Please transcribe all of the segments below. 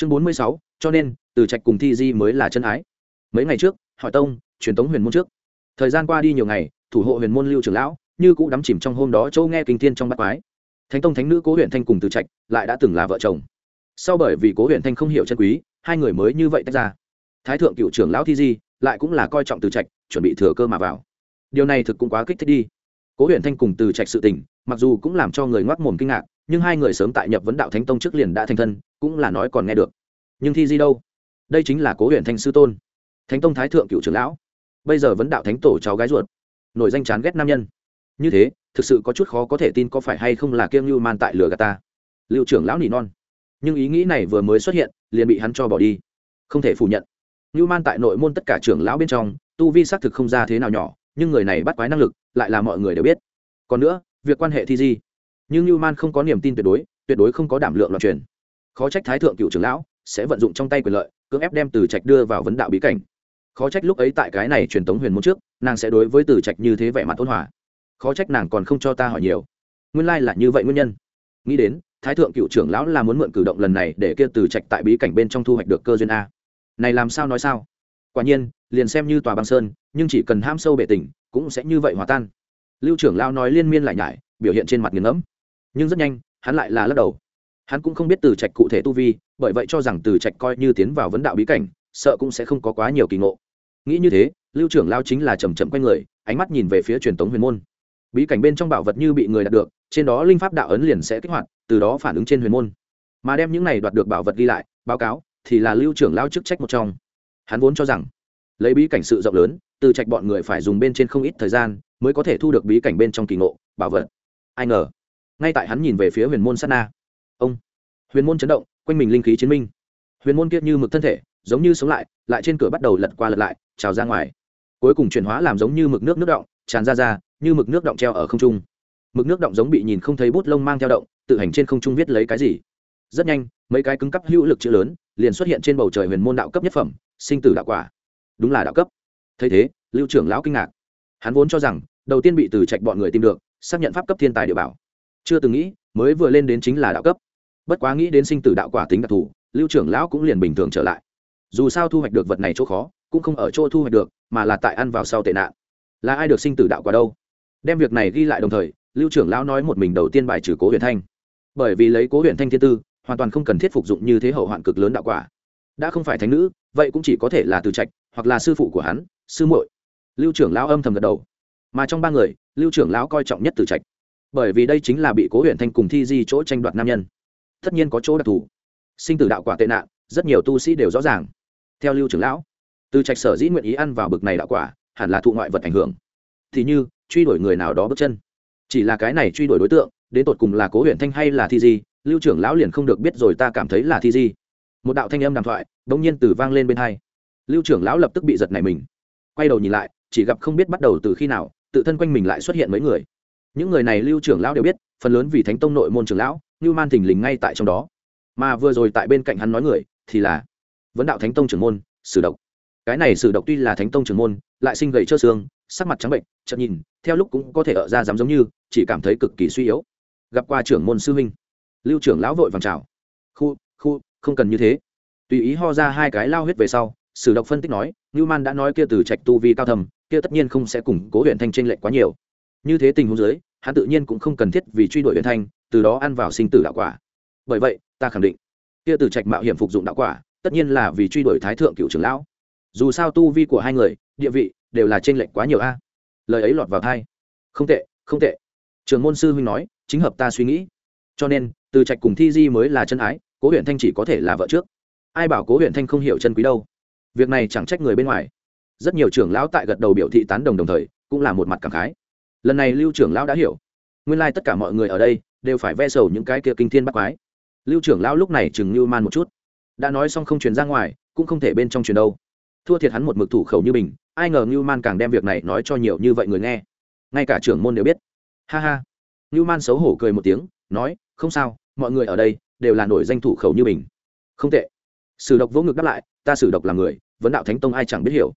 chương bốn mươi sáu, cho nên, từ trạch cùng thi di mới là chân ái. Mấy ngày trước, hỏi tông, truyền tống huyền môn trước. Thời gian qua đi nhiều ngày, thủ hộ huyền môn lưu trưởng lão, như cũng đắm chìm trong hôm đó châu nghe kinh thiên trong bát quái. Thánh tông thánh nữ cố huyện thanh cùng từ trạch lại đã từng là vợ chồng. Sau bởi vì cố huyện thanh không hiểu chân quý, hai người mới như vậy tách ra. Thái thượng cựu trưởng lão thi di lại cũng là coi trọng từ trạch, chuẩn bị thừa cơ mà vào. Điều này thực cũng quá kích thích đi. Cố huyện thanh cùng từ trạch sự tình, mặc dù cũng làm cho người ngoác mồm kinh ngạc nhưng hai người sớm tại nhập vấn đạo thánh tông trước liền đã thành thân, cũng là nói còn nghe được. Nhưng thi di đâu? Đây chính là cố huyện thanh sư tôn. Thánh tông thái thượng cựu trưởng lão. Bây giờ vấn đạo thánh tổ cháu gái ruột. Nổi danh chán ghét nam nhân. Như thế, thực sự có chút khó có thể tin có phải hay không là kiêng lưu man tại lửa gà ta. Liệu trưởng lão nỉ non. Nhưng ý nghĩ này vừa mới xuất hiện, liền bị hắn cho bỏ đi. Không thể phủ nhận. Lưu man tại nội môn tất cả trưởng lão bên trong, tu vi xác thực không ra thế nào nhỏ, nhưng người này bắt quái năng lực, lại là mọi người đều biết. Còn nữa, việc quan hệ thi di nhưng lưu man không có niềm tin tuyệt đối tuyệt đối không có đảm lượng loạn truyền. Khó trách thái thượng cựu trưởng lão sẽ vận dụng trong tay quyền lợi, cưỡng ép đem từ trạch đưa vào vấn đạo bí cảnh. Khó trách lúc ấy tại cái này truyền tống huyền môn trước, nàng sẽ đối với từ trạch như thế vẻ mặt ôn hòa. Khó trách nàng còn không cho ta hỏi nhiều. Nguyên lai là như vậy nguyên nhân. Nghĩ đến, thái thượng cựu trưởng lão là muốn mượn cử động lần này để kia từ trạch tại bí cảnh bên trong thu hoạch được cơ duyên a. Này làm sao nói sao? Quả nhiên, liền xem như tòa băng sơn, nhưng chỉ cần ham sâu bể tỉnh, cũng sẽ như vậy hòa tan. Lưu trưởng lão nói liên miên lại nhải, biểu hiện trên mặt nghiền ngẫm nhưng rất nhanh, hắn lại là lắc đầu. Hắn cũng không biết từ trạch cụ thể tu vi, bởi vậy cho rằng từ trạch coi như tiến vào vấn đạo bí cảnh, sợ cũng sẽ không có quá nhiều kỳ ngộ. Nghĩ như thế, lưu trưởng lao chính là chầm chậm quay người, ánh mắt nhìn về phía truyền thống huyền môn. Bí cảnh bên trong bảo vật như bị người đạt được, trên đó linh pháp đạo ấn liền sẽ kích hoạt, từ đó phản ứng trên huyền môn. Mà đem những này đoạt được bảo vật ghi lại, báo cáo, thì là lưu trưởng lao chức trách một trong. Hắn vốn cho rằng, lấy bí cảnh sự rộng lớn, từ trạch bọn người phải dùng bên trên không ít thời gian, mới có thể thu được bí cảnh bên trong kỳ ngộ, bảo vật. Ai ngờ ngay tại hắn nhìn về phía huyền môn sát na. Ông, huyền môn chấn động, quanh mình linh khí chiến minh. Huyền môn kiệt như mực thân thể, giống như sống lại lại trên cửa bắt đầu lật qua lật lại, trào ra ngoài. Cuối cùng chuyển hóa làm giống như mực nước nước động, tràn ra ra, như mực nước động treo ở không trung. Mực nước động giống bị nhìn không thấy bút lông mang theo động, tự hành trên không trung viết lấy cái gì. Rất nhanh, mấy cái cứng cắp hữu lực chữ lớn, liền xuất hiện trên bầu trời huyền môn đạo cấp nhất phẩm, sinh tử đạo quả. Đúng là đạo cấp. Thấy thế, lưu trưởng lão kinh ngạc. Hắn vốn cho rằng, đầu tiên bị từ trạch bọn người tìm được, xác nhận pháp cấp thiên tài địa bảo chưa từng nghĩ, mới vừa lên đến chính là đạo cấp. Bất quá nghĩ đến sinh tử đạo quả tính đặc thù, lưu trưởng lão cũng liền bình thường trở lại. Dù sao thu hoạch được vật này chỗ khó, cũng không ở chỗ thu hoạch được, mà là tại ăn vào sau tệ nạn. Là ai được sinh tử đạo quả đâu? Đem việc này ghi lại đồng thời, lưu trưởng lão nói một mình đầu tiên bài trừ cố huyền thanh. Bởi vì lấy cố huyền thanh thiên tư, hoàn toàn không cần thiết phục dụng như thế hậu hoạn cực lớn đạo quả. Đã không phải thánh nữ, vậy cũng chỉ có thể là từ trạch, hoặc là sư phụ của hắn, sư muội. Lưu trưởng lão âm thầm gật đầu. Mà trong ba người, lưu trưởng lão coi trọng nhất từ trạch bởi vì đây chính là bị cố huyện thanh cùng thi di chỗ tranh đoạt nam nhân. Tất nhiên có chỗ đặc thù. Sinh tử đạo quả tệ nạn, rất nhiều tu sĩ đều rõ ràng. Theo lưu trưởng lão, từ trạch sở dĩ nguyện ý ăn vào bực này đạo quả, hẳn là thụ ngoại vật ảnh hưởng. Thì như, truy đuổi người nào đó bước chân. Chỉ là cái này truy đuổi đối tượng, đến tột cùng là cố huyện thanh hay là thi di, lưu trưởng lão liền không được biết rồi ta cảm thấy là thi di. Một đạo thanh âm đàm thoại đ ỗ n g nhiên từ vang lên bên hai. Lưu trưởng lão lập tức bị giật này mình. Quay đầu nhìn lại, chỉ gặp không biết bắt đầu từ khi nào, tự thân quanh mình lại xuất hiện mấy người những người này lưu trưởng lão đều biết, phần lớn vì thánh tông nội môn trưởng lão như man thình lình ngay tại trong đó. Mà vừa rồi tại bên cạnh hắn nói người, thì là vấn đạo thánh tông trưởng môn, sử độc. Cái này sử độc tuy là thánh tông trưởng môn, lại sinh gầy trơ xương, sắc mặt trắng bệnh chậm nhìn, theo lúc cũng có thể ở ra dám giống như, chỉ cảm thấy cực kỳ suy yếu. Gặp qua trưởng môn sư huynh, lưu trưởng lão vội vàng chào. Khu khu, không cần như thế. Tùy ý ho ra hai cái lao huyết về sau, sử độc phân tích nói, ngưu man đã nói kia từ trạch tu vi cao thầm, kia tất nhiên không sẽ củng cố huyện thanh tranh lệch quá nhiều. Như thế tình huống dưới hắn tự nhiên cũng không cần thiết vì truy đuổi huyền thanh, từ đó ăn vào sinh tử đạo quả. Bởi vậy, ta khẳng định, kia từ trạch mạo hiểm phục dụng đạo quả, tất nhiên là vì truy đuổi thái thượng cựu trưởng lão. Dù sao tu vi của hai người, địa vị đều là trên lệnh lệch quá nhiều a. Lời ấy lọt vào thai không tệ không tệ. Trường môn sư huynh nói, chính hợp ta suy nghĩ. Cho nên, từ trạch cùng thi di mới là chân ái, cố huyện thanh chỉ có thể là vợ trước. Ai bảo cố huyện thanh không hiểu chân quý đâu? Việc này chẳng trách người bên ngoài. Rất nhiều trưởng lão tại gật đầu biểu thị tán đồng đồng thời, cũng là một mặt cảm khái lần này lưu trưởng lão đã hiểu. Nguyên lai、like、tất cả mọi người ở đây đều phải ve sầu những cái kia kinh thiên bắt quái. Lưu trưởng lão lúc này chừng lưu man một chút. Đã nói xong không truyền ra ngoài, cũng không thể bên trong truyền đâu. Thua thiệt hắn một mực thủ khẩu như mình ai ngờ như man càng đem việc này nói cho nhiều như vậy người nghe. Ngay cả trưởng môn đều biết. Ha ha. Như man xấu hổ cười một tiếng, nói, không sao, mọi người ở đây đều là nổi danh thủ khẩu như mình không tệ. Sử độc vỗ ngực đáp lại, ta sử độc là người, vấn đạo thánh tông ai chẳng biết hiểu.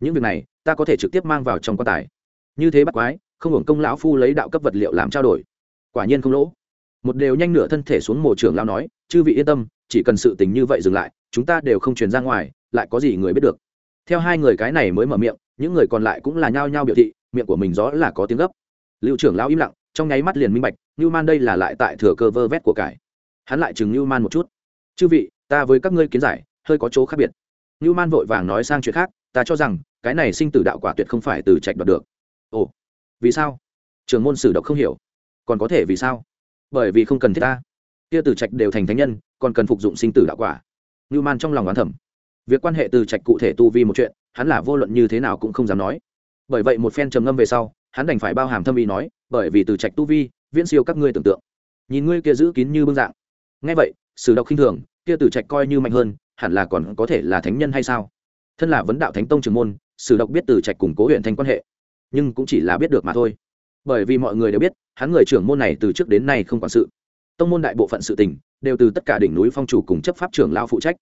Những việc này, ta có thể trực tiếp mang vào trong quan tài. Như thế bắt quái không hưởng công lão phu lấy đạo cấp vật liệu làm trao đổi. Quả nhiên không lỗ. Một đều nhanh nửa thân thể xuống mồ trưởng lão nói, chư vị yên tâm, chỉ cần sự tình như vậy dừng lại, chúng ta đều không truyền ra ngoài, lại có gì người biết được. Theo hai người cái này mới mở miệng, những người còn lại cũng là nhao nhao biểu thị, miệng của mình rõ là có tiếng gấp. Liệu trưởng lão im lặng, trong nháy mắt liền minh bạch như man đây là lại tại thừa cơ vơ vét của cải. Hắn lại chừng như man một chút. Chư vị, ta với các ngươi kiến giải, hơi có chỗ khác biệt. Như man vội vàng nói sang chuyện khác, ta cho rằng, cái này sinh tử đạo quả tuyệt không phải từ trạch đoạt được. Ồ vì sao? Trường môn sử độc không hiểu. Còn có thể vì sao? Bởi vì không cần thiết ta. Kia từ trạch đều thành thánh nhân, còn cần phục dụng sinh tử đạo quả. Ngưu man trong lòng oán thẩm việc quan hệ từ trạch cụ thể tu vi một chuyện, hắn là vô luận như thế nào cũng không dám nói. Bởi vậy một phen trầm ngâm về sau, hắn đành phải bao hàm thâm ý nói, bởi vì từ trạch tu vi, viễn siêu các ngươi tưởng tượng. Nhìn ngươi kia giữ kín như bưng dạng. Ngay vậy, sử độc khinh thường, kia từ trạch coi như mạnh hơn, hẳn là còn có thể là thánh nhân hay sao? Thân là vấn đạo thánh tông trường môn, sử độc biết từ trạch củng cố huyện thành quan hệ nhưng cũng chỉ là biết được mà thôi. Bởi vì mọi người đều biết, hắn người trưởng môn này từ trước đến nay không quản sự. Tông môn đại bộ phận sự tình, đều từ tất cả đỉnh núi phong chủ cùng chấp pháp trưởng lao phụ trách.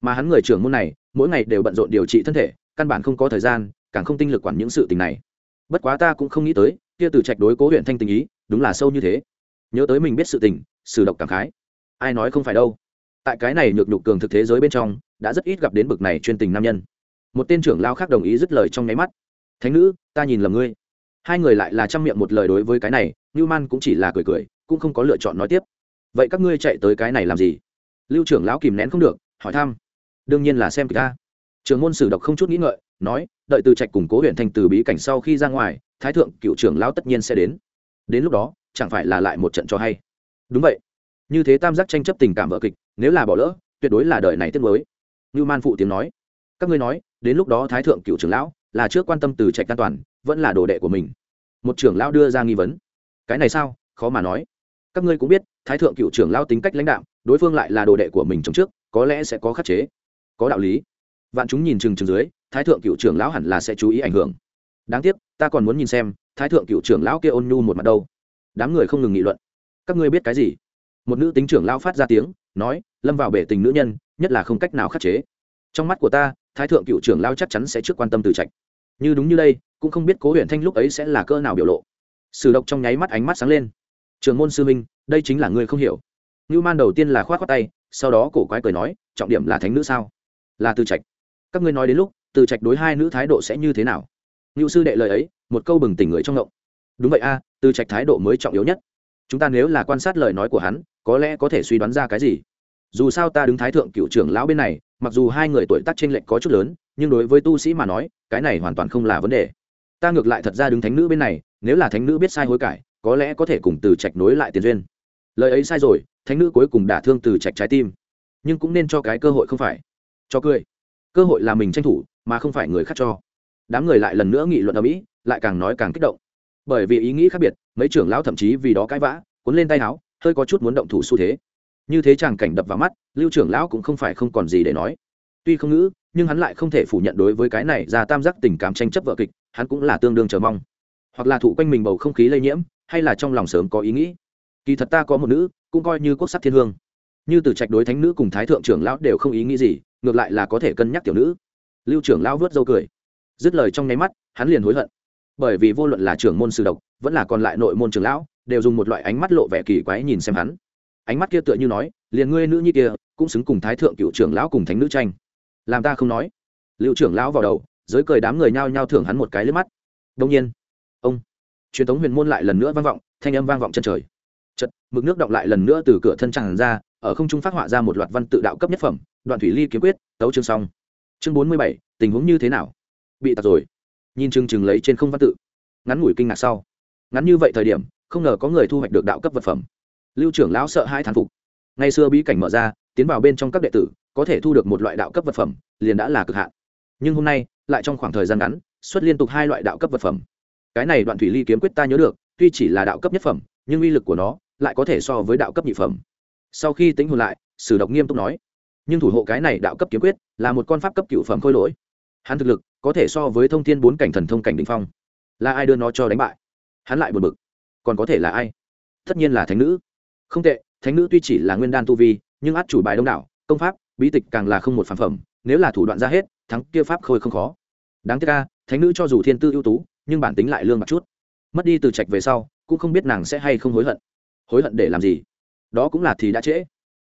Mà hắn người trưởng môn này, mỗi ngày đều bận rộn điều trị thân thể, căn bản không có thời gian, càng không tinh lực quản những sự tình này. Bất quá ta cũng không nghĩ tới, kia từ trạch đối cố huyện thanh tình ý, đúng là sâu như thế. Nhớ tới mình biết sự tình, sử độc cảm khái. Ai nói không phải đâu. Tại cái này nhược nhục cường thực thế giới bên trong, đã rất ít gặp đến bực này chuyên tình nam nhân. Một tên trưởng lao khác đồng ý dứt lời trong nháy mắt thánh nữ, ta nhìn lầm ngươi. Hai người lại là chăm miệng một lời đối với cái này, lưu man cũng chỉ là cười cười, cũng không có lựa chọn nói tiếp. Vậy các ngươi chạy tới cái này làm gì? Lưu trưởng lão kìm nén không được, hỏi thăm. Đương nhiên là xem kịch ta. Trường môn sử độc không chút nghĩ ngợi, nói, đợi từ trạch củng cố huyện thành từ bí cảnh sau khi ra ngoài, thái thượng cựu trưởng lão tất nhiên sẽ đến. Đến lúc đó, chẳng phải là lại một trận cho hay. Đúng vậy. Như thế tam giác tranh chấp tình cảm vợ kịch, nếu là bỏ lỡ, tuyệt đối là đời này tiếc mới như man phụ tiếng nói. Các ngươi nói, đến lúc đó thái thượng cựu trưởng lão là trước quan tâm từ trạch an toàn, vẫn là đồ đệ của mình. Một trưởng lão đưa ra nghi vấn. Cái này sao? Khó mà nói. Các ngươi cũng biết, thái thượng cựu trưởng lão tính cách lãnh đạo đối phương lại là đồ đệ của mình trong trước, có lẽ sẽ có khắc chế. Có đạo lý. Vạn chúng nhìn chừng chừng dưới, thái thượng cựu trưởng lão hẳn là sẽ chú ý ảnh hưởng. Đáng tiếc, ta còn muốn nhìn xem, thái thượng cựu trưởng lão kia ôn nhu một mặt đâu. Đám người không ngừng nghị luận. Các ngươi biết cái gì? Một nữ tính trưởng lão phát ra tiếng, nói, lâm vào bể tình nữ nhân, nhất là không cách nào khắc chế. Trong mắt của ta, thái thượng cựu trưởng lão chắc chắn sẽ trước quan tâm từ trạch như đúng như đây, cũng không biết cố huyện thanh lúc ấy sẽ là cơ nào biểu lộ. Sử độc trong nháy mắt ánh mắt sáng lên. Trường môn sư minh đây chính là người không hiểu. Ngưu man đầu tiên là khoát khoát tay, sau đó cổ quái cười nói, trọng điểm là thánh nữ sao? Là từ trạch. Các ngươi nói đến lúc, từ trạch đối hai nữ thái độ sẽ như thế nào? Ngưu sư đệ lời ấy, một câu bừng tỉnh người trong ngộng. Đúng vậy a, từ trạch thái độ mới trọng yếu nhất. Chúng ta nếu là quan sát lời nói của hắn, có lẽ có thể suy đoán ra cái gì? Dù sao ta đứng thái thượng cựu trưởng lão bên này mặc dù hai người tuổi tác t r ê n lệch có chút lớn, nhưng đối với tu sĩ mà nói, cái này hoàn toàn không là vấn đề. Ta ngược lại thật ra đứng thánh nữ bên này, nếu là thánh nữ biết sai hối cải, có lẽ có thể cùng từ trạch nối lại tiền duyên. Lời ấy sai rồi, thánh nữ cuối cùng đả thương từ trạch trái tim. Nhưng cũng nên cho cái cơ hội không phải. Cho cười. Cơ hội là mình tranh thủ, mà không phải người khác cho. Đám người lại lần nữa nghị luận ở mỹ lại càng nói càng kích động. Bởi vì ý nghĩ khác biệt, mấy trưởng lão thậm chí vì đó cãi vã, cuốn lên tay áo, hơi có chút muốn động thủ xu thế như thế chàng cảnh đập vào mắt, lưu trưởng lão cũng không phải không còn gì để nói. Tuy không ngữ, nhưng hắn lại không thể phủ nhận đối với cái này ra tam giác tình cảm tranh chấp vợ kịch, hắn cũng là tương đương chờ mong. Hoặc là thụ quanh mình bầu không khí lây nhiễm, hay là trong lòng sớm có ý nghĩ. Kỳ thật ta có một nữ, cũng coi như quốc sắc thiên hương. Như từ trạch đối thánh nữ cùng thái thượng trưởng lão đều không ý nghĩ gì, ngược lại là có thể cân nhắc tiểu nữ. Lưu trưởng lão vớt dâu cười. Dứt lời trong nháy mắt, hắn liền hối hận. Bởi vì vô luận là trưởng môn sư độc, vẫn là còn lại nội môn trưởng lão, đều dùng một loại ánh mắt lộ vẻ kỳ quái nhìn xem hắn ánh mắt kia tựa như nói, liền ngươi nữ nhi kia cũng xứng cùng thái thượng cựu trưởng lão cùng thánh nữ tranh. Làm ta không nói. Liệu trưởng lão vào đầu, giới cười đám người nhao nhao thưởng hắn một cái lướt mắt. Đông nhiên, ông, truyền thống huyền môn lại lần nữa vang vọng, thanh âm vang vọng chân trời. Chật mực nước động lại lần nữa từ cửa thân tràn ra, ở không trung phát họa ra một loạt văn tự đạo cấp nhất phẩm, đoạn thủy ly kiếm quyết, tấu chương xong. Chương bốn mươi bảy, tình huống như thế nào? Bị tạt rồi. Nhìn chừng chừng lấy trên không văn tự. Ngắn ngủi kinh ngạc sau. Ngắn như vậy thời điểm, không ngờ có người thu hoạch được đạo cấp vật phẩm lưu trưởng lão sợ hai thán phục. Ngày xưa bí cảnh mở ra, tiến vào bên trong các đệ tử, có thể thu được một loại đạo cấp vật phẩm, liền đã là cực hạn. Nhưng hôm nay, lại trong khoảng thời gian ngắn, xuất liên tục hai loại đạo cấp vật phẩm. Cái này đoạn thủy ly kiếm quyết ta nhớ được, tuy chỉ là đạo cấp nhất phẩm, nhưng uy lực của nó lại có thể so với đạo cấp nhị phẩm. Sau khi tính hồn lại, sử độc nghiêm túc nói, nhưng thủ hộ cái này đạo cấp kiếm quyết là một con pháp cấp cựu phẩm khôi lỗi. Hắn thực lực có thể so với thông thiên bốn cảnh thần thông cảnh đ ỉ n h phong. Là ai đưa nó cho đánh bại? Hắn lại buồn bực. Còn có thể là ai? Tất nhiên là thánh nữ không tệ, thánh nữ tuy chỉ là nguyên đan tu vi, nhưng át chủ bài đông đảo, công pháp, bí tịch càng là không một phản phẩm, nếu là thủ đoạn ra hết, thắng kia pháp khôi không khó. Đáng tiếc ca thánh nữ cho dù thiên tư ưu tú, nhưng bản tính lại lương mặt chút. Mất đi từ trạch về sau, cũng không biết nàng sẽ hay không hối hận. Hối hận để làm gì? Đó cũng là thì đã trễ.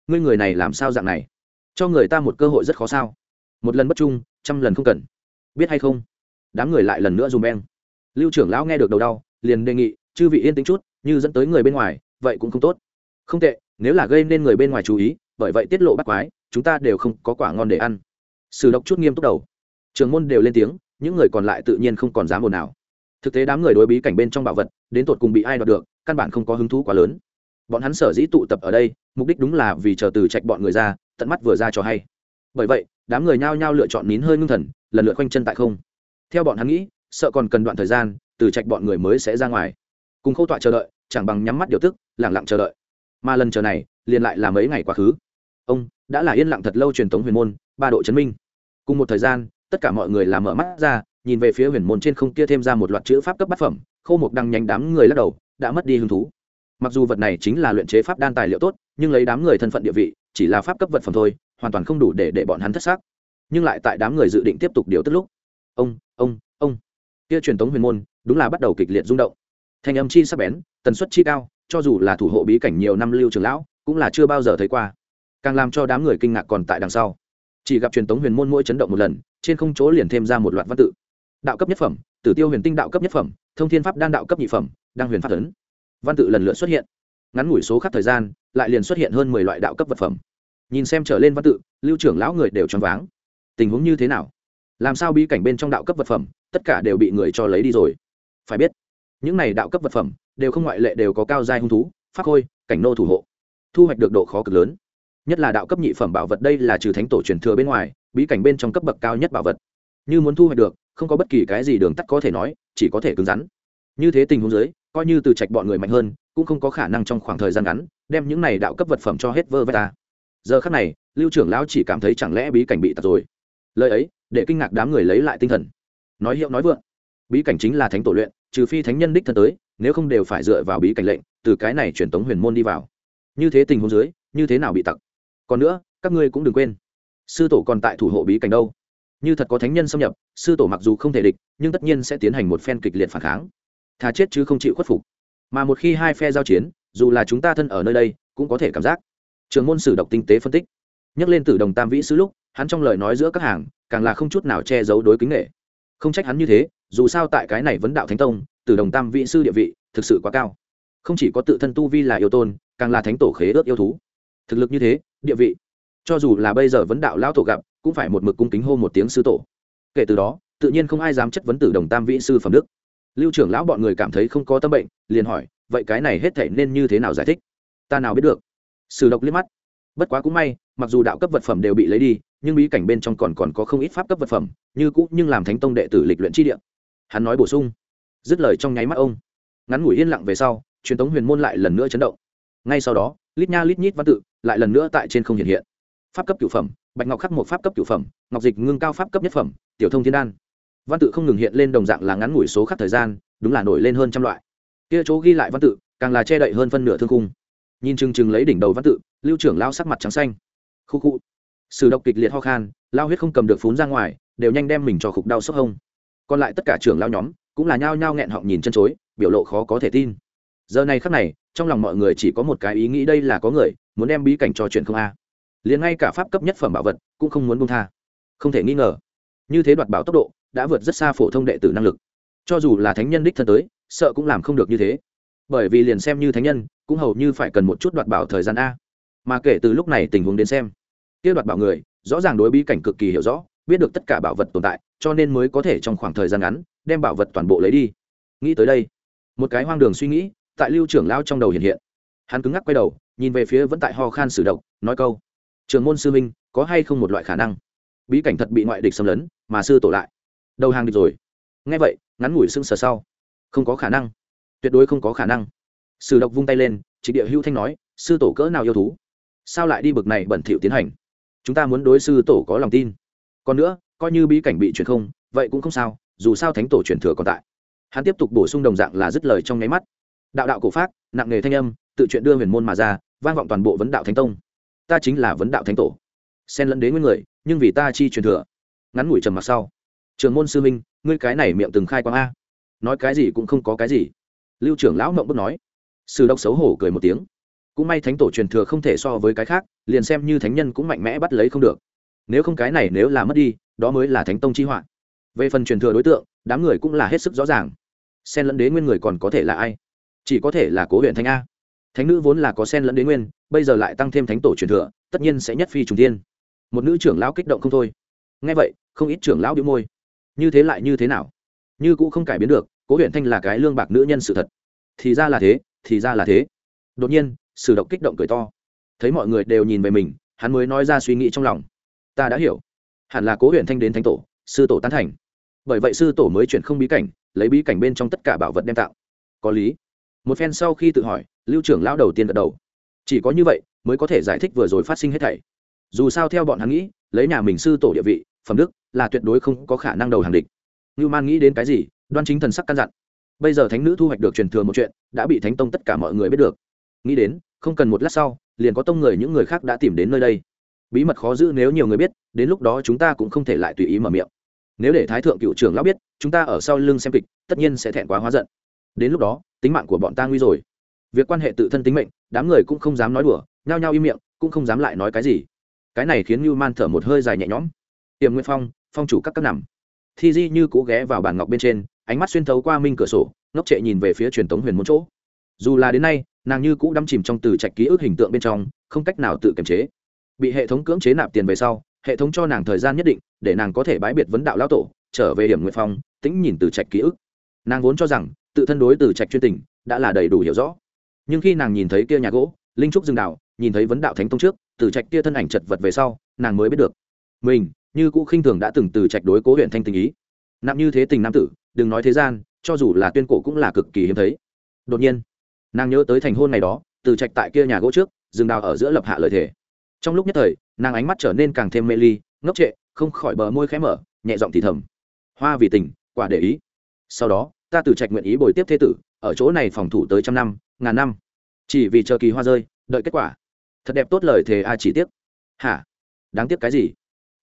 Ngươi người này làm sao dạng này? Cho người ta một cơ hội rất khó sao? Một lần bất trung, trăm lần không cần. Biết hay không? Đám người lại lần nữa dùng beng. Lưu trưởng lão nghe được đầu đau, liền đề nghị, chư vị yên tĩnh chút, như dẫn tới người bên ngoài, vậy cũng không tốt không tệ, nếu là gây nên người bên ngoài chú ý, bởi vậy tiết lộ bắt quái, chúng ta đều không có quả ngon để ăn. Sử độc chút nghiêm túc đầu. Trường môn đều lên tiếng, những người còn lại tự nhiên không còn dám ồn nào thực tế đám người đối bí cảnh bên trong bảo vật, đến tột cùng bị ai đoạt được, căn bản không có hứng thú quá lớn. Bọn hắn sở dĩ tụ tập ở đây, mục đích đúng là vì chờ từ trạch bọn người ra, tận mắt vừa ra cho hay. Bởi vậy, đám người nhao nhao lựa chọn nín hơi ngưng thần, lần lượt khoanh chân tại không. Theo bọn hắn nghĩ, sợ còn cần đoạn thời gian, từ trạch bọn người mới sẽ ra ngoài. Cùng khâu tọa chờ đợi, chẳng bằng nhắm mắt điều tức lẳng lặng chờ đợi mà lần chờ này liền lại là mấy ngày quá khứ. Ông, đã là yên lặng thật lâu truyền thống huyền môn, ba độ chấn minh. Cùng một thời gian, tất cả mọi người làm mở mắt ra, nhìn về phía huyền môn trên không kia thêm ra một loạt chữ pháp cấp bát phẩm khâu mục đăng nhanh đám người lắc đầu, đã mất đi hứng thú. Mặc dù vật này chính là luyện chế pháp đan tài liệu tốt, nhưng lấy đám người thân phận địa vị, chỉ là pháp cấp vật phẩm thôi, hoàn toàn không đủ để để bọn hắn thất xác. Nhưng lại tại đám người dự định tiếp tục điều tức lúc, ông ông ông. Kia truyền thống huyền môn, đúng là bắt đầu kịch liệt rung động. Thành âm chi sắc bén, tần suất chi cao cho dù là thủ hộ bí cảnh nhiều năm lưu trường lão, cũng là chưa bao giờ thấy qua. Càng làm cho đám người kinh ngạc còn tại đằng sau. Chỉ gặp truyền thống huyền môn mỗi chấn động một lần, trên không chỗ liền thêm ra một loạt văn tự. Đạo cấp nhất phẩm, tử tiêu huyền tinh đạo cấp nhất phẩm, thông thiên pháp đan đạo cấp nhị phẩm, đăng huyền pháp tấn văn tự lần lượt xuất hiện. Ngắn ngủi số khắc thời gian, lại liền xuất hiện hơn mười loại đạo cấp vật phẩm. Nhìn xem trở lên văn tự, lưu trưởng lão người đều choáng váng. Tình huống như thế nào? Làm sao bí cảnh bên trong đạo cấp vật phẩm, tất cả đều bị người cho lấy đi rồi? Phải biết, những này đạo cấp vật phẩm đều không ngoại lệ đều có cao giai hung thú phát khôi, cảnh nô thủ hộ. Thu hoạch được độ khó cực lớn. Nhất là đạo cấp nhị phẩm bảo vật đây là trừ thánh tổ truyền thừa bên ngoài, bí cảnh bên trong cấp bậc cao nhất bảo vật. Như muốn thu hoạch được, không có bất kỳ cái gì đường tắt có thể nói, chỉ có thể cứng rắn. Như thế tình huống dưới, coi như từ trạch bọn người mạnh hơn, cũng không có khả năng trong khoảng thời gian ngắn, đem những này đạo cấp vật phẩm cho hết vơ vét ta. Giờ khắc này, lưu trưởng lão chỉ cảm thấy chẳng lẽ bí cảnh bị tạt rồi. Lời ấy, để kinh ngạc đám người lấy lại tinh thần. Nói hiệu nói vượng, bí cảnh chính là thánh tổ luyện, trừ phi thánh nhân đích thân tới nếu không đều phải dựa vào bí cảnh lệnh, từ cái này truyền tống huyền môn đi vào. Như thế tình huống dưới, như thế nào bị tặc? Còn nữa, các ngươi cũng đừng quên, sư tổ còn tại thủ hộ bí cảnh đâu. Như thật có thánh nhân xâm nhập, sư tổ mặc dù không thể địch, nhưng tất nhiên sẽ tiến hành một phen kịch liệt phản kháng. Thà chết chứ không chịu khuất phục. Mà một khi hai phe giao chiến, dù là chúng ta thân ở nơi đây, cũng có thể cảm giác. Trường môn sử độc tinh tế phân tích. Nhắc lên từ đồng tam vĩ sứ lúc, hắn trong lời nói giữa các hàng, càng là không chút nào che giấu đối kính nghệ không trách hắn như thế, dù sao tại cái này vấn đạo thánh tông, từ đồng tam vị sư địa vị, thực sự quá cao. Không chỉ có tự thân tu vi là yêu tôn, càng là thánh tổ khế ước yêu thú. Thực lực như thế, địa vị. Cho dù là bây giờ vấn đạo lão tổ gặp, cũng phải một mực cung kính hô một tiếng sư tổ. Kể từ đó, tự nhiên không ai dám chất vấn tử đồng tam vĩ sư phẩm đức. Lưu trưởng lão bọn người cảm thấy không có tâm bệnh, liền hỏi, vậy cái này hết thể nên như thế nào giải thích? Ta nào biết được. Sử độc liếc mắt. Bất quá cũng may, mặc dù đạo cấp vật phẩm đều bị lấy đi nhưng bí cảnh bên trong còn còn có không ít pháp cấp vật phẩm, như cũ nhưng làm thánh tông đệ tử lịch luyện chi địa. Hắn nói bổ sung, dứt lời trong nháy mắt ông. Ngắn ngủi yên lặng về sau, truyền thống huyền môn lại lần nữa chấn động. Ngay sau đó, lít nha lít nhít văn tự lại lần nữa tại trên không hiện hiện. Pháp cấp cửu phẩm, bạch ngọc khắc một pháp cấp cửu phẩm, ngọc dịch ngưng cao pháp cấp nhất phẩm, tiểu thông thiên đan. Văn tự không ngừng hiện lên đồng dạng là ngắn ngủi số khắc thời gian, đúng là nổi lên hơn trăm loại. Kia chỗ ghi lại văn tự, càng là che đậy hơn phân nửa thương cung nhìn chừng chừng lấy đỉnh đầu văn tự, lưu trưởng lao sắc mặt trắng xanh. Khu khu sử độc kịch liệt ho khan, lao huyết không cầm được phún ra ngoài, đều nhanh đem mình cho khục đau sốc hông. Còn lại tất cả trưởng lao nhóm, cũng là nhao nhao nghẹn họng nhìn chân chối, biểu lộ khó có thể tin. Giờ này khắc này, trong lòng mọi người chỉ có một cái ý nghĩ đây là có người, muốn đem bí cảnh cho chuyện không a. Liền ngay cả pháp cấp nhất phẩm bảo vật, cũng không muốn buông tha. Không thể nghi ngờ, như thế đoạt bảo tốc độ, đã vượt rất xa phổ thông đệ tử năng lực. Cho dù là thánh nhân đích thân tới, sợ cũng làm không được như thế. Bởi vì liền xem như thánh nhân, cũng hầu như phải cần một chút đoạt bảo thời gian a. Mà kể từ lúc này tình huống đến xem kia đoạt bảo người, rõ ràng đối bí cảnh cực kỳ hiểu rõ, biết được tất cả bảo vật tồn tại, cho nên mới có thể trong khoảng thời gian ngắn, đem bảo vật toàn bộ lấy đi. Nghĩ tới đây, một cái hoang đường suy nghĩ tại lưu trưởng lao trong đầu hiện hiện. Hắn cứng ngắc quay đầu, nhìn về phía vẫn tại ho khan sử độc, nói câu, trường môn sư minh, có hay không một loại khả năng? Bí cảnh thật bị ngoại địch xâm lấn, mà sư tổ lại. Đầu hàng địch rồi. Nghe vậy, ngắn ngủi sưng sờ sau. Không có khả năng. Tuyệt đối không có khả năng. Sử độc vung tay lên, chỉ địa hưu thanh nói, sư tổ cỡ nào yêu thú? Sao lại đi bực này bẩn thỉu tiến hành? Chúng ta muốn đối sư tổ có lòng tin. Còn nữa, coi như bí cảnh bị truyền không, vậy cũng không sao, dù sao thánh tổ truyền thừa còn tại. Hắn tiếp tục bổ sung đồng dạng là dứt lời trong nháy mắt. Đạo đạo cổ pháp nặng nghề thanh âm, tự chuyện đưa huyền môn mà ra, vang vọng toàn bộ vấn đạo thánh tông. Ta chính là vấn đạo thánh tổ. Xen lẫn đế nguyên người, nhưng vì ta chi truyền thừa. Ngắn ngủi trầm mặc sau, trường môn sư minh ngươi cái này miệng từng khai quang a. Nói cái gì cũng không có cái gì. Lưu trưởng lão mộng bức nói. Sư đốc xấu hổ cười một tiếng cũng may thánh tổ truyền thừa không thể so với cái khác, liền xem như thánh nhân cũng mạnh mẽ bắt lấy không được. Nếu không cái này nếu là mất đi, đó mới là thánh tông chi họa. Về phần truyền thừa đối tượng, đám người cũng là hết sức rõ ràng. Sen lẫn đế nguyên người còn có thể là ai? Chỉ có thể là cố huyện thánh a. Thánh nữ vốn là có sen lẫn đế nguyên, bây giờ lại tăng thêm thánh tổ truyền thừa, tất nhiên sẽ nhất phi trùng tiên một nữ trưởng lão kích động không thôi. Nghe vậy, không ít trưởng lão đĩu môi. Như thế lại như thế nào? Như cũng không cải biến được, cố huyện thanh là cái lương bạc nữ nhân sự thật. Thì ra là thế, thì ra là thế. Đột nhiên sử động kích động cười to. Thấy mọi người đều nhìn về mình, hắn mới nói ra suy nghĩ trong lòng. Ta đã hiểu. Hẳn là cố huyện thanh đến thánh tổ, sư tổ tán thành. Bởi vậy sư tổ mới chuyển không bí cảnh, lấy bí cảnh bên trong tất cả bảo vật đem tạo. Có lý. Một phen sau khi tự hỏi, lưu trưởng lão đầu tiên gật đầu. Chỉ có như vậy, mới có thể giải thích vừa rồi phát sinh hết thảy. Dù sao theo bọn hắn nghĩ, lấy nhà mình sư tổ địa vị, phẩm đức, là tuyệt đối không có khả năng đầu hàng địch. Như man nghĩ đến cái gì, đoan chính thần sắc căn dặn. Bây giờ thánh nữ thu hoạch được truyền thừa một chuyện, đã bị thánh tông tất cả mọi người biết được. Nghĩ đến không cần một lát sau, liền có tông người những người khác đã tìm đến nơi đây. Bí mật khó giữ nếu nhiều người biết, đến lúc đó chúng ta cũng không thể lại tùy ý mở miệng. Nếu để thái thượng cựu trưởng lão biết, chúng ta ở sau lưng xem kịch, tất nhiên sẽ thẹn quá hóa giận. Đến lúc đó, tính mạng của bọn ta nguy rồi. Việc quan hệ tự thân tính mệnh, đám người cũng không dám nói đùa, nhao nhao im miệng, cũng không dám lại nói cái gì. Cái này khiến như man thở một hơi dài nhẹ nhõm. Tiềm nguyên phong phong chủ các các nằm. Thi di như cố ghé vào bàn ngọc bên trên, ánh mắt xuyên thấu qua minh cửa sổ, ngốc trệ nhìn về phía truyền thống huyền môn chỗ. Dù là đến nay nàng như cũ đắm chìm trong từ trạch ký ức hình tượng bên trong, không cách nào tự kiềm chế. Bị hệ thống cưỡng chế nạp tiền về sau, hệ thống cho nàng thời gian nhất định để nàng có thể bãi biệt vấn đạo lão tổ, trở về điểm nguyện phong, tĩnh nhìn từ trạch ký ức. Nàng vốn cho rằng, tự thân đối từ trạch chuyên tình đã là đầy đủ hiểu rõ. Nhưng khi nàng nhìn thấy kia nhà gỗ, linh trúc rừng đạo, nhìn thấy vấn đạo thánh tông trước, từ trạch kia thân ảnh chật vật về sau, nàng mới biết được. Mình, như cũ khinh thường đã từng từ trạch đối cố huyện thanh tình ý. Nặng như thế tình nam tử, đừng nói thế gian, cho dù là tuyên cổ cũng là cực kỳ hiếm thấy. Đột nhiên nàng nhớ tới thành hôn ngày đó, từ trạch tại kia nhà gỗ trước rừng đào ở giữa lập hạ lợi thề. trong lúc nhất thời, nàng ánh mắt trở nên càng thêm mê ly, ngốc trệ, không khỏi bờ môi khẽ mở, nhẹ giọng thì thầm. Hoa vì tình, quả để ý. Sau đó, ta từ trạch nguyện ý bồi tiếp thế tử, ở chỗ này phòng thủ tới trăm năm, ngàn năm. Chỉ vì chờ kỳ hoa rơi, đợi kết quả. Thật đẹp tốt lời thề a chỉ tiếc. Hả? Đáng tiếc cái gì?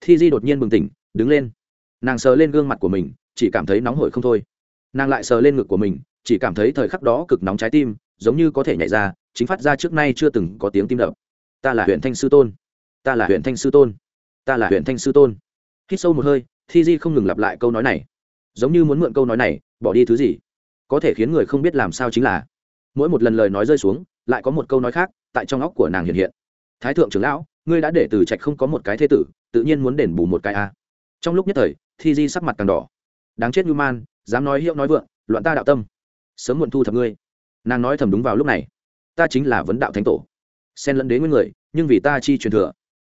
Thi di đột nhiên bừng tỉnh, đứng lên. Nàng sờ lên gương mặt của mình, chỉ cảm thấy nóng hổi không thôi. Nàng lại sờ lên ngực của mình, chỉ cảm thấy thời khắc đó cực nóng trái tim giống như có thể nhảy ra, chính phát ra trước nay chưa từng có tiếng tim đập. Ta là huyện thanh sư tôn. Ta là huyện thanh sư tôn. Ta là huyện thanh sư tôn. Hít sâu một hơi, thi di không ngừng lặp lại câu nói này. Giống như muốn mượn câu nói này, bỏ đi thứ gì? Có thể khiến người không biết làm sao chính là, mỗi một lần lời nói rơi xuống, lại có một câu nói khác tại trong óc của nàng hiện hiện. Thái thượng trưởng lão, ngươi đã để từ trạch không có một cái thế tử, tự nhiên muốn đền bù một cái a. Trong lúc nhất thời, thi di sắc mặt càng đỏ. Đáng chết như man, dám nói hiệu nói vượng, loạn ta đạo tâm. Sớm muộn thu thập ngươi nàng nói thầm đúng vào lúc này. Ta chính là vấn đạo thánh tổ. Xen lẫn đến nguyên người, nhưng vì ta chi truyền thừa.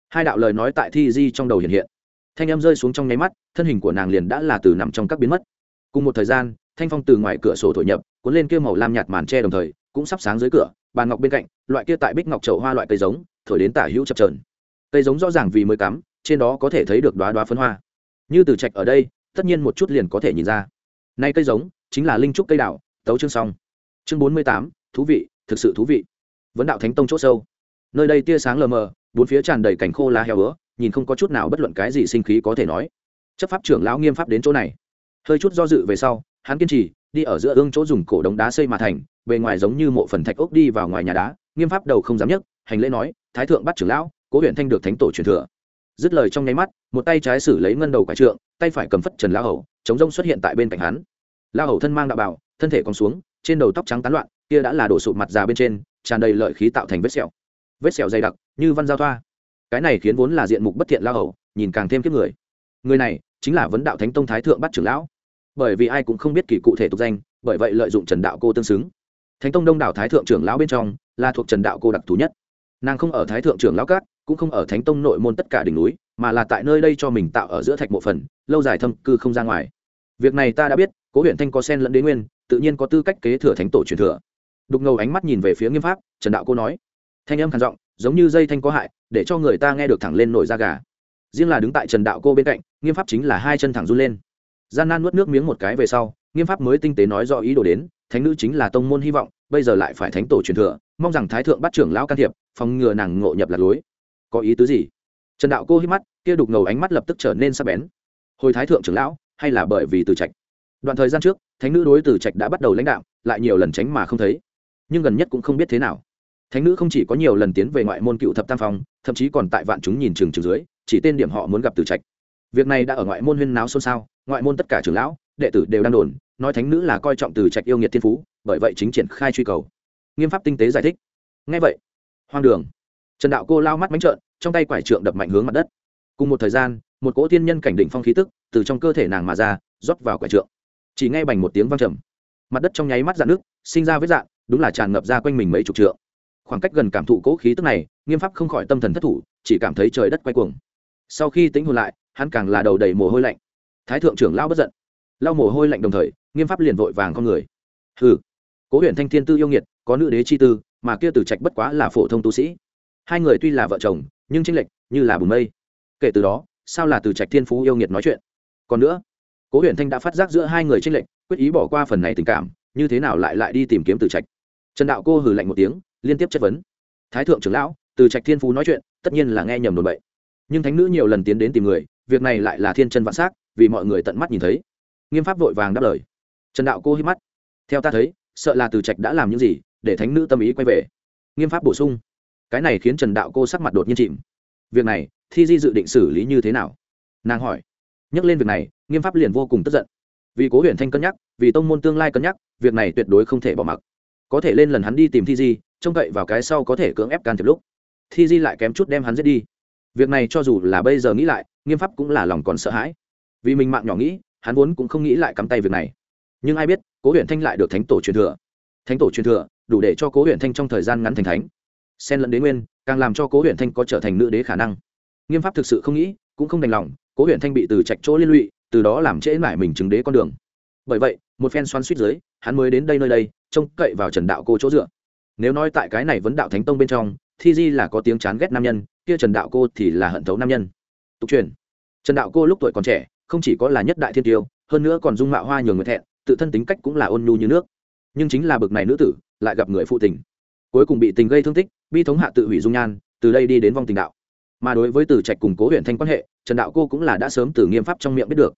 Hai đạo lời nói tại thi di trong đầu hiện hiện. Thanh em rơi xuống trong nháy mắt, thân hình của nàng liền đã là từ nằm trong các biến mất. Cùng một thời gian, thanh phong từ ngoài cửa sổ thổi nhập, cuốn lên kia màu lam nhạt màn tre đồng thời, cũng sắp sáng dưới cửa bàn ngọc bên cạnh, loại kia tại bích ngọc chậu hoa loại cây giống, thổi đến tả hữu chập trờn cây giống rõ ràng vì mới cắm, trên đó có thể thấy được đoá đoá phấn hoa. Như từ trạch ở đây, tất nhiên một chút liền có thể nhìn ra. Nay cây giống, chính là linh trúc cây đạo tấu chương xong chương bốn mươi tám, thú vị, thực sự thú vị. Vấn đạo thánh tông c h ỗ sâu. Nơi đây tia sáng lờ mờ, bốn phía tràn đầy cảnh khô lá heo ứa, nhìn không có chút nào bất luận cái gì sinh khí có thể nói. Chấp pháp trưởng lão nghiêm pháp đến chỗ này. Hơi chút do dự về sau, hắn kiên trì, đi ở giữa ương chỗ dùng cổ đống đá xây mà thành, bề ngoài giống như mộ phần thạch ốc đi vào ngoài nhà đá, nghiêm pháp đầu không dám nhấc, hành lễ nói, thái thượng bắt trưởng lão, cố huyện thanh được thánh tổ truyền thừa. Dứt lời trong nháy mắt, một tay trái xử lấy ngân đầu quả trượng, tay phải cầm phất trần la hầu, chống rông xuất hiện tại bên cạnh hắn. La hầu thân mang đạo bảo, thân thể còn xuống trên đầu tóc trắng tán loạn, kia đã là đổ sụp mặt già bên trên, tràn đầy lợi khí tạo thành vết sẹo. Vết sẹo dày đặc, như văn giao thoa. Cái này khiến vốn là diện mục bất thiện la hầu, nhìn càng thêm kiếp người. Người này, chính là vấn đạo thánh tông thái thượng bắt trưởng lão. Bởi vì ai cũng không biết kỳ cụ thể tục danh, bởi vậy lợi dụng trần đạo cô tương xứng. Thánh tông đông đảo thái thượng trưởng lão bên trong, là thuộc trần đạo cô đặc thù nhất. Nàng không ở thái thượng trưởng lão cát cũng không ở thánh tông nội môn tất cả đỉnh núi, mà là tại nơi đây cho mình tạo ở giữa thạch mộ phần, lâu dài thâm cư không ra ngoài. Việc này ta đã biết, cố huyện thanh có sen lẫn đế nguyên tự nhiên có tư cách kế thừa thánh tổ truyền thừa. Đục ngầu ánh mắt nhìn về phía nghiêm pháp, trần đạo cô nói, thanh âm khàn giọng, giống như dây thanh có hại, để cho người ta nghe được thẳng lên nổi da gà. Riêng là đứng tại trần đạo cô bên cạnh, nghiêm pháp chính là hai chân thẳng run lên. Gian nan nuốt nước miếng một cái về sau, nghiêm pháp mới tinh tế nói do ý đồ đến, thánh nữ chính là tông môn hy vọng, bây giờ lại phải thánh tổ truyền thừa, mong rằng thái thượng bắt trưởng lão can thiệp, phòng ngừa nàng ngộ nhập lạc lối. Có ý tứ gì? Trần đạo cô hít mắt, kia đục ngầu ánh mắt lập tức trở nên sắc bén. Hồi thái thượng trưởng lão, hay là bởi vì từ trạch? Đoạn thời gian trước, thánh nữ đối Tử trạch đã bắt đầu lãnh đạo, lại nhiều lần tránh mà không thấy. Nhưng gần nhất cũng không biết thế nào. Thánh nữ không chỉ có nhiều lần tiến về ngoại môn cựu thập tam phong, thậm chí còn tại vạn chúng nhìn trường trường dưới, chỉ tên điểm họ muốn gặp Tử trạch. Việc này đã ở ngoại môn huyên náo xôn xao, ngoại môn tất cả trưởng lão, đệ tử đều đang đồn, nói thánh nữ là coi trọng từ trạch yêu nghiệt thiên phú, bởi vậy chính triển khai truy cầu. Nghiêm pháp tinh tế giải thích. Ngay vậy, hoang đường. Trần đạo cô lao mắt bánh trợn, trong tay quải trượng đập mạnh hướng mặt đất. Cùng một thời gian, một cỗ thiên nhân cảnh đỉnh phong khí tức từ trong cơ thể nàng mà ra, rót vào quải trượng chỉ nghe bành một tiếng vang trầm. Mặt đất trong nháy mắt dạn nước sinh ra vết dạn đúng là tràn ngập ra quanh mình mấy chục trượng. Khoảng cách gần cảm thụ cỗ khí tức này, nghiêm pháp không khỏi tâm thần thất thủ, chỉ cảm thấy trời đất quay cuồng. Sau khi tính hồn lại, hắn càng là đầu đầy mồ hôi lạnh. Thái thượng trưởng lao bất giận. Lau mồ hôi lạnh đồng thời, nghiêm pháp liền vội vàng con người. Hừ. Cố huyện thanh thiên tư yêu nghiệt, có nữ đế chi tư, mà kia từ trạch bất quá là phổ thông tu sĩ. Hai người tuy là vợ chồng, nhưng tranh lệch như là bùn mây. Kể từ đó, sao là từ trạch thiên phú yêu nghiệt nói chuyện? Còn nữa cố huyện thanh đã phát giác giữa hai người tranh lệch, quyết ý bỏ qua phần này tình cảm, như thế nào lại lại đi tìm kiếm từ trạch. Trần đạo cô hừ lạnh một tiếng, liên tiếp chất vấn. Thái thượng trưởng lão, từ trạch thiên phú nói chuyện, tất nhiên là nghe nhầm đồn bậy. Nhưng thánh nữ nhiều lần tiến đến tìm người, việc này lại là thiên chân vạn s á c vì mọi người tận mắt nhìn thấy. Nghiêm pháp vội vàng đáp lời. Trần đạo cô hít mắt. Theo ta thấy, sợ là từ trạch đã làm những gì, để thánh nữ tâm ý quay về. Nghiêm pháp bổ sung. Cái này khiến trần đạo cô sắc mặt đột nhiên chìm. Việc này, thi di dự định xử lý như thế nào? Nàng hỏi. Nhắc lên việc này nghiêm pháp liền vô cùng tức giận. Vì cố Huyền thanh cân nhắc, vì tông môn tương lai cân nhắc, việc này tuyệt đối không thể bỏ mặc. Có thể lên lần hắn đi tìm thi di, trông cậy vào cái sau có thể cưỡng ép can thiệp lúc. Thi di lại kém chút đem hắn giết đi. Việc này cho dù là bây giờ nghĩ lại, nghiêm pháp cũng là lòng còn sợ hãi. Vì mình mạng nhỏ nghĩ, hắn vốn cũng không nghĩ lại cắm tay việc này. Nhưng ai biết, cố Huyền thanh lại được thánh tổ truyền thừa. Thánh tổ truyền thừa, đủ để cho cố Huyền thanh trong thời gian ngắn thành thánh. Xen lẫn đế nguyên, càng làm cho cố Huyền thanh có trở thành nữ đế khả năng. Nghiêm pháp thực sự không nghĩ, cũng không đành lòng, cố Huyền thanh bị từ trạch chỗ liên lụy từ đó làm trễ mải mình chứng đế con đường. Bởi vậy, một phen xoắn suýt dưới, hắn mới đến đây nơi đây, trông cậy vào trần đạo cô chỗ dựa. Nếu nói tại cái này vấn đạo thánh tông bên trong, thi di là có tiếng chán ghét nam nhân, kia trần đạo cô thì là hận thấu nam nhân. Tục truyền, trần đạo cô lúc tuổi còn trẻ, không chỉ có là nhất đại thiên tiêu, hơn nữa còn dung mạo hoa nhường người thẹn, tự thân tính cách cũng là ôn nhu như nước. Nhưng chính là bực này nữ tử, lại gặp người phụ tình. Cuối cùng bị tình gây thương tích, bi thống hạ tự hủy dung nhan, từ đây đi đến vong tình đạo. Mà đối với từ trạch cùng cố huyện thanh quan hệ, trần đạo cô cũng là đã sớm từ nghiêm pháp trong miệng biết được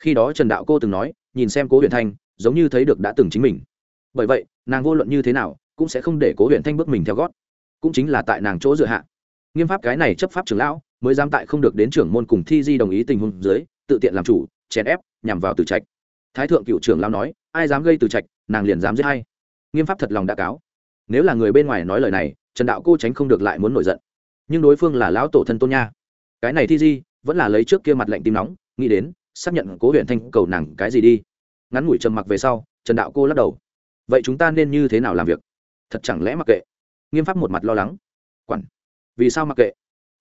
khi đó trần đạo cô từng nói nhìn xem cố huyện thanh giống như thấy được đã từng chính mình bởi vậy nàng vô luận như thế nào cũng sẽ không để cố huyện thanh bước mình theo gót cũng chính là tại nàng chỗ dựa hạ nghiêm pháp cái này chấp pháp trưởng lão mới dám tại không được đến trưởng môn cùng thi di đồng ý tình huống dưới tự tiện làm chủ chèn ép nhằm vào từ trạch thái thượng cựu trưởng lão nói ai dám gây từ trạch nàng liền dám giết hay nghiêm pháp thật lòng đã cáo nếu là người bên ngoài nói lời này trần đạo cô tránh không được lại muốn nổi giận nhưng đối phương là lão tổ thân tôn nha cái này thi di vẫn là lấy trước kia mặt lạnh tim nóng nghĩ đến xác nhận cố huyện thanh cầu nàng cái gì đi. Ngắn ngủi trầm mặc về sau, trần đạo cô lắc đầu. Vậy chúng ta nên như thế nào làm việc? Thật chẳng lẽ mặc kệ? Nghiêm pháp một mặt lo lắng. Quản. Vì sao mặc kệ?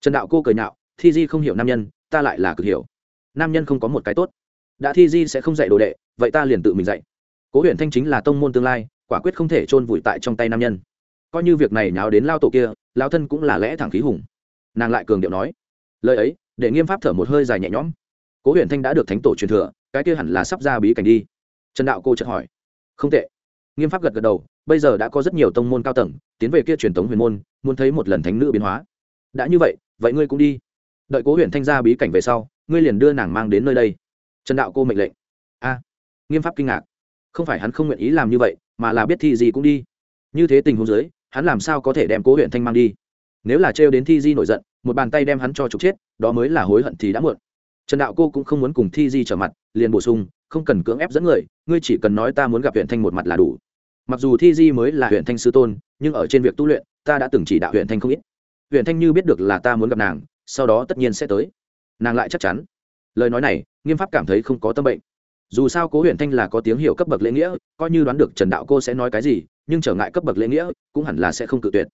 Trần đạo cô cười nhạo, thi di không hiểu nam nhân, ta lại là cực hiểu. Nam nhân không có một cái tốt. Đã thi di sẽ không dạy đồ đệ, vậy ta liền tự mình dạy. Cố huyện thanh chính là tông môn tương lai, quả quyết không thể chôn vùi tại trong tay nam nhân. Coi như việc này nháo đến lao tổ kia, lao thân cũng là lẽ thẳng khí hùng. Nàng lại cường điệu nói. Lời ấy, để nghiêm pháp thở một hơi dài nhẹ nhõm cố huyện thanh đã được thánh tổ truyền thừa, cái kia hẳn là sắp ra bí cảnh đi. Trần đạo cô chợt hỏi. Không tệ. Nghiêm pháp gật gật đầu, bây giờ đã có rất nhiều tông môn cao tầng, tiến về kia truyền thống huyền môn, muốn thấy một lần thánh nữ biến hóa. Đã như vậy vậy ngươi cũng đi. Đợi cố huyện thanh ra bí cảnh về sau, ngươi liền đưa nàng mang đến nơi đây. Trần đạo cô mệnh lệnh. A. Nghiêm pháp kinh ngạc. Không phải hắn không nguyện ý làm như vậy, mà là biết thi gì cũng đi. Như thế tình huống dưới, hắn làm sao có thể đem cố huyện thanh mang đi? Nếu là trêu đến thi di nổi giận, một bàn tay đem hắn cho trục chết, đó mới là hối hận thì đã muộn trần đạo cô cũng không muốn cùng thi di trở mặt, liền bổ sung, không cần cưỡng ép dẫn người, ngươi chỉ cần nói ta muốn gặp huyện thanh một mặt là đủ. Mặc dù thi di mới là huyện thanh sư tôn, nhưng ở trên việc tu luyện, ta đã từng chỉ đạo huyện thanh không ít. Huyện thanh như biết được là ta muốn gặp nàng, sau đó tất nhiên sẽ tới. Nàng lại chắc chắn. Lời nói này, nghiêm pháp cảm thấy không có tâm bệnh. Dù sao cố huyện thanh là có tiếng hiểu cấp bậc lễ nghĩa, coi như đoán được trần đạo cô sẽ nói cái gì, nhưng trở ngại cấp bậc lễ nghĩa, cũng hẳn là sẽ không cự tuyệt.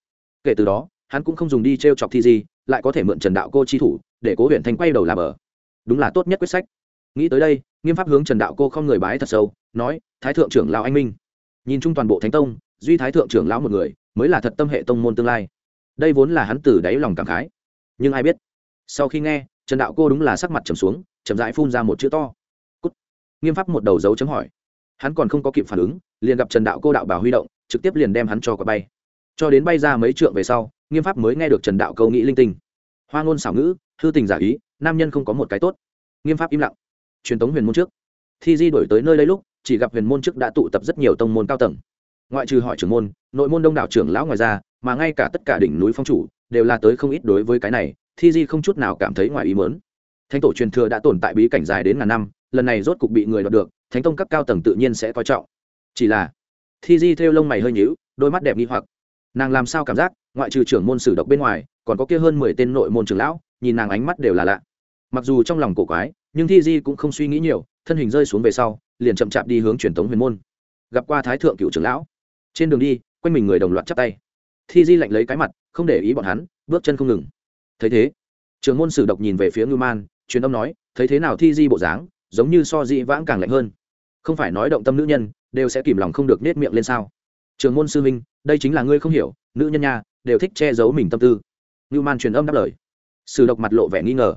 Kể từ đó, hắn cũng không dùng đi t r e o chọc thi gì lại có thể mượn trần đạo cô chi thủ, để cố huyện thanh quay đầu làm ở đúng là tốt nhất quyết sách. Nghĩ tới đây, nghiêm pháp hướng trần đạo cô không người bái thật sâu, nói, thái thượng trưởng lão anh minh. Nhìn chung toàn bộ thánh tông, duy thái thượng trưởng lão một người, mới là thật tâm hệ tông môn tương lai. Đây vốn là hắn từ đáy lòng cảm khái. Nhưng ai biết? Sau khi nghe, trần đạo cô đúng là sắc mặt trầm xuống, chậm rãi phun ra một chữ to. Cút. nghiêm pháp một đầu dấu chấm hỏi. Hắn còn không có kịp phản ứng, liền gặp trần đạo cô đạo bảo huy động, trực tiếp liền đem hắn cho quả bay. Cho đến bay ra mấy trượng về sau, nghiêm pháp mới nghe được trần đạo câu nghĩ linh tinh. Hoa ngôn xảo ngữ, hư tình giả ý nam nhân không có một cái tốt. Nghiêm pháp im lặng. Truyền tống huyền môn trước. Thi di đổi tới nơi đây lúc, chỉ gặp huyền môn trước đã tụ tập rất nhiều tông môn cao tầng. Ngoại trừ hỏi trưởng môn, nội môn đông đảo trưởng lão ngoài ra, mà ngay cả tất cả đỉnh núi phong chủ, đều là tới không ít đối với cái này, thi di không chút nào cảm thấy ngoài ý mớn thánh tổ truyền thừa đã tồn tại bí cảnh dài đến ngàn năm, lần này rốt cục bị người đoạt được, thánh tông cấp cao tầng tự nhiên sẽ coi trọng. Chỉ là, thi di theo lông mày hơi nhíu, đôi mắt đẹp nghi hoặc. Nàng làm sao cảm giác, ngoại trừ trưởng môn sử độc bên ngoài, còn có kia hơn mười tên nội môn trưởng lão nhìn nàng ánh mắt đều là lạ. Mặc dù trong lòng cổ quái, nhưng thi di cũng không suy nghĩ nhiều, thân hình rơi xuống về sau, liền chậm chạp đi hướng truyền thống huyền môn. Gặp qua thái thượng cựu trưởng lão. Trên đường đi, quanh mình người đồng loạt chắp tay. Thi di lạnh lấy cái mặt, không để ý bọn hắn, bước chân không ngừng. Thấy thế trường môn sử độc nhìn về phía ngưu man, truyền âm nói, thấy thế nào thi di bộ dáng, giống như so di vãng càng lạnh hơn. Không phải nói động tâm nữ nhân, đều sẽ kìm lòng không được nết miệng lên sao? Trường môn sư minh đây chính là ngươi không hiểu, nữ nhân nha, đều thích che giấu mình tâm tư. Ngưu man truyền âm đáp lời sử độc mặt lộ vẻ nghi ngờ.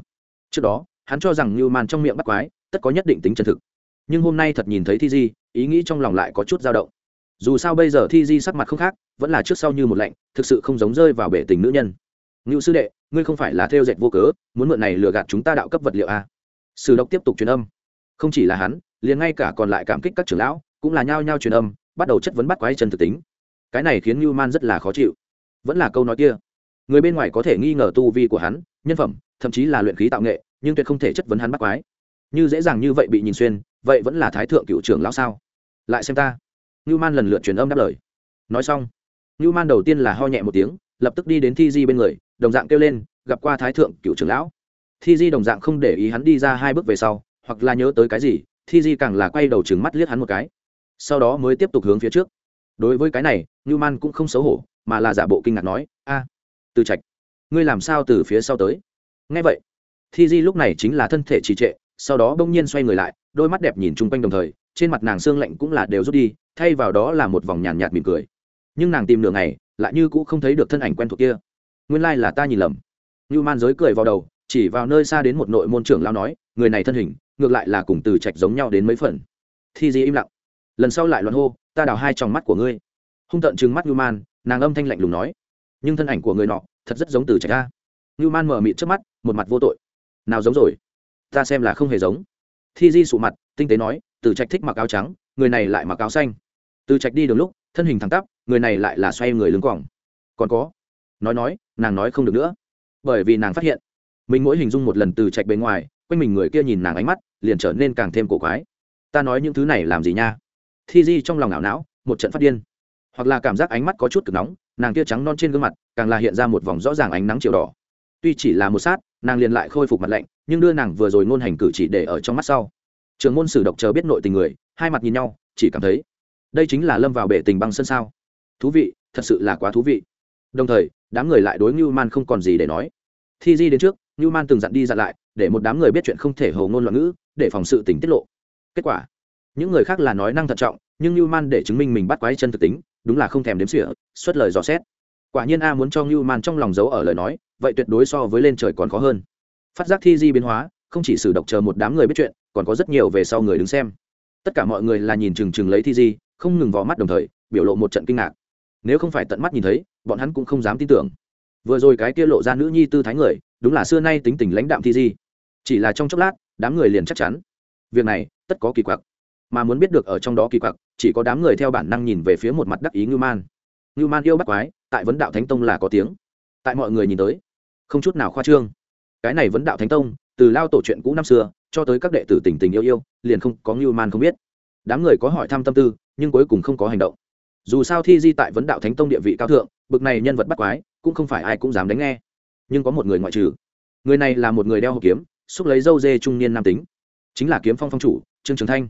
Trước đó, hắn cho rằng như màn trong miệng bắt quái, tất có nhất định tính chân thực. Nhưng hôm nay thật nhìn thấy thi di, ý nghĩ trong lòng lại có chút dao động. Dù sao bây giờ thi di sắc mặt không khác, vẫn là trước sau như một lạnh, thực sự không giống rơi vào bể tình nữ nhân. Ngưu sư đệ, ngươi không phải là theo dệt vô cớ, muốn mượn này lừa gạt chúng ta đạo cấp vật liệu à? sử độc tiếp tục truyền âm. Không chỉ là hắn, liền ngay cả còn lại cảm kích các trưởng lão, cũng là nhao nhao truyền âm, bắt đầu chất vấn bắt quái chân thực tính. Cái này khiến Nưu Man rất là khó chịu. Vẫn là câu nói kia. Người bên ngoài có thể nghi ngờ tu vi của hắn nhân phẩm, thậm chí là luyện khí tạo nghệ, nhưng tuyệt không thể chất vấn hắn bắt quái. Như dễ dàng như vậy bị nhìn xuyên, vậy vẫn là thái thượng cựu trưởng lão sao? Lại xem ta. Ngưu Man lần lượt truyền âm đáp lời. Nói xong ngưu Man đầu tiên là ho nhẹ một tiếng, lập tức đi đến thi di bên người, đồng dạng kêu lên, gặp qua thái thượng cựu trưởng lão. Thi di đồng dạng không để ý hắn đi ra hai bước về sau, hoặc là nhớ tới cái gì, thi di càng là quay đầu trừng mắt liếc hắn một cái. Sau đó mới tiếp tục hướng phía trước. Đối với cái này ngưu man cũng không xấu hổ, mà là giả bộ kinh ngạc nói, a, từ trạch ngươi làm sao từ phía sau tới? Ngay vậy, thi di lúc này chính là thân thể trì trệ, sau đó bỗng nhiên xoay người lại, đôi mắt đẹp nhìn chung quanh đồng thời, trên mặt nàng xương lạnh cũng là đều rút đi, thay vào đó là một vòng nhàn nhạt mỉm cười. Nhưng nàng tìm đường này lại như cũng không thấy được thân ảnh quen thuộc kia. Nguyên lai là ta nhìn lầm. Như man giới cười vào đầu, chỉ vào nơi xa đến một nội môn trưởng lao nói, người này thân hình, ngược lại là cùng từ trạch giống nhau đến mấy phần. Thi di im lặng. Lần sau lại loạn hô, ta đào hai tròng mắt của ngươi. Hung tận trừng mắt Như man, nàng âm thanh lạnh lùng nói. Nhưng thân ảnh của người nọ thật rất giống từ trạch a. Ngưu man mở mịt trước mắt, một mặt vô tội. Nào giống rồi? Ta xem là không hề giống. Thi di sụ mặt, tinh tế nói, từ trạch thích mặc áo trắng, người này lại mặc áo xanh. Từ trạch đi đường lúc, thân hình thẳng tắp, người này lại là xoay người lưng quòng. Còn có. Nói nói, nàng nói không được nữa. Bởi vì nàng phát hiện, mình mỗi hình dung một lần từ trạch bên ngoài, quanh mình người kia nhìn nàng ánh mắt, liền trở nên càng thêm cổ quái. Ta nói những thứ này làm gì nha? Thi di trong lòng ảo não, một trận phát điên. Hoặc là cảm giác ánh mắt có chút cực nóng nàng kia trắng non trên gương mặt càng là hiện ra một vòng rõ ràng ánh nắng chiều đỏ tuy chỉ là một sát nàng liền lại khôi phục mặt lạnh nhưng đưa nàng vừa rồi ngôn hành cử chỉ để ở trong mắt sau trường môn sử độc chờ biết nội tình người hai mặt nhìn nhau chỉ cảm thấy đây chính là lâm vào bể tình băng sân sao thú vị thật sự là quá thú vị đồng thời đám người lại đối ngưu man không còn gì để nói thi di đến trước ngưu man từng dặn đi dặn lại để một đám người biết chuyện không thể hầu ngôn loạn ngữ để phòng sự tỉnh tiết lộ kết quả những người khác là nói năng thận trọng nhưng Nưu Man để chứng minh mình bắt quái chân thực tính, đúng là không thèm đếm xỉa, xuất lời dò xét. Quả nhiên a muốn cho ngưu Man trong lòng giấu ở lời nói, vậy tuyệt đối so với lên trời còn khó hơn. Phát giác thi di biến hóa, không chỉ sử độc chờ một đám người biết chuyện, còn có rất nhiều về sau người đứng xem. Tất cả mọi người là nhìn chừng chừng lấy thi di, không ngừng vò mắt đồng thời, biểu lộ một trận kinh ngạc. Nếu không phải tận mắt nhìn thấy, bọn hắn cũng không dám tin tưởng. Vừa rồi cái kia lộ ra nữ nhi tư thái người, đúng là xưa nay tính tình lãnh đạm thi di. Chỉ là trong chốc lát, đám người liền chắc chắn, việc này tất có kỳ quặc mà muốn biết được ở trong đó kỳ quặc, chỉ có đám người theo bản năng nhìn về phía một mặt đắc ý ngưu man. Ngưu man yêu bắt quái, tại vấn đạo thánh tông là có tiếng. Tại mọi người nhìn tới, không chút nào khoa trương. Cái này vấn đạo thánh tông, từ lao tổ chuyện cũ năm xưa, cho tới các đệ tử tình tình yêu yêu, liền không có ngưu man không biết. Đám người có hỏi thăm tâm tư, nhưng cuối cùng không có hành động. Dù sao thi di tại vấn đạo thánh tông địa vị cao thượng, bực này nhân vật bắt quái, cũng không phải ai cũng dám đánh nghe. Nhưng có một người ngoại trừ. Người này là một người đeo hộp kiếm, xúc lấy dâu dê trung niên nam tính. Chính là kiếm phong phong chủ, trương trường thanh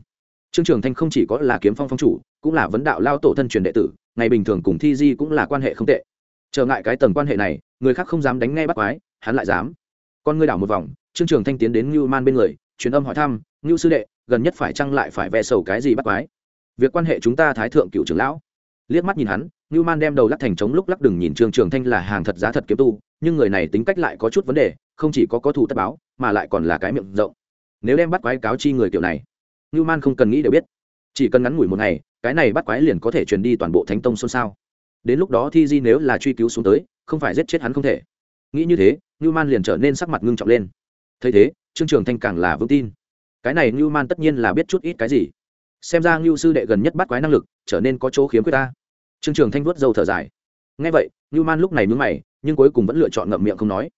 trương trường thanh không chỉ có là kiếm phong phong chủ, cũng là vấn đạo lao tổ thân truyền đệ tử, ngày bình thường cùng thi di cũng là quan hệ không tệ. Trở ngại cái tầng quan hệ này, người khác không dám đánh ngay bắt quái, hắn lại dám. Con ngươi đảo một vòng, trương trường thanh tiến đến ngưu man bên người, truyền âm hỏi thăm, ngưu sư đệ, gần nhất phải chăng lại phải vẽ sầu cái gì bắt quái? Việc quan hệ chúng ta thái thượng cựu trưởng lão. Liếc mắt nhìn hắn, ngưu man đem đầu lắc thành trống lúc lắc đừng nhìn trương trường thanh là hàng thật giá thật kiếm tu, nhưng người này tính cách lại có chút vấn đề, không chỉ có có thủ tất báo, mà lại còn là cái miệng rộng. Nếu đem bắt quái cáo chi người kiểu này Nưu Man không cần nghĩ đều biết, chỉ cần ngắn ngủi một ngày, cái này bắt quái liền có thể truyền đi toàn bộ Thánh Tông xôn xao. Đến lúc đó Thi Di nếu là truy cứu xuống tới, không phải giết chết hắn không thể. Nghĩ như thế, Nưu Man liền trở nên sắc mặt ngưng trọng lên. Thấy thế, Trương Trường Thanh càng là vững tin. Cái này Nưu Man tất nhiên là biết chút ít cái gì. Xem ra Nưu sư đệ gần nhất bắt quái năng lực, trở nên có chỗ khiếm khuyết ta. trương trường thanh vuốt dâu thở dài ngay vậy ngưu man lúc này mướn mày nhưng cuối cùng vẫn lựa chọn ngậm miệng không nói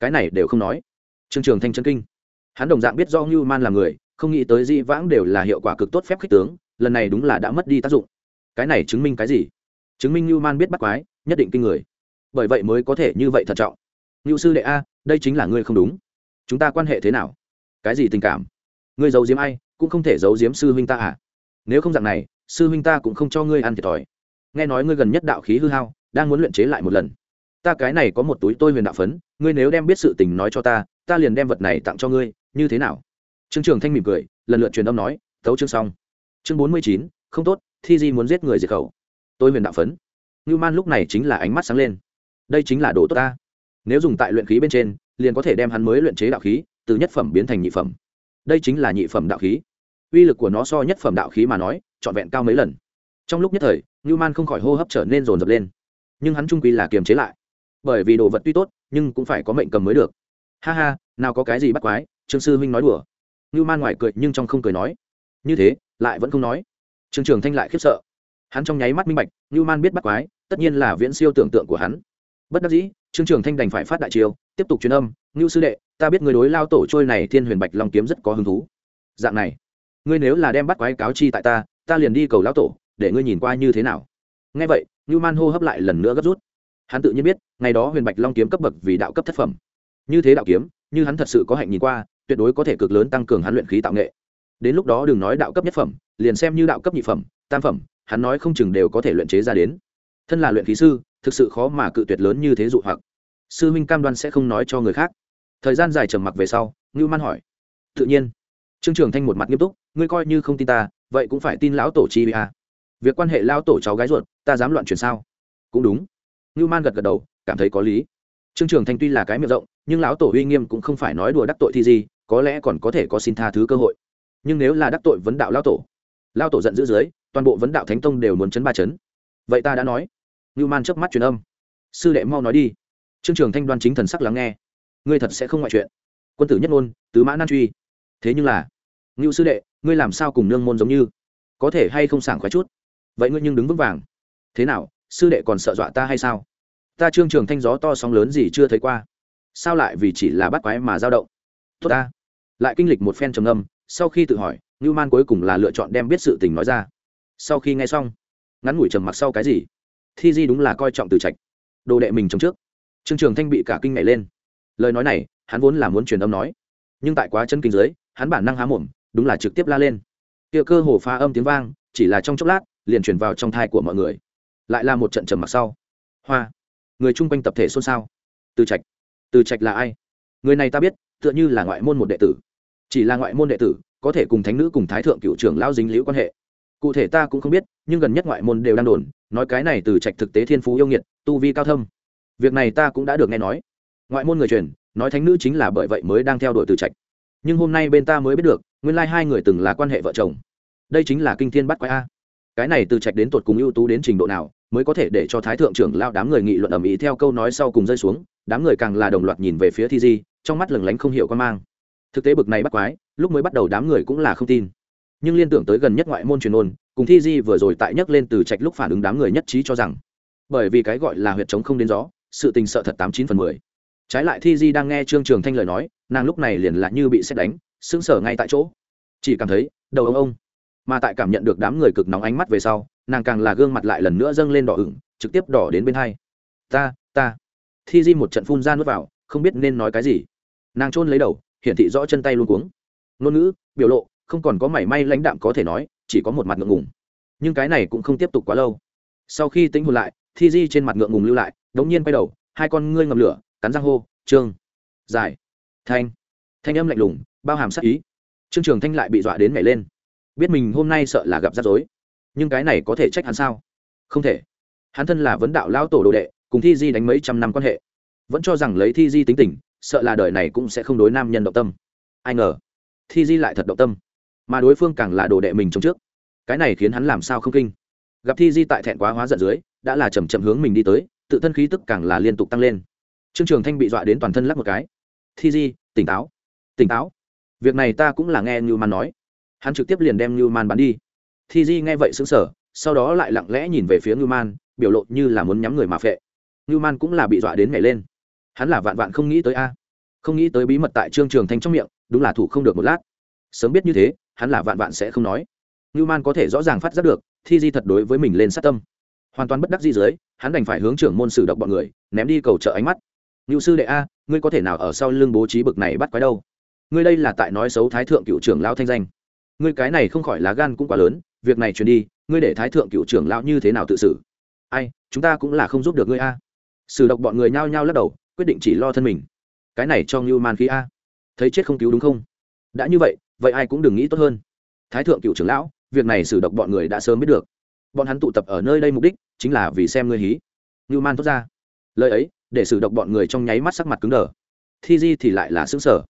cái này đều không nói trương trường thanh chân kinh hắn đồng dạng biết do ngưu man là người không nghĩ tới di vãng đều là hiệu quả cực tốt phép khích tướng, lần này đúng là đã mất đi tác dụng. Cái này chứng minh cái gì? Chứng minh lưu man biết bắt quái, nhất định kinh người. Bởi vậy mới có thể như vậy thận trọng. Ngưu sư đệ a, đây chính là ngươi không đúng. Chúng ta quan hệ thế nào? Cái gì tình cảm? Ngươi giấu giếm ai, cũng không thể giấu giếm sư huynh ta à? Nếu không dạng này, sư huynh ta cũng không cho ngươi ăn thiệt thòi. Nghe nói ngươi gần nhất đạo khí hư hao, đang muốn luyện chế lại một lần. Ta cái này có một túi tôi huyền đạo phấn, ngươi nếu đem biết sự tình nói cho ta ta liền đem vật này tặng cho ngươi, như thế nào? Trương trường thanh mỉm cười, lần lượt truyền âm nói, tấu chương xong. Chương bốn mươi chín, không tốt, thi di muốn giết người diệt khẩu. Tôi huyền đạo phấn. Ngưu man lúc này chính là ánh mắt sáng lên. Đây chính là đồ tốt ta. Nếu dùng tại luyện khí bên trên, liền có thể đem hắn mới luyện chế đạo khí, từ nhất phẩm biến thành nhị phẩm. Đây chính là nhị phẩm đạo khí. Uy lực của nó so nhất phẩm đạo khí mà nói, trọn vẹn cao mấy lần. Trong lúc nhất thời, ngưu man không khỏi hô hấp trở nên rồn rập lên. Nhưng hắn trung quy là kiềm chế lại. Bởi vì đồ vật tuy tốt, nhưng cũng phải có mệnh cầm mới được. Ha ha, nào có cái gì bắt quái, trương sư huynh nói đùa ngưu man ngoài cười nhưng trong không cười nói, như thế, lại vẫn không nói. Trương trường thanh lại khiếp sợ. Hắn trong nháy mắt minh bạch, ngưu man biết bắt quái, tất nhiên là viễn siêu tưởng tượng của hắn. Bất đắc dĩ, trương trường thanh đành phải phát đại chiêu, tiếp tục truyền âm, ngưu sư đệ, ta biết người đối lao tổ trôi này thiên huyền bạch long kiếm rất có hứng thú. Dạng này, ngươi nếu là đem bắt quái cáo chi tại ta ta liền đi cầu lão tổ, để ngươi nhìn qua như thế nào. Ngay vậy, ngưu man hô hấp lại lần nữa gấp rút. Hắn tự nhiên biết, ngày đó huyền bạch long kiếm cấp bậc vì đạo cấp thất phẩm. Như thế đạo kiếm, như hắn thật sự có hạnh nhìn qua tuyệt đối có thể cực lớn tăng cường hắn luyện khí tạo nghệ. Đến lúc đó đừng nói đạo cấp nhất phẩm, liền xem như đạo cấp nhị phẩm, tam phẩm, hắn nói không chừng đều có thể luyện chế ra đến. Thân là luyện khí sư, thực sự khó mà cự tuyệt lớn như thế dụ hoặc. Sư minh cam đoan sẽ không nói cho người khác. Thời gian dài trầm mặc về sau, ngưu man hỏi, tự nhiên. Trương trường thanh một mặt nghiêm túc, ngươi coi như không tin ta, vậy cũng phải tin lão tổ chi a. Việc quan hệ lão tổ cháu gái ruột, ta dám loạn chuyển sao? Cũng đúng. Ngưu man gật gật đầu, cảm thấy có lý. Trương trường thanh tuy là cái miệng rộng, nhưng lão tổ uy nghiêm cũng không phải nói đùa đắc tội thì gì có lẽ còn có thể có xin tha thứ cơ hội. Nhưng nếu là đắc tội vấn đạo lão tổ lao tổ giận dữ dưới, toàn bộ vấn đạo thánh tông đều muốn chấn ba chấn. Vậy ta đã nói. Ngưu man chớp mắt truyền âm. Sư đệ mau nói đi. Trương trường thanh đoan chính thần sắc lắng nghe. Ngươi thật sẽ không ngoại chuyện. Quân tử nhất ngôn, tứ mã nan truy. Thế nhưng là ngưu sư đệ, ngươi làm sao cùng nương môn giống như? Có thể hay không sảng khoái chút? Vậy ngươi nhưng đứng vững vàng. Thế nào, sư đệ còn sợ dọa ta hay sao? Ta trương trường thanh gió to sóng lớn gì chưa thấy qua. Sao lại vì chỉ là bắt quái mà dao động? Tốt ta lại kinh lịch một phen trầm âm sau khi tự hỏi, ngưu man cuối cùng là lựa chọn đem biết sự tình nói ra. Sau khi nghe xong, ngắn ngủi trầm mặc sau cái gì? Thi di đúng là coi trọng từ trạch. Đồ đệ mình trong trước. Trương trường thanh bị cả kinh nhảy lên. Lời nói này, hắn vốn là muốn truyền âm nói. Nhưng tại quá chân kinh dưới, hắn bản năng há mồm, đúng là trực tiếp la lên. Kia cơ hồ pha âm tiếng vang, chỉ là trong chốc lát, liền truyền vào trong thai của mọi người. Lại là một trận trầm mặc sau. Hoa, người chung quanh tập thể xôn xao. Từ trạch từ trạch là ai? Người này ta biết, tựa như là ngoại môn một đệ tử chỉ là ngoại môn đệ tử, có thể cùng thánh nữ cùng thái thượng cựu trưởng lao dính liễu quan hệ. Cụ thể ta cũng không biết, nhưng gần nhất ngoại môn đều đang đồn, nói cái này từ trạch thực tế thiên phú yêu nghiệt, tu vi cao thâm. Việc này ta cũng đã được nghe nói. Ngoại môn người truyền, nói thánh nữ chính là bởi vậy mới đang theo đuổi từ trạch. Nhưng hôm nay bên ta mới biết được, nguyên lai hai người từng là quan hệ vợ chồng. Đây chính là kinh thiên bắt quái a. Cái này từ trạch đến tột cùng ưu tú đến trình độ nào, mới có thể để cho thái thượng trưởng lao đám người nghị luận ầm ĩ theo câu nói sau cùng rơi xuống, đám người càng là đồng loạt nhìn về phía thi di, trong mắt lừng lánh không hiểu quan mang thực tế bực này bắt quái, lúc mới bắt đầu đám người cũng là không tin. Nhưng liên tưởng tới gần nhất ngoại môn truyền ôn, cùng thi di vừa rồi tại nhắc lên từ trạch lúc phản ứng đám người nhất trí cho rằng, bởi vì cái gọi là huyệt chống không đến gió, sự tình sợ thật tám chín phần mười. Trái lại thi di đang nghe trương trường thanh lời nói, nàng lúc này liền lại như bị xét đánh, sững sờ ngay tại chỗ. Chỉ cảm thấy, đầu ông ông. Mà tại cảm nhận được đám người cực nóng ánh mắt về sau, nàng càng là gương mặt lại lần nữa dâng lên đỏ ửng, trực tiếp đỏ đến bên hai. Ta ta. Thi di một trận phun ra nuốt vào, không biết nên nói cái gì. Nàng trôn lấy đầu hiển thị rõ chân tay luôn cuống. Ngôn ngữ, biểu lộ, không còn có mảy may lãnh đạm có thể nói, chỉ có một mặt ngượng ngùng. Nhưng cái này cũng không tiếp tục quá lâu. Sau khi tính hồn lại, thi di trên mặt ngượng ngùng lưu lại, đống nhiên quay đầu, hai con ngươi ngầm lửa, cắn răng hô, trương. Dài thanh. Thanh âm lạnh lùng, bao hàm sát ý. Trương trường thanh lại bị dọa đến mẹ lên. Biết mình hôm nay sợ là gặp rắc rối. Nhưng cái này có thể trách hắn sao? Không thể. Hắn thân là vấn đạo lao tổ đồ đệ, cùng thi di đánh mấy trăm năm quan hệ. Vẫn cho rằng lấy thi di tính tình sợ là đời này cũng sẽ không đối nam nhân động tâm. Ai ngờ, thi di lại thật động tâm. Mà đối phương càng là đồ đệ mình trong trước. Cái này khiến hắn làm sao không kinh. Gặp thi di tại thẹn quá hóa giận dưới, đã là chầm chậm hướng mình đi tới, tự thân khí tức càng là liên tục tăng lên. Trương trường thanh bị dọa đến toàn thân lắc một cái. Thi di, tỉnh táo tỉnh táo. Việc này ta cũng là nghe như man nói. Hắn trực tiếp liền đem như man bắn đi. Thi di nghe vậy xứng sở sau đó lại lặng lẽ nhìn về phía như man, biểu lộ như là muốn nhắm người mà phệ. Newman man cũng là bị dọa đến nhảy lên hắn là vạn vạn không nghĩ tới a. Không nghĩ tới bí mật tại trương trường thanh trong miệng, đúng là thủ không được một lát. Sớm biết như thế, hắn là vạn vạn sẽ không nói. Ngưu man có thể rõ ràng phát giác được, thi di thật đối với mình lên sát tâm. Hoàn toàn bất đắc di dưới, hắn đành phải hướng trưởng môn sử độc bọn người, ném đi cầu trợ ánh mắt. Ngưu sư đệ a, ngươi có thể nào ở sau lưng bố trí bực này bắt quái đâu? Ngươi đây là tại nói xấu thái thượng cựu trưởng lao thanh danh. Ngươi cái này không khỏi lá gan cũng quá lớn, việc này truyền đi, ngươi để thái thượng cựu trưởng lão như thế nào tự xử? Ai, chúng ta cũng là không giúp được ngươi a. Sử độc bọn người nhao nhao lắc đầu quyết định chỉ lo thân mình. Cái này cho ngưu man khí a. Thấy chết không cứu đúng không? Đã như vậy vậy ai cũng đừng nghĩ tốt hơn. Thái thượng cựu trưởng lão, việc này xử độc bọn người đã sớm biết được. Bọn hắn tụ tập ở nơi đây mục đích chính là vì xem ngươi hí. Ngưu man thốt ra. Lời ấy, để xử độc bọn người trong nháy mắt sắc mặt cứng đờ. Thi di thì lại là xứng sở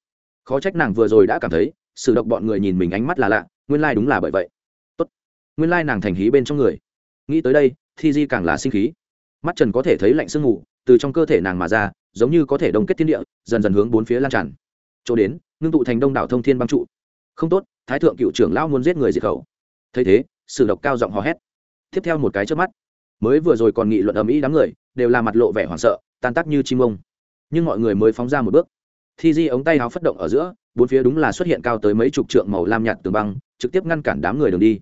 khó trách nàng vừa rồi đã cảm thấy, xử độc bọn người nhìn mình ánh mắt là lạ, nguyên lai đúng là bởi vậy. Tốt. Nguyên lai nàng thành hí bên trong người. Nghĩ tới đây, thi di càng là sinh khí. Mắt trần có thể thấy lạnh sương mù, từ trong cơ thể nàng mà ra giống như có thể đồng kết thiên địa, dần dần hướng bốn phía lan tràn. Chỗ đến, ngưng tụ thành đông đảo thông thiên băng trụ. Không tốt, thái thượng cựu trưởng lão muốn giết người diệt khẩu. Thấy thế, sử độc cao giọng hò hét. Tiếp theo một cái trước mắt, mới vừa rồi còn nghị luận ầm ĩ đám người, đều là mặt lộ vẻ hoảng sợ, tan tác như chim ông. Nhưng mọi người mới phóng ra một bước. Thi di ống tay áo phất động ở giữa, bốn phía đúng là xuất hiện cao tới mấy chục trượng màu lam nhạt tường băng, trực tiếp ngăn cản đám người đường đi.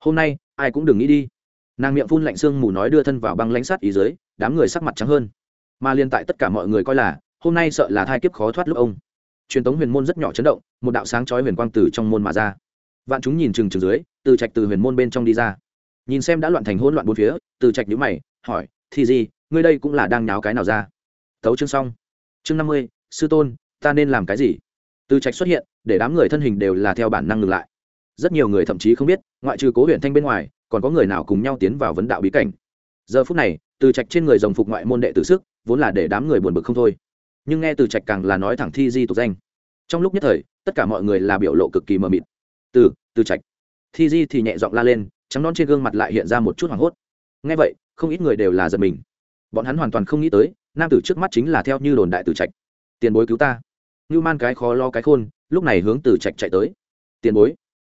Hôm nay, ai cũng đừng nghĩ đi. Nàng miệng phun lạnh xương mù nói đưa thân vào băng lãnh sát ý dưới, đám người sắc mặt trắng hơn mà liên tại tất cả mọi người coi là, hôm nay sợ là thai kiếp khó thoát lúc ông. Truyền tống huyền môn rất nhỏ chấn động, một đạo sáng chói huyền quang từ trong môn mà ra. Vạn chúng nhìn chừng chừng dưới, từ trạch từ huyền môn bên trong đi ra. Nhìn xem đã loạn thành hỗn loạn bốn phía, từ trạch nhíu mày, hỏi, thì gì, ngươi đây cũng là đang nháo cái nào ra? Thấu chương xong. Chương năm mươi, sư tôn, ta nên làm cái gì? Từ trạch xuất hiện, để đám người thân hình đều là theo bản năng ngừng lại. Rất nhiều người thậm chí không biết, ngoại trừ cố huyện thanh bên ngoài, còn có người nào cùng nhau tiến vào vấn đạo bí cảnh? Giờ phút này, từ trạch trên người rồng phục ngoại môn đệ tử sức, vốn là để đám người buồn bực không thôi. Nhưng nghe từ trạch càng là nói thẳng thi di tục danh. Trong lúc nhất thời, tất cả mọi người là biểu lộ cực kỳ mờ mịt. Từ từ trạch. Thi di thì nhẹ giọng la lên, trắng non trên gương mặt lại hiện ra một chút hoảng hốt. Nghe vậy, không ít người đều là giật mình. Bọn hắn hoàn toàn không nghĩ tới, nam tử trước mắt chính là theo như đồn đại từ trạch. Tiền bối cứu ta. Ngưu man cái khó lo cái khôn, lúc này hướng từ trạch chạy tới. Tiền bối.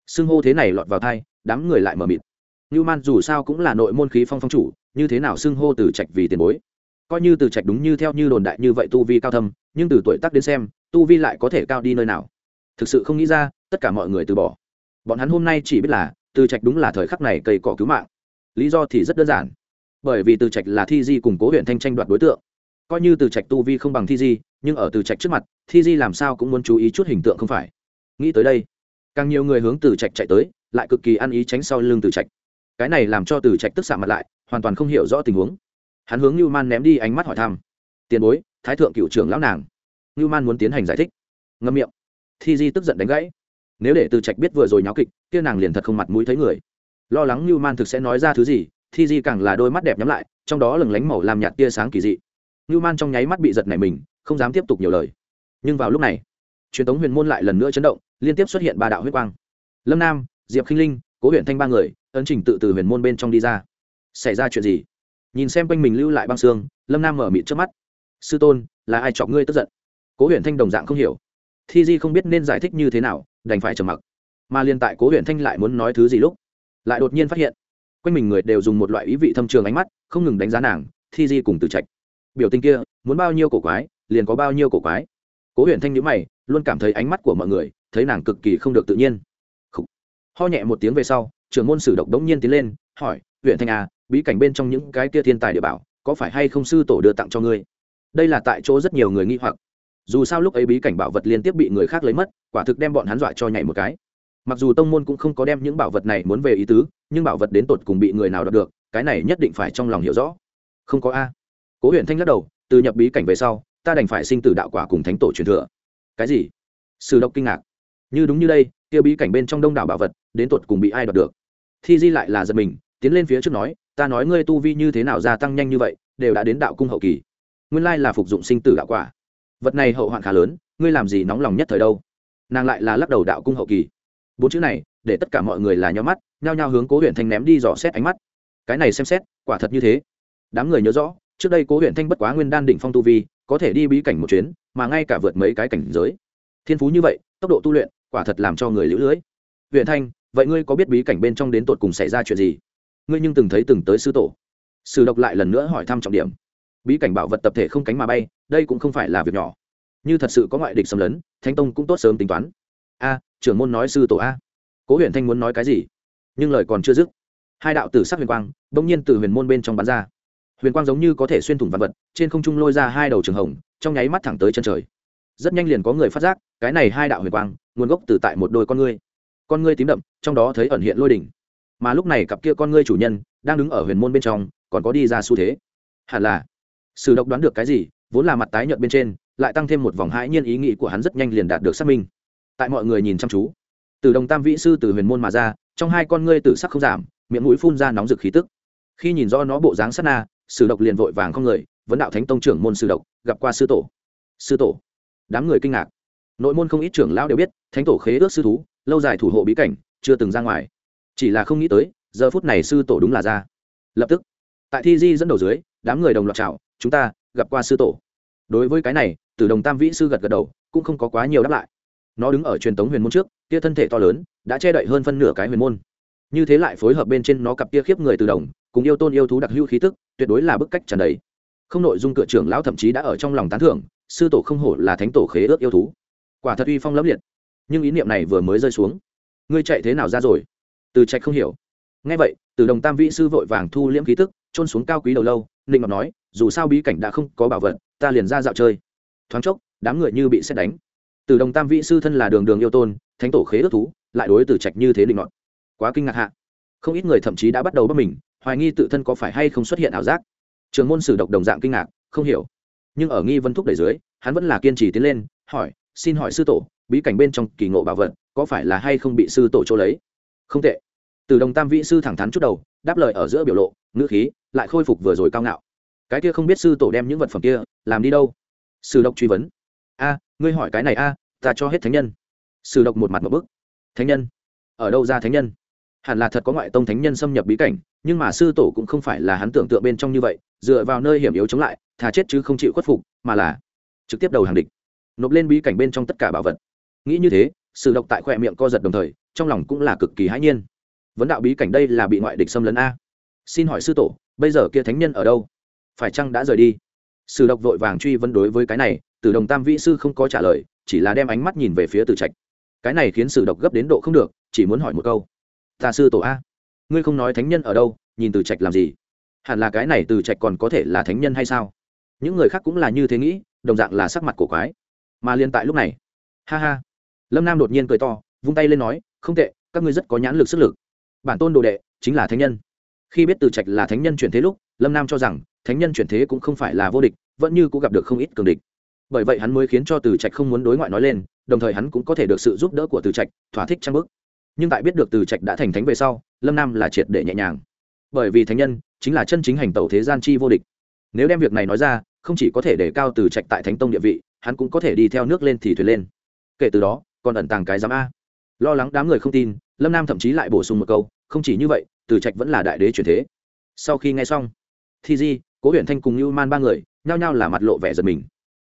Xưng hô thế này lọt vào thai đám người lại mờ mịt. Ngưu man dù sao cũng là nội môn khí phong phong chủ như thế nào xưng hô từ trạch vì tiền bối? Coi như từ trạch đúng như theo như đồn đại như vậy tu vi cao thâm, nhưng từ tuổi tác đến xem, tu vi lại có thể cao đi nơi nào? Thực sự không nghĩ ra, tất cả mọi người từ bỏ. Bọn hắn hôm nay chỉ biết là, từ trạch đúng là thời khắc này cây cỏ cứu mạng. Lý do thì rất đơn giản. Bởi vì từ trạch là thi di củng cố huyện thanh tranh đoạt đối tượng. Coi như từ trạch tu vi không bằng thi di, nhưng ở từ trạch trước mặt, thi di làm sao cũng muốn chú ý chút hình tượng không phải. Nghĩ tới đây, càng nhiều người hướng từ trạch chạy tới, lại cực kỳ ăn ý tránh sau lưng từ trạch. Cái này làm cho từ trạch tức xạ mặt lại hoàn toàn không hiểu rõ tình huống. Hắn hướng như man ném đi ánh mắt hỏi thăm. Tiền bối, thái thượng cựu trưởng lão nàng. Như man muốn tiến hành giải thích. Ngâm miệng. Thi di tức giận đánh gãy. Nếu để từ trạch biết vừa rồi nháo kịch, kia nàng liền thật không mặt mũi thấy người. Lo lắng như man thực sẽ nói ra thứ gì, thi di càng là đôi mắt đẹp nhắm lại, trong đó lừng lánh màu làm nhạt tia sáng kỳ dị. Như man trong nháy mắt bị giật này mình, không dám tiếp tục nhiều lời. Nhưng vào lúc này, truyền thống huyền môn lại lần nữa chấn động, liên tiếp xuất hiện ba đạo huyết quang. Lâm nam, diệp khinh linh, cố huyện thanh ba người, ấn trình tự từ huyền môn bên trong đi ra xảy ra chuyện gì? Nhìn xem quanh mình lưu lại băng xương, lâm nam mở mịt trước mắt. Sư tôn, là ai chọc ngươi tức giận? Cố huyện thanh đồng dạng không hiểu. Thi di không biết nên giải thích như thế nào, đành phải trầm mặc. Mà liên tại cố huyện thanh lại muốn nói thứ gì lúc, lại đột nhiên phát hiện, quanh mình người đều dùng một loại ý vị thâm trường ánh mắt, không ngừng đánh giá nàng, thi di cùng từ trạch. Biểu tình kia, muốn bao nhiêu cổ quái, liền có bao nhiêu cổ quái. Cố huyện thanh nhữ mày, luôn cảm thấy ánh mắt của mọi người, thấy nàng cực kỳ không được tự nhiên. Ho nhẹ một tiếng về sau, trưởng môn sử độc đống nhiên tiến lên, hỏi huyện thanh à bí cảnh bên trong những cái kia thiên tài địa bảo, có phải hay không sư tổ đưa tặng cho ngươi? Đây là tại chỗ rất nhiều người nghi hoặc. Dù sao lúc ấy bí cảnh bảo vật liên tiếp bị người khác lấy mất, quả thực đem bọn hắn dọa cho nhảy một cái. Mặc dù tông môn cũng không có đem những bảo vật này muốn về ý tứ, nhưng bảo vật đến tột cùng bị người nào đọc được, cái này nhất định phải trong lòng hiểu rõ. Không có a. Cố huyện thanh lắc đầu, từ nhập bí cảnh về sau, ta đành phải sinh tử đạo quả cùng thánh tổ truyền thừa. Cái gì? Sử độc kinh ngạc. Như đúng như đây, kia bí cảnh bên trong đông đảo bảo vật, đến tột cùng bị ai đoạt được? Thi di lại là giật mình tiến lên phía trước nói, ta nói ngươi tu vi như thế nào gia tăng nhanh như vậy, đều đã đến đạo cung hậu kỳ. Nguyên lai là phục dụng sinh tử đạo quả. Vật này hậu hoạn khá lớn, ngươi làm gì nóng lòng nhất thời đâu? Nàng lại là lắc đầu đạo cung hậu kỳ. Bốn chữ này, để tất cả mọi người là nhau mắt, nhao nhao hướng cố huyện thanh ném đi dò xét ánh mắt. Cái này xem xét, quả thật như thế. Đám người nhớ rõ, trước đây cố huyện thanh bất quá nguyên đan đỉnh phong tu vi, có thể đi bí cảnh một chuyến, mà ngay cả vượt mấy cái cảnh giới. Thiên phú như vậy, tốc độ tu luyện, quả thật làm cho người lũ lưỡi huyện thanh, vậy ngươi có biết bí cảnh bên trong đến tột cùng xảy ra chuyện gì? Ngươi nhưng từng thấy từng tới sư tổ. Sử độc lại lần nữa hỏi thăm trọng điểm. Bí cảnh bảo vật tập thể không cánh mà bay, đây cũng không phải là việc nhỏ. Như thật sự có ngoại địch xâm lấn, thánh tông cũng tốt sớm tính toán. A, trưởng môn nói sư tổ a. Cố huyền thanh muốn nói cái gì? Nhưng lời còn chưa dứt, hai đạo tử sắc huyền quang bỗng nhiên từ huyền môn bên trong bắn ra. Huyền quang giống như có thể xuyên thủng vật vật, trên không trung lôi ra hai đầu trường hồng, trong nháy mắt thẳng tới chân trời. Rất nhanh liền có người phát giác, cái này hai đạo huyền quang, nguồn gốc từ tại một đôi con ngươi. Con ngươi tím đậm, trong đó thấy ẩn hiện lôi đỉnh mà lúc này cặp kia con ngươi chủ nhân đang đứng ở huyền môn bên trong, còn có đi ra xu thế. Hẳn là, sử độc đoán được cái gì, vốn là mặt tái nhợt bên trên, lại tăng thêm một vòng hãi nhiên ý nghĩ của hắn rất nhanh liền đạt được xác minh. Tại mọi người nhìn chăm chú, từ đồng tam vĩ sư từ huyền môn mà ra, trong hai con ngươi tử sắc không giảm, miệng mũi phun ra nóng rực khí tức. Khi nhìn do nó bộ dáng sát na, sử độc liền vội vàng không người, vấn đạo thánh tông trưởng môn sử độc, gặp qua sư tổ. Sư tổ? Đám người kinh ngạc. Nội môn không ít trưởng lão đều biết, thánh tổ khế ước sư thú, lâu dài thủ hộ bí cảnh, chưa từng ra ngoài chỉ là không nghĩ tới, giờ phút này sư tổ đúng là ra. Lập tức, tại thi di dẫn đầu dưới, đám người đồng loạt chào, chúng ta gặp qua sư tổ. Đối với cái này từ đồng tam vĩ sư gật gật đầu, cũng không có quá nhiều đáp lại. Nó đứng ở truyền tống huyền môn trước, kia thân thể to lớn, đã che đậy hơn phân nửa cái huyền môn. Như thế lại phối hợp bên trên nó cặp kia khiếp người từ đồng, cùng yêu tôn yêu thú đặc hữu khí tức, tuyệt đối là bức cách trần đầy. Không nội dung cửa trưởng lão thậm chí đã ở trong lòng tán thưởng, sư tổ không hổ là thánh tổ khế ước yêu thú. Quả thật uy phong lẫm liệt, nhưng ý niệm này vừa mới rơi xuống. Ngươi chạy thế nào ra rồi? Từ trạch không hiểu. Ngay vậy, từ đồng tam vĩ sư vội vàng thu liễm khí tức trôn xuống cao quý đầu lâu ninh ngọc nói, dù sao bí cảnh đã không có bảo vật, ta liền ra dạo chơi. Thoáng chốc, đám người như bị xét đánh. Từ đồng tam vĩ sư thân là đường đường yêu tôn, thánh tổ khế ước thú, lại đối từ trạch như thế định ngọn quá kinh ngạc hạ. Không ít người thậm chí đã bắt đầu bất mình, hoài nghi tự thân có phải hay không xuất hiện ảo giác. Trường môn sử độc đồng dạng kinh ngạc, không hiểu. Nhưng ở nghi vân thúc đẩy dưới, hắn vẫn là kiên trì tiến lên, hỏi, xin hỏi sư tổ, bí cảnh bên trong kỳ ngộ bảo vật, có phải là hay không bị sư tổ chỗ lấy? Không tệ. Từ đồng tam vĩ sư thẳng thắn chút đầu, đáp lời ở giữa biểu lộ, ngữ khí lại khôi phục vừa rồi cao ngạo. Cái kia không biết sư tổ đem những vật phẩm kia làm đi đâu? Sử độc truy vấn. A, ngươi hỏi cái này a, ta cho hết thánh nhân. Sử độc một mặt một bức. Thánh nhân? Ở đâu ra thánh nhân? Hẳn là thật có ngoại tông thánh nhân xâm nhập bí cảnh, nhưng mà sư tổ cũng không phải là hắn tưởng tượng bên trong như vậy, dựa vào nơi hiểm yếu chống lại, thà chết chứ không chịu khuất phục, mà là trực tiếp đầu hàng địch, nộp lên bí cảnh bên trong tất cả bảo vật. Nghĩ như thế sử độc tại khoe miệng co giật đồng thời, trong lòng cũng là cực kỳ hãi nhiên. Vấn đạo bí cảnh đây là bị ngoại địch xâm lấn a. Xin hỏi sư tổ, bây giờ kia thánh nhân ở đâu? Phải chăng đã rời đi? Sử độc vội vàng truy vấn đối với cái này từ đồng tam vĩ sư không có trả lời, chỉ là đem ánh mắt nhìn về phía từ trạch. Cái này khiến sử độc gấp đến độ không được, chỉ muốn hỏi một câu. Ta sư tổ a, ngươi không nói thánh nhân ở đâu, nhìn từ trạch làm gì? Hẳn là cái này từ trạch còn có thể là thánh nhân hay sao? Những người khác cũng là như thế nghĩ, đồng dạng là sắc mặt cổ quái. Mà liên tại lúc này, ha ha lâm nam đột nhiên cười to, vung tay lên nói, không tệ, các ngươi rất có nhãn lực sức lực. Bản tôn đồ đệ chính là thánh nhân. Khi biết từ trạch là thánh nhân chuyển thế lúc, lâm nam cho rằng thánh nhân chuyển thế cũng không phải là vô địch, vẫn như cũng gặp được không ít cường địch. Bởi vậy hắn mới khiến cho từ trạch không muốn đối ngoại nói lên, đồng thời hắn cũng có thể được sự giúp đỡ của từ trạch, thỏa thích trang bức. Nhưng tại biết được từ trạch đã thành thánh về sau, lâm nam là triệt để nhẹ nhàng. Bởi vì thánh nhân chính là chân chính hành tẩu thế gian chi vô địch. Nếu đem việc này nói ra, không chỉ có thể để cao từ trạch tại thánh tông địa vị, hắn cũng có thể đi theo nước lên thì thuyền lên. Kể từ đó còn ẩn tàng cái giám a. Lo lắng đám người không tin, lâm nam thậm chí lại bổ sung một câu, không chỉ như vậy, từ trạch vẫn là đại đế truyền thế. Sau khi nghe xong, thi di, cố huyện thanh cùng như man ba người, nhao nhao là mặt lộ vẻ giật mình.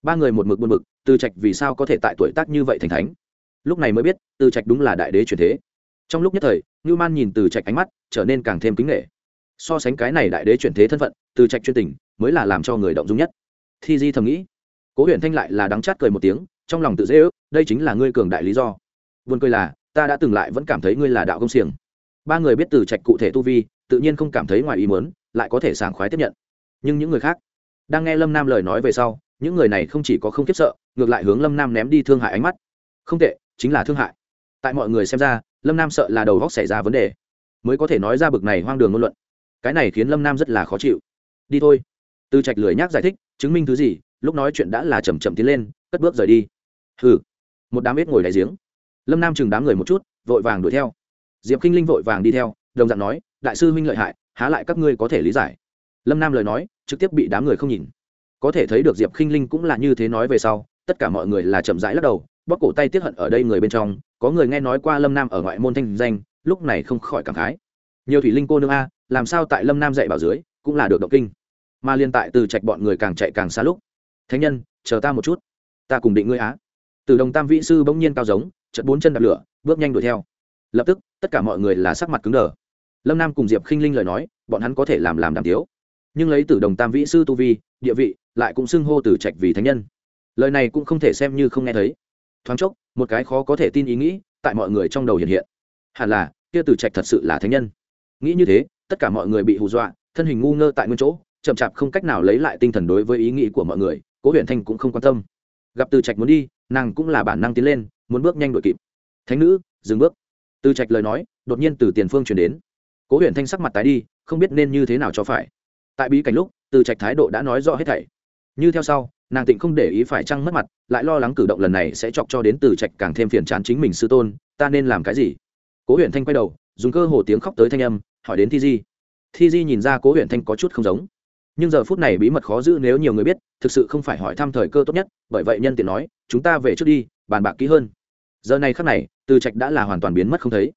Ba người một mực buồn mực từ trạch vì sao có thể tại tuổi tác như vậy thành thánh? Lúc này mới biết, từ trạch đúng là đại đế truyền thế. Trong lúc nhất thời như man nhìn từ trạch ánh mắt, trở nên càng thêm kính nghệ so sánh cái này đại đế chuyển thế thân phận, từ trạch chuyên tình, mới là làm cho người động dung nhất. Thi di thầm nghĩ, cố huyện thanh lại là đắng chát cười một tiếng trong lòng tự dễ ước, đây chính là ngươi cường đại lý do. Vườn cười là, ta đã từng lại vẫn cảm thấy ngươi là đạo công xiềng. Ba người biết từ trạch cụ thể tu vi, tự nhiên không cảm thấy ngoài ý mớn lại có thể sảng khoái tiếp nhận. Nhưng những người khác, đang nghe lâm nam lời nói về sau, những người này không chỉ có không kiếp sợ, ngược lại hướng lâm nam ném đi thương hại ánh mắt. Không tệ, chính là thương hại. Tại mọi người xem ra, lâm nam sợ là đầu góc xảy ra vấn đề. Mới có thể nói ra bực này hoang đường ngôn luận. Cái này khiến lâm nam rất là khó chịu. Đi thôi. Từ trạch lười nhác giải thích, chứng minh thứ gì, lúc nói chuyện đã là chầm chậm tiến lên, cất bước rời đi hừ. Một đám ếch ngồi đáy giếng. Lâm nam chừng đám người một chút, vội vàng đuổi theo. Diệp kinh linh vội vàng đi theo, đồng dạng nói, đại sư huynh lợi hại, há lại các ngươi có thể lý giải? Lâm nam lời nói, trực tiếp bị đám người không nhìn. Có thể thấy được diệp kinh linh cũng là như thế nói về sau, tất cả mọi người là chậm rãi lắc đầu bóc cổ tay tiếp hận ở đây người bên trong, có người nghe nói qua lâm nam ở ngoại môn thanh danh, lúc này không khỏi cảm khái. Nhiều thủy linh cô nương a, làm sao tại lâm nam dạy bảo dưới, cũng là được động kinh. Mà liên tại từ trạch bọn người càng chạy càng xa lúc. Thánh nhân, chờ ta một chút. Ta cùng định ngươi á từ đồng tam vĩ sư bỗng nhiên cao giống chật bốn chân đạp lửa, bước nhanh đuổi theo. Lập tức, tất cả mọi người là sắc mặt cứng đờ. Lâm nam cùng diệp khinh linh lời nói, bọn hắn có thể làm làm đàm tiếu nhưng lấy tử đồng tam vĩ sư tu vi, địa vị, lại cũng xưng hô tử trạch vì thánh nhân. Lời này cũng không thể xem như không nghe thấy. Thoáng chốc, một cái khó có thể tin ý nghĩ tại mọi người trong đầu hiện hiện. Hẳn là, kia tử trạch thật sự là thánh nhân. Nghĩ như thế, tất cả mọi người bị hù dọa, thân hình ngu ngơ tại nguyên chỗ, chậm chạp không cách nào lấy lại tinh thần đối với ý nghĩ của mọi người, cố huyện thanh cũng không quan tâm. Gặp từ trạch muốn đi nàng cũng là bản năng tiến lên, muốn bước nhanh đội kịp. Thánh nữ, dừng bước. Từ trạch lời nói, đột nhiên từ tiền phương chuyển đến. Cố huyện thanh sắc mặt tái đi, không biết nên như thế nào cho phải. Tại bí cảnh lúc, từ trạch thái độ đã nói rõ hết thảy. Như theo sau, nàng tịnh không để ý phải trăng mất mặt, lại lo lắng cử động lần này sẽ chọc cho đến từ trạch càng thêm phiền chán chính mình sư tôn, ta nên làm cái gì? Cố huyện thanh quay đầu, dùng cơ hồ tiếng khóc tới thanh âm, hỏi đến thi di. Thi di nhìn ra cố huyện thanh có chút không giống nhưng giờ phút này bí mật khó giữ nếu nhiều người biết, thực sự không phải hỏi thăm thời cơ tốt nhất, bởi vậy nhân tiện nói, chúng ta về trước đi, bàn bạc kỹ hơn. Giờ này khắc này, từ trạch đã là hoàn toàn biến mất không thấy.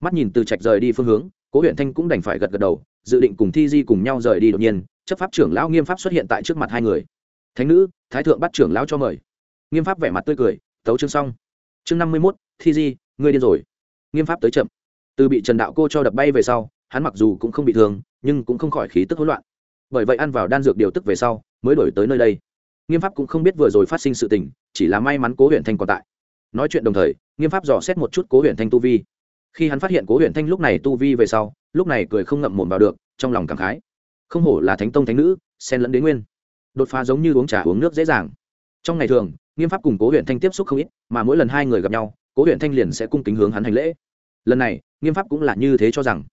Mắt nhìn từ trạch rời đi phương hướng, cố huyện thanh cũng đành phải gật gật đầu, dự định cùng thi di cùng nhau rời đi đột nhiên, chấp pháp trưởng lão nghiêm pháp xuất hiện tại trước mặt hai người. Thánh nữ, thái thượng bắt trưởng lão cho mời. Nghiêm pháp vẻ mặt tươi cười, tấu chương xong. Chương năm mươi mốt, thi di, ngươi điên rồi. Nghiêm pháp tới chậm. Từ bị trần đạo cô cho đập bay về sau, hắn mặc dù cũng không bị thương, nhưng cũng không khỏi khí tức hỗn loạn bởi vậy ăn vào đan dược điều tức về sau, mới đổi tới nơi đây. Nghiêm pháp cũng không biết vừa rồi phát sinh sự tình, chỉ là may mắn cố huyện thanh còn tại. Nói chuyện đồng thời, nghiêm pháp dò xét một chút cố huyện thanh tu vi. Khi hắn phát hiện cố huyện thanh lúc này tu vi về sau, lúc này cười không ngậm mồm vào được, trong lòng cảm khái. Không hổ là thánh tông thánh nữ, xen lẫn đến nguyên. Đột phá giống như uống trà uống nước dễ dàng. Trong ngày thường, nghiêm pháp cùng cố huyện thanh tiếp xúc không ít, mà mỗi lần hai người gặp nhau, cố huyện thanh liền sẽ cung kính hướng hắn hành lễ. Lần này, nghiêm pháp cũng là như thế cho rằng.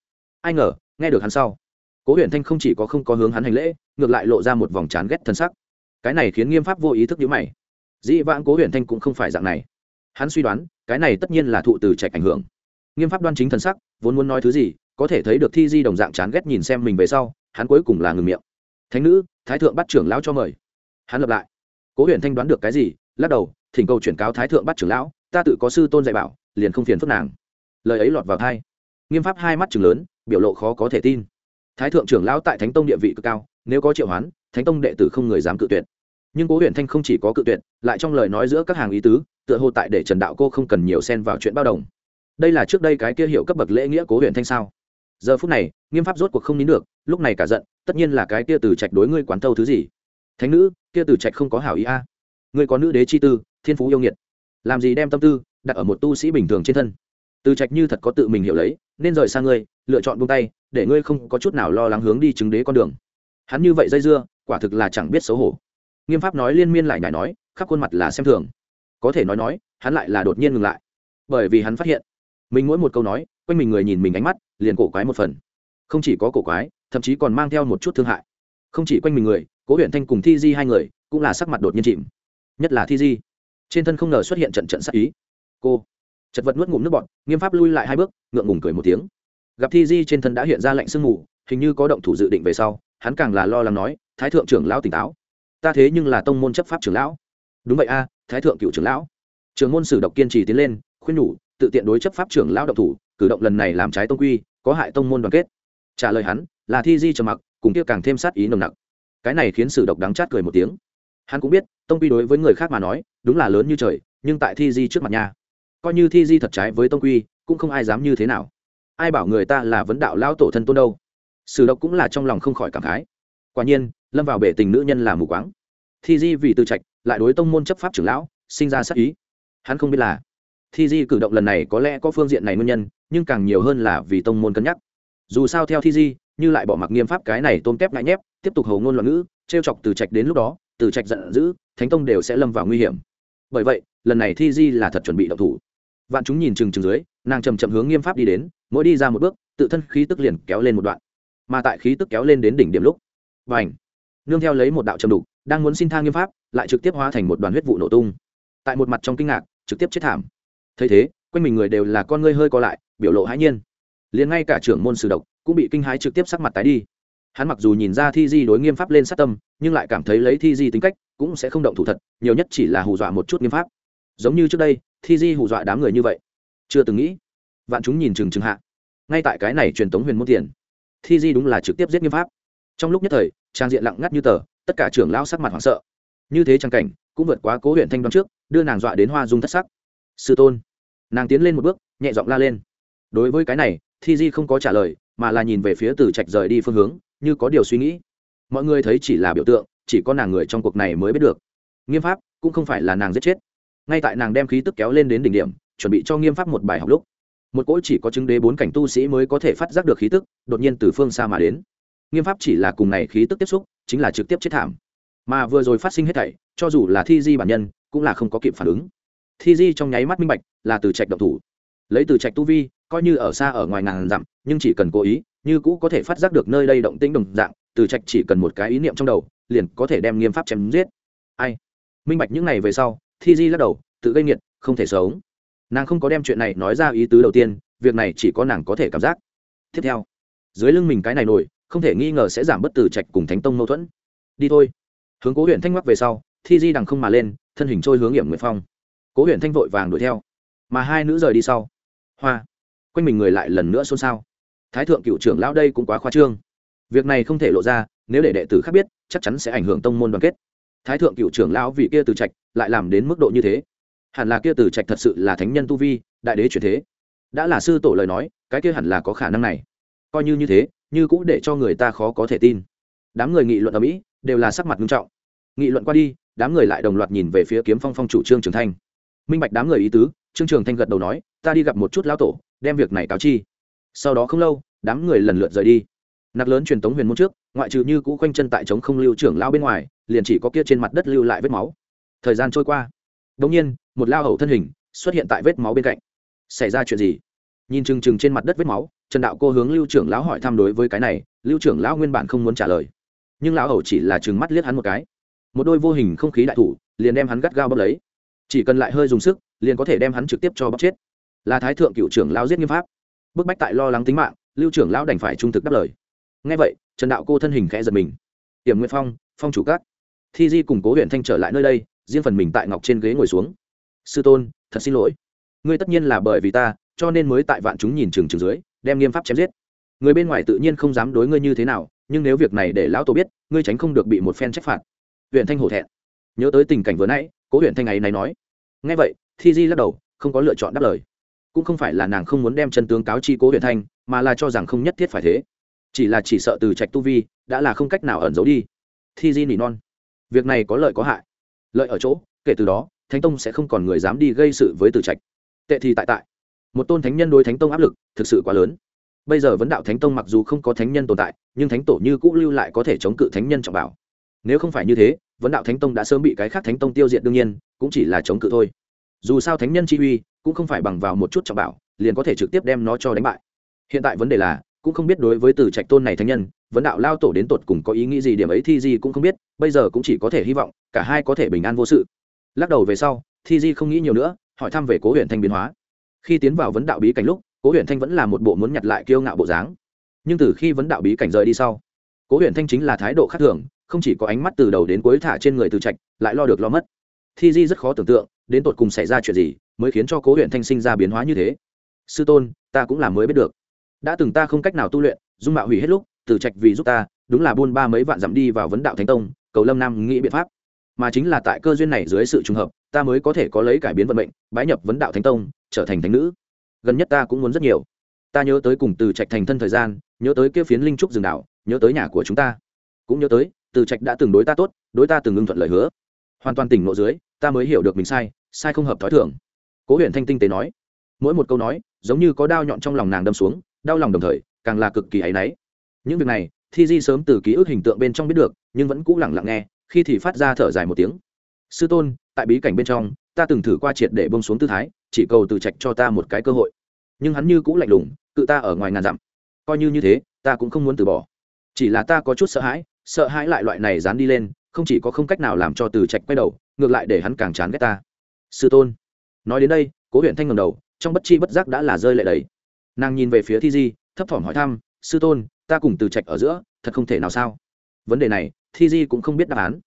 Ai ngờ, nghe được hắn sau cố huyện thanh không chỉ có không có hướng hắn hành lễ, ngược lại lộ ra một vòng chán ghét thân sắc. Cái này khiến nghiêm pháp vô ý thức nhữ mày. Dĩ vãng cố huyện thanh cũng không phải dạng này. Hắn suy đoán, cái này tất nhiên là thụ từ trạch ảnh hưởng. Nghiêm pháp đoan chính thần sắc, vốn muốn nói thứ gì, có thể thấy được thi di đồng dạng chán ghét nhìn xem mình về sau, hắn cuối cùng là ngừng miệng. Thánh nữ, thái thượng bắt trưởng lão cho mời. Hắn lập lại. Cố huyện thanh đoán được cái gì, lắc đầu, thỉnh cầu chuyển cáo thái thượng bắt trưởng lão, ta tự có sư tôn dạy bảo, liền không phiền phức nàng. Lời ấy lọt vào thai nghiêm pháp hai mắt chừng lớn, biểu lộ khó có thể tin thái thượng trưởng lão tại thánh tông địa vị cực cao, nếu có triệu hoán, thánh tông đệ tử không người dám cự tuyệt. Nhưng cố huyện thanh không chỉ có cự tuyệt, lại trong lời nói giữa các hàng ý tứ, tựa hồ tại để trần đạo cô không cần nhiều xen vào chuyện bao đồng. Đây là trước đây cái kia hiệu cấp bậc lễ nghĩa cố huyện thanh sao? Giờ phút này, nghiêm pháp rốt cuộc không nín được, lúc này cả giận, tất nhiên là cái kia từ trạch đối ngươi quán thâu thứ gì? Thánh nữ, kia từ trạch không có hảo ý a. Ngươi có nữ đế chi tư, thiên phú yêu nghiệt. Làm gì đem tâm tư đặt ở một tu sĩ bình thường trên thân? Từ trạch như thật có tự mình hiểu lấy, nên rời xa ngươi, lựa chọn buông tay để ngươi không có chút nào lo lắng hướng đi chứng đế con đường. Hắn như vậy dây dưa, quả thực là chẳng biết xấu hổ. Nghiêm pháp nói liên miên lại nhải nói, khắp khuôn mặt là xem thường. Có thể nói nói, hắn lại là đột nhiên ngừng lại. Bởi vì hắn phát hiện, mình mỗi một câu nói, quanh mình người nhìn mình ánh mắt, liền cổ quái một phần. Không chỉ có cổ quái, thậm chí còn mang theo một chút thương hại. Không chỉ quanh mình người, cố huyện thanh cùng thi di hai người, cũng là sắc mặt đột nhiên chìm. Nhất là thi di. Trên thân không ngờ xuất hiện trận trận sắc ý. Cô, chật vật nuốt ngụm nước bọt, nghiêm pháp lui lại hai bước, ngượng ngùng cười một tiếng gặp thi di trên thân đã hiện ra lệnh sương mù, hình như có động thủ dự định về sau, hắn càng là lo lắng nói, thái thượng trưởng lão tỉnh táo. Ta thế nhưng là tông môn chấp pháp trưởng lão. Đúng vậy a, thái thượng cựu trưởng lão. Trường môn sử độc kiên trì tiến lên, khuyên nhủ, tự tiện đối chấp pháp trưởng lão động thủ, cử động lần này làm trái tông quy, có hại tông môn đoàn kết. Trả lời hắn, là thi di trầm mặc, cùng kia càng thêm sát ý nồng nặc. Cái này khiến sử độc đắng chát cười một tiếng. Hắn cũng biết, tông quy đối với người khác mà nói, đúng là lớn như trời, nhưng tại thi di trước mặt nha. Coi như thi di thật trái với tông quy, cũng không ai dám như thế nào ai bảo người ta là vấn đạo lao tổ thân tôn đâu? Sử độc cũng là trong lòng không khỏi cảm khái. Quả nhiên, lâm vào bể tình nữ nhân là mù quáng. Thi di vì tư trạch, lại đối tông môn chấp pháp trưởng lão, sinh ra sắc ý. Hắn không biết là thi di cử động lần này có lẽ có phương diện này nguyên nhân, nhưng càng nhiều hơn là vì tông môn cân nhắc. Dù sao theo thi di, như lại bỏ mặc nghiêm pháp cái này tôm tép ngại nhép, tiếp tục hầu ngôn loạn ngữ t r e o chọc từ trạch đến lúc đó, từ trạch giận dữ, thánh tông đều sẽ lâm vào nguy hiểm. Bởi vậy, lần này thi di là thật chuẩn bị động thủ. Vạn chúng nhìn chừng chừng dưới nàng chầm chậm hướng nghiêm pháp đi đến, mỗi đi ra một bước, tự thân khí tức liền kéo lên một đoạn. Mà tại khí tức kéo lên đến đỉnh điểm lúc và ảnh nương theo lấy một đạo trầm đục, đang muốn xin tha nghiêm pháp, lại trực tiếp hóa thành một đoàn huyết vụ nổ tung. Tại một mặt trong kinh ngạc, trực tiếp chết thảm. Thấy thế, quanh mình người đều là con ngươi hơi co lại, biểu lộ hãi nhiên. Liền ngay cả trưởng môn sử độc cũng bị kinh hãi trực tiếp sắc mặt tái đi. Hắn mặc dù nhìn ra thi di đối nghiêm pháp lên sát tâm, nhưng lại cảm thấy lấy thi di tính cách cũng sẽ không động thủ thật, nhiều nhất chỉ là hù dọa một chút nghiêm pháp. Giống như trước đây, thi di hù dọa đám người như vậy chưa từng nghĩ. Vạn chúng nhìn chừng chừng hạ. Ngay tại cái này truyền tống huyền môn tiền, thi di đúng là trực tiếp giết nghiêm pháp. Trong lúc nhất thời, trang diện lặng ngắt như tờ, tất cả trưởng lao sắc mặt hoảng sợ. Như thế trang cảnh, cũng vượt quá cố huyện thanh đoán trước, đưa nàng dọa đến hoa dung thất sắc. Sư tôn, nàng tiến lên một bước, nhẹ giọng la lên. Đối với cái này, thi di không có trả lời, mà là nhìn về phía từ trạch rời đi phương hướng, như có điều suy nghĩ. Mọi người thấy chỉ là biểu tượng, chỉ có nàng người trong cuộc này mới biết được. Nghiêm pháp cũng không phải là nàng giết chết. Ngay tại nàng đem khí tức kéo lên đến đỉnh điểm chuẩn bị cho nghiêm pháp một bài học lúc. Một cỗ chỉ có chứng đế bốn cảnh tu sĩ mới có thể phát giác được khí tức, đột nhiên từ phương xa mà đến. Nghiêm pháp chỉ là cùng này khí tức tiếp xúc, chính là trực tiếp chết thảm. Mà vừa rồi phát sinh hết thảy, cho dù là thi di bản nhân, cũng là không có kịp phản ứng. Thi di trong nháy mắt minh bạch, là từ trạch động thủ. Lấy từ trạch tu vi, coi như ở xa ở ngoài ngàn dặm, nhưng chỉ cần cố ý, như cũ có thể phát giác được nơi đây động tĩnh đồng dạng, từ trạch chỉ cần một cái ý niệm trong đầu, liền có thể đem nghiêm pháp chém giết. Ai? Minh bạch những này về sau, thi di lắc đầu, tự gây nghiệt, không thể sống nàng không có đem chuyện này nói ra ý tứ đầu tiên, việc này chỉ có nàng có thể cảm giác. Tiếp theo, dưới lưng mình cái này nổi không thể nghi ngờ sẽ giảm bất tử trạch cùng thánh tông mâu thuẫn. Đi thôi. Hướng cố huyện thanh mắc về sau, thi di đằng không mà lên, thân hình trôi hướng hiểm nguyệt phong. Cố huyện thanh vội vàng đuổi theo. Mà hai nữ rời đi sau. Hoa. Quanh mình người lại lần nữa xôn xao. Thái thượng cựu trưởng lão đây cũng quá khoa trương. Việc này không thể lộ ra, nếu để đệ tử khác biết, chắc chắn sẽ ảnh hưởng tông môn đoàn kết. Thái thượng cựu trưởng lão vị kia từ trạch, lại làm đến mức độ như thế hẳn là kia từ trạch thật sự là thánh nhân tu vi, đại đế chuyển thế. Đã là sư tổ lời nói, cái kia hẳn là có khả năng này. Coi như như thế, như cũng để cho người ta khó có thể tin. Đám người nghị luận ở mỹ, đều là sắc mặt nghiêm trọng. Nghị luận qua đi, đám người lại đồng loạt nhìn về phía kiếm phong phong chủ trương trường thanh. Minh bạch đám người ý tứ, trương trường thanh gật đầu nói, ta đi gặp một chút lão tổ, đem việc này cáo chi. Sau đó không lâu, đám người lần lượt rời đi. Nặc lớn truyền tống huyền môn trước, ngoại trừ như cũ quanh chân tại trống không lưu trưởng lao bên ngoài, liền chỉ có kia trên mặt đất lưu lại vết máu. Thời gian trôi qua đ ỗ n g nhiên, một lao hậu thân hình xuất hiện tại vết máu bên cạnh. Xảy ra chuyện gì? Nhìn chừng chừng trên mặt đất vết máu, trần đạo cô hướng lưu trưởng lão hỏi thăm đối với cái này, lưu trưởng lão nguyên bản không muốn trả lời. Nhưng lão hậu chỉ là chừng mắt liếc hắn một cái. Một đôi vô hình không khí đại thủ liền đem hắn gắt gao bốc lấy. Chỉ cần lại hơi dùng sức, liền có thể đem hắn trực tiếp cho bóc chết. Là thái thượng cựu trưởng lão giết nghiêm pháp. Bức bách tại lo lắng tính mạng, lưu trưởng lão đành phải trung thực đáp lời. Ngay vậy, trần đạo cô thân hình khẽ giật mình. Tiềm nguyên phong phong chủ cát thi di cùng cố huyện thanh trở lại nơi đây riêng phần mình tại ngọc trên ghế ngồi xuống. Sư tôn, thật xin lỗi. Ngươi tất nhiên là bởi vì ta, cho nên mới tại vạn chúng nhìn chừng chừng dưới, đem nghiêm pháp chém giết. Người bên ngoài tự nhiên không dám đối ngươi như thế nào, nhưng nếu việc này để lão tổ biết, ngươi tránh không được bị một phen trách phạt. Huyện thanh hổ thẹn. Nhớ tới tình cảnh vừa nãy, cố huyện thanh ấy này nói. Ngay vậy, thi di lắc đầu, không có lựa chọn đáp lời. Cũng không phải là nàng không muốn đem chân tướng cáo chi cố huyện thanh, mà là cho rằng không nhất thiết phải thế. Chỉ là chỉ sợ từ trạch tu vi, đã là không cách nào ẩn giấu đi. Thi di nỉ non. Việc này có lợi có hại lợi ở chỗ, kể từ đó, thánh tông sẽ không còn người dám đi gây sự với từ trạch. Tệ thì tại tại. Một tôn thánh nhân đối thánh tông áp lực thực sự quá lớn. Bây giờ vấn đạo thánh tông mặc dù không có thánh nhân tồn tại, nhưng thánh tổ như cũ lưu lại có thể chống cự thánh nhân trọng bảo. Nếu không phải như thế, vấn đạo thánh tông đã sớm bị cái khác thánh tông tiêu diệt đương nhiên, cũng chỉ là chống cự thôi. Dù sao thánh nhân chi uy cũng không phải bằng vào một chút trọng bảo, liền có thể trực tiếp đem nó cho đánh bại. Hiện tại vấn đề là cũng không biết đối với từ trạch tôn này thánh nhân, vấn đạo lao tổ đến tột cùng có ý nghĩ gì điểm ấy thi di cũng không biết, bây giờ cũng chỉ có thể hy vọng cả hai có thể bình an vô sự. Lắc đầu về sau, thi di không nghĩ nhiều nữa, hỏi thăm về cố huyện thanh biến hóa. Khi tiến vào vấn đạo bí cảnh lúc, cố huyện thanh vẫn là một bộ muốn nhặt lại kiêu ngạo bộ dáng. Nhưng từ khi vấn đạo bí cảnh rời đi sau, cố huyện thanh chính là thái độ khác thường, không chỉ có ánh mắt từ đầu đến cuối thả trên người từ trạch, lại lo được lo mất. Thi di rất khó tưởng tượng, đến tột cùng xảy ra chuyện gì mới khiến cho cố huyện thanh sinh ra biến hóa như thế. Sư tôn, ta cũng là mới biết được đã từng ta không cách nào tu luyện, dung mạo hủy hết lúc từ trạch vì giúp ta, đúng là buôn ba mấy vạn dặm đi vào vấn đạo thánh tông, cầu lâm nam nghĩ biện pháp. Mà chính là tại cơ duyên này dưới sự trùng hợp, ta mới có thể có lấy cải biến vận mệnh, bái nhập vấn đạo thánh tông, trở thành thánh nữ. Gần nhất ta cũng muốn rất nhiều. Ta nhớ tới cùng từ trạch thành thân thời gian, nhớ tới kia phiến linh trúc rừng đảo, nhớ tới nhà của chúng ta. Cũng nhớ tới từ trạch đã từng đối ta tốt, đối ta từng ưng thuận lời hứa. Hoàn toàn tỉnh nộ dưới, ta mới hiểu được mình sai sai không hợp thói thường. Cố huyện thanh tinh tế nói. Mỗi một câu nói giống như có đao nhọn trong lòng nàng đâm xuống, đau lòng đồng thời, càng là cực kỳ áy náy. Những việc này, thi di sớm từ ký ức hình tượng bên trong biết được, nhưng vẫn cũ lẳng lặng nghe, khi thì phát ra thở dài một tiếng. Sư tôn, tại bí cảnh bên trong, ta từng thử qua triệt để bông xuống tư thái, chỉ cầu từ trạch cho ta một cái cơ hội. Nhưng hắn như cũ lạnh lùng, cự ta ở ngoài ngàn dặm. Coi như như thế, ta cũng không muốn từ bỏ. Chỉ là ta có chút sợ hãi sợ hãi lại loại này dán đi lên, không chỉ có không cách nào làm cho từ trạch quay đầu, ngược lại để hắn càng chán ghét ta. Sư tôn. Nói đến đây, cố huyện thanh ngầm đầu trong bất chi bất giác đã là rơi lệ đầy. Nàng nhìn về phía thi di, thấp thỏm hỏi thăm, sư tôn, ta cùng từ trạch ở giữa, thật không thể nào sao? Vấn đề này, thi di cũng không biết đáp án.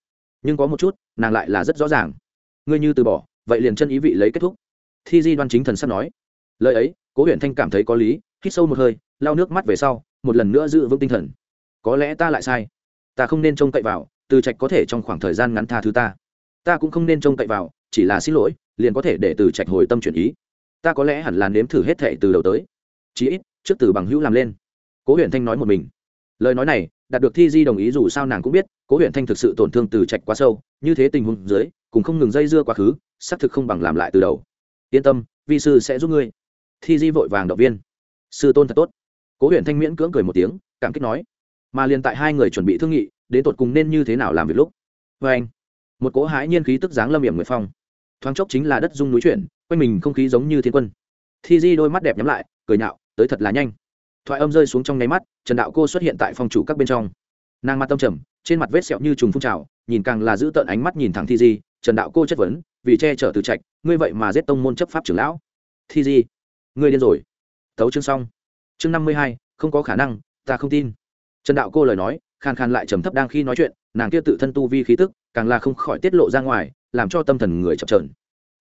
Nhưng có một chút, nàng lại là rất rõ ràng. Ngươi như từ bỏ, vậy liền chân ý vị lấy kết thúc. Thi di đoan chính thần sắp nói. Lời ấy, cố huyện thanh cảm thấy có lý, hít sâu một hơi, lau nước mắt về sau, một lần nữa giữ vững tinh thần. Có lẽ ta lại sai. Ta không nên trông cậy vào, từ trạch có thể trong khoảng thời gian ngắn tha thứ ta. Ta cũng không nên trông cậy vào, chỉ là xin lỗi, liền có thể để từ trạch hồi tâm chuyển ý ta có lẽ hẳn là nếm thử hết thệ từ đầu tới. Chí ít, trước từ bằng hữu làm lên. Cố huyện thanh nói một mình. Lời nói này, đạt được thi di đồng ý dù sao nàng cũng biết, cố huyện thanh thực sự tổn thương từ trạch quá sâu, như thế tình huống dưới, cùng không ngừng dây dưa quá khứ, xác thực không bằng làm lại từ đầu. Yên tâm, vi sư sẽ giúp ngươi. Thi di vội vàng động viên. Sư tôn thật tốt. Cố huyện thanh miễn cưỡng cười một tiếng, cảm kích nói. Mà liền tại hai người chuẩn bị thương nghị, đến tột cùng nên như thế nào làm việc lúc? Vê anh một cỗ hãi nhiên khí tức dáng lâm hiểm nguyệt phong thoáng chốc chính là đất dung núi chuyển, quanh mình không khí giống như thiên quân. Thi di đôi mắt đẹp nhắm lại, cười nhạo, tới thật là nhanh. Thoại âm rơi xuống trong nháy mắt, trần đạo cô xuất hiện tại phòng chủ các bên trong. Nàng mặt tâm trầm, trên mặt vết sẹo như trùng phun trào, nhìn càng là giữ tợn ánh mắt nhìn thẳng thi di, trần đạo cô chất vấn, vì che chở từ trạch, ngươi vậy mà giết tông môn chấp pháp trưởng lão. Thi di, ngươi điên rồi. Thấu chương xong. Chương năm mươi hai, không có khả năng, ta không tin. Trần đạo cô lời nói khan khan lại trầm thấp đang khi nói chuyện, nàng kia tự thân tu vi khí tức, càng là không khỏi tiết lộ ra ngoài làm cho tâm thần người chập trờn.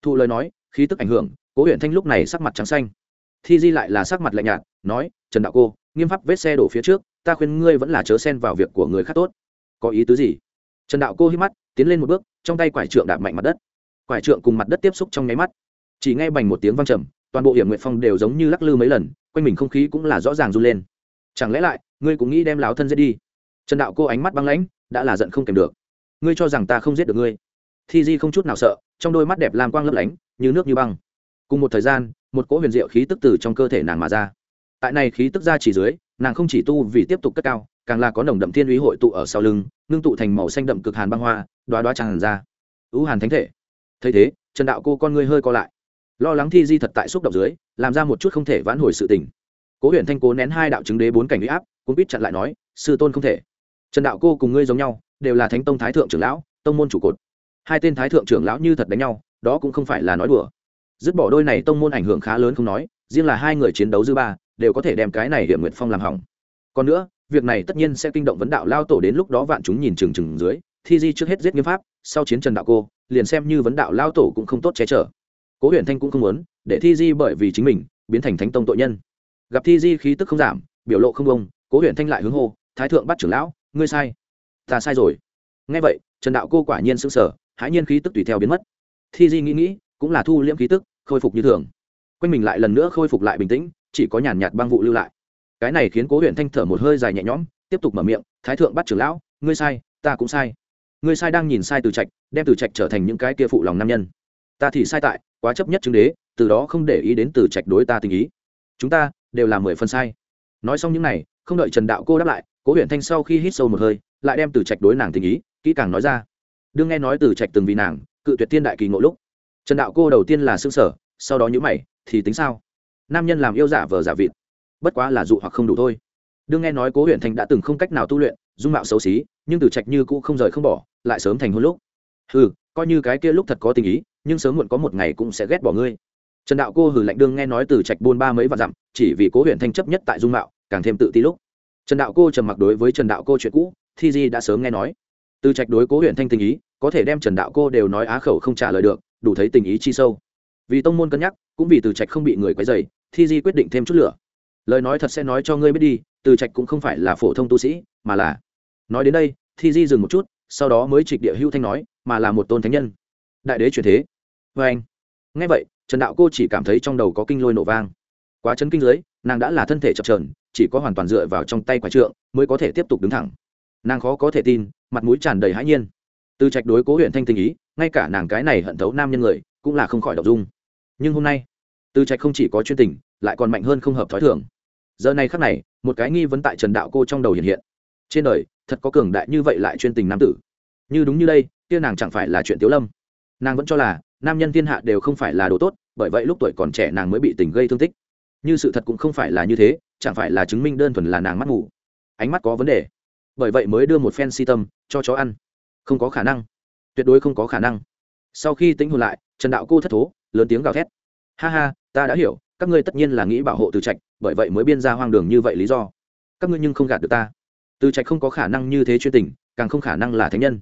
Thụ lời nói, khí tức ảnh hưởng, cố huyện thanh lúc này sắc mặt trắng xanh. Thi di lại là sắc mặt lạnh nhạt, nói, trần đạo cô, nghiêm pháp vết xe đổ phía trước, ta khuyên ngươi vẫn là chớ xen vào việc của người khác tốt. Có ý tứ gì? Trần đạo cô hít mắt, tiến lên một bước, trong tay quải trượng đạp mạnh mặt đất. Quải trượng cùng mặt đất tiếp xúc trong nháy mắt. Chỉ nghe bành một tiếng vang trầm, toàn bộ hiểm nguyện phong đều giống như lắc lư mấy lần, quanh mình không khí cũng là rõ ràng run lên. Chẳng lẽ lại, ngươi cũng nghĩ đem láo thân giết đi? Trần đạo cô ánh mắt băng lãnh, đã là giận không kèm được. Ngươi cho rằng ta không giết được ngươi? Thi di không chút nào sợ, trong đôi mắt đẹp lam quang lấp lánh, như nước như băng. Cùng một thời gian, một cỗ huyền diệu khí tức từ trong cơ thể nàng mà ra. Tại này khí tức ra chỉ dưới, nàng không chỉ tu vì tiếp tục cất cao, càng là có nồng đậm thiên uy hội tụ ở sau lưng, ngưng tụ thành màu xanh đậm cực hàn băng hoa đoá đoá tràn ra. Ưu hàn thánh thể. Thấy thế, trần đạo cô con ngươi hơi co lại. Lo lắng thi di thật tại xúc động dưới, làm ra một chút không thể vãn hồi sự tình. Cố huyện thanh cố nén hai đạo chứng đế bốn cảnh huy áp cũng biết chặn lại nói, sư tôn không thể. Trần đạo cô cùng ngươi giống nhau, đều là thánh tông thái thượng trưởng lão, tông môn chủ cột hai tên thái thượng trưởng lão như thật đánh nhau, đó cũng không phải là nói đùa. Dứt bỏ đôi này tông môn ảnh hưởng khá lớn không nói, riêng là hai người chiến đấu dư ba, đều có thể đem cái này hiểm nguyện phong làm hỏng. Còn nữa, việc này tất nhiên sẽ kinh động vấn đạo lao tổ đến lúc đó vạn chúng nhìn chừng chừng dưới, thi di trước hết giết nghiêm pháp, sau chiến trần đạo cô, liền xem như vấn đạo lao tổ cũng không tốt che chở. Cố Huyền thanh cũng không muốn, để thi di bởi vì chính mình, biến thành thánh tông tội nhân. Gặp thi di khí tức không giảm, biểu lộ không bông, cố Huyền thanh lại hướng hô, thái thượng bắt trưởng lão, ngươi sai. Ta sai rồi. Nghe vậy, trần đạo cô quả nhiên sững sờ hãi nhiên khí tức tùy theo biến mất. Thi di nghĩ nghĩ, cũng là thu liễm khí tức, khôi phục như thường. Quanh mình lại lần nữa khôi phục lại bình tĩnh, chỉ có nhàn nhạt băng vụ lưu lại. Cái này khiến cố huyện thanh thở một hơi dài nhẹ nhõm, tiếp tục mở miệng, thái thượng bắt trưởng lão, ngươi sai, ta cũng sai. Ngươi sai đang nhìn sai từ trạch, đem từ trạch trở thành những cái kia phụ lòng nam nhân. Ta thì sai tại, quá chấp nhất chứng đế, từ đó không để ý đến từ trạch đối ta tình ý. Chúng ta đều là mười phần sai. Nói xong những này, không đợi trần đạo cô đáp lại, cố huyện thanh sau khi hít sâu một hơi, lại đem từ trạch đối nàng tình ý, kỹ càng nói ra đương nghe nói từ trạch từng vì nàng, cự tuyệt thiên đại kỳ ngộ lúc. Trần đạo cô đầu tiên là xương sở sau đó nhữ mày, thì tính sao? Nam nhân làm yêu giả vờ giả vịt. Bất quá là dụ hoặc không đủ thôi. Đương nghe nói cố huyện thành đã từng không cách nào tu luyện, dung mạo xấu xí, nhưng từ trạch như cũ không rời không bỏ, lại sớm thành hôn lúc. Ừ coi như cái kia lúc thật có tình ý, nhưng sớm muộn có một ngày cũng sẽ ghét bỏ ngươi. Trần đạo cô hử lạnh đương nghe nói từ trạch buôn ba mấy và dặm, chỉ vì cố huyện thanh chấp nhất tại dung mạo, càng thêm tự ti lúc. Trần đạo cô trầm mặc đối với trần đạo cô chuyện cũ, thi di đã sớm nghe nói. Từ trạch đối cố huyện thanh tình ý có thể đem trần đạo cô đều nói á khẩu không trả lời được, đủ thấy tình ý chi sâu. Vì tông môn cân nhắc, cũng vì từ trạch không bị người quấy dày thi di quyết định thêm chút lửa. Lời nói thật sẽ nói cho ngươi biết đi, từ trạch cũng không phải là phổ thông tu sĩ, mà là nói đến đây, thi di dừng một chút, sau đó mới trịch địa hưu thanh nói, mà là một tôn thánh nhân. Đại đế truyền thế. Vê anh. Ngay vậy, trần đạo cô chỉ cảm thấy trong đầu có kinh lôi nổ vang. Quá chấn kinh dưới, nàng đã là thân thể chập trờn chỉ có hoàn toàn dựa vào trong tay quả trượng mới có thể tiếp tục đứng thẳng. Nàng khó có thể tin, mặt mũi tràn đầy hãi nhiên từ trạch đối cố huyện thanh tình ý, ngay cả nàng cái này hận thấu nam nhân người, cũng là không khỏi đọc dung. Nhưng hôm nay, từ trạch không chỉ có chuyên tình, lại còn mạnh hơn không hợp thói thường. Giờ này khắc này, một cái nghi vấn tại trần đạo cô trong đầu hiện hiện. Trên đời, thật có cường đại như vậy lại chuyên tình nam tử. Như đúng như đây, kia nàng chẳng phải là chuyện tiếu lâm. Nàng vẫn cho là, nam nhân thiên hạ đều không phải là đồ tốt, bởi vậy lúc tuổi còn trẻ nàng mới bị tình gây thương tích. Như sự thật cũng không phải là như thế, chẳng phải là chứng minh đơn thuần là nàng mắt ngủ. Ánh mắt có vấn đề. Bởi vậy mới đưa một phen si tâm, cho chó ăn không có khả năng. Tuyệt đối không có khả năng. Sau khi tính hồn lại, trần đạo cô thất thố, lớn tiếng gào thét. Ha ha, ta đã hiểu, các ngươi tất nhiên là nghĩ bảo hộ từ trạch, bởi vậy mới biên ra hoang đường như vậy lý do. Các ngươi nhưng không gạt được ta. Từ trạch không có khả năng như thế chuyên tình, càng không khả năng là thánh nhân.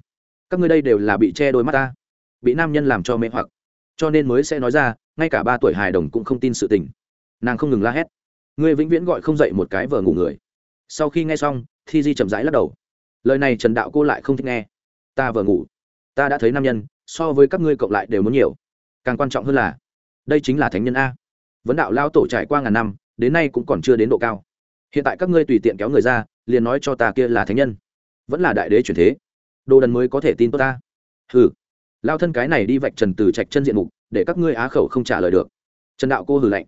Các ngươi đây đều là bị che đôi mắt ta, bị nam nhân làm cho mê hoặc. Cho nên mới sẽ nói ra, ngay cả ba tuổi hài đồng cũng không tin sự tình. Nàng không ngừng la hét. Ngươi vĩnh viễn gọi không dậy một cái vờ ngủ người. Sau khi nghe xong, thi di chậm rãi lắc đầu. Lời này trần đạo cô lại không thích nghe ta vừa ngủ. Ta đã thấy nam nhân, so với các ngươi cộng lại đều muốn nhiều. Càng quan trọng hơn là, đây chính là thánh nhân a. Vấn đạo lao tổ trải qua ngàn năm, đến nay cũng còn chưa đến độ cao. Hiện tại các ngươi tùy tiện kéo người ra, liền nói cho ta kia là thánh nhân. Vẫn là đại đế chuyển thế. Đồ đần mới có thể tin tôi ta. Hừ. Lao thân cái này đi vạch trần từ trạch chân diện mục, để các ngươi á khẩu không trả lời được. Trần đạo cô hừ lạnh.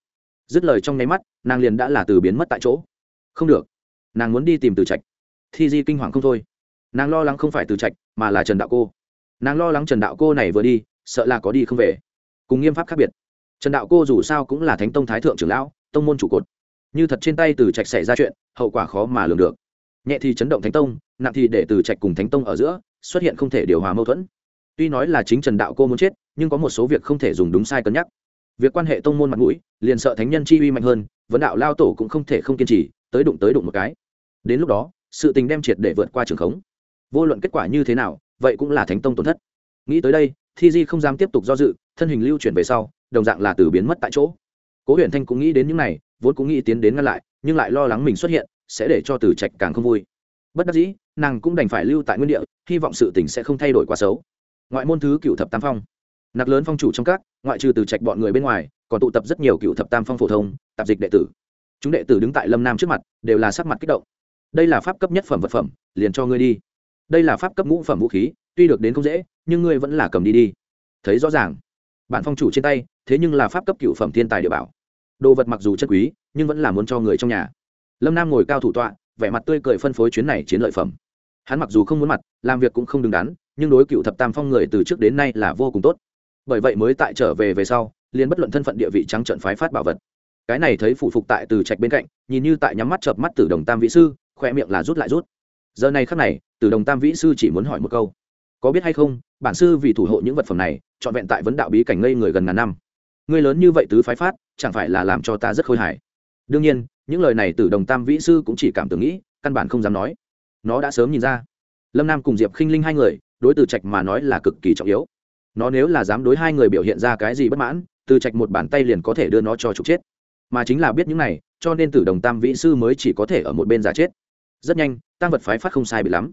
Dứt lời trong nháy mắt, nàng liền đã là từ biến mất tại chỗ. Không được. Nàng muốn đi tìm từ trạch. Thi di kinh hoàng không thôi nàng lo lắng không phải từ trạch, mà là trần đạo cô. Nàng lo lắng trần đạo cô này vừa đi, sợ là có đi không về. Cùng nghiêm pháp khác biệt. Trần đạo cô dù sao cũng là thánh tông thái thượng trưởng lão, tông môn trụ cột. Như thật trên tay từ trạch xảy ra chuyện, hậu quả khó mà lường được. Nhẹ thì chấn động thánh tông, nặng thì để từ trạch cùng thánh tông ở giữa, xuất hiện không thể điều hòa mâu thuẫn. Tuy nói là chính trần đạo cô muốn chết, nhưng có một số việc không thể dùng đúng sai cân nhắc. Việc quan hệ tông môn mặt mũi, liền sợ thánh nhân chi uy mạnh hơn, vấn đạo lao tổ cũng không thể không kiên trì, tới đụng tới đụng một cái. Đến lúc đó, sự tình đem triệt để vượt qua trường khống vô luận kết quả như thế nào, vậy cũng là thánh tông tổn thất. Nghĩ tới đây, thi di không dám tiếp tục do dự, thân hình lưu chuyển về sau, đồng dạng là từ biến mất tại chỗ. Cố huyền thanh cũng nghĩ đến những này, vốn cũng nghĩ tiến đến ngăn lại, nhưng lại lo lắng mình xuất hiện, sẽ để cho từ trạch càng không vui. Bất đắc dĩ, nàng cũng đành phải lưu tại nguyên địa, hy vọng sự tình sẽ không thay đổi quá xấu. Ngoại môn thứ cựu thập tam phong. Nặc lớn phong chủ trong các, ngoại trừ từ trạch bọn người bên ngoài, còn tụ tập rất nhiều cựu thập tam phong phổ thông, tạp dịch đệ tử. Chúng đệ tử đứng tại lâm nam trước mặt, đều là sắc mặt kích động. Đây là pháp cấp nhất phẩm vật phẩm, liền cho ngươi đi đây là pháp cấp ngũ phẩm vũ khí, tuy được đến không dễ, nhưng ngươi vẫn là cầm đi đi. Thấy rõ ràng. Bản phong chủ trên tay, thế nhưng là pháp cấp cựu phẩm thiên tài địa bảo. Đồ vật mặc dù chất quý, nhưng vẫn là muốn cho người trong nhà. Lâm nam ngồi cao thủ tọa, vẻ mặt tươi cười phân phối chuyến này chiến lợi phẩm. Hắn mặc dù không muốn mặt, làm việc cũng không đứng đắn, nhưng đối cựu thập tam phong người từ trước đến nay là vô cùng tốt. Bởi vậy mới tại trở về về sau, liền bất luận thân phận địa vị trắng trận phái phát bảo vật. Cái này thấy phụ phục tại từ trạch bên cạnh, nhìn như tại nhắm mắt chợp mắt từ đồng tam vị sư, khoe miệng là rút lại rút. Giờ này khắc này từ đồng tam vĩ sư chỉ muốn hỏi một câu. Có biết hay không, bản sư vì thủ hộ những vật phẩm này, trọn vẹn tại vấn đạo bí cảnh ngây người gần ngàn năm. Người lớn như vậy tứ phái phát, chẳng phải là làm cho ta rất khôi hài. Đương nhiên, những lời này từ đồng tam vĩ sư cũng chỉ cảm tưởng nghĩ, căn bản không dám nói. Nó đã sớm nhìn ra. Lâm nam cùng diệp khinh linh hai người, đối từ trạch mà nói là cực kỳ trọng yếu. Nó nếu là dám đối hai người biểu hiện ra cái gì bất mãn, từ trạch một bàn tay liền có thể đưa nó cho trục chết. Mà chính là biết những này, cho nên tử đồng tam vĩ sư mới chỉ có thể ở một bên giả chết. Rất nhanh, tăng vật phái phát không sai bị lắm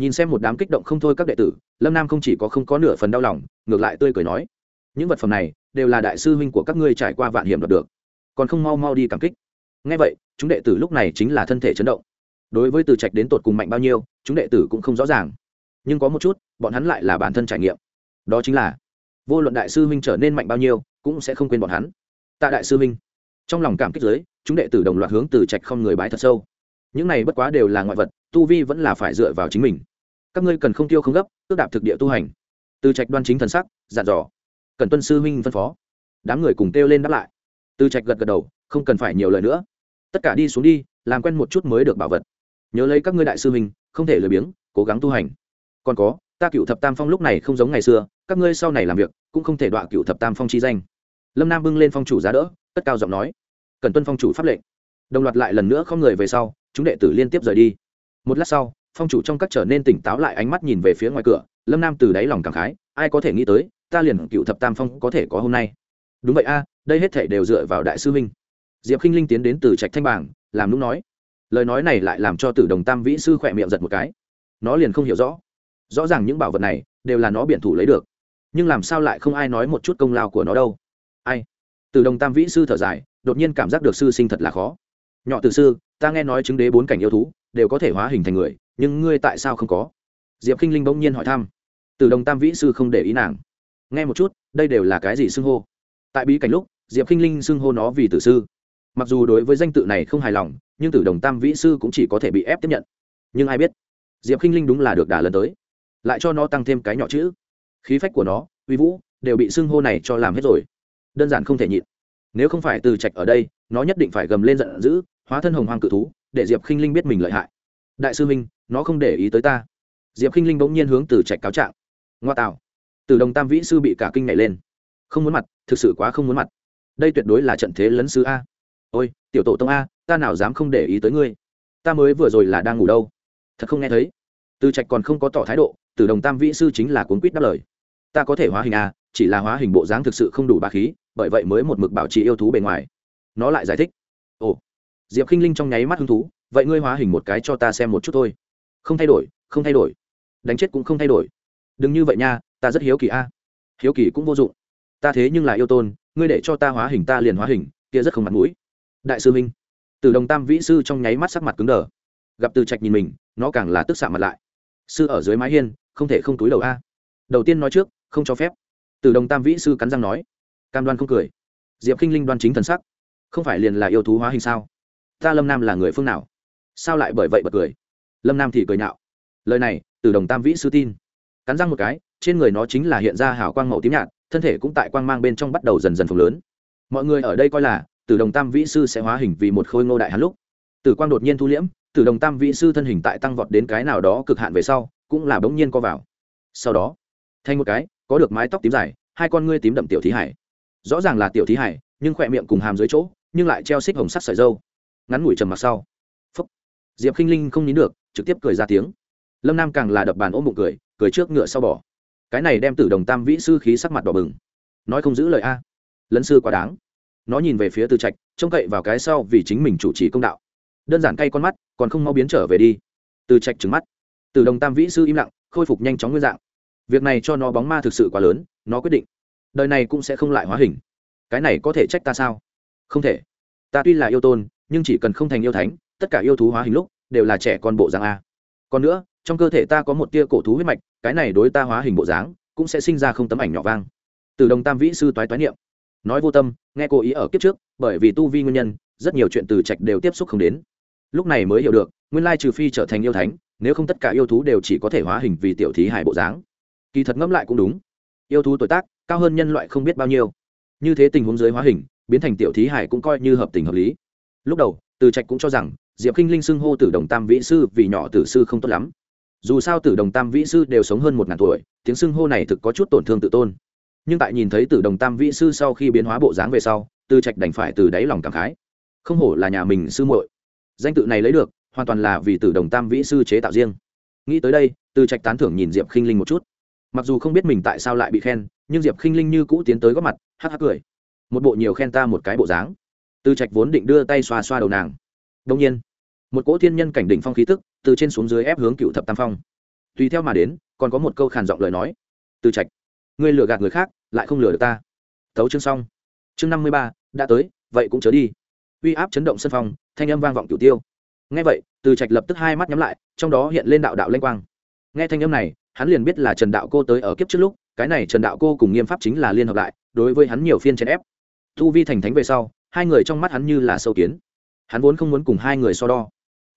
nhìn xem một đám kích động không thôi các đệ tử, lâm nam không chỉ có không có nửa phần đau lòng, ngược lại tươi cười nói, những vật phẩm này đều là đại sư huynh của các ngươi trải qua vạn hiểm đoạt được, còn không mau mau đi cảm kích. Ngay vậy, chúng đệ tử lúc này chính là thân thể chấn động. Đối với từ trạch đến tột cùng mạnh bao nhiêu, chúng đệ tử cũng không rõ ràng. Nhưng có một chút, bọn hắn lại là bản thân trải nghiệm. Đó chính là, vô luận đại sư huynh trở nên mạnh bao nhiêu, cũng sẽ không quên bọn hắn. Tạ đại sư huynh, trong lòng cảm kích giới chúng đệ tử đồng loạt hướng từ trạch không người bái thật sâu. Những này bất quá đều là ngoại vật, tu vi vẫn là phải dựa vào chính mình các ngươi cần không tiêu không gấp tước đạp thực địa tu hành. Từ trạch đoan chính thần sắc, dặn dò. Cần tuân sư huynh phân phó. Đám người cùng kêu lên đáp lại. Từ trạch gật gật đầu, không cần phải nhiều lời nữa. Tất cả đi xuống đi, làm quen một chút mới được bảo vật. Nhớ lấy các ngươi đại sư huynh, không thể lười biếng, cố gắng tu hành. Còn có, ta cựu thập tam phong lúc này không giống ngày xưa, các ngươi sau này làm việc, cũng không thể đọa cựu thập tam phong chi danh. Lâm nam bưng lên phong chủ giá đỡ, cất cao giọng nói. Cần tuân phong chủ pháp lệnh. Đồng loạt lại lần nữa không người về sau, chúng đệ tử liên tiếp rời đi. Một lát sau phong chủ trong các trở nên tỉnh táo lại ánh mắt nhìn về phía ngoài cửa, lâm nam từ đáy lòng cảm khái, ai có thể nghĩ tới, ta liền cựu thập tam phong có thể có hôm nay. Đúng vậy a, đây hết thể đều dựa vào đại sư minh diệp k i n h linh tiến đến từ trạch thanh bảng làm lúc nói. Lời nói này lại làm cho tử đồng tam vĩ sư khỏe miệng giật một cái. Nó liền không hiểu rõ. Rõ ràng những bảo vật này đều là nó biển thủ lấy được. Nhưng làm sao lại không ai nói một chút công lao của nó đâu? Ai? Từ đồng tam vĩ sư thở dài, đột nhiên cảm giác được sư sinh thật là khó. Nhỏ từ sư, ta nghe nói chứng đế bốn cảnh yêu thú đều có thể hóa hình thành người nhưng ngươi tại sao không có? Diệp k i n h linh bỗng nhiên hỏi thăm. Từ đồng tam vĩ sư không để ý nàng. Nghe một chút, đây đều là cái gì xưng hô? Tại bí cảnh lúc, diệp k i n h linh xưng hô nó vì tử sư. Mặc dù đối với danh tự này không hài lòng, nhưng tử đồng tam vĩ sư cũng chỉ có thể bị ép tiếp nhận. Nhưng ai biết, diệp k i n h linh đúng là được đà lần tới. Lại cho nó tăng thêm cái nhỏ chữ. Khí phách của nó, uy vũ, đều bị xưng hô này cho làm hết rồi. Đơn giản không thể nhịn. Nếu không phải từ trạch ở đây, nó nhất định phải gầm lên giận dữ, hóa thân hồng hoàng cự thú, để diệp khinh linh biết mình lợi hại. Đại sư minh nó không để ý tới ta. Diệp khinh linh bỗng nhiên hướng từ trạch cáo trạng. Ngoa tạo. Từ đồng tam vĩ sư bị cả kinh nhảy lên. Không muốn mặt, thực sự quá không muốn mặt. Đây tuyệt đối là trận thế lấn sứ a. Ôi, tiểu tổ tông a, ta nào dám không để ý tới ngươi. Ta mới vừa rồi là đang ngủ đâu. Thật không nghe thấy. Từ trạch còn không có tỏ thái độ, từ đồng tam vĩ sư chính là cuốn quýt đáp lời. Ta có thể hóa hình a, chỉ là hóa hình bộ dáng thực sự không đủ ba khí, bởi vậy mới một mực bảo trì yêu thú bề ngoài. Nó lại giải thích. Ồ. Diệp k i n h linh trong nháy mắt hứng thú, vậy ngươi hóa hình một cái cho ta xem một chút thôi không thay đổi, không thay đổi. Đánh chết cũng không thay đổi. Đừng như vậy nha, ta rất hiếu kỳ a. Hiếu kỳ cũng vô dụng. Ta thế nhưng là yêu tôn, ngươi để cho ta hóa hình ta liền hóa hình, kia rất không mặt mũi. Đại sư minh. Từ đồng tam vĩ sư trong nháy mắt sắc mặt cứng đờ. Gặp từ trạch nhìn mình, nó càng là tức xạ mặt lại. Sư ở dưới mái hiên, không thể không túi đầu a. Đầu tiên nói trước, không cho phép. Từ đồng tam vĩ sư cắn răng nói. Cam đoan không cười. Diệp k i n h linh đoan chính thần sắc. Không phải liền là yêu thú hóa hình sao? Ta lâm nam là người phương nào? Sao lại bởi vậy bật cười? Lâm nam thì cười nhạo lời này từ đồng tam vĩ sư tin cắn răng một cái trên người nó chính là hiện ra hào quang màu tím nhạt thân thể cũng tại quang mang bên trong bắt đầu dần dần phồng lớn mọi người ở đây coi là từ đồng tam vĩ sư sẽ hóa hình vì một khôi ngô đại hán lúc tử quang đột nhiên thu liễm từ đồng tam vĩ sư thân hình tại tăng vọt đến cái nào đó cực hạn về sau cũng là bỗng nhiên co vào sau đó thành một cái có được mái tóc tím dài hai con ngươi tím đậm tiểu thí hải rõ ràng là tiểu thí hải nhưng khỏe miệng cùng hàm dưới chỗ nhưng lại treo xích hồng sắt sợi dâu ngắn ngủi trầm mặc sau diệp khinh linh không nín được, trực tiếp cười ra tiếng. Lâm nam càng là đập bàn ôm bụng cười cười trước ngựa sau bỏ cái này đem tử đồng tam vĩ sư khí sắc mặt đỏ bừng. Nói không giữ lời a. Lấn sư quá đáng. Nó nhìn về phía từ trạch, trông cậy vào cái sau vì chính mình chủ trì công đạo. Đơn giản cay con mắt, còn không mau biến trở về đi. Từ trạch trứng mắt. Từ đồng tam vĩ sư im lặng, khôi phục nhanh chóng nguyên dạng. Việc này cho nó bóng ma thực sự quá lớn, nó quyết định. Đời này cũng sẽ không lại hóa hình. Cái này có thể trách ta sao? Không thể. Ta tuy là yêu tôn, nhưng chỉ cần không thành yêu thánh tất cả yêu thú hóa hình lúc, đều là trẻ con bộ dáng a. Còn nữa, trong cơ thể ta có một tia cổ thú huyết mạch, cái này đối ta hóa hình bộ dáng, cũng sẽ sinh ra không tấm ảnh nhỏ vang. Từ đồng tam vĩ sư toái toái niệm. Nói vô tâm, nghe cố ý ở kiếp trước, bởi vì tu vi nguyên nhân, rất nhiều chuyện từ trạch đều tiếp xúc không đến. Lúc này mới hiểu được, nguyên lai trừ phi trở thành yêu thánh, nếu không tất cả yêu thú đều chỉ có thể hóa hình vì tiểu thí hải bộ dáng. Kỳ thật ngẫm lại cũng đúng. Yêu thú tuổi tác, cao hơn nhân loại không biết bao nhiêu. Như thế tình huống dưới hóa hình, biến thành tiểu thí hải cũng coi như hợp tình hợp lý. Lúc đầu, từ trạch cũng cho rằng diệp k i n h linh xưng hô tử đồng tam vĩ sư vì nhỏ tử sư không tốt lắm. Dù sao tử đồng tam vĩ sư đều sống hơn một ngàn tuổi, tiếng xưng hô này thực có chút tổn thương tự tôn. Nhưng tại nhìn thấy tử đồng tam vĩ sư sau khi biến hóa bộ dáng về sau từ trạch đành phải từ đáy lòng cảm khái. Không hổ là nhà mình sư muội. Danh tự này lấy được, hoàn toàn là vì tử đồng tam vĩ sư chế tạo riêng. Nghĩ tới đây từ trạch tán thưởng nhìn diệp Kinh linh một chút. Mặc dù không biết mình tại sao lại bị khen, nhưng diệp Kinh linh như cũ tiến tới góp mặt, hắc hắc cười. Một bộ nhiều khen ta một cái bộ dáng. Từ trạch vốn định đưa tay xoa xoa đầu nàng. Đông nhiên một cỗ thiên nhân cảnh đỉnh phong khí tức từ trên xuống dưới ép hướng cựu thập tam phong. Tùy theo mà đến, còn có một câu khàn giọng lời nói. Từ trạch, ngươi lừa gạt người khác, lại không lừa được ta. Tấu chương xong. Chương năm mươi ba, đã tới, vậy cũng chớ đi. Uy áp chấn động sân phong thanh âm vang vọng cửu tiêu. Nghe vậy, từ trạch lập tức hai mắt nhắm lại, trong đó hiện lên đạo đạo lênh quang. Nghe thanh âm này, hắn liền biết là trần đạo cô tới ở kiếp trước lúc, cái này trần đạo cô cùng nghiêm pháp chính là liên hợp lại, đối với hắn nhiều phiên chèn ép. Thu vi thành thánh về sau, hai người trong mắt hắn như là sâu kiến. Hắn vốn không muốn cùng hai người so đo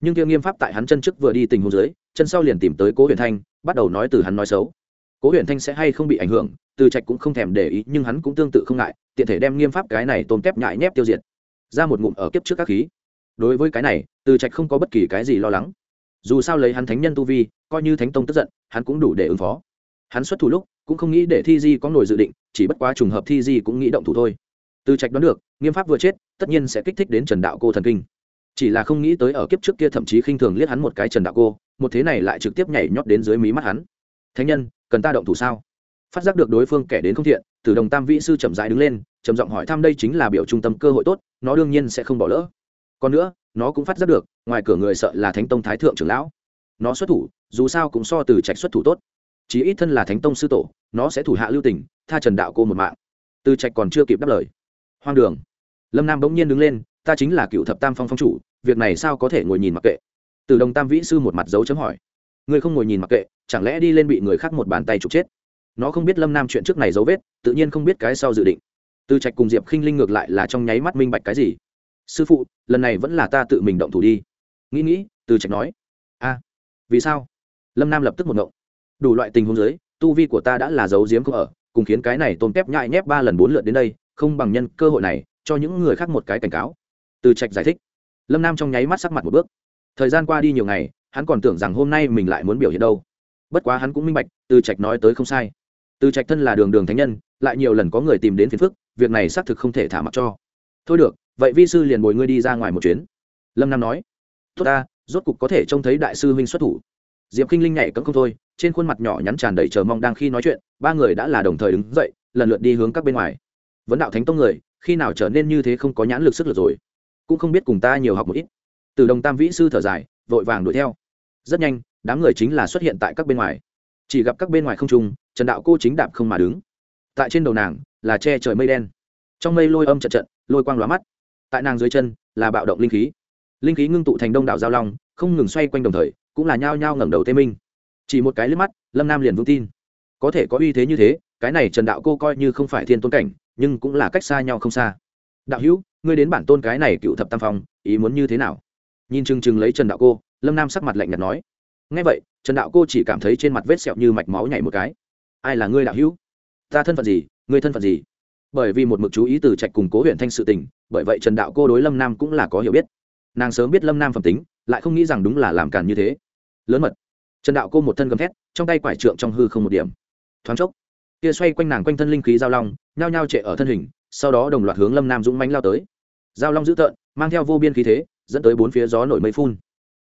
nhưng kia nghiêm pháp tại hắn chân trước vừa đi tình huống dưới, chân sau liền tìm tới cố huyền thanh, bắt đầu nói từ hắn nói xấu. Cố huyền thanh sẽ hay không bị ảnh hưởng, từ trạch cũng không thèm để ý, nhưng hắn cũng tương tự không ngại, tiện thể đem nghiêm pháp cái này tôm tép nhại nhép tiêu diệt, ra một ngụm ở kiếp trước các khí. Đối với cái này, từ trạch không có bất kỳ cái gì lo lắng. Dù sao lấy hắn thánh nhân tu vi, coi như thánh tông tức giận, hắn cũng đủ để ứng phó. Hắn xuất thủ lúc, cũng không nghĩ để thi di có nổi dự định, chỉ bất quá trùng hợp thi di cũng nghĩ động thủ thôi. Từ trạch đoán được, nghiêm pháp vừa chết, tất nhiên sẽ kích thích đến trần đạo cô thần kinh chỉ là không nghĩ tới ở kiếp trước kia thậm chí khinh thường liếc hắn một cái trần đạo cô, một thế này lại trực tiếp nhảy nhót đến dưới mí mắt hắn. Thánh nhân, cần ta động thủ sao? Phát giác được đối phương kẻ đến không thiện từ đồng tam vĩ sư chậm rãi đứng lên, trầm giọng hỏi thăm, đây chính là biểu trung tâm cơ hội tốt, nó đương nhiên sẽ không bỏ lỡ. Còn nữa, nó cũng phát giác được, ngoài cửa người sợ là thánh tông thái thượng trưởng lão. Nó xuất thủ, dù sao cũng so từ trạch xuất thủ tốt. Chí ít thân là thánh tông sư tổ, nó sẽ thủ hạ lưu tình, tha trần đạo cô một mạng. Từ trạch còn chưa kịp đáp lời. Hoang đường. Lâm nam bỗng nhiên đứng lên ta chính là cựu thập tam phong phong chủ, việc này sao có thể ngồi nhìn mặc kệ? Từ đồng tam vĩ sư một mặt dấu chấm hỏi. Người không ngồi nhìn mặc kệ, chẳng lẽ đi lên bị người khác một bàn tay trục chết? Nó không biết lâm nam chuyện trước này dấu vết, tự nhiên không biết cái sau dự định. Từ trạch cùng diệp khinh linh ngược lại là trong nháy mắt minh bạch cái gì? Sư phụ, lần này vẫn là ta tự mình động thủ đi. Nghĩ nghĩ, từ trạch nói. A, vì sao? Lâm nam lập tức một ngộng. Đủ loại tình huống giới tu vi của ta đã là giấu giếm không ở, cùng khiến cái này tôm tép nhại nhép ba lần bốn lượt đến đây, không bằng nhân cơ hội này, cho những người khác một cái cảnh cáo từ trạch giải thích. Lâm nam trong nháy mắt sắc mặt một bước. Thời gian qua đi nhiều ngày, hắn còn tưởng rằng hôm nay mình lại muốn biểu hiện đâu. Bất quá hắn cũng minh bạch, từ trạch nói tới không sai. Từ trạch thân là đường đường thánh nhân, lại nhiều lần có người tìm đến phiền phức, việc này xác thực không thể thả mặc cho. Thôi được, vậy vi sư liền bồi ngươi đi ra ngoài một chuyến. Lâm nam nói. Tốt ta, rốt cục có thể trông thấy đại sư huynh xuất thủ. Diệp k i n h linh nhảy cấm không thôi, trên khuôn mặt nhỏ nhắn tràn đầy chờ mong đang khi nói chuyện, ba người đã là đồng thời đứng dậy, lần lượt đi hướng các bên ngoài. Vấn đạo thánh tông người, khi nào trở nên như thế không có nhãn lực sức lực rồi? Cũng không biết cùng ta nhiều học một ít. Từ đồng tam vĩ sư thở dài, vội vàng đuổi theo. Rất nhanh, đám người chính là xuất hiện tại các bên ngoài. Chỉ gặp các bên ngoài không trung, trần đạo cô chính đạp không mà đứng. Tại trên đầu nàng, là che trời mây đen. Trong mây lôi âm trận trận, lôi quang lóa mắt. Tại nàng dưới chân, là bạo động linh khí. Linh khí ngưng tụ thành đông đảo giao long, không ngừng xoay quanh đồng thời, cũng là nhao nhao ngẩng đầu tê minh. Chỉ một cái liếc mắt, lâm nam liền vững tin. Có thể có uy thế như thế, cái này trần đạo cô coi như không phải thiên tôn cảnh, nhưng cũng là cách xa nhau không xa. Đạo hữu ngươi đến bản tôn cái này cựu thập tam phong, ý muốn như thế nào? Nhìn chừng chừng lấy trần đạo cô, lâm nam sắc mặt lạnh nhạt nói. Ngay vậy, trần đạo cô chỉ cảm thấy trên mặt vết sẹo như mạch máu nhảy một cái. Ai là ngươi đạo hữu? Ta thân phận gì? Ngươi thân phận gì? Bởi vì một mực chú ý từ trạch củng cố huyện thanh sự tình, bởi vậy trần đạo cô đối lâm nam cũng là có hiểu biết. Nàng sớm biết lâm nam phẩm tính, lại không nghĩ rằng đúng là làm cản như thế. Lớn mật. Trần đạo cô một thân gầm thét, trong tay quải trượng trong hư không một điểm. Thoáng chốc, kia xoay quanh nàng quanh thân linh khí giao long, nhao nhao trệ ở thân hình, sau đó đồng loạt hướng lâm nam dũng mánh lao tới giao long dữ tợn, mang theo vô biên khí thế, dẫn tới bốn phía gió nổi mây phun.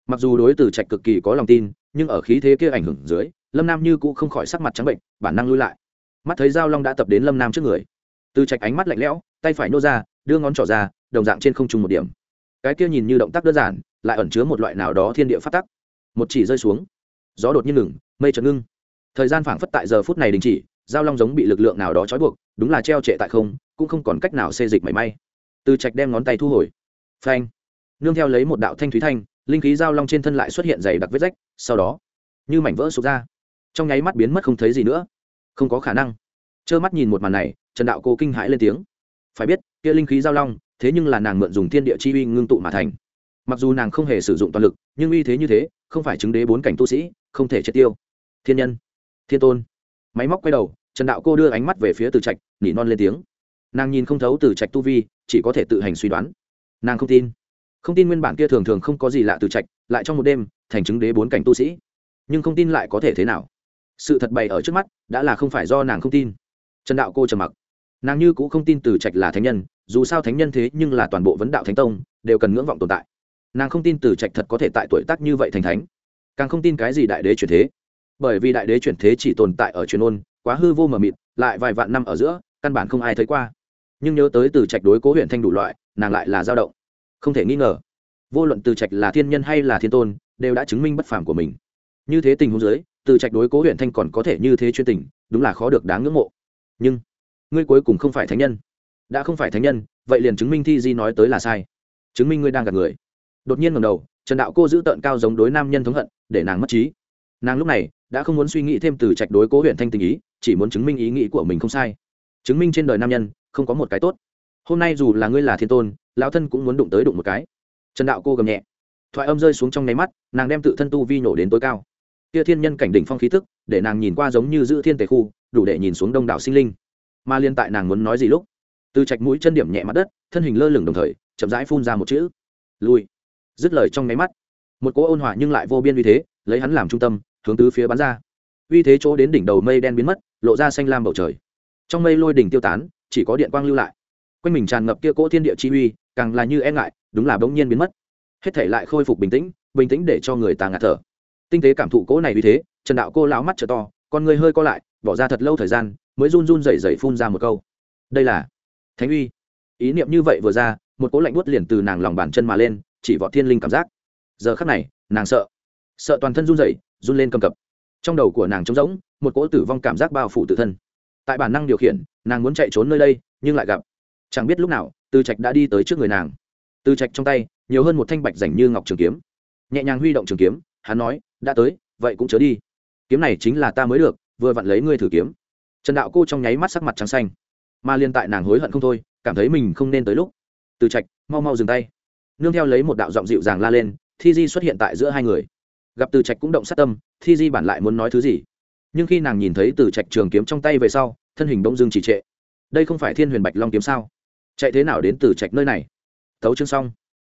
Mặc dù đối từ trạch cực kỳ có lòng tin, nhưng ở khí thế kia ảnh hưởng dưới, lâm nam như cũ không khỏi sắc mặt trắng bệnh, bản năng lui lại. Mắt thấy giao long đã tập đến lâm nam trước người. Từ trạch ánh mắt lạnh lẽo, tay phải nô ra, đưa ngón trỏ ra, đồng dạng trên không trung một điểm. Cái kia nhìn như động tác đơn giản, lại ẩn chứa một loại nào đó thiên địa phát tắc. Một chỉ rơi xuống. Gió đột nhiên ngừng, mây chợt ngưng. Thời gian phảng phất tại giờ phút này đình chỉ, giao long giống bị lực lượng nào đó trói buộc, đúng là treo trệ tại không, cũng không còn cách nào xê dịch mảy may từ trạch đem ngón tay thu hồi. Phanh. Nương theo lấy một đạo thanh thúy thanh, linh khí giao long trên thân lại xuất hiện dày đặc vết rách, sau đó, như mảnh vỡ sụp ra. Trong nháy mắt biến mất không thấy gì nữa. Không có khả năng. Trơ mắt nhìn một màn này, trần đạo cô kinh hãi lên tiếng. Phải biết, kia linh khí giao long, thế nhưng là nàng mượn dùng thiên địa chi uy ngưng tụ mà thành. Mặc dù nàng không hề sử dụng toàn lực, nhưng uy thế như thế, không phải chứng đế bốn cảnh tu sĩ, không thể triệt tiêu. Thiên nhân. Thiên tôn. Máy móc quay đầu, trần đạo cô đưa ánh mắt về phía từ trạch, nỉ non lên tiếng nàng nhìn không thấu từ trạch tu vi, chỉ có thể tự hành suy đoán. Nàng không tin. Không tin nguyên bản kia thường thường không có gì lạ từ trạch, lại trong một đêm, thành chứng đế bốn cảnh tu sĩ. Nhưng không tin lại có thể thế nào? Sự thật bày ở trước mắt, đã là không phải do nàng không tin. Trần đạo cô trầm mặc. Nàng như cũng không tin từ trạch là thánh nhân, dù sao thánh nhân thế nhưng là toàn bộ vấn đạo thánh tông, đều cần ngưỡng vọng tồn tại. Nàng không tin từ trạch thật có thể tại tuổi tác như vậy thành thánh. Càng không tin cái gì đại đế chuyển thế. Bởi vì đại đế chuyển thế chỉ tồn tại ở truyền ôn, quá hư vô mờ mịt, lại vài vạn năm ở giữa, căn bản không ai thấy qua nhưng nhớ tới từ trạch đối cố huyện thanh đủ loại, nàng lại là dao động. Không thể nghi ngờ, vô luận từ trạch là thiên nhân hay là thiên tôn, đều đã chứng minh bất phàm của mình. Như thế tình huống dưới, từ trạch đối cố huyện thanh còn có thể như thế chuyên tình, đúng là khó được đáng ngưỡng mộ. Nhưng, ngươi cuối cùng không phải thánh nhân. Đã không phải thánh nhân, vậy liền chứng minh thi di nói tới là sai. Chứng minh ngươi đang gạt người. Đột nhiên ngầm đầu, trần đạo cô giữ tợn cao giống đối nam nhân thống hận, để nàng mất trí. Nàng lúc này, đã không muốn suy nghĩ thêm từ trạch đối cố huyện thanh tình ý, chỉ muốn chứng minh ý nghĩ của mình không sai. Chứng minh trên đời nam nhân không có một cái tốt. Hôm nay dù là ngươi là thiên tôn, lão thân cũng muốn đụng tới đụng một cái. Trần đạo cô gầm nhẹ. Thoại âm rơi xuống trong nháy mắt, nàng đem tự thân tu vi nổ đến tối cao. Kia thiên nhân cảnh đỉnh phong khí thức để nàng nhìn qua giống như giữ thiên tề khu, đủ để nhìn xuống đông đảo sinh linh. Mà liên tại nàng muốn nói gì lúc, từ trạch mũi chân điểm nhẹ mặt đất, thân hình lơ lửng đồng thời, chậm rãi phun ra một chữ. Lui. Dứt lời trong nháy mắt, một cỗ ôn hòa nhưng lại vô biên uy thế, lấy hắn làm trung tâm, hướng tứ phía bắn ra. Uy thế chỗ đến đỉnh đầu mây đen biến mất, lộ ra xanh lam bầu trời. Trong mây lôi đỉnh tiêu tán chỉ có điện quang lưu lại. Quanh mình tràn ngập kia cỗ thiên địa chi uy, càng là như e ngại, đúng là bỗng nhiên biến mất. Hết thể lại khôi phục bình tĩnh bình tĩnh để cho người ta ngạt thở. Tinh tế cảm thụ cỗ này uy thế, trần đạo cô lão mắt trở to, con người hơi co lại, bỏ ra thật lâu thời gian, mới run run rẩy rẩy phun ra một câu. Đây là thánh uy. Ý niệm như vậy vừa ra, một cỗ lạnh buốt liền từ nàng lòng bàn chân mà lên, chỉ vọt thiên linh cảm giác. Giờ khắc này, nàng sợ. Sợ toàn thân run rẩy, run lên cầm cập. Trong đầu của nàng trống rỗng, một cỗ tử vong cảm giác bao phủ tự thân tại bản năng điều khiển, nàng muốn chạy trốn nơi đây, nhưng lại gặp. Chẳng biết lúc nào, từ trạch đã đi tới trước người nàng. Từ trạch trong tay, nhiều hơn một thanh bạch rảnh như ngọc trường kiếm. Nhẹ nhàng huy động trường kiếm, hắn nói, đã tới, vậy cũng chớ đi. Kiếm này chính là ta mới được, vừa vặn lấy ngươi thử kiếm. Trần đạo cô trong nháy mắt sắc mặt trắng xanh. Mà liên tại nàng hối hận không thôi, cảm thấy mình không nên tới lúc. Từ trạch, mau mau dừng tay. Nương theo lấy một đạo giọng dịu dàng la lên, thi di xuất hiện tại giữa hai người. Gặp từ trạch cũng động sát tâm, thi di bản lại muốn nói thứ gì? Nhưng khi nàng nhìn thấy từ trạch trường kiếm trong tay về sau, thân hình đông dương chỉ trệ. Đây không phải thiên huyền bạch long kiếm sao? Chạy thế nào đến từ trạch nơi này? Thấu chương xong.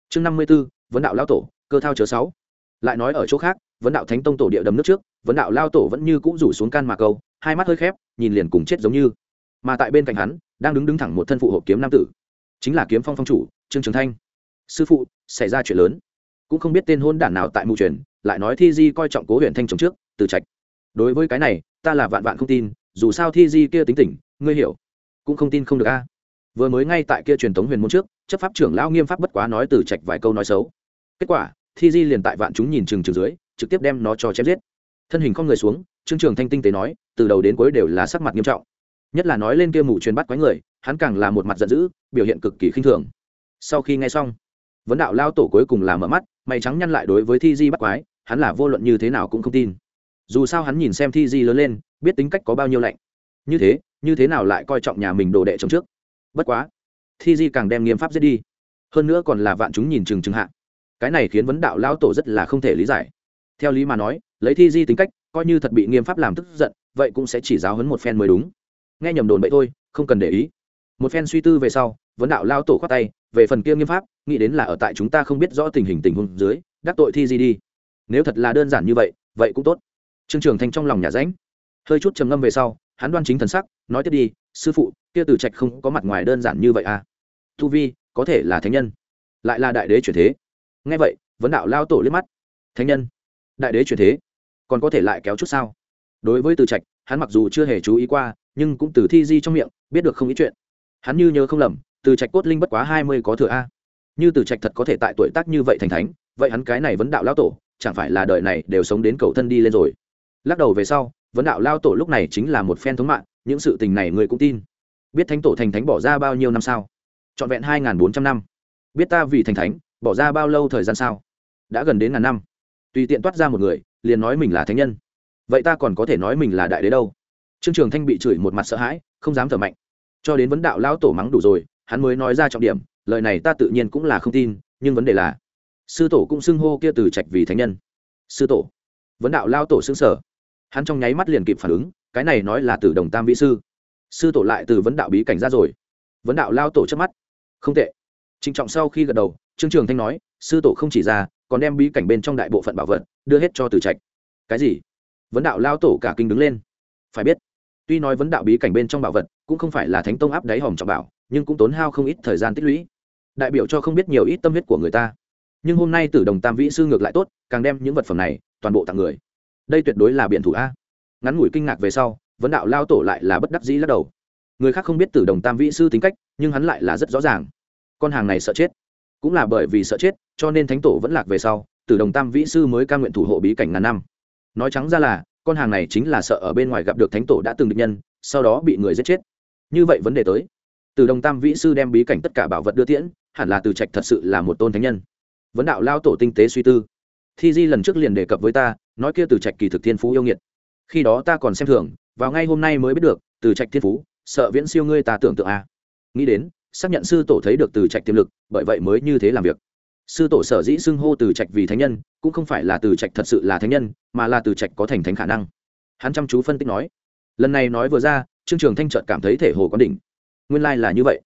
Chương năm mươi b ố vấn đạo lao tổ, cơ thao chớ sáu. Lại nói ở chỗ khác, vấn đạo thánh tông tổ địa đầm nước trước, vấn đạo lao tổ vẫn như cũ rủ xuống can mà câu, hai mắt hơi khép, nhìn liền cùng chết giống như. Mà tại bên cạnh hắn, đang đứng đứng thẳng một thân phụ hộp kiếm nam tử. Chính là kiếm phong phong chủ, trương trường thanh. Sư phụ, xảy ra chuyện lớn. Cũng không biết tên hôn đản nào tại mù truyền, lại nói thi di coi trọng cố huyện thanh trồng trước, từ trạch đối với cái này, ta là vạn vạn không tin, dù sao thi di kia tính tình, ngươi hiểu, cũng không tin không được a. Vừa mới ngay tại kia truyền thống huyền môn trước, chấp pháp trưởng lao nghiêm pháp bất quá nói từ trạch vài câu nói xấu. Kết quả, thi di liền tại vạn chúng nhìn chừng chừng dưới, trực tiếp đem nó cho chém giết. Thân hình con người xuống, trương trường thanh tinh tế nói, từ đầu đến cuối đều là sắc mặt nghiêm trọng. Nhất là nói lên kia mù truyền bắt quái người, hắn càng là một mặt giận dữ, biểu hiện cực kỳ khinh thường. Sau khi nghe xong, vấn đạo lao tổ cuối cùng là mở mắt, mày trắng nhăn lại đối với thi di bắt quái, hắn là vô luận như thế nào cũng không tin dù sao hắn nhìn xem thi di lớn lên, biết tính cách có bao nhiêu lạnh. Như thế như thế nào lại coi trọng nhà mình đồ đệ chống trước? Bất quá, thi di càng đem nghiêm pháp giết đi. Hơn nữa còn là vạn chúng nhìn chừng chừng hạ. Cái này khiến vấn đạo lão tổ rất là không thể lý giải. Theo lý mà nói, lấy thi di tính cách, coi như thật bị nghiêm pháp làm tức giận, vậy cũng sẽ chỉ giáo hấn một phen mới đúng. Nghe nhầm đồn bậy thôi, không cần để ý. Một phen suy tư về sau, vấn đạo lao tổ khoát tay, về phần kia nghiêm pháp, nghĩ đến là ở tại chúng ta không biết rõ tình hình tình huống dưới, đắc tội thi di đi. Nếu thật là đơn giản như vậy vậy cũng tốt trương trường thanh trong lòng nhà ránh hơi chút trầm ngâm về sau, hắn đoan chính thần sắc, nói tiếp đi, sư phụ, kia từ trạch không có mặt ngoài đơn giản như vậy à? Tu vi, có thể là thánh nhân, lại là đại đế chuyển thế. Nghe vậy, vấn đạo lao tổ liếc mắt. Thánh nhân? Đại đế chuyển thế? Còn có thể lại kéo chút sao? Đối với từ trạch, hắn mặc dù chưa hề chú ý qua, nhưng cũng từ thi di trong miệng, biết được không ý chuyện. Hắn như nhớ không lầm, từ trạch cốt linh bất quá hai mươi có thừa a. Như từ trạch thật có thể tại tuổi tác như vậy thành thánh, vậy hắn cái này vấn đạo lao tổ, chẳng phải là đời này đều sống đến cầu thân đi lên rồi? Lắc đầu về sau, vấn đạo lao tổ lúc này chính là một phen thống mạng, những sự tình này người cũng tin. Biết thánh tổ thành thánh bỏ ra bao nhiêu năm sao? Trọn vẹn hai bốn trăm năm. Biết ta vì thành thánh, bỏ ra bao lâu thời gian sao? Đã gần đến ngàn năm. Tùy tiện toát ra một người, liền nói mình là thánh nhân. Vậy ta còn có thể nói mình là đại đế đâu? Trương trường thanh bị chửi một mặt sợ hãi, không dám thở mạnh. Cho đến vấn đạo lão tổ mắng đủ rồi, hắn mới nói ra trọng điểm, lời này ta tự nhiên cũng là không tin, nhưng vấn đề là, sư tổ cũng xưng hô kia từ trạch vì thánh nhân. Sư tổ vấn đạo lao tổ xưng sở. Hắn trong nháy mắt liền kịp phản ứng, cái này nói là từ đồng tam vĩ sư. Sư tổ lại từ vấn đạo bí cảnh ra rồi. Vấn đạo lao tổ trước mắt. Không tệ. Trịnh trọng sau khi gật đầu, trương trường thanh nói, sư tổ không chỉ ra, còn đem bí cảnh bên trong đại bộ phận bảo vật đưa hết cho từ trạch. Cái gì? Vấn đạo lao tổ cả kinh đứng lên. Phải biết, tuy nói vấn đạo bí cảnh bên trong bảo vật cũng không phải là thánh tông áp đáy hòm trọng bảo, nhưng cũng tốn hao không ít thời gian tích lũy. Đại biểu cho không biết nhiều ít tâm huyết của người ta. Nhưng hôm nay tử đồng tam vĩ sư ngược lại tốt, càng đem những vật phẩm này toàn bộ tặng người. Đây tuyệt đối là biện thủ a. Ngắn ngủi kinh ngạc về sau, vấn đạo lao tổ lại là bất đắc dĩ lắc đầu. Người khác không biết tử đồng tam vĩ sư tính cách, nhưng hắn lại là rất rõ ràng. Con hàng này sợ chết. Cũng là bởi vì sợ chết, cho nên thánh tổ vẫn lạc về sau, tử đồng tam vĩ sư mới ca nguyện thủ hộ bí cảnh ngàn năm. Nói trắng ra là, con hàng này chính là sợ ở bên ngoài gặp được thánh tổ đã từng địch nhân, sau đó bị người giết chết. Như vậy vấn đề tới. Từ đồng tam vĩ sư đem bí cảnh tất cả bảo vật đưa tiễn, hẳn là từ trạch thật sự là một tôn thánh nhân. Vấn đạo lao tổ tinh tế suy tư thi di lần trước liền đề cập với ta, nói kia từ trạch kỳ thực thiên phú yêu nghiệt. Khi đó ta còn xem thường, vào ngay hôm nay mới biết được, từ trạch thiên phú, sợ viễn siêu ngươi ta tưởng tượng a. À. nghĩ đến, xác nhận sư tổ thấy được từ trạch tiềm lực, bởi vậy mới như thế làm việc. Sư tổ sở dĩ xưng hô từ trạch vì thánh nhân, cũng không phải là từ trạch thật sự là thánh nhân, mà là từ trạch có thành thánh khả năng. Hắn chăm chú phân tích nói. Lần này nói vừa ra, trương trường thanh trợt cảm thấy thể hồ có đỉnh. Nguyên lai là như vậy.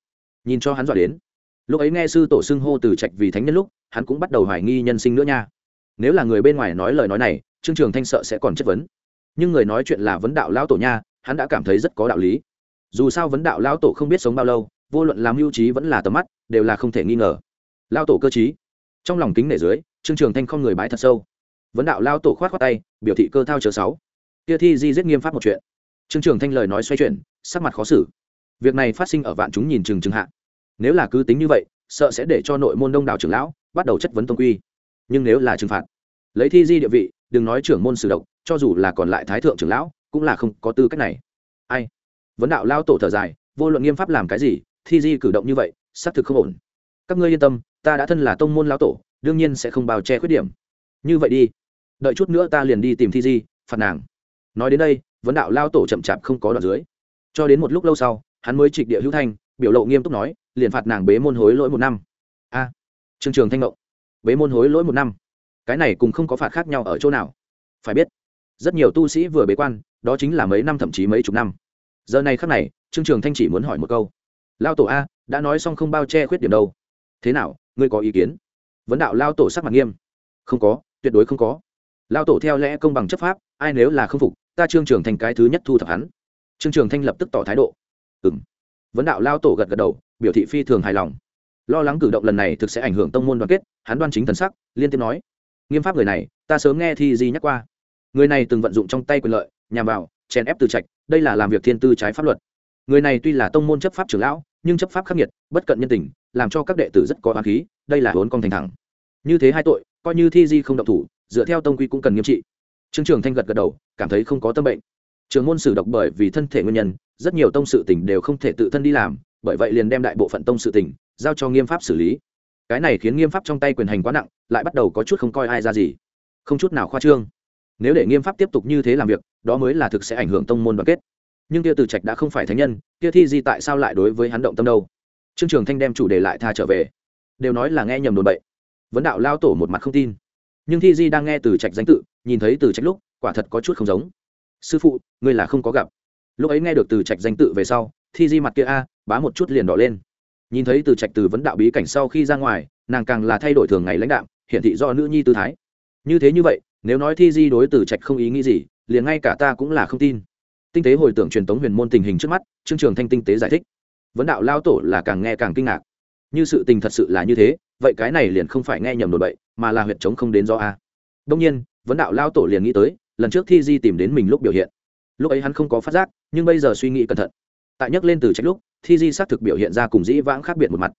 Nhìn cho hắn dọa đến. Lúc ấy nghe sư tổ xưng hô từ trạch vì thánh nhân lúc, hắn cũng bắt đầu hoài nghi nhân sinh nữa nha nếu là người bên ngoài nói lời nói này, trương trường thanh sợ sẽ còn chất vấn. Nhưng người nói chuyện là vấn đạo lão tổ nha, hắn đã cảm thấy rất có đạo lý. Dù sao vấn đạo lão tổ không biết sống bao lâu, vô luận làm mưu trí vẫn là tầm mắt, đều là không thể nghi ngờ. Lão tổ cơ trí. Trong lòng kính nể dưới, trương trường thanh không người bái thật sâu. Vấn đạo lao tổ khoát khoát tay, biểu thị cơ thao chờ sáu. Kia thi di giết nghiêm pháp một chuyện. Trương trường thanh lời nói xoay chuyển, sắc mặt khó xử. Việc này phát sinh ở vạn chúng nhìn chừng chừng hạ. Nếu là cứ tính như vậy, sợ sẽ để cho nội môn đông đảo trưởng lão bắt đầu chất vấn tông quy nhưng nếu là trừng phạt lấy thi di địa vị đừng nói trưởng môn sử độc cho dù là còn lại thái thượng trưởng lão cũng là không có tư cách này. Ai? Vấn đạo lao tổ thở dài vô luận nghiêm pháp làm cái gì thi di cử động như vậy xác thực không ổn. Các ngươi yên tâm ta đã thân là tông môn lão tổ đương nhiên sẽ không bao che khuyết điểm. Như vậy đi. Đợi chút nữa ta liền đi tìm thi di phạt nàng. Nói đến đây vấn đạo lao tổ chậm chạp không có đoạn dưới. Cho đến một lúc lâu sau hắn mới trịch địa hữu thanh biểu lộ nghiêm túc nói liền phạt nàng bế môn hối lỗi một năm. A. À, trường trường thanh ngộng bế môn hối lỗi một năm. Cái này cùng không có phạt khác nhau ở chỗ nào. Phải biết, rất nhiều tu sĩ vừa bế quan, đó chính là mấy năm thậm chí mấy chục năm. Giờ này khác này, trương trường thanh chỉ muốn hỏi một câu. Lao tổ a, đã nói xong không bao che khuyết điểm đâu. Thế nào, ngươi có ý kiến? Vấn đạo lao tổ sắc mặt nghiêm. Không có, tuyệt đối không có. Lao tổ theo lẽ công bằng chấp pháp, ai nếu là không phục, ta trương trường thanh cái thứ nhất thu thập hắn. Trương trường thanh lập tức tỏ thái độ. Ừ m vấn đạo lao tổ gật gật đầu, biểu thị phi thường hài lòng lo lắng cử động lần này thực sẽ ảnh hưởng tông môn đoàn kết, hắn đoan chính thần sắc, liên tiếp nói, nghiêm pháp người này, ta sớm nghe thi di nhắc qua. Người này từng vận dụng trong tay quyền lợi, nhằm vào, chèn ép từ trạch, đây là làm việc thiên tư trái pháp luật. Người này tuy là tông môn chấp pháp trưởng lão, nhưng chấp pháp khắc nghiệt, bất cận nhân tình, làm cho các đệ tử rất có oán khí, đây là vốn con thành thẳng. Như thế hai tội, coi như thi di không động thủ, dựa theo tông quy cũng cần nghiêm trị. Trương trường thanh gật gật đầu, cảm thấy không có tâm bệnh. Trường môn sử độc bởi vì thân thể nguyên nhân, rất nhiều tông sự tỉnh đều không thể tự thân đi làm, bởi vậy liền đem đại bộ phận tông sự tỉnh giao cho nghiêm pháp xử lý. Cái này khiến nghiêm pháp trong tay quyền hành quá nặng, lại bắt đầu có chút không coi ai ra gì. Không chút nào khoa trương. Nếu để nghiêm pháp tiếp tục như thế làm việc, đó mới là thực sẽ ảnh hưởng tông môn đoàn kết. Nhưng kia từ trạch đã không phải thánh nhân, kia thi di tại sao lại đối với hắn động tâm đâu? Trương trường thanh đem chủ đề lại tha trở về. Đều nói là nghe nhầm đồn bậy. Vấn đạo lao tổ một mặt không tin. Nhưng thi di đang nghe từ trạch danh tự, nhìn thấy từ trạch lúc, quả thật có chút không giống. Sư phụ, ngươi là không có gặp. Lúc ấy nghe được từ trạch danh tự về sau, thi di mặt kia a, bá một chút liền đỏ lên nhìn thấy từ trạch từ vấn đạo bí cảnh sau khi ra ngoài, nàng càng là thay đổi thường ngày lãnh đạo hiện thị do nữ nhi tư thái. Như thế như vậy, nếu nói thi di đối từ trạch không ý nghĩ gì, liền ngay cả ta cũng là không tin. Tinh tế hồi tưởng truyền tống huyền môn tình hình trước mắt, trương trường thanh tinh tế giải thích. Vấn đạo lao tổ là càng nghe càng kinh ngạc. Như sự tình thật sự là như thế, vậy cái này liền không phải nghe nhầm đồn bậy, mà là huyện chống không đến do a. Đông nhiên, vấn đạo lao tổ liền nghĩ tới, lần trước thi di tìm đến mình lúc biểu hiện. Lúc ấy hắn không có phát giác, nhưng bây giờ suy nghĩ cẩn thận tại nhắc lên từ trạch lúc, thi di xác thực biểu hiện ra cùng dĩ vãng khác biệt một mặt.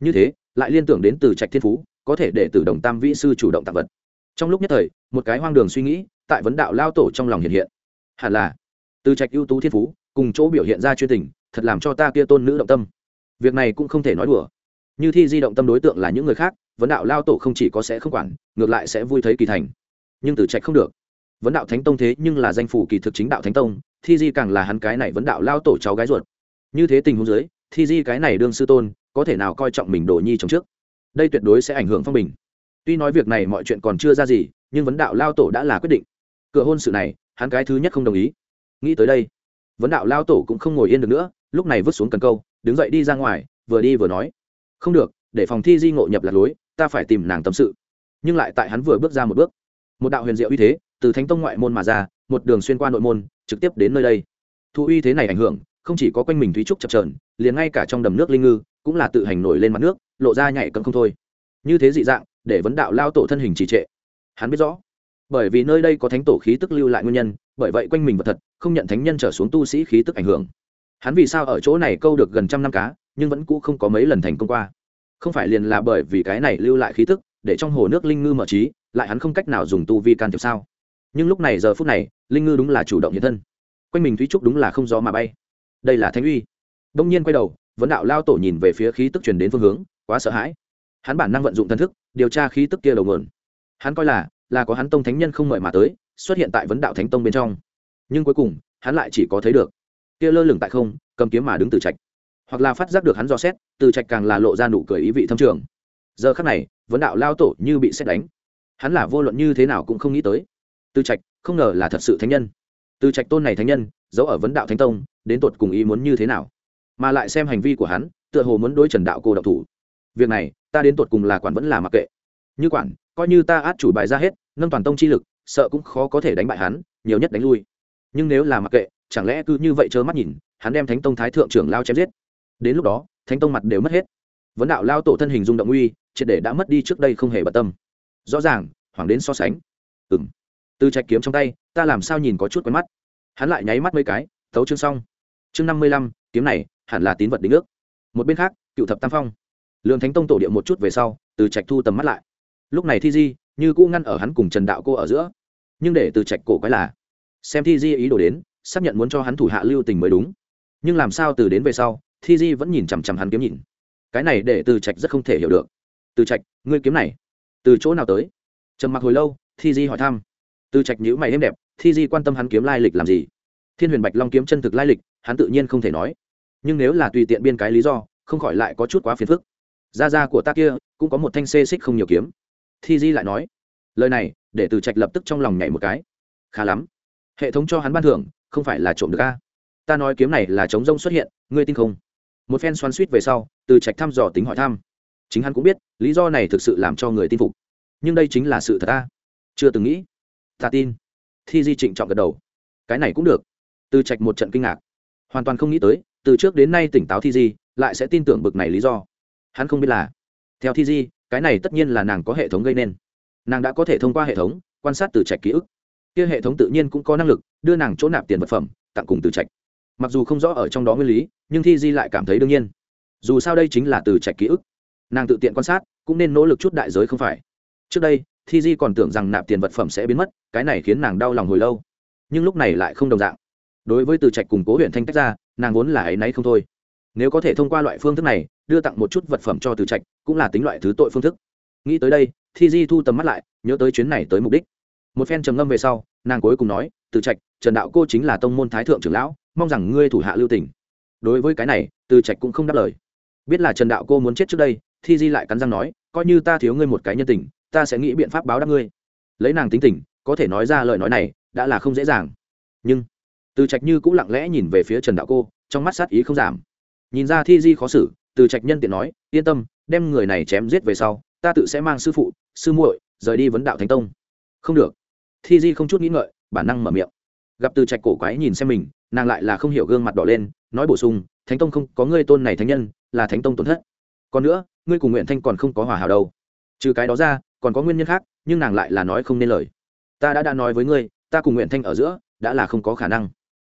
Như thế, lại liên tưởng đến từ trạch thiên phú, có thể để từ đồng tam vĩ sư chủ động tặng vật. Trong lúc nhất thời, một cái hoang đường suy nghĩ, tại vấn đạo lao tổ trong lòng hiện hiện. Hẳn là, từ trạch ưu tú thiên phú, cùng chỗ biểu hiện ra chuyên tình, thật làm cho ta kia tôn nữ động tâm. Việc này cũng không thể nói đùa. Như thi di động tâm đối tượng là những người khác, vấn đạo lao tổ không chỉ có sẽ không quản, ngược lại sẽ vui thấy kỳ thành. Nhưng từ trạch không được vấn đạo thánh tông thế nhưng là danh phủ kỳ thực chính đạo thánh tông, thi di càng là hắn cái này vấn đạo lao tổ cháu gái ruột. Như thế tình huống dưới, thi di cái này đương sư tôn, có thể nào coi trọng mình đồ nhi trong trước? Đây tuyệt đối sẽ ảnh hưởng phong bình. Tuy nói việc này mọi chuyện còn chưa ra gì, nhưng vấn đạo lao tổ đã là quyết định. Cửa hôn sự này, hắn cái thứ nhất không đồng ý. Nghĩ tới đây, vấn đạo lao tổ cũng không ngồi yên được nữa, lúc này vứt xuống cần câu, đứng dậy đi ra ngoài, vừa đi vừa nói. Không được, để phòng thi di ngộ nhập lạc lối, ta phải tìm nàng tâm sự. Nhưng lại tại hắn vừa bước ra một bước. Một đạo huyền diệu uy thế từ thánh tông ngoại môn mà ra, một đường xuyên qua nội môn, trực tiếp đến nơi đây. Thu uy thế này ảnh hưởng, không chỉ có quanh mình thúy trúc chập trờn liền ngay cả trong đầm nước linh ngư, cũng là tự hành nổi lên mặt nước, lộ ra nhảy cấm không thôi. Như thế dị dạng, để vấn đạo lao tổ thân hình trì trệ. Hắn biết rõ, bởi vì nơi đây có thánh tổ khí tức lưu lại nguyên nhân, bởi vậy quanh mình vật thật, không nhận thánh nhân trở xuống tu sĩ khí tức ảnh hưởng. Hắn vì sao ở chỗ này câu được gần trăm năm cá, nhưng vẫn cũ không có mấy lần thành công qua. Không phải liền là bởi vì cái này lưu lại khí tức, để trong hồ nước linh ngư mở trí, lại hắn không cách nào dùng tu vi can thiệp sao? Nhưng lúc này giờ phút này, linh ngư đúng là chủ động hiện thân. Quanh mình thúy trúc đúng là không gió mà bay. Đây là thánh uy. Đông nhiên quay đầu, vấn đạo lao tổ nhìn về phía khí tức truyền đến phương hướng, quá sợ hãi. Hắn bản năng vận dụng thân thức, điều tra khí tức kia đầu nguồn. Hắn coi là là có hắn tông thánh nhân không mời mà tới, xuất hiện tại vấn đạo thánh tông bên trong. Nhưng cuối cùng, hắn lại chỉ có thấy được, kia lơ lửng tại không, cầm kiếm mà đứng từ trạch. Hoặc là phát giác được hắn dò xét, từ trạch càng là lộ ra nụ cười ý vị thâm trường. Giờ khắc này, vấn đạo lao tổ như bị xét đánh. Hắn là vô luận như thế nào cũng không nghĩ tới. Tư trạch, không ngờ là thật sự thánh nhân. Tư trạch tôn này thánh nhân, giấu ở vấn đạo thánh tông, đến tột cùng ý muốn như thế nào? Mà lại xem hành vi của hắn, tựa hồ muốn đối trần đạo cô độc thủ. Việc này, ta đến tột cùng là quản vẫn là mặc kệ. Như quản, coi như ta át chủ bài ra hết, nâng toàn tông chi lực, sợ cũng khó có thể đánh bại hắn, nhiều nhất đánh lui. Nhưng nếu là mặc kệ, chẳng lẽ cứ như vậy trơ mắt nhìn, hắn đem thánh tông thái thượng trưởng lao chém giết? Đến lúc đó, thánh tông mặt đều mất hết. Vấn đạo lao tổ thân hình dung động uy, triệt để đã mất đi trước đây không hề bận tâm. Rõ ràng, hoàng đến so sánh. Ừng từ trạch kiếm trong tay, ta làm sao nhìn có chút quen mắt. Hắn lại nháy mắt mấy cái, thấu chương xong. Chương năm mươi lăm, kiếm này, hẳn là tín vật đính ước. Một bên khác, cựu thập tam phong. Lương thánh tông tổ địa một chút về sau, từ trạch thu tầm mắt lại. Lúc này thi di, như cũ ngăn ở hắn cùng trần đạo cô ở giữa. Nhưng để từ trạch cổ quái là, xem thi di ý đồ đến, xác nhận muốn cho hắn thủ hạ lưu tình mới đúng. Nhưng làm sao từ đến về sau, thi di vẫn nhìn chằm chằm hắn kiếm nhìn. Cái này để từ trạch rất không thể hiểu được. Từ trạch, ngươi kiếm này, từ chỗ nào tới? Trầm mặc hồi lâu, thi di hỏi thăm từ trạch nhữ mày êm đẹp, thi di quan tâm hắn kiếm lai lịch làm gì? Thiên huyền bạch long kiếm chân thực lai lịch, hắn tự nhiên không thể nói. Nhưng nếu là tùy tiện biên cái lý do, không khỏi lại có chút quá phiền phức. Gia gia của ta kia, cũng có một thanh xê xích không nhiều kiếm. Thi di lại nói, lời này, để từ trạch lập tức trong lòng nhảy một cái. Khá lắm. Hệ thống cho hắn ban thưởng, không phải là trộm được a. Ta nói kiếm này là chống rông xuất hiện, ngươi tin không? Một phen xoắn suýt về sau, từ trạch thăm dò tính hỏi thăm. Chính hắn cũng biết, lý do này thực sự làm cho người tin phục. Nhưng đây chính là sự thật ta chưa từng nghĩ ta tin. Thi di trịnh trọng gật đầu. Cái này cũng được. Từ trạch một trận kinh ngạc. Hoàn toàn không nghĩ tới, từ trước đến nay tỉnh táo thi di, lại sẽ tin tưởng bực này lý do. Hắn không biết là, theo thi di, cái này tất nhiên là nàng có hệ thống gây nên. Nàng đã có thể thông qua hệ thống, quan sát từ trạch ký ức. Kia hệ thống tự nhiên cũng có năng lực, đưa nàng chỗ nạp tiền vật phẩm, tặng cùng từ trạch. Mặc dù không rõ ở trong đó nguyên lý, nhưng thi di lại cảm thấy đương nhiên. Dù sao đây chính là từ trạch ký ức. Nàng tự tiện quan sát, cũng nên nỗ lực chút đại giới không phải. Trước đây thi di còn tưởng rằng nạp tiền vật phẩm sẽ biến mất, cái này khiến nàng đau lòng hồi lâu. Nhưng lúc này lại không đồng dạng. Đối với từ trạch củng cố huyện thanh tách ra, nàng vốn là ấ y náy không thôi. Nếu có thể thông qua loại phương thức này, đưa tặng một chút vật phẩm cho từ trạch, cũng là tính loại thứ tội phương thức. Nghĩ tới đây, thi di thu tầm mắt lại, nhớ tới chuyến này tới mục đích. Một phen trầm ngâm về sau, nàng cuối cùng nói, từ trạch, trần đạo cô chính là tông môn thái thượng trưởng lão, mong rằng ngươi thủ hạ lưu tỉnh đối với cái này, từ trạch cũng không đáp lời. Biết là trần đạo cô muốn chết trước đây, thi di lại cắn răng nói, coi như ta thiếu ngươi một cái nhân tình ta sẽ nghĩ biện pháp báo đáp ngươi. Lấy nàng tính tình, có thể nói ra lời nói này, đã là không dễ dàng. Nhưng, từ trạch như cũng lặng lẽ nhìn về phía trần đạo cô, trong mắt sát ý không giảm. Nhìn ra thi di khó xử, từ trạch nhân tiện nói, yên tâm, đem người này chém giết về sau, ta tự sẽ mang sư phụ, sư muội rời đi vấn đạo thánh tông. Không được. Thi di không chút nghĩ ngợi, bản năng mở miệng. Gặp từ trạch cổ quái nhìn xem mình, nàng lại là không hiểu gương mặt đỏ lên, nói bổ sung, thánh tông không có ngươi tôn này thánh nhân, là thánh tông tổn thất. Còn nữa, ngươi cùng nguyện thanh còn không có hòa hảo đâu. Trừ cái đó ra còn có nguyên nhân khác, nhưng nàng lại là nói không nên lời. Ta đã đã nói với ngươi, ta cùng nguyện thanh ở giữa, đã là không có khả năng.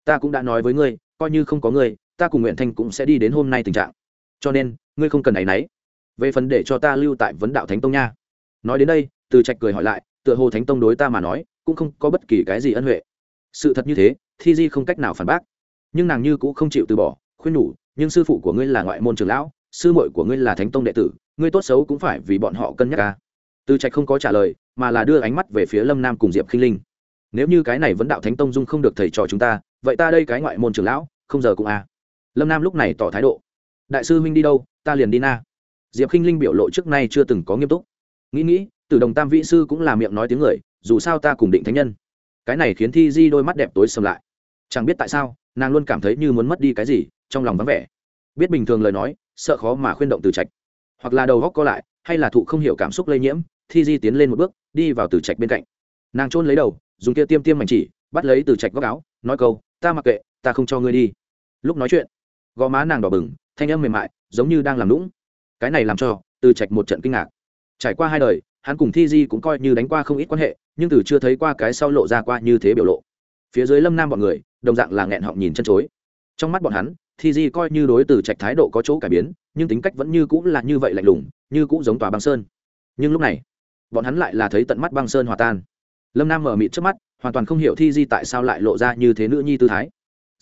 Ta cũng đã nói với ngươi, coi như không có ngươi, ta cùng nguyện thanh cũng sẽ đi đến hôm nay tình trạng. Cho nên, ngươi không cần áy náy về phần để cho ta lưu tại vấn đạo thánh tông nha. Nói đến đây, từ trạch cười hỏi lại, tựa hồ thánh tông đối ta mà nói, cũng không có bất kỳ cái gì ân huệ. Sự thật như thế, thi di không cách nào phản bác. Nhưng nàng như cũng không chịu từ bỏ, khuyên nhủ, nhưng sư phụ của ngươi là ngoại môn trường lão, sư muội của ngươi là thánh tông đệ tử, ngươi tốt xấu cũng phải vì bọn họ cân nhắc ca từ trạch không có trả lời, mà là đưa ánh mắt về phía lâm nam cùng diệp khinh linh. Nếu như cái này vẫn đạo thánh tông dung không được thầy trò chúng ta, vậy ta đây cái ngoại môn trưởng lão, không giờ cũng à. lâm nam lúc này tỏ thái độ. Đại sư huynh đi đâu, ta liền đi na. Diệp khinh linh biểu lộ trước nay chưa từng có nghiêm túc. Nghĩ nghĩ từ đồng tam vĩ sư cũng là miệng nói tiếng người, dù sao ta cùng định thánh nhân. Cái này khiến thi di đôi mắt đẹp tối sầm lại. Chẳng biết tại sao, nàng luôn cảm thấy như muốn mất đi cái gì, trong lòng vắng vẻ. Biết bình thường lời nói, sợ khó mà khuyên động từ trạch. Hoặc là đầu góc co lại, hay là thụ không hiểu cảm xúc lây nhiễm thi di tiến lên một bước, đi vào từ trạch bên cạnh. Nàng trôn lấy đầu, dùng kia tiêm tiêm mảnh chỉ, bắt lấy từ trạch góc áo, nói câu, ta mặc kệ, ta không cho ngươi đi. Lúc nói chuyện, gò má nàng đỏ bừng, thanh âm mềm mại, giống như đang làm lũng cái này làm cho từ trạch một trận kinh ngạc. Trải qua hai đời, hắn cùng thi di cũng coi như đánh qua không ít quan hệ, nhưng từ chưa thấy qua cái sau lộ ra qua như thế biểu lộ. Phía dưới lâm nam bọn người, đồng dạng là nghẹn họng nhìn chân chối. Trong mắt bọn hắn, thi di coi như đối từ trạch thái độ có chỗ cải biến, nhưng tính cách vẫn như cũng là như vậy lạnh lùng, như cũng giống tòa băng sơn. Nhưng lúc này bọn hắn lại là thấy tận mắt băng sơn hòa tan. Lâm nam mở mịt trước mắt, hoàn toàn không hiểu thi di tại sao lại lộ ra như thế nữ nhi tư thái.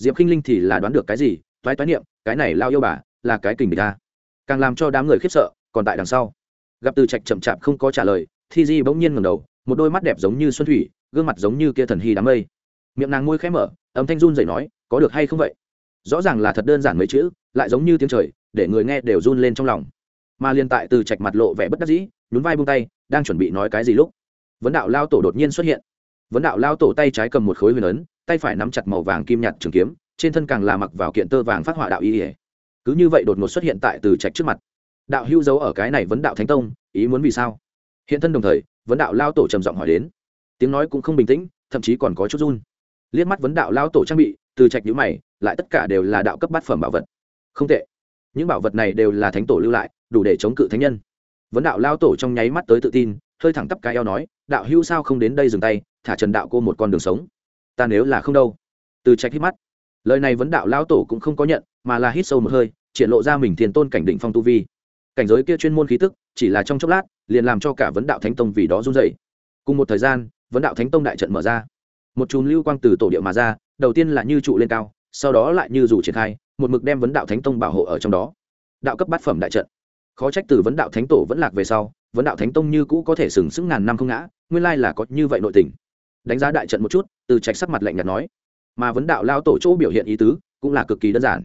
Diệp k i n h linh thì là đoán được cái gì, toái toái niệm, cái này lao yêu bà, là cái kình địch ta càng làm cho đám người khiếp sợ, còn tại đằng sau. Gặp từ trạch chậm chạp không có trả lời, thi di bỗng nhiên ngầm đầu, một đôi mắt đẹp giống như xuân thủy, gương mặt giống như kia thần hy đám mây. Miệng nàng môi khẽ mở, âm thanh run dậy nói, có được hay không vậy? Rõ ràng là thật đơn giản mấy chữ, lại giống như tiếng trời, để người nghe đều run lên trong lòng. Mà liên tại từ trạch mặt lộ vẻ bất đắc dĩ, nhún vai bung tay đang chuẩn bị nói cái gì lúc, vấn đạo lao tổ đột nhiên xuất hiện. Vấn đạo lao tổ tay trái cầm một khối huyền ấn, tay phải nắm chặt màu vàng kim nhạt trường kiếm, trên thân càng là mặc vào kiện tơ vàng phát họa đạo y ỉa cứ như vậy đột ngột xuất hiện tại từ trạch trước mặt. Đạo hưu giấu ở cái này vấn đạo thánh tông, ý muốn vì sao? Hiện thân đồng thời, vấn đạo lao tổ trầm giọng hỏi đến. Tiếng nói cũng không bình tĩnh, thậm chí còn có chút run. Liếc mắt vấn đạo lao tổ trang bị, từ trạch nhữ mày, lại tất cả đều là đạo cấp bát phẩm bảo vật. Không tệ. Những bảo vật này đều là thánh tổ lưu lại, đủ để chống cự thánh nhân vấn đạo lao tổ trong nháy mắt tới tự tin, hơi thẳng tắp cái eo nói, đạo hưu sao không đến đây dừng tay, thả trần đạo cô một con đường sống. Ta nếu là không đâu. Từ trạch hít mắt. Lời này vấn đạo lao tổ cũng không có nhận, mà là hít sâu một hơi, triển lộ ra mình thiền tôn cảnh định phong tu vi. Cảnh giới kia chuyên môn khí tức, chỉ là trong chốc lát, liền làm cho cả vấn đạo thánh tông vì đó run dậy cùng một thời gian, vấn đạo thánh tông đại trận mở ra. Một chùm lưu quang từ tổ địa mà ra, đầu tiên là như trụ lên cao, sau đó lại như dù triển khai, một mực đem vấn đạo thánh tông bảo hộ ở trong đó. Đạo cấp bát phẩm đại trận khó trách từ vấn đạo thánh tổ vẫn lạc về sau, vấn đạo thánh tông như cũ có thể sừng sững ngàn năm không ngã, nguyên lai là có như vậy nội tình. Đánh giá đại trận một chút, từ trạch sắc mặt lạnh nhạt nói. Mà vấn đạo lao tổ chỗ biểu hiện ý tứ, cũng là cực kỳ đơn giản.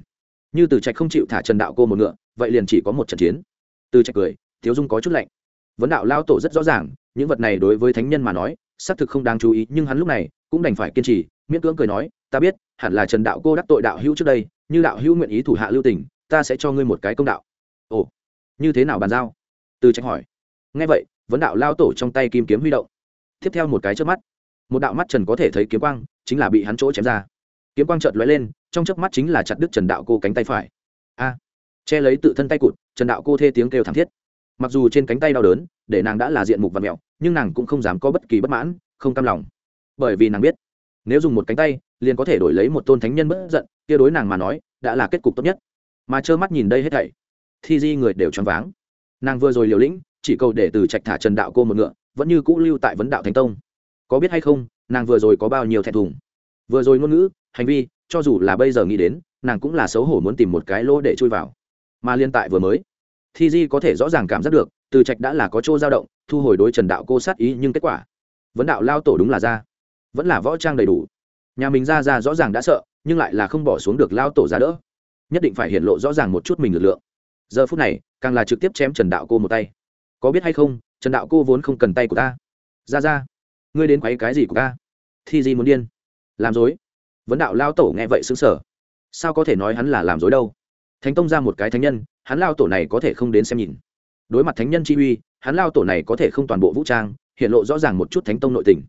Như từ trạch không chịu thả trần đạo cô một ngựa, vậy liền chỉ có một trận chiến. Từ trạch cười, thiếu dung có chút lạnh. Vấn đạo lao tổ rất rõ ràng, những vật này đối với thánh nhân mà nói, xác thực không đáng chú ý, nhưng hắn lúc này, cũng đành phải kiên trì, miễn cưỡng cười nói, ta biết, hẳn là trần đạo cô đắc tội đạo hữu trước đây, như đạo hữu nguyện ý thủ hạ lưu tình, ta sẽ cho ngươi một cái công đạo như thế nào bàn giao? Từ trạch hỏi. Nghe vậy, vấn đạo lao tổ trong tay kim kiếm huy động. Tiếp theo một cái trước mắt, một đạo mắt trần có thể thấy kiếm quang, chính là bị hắn chỗ chém ra. Kiếm quang trợt lóe lên, trong chớp mắt chính là chặt đứt trần đạo cô cánh tay phải. A! Che lấy tự thân tay cụt, trần đạo cô thê tiếng kêu thảm thiết. Mặc dù trên cánh tay đau đớn, để nàng đã là diện mục và mẹo, nhưng nàng cũng không dám có bất kỳ bất mãn, không cam lòng. Bởi vì nàng biết, nếu dùng một cánh tay, liền có thể đổi lấy một tôn thánh nhân bất giận, kia đối nàng mà nói, đã là kết cục tốt nhất. Mà trơ mắt nhìn đây hết thảy thi di người đều choáng váng. Nàng vừa rồi liều lĩnh, chỉ cầu để từ trạch thả trần đạo cô một ngựa, vẫn như cũ lưu tại vấn đạo thánh tông. Có biết hay không, nàng vừa rồi có bao nhiêu thẹn thùng? Vừa rồi ngôn ngữ, hành vi, cho dù là bây giờ nghĩ đến, nàng cũng là xấu hổ muốn tìm một cái lỗ để chui vào. Mà liên tại vừa mới, thi di có thể rõ ràng cảm giác được, từ trạch đã là có chỗ dao động, thu hồi đối trần đạo cô sát ý nhưng kết quả, vấn đạo lao tổ đúng là ra. Vẫn là võ trang đầy đủ. Nhà mình ra ra rõ ràng đã sợ, nhưng lại là không bỏ xuống được lao tổ ra đỡ. Nhất định phải hiện lộ rõ ràng một chút mình lực lượng giờ phút này, càng là trực tiếp chém trần đạo cô một tay. Có biết hay không, trần đạo cô vốn không cần tay của ta. Ra ra, ngươi đến quấy cái gì của ta? Thi di muốn điên. Làm dối. Vấn đạo lao tổ nghe vậy xứng sở sao có thể nói hắn là làm dối đâu? Thánh tông ra một cái thánh nhân, hắn lao tổ này có thể không đến xem nhìn. Đối mặt thánh nhân chi uy, hắn lao tổ này có thể không toàn bộ vũ trang, hiện lộ rõ ràng một chút thánh tông nội tình.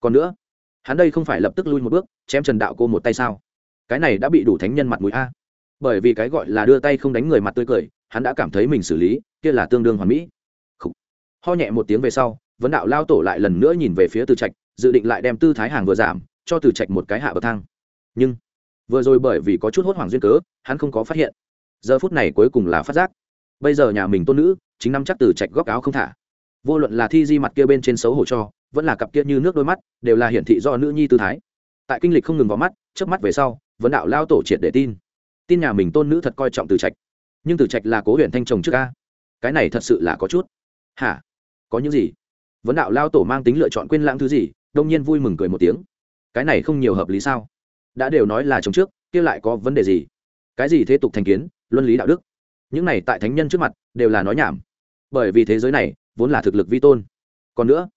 Còn nữa, hắn đây không phải lập tức lui một bước, chém trần đạo cô một tay sao? Cái này đã bị đủ thánh nhân mặt mũi a. Bởi vì cái gọi là đưa tay không đánh người mặt tươi cười hắn đã cảm thấy mình xử lý, kia là tương đương hoàn mỹ. Khủ. ho nhẹ một tiếng về sau, vấn đạo lao tổ lại lần nữa nhìn về phía từ trạch, dự định lại đem tư thái hàng vừa giảm, cho từ trạch một cái hạ bậc thang. Nhưng, vừa rồi bởi vì có chút hốt hoảng duyên cớ, hắn không có phát hiện. Giờ phút này cuối cùng là phát giác. Bây giờ nhà mình tôn nữ, chính năm chắc từ trạch góc áo không thả. Vô luận là thi di mặt kia bên trên xấu hổ cho, vẫn là cặp kia như nước đôi mắt, đều là hiển thị do nữ nhi tư thái. Tại kinh lịch không ngừng vào mắt trước mắt về sau, vấn đạo lao tổ triệt để tin. Tin nhà mình tôn nữ thật coi trọng từ trạch nhưng từ trạch là cố huyện thanh chồng trước ca. Cái này thật sự là có chút. Hả? Có những gì? Vấn đạo lao tổ mang tính lựa chọn quên lãng thứ gì, đông nhiên vui mừng cười một tiếng. Cái này không nhiều hợp lý sao? Đã đều nói là chồng trước, kia lại có vấn đề gì? Cái gì thế tục thành kiến, luân lý đạo đức? Những này tại thánh nhân trước mặt, đều là nói nhảm. Bởi vì thế giới này, vốn là thực lực vi tôn. Còn nữa,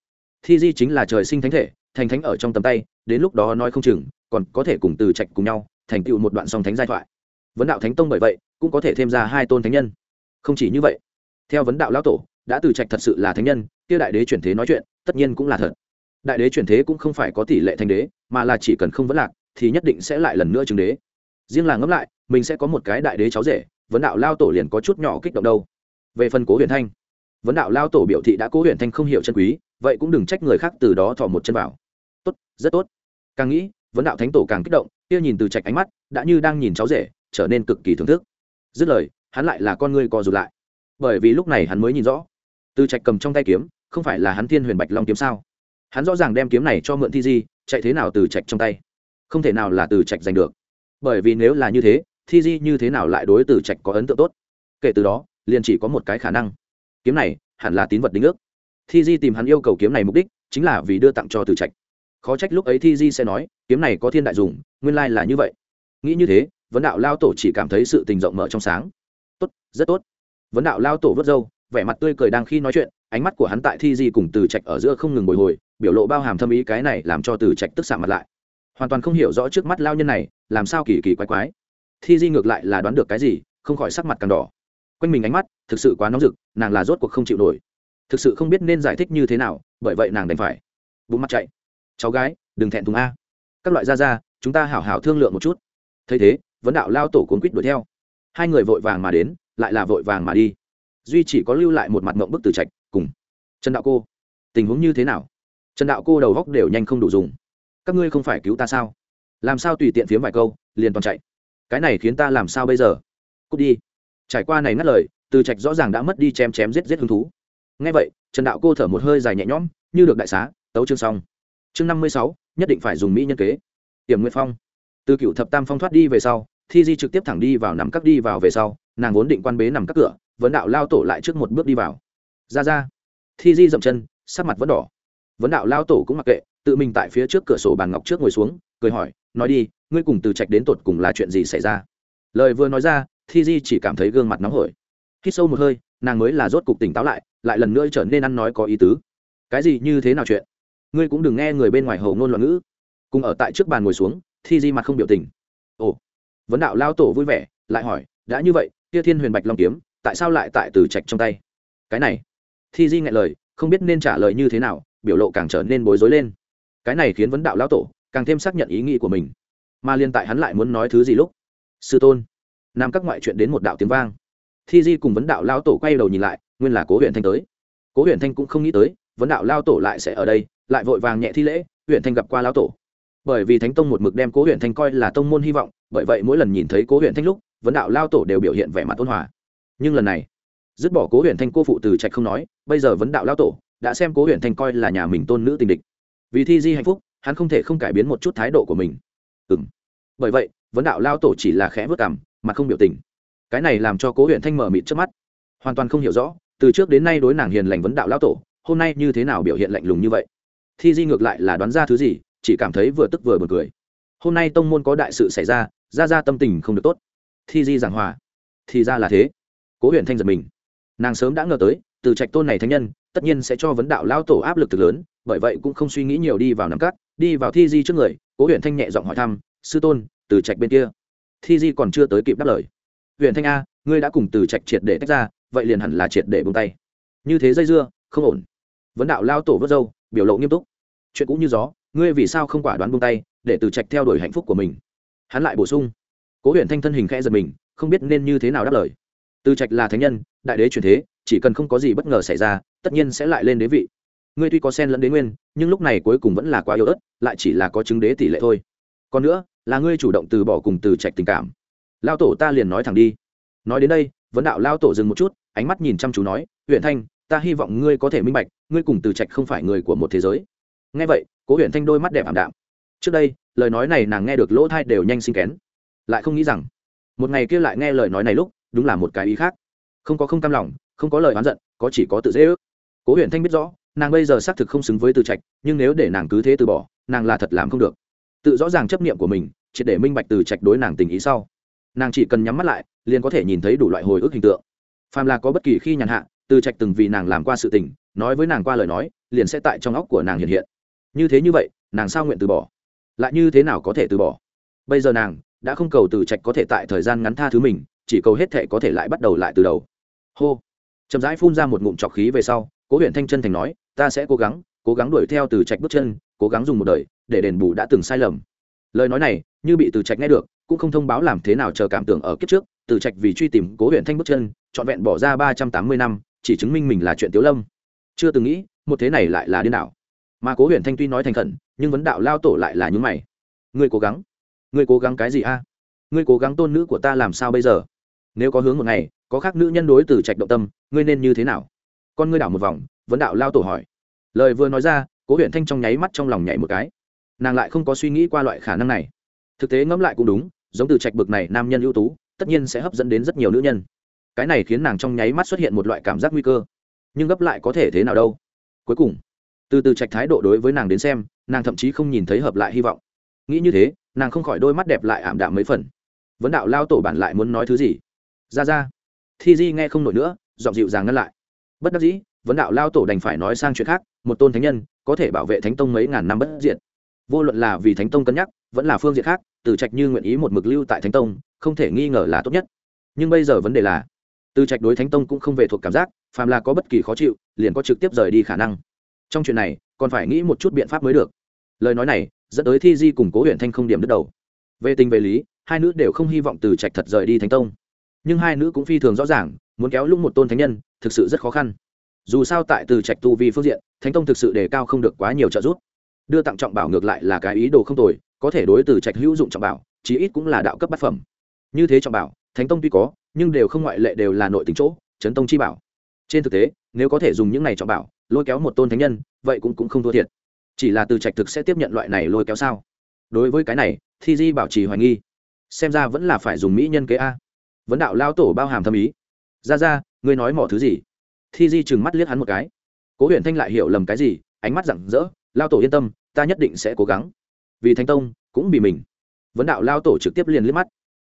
thi di chính là trời sinh thánh thể, thành thánh ở trong tầm tay, đến lúc đó nói không chừng, còn có thể cùng từ trạch cùng nhau, thành tựu một đoạn song thánh giai thoại. Vấn đạo thánh tông bởi vậy cũng có thể thêm ra hai tôn thánh nhân. Không chỉ như vậy, theo vấn đạo lão tổ, đã từ trạch thật sự là thánh nhân, kia đại đế chuyển thế nói chuyện, tất nhiên cũng là thật. Đại đế chuyển thế cũng không phải có tỷ lệ thành đế, mà là chỉ cần không vấn lạc, thì nhất định sẽ lại lần nữa chứng đế. Riêng là ngẫm lại, mình sẽ có một cái đại đế cháu rể, vấn đạo lao tổ liền có chút nhỏ kích động đâu. Về phần cố huyền thanh, vấn đạo lao tổ biểu thị đã cố huyền thanh không hiểu chân quý, vậy cũng đừng trách người khác từ đó thò một chân vào. Tốt, rất tốt. Càng nghĩ, vấn đạo thánh tổ càng kích động, kia nhìn từ trạch ánh mắt, đã như đang nhìn cháu rể, trở nên cực kỳ thưởng thức dứt lời, hắn lại là con ngươi co rụt lại. Bởi vì lúc này hắn mới nhìn rõ, từ trạch cầm trong tay kiếm, không phải là hắn thiên huyền bạch long kiếm sao? Hắn rõ ràng đem kiếm này cho mượn thi di, chạy thế nào từ trạch trong tay? Không thể nào là từ trạch giành được. Bởi vì nếu là như thế, thi di như thế nào lại đối từ trạch có ấn tượng tốt? Kể từ đó, liền chỉ có một cái khả năng. Kiếm này hẳn là tín vật đính ước. Thi di tìm hắn yêu cầu kiếm này mục đích, chính là vì đưa tặng cho từ trạch. Khó trách lúc ấy thi di sẽ nói, kiếm này có thiên đại dùng, nguyên lai là như vậy. Nghĩ như thế vấn đạo lao tổ chỉ cảm thấy sự tình rộng mở trong sáng. Tốt, rất tốt. Vấn đạo lao tổ vớt râu, vẻ mặt tươi cười đang khi nói chuyện, ánh mắt của hắn tại thi di cùng từ trạch ở giữa không ngừng bồi hồi, biểu lộ bao hàm thâm ý cái này làm cho từ trạch tức xạ mặt lại. Hoàn toàn không hiểu rõ trước mắt lao nhân này, làm sao kỳ kỳ quái quái. Thi di ngược lại là đoán được cái gì, không khỏi sắc mặt càng đỏ. Quanh mình ánh mắt, thực sự quá nóng rực, nàng là rốt cuộc không chịu nổi. Thực sự không biết nên giải thích như thế nào, bởi vậy nàng đành phải. Bụng mặt chạy. Cháu gái, đừng thẹn thùng a. Các loại da da chúng ta hảo hảo thương lượng một chút. Thấy thế vấn đạo lao tổ cuốn quýt đuổi theo. Hai người vội vàng mà đến, lại là vội vàng mà đi. Duy chỉ có lưu lại một mặt mộng bức từ trạch, cùng. Trần đạo cô, tình huống như thế nào? Trần đạo cô đầu góc đều nhanh không đủ dùng. Các ngươi không phải cứu ta sao? Làm sao tùy tiện phiếm vài câu, liền toàn chạy? Cái này khiến ta làm sao bây giờ? Cút đi. Trải qua này ngắt lời từ trạch rõ ràng đã mất đi chém chém giết giết hứng thú. Ngay vậy, trần đạo cô thở một hơi dài nhẹ nhõm, như được đại xá, tấu chương xong. Chương năm mươi sáu, nhất định phải dùng mỹ nhân kế. Tiềm nguyệt phong. Từ cựu thập tam phong thoát đi về sau thi di trực tiếp thẳng đi vào nằm các đi vào về sau, nàng vốn định quan bế nằm các cửa, vấn đạo lao tổ lại trước một bước đi vào. Ra ra. Thi di dậm chân, sắc mặt vẫn đỏ. Vấn đạo lao tổ cũng mặc kệ, tự mình tại phía trước cửa sổ bàn ngọc trước ngồi xuống, cười hỏi, nói đi, ngươi cùng từ trạch đến tột cùng là chuyện gì xảy ra? Lời vừa nói ra, thi di chỉ cảm thấy gương mặt nóng hổi. Hít sâu một hơi, nàng mới là rốt cục tỉnh táo lại lại lần nữa trở nên ăn nói có ý tứ. Cái gì, như thế nào chuyện? Ngươi cũng đừng nghe người bên ngoài hầu ngôn loạn ngữ. Cùng ở tại trước bàn ngồi xuống, thi di mặt không biểu tình. Ồ vấn đạo lao tổ vui vẻ, lại hỏi, đã như vậy, kia thiên huyền bạch long kiếm, tại sao lại tại từ trạch trong tay? Cái này. Thi di ngại lời, không biết nên trả lời như thế nào, biểu lộ càng trở nên bối rối lên. Cái này khiến vấn đạo lão tổ càng thêm xác nhận ý nghĩ của mình. Mà liên tại hắn lại muốn nói thứ gì lúc, sư tôn, nam các ngoại chuyện đến một đạo tiếng vang. Thi di cùng vấn đạo lao tổ quay đầu nhìn lại, nguyên là cố huyện thanh tới. Cố huyện thanh cũng không nghĩ tới, vấn đạo lao tổ lại sẽ ở đây, lại vội vàng nhẹ thi lễ huyện thanh gặp qua lao tổ bởi vì thánh tông một mực đem cố huyện thanh coi là tông môn hy vọng, bởi vậy mỗi lần nhìn thấy cố huyện thanh lúc, vấn đạo lao tổ đều biểu hiện vẻ mặt ôn hòa. Nhưng lần này, dứt bỏ cố huyện thanh cô phụ từ trạch không nói, bây giờ vấn đạo lao tổ đã xem cố huyện thanh coi là nhà mình tôn nữ tình địch. Vì thi di hạnh phúc, hắn không thể không cải biến một chút thái độ của mình. Ừ m bởi vậy, vấn đạo lao tổ chỉ là khẽ vất cảm mà không biểu tình. Cái này làm cho cố huyện thanh mở mịt trước mắt. Hoàn toàn không hiểu rõ, từ trước đến nay đối nàng hiền lành vấn đạo lão tổ, hôm nay như thế nào biểu hiện lạnh lùng như vậy? Thi di ngược lại là đoán ra thứ gì chỉ cảm thấy vừa tức vừa buồn cười. Hôm nay tông môn có đại sự xảy ra ra ra tâm tình không được tốt. Thi di giảng hòa. Thì ra là thế. Cố huyện thanh giật mình. Nàng sớm đã ngờ tới, từ trạch tôn này thánh nhân, tất nhiên sẽ cho vấn đạo lao tổ áp lực thực lớn, bởi vậy cũng không suy nghĩ nhiều đi vào nắm cát, đi vào thi di trước người, cố huyện thanh nhẹ giọng hỏi thăm, sư tôn, từ trạch bên kia? Thi di còn chưa tới kịp đáp lời. Huyện thanh a, ngươi đã cùng từ trạch triệt để tách ra, vậy liền hẳn là triệt để bông tay. Như thế dây dưa, không ổn. Vấn đạo lao tổ vớt dâu biểu lộ nghiêm túc. Chuyện cũng như gió ngươi vì sao không quả đoán buông tay, để từ trạch theo đuổi hạnh phúc của mình? Hắn lại bổ sung, cố huyện thanh thân hình khẽ giật mình, không biết nên như thế nào đáp lời. Từ trạch là thánh nhân, đại đế truyền thế, chỉ cần không có gì bất ngờ xảy ra, tất nhiên sẽ lại lên đế vị. Ngươi tuy có sen lẫn đế nguyên, nhưng lúc này cuối cùng vẫn là quá yếu ớt, lại chỉ là có chứng đế tỷ lệ thôi. Còn nữa, là ngươi chủ động từ bỏ cùng từ trạch tình cảm. Lao tổ ta liền nói thẳng đi. Nói đến đây, vấn đạo lao tổ dừng một chút, ánh mắt nhìn chăm chú nói huyện thanh, ta hy vọng ngươi có thể minh bạch, ngươi cùng từ trạch không phải người của một thế giới. Ngay vậy cố huyện thanh đôi mắt đẹp ảm đạm. Trước đây, lời nói này nàng nghe được lỗ thai đều nhanh sinh kén. Lại không nghĩ rằng, một ngày kia lại nghe lời nói này lúc, đúng là một cái ý khác. Không có không cam lòng, không có lời oán giận, có chỉ có tự dễ ước. Cố huyện thanh biết rõ, nàng bây giờ xác thực không xứng với từ trạch, nhưng nếu để nàng cứ thế từ bỏ, nàng là thật làm không được. Tự rõ ràng chấp niệm của mình chỉ để minh bạch từ trạch đối nàng tình ý sau. Nàng chỉ cần nhắm mắt lại, liền có thể nhìn thấy đủ loại hồi ức hình tượng. Phàm là có bất kỳ khi nhàn hạ từ trạch từng vì nàng làm qua sự tình, nói với nàng qua lời nói, liền sẽ tại trong óc của nàng hiện hiện như thế như vậy, nàng sao nguyện từ bỏ? Lại như thế nào có thể từ bỏ? Bây giờ nàng đã không cầu từ trạch có thể tại thời gian ngắn tha thứ mình, chỉ cầu hết thệ có thể lại bắt đầu lại từ đầu. Hô. Chậm rãi phun ra một ngụm trọc khí về sau, cố huyện thanh chân thành nói, ta sẽ cố gắng cố gắng đuổi theo từ trạch bước chân, cố gắng dùng một đời để đền bù đã từng sai lầm. Lời nói này, như bị từ trạch nghe được, cũng không thông báo làm thế nào chờ cảm tưởng ở kiếp trước, từ trạch vì truy tìm cố huyện thanh bước chân, trọn vẹn bỏ ra ba trăm tám mươi năm, chỉ chứng minh mình là chuyện tiếu lâm. Chưa từng nghĩ, một thế này lại là điên đảo mà cố huyện thanh tuy nói thành khẩn, nhưng vấn đạo lao tổ lại là nhún mày. Ngươi cố gắng. Ngươi cố gắng cái gì a? Ngươi cố gắng tôn nữ của ta làm sao bây giờ? Nếu có hướng một ngày, có khác nữ nhân đối từ trạch động tâm, ngươi nên như thế nào? Con ngươi đảo một vòng, vấn đạo lao tổ hỏi. Lời vừa nói ra, cố huyện thanh trong nháy mắt trong lòng nhảy một cái. Nàng lại không có suy nghĩ qua loại khả năng này. Thực tế ngẫm lại cũng đúng, giống từ trạch bực này nam nhân ưu tú, tất nhiên sẽ hấp dẫn đến rất nhiều nữ nhân. Cái này khiến nàng trong nháy mắt xuất hiện một loại cảm giác nguy cơ. Nhưng gấp lại có thể thế nào đâu? Cuối cùng từ từ trạch thái độ đối với nàng đến xem, nàng thậm chí không nhìn thấy hợp lại hy vọng. Nghĩ như thế, nàng không khỏi đôi mắt đẹp lại ảm đạm mấy phần. Vấn đạo lao tổ bản lại muốn nói thứ gì? Ra ra. Thi di nghe không nổi nữa dọn dịu dàng ngăn lại. Bất đắc dĩ, vấn đạo lao tổ đành phải nói sang chuyện khác, một tôn thánh nhân, có thể bảo vệ thánh tông mấy ngàn năm bất diện vô luận là vì thánh tông cân nhắc, vẫn là phương diện khác, từ trạch như nguyện ý một mực lưu tại thánh tông, không thể nghi ngờ là tốt nhất. Nhưng bây giờ vấn đề là, từ trạch đối thánh tông cũng không về thuộc cảm giác, phàm là có bất kỳ khó chịu, liền có trực tiếp rời đi khả năng trong chuyện này, còn phải nghĩ một chút biện pháp mới được. Lời nói này, dẫn tới thi di cùng cố huyện thanh không điểm đứt đầu. Về tình về lý, hai nữ đều không hy vọng từ trạch thật rời đi thánh tông. Nhưng hai nữ cũng phi thường rõ ràng, muốn kéo lúc một tôn thánh nhân, thực sự rất khó khăn. Dù sao tại từ trạch tu vi phương diện, thánh tông thực sự đề cao không được quá nhiều trợ giúp. Đưa tặng trọng bảo ngược lại là cái ý đồ không tồi, có thể đối từ trạch hữu dụng trọng bảo, chí ít cũng là đạo cấp bát phẩm. Như thế trọng bảo, thánh tông tuy có, nhưng đều không ngoại lệ đều là nội tính chỗ, chấn tông chi bảo. Trên thực tế, nếu có thể dùng những này trọng bảo lôi kéo một tôn thánh nhân, vậy cũng cũng không thua thiệt. Chỉ là từ trạch thực sẽ tiếp nhận loại này lôi kéo sao? Đối với cái này, thi di bảo trì hoài nghi. Xem ra vẫn là phải dùng mỹ nhân kế a. Vấn đạo lao tổ bao hàm thâm ý. Ra ra, ngươi nói mỏ thứ gì? Thi di chừng mắt liếc hắn một cái. Cố huyện thanh lại hiểu lầm cái gì, ánh mắt rặng rỡ lao tổ yên tâm, ta nhất định sẽ cố gắng. Vì thanh tông, cũng vì mình. Vấn đạo lao tổ trực tiếp liền liếc mắt.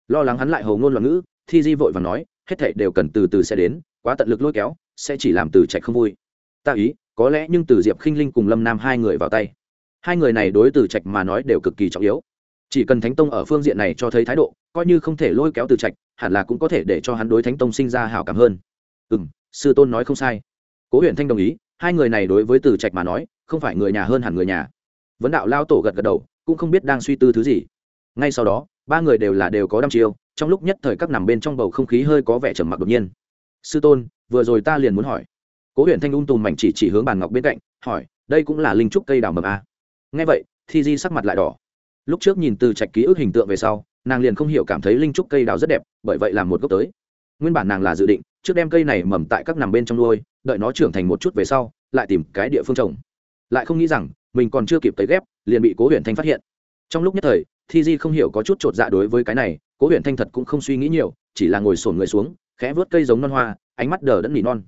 Lo lắng hắn lại hầu ngôn loạn ngữ, thi di vội và nói, hết thệ đều cần từ từ sẽ đến, quá tận lực lôi kéo, sẽ chỉ làm từ trạch không vui ta ý, có lẽ nhưng từ diệp khinh linh cùng lâm nam hai người vào tay. Hai người này đối từ trạch mà nói đều cực kỳ trọng yếu. Chỉ cần thánh tông ở phương diện này cho thấy thái độ, coi như không thể lôi kéo từ trạch, hẳn là cũng có thể để cho hắn đối thánh tông sinh ra hào cảm hơn. Ừ m sư tôn nói không sai. Cố huyện thanh đồng ý, hai người này đối với từ trạch mà nói, không phải người nhà hơn hẳn người nhà. Vấn đạo lao tổ gật gật đầu, cũng không biết đang suy tư thứ gì. Ngay sau đó, ba người đều là đều có đăm chiêu, trong lúc nhất thời các nằm bên trong bầu không khí hơi có vẻ trầm mặc đột nhiên. Sư tôn, vừa rồi ta liền muốn hỏi cố huyện thanh ung tùm mảnh chỉ chỉ hướng bàn ngọc bên cạnh, hỏi, đây cũng là linh trúc cây đào mầm a nghe vậy, thi di sắc mặt lại đỏ. Lúc trước nhìn từ trạch ký ức hình tượng về sau, nàng liền không hiểu cảm thấy linh trúc cây đào rất đẹp, bởi vậy làm một gốc tới. Nguyên bản nàng là dự định, trước đem cây này mầm tại các nằm bên trong nuôi, đợi nó trưởng thành một chút về sau, lại tìm cái địa phương trồng. Lại không nghĩ rằng, mình còn chưa kịp tới ghép, liền bị cố huyện thanh phát hiện. Trong lúc nhất thời, thi di không hiểu có chút t dạ đối với cái này, cố huyện thanh thật cũng không suy nghĩ nhiều, chỉ là ngồi sổn người xuống, khẽ vớt cây giống non hoa, ánh mắt đờ đẫn nỉ non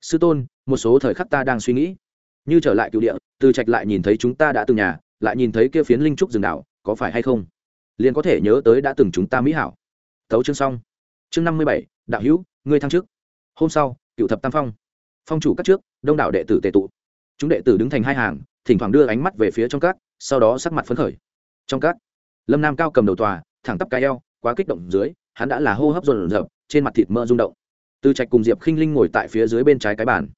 sư tôn, một số thời khắc ta đang suy nghĩ. Như trở lại cựu địa, từ trạch lại nhìn thấy chúng ta đã từng nhà, lại nhìn thấy kia phiến linh trúc rừng đảo, có phải hay không? Liền có thể nhớ tới đã từng chúng ta mỹ hảo. Thấu chương xong. Chương năm mươi bảy, đạo hữu, ngươi thăng trước hôm sau, cựu thập tam phong. Phong chủ các trước, đông đảo đệ tử tề tụ. Chúng đệ tử đứng thành hai hàng, thỉnh thoảng đưa ánh mắt về phía trong các, sau đó sắc mặt phấn khởi. Trong các, lâm nam cao cầm đầu tòa, thẳng tắp cái eo, quá kích động dưới, hắn đã là hô hấp dồn dập, trên mặt thịt mỡ rung động từ trạch cùng diệp khinh linh ngồi tại phía dưới bên trái cái bàn.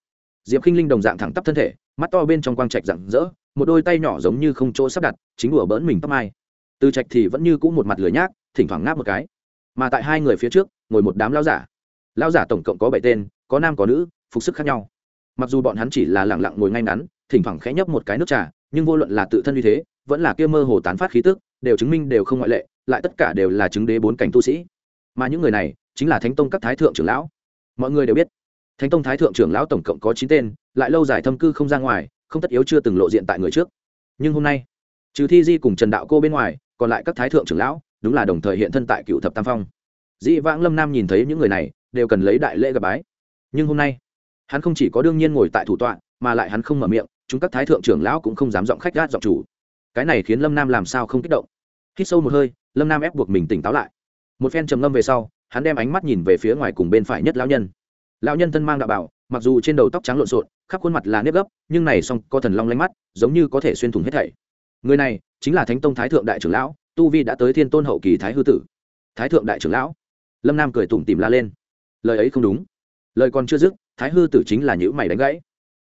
Diệp khinh linh đồng dạng thẳng tắp thân thể, mắt to bên trong quang trạch rạng rỡ, một đôi tay nhỏ giống như không chỗ sắp đặt, chính đùa bỡn mình tóc mai. Từ trạch thì vẫn như cũ một mặt lười nhác, thỉnh thoảng ngáp một cái. Mà tại hai người phía trước, ngồi một đám lao giả. Lao giả tổng cộng có bảy tên, có nam có nữ, phục sức khác nhau. Mặc dù bọn hắn chỉ là lẳng lặng ngồi ngay ngắn, thỉnh thoảng khẽ nhấp một cái nước trà, nhưng vô luận là tự thân như thế, vẫn là kia mơ hồ tán phát khí tức, đều chứng minh đều không ngoại lệ, lại tất cả đều là chứng đế bốn cảnh tu sĩ. Mà những người này, chính là thánh tông các thái thượng trưởng lão mọi người đều biết. Thánh tông thái thượng trưởng lão tổng cộng có chín tên, lại lâu dài thâm cư không ra ngoài, không tất yếu chưa từng lộ diện tại người trước. Nhưng hôm nay, trừ thi di cùng trần đạo cô bên ngoài, còn lại các thái thượng trưởng lão, đúng là đồng thời hiện thân tại cựu thập tam phong. Dĩ vãng lâm nam nhìn thấy những người này, đều cần lấy đại lễ gặp bái. Nhưng hôm nay, hắn không chỉ có đương nhiên ngồi tại thủ tọa, mà lại hắn không mở miệng, chúng các thái thượng trưởng lão cũng không dám giọng khách gát giọng chủ. Cái này khiến lâm nam làm sao không kích động. Hít sâu một hơi, lâm nam ép buộc mình tỉnh táo lại. Một phen trầm ngâm về sau hắn đem ánh mắt nhìn về phía ngoài cùng bên phải nhất lão nhân. Lão nhân thân mang đạo bảo, mặc dù trên đầu tóc trắng lộn xộn, khắp khuôn mặt là nếp gấp, nhưng này song có thần long lanh mắt, giống như có thể xuyên thủng hết thảy. Người này chính là thánh tông thái thượng đại trưởng lão, tu vi đã tới thiên tôn hậu kỳ thái hư tử. Thái thượng đại trưởng lão. Lâm nam cười tủm tìm la lên. Lời ấy không đúng. Lời còn chưa dứt, thái hư tử chính là nhũ mày đánh gãy.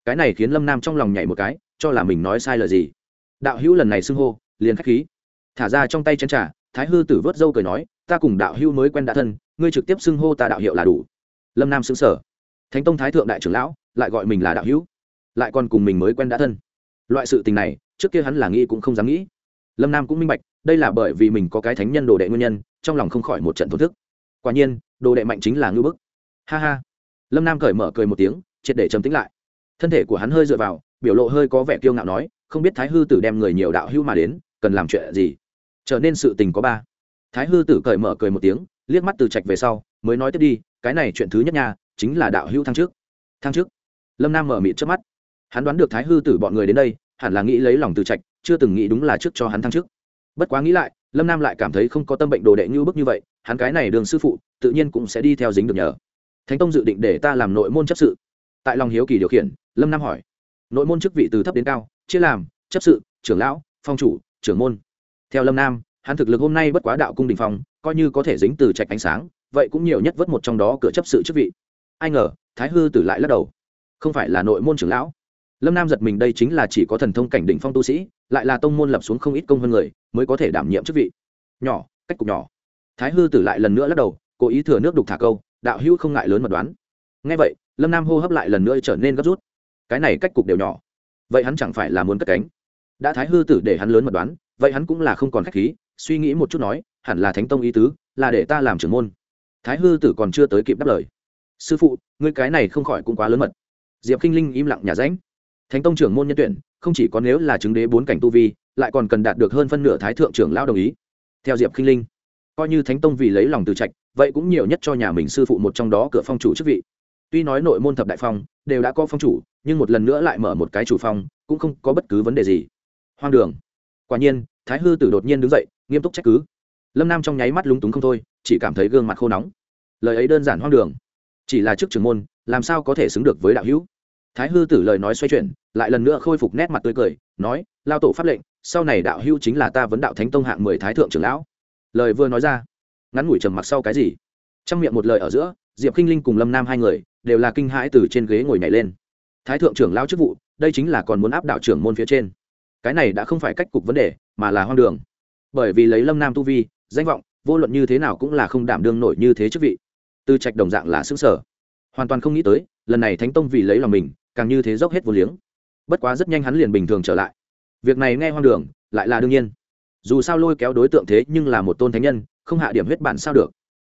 Cái này khiến lâm nam trong lòng nhảy một cái, cho là mình nói sai lời gì. Đạo hữu lần này xưng hô, liền k h á c h khí. Thả ra trong tay chân trà, thái hư tử vớt dâu cười nói, ta cùng đạo hữu mới quen đã thân ngươi trực tiếp xưng hô ta đạo hiệu là đủ. Lâm nam xứng sở thánh tông thái thượng đại trưởng lão, lại gọi mình là đạo hữu. Lại còn cùng mình mới quen đã thân. Loại sự tình này, trước kia hắn là nghĩ cũng không dám nghĩ. Lâm nam cũng minh bạch, đây là bởi vì mình có cái thánh nhân đồ đệ nguyên nhân, trong lòng không khỏi một trận thổn thức. Quả nhiên, đồ đệ mạnh chính là ngư bức. Ha ha. Lâm nam cởi mở cười một tiếng, triệt để trầm tính lại. Thân thể của hắn hơi dựa vào, biểu lộ hơi có vẻ kiêu ngạo nói, không biết thái hư tử đem người nhiều đạo hữu mà đến, cần làm chuyện gì? Trở nên sự tình có ba. Thái hư tử cởi mở cười một tiếng liếc mắt từ trạch về sau, mới nói tiếp đi, cái này chuyện thứ nhất nha, chính là đạo hữu thăng trước thăng trước lâm nam mở mịt trước mắt. Hắn đoán được thái hư tử bọn người đến đây, hẳn là nghĩ lấy lòng từ trạch, chưa từng nghĩ đúng là trước cho hắn thăng trước bất quá nghĩ lại, lâm nam lại cảm thấy không có tâm bệnh đồ đệ như bức như vậy, hắn cái này đường sư phụ, tự nhiên cũng sẽ đi theo dính được nhờ. Thánh tông dự định để ta làm nội môn chấp sự. Tại lòng hiếu kỳ điều khiển, lâm nam hỏi. Nội môn chức vị từ thấp đến cao, chia làm, chấp sự, trưởng lão, phong chủ, trưởng môn. Theo lâm nam hắn thực lực hôm nay bất quá đạo cung đình phong, coi như có thể dính từ trạch ánh sáng, vậy cũng nhiều nhất vớt một trong đó cửa chấp sự chức vị. Ai ngờ, thái hư tử lại lắc đầu. Không phải là nội môn trưởng lão. Lâm nam giật mình đây chính là chỉ có thần thông cảnh đỉnh phong tu sĩ, lại là tông môn lập xuống không ít công hơn người, mới có thể đảm nhiệm chức vị. Nhỏ, cách cục nhỏ. Thái hư tử lại lần nữa lắc đầu, cố ý thừa nước đục thả câu, đạo hữu không ngại lớn mật đoán. Ngay vậy, lâm nam hô hấp lại lần nữa trở nên gấp rút. Cái này cách cục đều nhỏ. Vậy hắn chẳng phải là muốn cất cánh. Đã thái hư tử để hắn lớn mật đoán, vậy hắn cũng là không còn khách khí suy nghĩ một chút nói, hẳn là thánh tông ý tứ, là để ta làm trưởng môn. Thái hư tử còn chưa tới kịp đáp lời. Sư phụ, ngươi cái này không khỏi cũng quá lớn mật. Diệp k i n h linh im lặng nhà ránh. Thánh tông trưởng môn nhân tuyển, không chỉ có nếu là chứng đế bốn cảnh tu vi, lại còn cần đạt được hơn phân nửa thái thượng trưởng lao đồng ý. Theo diệp k i n h linh, coi như thánh tông vì lấy lòng từ trạch, vậy cũng nhiều nhất cho nhà mình sư phụ một trong đó cửa phong chủ chức vị. Tuy nói nội môn thập đại phong đều đã có phong chủ, nhưng một lần nữa lại mở một cái chủ phong, cũng không có bất cứ vấn đề gì. Hoang đường. Quả nhiên, thái hư tử đột nhiên đứng dậy nghiêm túc trách cứ. Lâm nam trong nháy mắt lúng túng không thôi, chỉ cảm thấy gương mặt khô nóng. Lời ấy đơn giản hoang đường. Chỉ là chức trưởng môn, làm sao có thể xứng được với đạo hữu? Thái hư tử lời nói xoay chuyển, lại lần nữa khôi phục nét mặt tươi cười, nói, lao tổ pháp lệnh, sau này đạo hữu chính là ta vấn đạo thánh tông hạng mười thái thượng trưởng lão. Lời vừa nói ra, ngắn ngủi trầm mặc sau cái gì? Trong miệng một lời ở giữa, diệp k i n h linh cùng lâm nam hai người đều là kinh hãi từ trên ghế ngồi nhảy lên. Thái thượng trưởng lao chức vụ, đây chính là còn muốn áp đạo trưởng môn phía trên. Cái này đã không phải cách cục vấn đề, mà là hoang đường bởi vì lấy lâm nam tu vi, danh vọng, vô luận như thế nào cũng là không đảm đương nổi như thế chức vị. Tư trạch đồng dạng là xứng sở hoàn toàn không nghĩ tới, lần này thánh tông vì lấy lòng mình, càng như thế dốc hết vô liếng. Bất quá rất nhanh hắn liền bình thường trở lại. Việc này nghe hoang đường, lại là đương nhiên. Dù sao lôi kéo đối tượng thế nhưng là một tôn thánh nhân, không hạ điểm huyết bản sao được?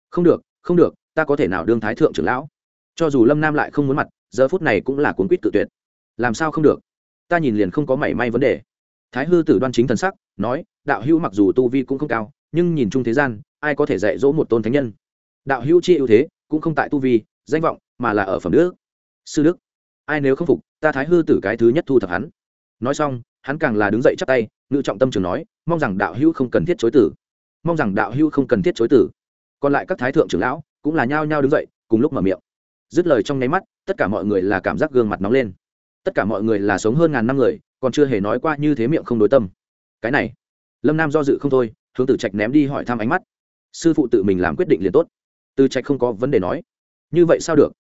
Không được không được, ta có thể nào đương thái thượng trưởng lão? Cho dù lâm nam lại không muốn mặt, giờ phút này cũng là cuốn quýt tự tuyệt. Làm sao không được? Ta nhìn liền không có mảy may vấn đề. Thái hư tử đoan chính thần sắc nói, đạo hữu mặc dù tu vi cũng không cao, nhưng nhìn chung thế gian, ai có thể dạy dỗ một tôn thánh nhân? Đạo hữu chi ưu thế, cũng không tại tu vi, danh vọng, mà là ở phẩm đức. Sư đức, ai nếu không phục, ta thái hư tử cái thứ nhất thu thập hắn. Nói xong, hắn càng là đứng dậy chắp tay, ngự trọng tâm trường nói, mong rằng đạo hữu không cần thiết chối tử. Mong rằng đạo hữu không cần thiết chối tử. Còn lại các thái thượng trưởng lão, cũng là nhao nhao đứng dậy, cùng lúc mở miệng. Dứt lời trong nháy mắt, tất cả mọi người là cảm giác gương mặt nóng lên. Tất cả mọi người là sống hơn ngàn năm người, còn chưa hề nói qua như thế miệng không đối tâm cái này. Lâm nam do dự không thôi, hướng tử trạch ném đi hỏi thăm ánh mắt. Sư phụ tự mình làm quyết định liền tốt. Từ trạch không có vấn đề nói. Như vậy sao được?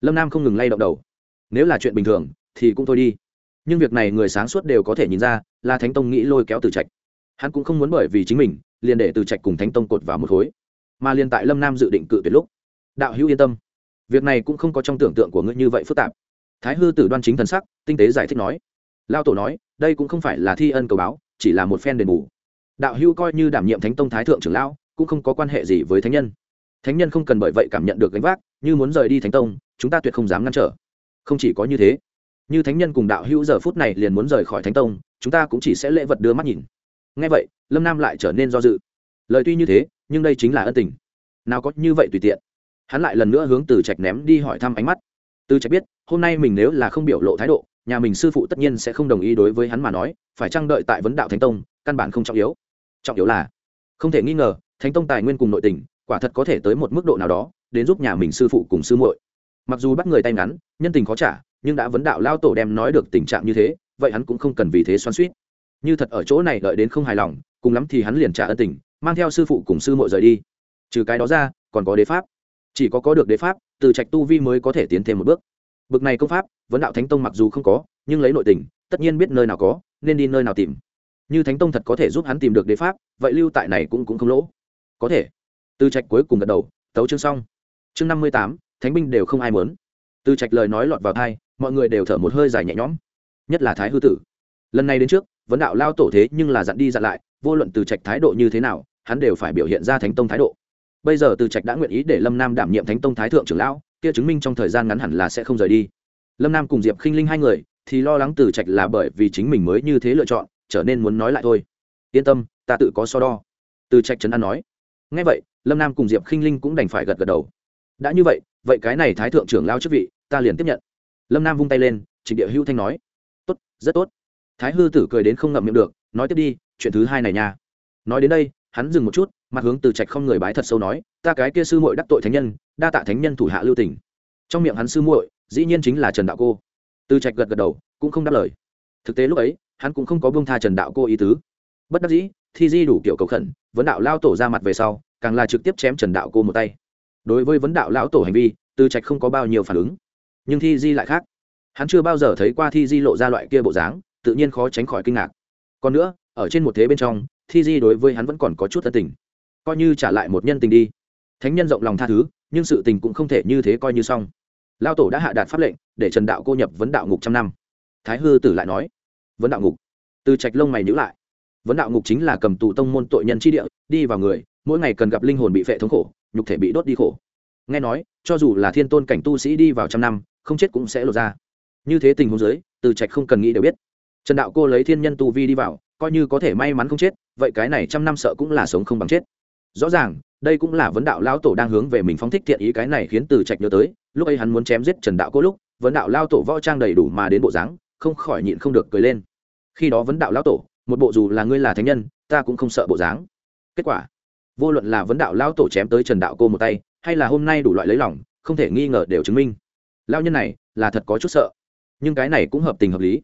Lâm nam không ngừng lay động đầu. Nếu là chuyện bình thường, thì cũng thôi đi. Nhưng việc này người sáng suốt đều có thể nhìn ra, là thánh tông nghĩ lôi kéo từ trạch. Hắn cũng không muốn bởi vì chính mình, liền để từ trạch cùng thánh tông cột vào một khối. Mà liền tại lâm nam dự định cự tuyệt lúc, đạo hữu yên tâm. Việc này cũng không có trong tưởng tượng của ngươi như vậy phức tạp. Thái hư tử đoan chính thần sắc, tinh tế giải thích nói. Lao tổ nói, đây cũng không phải là thi ân cầu báo chỉ là một phen đền bù. Đạo hữu coi như đảm nhiệm thánh tông thái thượng trưởng lão, cũng không có quan hệ gì với thánh nhân. Thánh nhân không cần bởi vậy cảm nhận được gánh vác, như muốn rời đi thánh tông, chúng ta tuyệt không dám ngăn trở. Không chỉ có như thế, như thánh nhân cùng đạo hữu giờ phút này liền muốn rời khỏi thánh tông, chúng ta cũng chỉ sẽ lễ vật đưa mắt nhìn. Ngay vậy, lâm nam lại trở nên do dự. Lời tuy như thế, nhưng đây chính là ân tình. Nào có như vậy tùy tiện. Hắn lại lần nữa hướng từ trạch ném đi hỏi thăm ánh mắt. Từ trạch biết, hôm nay mình nếu là không biểu lộ thái độ nhà mình sư phụ tất nhiên sẽ không đồng ý đối với hắn mà nói, phải chăng đợi tại vấn đạo thánh tông, căn bản không trọng yếu. Trọng yếu là, không thể nghi ngờ, thánh tông tài nguyên cùng nội tình, quả thật có thể tới một mức độ nào đó, đến giúp nhà mình sư phụ cùng sư muội. Mặc dù bắt người tay ngắn, nhân tình khó trả, nhưng đã vấn đạo lao tổ đem nói được tình trạng như thế, vậy hắn cũng không cần vì thế xoan suýt như thật ở chỗ này đợi đến không hài lòng, cùng lắm thì hắn liền trả ân tình, mang theo sư phụ cùng sư muội rời đi. Trừ cái đó ra, còn có đế pháp. Chỉ có có được đế pháp, từ trạch tu vi mới có thể tiến thêm một bước bực này công pháp, vấn đạo thánh tông mặc dù không có, nhưng lấy nội tình, tất nhiên biết nơi nào có, nên đi nơi nào tìm. Như thánh tông thật có thể giúp hắn tìm được đế pháp, vậy lưu tại này cũng cũng không lỗ. Có thể. Từ trạch cuối cùng gật đầu, tấu chương xong. Chương năm mươi tám, thánh binh đều không ai muốn. Từ trạch lời nói lọt vào thai mọi người đều thở một hơi dài nhẹ nhõm. Nhất là thái hư tử. Lần này đến trước, vấn đạo lao tổ thế nhưng là dặn đi dặn lại, vô luận từ trạch thái độ như thế nào, hắn đều phải biểu hiện ra thánh tông thái độ. Bây giờ từ trạch đã nguyện ý để lâm nam đảm nhiệm thánh tông thái thượng trưởng lão kia chứng minh trong thời gian ngắn hẳn là sẽ không rời đi. Lâm nam cùng diệp khinh linh hai người thì lo lắng từ trạch là bởi vì chính mình mới như thế lựa chọn, trở nên muốn nói lại thôi. Yên tâm, ta tự có so đo. Từ trạch trấn an nói. Ngay vậy, lâm nam cùng diệp khinh linh cũng đành phải gật gật đầu. Đã như vậy vậy cái này thái thượng trưởng lao chức vị, ta liền tiếp nhận. Lâm nam vung tay lên, trịnh địa hữu thanh nói. Tốt, rất tốt. Thái hư tử cười đến không ngậm miệng được, nói tiếp đi, chuyện thứ hai này nha. Nói đến đây, hắn dừng một chút, mặt hướng từ trạch không người bái thật sâu nói, ta cái kia sư muội đắc tội thánh nhân đa tạ thánh nhân thủ hạ lưu tình. Trong miệng hắn sư muội, dĩ nhiên chính là trần đạo cô. Từ trạch gật gật đầu, cũng không đáp lời. Thực tế lúc ấy, hắn cũng không có bông tha trần đạo cô ý tứ. Bất đắc dĩ, thi di đủ kiểu cầu khẩn, vấn đạo lao tổ ra mặt về sau, càng là trực tiếp chém trần đạo cô một tay. Đối với vấn đạo lão tổ hành vi, từ trạch không có bao nhiêu phản ứng. Nhưng thi di lại khác. Hắn chưa bao giờ thấy qua thi di lộ ra loại kia bộ dáng, tự nhiên khó tránh khỏi kinh ngạc. Còn nữa, ở trên một thế bên trong, thi di đối với hắn vẫn còn có chút thân tình. Coi như trả lại một nhân tình đi. Thánh nhân rộng lòng tha thứ nhưng sự tình cũng không thể như thế coi như xong. Lao tổ đã hạ đạt pháp lệnh, để trần đạo cô nhập vấn đạo ngục trăm năm. Thái hư tử lại nói, vấn đạo ngục. Từ trạch lông mày nhữ lại. Vấn đạo ngục chính là cầm tù tông môn tội nhân chi địa, đi vào người, mỗi ngày cần gặp linh hồn bị phệ thống khổ, nhục thể bị đốt đi khổ. Nghe nói, cho dù là thiên tôn cảnh tu sĩ đi vào trăm năm, không chết cũng sẽ lột ra. Như thế tình huống giới từ trạch không cần nghĩ đều biết. Trần đạo cô lấy thiên nhân tu vi đi vào, coi như có thể may mắn không chết, vậy cái này trăm năm sợ cũng là sống không bằng chết. Rõ ràng đây cũng là vấn đạo lão tổ đang hướng về mình phóng thích thiện ý cái này khiến từ trạch nhớ tới, lúc ấy hắn muốn chém giết trần đạo cô lúc, vấn đạo lao tổ võ trang đầy đủ mà đến bộ dáng, không khỏi nhịn không được cười lên. Khi đó vấn đạo lão tổ, một bộ dù là ngươi là thánh nhân, ta cũng không sợ bộ dáng. Kết quả, vô luận là vấn đạo lão tổ chém tới trần đạo cô một tay, hay là hôm nay đủ loại lấy lòng, không thể nghi ngờ đều chứng minh. Lao nhân này là thật có chút sợ, nhưng cái này cũng hợp tình hợp lý.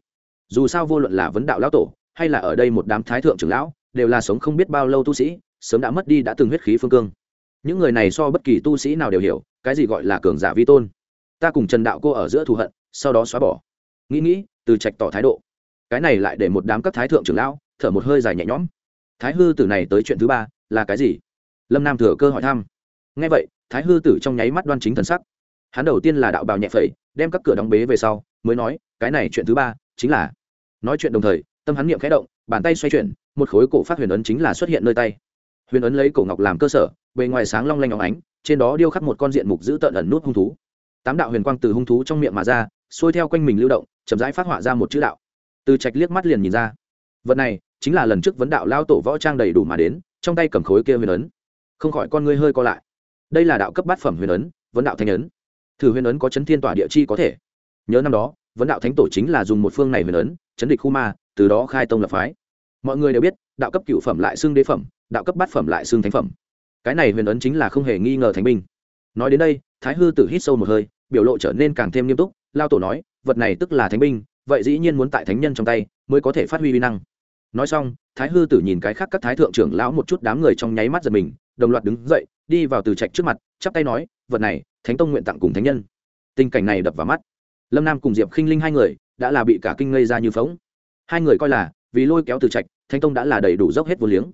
Dù sao vô luận là vấn đạo lão tổ, hay là ở đây một đám thái thượng trưởng lão đều là sống không biết bao lâu tu sĩ, sớm đã mất đi đã từng huyết khí phương cương. Những người này so bất kỳ tu sĩ nào đều hiểu, cái gì gọi là cường giả vi tôn. Ta cùng trần đạo cô ở giữa thù hận, sau đó xóa bỏ. Nghĩ nghĩ, từ trạch tỏ thái độ. Cái này lại để một đám các thái thượng trưởng lão thở một hơi dài nhẹ nhõm. Thái hư tử này tới chuyện thứ ba là cái gì? Lâm nam thừa cơ hỏi thăm. Ngay vậy, thái hư tử trong nháy mắt đoan chính thần sắc. Hắn đầu tiên là đạo bào nhẹ phẩy, đem các cửa đóng bế về sau, mới nói, cái này chuyện thứ ba chính là nói chuyện đồng thời, tâm hắn niệm khẽ động bàn tay xoay chuyển, một khối cổ phát huyền ấn chính là xuất hiện nơi tay. Huyền ấn lấy cổ ngọc làm cơ sở, bề ngoài sáng long lanh óng ánh, trên đó điêu khắc một con diện mục giữ tợn ẩn nút hung thú. Tám đạo huyền quang từ hung thú trong miệng mà ra, xuôi theo quanh mình lưu động, chậm rãi phát họa ra một chữ đạo. Từ trạch liếc mắt liền nhìn ra, vật này chính là lần trước vấn đạo lao tổ võ trang đầy đủ mà đến, trong tay cầm khối kia huyền ấn. Không khỏi con ngươi hơi co lại. Đây là đạo cấp bát phẩm huyền ấn, vấn đạo thanh ấn. Thử huyền ấn có chấn thiên tỏa địa chi có thể. Nhớ năm đó, vấn đạo thánh tổ chính là dùng một phương này huyền ấn, chấn địch khu ma từ đó khai tông lập phái. Mọi người đều biết, đạo cấp cựu phẩm lại xưng đế phẩm, đạo cấp bát phẩm lại xưng thánh phẩm. Cái này huyền ấn chính là không hề nghi ngờ thánh binh. Nói đến đây, thái hư tử hít sâu một hơi, biểu lộ trở nên càng thêm nghiêm túc, lao tổ nói, vật này tức là thánh binh, vậy dĩ nhiên muốn tại thánh nhân trong tay, mới có thể phát huy uy năng. Nói xong, thái hư tử nhìn cái khác các thái thượng trưởng lão một chút đám người trong nháy mắt giật mình, đồng loạt đứng dậy, đi vào từ trạch trước mặt, chắp tay nói, vật này, thánh tông nguyện tặng cùng thánh nhân. Tình cảnh này đập vào mắt. Lâm nam cùng diệp khinh linh hai người, đã là bị cả kinh ngây ra như phóng hai người coi là, vì lôi kéo từ trạch, thánh tông đã là đầy đủ dốc hết vô liếng.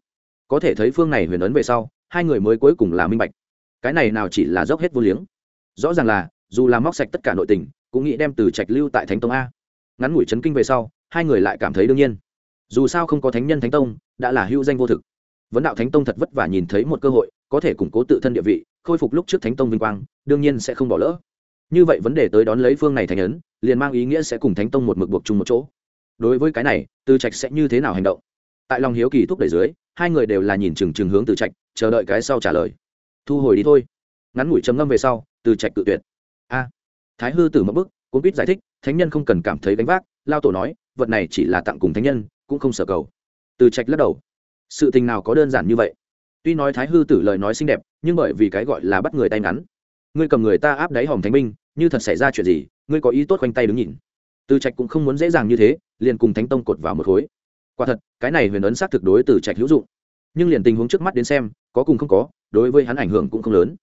Có thể thấy phương này huyền ấn về sau, hai người mới cuối cùng là minh bạch. Cái này nào chỉ là dốc hết vô liếng. Rõ ràng là, dù là móc sạch tất cả nội tình, cũng nghĩ đem từ trạch lưu tại thánh tông a. Ngắn ngủi chấn kinh về sau, hai người lại cảm thấy đương nhiên. Dù sao không có thánh nhân thánh tông, đã là hữu danh vô thực. Vấn đạo thánh tông thật vất vả nhìn thấy một cơ hội, có thể củng cố tự thân địa vị, khôi phục lúc trước thánh tông vinh quang, đương nhiên sẽ không bỏ lỡ. Như vậy vấn đề tới đón lấy phương này thành ấn, liền mang ý nghĩa sẽ cùng thánh tông một mực buộc chung một chỗ đối với cái này, từ trạch sẽ như thế nào hành động? Tại lòng hiếu kỳ thúc đẩy dưới, hai người đều là nhìn chừng chừng hướng từ trạch, chờ đợi cái sau trả lời. Thu hồi đi thôi. Ngắn ngủi chấm ngâm về sau, từ trạch tự tuyệt. A. Thái hư tử mất bức cũng biết giải thích, thánh nhân không cần cảm thấy gánh vác, lao tổ nói, vật này chỉ là tặng cùng thánh nhân, cũng không sở cầu. Từ trạch lắc đầu. Sự tình nào có đơn giản như vậy? Tuy nói thái hư tử lời nói xinh đẹp, nhưng bởi vì cái gọi là bắt người tay ngắn. Ngươi cầm người ta áp đáy hòm thánh binh, như thật xảy ra chuyện gì, ngươi có ý tốt quanh tay đứng nhìn từ trạch cũng không muốn dễ dàng như thế, liền cùng thánh tông cột vào một khối. Quả thật, cái này huyền ấn xác thực đối từ trạch hữu dụng. Nhưng liền tình huống trước mắt đến xem, có cùng không có, đối với hắn ảnh hưởng cũng không lớn.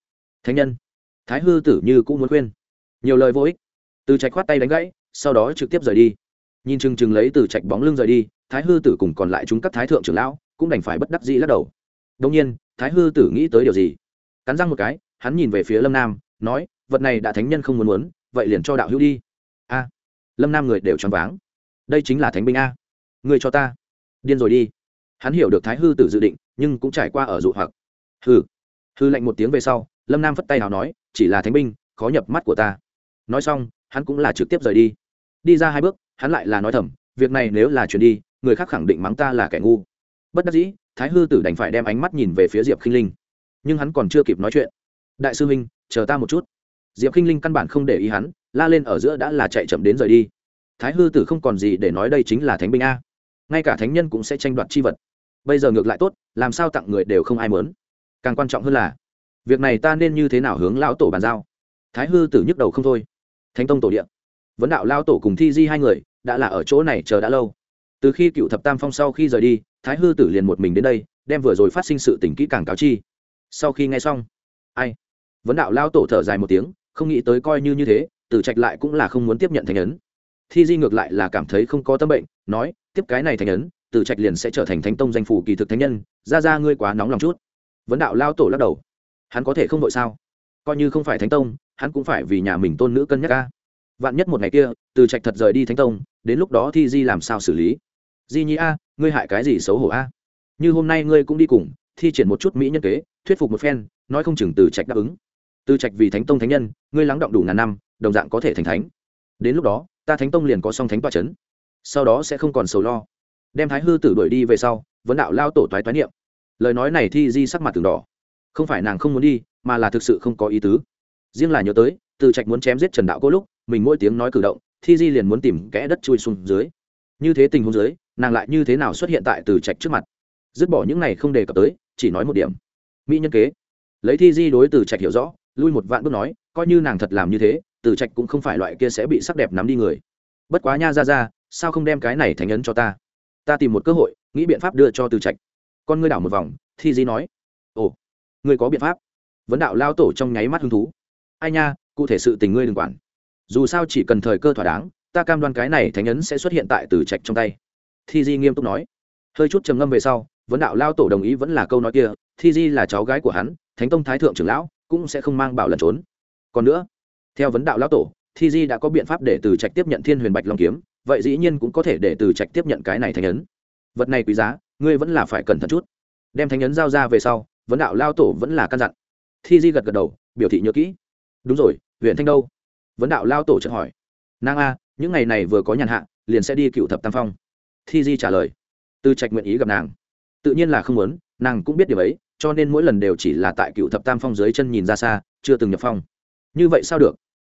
Thánh nhân, thái hư tử như cũng muốn khuyên. Nhiều lời vô ích. Từ trạch khoát tay đánh gãy, sau đó trực tiếp rời đi. Nhìn chừng chừng lấy từ trạch bóng lưng rời đi, thái hư tử cùng còn lại chúng các thái thượng trưởng lão cũng đành phải bất đắc dĩ lắc đầu. Đông nhiên, thái hư tử nghĩ tới điều gì? Cắn răng một cái, hắn nhìn về phía lâm nam, nói, vật này đã thánh nhân không muốn muốn, vậy liền cho đạo hữu đi. A lâm nam người đều choáng váng. đây chính là thánh binh a. người cho ta. điên rồi đi. hắn hiểu được thái hư tử dự định, nhưng cũng trải qua ở dụ hoặc. hư hư lạnh một tiếng về sau, lâm nam phất tay nào nói, chỉ là thánh binh, khó nhập mắt của ta. nói xong, hắn cũng là trực tiếp rời đi. đi ra hai bước, hắn lại là nói thầm, việc này nếu là chuyển đi, người khác khẳng định mắng ta là kẻ ngu. bất đắc dĩ, thái hư tử đành phải đem ánh mắt nhìn về phía diệp k i n h linh. nhưng hắn còn chưa kịp nói chuyện. đại sư huynh, chờ ta một chút. diệp k i n h linh căn bản không để ý hắn la lên ở giữa đã là chạy chậm đến rời đi. Thái hư tử không còn gì để nói đây chính là thánh binh a. Ngay cả thánh nhân cũng sẽ tranh đoạt c h i vật. Bây giờ ngược lại tốt, làm sao tặng người đều không ai mớn càng quan trọng hơn là, việc này ta nên như thế nào hướng lão tổ bàn giao? Thái hư tử nhức đầu không thôi. Thánh tông tổ điện vấn đạo lao tổ cùng thi di hai người, đã là ở chỗ này chờ đã lâu. Từ khi cựu thập tam phong sau khi rời đi, thái hư tử liền một mình đến đây, đem vừa rồi phát sinh sự tình kỹ càng cáo chi. Sau khi nghe xong, ai? Vấn đạo lao tổ thở dài một tiếng, không nghĩ tới coi như như thế tử trạch lại cũng là không muốn tiếp nhận thành ấn. Thi di ngược lại là cảm thấy không có tâm bệnh, nói, tiếp cái này thành ấn, tử trạch liền sẽ trở thành thánh tông danh phủ kỳ thực thánh nhân, ra ra ngươi quá nóng lòng chút. Vấn đạo lao tổ lắc đầu. Hắn có thể không đội sao? Coi như không phải thánh tông, hắn cũng phải vì nhà mình tôn nữ cân nhắc ca vạn nhất một ngày kia từ trạch thật rời đi thánh tông, đến lúc đó thi di làm sao xử lý? Di nhi a, ngươi hại cái gì xấu hổ a? Như hôm nay ngươi cũng đi cùng, thi triển một chút mỹ nhân kế, thuyết phục một phen, nói không chừng từ trạch đáp ứng. Từ trạch vì thánh tông thánh nhân, ngươi lắng động đủ ngàn năm đồng dạng có thể thành thánh. Đến lúc đó, ta thánh tông liền có song thánh toa c h ấ n sau đó sẽ không còn sầu lo. Đem thái hư tử đuổi đi về sau vấn đạo lao tổ toái toái niệm. Lời nói này thi di sắc mặt từng đỏ. Không phải nàng không muốn đi, mà là thực sự không có ý tứ. Riêng là nhớ tới, từ trạch muốn chém giết trần đạo cô lúc, mình mỗi tiếng nói cử động, thi di liền muốn tìm kẽ đất chui xuống dưới. Như thế tình huống dưới, nàng lại như thế nào xuất hiện tại từ trạch trước mặt? Dứt bỏ những này không đề cập tới, chỉ nói một điểm. Mỹ nhân kế. Lấy thi di đối từ trạch hiểu rõ, lui một vạn bước nói, coi như nàng thật làm như thế từ trạch cũng không phải loại kia sẽ bị sắc đẹp nắm đi người. Bất quá nha, ra ra, sao không đem cái này thành ấn cho ta? Ta tìm một cơ hội, nghĩ biện pháp đưa cho từ trạch. Con ngươi đảo một vòng thi di nói? Ồ, ngươi có biện pháp. Vấn đạo lao tổ trong nháy mắt hứng thú. Ai nha, cụ thể sự tình ngươi đừng quản. Dù sao chỉ cần thời cơ thỏa đáng, ta cam đoan cái này thánh ấn sẽ xuất hiện tại từ trạch trong tay. Thi di nghiêm túc nói. Hơi chút trầm ngâm về sau, vấn đạo lao tổ đồng ý vẫn là câu nói kia, thi di là cháu gái của hắn, thánh tông thái thượng trưởng lão, cũng sẽ không mang bảo lần trốn. Còn nữa theo vấn đạo lão tổ, thi di đã có biện pháp để từ trạch tiếp nhận thiên huyền bạch long kiếm, vậy dĩ nhiên cũng có thể để từ trạch tiếp nhận cái này thành ấn. Vật này quý giá, ngươi vẫn là phải cẩn thận chút. Đem thành ấn giao ra về sau, vấn đạo lao tổ vẫn là căn dặn. Thi di gật gật đầu, biểu thị nhớ kỹ. Đúng rồi huyện thanh đâu? Vấn đạo lao tổ chợt hỏi. Nang a, những ngày này vừa có nhàn hạ, liền sẽ đi cựu thập tam phong. Thi di trả lời. Từ trạch nguyện ý gặp nàng. Tự nhiên là không muốn, nàng cũng biết điều ấy, cho nên mỗi lần đều chỉ là tại cựu thập tam phong dưới chân nhìn ra xa, chưa từng nhập phong. Như vậy sao được?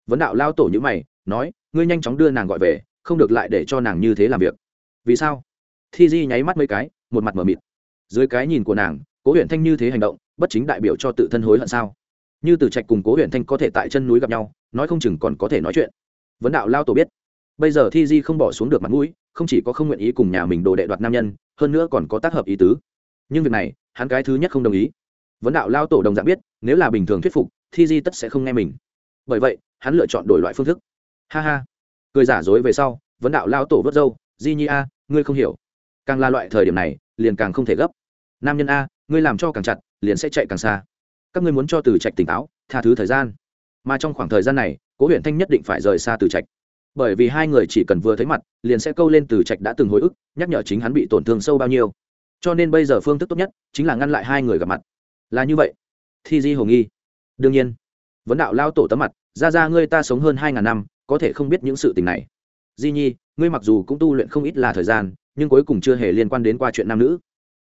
Vấn đạo lao tổ như mày, nói, ngươi nhanh chóng đưa nàng gọi về, không được lại để cho nàng như thế làm việc. Vì sao? Thi di nháy mắt mấy cái, một mặt m ở mịt. Dưới cái nhìn của nàng, cố huyện thanh như thế hành động, bất chính đại biểu cho tự thân hối hận sao? Như từ trạch cùng cố huyện thanh có thể tại chân núi gặp nhau, nói không chừng còn có thể nói chuyện. Vấn đạo lao tổ biết. Bây giờ thi di không bỏ xuống được mặt mũi, không chỉ có không nguyện ý cùng nhà mình đồ đệ đoạt nam nhân, hơn nữa còn có tác hợp ý tứ. Nhưng việc này, hắn cái thứ nhất không đồng ý. Vấn đạo lao tổ đồng dạng biết, nếu là bình thường thuyết phục, thi di tất sẽ không nghe mình. Bởi vậy hắn lựa chọn đổi loại phương thức. Ha ha. Cười giả dối về sau, vấn đạo lao tổ vớt dâu di nhi a, ngươi không hiểu. Càng là loại thời điểm này, liền càng không thể gấp. Nam nhân a, ngươi làm cho càng chặt, liền sẽ chạy càng xa. Các ngươi muốn cho từ trạch tỉnh táo, tha thứ thời gian. Mà trong khoảng thời gian này, cố huyện thanh nhất định phải rời xa từ trạch. Bởi vì hai người chỉ cần vừa thấy mặt, liền sẽ câu lên từ trạch đã từng hồi ức, nhắc nhở chính hắn bị tổn thương sâu bao nhiêu. Cho nên bây giờ phương thức tốt nhất, chính là ngăn lại hai người gặp mặt. Là như vậy. Thi di hồ nghi. Đương nhiên. Vấn đạo lao tổ tấm mặt ra ra ngươi ta sống hơn hai ngàn năm, có thể không biết những sự tình này. Di nhi, ngươi mặc dù cũng tu luyện không ít là thời gian, nhưng cuối cùng chưa hề liên quan đến qua chuyện nam nữ.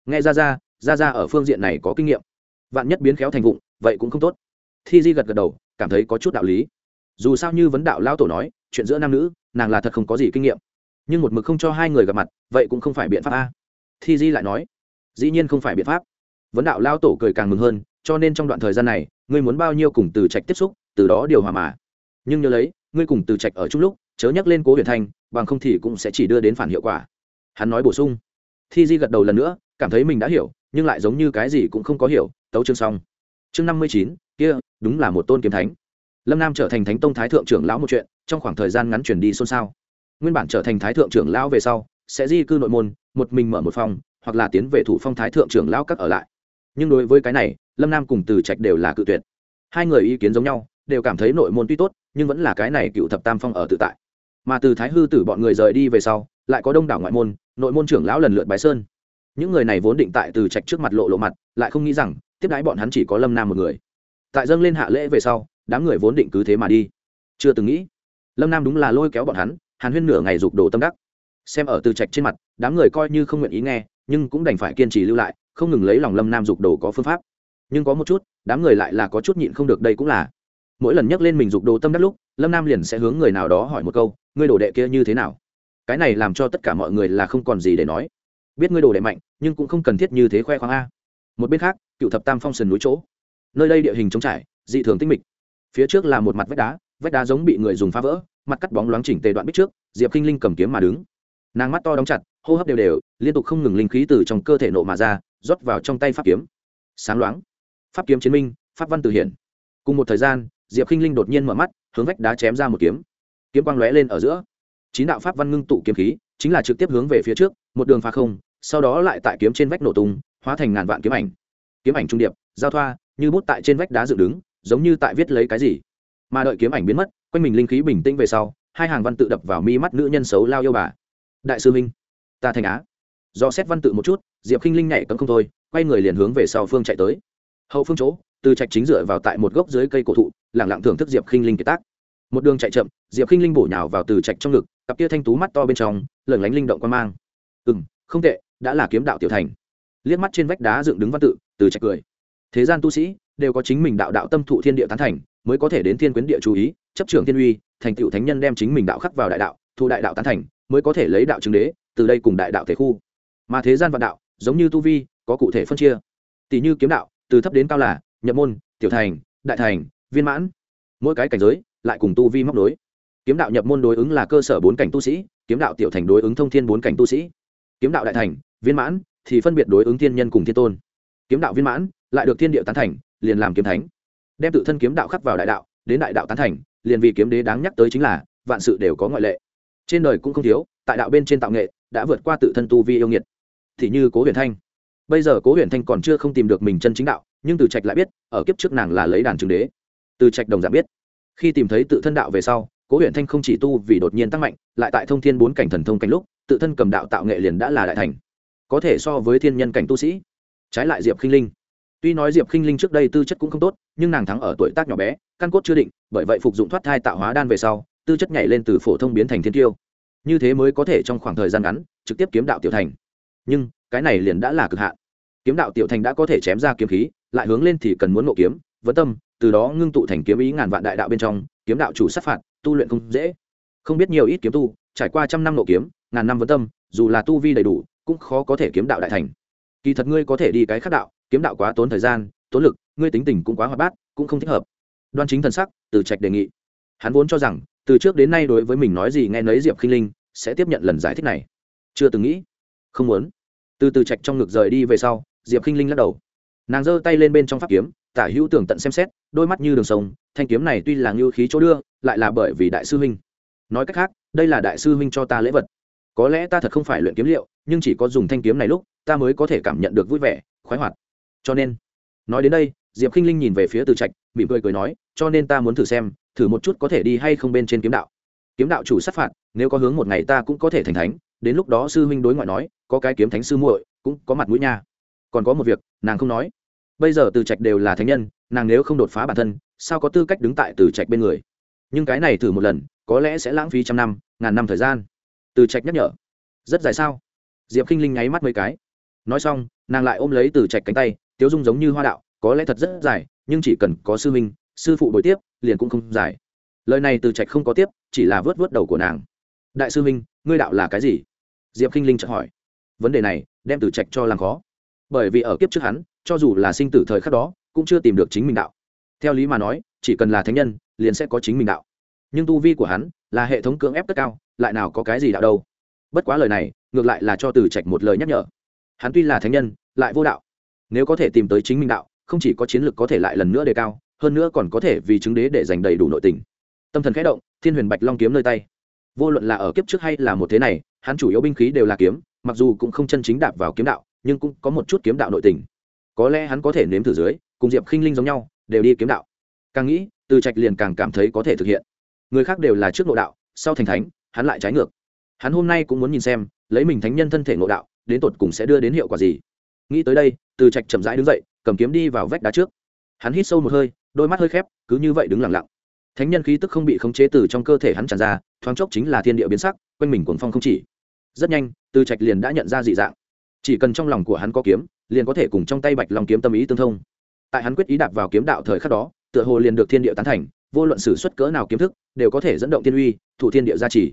Nghe ra ra ra ra ở phương diện này có kinh nghiệm. Vạn nhất biến khéo thành vụng, vậy cũng không tốt. Thi di gật gật đầu, cảm thấy có chút đạo lý. Dù sao như vấn đạo lão tổ nói, chuyện giữa nam nữ, nàng là thật không có gì kinh nghiệm. Nhưng một mực không cho hai người gặp mặt, vậy cũng không phải biện pháp a. Thi di lại nói, dĩ nhiên không phải biện pháp. Vấn đạo lao tổ cười càng mừng hơn, cho nên trong đoạn thời gian này, ngươi muốn bao nhiêu cùng từ trạch tiếp xúc từ đó điều hòa mà. Nhưng nhớ lấy, ngươi cùng từ trạch ở chung lúc, chớ nhắc lên cố huyền thanh, bằng không thì cũng sẽ chỉ đưa đến phản hiệu quả. Hắn nói bổ sung. Thi di gật đầu lần nữa, cảm thấy mình đã hiểu, nhưng lại giống như cái gì cũng không có hiểu, tấu chương xong. Chương năm mươi chín, kia, đúng là một tôn kiếm thánh. Lâm nam trở thành thánh tông thái thượng trưởng lão một chuyện, trong khoảng thời gian ngắn chuyển đi xôn xao. Nguyên bản trở thành thái thượng trưởng lão về sau, sẽ di cư nội môn, một mình mở một phòng, hoặc là tiến về thủ phong thái thượng trưởng lão các ở lại. Nhưng đối với cái này, lâm nam cùng từ trạch đều là cự tuyệt. Hai người ý kiến giống nhau đều cảm thấy nội môn tuy tốt, nhưng vẫn là cái này cựu thập tam phong ở tự tại. Mà từ thái hư tử bọn người rời đi về sau, lại có đông đảo ngoại môn, nội môn trưởng lão lần lượt bái sơn. Những người này vốn định tại từ trạch trước mặt lộ lộ mặt, lại không nghĩ rằng, tiếp đái bọn hắn chỉ có lâm nam một người. Tại dâng lên hạ lễ về sau, đám người vốn định cứ thế mà đi. Chưa từng nghĩ, lâm nam đúng là lôi kéo bọn hắn, hàn huyên nửa ngày rục đồ tâm đắc. Xem ở từ trạch trên mặt, đám người coi như không nguyện ý nghe, nhưng cũng đành phải kiên trì lưu lại, không ngừng lấy lòng lâm nam dục đồ có phương pháp. Nhưng có một chút, đám người lại là có chút nhịn không được, đây cũng là mỗi lần nhắc lên mình dục đồ tâm đắc lúc, lâm nam liền sẽ hướng người nào đó hỏi một câu, ngươi đồ đệ kia như thế nào? Cái này làm cho tất cả mọi người là không còn gì để nói. Biết ngươi đồ đệ mạnh, nhưng cũng không cần thiết như thế khoe khoang a. Một bên khác, cựu thập tam phong sườn núi chỗ. Nơi đây địa hình trống trải, dị thường tinh mịch. Phía trước là một mặt vách đá vách đá giống bị người dùng phá vỡ, mặt cắt bóng loáng chỉnh tề đoạn bích trước, diệp k i n h linh cầm kiếm mà đứng. Nàng mắt to đóng chặt, hô hấp đều đều, liên tục không ngừng linh khí từ trong cơ thể nộ mà ra, rót vào trong tay pháp kiếm. Sáng loáng. Pháp kiếm chiến minh, pháp văn từ hiển. Cùng một thời gian diệp k i n h linh đột nhiên mở mắt, hướng vách đá chém ra một kiếm. Kiếm quang lóe lên ở giữa. Chín đạo pháp văn ngưng tụ kiếm khí, chính là trực tiếp hướng về phía trước, một đường pha không, sau đó lại tại kiếm trên vách nổ tung, hóa thành ngàn vạn kiếm ảnh. Kiếm ảnh trung điệp, giao thoa, như bút tại trên vách đá dựng đứng, giống như tại viết lấy cái gì. Mà đợi kiếm ảnh biến mất, quanh mình linh khí bình tĩnh về sau, hai hàng văn tự đập vào mi mắt nữ nhân xấu lao yêu bà. Đại sư minh ta thành á. Do xét văn tự một chút, diệp k i n h linh nhảy cấm không thôi, quay người liền hướng về sau phương chạy tới. Hậu phương chỗ từ trạch chính dựa vào tại một gốc dưới cây cổ thụ, lẳng lặng thưởng thức diệp khinh linh kiệt tác. Một đường chạy chậm, diệp khinh linh bổ nhào vào từ trạch trong ngực, cặp kia thanh tú mắt to bên trong lẩn lánh linh động quan mang. Ừ m không tệ, đã là kiếm đạo tiểu thành. Liếc mắt trên vách đá dựng đứng văn tự, từ trạch cười. Thế gian tu sĩ, đều có chính mình đạo đạo tâm thụ thiên địa tán thành, mới có thể đến thiên quyến địa chú ý, chấp trưởng thiên uy, thành tựu thánh nhân đem chính mình đạo khắc vào đại đạo thu đại đạo tán thành, mới có thể lấy đạo chứng đế, từ đây cùng đại đạo thể khu. Mà thế gian vạn đạo, giống như tu vi, có cụ thể phân chia. Tỷ như kiếm đạo, từ thấp đến cao là nhập môn, tiểu thành, đại thành, viên mãn. Mỗi cái cảnh giới lại cùng tu vi móc đối kiếm đạo nhập môn đối ứng là cơ sở bốn cảnh tu sĩ, kiếm đạo tiểu thành đối ứng thông thiên bốn cảnh tu sĩ. Kiếm đạo đại thành, viên mãn thì phân biệt đối ứng thiên nhân cùng thiên tôn. Kiếm đạo viên mãn lại được thiên địa tán thành, liền làm kiếm thánh. Đem tự thân kiếm đạo khắc vào đại đạo, đến đại đạo tán thành, liền vì kiếm đế đáng nhắc tới chính là vạn sự đều có ngoại lệ. Trên đời cũng không thiếu, tại đạo bên trên tạo nghệ, đã vượt qua tự thân tu vi yêu nghiệt. Thì như cố huyền thanh bây giờ cố huyền thanh còn chưa không tìm được mình chân chính đạo, nhưng từ trạch lại biết, ở kiếp trước nàng là lấy đàn trường đế. Từ trạch đồng giả biết. Khi tìm thấy tự thân đạo về sau, cố huyền thanh không chỉ tu vì đột nhiên tăng mạnh, lại tại thông thiên bốn cảnh thần thông cảnh lúc, tự thân cầm đạo tạo nghệ liền đã là đại thành. Có thể so với thiên nhân cảnh tu sĩ. Trái lại diệp khinh linh. Tuy nói diệp khinh linh trước đây tư chất cũng không tốt, nhưng nàng thắng ở tuổi tác nhỏ bé, căn cốt chưa định, bởi vậy phục dụng thoát thai tạo hóa đan về sau, tư chất nhảy lên từ phổ thông biến thành thiên tiêu. Như thế mới có thể trong khoảng thời gian ngắn, trực tiếp kiếm đạo tiểu thành. Nhưng cái này liền đã là cực hạn. Kiếm đạo tiểu thành đã có thể chém ra kiếm khí, lại hướng lên thì cần muốn ngộ kiếm vấn tâm, từ đó ngưng tụ thành kiếm ý ngàn vạn đại đạo bên trong, kiếm đạo chủ sát phạt, tu luyện không dễ. Không biết nhiều ít kiếm tu, trải qua trăm năm ngộ kiếm, ngàn năm vấn tâm, dù là tu vi đầy đủ, cũng khó có thể kiếm đạo đại thành. Kỳ thật ngươi có thể đi cái khác đạo, kiếm đạo quá tốn thời gian, tốn lực, ngươi tính tình cũng quá hoạt bát, cũng không thích hợp. Đoan chính thần sắc, từ trạch đề nghị. Hắn vốn cho rằng, từ trước đến nay đối với mình nói gì nghe nấy diệp khinh linh, sẽ tiếp nhận lần giải thích này. Chưa từng nghĩ. Không muốn từ từ trạch trong ngực rời đi về sau, diệp khinh linh lắc đầu. Nàng giơ tay lên bên trong pháp kiếm, tả hữu tưởng tận xem xét, đôi mắt như đường sông, thanh kiếm này tuy là ngưu khí chỗ đưa, lại là bởi vì đại sư huynh. Nói cách khác, đây là đại sư huynh cho ta lễ vật. Có lẽ ta thật không phải luyện kiếm liệu, nhưng chỉ có dùng thanh kiếm này lúc, ta mới có thể cảm nhận được vui vẻ, khoái hoạt. Cho nên, nói đến đây, diệp k i n h linh nhìn về phía từ trạch, mỉm cười cười nói, cho nên ta muốn thử xem, thử một chút có thể đi hay không bên trên kiếm đạo. Kiếm đạo chủ sát phạt, nếu có hướng một ngày ta cũng có thể thành thánh đến lúc đó sư huynh đối ngoại nói, có cái kiếm thánh sư muội, cũng có mặt mũi nha. Còn có một việc, nàng không nói. Bây giờ từ trạch đều là thánh nhân, nàng nếu không đột phá bản thân, sao có tư cách đứng tại từ trạch bên người? Nhưng cái này thử một lần, có lẽ sẽ lãng phí trăm năm, ngàn năm thời gian. Từ trạch nhắc nhở. Rất dài sao? Diệp k i n h linh nháy mắt mấy cái. Nói xong, nàng lại ôm lấy từ trạch cánh tay, tiếu dung giống như hoa đạo, có lẽ thật rất dài, nhưng chỉ cần có sư minh sư phụ bồi tiếp, liền cũng không dài. Lời này từ trạch không có tiếp, chỉ là vớt vớt đầu của nàng. Đại sư minh ngươi đạo là cái gì? Diệp k i n h linh chợt hỏi, vấn đề này đem từ trạch cho làm khó. Bởi vì ở kiếp trước hắn, cho dù là sinh tử thời khắc đó, cũng chưa tìm được chính mình đạo. Theo lý mà nói, chỉ cần là thánh nhân, liền sẽ có chính mình đạo. Nhưng tu vi của hắn là hệ thống cưỡng ép tất cao, lại nào có cái gì đạo đâu. Bất quá lời này, ngược lại là cho từ trạch một lời nhắc nhở. Hắn tuy là thánh nhân, lại vô đạo. Nếu có thể tìm tới chính mình đạo, không chỉ có chiến lược có thể lại lần nữa đề cao, hơn nữa còn có thể vì chứng đế để giành đầy đủ nội tình. Tâm thần khẽ động, thiên huyền bạch long kiếm nơi tay. Vô luận là ở kiếp trước hay là một thế này hắn chủ yếu binh khí đều là kiếm, mặc dù cũng không chân chính đạp vào kiếm đạo, nhưng cũng có một chút kiếm đạo nội tình. Có lẽ hắn có thể nếm thử dưới, cùng diệp khinh linh giống nhau, đều đi kiếm đạo. Càng nghĩ, từ trạch liền càng cảm thấy có thể thực hiện. Người khác đều là trước nội đạo, sau thành thánh, hắn lại trái ngược. Hắn hôm nay cũng muốn nhìn xem, lấy mình thánh nhân thân thể nội đạo, đến tột cùng sẽ đưa đến hiệu quả gì. Nghĩ tới đây, từ trạch chậm rãi đứng dậy, cầm kiếm đi vào vách đá trước. Hắn hít sâu một hơi, đôi mắt hơi khép, cứ như vậy đứng lặng lặng. Thánh nhân khí tức không bị khống chế từ trong cơ thể hắn tràn ra, thoáng chốc chính là thiên địa biến sắc, quanh mình cuồng phong không chỉ rất nhanh, từ trạch liền đã nhận ra dị dạng. Chỉ cần trong lòng của hắn có kiếm, liền có thể cùng trong tay bạch lòng kiếm tâm ý tương thông. Tại hắn quyết ý đạp vào kiếm đạo thời khắc đó, tựa hồ liền được thiên địa tán thành, vô luận sử xuất cỡ nào kiếm thức, đều có thể dẫn động thiên uy, thủ thiên địa gia trì.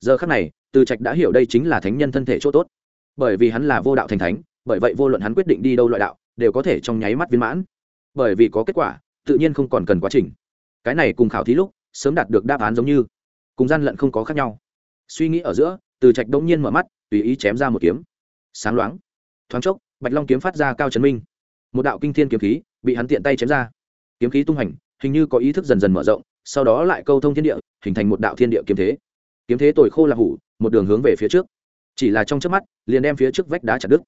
Giờ khắc này, từ trạch đã hiểu đây chính là thánh nhân thân thể chỗ tốt. Bởi vì hắn là vô đạo thành thánh, bởi vậy vô luận hắn quyết định đi đâu loại đạo, đều có thể trong nháy mắt viên mãn. Bởi vì có kết quả, tự nhiên không còn cần quá trình. Cái này cùng khảo thí lúc, sớm đạt được đáp án giống như. Cùng gian lận không có khác nhau. Suy nghĩ ở giữa từ trạch đông nhiên mở mắt, tùy ý chém ra một kiếm. Sáng loáng. Thoáng chốc, bạch long kiếm phát ra cao trấn minh. Một đạo kinh thiên kiếm khí bị hắn tiện tay chém ra. Kiếm khí tung hành, hình như có ý thức dần dần mở rộng, sau đó lại câu thông thiên địa, hình thành một đạo thiên địa kiếm thế. Kiếm thế tồi khô là hủ, một đường hướng về phía trước. Chỉ là trong trước mắt, liền đem phía trước vách đá chặt đứt.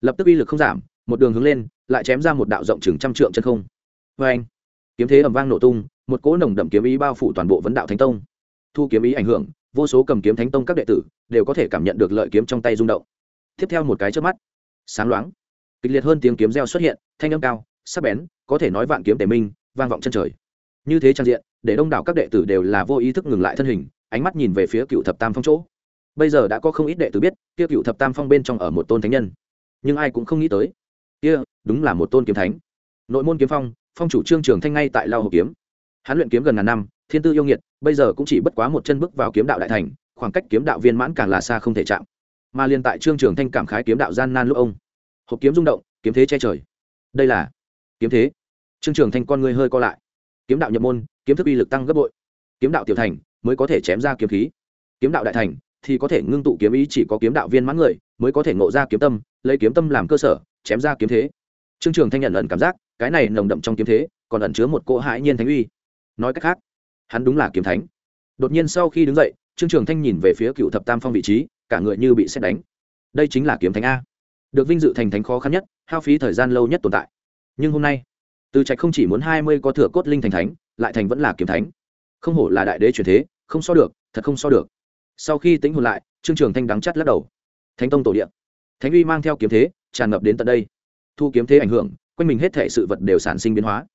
Lập tức uy lực không giảm, một đường hướng lên, lại chém ra một đạo rộng chừng trăm trượng chân không. Vê anh, kiếm thế ầm vang nổ tung, một cỗ nồng đậm kiếm ý bao phủ toàn bộ vấn đạo thánh tông. Thu kiếm ý ảnh hưởng vô số cầm kiếm thánh tông các đệ tử đều có thể cảm nhận được lợi kiếm trong tay rung động. Tiếp theo một cái trước mắt, sáng loáng, kịch liệt hơn tiếng kiếm reo xuất hiện, thanh âm cao, sắc bén, có thể nói vạn kiếm tề minh, vang vọng chân trời. Như thế trang diện, để đông đảo các đệ tử đều là vô ý thức ngừng lại thân hình, ánh mắt nhìn về phía cựu thập tam phong chỗ. Bây giờ đã có không ít đệ tử biết, kia cựu thập tam phong bên trong ở một tôn thánh nhân. Nhưng ai cũng không nghĩ tới, kia đúng là một tôn kiếm thánh. Nội môn kiếm phong phong chủ trương trường thanh ngay tại lao hồ kiếm. Hắn luyện kiếm gần ngàn năm thiên tư yêu nghiệt, bây giờ cũng chỉ bất quá một chân bước vào kiếm đạo đại thành, khoảng cách kiếm đạo viên mãn càng là xa không thể chạm. Mà liên tại trương trường thanh cảm khái kiếm đạo gian nan lúc ông, hộp kiếm rung động, kiếm thế che trời. Đây là kiếm thế. Trương trường thanh con người hơi co lại. Kiếm đạo nhập môn, kiếm thức uy lực tăng gấp bội. Kiếm đạo tiểu thành mới có thể chém ra kiếm khí. Kiếm đạo đại thành thì có thể ngưng tụ kiếm ý chỉ có kiếm đạo viên mãn người mới có thể ngộ ra kiếm tâm, lấy kiếm tâm làm cơ sở, chém ra kiếm thế. Trương trường thanh nhận ẩn cảm giác, cái này nồng đậm trong kiếm thế còn ẩn chứa một cỗ hãi nhiên thánh uy. Nói cách khác hắn đúng là kiếm thánh. Đột nhiên sau khi đứng dậy, trương trường thanh nhìn về phía cựu thập tam phong vị trí, cả người như bị xét đánh. Đây chính là kiếm thánh a. Được vinh dự thành thánh khó khăn nhất, hao phí thời gian lâu nhất tồn tại. Nhưng hôm nay, từ trạch không chỉ muốn hai mươi có thừa cốt linh thành thánh, lại thành vẫn là kiếm thánh. Không hổ là đại đế truyền thế, không so được, thật không so được. Sau khi tính hồn lại, trương trường thanh đắng chắt lắc đầu. Thánh tông tổ điện thánh uy mang theo kiếm thế, tràn ngập đến tận đây. Thu kiếm thế ảnh hưởng, quanh mình hết thể sự vật đều sản sinh biến hóa.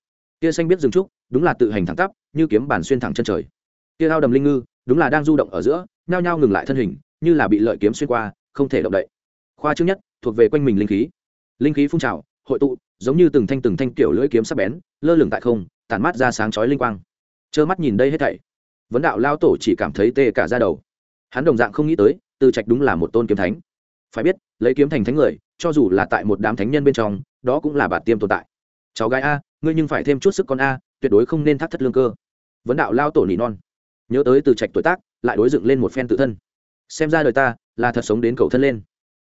Kia xanh biết dừng trúc, đúng là tự hành thẳng tắp như kiếm bản xuyên thẳng chân trời. Kia ao đầm linh ngư, đúng là đang du động ở giữa, nhao nhao ngừng lại thân hình, như là bị lợi kiếm xuyên qua, không thể động đậy. Khoa trước nhất, thuộc về quanh mình linh khí. Linh khí phun trào, hội tụ, giống như từng thanh từng thanh kiểu lưỡi kiếm sắc bén, lơ lửng tại không, tản mát ra sáng chói linh quang. Trơ mắt nhìn đây hết thảy. Vấn đạo lao tổ chỉ cảm thấy tê cả ra đầu. Hắn đồng dạng không nghĩ tới, từ trạch đúng là một tôn kiếm thánh. Phải biết, lấy kiếm thành thánh người, cho dù là tại một đám thánh nhân bên trong, đó cũng là bản tiêm tồn tại. Cháu gái a, ngươi nhưng phải thêm chút sức con a, tuyệt đối không nên thắt thất lương cơ vấn đạo lao tổ nỉ non. Nhớ tới từ trạch tuổi tác, lại đối dựng lên một phen tự thân. Xem ra đời ta là thật sống đến cầu thân lên.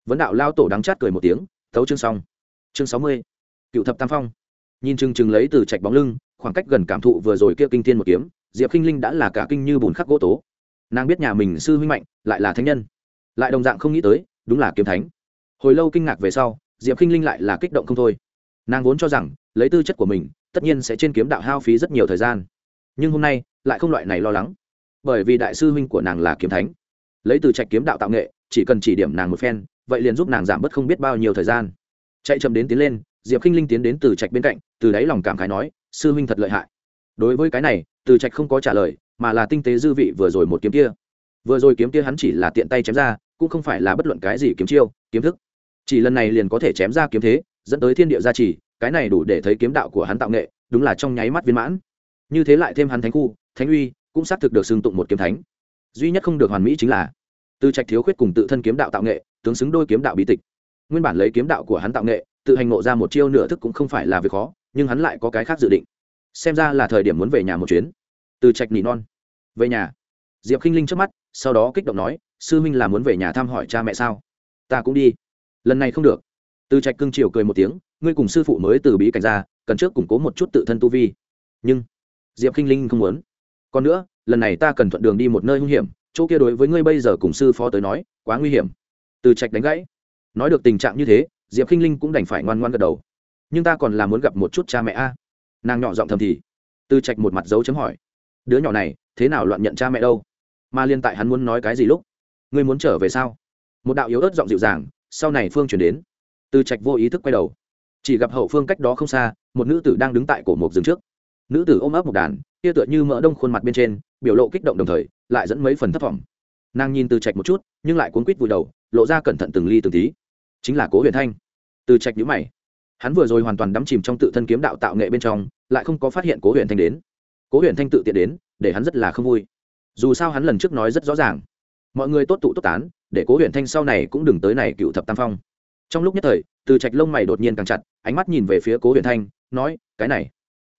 Vấn đạo lao tổ đắng chát cười một tiếng, thấu chương xong. Chương sáu mươi, cựu thập tam phong. Nhìn chừng chừng lấy từ trạch bóng lưng, khoảng cách gần cảm thụ vừa rồi kia kinh thiên một kiếm, diệp k i n h linh đã là cả kinh như bùn khắc gỗ tố. Nàng biết nhà mình sư huynh mạnh, lại là thánh nhân. Lại đồng dạng không nghĩ tới, đúng là kiếm thánh. Hồi lâu kinh ngạc về sau, diệp k i n h linh lại là kích động không thôi. Nàng vốn cho rằng, lấy tư chất của mình, tất nhiên sẽ trên kiếm đạo hao phí rất nhiều thời gian nhưng hôm nay lại không loại này lo lắng, bởi vì đại sư huynh của nàng là kiếm thánh. Lấy từ trạch kiếm đạo tạo nghệ, chỉ cần chỉ điểm nàng một phen, vậy liền giúp nàng giảm bớt không biết bao nhiêu thời gian. Chạy chậm đến tiến lên, diệp k i n h linh tiến đến từ trạch bên cạnh, từ đáy lòng cảm khái nói, sư huynh thật lợi hại. Đối với cái này, từ trạch không có trả lời, mà là tinh tế dư vị vừa rồi một kiếm kia. Vừa rồi kiếm kia hắn chỉ là tiện tay chém ra, cũng không phải là bất luận cái gì kiếm chiêu, kiếm thức. Chỉ lần này liền có thể chém ra kiếm thế, dẫn tới thiên địa gia trì, cái này đủ để thấy kiếm đạo của hắn tạo nghệ, đúng là trong nháy mắt viên mãn như thế lại thêm hắn thánh khu, thánh uy, cũng xác thực được xưng tụng một kiếm thánh. Duy nhất không được hoàn mỹ chính là, từ trạch thiếu khuyết cùng tự thân kiếm đạo tạo nghệ, tướng xứng đôi kiếm đạo bí tịch. Nguyên bản lấy kiếm đạo của hắn tạo nghệ, tự hành ngộ ra một chiêu nửa thức cũng không phải là việc khó, nhưng hắn lại có cái khác dự định. Xem ra là thời điểm muốn về nhà một chuyến. Từ trạch nỉ non. Về nhà. Diệp k i n h linh trước mắt, sau đó kích động nói, sư minh là muốn về nhà thăm hỏi cha mẹ sao? Ta cũng đi. Lần này không được. Từ trạch cưng chiều cười một tiếng, ngươi cùng sư phụ mới từ bí cảnh ra, cần trước củng cố một chút tự thân tu vi. Nhưng diệp k i n h linh không muốn. Còn nữa, lần này ta cần thuận đường đi một nơi hung hiểm, chỗ kia đối với ngươi bây giờ cùng sư phó tới nói, quá nguy hiểm. Từ trạch đánh gãy. Nói được tình trạng như thế, diệp k i n h linh cũng đành phải ngoan ngoan gật đầu. Nhưng ta còn là muốn gặp một chút cha mẹ a. Nàng nhỏ giọng thầm thì. Từ trạch một mặt dấu chấm hỏi. Đứa nhỏ này, thế nào loạn nhận cha mẹ đâu? Mà liên tại hắn muốn nói cái gì lúc? Ngươi muốn trở về sao? Một đạo yếu ớt giọng dịu dàng, sau này phương chuyển đến. Từ trạch vô ý thức quay đầu. Chỉ gặp hậu phương cách đó không xa, một nữ tử đang đứng tại cổ một rừng trước nữ tử ôm ấp một đàn, kia tựa như mỡ đông khuôn mặt bên trên, biểu lộ kích động đồng thời, lại dẫn mấy phần thất vọng nàng nhìn từ trạch một chút, nhưng lại cuốn quýt vùi đầu, lộ ra cẩn thận từng ly từng tí. Chính là cố huyền thanh. Từ trạch nhữ mày. Hắn vừa rồi hoàn toàn đắm chìm trong tự thân kiếm đạo tạo nghệ bên trong, lại không có phát hiện cố huyền thanh đến. Cố huyền thanh tự tiện đến, để hắn rất là không vui. Dù sao hắn lần trước nói rất rõ ràng. Mọi người tốt tụ tốt tán, để cố huyền thanh sau này cũng đừng tới này cựu thập tam phong. Trong lúc nhất thời, từ trạch lông mày đột nhiên càng chặt, ánh mắt nhìn về phía cố huyền thanh, nói, cái này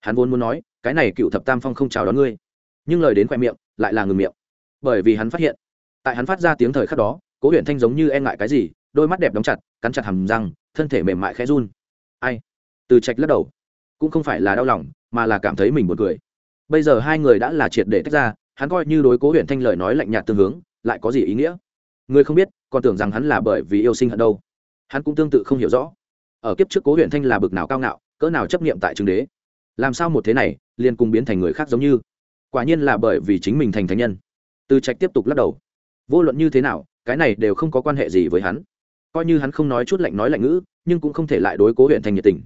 hắn vốn muốn nói, cái này cựu thập tam phong không chào đón ngươi. Nhưng lời đến khoe miệng, lại là ngừng miệng. Bởi vì hắn phát hiện, tại hắn phát ra tiếng thời khắc đó, cố huyền thanh giống như e ngại cái gì, đôi mắt đẹp đóng chặt, cắn chặt hầm răng, thân thể mềm mại khẽ run. Ai? Từ trạch lắc đầu. Cũng không phải là đau lòng, mà là cảm thấy mình buồn cười. Bây giờ hai người đã là triệt để tách ra, hắn coi như đối cố huyện thanh lời nói lạnh nhạt tương hướng, lại có gì ý nghĩa? Người không biết, còn tưởng rằng hắn là bởi vì yêu sinh hận đâu. Hắn cũng tương tự không hiểu rõ. Ở kiếp trước cố huyện thanh là bực nào cao ngạo, cỡ nào chấp nghiệm tại trường đế làm sao một thế này liền cùng biến thành người khác giống như? Quả nhiên là bởi vì chính mình thành thánh nhân. Từ trạch tiếp tục lắc đầu. Vô luận như thế nào, cái này đều không có quan hệ gì với hắn. Coi như hắn không nói chút lạnh nói lạnh ngữ, nhưng cũng không thể lại đối cố huyện thành nhiệt tình.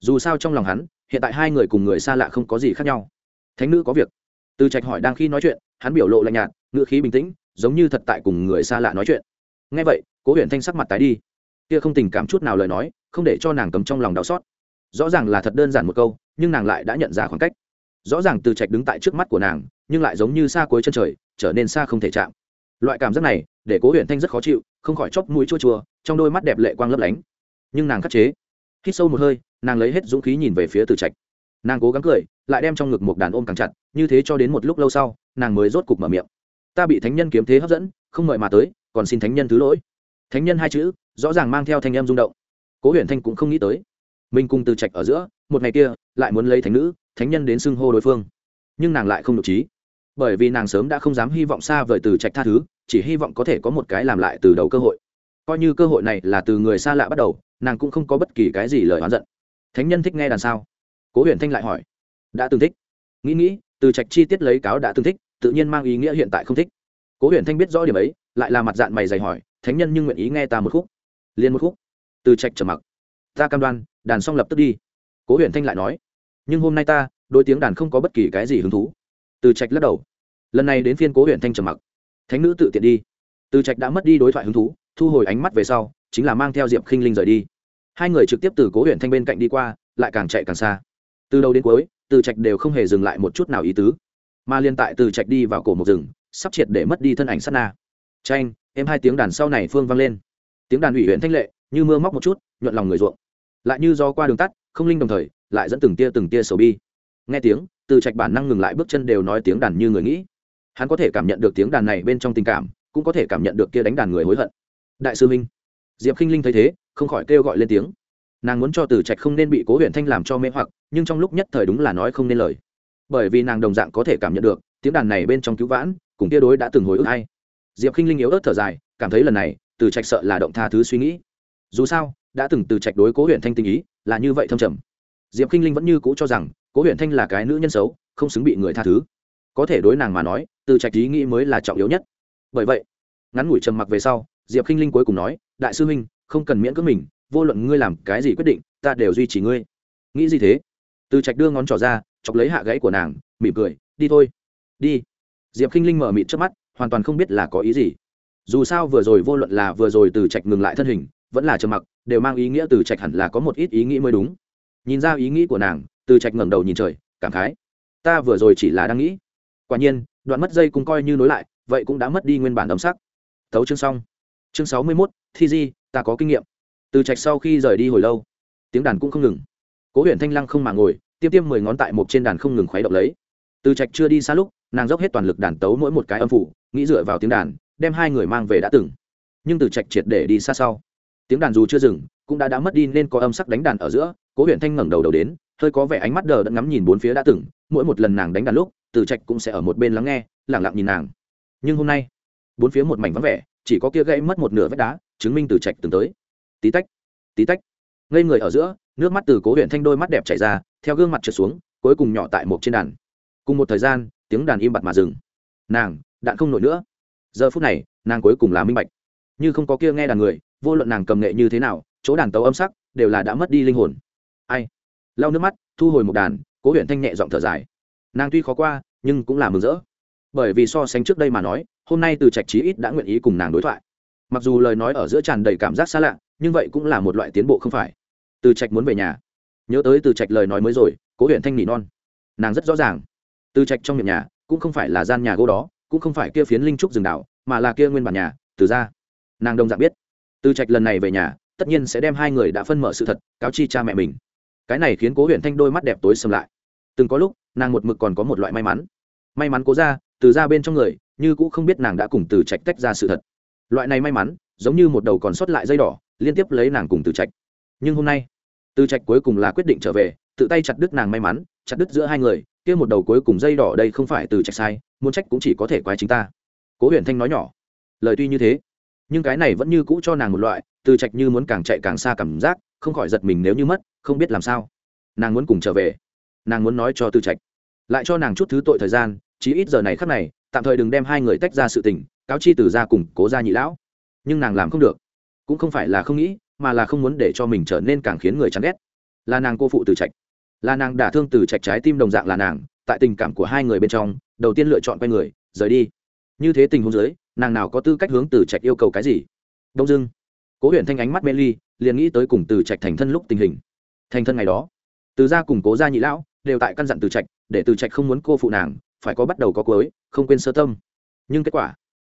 Dù sao trong lòng hắn, hiện tại hai người cùng người xa lạ không có gì khác nhau. Thánh nữ có việc. Từ trạch hỏi đang khi nói chuyện, hắn biểu lộ lạnh nhạt, ngữ khí bình tĩnh, giống như thật tại cùng người xa lạ nói chuyện. Ngay vậy, cố huyện thanh sắc mặt tái đi. Kia không tình cảm chút nào lời nói, không để cho nàng cấm trong lòng đau xót rõ ràng là thật đơn giản một câu, nhưng nàng lại đã nhận ra khoảng cách. Rõ ràng từ trạch đứng tại trước mắt của nàng, nhưng lại giống như xa cuối chân trời, trở nên xa không thể chạm. Loại cảm giác này, để cố huyện thanh rất khó chịu, không khỏi chóp mũi chua chua, trong đôi mắt đẹp lệ quang lấp lánh. Nhưng nàng khắc chế. Hít sâu một hơi, nàng lấy hết dũng khí nhìn về phía từ trạch. Nàng cố gắng cười, lại đem trong ngực một đàn ôm càng chặt, như thế cho đến một lúc lâu sau, nàng mới rốt cục mở miệng. Ta bị thánh nhân kiếm thế hấp dẫn, không mời mà tới, còn xin thánh nhân thứ lỗi. Thánh nhân hai chữ, rõ ràng mang theo thanh em rung động. Cố huyện thanh cũng không nghĩ tới. Minh cung từ trạch ở giữa, một ngày kia, lại muốn lấy thánh nữ, thánh nhân đến xưng hô đối phương. Nhưng nàng lại không được trí bởi vì nàng sớm đã không dám hy vọng xa vời từ trạch tha thứ, chỉ hy vọng có thể có một cái làm lại từ đầu cơ hội. Coi như cơ hội này là từ người xa lạ bắt đầu, nàng cũng không có bất kỳ cái gì lời oán giận. Thánh nhân thích nghe đàn sao? Cố huyền thanh lại hỏi. Đã từng thích. Nghĩ nghĩ, từ trạch chi tiết lấy cáo đã từng thích, tự nhiên mang ý nghĩa hiện tại không thích. Cố huyền thanh biết rõ điểm ấy, lại là mặt dạng mày dày hỏi, thánh nhân nhưng nguyện ý nghe ta một khúc? Liên một khúc. Từ trạch trầm mặc. Ta cam đoan đàn xong lập tức đi. Cố huyền thanh lại nói, nhưng hôm nay ta đôi tiếng đàn không có bất kỳ cái gì hứng thú. Từ trạch lắc đầu. Lần này đến phiên cố huyền thanh trầm mặc. Thánh nữ tự tiện đi. Từ trạch đã mất đi đối thoại hứng thú, thu hồi ánh mắt về sau, chính là mang theo diệp khinh linh rời đi. Hai người trực tiếp từ cố huyện thanh bên cạnh đi qua, lại càng chạy càng xa. Từ đầu đến cuối, từ trạch đều không hề dừng lại một chút nào ý tứ. Mà liên tại từ trạch đi vào cổ một rừng, sắp triệt để mất đi thân ảnh sát na. Tranh em hai tiếng đàn sau này phương vang lên. Tiếng đàn ủy huyện thanh lệ, như mưa móc một chút, nhuận lòng người ruộng lại như do qua đường tắt, không linh đồng thời, lại dẫn từng tia từng tia sầu bi. Nghe tiếng, từ trạch bản năng ngừng lại bước chân đều nói tiếng đàn như người nghĩ. Hắn có thể cảm nhận được tiếng đàn này bên trong tình cảm, cũng có thể cảm nhận được kia đánh đàn người hối hận. Đại sư minh, diệp k i n h linh thấy thế, không khỏi kêu gọi lên tiếng. Nàng muốn cho từ trạch không nên bị cố huyện thanh làm cho mê hoặc, nhưng trong lúc nhất thời đúng là nói không nên lời. Bởi vì nàng đồng dạng có thể cảm nhận được, tiếng đàn này bên trong cứu vãn, cùng tia đối đã từng hồi ức hay. Diệp k i n h linh yếu ớt thở dài, cảm thấy lần này, từ trạch sợ là động tha thứ suy nghĩ. Dù sao đã từng từ trạch đối cố huyện thanh tình ý là như vậy thâm trầm. Diệp k i n h linh vẫn như cũ cho rằng cố huyện thanh là cái nữ nhân xấu, không xứng bị người tha thứ. Có thể đối nàng mà nói, từ trạch ý nghĩ mới là trọng yếu nhất. Bởi vậy, ngắn ngủi trầm mặc về sau, diệp k i n h linh cuối cùng nói, đại sư huynh, không cần miễn cưỡng mình, vô luận ngươi làm cái gì quyết định, ta đều duy trì ngươi. Nghĩ gì thế? Từ trạch đưa ngón trỏ ra, chọc lấy hạ gãy của nàng, mỉm cười, đi thôi. Đi. Diệp k i n h linh mở mịt trước mắt, hoàn toàn không biết là có ý gì. Dù sao vừa rồi vô luận là vừa rồi từ trạch ngừng lại thân hình, vẫn là trầm mặc đều mang ý nghĩa từ trạch hẳn là có một ít ý nghĩ mới đúng. Nhìn ra ý nghĩ của nàng, từ trạch ngẩng đầu nhìn trời, cảm khái. Ta vừa rồi chỉ là đang nghĩ. Quả nhiên, đoạn mất dây cũng coi như nối lại, vậy cũng đã mất đi nguyên bản đấm sắc. Thấu chương xong. Chương sáu mươi mốt, thi di, ta có kinh nghiệm. Từ trạch sau khi rời đi hồi lâu, tiếng đàn cũng không ngừng. Cố huyện thanh lăng không mà ngồi, tiêm tiêm mười ngón tại một trên đàn không ngừng khuấy động lấy. Từ trạch chưa đi xa lúc, nàng dốc hết toàn lực đàn tấu mỗi một cái âm phủ, nghĩ dựa vào tiếng đàn, đem hai người mang về đã từng. Nhưng từ trạch triệt để đi xa sau tiếng đàn dù chưa dừng, cũng đã đã mất đi nên có âm sắc đánh đàn ở giữa, cố huyện thanh ngẩng đầu đầu đến, hơi có vẻ ánh mắt đờ đẫn ngắm nhìn bốn phía đã từng, mỗi một lần nàng đánh đàn lúc, từ trạch cũng sẽ ở một bên lắng nghe lẳng lặng nhìn nàng. Nhưng hôm nay, bốn phía một mảnh vắng vẻ, chỉ có kia gãy mất một nửa vách đá, chứng minh từ trạch từng tới. Tí tách tí tách. Ngây người ở giữa, nước mắt từ cố huyện thanh đôi mắt đẹp chảy ra, theo gương mặt trượt xuống, cuối cùng nhỏ tại một trên đàn. Cùng một thời gian, tiếng đàn im bặt mà dừng. Nàng, đạn không nổi nữa. Giờ phút này, nàng cuối cùng là minh bạch. Như không có kia nghe đàn người vô luận nàng cầm nghệ như thế nào, chỗ đàn tấu âm sắc đều là đã mất đi linh hồn. Ai? Lau nước mắt, thu hồi một đàn, cố huyện thanh nhẹ giọng thở dài. Nàng tuy khó qua, nhưng cũng là mừng rỡ. Bởi vì so sánh trước đây mà nói, hôm nay từ trạch trí ít đã nguyện ý cùng nàng đối thoại. Mặc dù lời nói ở giữa tràn đầy cảm giác xa lạ, nhưng vậy cũng là một loại tiến bộ không phải. Từ trạch muốn về nhà. Nhớ tới từ trạch lời nói mới rồi, cố huyện thanh nỉ non. Nàng rất rõ ràng. Từ trạch trong miệng nhà, cũng không phải là gian nhà gỗ đó, cũng không phải kia phiến linh trúc rừng đảo, mà là kia nguyên bản nhà, từ ra nàng đông dạng biết từ trạch lần này về nhà, tất nhiên sẽ đem hai người đã phân mở sự thật cáo chi cha mẹ mình. Cái này khiến cố huyện thanh đôi mắt đẹp tối sầm lại. Từng có lúc, nàng một mực còn có một loại may mắn. May mắn cố ra, từ ra bên trong người, như cũng không biết nàng đã cùng từ trạch tách ra sự thật. Loại này may mắn, giống như một đầu còn sót lại dây đỏ, liên tiếp lấy nàng cùng từ trạch. Nhưng hôm nay, từ trạch cuối cùng là quyết định trở về, tự tay chặt đứt nàng may mắn, chặt đứt giữa hai người, kia một đầu cuối cùng dây đỏ đây không phải từ trạch sai, muốn trách cũng chỉ có thể quái chính ta. Cố huyền thanh nói nhỏ, lời tuy như thế nhưng cái này vẫn như cũ cho nàng một loại, từ trạch như muốn càng chạy càng xa cảm giác, không khỏi giật mình nếu như mất, không biết làm sao. Nàng muốn cùng trở về. Nàng muốn nói cho tư trạch. Lại cho nàng chút thứ tội thời gian, chí ít giờ này khắc này, tạm thời đừng đem hai người tách ra sự tình, cáo chi từ ra cùng cố ra nhị lão. Nhưng nàng làm không được. Cũng không phải là không nghĩ, mà là không muốn để cho mình trở nên càng khiến người chán ghét. Là nàng cô phụ từ trạch. Là nàng đả thương từ trạch trái tim đồng dạng là nàng, tại tình cảm của hai người bên trong, đầu tiên lựa chọn quay người, rời đi. Như thế tình huống dưới nàng nào có tư cách hướng từ trạch yêu cầu cái gì? Đông dưng cố huyện thanh ánh mắt mê ly, liền nghĩ tới cùng từ trạch thành thân lúc tình hình. Thành thân ngày đó, từ gia cùng cố gia nhị lão đều tại căn dặn từ trạch, để từ trạch không muốn cô phụ nàng, phải có bắt đầu có cuối, không quên sơ tâm. Nhưng kết quả,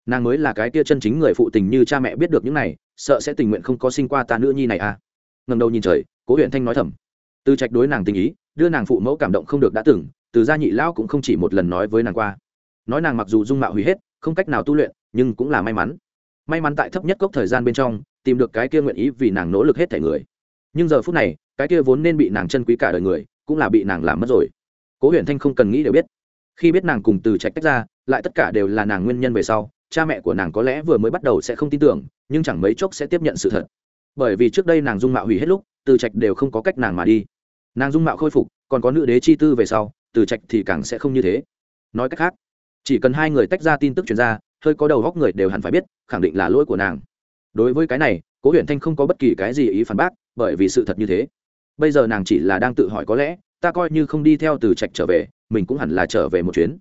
nàng mới là cái kia chân chính người phụ tình như cha mẹ biết được những này, sợ sẽ tình nguyện không có sinh qua ta nữ nhi này à. Ngầm đầu nhìn trời, cố huyện thanh nói thầm. Từ trạch đối nàng tình ý, đưa nàng phụ mẫu cảm động không được đã từng, từ gia nhị lão cũng không chỉ một lần nói với nàng qua. Nói nàng mặc dù dung mạo hủy hết, không cách nào tu luyện nhưng cũng là may mắn. May mắn tại thấp nhất cốc thời gian bên trong, tìm được cái kia nguyện ý vì nàng nỗ lực hết thể người. Nhưng giờ phút này, cái kia vốn nên bị nàng chân quý cả đời người, cũng là bị nàng làm mất rồi. Cố huyền thanh không cần nghĩ đều biết. Khi biết nàng cùng từ trạch tách ra, lại tất cả đều là nàng nguyên nhân về sau, cha mẹ của nàng có lẽ vừa mới bắt đầu sẽ không tin tưởng, nhưng chẳng mấy chốc sẽ tiếp nhận sự thật. Bởi vì trước đây nàng dung mạo hủy hết lúc, từ trạch đều không có cách nàng mà đi. Nàng dung mạo khôi phục, còn có nữ đế chi tư về sau, từ trạch thì càng sẽ không như thế. Nói cách khác, chỉ cần hai người tách ra tin tức chuyển ra hơi có đầu góc người đều hẳn phải biết, khẳng định là lỗi của nàng. Đối với cái này, cố huyền thanh không có bất kỳ cái gì ý phản bác, bởi vì sự thật như thế. Bây giờ nàng chỉ là đang tự hỏi có lẽ, ta coi như không đi theo từ trạch trở về, mình cũng hẳn là trở về một chuyến.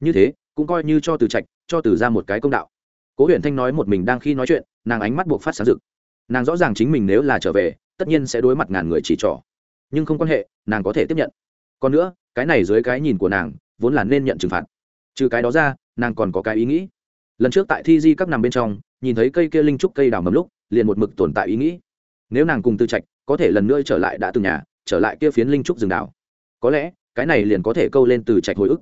Như thế, cũng coi như cho từ trạch, cho từ ra một cái công đạo. Cố huyền thanh nói một mình đang khi nói chuyện, nàng ánh mắt buộc phát sáng rực. Nàng rõ ràng chính mình nếu là trở về, tất nhiên sẽ đối mặt ngàn người chỉ trỏ. Nhưng không quan hệ, nàng có thể tiếp nhận. Còn nữa, cái này dưới cái nhìn của nàng, vốn là nên nhận trừng phạt. Trừ cái đó ra, nàng còn có cái ý nghĩ lần trước tại thi di các nằm bên trong, nhìn thấy cây kia linh trúc cây đào mầm lúc, liền một mực tồn tại ý nghĩ. Nếu nàng cùng tư trạch, có thể lần nữa trở lại đã từng nhà, trở lại kia phiến linh trúc rừng đào có lẽ, cái này liền có thể câu lên từ trạch hồi ức.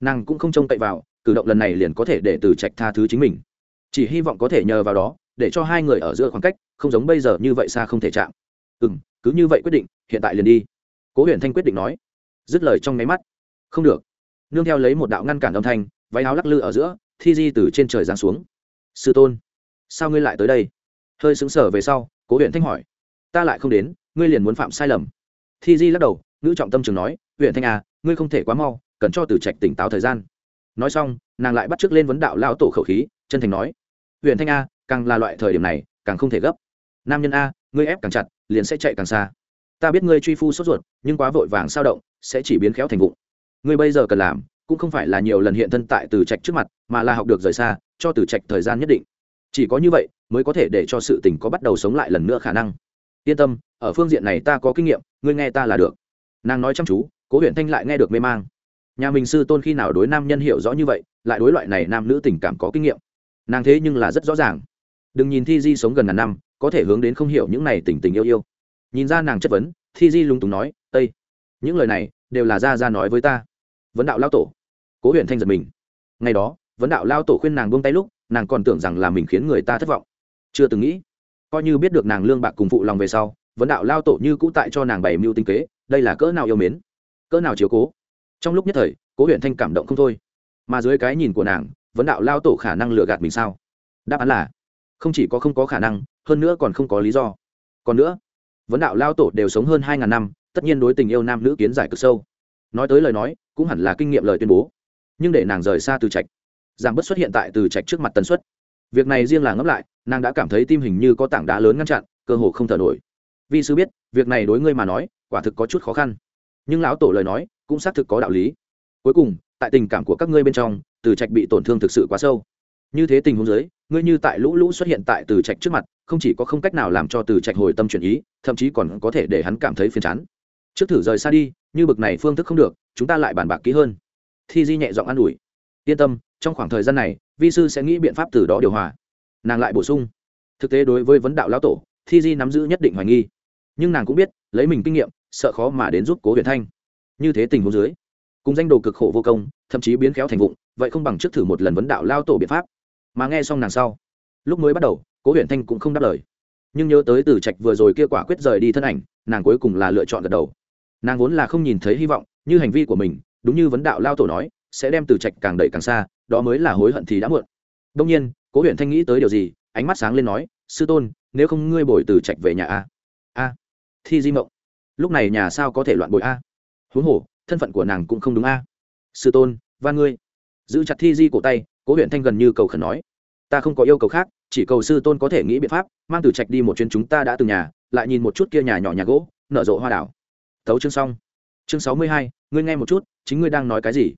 Nàng cũng không trông cậy vào, cử động lần này liền có thể để từ trạch tha thứ chính mình. Chỉ hy vọng có thể nhờ vào đó, để cho hai người ở giữa khoảng cách, không giống bây giờ như vậy xa không thể chạm. Ừ m cứ như vậy quyết định, hiện tại liền đi. Cố huyền thanh quyết định nói. Dứt lời trong nháy mắt. Không được. Nương theo lấy một đạo ngăn cản âm thanh, váy áo lắc lư ở giữa thi di từ trên trời giáng xuống. Sư tôn, sao ngươi lại tới đây? Hơi xứng sở về sau, cố huyện thanh hỏi. Ta lại không đến, ngươi liền muốn phạm sai lầm. Thi di lắc đầu, ngữ trọng tâm trường nói huyện thanh à ngươi không thể quá mau, cần cho tử trạch tỉnh táo thời gian. Nói xong, nàng lại bắt t r ư ớ c lên vấn đạo lao tổ khẩu khí, chân thành nói. Huyện thanh a càng là loại thời điểm này, càng không thể gấp. Nam nhân a ngươi ép càng chặt, liền sẽ chạy càng xa. Ta biết ngươi truy phu sốt ruột, nhưng quá vội vàng sao động, sẽ chỉ biến khéo thành vụn. ngươi bây giờ cần làm cũng không phải là nhiều lần hiện thân tại từ trạch trước mặt, mà là học được rời xa, cho từ trạch thời gian nhất định. Chỉ có như vậy, mới có thể để cho sự tình có bắt đầu sống lại lần nữa khả năng. Yên tâm, ở phương diện này ta có kinh nghiệm, ngươi nghe ta là được. Nàng nói chăm chú, cố huyện thanh lại nghe được mê mang. Nhà mình sư tôn khi nào đối nam nhân hiểu rõ như vậy, lại đối loại này nam nữ tình cảm có kinh nghiệm. Nàng thế nhưng là rất rõ ràng. Đừng nhìn thi di sống gần ngàn năm, có thể hướng đến không hiểu những này tình tình yêu yêu. Nhìn ra nàng chất vấn, thi di lúng túng nói ây những lời này đều là ra ra nói với ta vấn đạo lao tổ. Cố huyện thanh giật mình. Ngày đó, vấn đạo lao tổ khuyên nàng buông tay lúc, nàng còn tưởng rằng là mình khiến người ta thất vọng. Chưa từng nghĩ, coi như biết được nàng lương bạc cùng phụ lòng về sau, vấn đạo lao tổ như cũ tại cho nàng bày mưu tinh kế, đây là cỡ nào yêu mến, cỡ nào chiếu cố. Trong lúc nhất thời, cố huyện thanh cảm động không thôi. Mà dưới cái nhìn của nàng, vấn đạo lao tổ khả năng lừa gạt mình sao? Đáp án là, không chỉ có không có khả năng, hơn nữa còn không có lý do. Còn nữa, vấn đạo lao tổ đều sống hơn hai ngàn năm, tất nhiên đối tình yêu nam nữ kiến giải cực sâu. Nói tới lời nói cũng hẳn là kinh nghiệm lời tuyên bố. Nhưng để nàng rời xa từ trạch giảm bớt xuất hiện tại từ trạch trước mặt tần suất. Việc này riêng là ngẫm lại, nàng đã cảm thấy tim hình như có tảng đá lớn ngăn chặn, cơ hồ không thở nổi. Vi sư biết, việc này đối ngươi mà nói, quả thực có chút khó khăn. Nhưng lão tổ lời nói, cũng xác thực có đạo lý. Cuối cùng, tại tình cảm của các ngươi bên trong, từ trạch bị tổn thương thực sự quá sâu. Như thế tình huống giới ngươi như tại lũ lũ xuất hiện tại từ trạch trước mặt, không chỉ có không cách nào làm cho từ trạch hồi tâm chuyển ý, thậm chí còn có thể để hắn cảm thấy phiền chán. Trước thử rời xa đi như bực này phương thức không được, chúng ta lại bàn bạc kỹ hơn. Thi di nhẹ giọng an ủi. Yên tâm, trong khoảng thời gian này, vi sư sẽ nghĩ biện pháp từ đó điều hòa. Nàng lại bổ sung. Thực tế đối với vấn đạo lão tổ, thi di nắm giữ nhất định hoài nghi. Nhưng nàng cũng biết, lấy mình kinh nghiệm, sợ khó mà đến giúp cố huyền thanh. Như thế tình huống dưới, cùng danh đồ cực khổ vô công, thậm chí biến khéo thành vụng, vậy không bằng trước thử một lần vấn đạo lao tổ biện pháp. Mà nghe xong nàng sau, lúc mới bắt đầu, cố huyền thanh cũng không đáp lời. Nhưng nhớ tới từ trạch vừa rồi kia quả quyết rời đi thân ảnh, nàng cuối cùng là lựa chọn gật đầu nàng vốn là không nhìn thấy hy vọng, như hành vi của mình, đúng như vấn đạo lao tổ nói, sẽ đem từ trạch càng đẩy càng xa, đó mới là hối hận thì đã muộn. Đông nhiên, cố huyện thanh nghĩ tới điều gì, ánh mắt sáng lên nói, sư tôn, nếu không ngươi bồi từ trạch về nhà a? A, thi di mộng. Lúc này nhà sao có thể loạn bồi a? Huống hồ, thân phận của nàng cũng không đúng a. Sư tôn và ngươi. Giữ chặt thi di cổ tay, cố huyện thanh gần như cầu khẩn nói, ta không có yêu cầu khác, chỉ cầu sư tôn có thể nghĩ biện pháp, mang từ trạch đi một chuyến chúng ta đã từng nhà, lại nhìn một chút kia nhà nhỏ nhà gỗ, nở rộ hoa đảo thấu chương xong. Chương sáu mươi hai, ngươi nghe một chút, chính ngươi đang nói cái gì?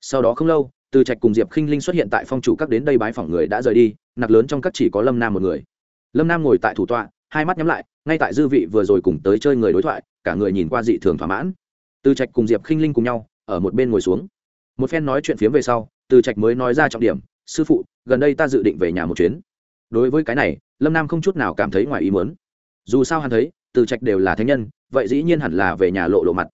Sau đó không lâu, từ trạch cùng diệp khinh linh xuất hiện tại phong chủ các đến đây bái phỏng người đã rời đi, nặc lớn trong các chỉ có lâm nam một người. Lâm nam ngồi tại thủ tọa, hai mắt nhắm lại, ngay tại dư vị vừa rồi cùng tới chơi người đối thoại, cả người nhìn qua dị thường thỏa mãn. Từ trạch cùng diệp khinh linh cùng nhau, ở một bên ngồi xuống. Một phen nói chuyện phiếm về sau, từ trạch mới nói ra trọng điểm, sư phụ, gần đây ta dự định về nhà một chuyến. Đối với cái này, lâm nam không chút nào cảm thấy ngoài ý muốn. Dù sao hắn thấy từ trạch đều là thánh nhân, vậy dĩ nhiên hẳn là về nhà lộ lộ mặt.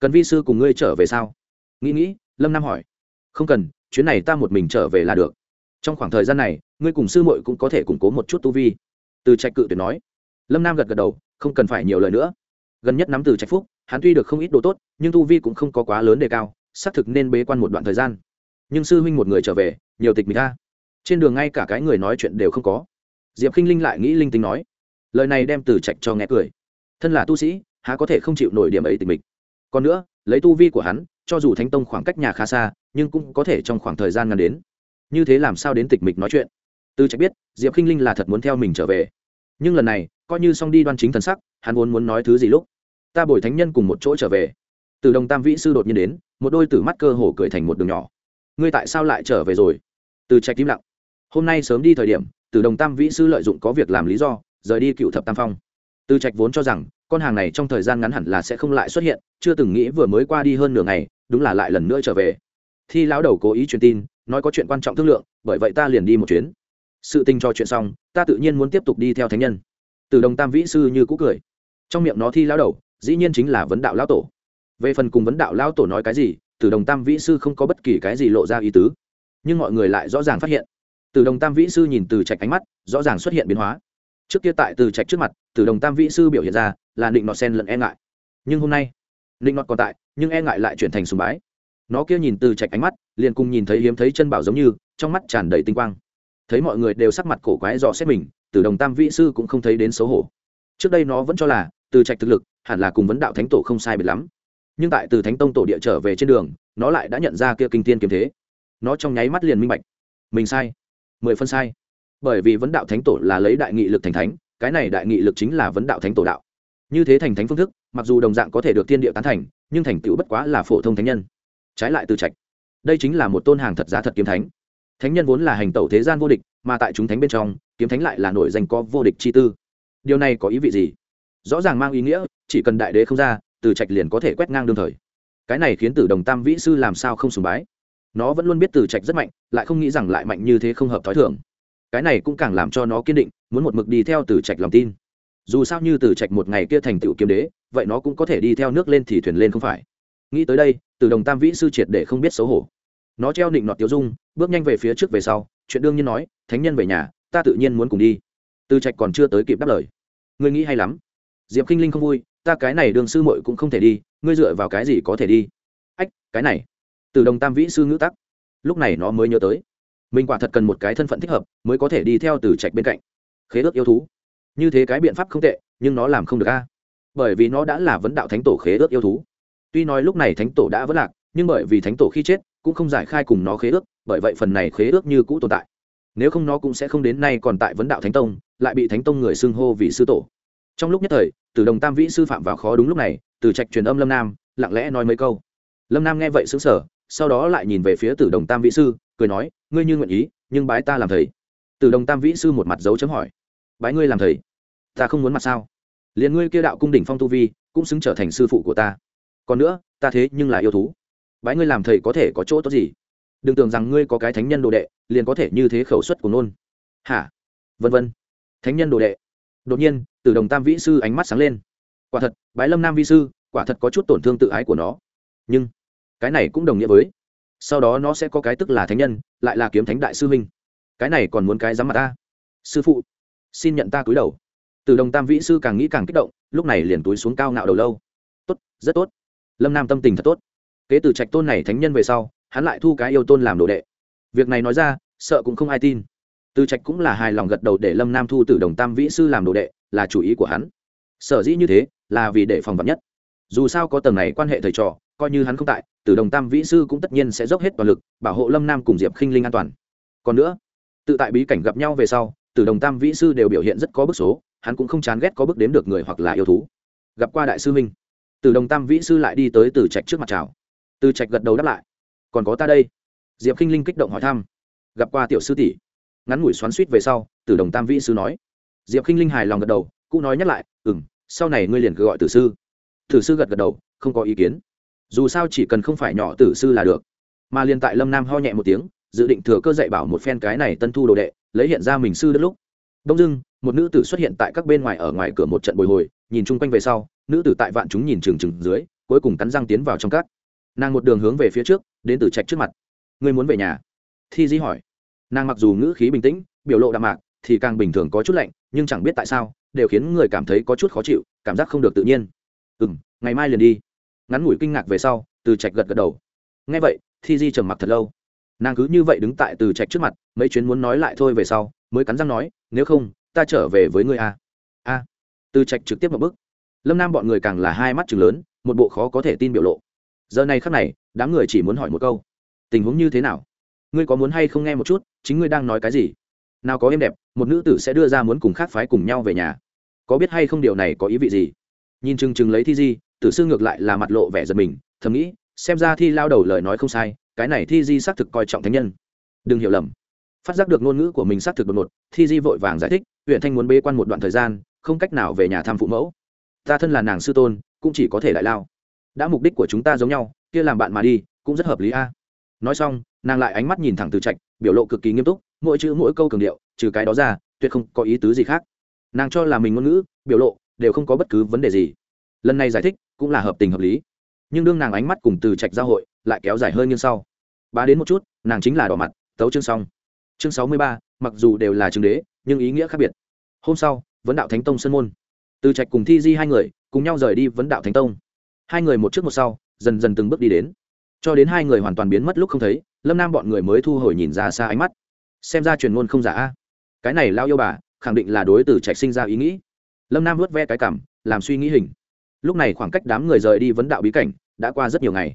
Cần vi sư cùng ngươi trở về sao? Nghĩ nghĩ, lâm nam hỏi. Không cần, chuyến này ta một mình trở về là được. Trong khoảng thời gian này, ngươi cùng sư muội cũng có thể củng cố một chút tu vi. Từ trạch cự tuyệt nói. Lâm nam gật gật đầu, không cần phải nhiều lời nữa. Gần nhất nắm từ trạch phúc, hắn tuy được không ít đồ tốt, nhưng tu vi cũng không có quá lớn đề cao, xác thực nên bế quan một đoạn thời gian. Nhưng sư huynh một người trở về, nhiều tịch mình ta trên đường ngay cả cái người nói chuyện đều không có. Diệp k i n h linh lại nghĩ linh tính nói. Lời này đem từ trạch cho nghe cười thân là tu sĩ, há có thể không chịu nổi điểm ấy tình mình. còn nữa, lấy tu vi của hắn, cho dù thánh tông khoảng cách nhà khá xa, nhưng cũng có thể trong khoảng thời gian ngắn đến. Như thế làm sao đến tịch mịch nói chuyện? Từ trạch biết, diệp k i n h linh là thật muốn theo mình trở về. Nhưng lần này, coi như xong đi đoan chính thần sắc, hắn vốn muốn nói thứ gì lúc? Ta bồi thánh nhân cùng một chỗ trở về. Từ đồng tam vĩ sư đột nhiên đến, một đôi tử mắt cơ hồ cười thành một đường nhỏ. Ngươi tại sao lại trở về rồi? Từ trạch im lặng. Hôm nay sớm đi thời điểm, từ đồng tam vĩ sư lợi dụng có việc làm lý do, rời đi cựu thập tam phong từ trạch vốn cho rằng, con hàng này trong thời gian ngắn hẳn là sẽ không lại xuất hiện, chưa từng nghĩ vừa mới qua đi hơn nửa ngày, đúng là lại lần nữa trở về. Thi lão đầu cố ý truyền tin, nói có chuyện quan trọng thương lượng, bởi vậy ta liền đi một chuyến. Sự tình cho chuyện xong, ta tự nhiên muốn tiếp tục đi theo thánh nhân. Từ đồng tam vĩ sư như cũ cười. Trong miệng nó thi Lão đầu, dĩ nhiên chính là vấn đạo lão tổ. Về phần cùng vấn đạo lão tổ nói cái gì, từ đồng tam vĩ sư không có bất kỳ cái gì lộ ra ý tứ. Nhưng mọi người lại rõ ràng phát hiện. Từ đồng tam vĩ sư nhìn từ trạch ánh mắt, rõ ràng xuất hiện biến hóa trước kia tại từ trạch trước mặt, từ đồng tam vĩ sư biểu hiện ra là định nọt sen lẫn e ngại. Nhưng hôm nay định nọt còn tại, nhưng e ngại lại chuyển thành sùng bái. Nó kia nhìn từ trạch ánh mắt, liền cùng nhìn thấy hiếm thấy chân bảo giống như, trong mắt tràn đầy tinh quang. Thấy mọi người đều sắc mặt cổ quái dò xét mình, từ đồng tam vĩ sư cũng không thấy đến xấu hổ. Trước đây nó vẫn cho là, từ trạch thực lực, hẳn là cùng vấn đạo thánh tổ không sai biệt lắm. Nhưng tại từ thánh tông tổ địa trở về trên đường, nó lại đã nhận ra kia kinh tiên kiếm thế. Nó trong nháy mắt liền minh bạch. Mình sai. Mười phân sai bởi vì vấn đạo thánh tổ là lấy đại nghị lực thành thánh, cái này đại nghị lực chính là vấn đạo thánh tổ đạo. Như thế thành thánh phương thức, mặc dù đồng dạng có thể được tiên địa tán thành, nhưng thành tựu bất quá là phổ thông thánh nhân. Trái lại từ trạch, đây chính là một tôn hàng thật giá thật kiếm thánh. Thánh nhân vốn là hành tẩu thế gian vô địch, mà tại chúng thánh bên trong, kiếm thánh lại là nổi danh có vô địch chi tư. Điều này có ý vị gì? Rõ ràng mang ý nghĩa, chỉ cần đại đế không ra, từ trạch liền có thể quét ngang đương thời. Cái này khiến tử đồng tam vĩ sư làm sao không sùng bái? Nó vẫn luôn biết từ trạch rất mạnh, lại không nghĩ rằng lại mạnh như thế không hợp t h ó i thường cái này cũng càng làm cho nó kiên định, muốn một mực đi theo từ trạch lòng tin. Dù sao như từ trạch một ngày kia thành tựu kiếm đế, vậy nó cũng có thể đi theo nước lên thì thuyền lên không phải. Nghĩ tới đây, từ đồng tam vĩ sư triệt để không biết xấu hổ. Nó treo định nọt tiêu dung, bước nhanh về phía trước về sau, chuyện đương nhiên nói, thánh nhân về nhà, ta tự nhiên muốn cùng đi. Từ trạch còn chưa tới kịp đáp lời. Ngươi nghĩ hay lắm. Diệp k i n h linh không vui, ta cái này đường sư muội cũng không thể đi, ngươi dựa vào cái gì có thể đi? Ách, cái này. Từ đồng tam vĩ sư ngữ tắc. Lúc này nó mới nhớ tới mình quả thật cần một cái thân phận thích hợp, mới có thể đi theo từ trạch bên cạnh. Khế ước yêu thú. Như thế cái biện pháp không tệ, nhưng nó làm không được a. Bởi vì nó đã là vấn đạo thánh tổ khế ước yêu thú. Tuy nói lúc này thánh tổ đã vất lạc, nhưng bởi vì thánh tổ khi chết, cũng không giải khai cùng nó khế ước, bởi vậy phần này khế ước như cũ tồn tại. Nếu không nó cũng sẽ không đến nay còn tại vấn đạo thánh tông, lại bị thánh tông người xưng hô vì sư tổ. Trong lúc nhất thời từ đồng tam vĩ sư phạm vào khó đúng lúc này, từ trạch truyền âm lâm nam, lặng lẽ nói mấy câu. Lâm nam nghe vậy xứng sở sau đó lại nhìn về phía tử đồng tam vĩ sư cười nói, ngươi như nguyện ý, nhưng bái ta làm thầy. Từ đồng tam vĩ sư một mặt dấu chấm hỏi, bái ngươi làm thầy? Ta không muốn mặt sao? Liền ngươi kia đạo cung đỉnh phong tu vi, cũng xứng trở thành sư phụ của ta. Còn nữa, ta thế nhưng là yêu thú. Bái ngươi làm thầy có thể có chỗ tốt gì? Đừng tưởng rằng ngươi có cái thánh nhân đồ đệ, liền có thể như thế khẩu suất của nôn. Hả? Vân vân. Thánh nhân đồ đệ. Đột nhiên, từ đồng tam vĩ sư ánh mắt sáng lên. Quả thật, bái lâm nam vi sư, quả thật có chút tổn thương tự ái của nó. Nhưng, cái này cũng đồng nghĩa với sau đó nó sẽ có cái tức là thánh nhân, lại là kiếm thánh đại sư minh cái này còn muốn cái dám mặt ta? Sư phụ, xin nhận ta cúi đầu. Từ đồng tam vĩ sư càng nghĩ càng kích động, lúc này liền túi xuống cao ngạo đầu lâu. Tốt, rất tốt. Lâm nam tâm tình thật tốt. Kế từ trạch tôn này thánh nhân về sau, hắn lại thu cái yêu tôn làm đồ đệ. Việc này nói ra, sợ cũng không ai tin. Từ trạch cũng là hài lòng gật đầu để lâm nam thu từ đồng tam vĩ sư làm đồ đệ, là chủ ý của hắn. Sở dĩ như thế, là vì để phòng vật nhất. Dù sao có tầng này quan hệ thầy trò, coi như hắn không tại từ đồng tam vĩ sư cũng tất nhiên sẽ dốc hết toàn lực, bảo hộ lâm nam cùng diệp khinh linh an toàn. Còn nữa, tự tại bí cảnh gặp nhau về sau, từ đồng tam vĩ sư đều biểu hiện rất có bức số, hắn cũng không chán ghét có bước đếm được người hoặc là yêu thú. Gặp qua đại sư minh từ đồng tam vĩ sư lại đi tới từ trạch trước mặt chào. Từ trạch gật đầu đáp lại. Còn có ta đây. Diệp khinh linh kích động hỏi thăm. Gặp qua tiểu sư tỷ. Ngắn ngủi xoắn suýt về sau, từ đồng tam vĩ sư nói. Diệp k i n h linh hài lòng gật đầu cũng nói nhắc lại ừ m sau này ngươi liền cứ gọi tử sư. Tử sư gật gật đầu, không có ý kiến dù sao chỉ cần không phải nhỏ tử sư là được. Mà liền tại lâm nam ho nhẹ một tiếng dự định thừa cơ dạy bảo một phen cái này tân thu đồ đệ lấy hiện ra mình sư đất lúc. Đông dưng một nữ tử xuất hiện tại các bên ngoài ở ngoài cửa một trận bồi hồi nhìn chung quanh về sau nữ tử tại vạn chúng nhìn trừng trừng dưới cuối cùng cắn răng tiến vào trong cát, nàng một đường hướng về phía trước đến từ trạch trước mặt. Ngươi muốn về nhà? Thi di hỏi. Nàng mặc dù ngữ khí bình tĩnh biểu lộ đạm mạc thì càng bình thường có chút lạnh nhưng chẳng biết tại sao đều khiến người cảm thấy có chút khó chịu cảm giác không được tự nhiên. Ừ m ngày mai liền đi ngắn ngủi kinh ngạc về sau, từ trạch gật gật đầu. Ngay vậy, thi di trầm mặc thật lâu. Nàng cứ như vậy đứng tại từ trạch trước mặt, mấy chuyến muốn nói lại thôi về sau, mới cắn răng nói, nếu không, ta trở về với ngươi a. A. Từ trạch trực tiếp một bước. Lâm nam bọn người càng là hai mắt chừng lớn, một bộ khó có thể tin biểu lộ. Giờ này khắc này, đám người chỉ muốn hỏi một câu. Tình huống như thế nào? Ngươi có muốn hay không nghe một chút? Chính ngươi đang nói cái gì? Nào có êm đẹp, một nữ tử sẽ đưa ra muốn cùng khác phái cùng nhau về nhà. Có biết hay không điều này có ý vị gì? Nhìn chừng chừng lấy thi di tử sư ngược lại là mặt lộ vẻ giật mình, thầm nghĩ, xem ra thi lao đầu lời nói không sai, cái này thi di xác thực coi trọng thánh nhân. Đừng hiểu lầm. Phát giác được ngôn ngữ của mình xác thực đột ngột, thi di vội vàng giải thích, huyện thanh muốn bê quan một đoạn thời gian, không cách nào về nhà thăm phụ mẫu. Ta thân là nàng sư tôn, cũng chỉ có thể đại lao. Đã mục đích của chúng ta giống nhau, kia làm bạn mà đi, cũng rất hợp lý a. Nói xong, nàng lại ánh mắt nhìn thẳng từ trạch, biểu lộ cực kỳ nghiêm túc, mỗi chữ mỗi câu cường điệu, trừ cái đó ra, tuyệt không có ý tứ gì khác. Nàng cho là mình ngôn ngữ, biểu lộ, đều không có bất cứ vấn đề gì. Lần này giải thích cũng là hợp tình hợp lý. Nhưng đương nàng ánh mắt cùng từ trạch giao hội lại kéo dài hơn như sau. Ba đến một chút, nàng chính là đỏ mặt, tấu chương xong. Chương sáu mươi ba, mặc dù đều là trường đế, nhưng ý nghĩa khác biệt. Hôm sau, vấn đạo thánh tông sơn môn. Từ trạch cùng thi di hai người cùng nhau rời đi vấn đạo thánh tông. Hai người một trước một sau, dần dần từng bước đi đến. Cho đến hai người hoàn toàn biến mất lúc không thấy, lâm nam bọn người mới thu hồi nhìn ra xa ánh mắt. Xem ra truyền ngôn không giả. A cái này lao yêu bà, khẳng định là đối từ trạch sinh ra ý nghĩ. Lâm nam vớt ve cái cảm, làm suy nghĩ hình lúc này khoảng cách đám người rời đi vấn đạo bí cảnh đã qua rất nhiều ngày.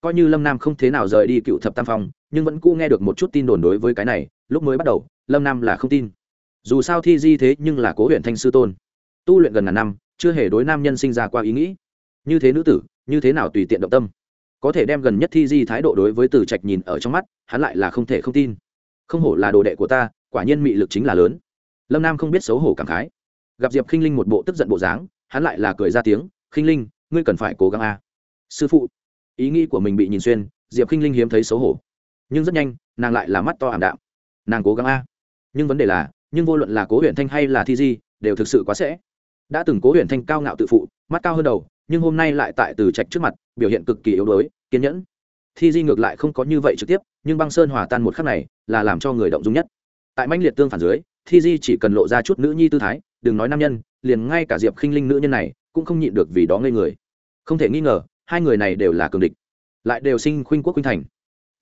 Coi như lâm nam không thế nào rời đi cựu thập tam phong, nhưng vẫn cũ nghe được một chút tin đồn đối với cái này, lúc mới bắt đầu, lâm nam là không tin. Dù sao thi di thế nhưng là cố huyện thanh sư tôn. Tu luyện gần ngàn năm, chưa hề đối nam nhân sinh ra qua ý nghĩ. Như thế nữ tử, như thế nào tùy tiện động tâm. Có thể đem gần nhất thi di thái độ đối với từ trạch nhìn ở trong mắt, hắn lại là không thể không tin. Không hổ là đồ đệ của ta, quả nhiên mị lực chính là lớn. Lâm nam không biết xấu hổ cảm khái. Gặp diệp khinh linh một bộ tức giận bộ dáng, hắn lại là cười ra tiếng khinh linh, ngươi cần phải cố gắng a. Sư phụ, ý nghĩ của mình bị nhìn xuyên, diệp khinh linh hiếm thấy xấu hổ. Nhưng rất nhanh, nàng lại là mắt to ảm đạm. Nàng cố gắng a. Nhưng vấn đề là, nhưng vô luận là cố huyện thanh hay là thi di, đều thực sự quá sẽ. Đã từng cố huyện thanh cao ngạo tự phụ, mắt cao hơn đầu, nhưng hôm nay lại tại từ trạch trước mặt, biểu hiện cực kỳ yếu đuối, kiên nhẫn. Thi di ngược lại không có như vậy trực tiếp, nhưng băng sơn hòa tan một khắc này, là làm cho người động dung nhất. Tại mãnh liệt tương phản dưới, thi di chỉ cần lộ ra chút nữ nhi tư thái, đừng nói nam nhân, liền ngay cả diệp khinh linh nữ nhân này cũng không nhịn được vì đó ngây người. Không thể nghi ngờ, hai người này đều là cường địch, lại đều sinh khuynh quốc khuynh thành.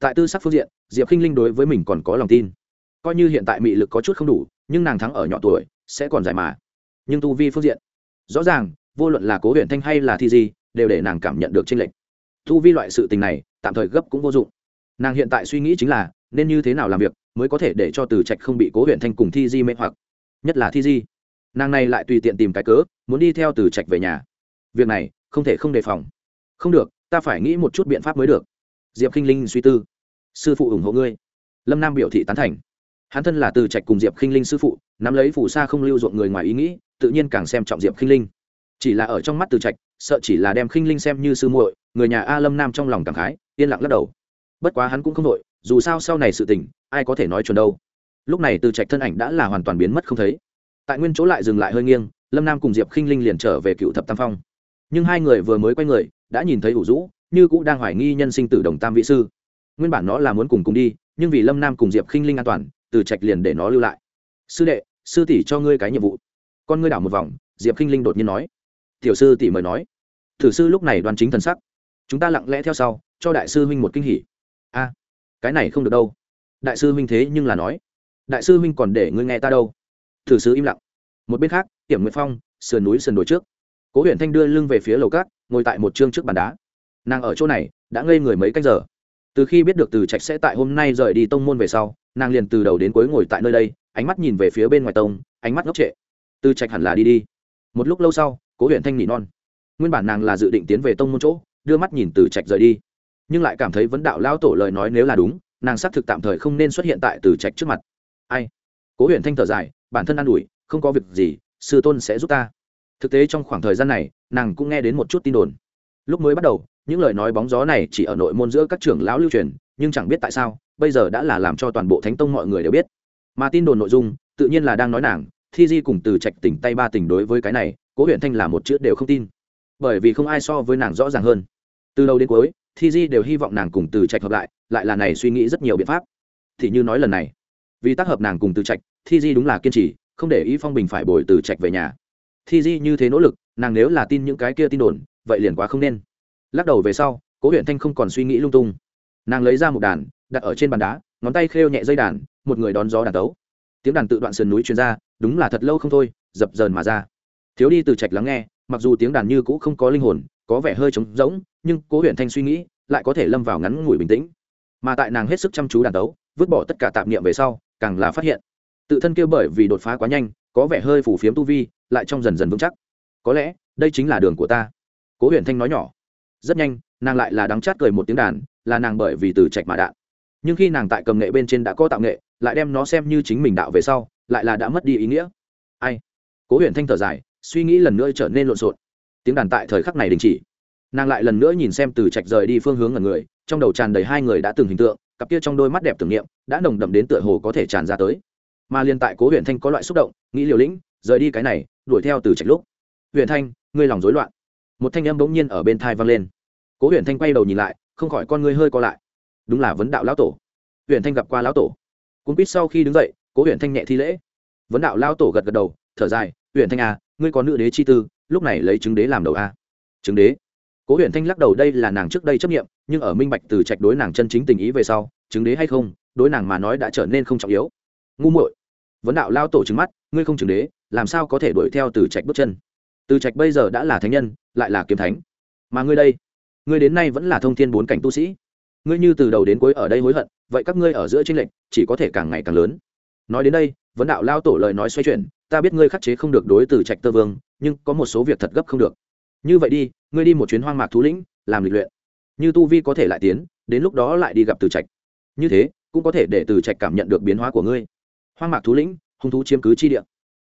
Tại tư sắc phương diện, diệp khinh linh đối với mình còn có lòng tin. Coi như hiện tại mị lực có chút không đủ, nhưng nàng thắng ở nhỏ tuổi, sẽ còn giải mà. Nhưng tu vi phương diện, rõ ràng, vô luận là cố huyện thanh hay là thi di, đều để nàng cảm nhận được tranh lệch. Tu vi loại sự tình này, tạm thời gấp cũng vô dụng. Nàng hiện tại suy nghĩ chính là, nên như thế nào làm việc, mới có thể để cho từ trạch không bị cố huyện thanh cùng thi di mê hoặc. Nhất là thi di nàng này lại tùy tiện tìm cái cớ, muốn đi theo từ trạch về nhà. Việc này, không thể không đề phòng. Không được, ta phải nghĩ một chút biện pháp mới được. Diệp k i n h linh suy tư. Sư phụ ủng hộ ngươi. Lâm nam biểu thị tán thành. Hắn thân là từ trạch cùng diệp k i n h linh sư phụ, nắm lấy phù sa không lưu ruộng người ngoài ý nghĩ, tự nhiên càng xem trọng diệp k i n h linh. Chỉ là ở trong mắt từ trạch, sợ chỉ là đem k i n h linh xem như sư muội, người nhà a lâm nam trong lòng cảm khái, yên lặng lắc đầu. Bất quá hắn cũng không đội dù sao sau này sự tình, ai có thể nói chuẩn đâu. Lúc này từ trạch thân ảnh đã là hoàn toàn biến mất không thấy tại nguyên chỗ lại dừng lại hơi nghiêng, lâm nam cùng diệp k i n h linh liền trở về cựu thập tam phong. Nhưng hai người vừa mới quay người, đã nhìn thấy ủ rũ, như cũng đang hoài nghi nhân sinh tử đồng tam vị sư. Nguyên bản nó là muốn cùng cùng đi, nhưng vì lâm nam cùng diệp khinh linh an toàn, từ trạch liền để nó lưu lại. Sư đệ, sư tỷ cho ngươi cái nhiệm vụ. Con ngươi đảo một vòng, diệp khinh linh đột nhiên nói. Tiểu sư tỷ mời nói. Thử sư lúc này đoan chính thần sắc. Chúng ta lặng lẽ theo sau, cho đại sư huynh một kinh hỉ. A, cái này không được đâu. Đại sư huynh thế nhưng là nói. Đại sư huynh còn để ngươi nghe ta đâu? Thử sứ im lặng. Một bên khác hiểm nguyệt phong, sườn núi sườn đồi trước. Cố huyện thanh đưa lưng về phía lầu cát, ngồi tại một chương trước bàn đá. Nàng ở chỗ này, đã ngây người mấy cách giờ. Từ khi biết được từ trạch sẽ tại hôm nay rời đi tông môn về sau, nàng liền từ đầu đến cuối ngồi tại nơi đây, ánh mắt nhìn về phía bên ngoài tông, ánh mắt ngốc trệ. Từ trạch hẳn là đi đi. Một lúc lâu sau, cố huyện thanh nỉ non. Nguyên bản nàng là dự định tiến về tông môn chỗ, đưa mắt nhìn từ trạch rời đi. Nhưng lại cảm thấy vấn đạo lao tổ lời nói nếu là đúng, nàng xác thực tạm thời không nên xuất hiện tại từ trạch trước mặt. Ai? Cố huyện thanh thở dài bản thân an ủi, không có việc gì, sư tôn sẽ giúp ta. Thực tế trong khoảng thời gian này, nàng cũng nghe đến một chút tin đồn. Lúc mới bắt đầu, những lời nói bóng gió này chỉ ở nội môn giữa các trưởng lão lưu truyền, nhưng chẳng biết tại sao, bây giờ đã là làm cho toàn bộ thánh tông mọi người đều biết. Mà tin đồn nội dung, tự nhiên là đang nói nàng, thi di cùng từ trạch tỉnh tay ba tỉnh đối với cái này, cố huyện thanh là một chữ đều không tin. Bởi vì không ai so với nàng rõ ràng hơn. Từ đầu đến cuối, thi di đều hy vọng nàng cùng từ trạch hợp lại lại là này suy nghĩ rất nhiều biện pháp. Thì như nói lần này vì tác hợp nàng cùng từ trạch, thi di đúng là kiên trì, không để ý phong bình phải bồi từ trạch về nhà. Thi di như thế nỗ lực, nàng nếu là tin những cái kia tin đồn, vậy liền quá không nên. Lắc đầu về sau, cố huyện thanh không còn suy nghĩ lung tung. Nàng lấy ra một đàn, đặt ở trên bàn đá, ngón tay khêu nhẹ dây đàn, một người đón gió đàn tấu. Tiếng đàn tự đoạn sườn núi truyền ra, đúng là thật lâu không thôi, dập dờn mà ra. Thiếu đi từ trạch lắng nghe, mặc dù tiếng đàn như cũ không có linh hồn, có vẻ hơi trống rỗng, nhưng cố huyện thanh suy nghĩ, lại có thể lâm vào ngắn ngủi bình tĩnh. Mà tại nàng hết sức chăm chú đàn tấu, vứt bỏ tất cả tạp niệm về sau càng là phát hiện. Tự thân kia bởi vì đột phá quá nhanh, có vẻ hơi phủ phiếm tu vi, lại trong dần dần vững chắc. Có lẽ, đây chính là đường của ta. Cố huyền thanh nói nhỏ. Rất nhanh, nàng lại là đắng chát cười một tiếng đàn, là nàng bởi vì từ trạch mà đạn. Nhưng khi nàng tại cầm nghệ bên trên đã có tạo nghệ, lại đem nó xem như chính mình đạo về sau, lại là đã mất đi ý nghĩa. Ai? Cố huyền thanh thở dài, suy nghĩ lần nữa trở nên lộn xộn. Tiếng đàn tại thời khắc này đình chỉ. Nàng lại lần nữa nhìn xem từ trạch rời đi phương hướng ở người, trong đầu tràn đầy hai người đã từng hình tượng cặp kia trong đôi mắt đẹp tưởng niệm đã nồng đậm đến tựa hồ có thể tràn ra tới. Mà liên tại cố huyền thanh có loại xúc động, nghĩ liều lĩnh, rời đi cái này, đuổi theo từ trạch lúc. Huyền thanh, ngươi lòng rối loạn. Một thanh âm bỗng nhiên ở bên thai vang lên. Cố huyền thanh quay đầu nhìn lại, không khỏi con ngươi hơi co lại. Đúng là vấn đạo lão tổ. Huyền thanh gặp qua lão tổ. Cuốn quýt sau khi đứng dậy, cố huyền thanh nhẹ thi lễ. Vấn đạo lão tổ gật gật đầu, thở dài, huyền thanh à ngươi có nữ đế chi tư, lúc này lấy chứng đế làm đầu a. À? chứng đế? Cố huyền thanh lắc đầu, đây là nàng trước đây chấp nghiệm nhưng ở minh bạch từ trạch đối nàng chân chính tình ý về sau, chứng đế hay không, đối nàng mà nói đã trở nên không trọng yếu. Ngu muội, vấn đạo lao tổ trứng mắt, ngươi không chứng đế, làm sao có thể đuổi theo từ trạch bước chân? Từ trạch bây giờ đã là thánh nhân, lại là kiếm thánh. Mà ngươi đây, ngươi đến nay vẫn là thông thiên bốn cảnh tu sĩ. Ngươi như từ đầu đến cuối ở đây hối hận, vậy các ngươi ở giữa tranh lệch, chỉ có thể càng ngày càng lớn. Nói đến đây, vấn đạo lao tổ lời nói xoay chuyển, ta biết ngươi khắc chế không được đối từ trạch tơ vương, nhưng có một số việc thật gấp không được. Như vậy đi, ngươi đi một chuyến hoang mạc thú lĩnh, làm lịch luyện như tu vi có thể lại tiến, đến lúc đó lại đi gặp từ trạch. Như thế, cũng có thể để từ trạch cảm nhận được biến hóa của ngươi. Hoang mạc thú lĩnh, hung thú chiếm cứ chi địa.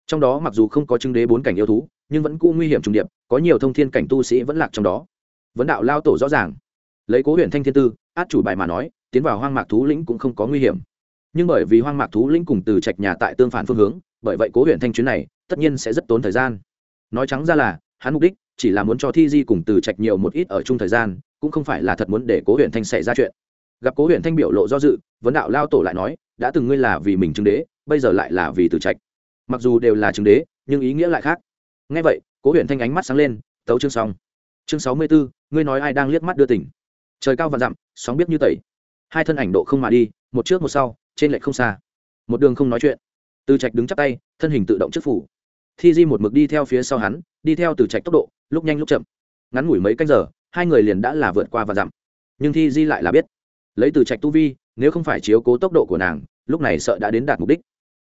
Trong đó mặc dù không có chứng đế bốn cảnh yêu thú, nhưng vẫn cũ nguy hiểm trùng điệp, có nhiều thông thiên cảnh tu sĩ vẫn lạc trong đó. Vấn đạo lao tổ rõ ràng. Lấy cố huyện thanh thiên tư, át chủ bài mà nói, tiến vào hoang mạc thú lĩnh cũng không có nguy hiểm. Nhưng bởi vì hoang mạc thú lĩnh cùng từ trạch nhà tại tương phản phương hướng, bởi vậy cố huyện thanh chuyến này, tất nhiên sẽ rất tốn thời gian. Nói trắng ra là, hắn mục đích chỉ là muốn cho thi di cùng từ trạch nhiều một ít ở chung thời gian cũng không phải là thật muốn để cố huyện thanh xảy ra chuyện. Gặp cố huyện thanh biểu lộ do dự, vấn đạo lao tổ lại nói, đã từng ngươi là vì mình chứng đế, bây giờ lại là vì từ trạch. Mặc dù đều là chứng đế, nhưng ý nghĩa lại khác. Ngay vậy, cố huyện thanh ánh mắt sáng lên, tấu chương xong. Chương sáu mươi bốn ngươi nói ai đang liếc mắt đưa tỉnh trời cao và dặm, sóng biết như tẩy. Hai thân ảnh độ không mà đi, một trước một sau, trên lệch không xa. Một đường không nói chuyện. Từ trạch đứng chắp tay, thân hình tự động trước phủ. Thi di một mực đi theo phía sau hắn, đi theo từ trạch tốc độ, lúc nhanh lúc chậm. Ngắn ngủi mấy canh giờ hai người liền đã là vượt qua và dặm. Nhưng thi di lại là biết, lấy từ trạch tu vi, nếu không phải chiếu cố tốc độ của nàng, lúc này sợ đã đến đạt mục đích.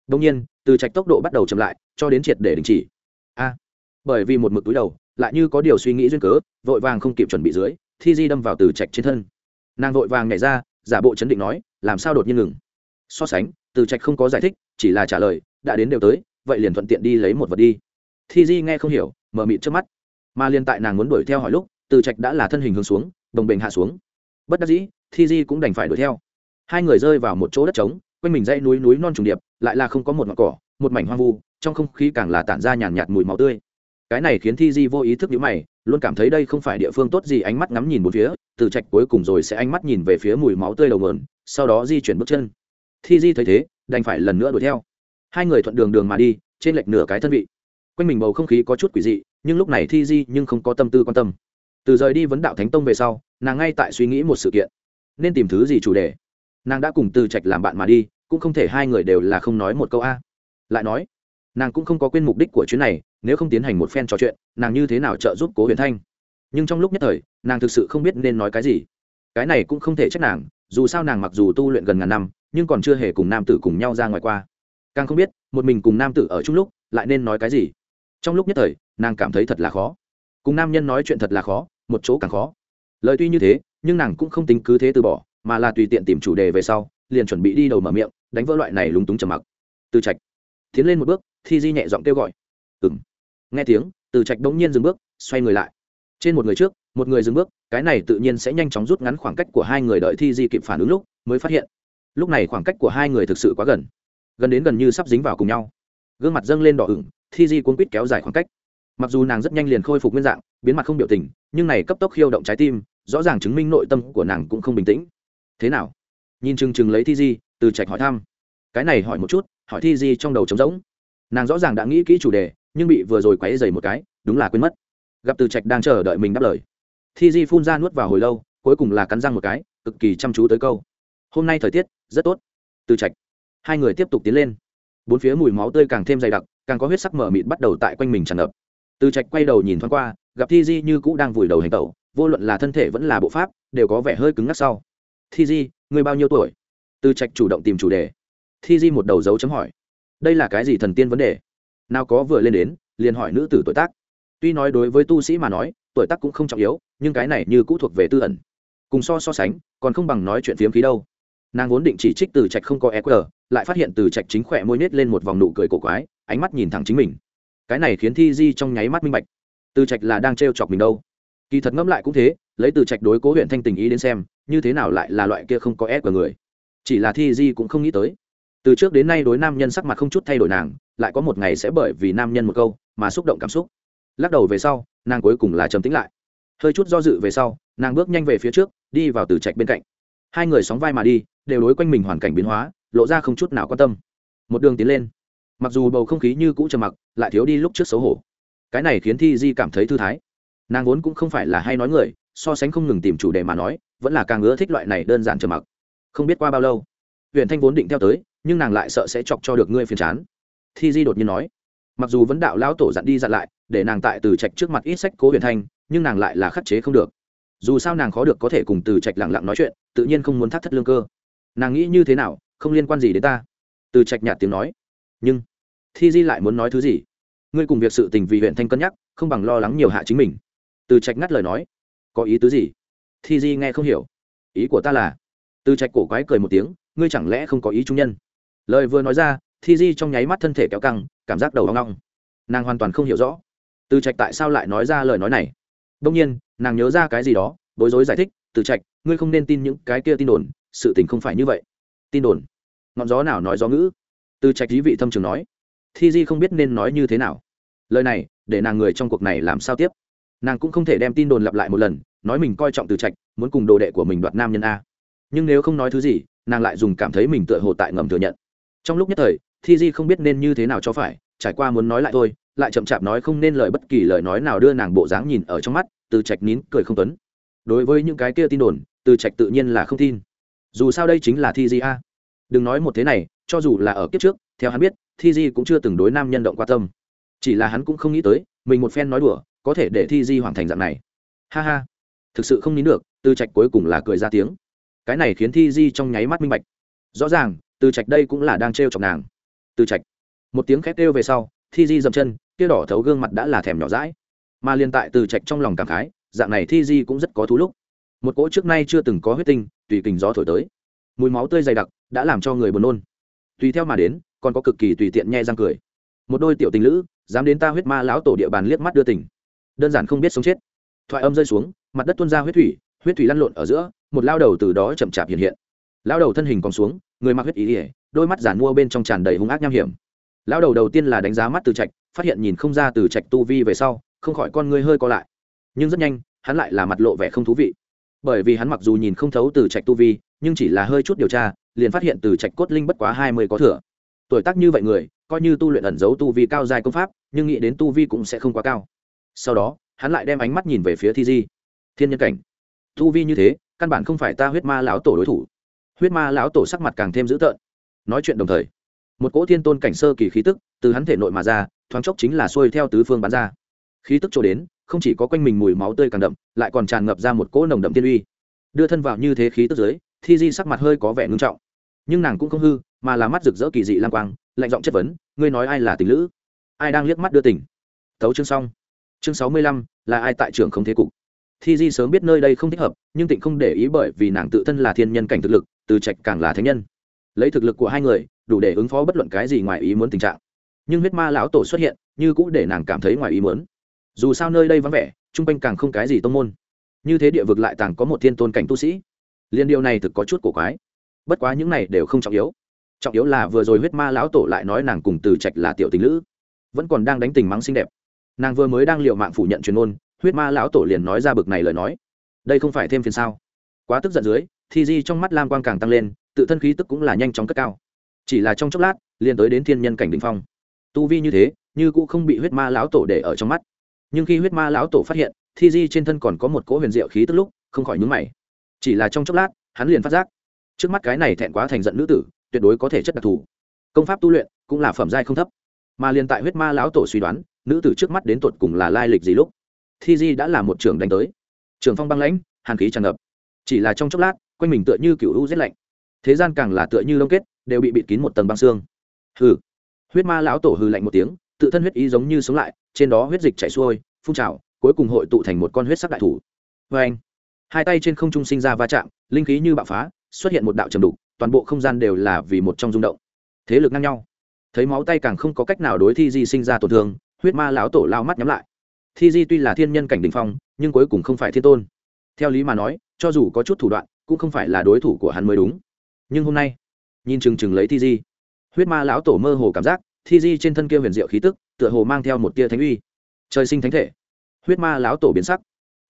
Đông nhiên, từ trạch tốc độ bắt đầu chậm lại, cho đến triệt để đình chỉ. A, bởi vì một mực túi đầu, lại như có điều suy nghĩ duyên cớ, vội vàng không kịp chuẩn bị dưới, thi di đâm vào từ trạch trên thân. Nàng vội vàng nhảy ra, giả bộ chấn định nói, làm sao đột nhiên ngừng? So sánh, từ trạch không có giải thích, chỉ là trả lời, đã đến đều tới, vậy liền thuận tiện đi lấy một vật đi. Thi di nghe không hiểu, mở mịt trước mắt. Mà liên tại nàng muốn đuổi theo hỏi lúc từ trạch đã là thân hình hướng xuống đồng bình hạ xuống. Bất đắc dĩ thi di cũng đành phải đuổi theo. Hai người rơi vào một chỗ đất trống quanh mình dãy núi núi non trùng điệp lại là không có một ngọn cỏ một mảnh hoang vu trong không khí càng là tản ra nhàn nhạt, mùi máu tươi. Cái này khiến thi di vô ý thức nhữ mày luôn cảm thấy đây không phải địa phương tốt gì ánh mắt ngắm nhìn một phía từ trạch cuối cùng rồi sẽ ánh mắt nhìn về phía mùi máu tươi đầu mờn sau đó di chuyển bước chân. Thi di thấy thế đành phải lần nữa đuổi theo. Hai người thuận đường đường mà đi trên lệch nửa cái thân vị. Quanh mình bầu không khí có chút quỷ dị nhưng lúc này thi di nhưng không có tâm tư quan tâm từ rời đi vấn đạo thánh tông về sau, nàng ngay tại suy nghĩ một sự kiện. Nên tìm thứ gì chủ đề? Nàng đã cùng từ trạch làm bạn mà đi, cũng không thể hai người đều là không nói một câu a. Lại nói, nàng cũng không có quên mục đích của chuyến này, nếu không tiến hành một phen trò chuyện, nàng như thế nào trợ giúp cố huyền thanh? Nhưng trong lúc nhất thời, nàng thực sự không biết nên nói cái gì. Cái này cũng không thể trách nàng, dù sao nàng mặc dù tu luyện gần ngàn năm, nhưng còn chưa hề cùng nam tử cùng nhau ra ngoài qua. Càng không biết, một mình cùng nam tử ở chung lúc, lại nên nói cái gì? Trong lúc nhất thời, nàng cảm thấy thật là khó cùng nam nhân nói chuyện thật là khó, một chỗ càng khó. Lời tuy như thế, nhưng nàng cũng không tính cứ thế từ bỏ, mà là tùy tiện tìm chủ đề về sau, liền chuẩn bị đi đầu mở miệng, đánh vỡ loại này lúng túng trầm mặc. Từ trạch tiến lên một bước, thi di nhẹ giọng kêu gọi. Ừ m nghe tiếng, từ trạch đống nhiên dừng bước, xoay người lại. Trên một người trước, một người dừng bước, cái này tự nhiên sẽ nhanh chóng rút ngắn khoảng cách của hai người đợi thi di kịp phản ứng lúc mới phát hiện. Lúc này khoảng cách của hai người thực sự quá gần. Gần đến gần như sắp dính vào cùng nhau. Gương mặt dâng lên đỏ ửng, thi di cuốn quýt kéo dài khoảng cách mặc dù nàng rất nhanh liền khôi phục nguyên dạng, biến mặt không biểu tình, nhưng này cấp tốc khiêu động trái tim, rõ ràng chứng minh nội tâm của nàng cũng không bình tĩnh. Thế nào? Nhìn chừng chừng lấy thi di, từ trạch hỏi thăm. Cái này hỏi một chút, hỏi thi di trong đầu trống rỗng. Nàng rõ ràng đã nghĩ kỹ chủ đề, nhưng bị vừa rồi quáy dày một cái, đúng là quên mất. Gặp từ trạch đang chờ đợi mình đáp lời. Thi di phun ra nuốt vào hồi lâu, cuối cùng là cắn răng một cái, cực kỳ chăm chú tới câu. Hôm nay thời tiết, rất tốt. Từ trạch. Hai người tiếp tục tiến lên. Bốn phía mùi máu tươi càng thêm dày đặc, càng có huyết sắc mở mịt bắt đầu tại quanh mình tràn ngập từ trạch quay đầu nhìn thoáng qua, gặp thi di như cũ đang vùi đầu hành tẩu, vô luận là thân thể vẫn là bộ pháp, đều có vẻ hơi cứng ngắc sau. Thi di người bao nhiêu tuổi? Từ trạch chủ động tìm chủ đề. Thi di một đầu dấu chấm hỏi. Đây là cái gì thần tiên vấn đề? Nào có vừa lên đến, liền hỏi nữ tử tuổi tác. Tuy nói đối với tu sĩ mà nói, tuổi tác cũng không trọng yếu, nhưng cái này như cũ thuộc về tư ẩn. Cùng so so sánh, còn không bằng nói chuyện phiếm khí đâu. Nàng vốn định chỉ trích từ trạch không có eq lại phát hiện từ trạch chính khỏe môi nết lên một vòng nụ cười cổ quái, ánh mắt nhìn thẳng chính mình cái này khiến thi di trong nháy mắt minh bạch. Từ trạch là đang trêu chọc mình đâu? Kỳ thật ngẫm lại cũng thế, lấy từ trạch đối cố huyện thanh tình ý đến xem, như thế nào lại là loại kia không có ép của người. Chỉ là thi di cũng không nghĩ tới. Từ trước đến nay đối nam nhân sắc mặt không chút thay đổi nàng, lại có một ngày sẽ bởi vì nam nhân một câu mà xúc động cảm xúc. Lắc đầu về sau, nàng cuối cùng là trầm tính lại. Hơi chút do dự về sau, nàng bước nhanh về phía trước, đi vào từ trạch bên cạnh. Hai người sóng vai mà đi, đều đối quanh mình hoàn cảnh biến hóa, lộ ra không chút nào quan tâm. Một đường tiến lên mặc dù bầu không khí như cũ trầm mặc, lại thiếu đi lúc trước xấu hổ. Cái này khiến thi di cảm thấy thư thái. Nàng vốn cũng không phải là hay nói người, so sánh không ngừng tìm chủ đề mà nói, vẫn là càng ưa thích loại này đơn giản trầm mặc. Không biết qua bao lâu huyện thanh vốn định theo tới, nhưng nàng lại sợ sẽ chọc cho được ngươi phiền chán. Thi di đột nhiên nói, mặc dù vấn đạo lão tổ dặn đi dặn lại, để nàng tại từ trạch trước mặt ít sách cố huyền thanh, nhưng nàng lại là khắc chế không được. Dù sao nàng khó được có thể cùng từ trạch lặng lặng nói chuyện, tự nhiên không muốn thắt thất lương cơ. Nàng nghĩ như thế nào, không liên quan gì đến ta. Từ trạch nhạt tiếng nói nhưng, thi di lại muốn nói thứ gì? Ngươi cùng việc sự tình vì huyện thanh cân nhắc, không bằng lo lắng nhiều hạ chính mình. Từ trạch ngắt lời nói. Có ý tứ gì? Thi di nghe không hiểu. Ý của ta là, từ trạch cổ quái cười một tiếng, ngươi chẳng lẽ không có ý trung nhân? Lời vừa nói ra, thi di trong nháy mắt thân thể kéo căng, cảm giác đầu hoang long nàng hoàn toàn không hiểu rõ. Từ trạch tại sao lại nói ra lời nói này? Đông nhiên, nàng nhớ ra cái gì đó, bối rối giải thích, từ trạch, ngươi không nên tin những cái kia tin đồn, sự tình không phải như vậy. Tin đồn? Ngọn gió nào nói gió ngữ? Từ trạch lý vị thâm trường nói, thi di không biết nên nói như thế nào. Lời này, để nàng người trong cuộc này làm sao tiếp? Nàng cũng không thể đem tin đồn lặp lại một lần, nói mình coi trọng từ trạch, muốn cùng đồ đệ của mình đoạt nam nhân a. Nhưng nếu không nói thứ gì, nàng lại dùng cảm thấy mình tựa hồ tại ngầm thừa nhận. Trong lúc nhất thời, thi di không biết nên như thế nào cho phải, trải qua muốn nói lại thôi, lại chậm chạp nói không nên lời bất kỳ lời nói nào đưa nàng bộ dáng nhìn ở trong mắt, từ trạch nín cười không tuấn. Đối với những cái kia tin đồn, từ trạch tự nhiên là không tin. Dù sao đây chính là thi di a đừng nói một thế này, cho dù là ở kiếp trước, theo hắn biết, thi di cũng chưa từng đối nam nhân động qua tâm. Chỉ là hắn cũng không nghĩ tới, mình một phen nói đùa, có thể để thi di hoàn thành dạng này. Ha ha. Thực sự không nín được từ trạch cuối cùng là cười ra tiếng. Cái này khiến thi di trong nháy mắt minh bạch. Rõ ràng từ trạch đây cũng là đang trêu chọc nàng. Từ trạch. Một tiếng khét kêu về sau, thi di dậm chân, kia đỏ thấu gương mặt đã là thèm nhỏ rãi mà liên tại từ trạch trong lòng cảm khái, dạng này thi di cũng rất có thú lúc. Một cỗ trước nay chưa từng có huyết tinh, tùy kình gió thổi tới. Mùi máu tươi dày đặc đã làm cho người buồn nôn. Tùy theo mà đến, còn có cực kỳ tùy tiện nhẹ răng cười. Một đôi tiểu tình lữ, dám đến ta huyết ma lão tổ địa bàn liếc mắt đưa tỉnh đơn giản không biết sống chết. Thoại âm rơi xuống, mặt đất tuôn ra huyết thủy huyết thủy lăn lộn ở giữa, một lao đầu từ đó chậm chạp hiện hiện. Lao đầu thân hình còn xuống, người mặc huyết ý ỉa đôi mắt giản mua bên trong tràn đầy hung ác nham hiểm. Lao đầu đầu tiên là đánh giá mắt từ trạch, phát hiện nhìn không ra từ trạch tu vi về sau, không khỏi con ngươi hơi co lại. Nhưng rất nhanh, hắn lại là mặt lộ vẻ không thú vị bởi vì hắn mặc dù nhìn không thấu từ trạch tu vi, nhưng chỉ là hơi chút điều tra, liền phát hiện từ trạch cốt linh bất quá hai mươi có thừa. Tuổi tác như vậy người, coi như tu luyện ẩn giấu tu vi cao dài công pháp, nhưng nghĩ đến tu vi cũng sẽ không quá cao. Sau đó, hắn lại đem ánh mắt nhìn về phía thi di. Thiên nhân cảnh. Tu vi như thế, căn bản không phải ta huyết ma lão tổ đối thủ. Huyết ma lão tổ sắc mặt càng thêm dữ tợn. Nói chuyện đồng thời, một cỗ thiên tôn cảnh sơ kỳ khí tức từ hắn thể nội mà ra, thoáng chốc chính là xuôi theo tứ phương bắn ra. Khí tức chỗ đến không chỉ có quanh mình mùi máu tươi càng đậm, lại còn tràn ngập ra một cỗ nồng đậm tiên uy. Đưa thân vào như thế khí tức dưới, thi di sắc mặt hơi có vẻ ngưng trọng. Nhưng nàng cũng không hư, mà là mắt rực rỡ kỳ dị lang quang, lạnh giọng chất vấn, ngươi nói ai là tình lữ? Ai đang liếc mắt đưa tỉnh thấu chương xong. Chương sáu mươi lăm, là ai tại trường không thế cục? Thi di sớm biết nơi đây không thích hợp, nhưng tịnh không để ý bởi vì nàng tự thân là thiên nhân cảnh thực lực, từ trạch càng là thánh nhân. Lấy thực lực của hai người, đủ để ứng phó bất luận cái gì ngoài ý muốn tình trạng. Nhưng huyết ma lão tổ xuất hiện, như cũ để nàng cảm thấy ngoài ý muốn dù sao nơi đây vắng vẻ, chung quanh càng không cái gì tông môn. Như thế địa vực lại càng có một thiên tôn cảnh tu sĩ. Liên điều này thực có chút cổ quái. Bất quá những này đều không trọng yếu. Trọng yếu là vừa rồi huyết ma lão tổ lại nói nàng cùng từ trạch là tiểu tình nữ vẫn còn đang đánh tình mắng xinh đẹp. Nàng vừa mới đang l i ề u mạng phủ nhận truyền ôn huyết ma lão tổ liền nói ra bực này lời nói. Đây không phải thêm phiền sao? Quá tức giận dưới thì di trong mắt lam quang càng tăng lên, tự thân khí tức cũng là nhanh chóng cất cao. Chỉ là trong chốc lát, liền tới đến thiên nhân cảnh đình phong. Tu vi như thế, như cũng không bị huyết ma lão tổ để ở trong mắt nhưng khi huyết ma lão tổ phát hiện, thi di trên thân còn có một cỗ huyền diệu khí tức lúc, không khỏi nhúng mày. Chỉ là trong chốc lát, hắn liền phát giác. Trước mắt cái này thẹn quá thành giận nữ tử, tuyệt đối có thể chất đặc thù. Công pháp tu luyện cũng là phẩm giai không thấp. Mà liền tại huyết ma lão tổ suy đoán, nữ tử trước mắt đến tột cùng là lai lịch gì lúc, thi di đã là một trường đánh tới. Trường phong băng lãnh, hàn khí tràn ngập. Chỉ là trong chốc lát, quanh mình tựa như kiểu u rét lạnh. Thế gian càng là tựa như lông kết, đều bị bịt kín một tầng băng xương. Hừ. Huyết ma lão tổ hừ lạnh một tiếng tự thân huyết ý giống như sống lại, trên đó huyết dịch chảy xuôi, phun trào, cuối cùng hội tụ thành một con huyết sắc đại thủ. Vê anh, hai tay trên không trung sinh ra va chạm, linh khí như bạo phá, xuất hiện một đạo trầm đục, toàn bộ không gian đều là vì một trong rung động. Thế lực ngang nhau. Thấy máu tay càng không có cách nào đối thi di sinh ra tổn thương, huyết ma lão tổ lao mắt nhắm lại. Thi di tuy là thiên nhân cảnh đỉnh phong, nhưng cuối cùng không phải thiên tôn. Theo lý mà nói, cho dù có chút thủ đoạn, cũng không phải là đối thủ của hắn mới đúng. Nhưng hôm nay, nhìn chừng chừng lấy thi di, huyết ma lão tổ mơ hồ cảm giác thi di trên thân kia huyền diệu khí tức, tựa hồ mang theo một tia thánh uy. Trời sinh thánh thể. Huyết ma lão tổ biến sắc.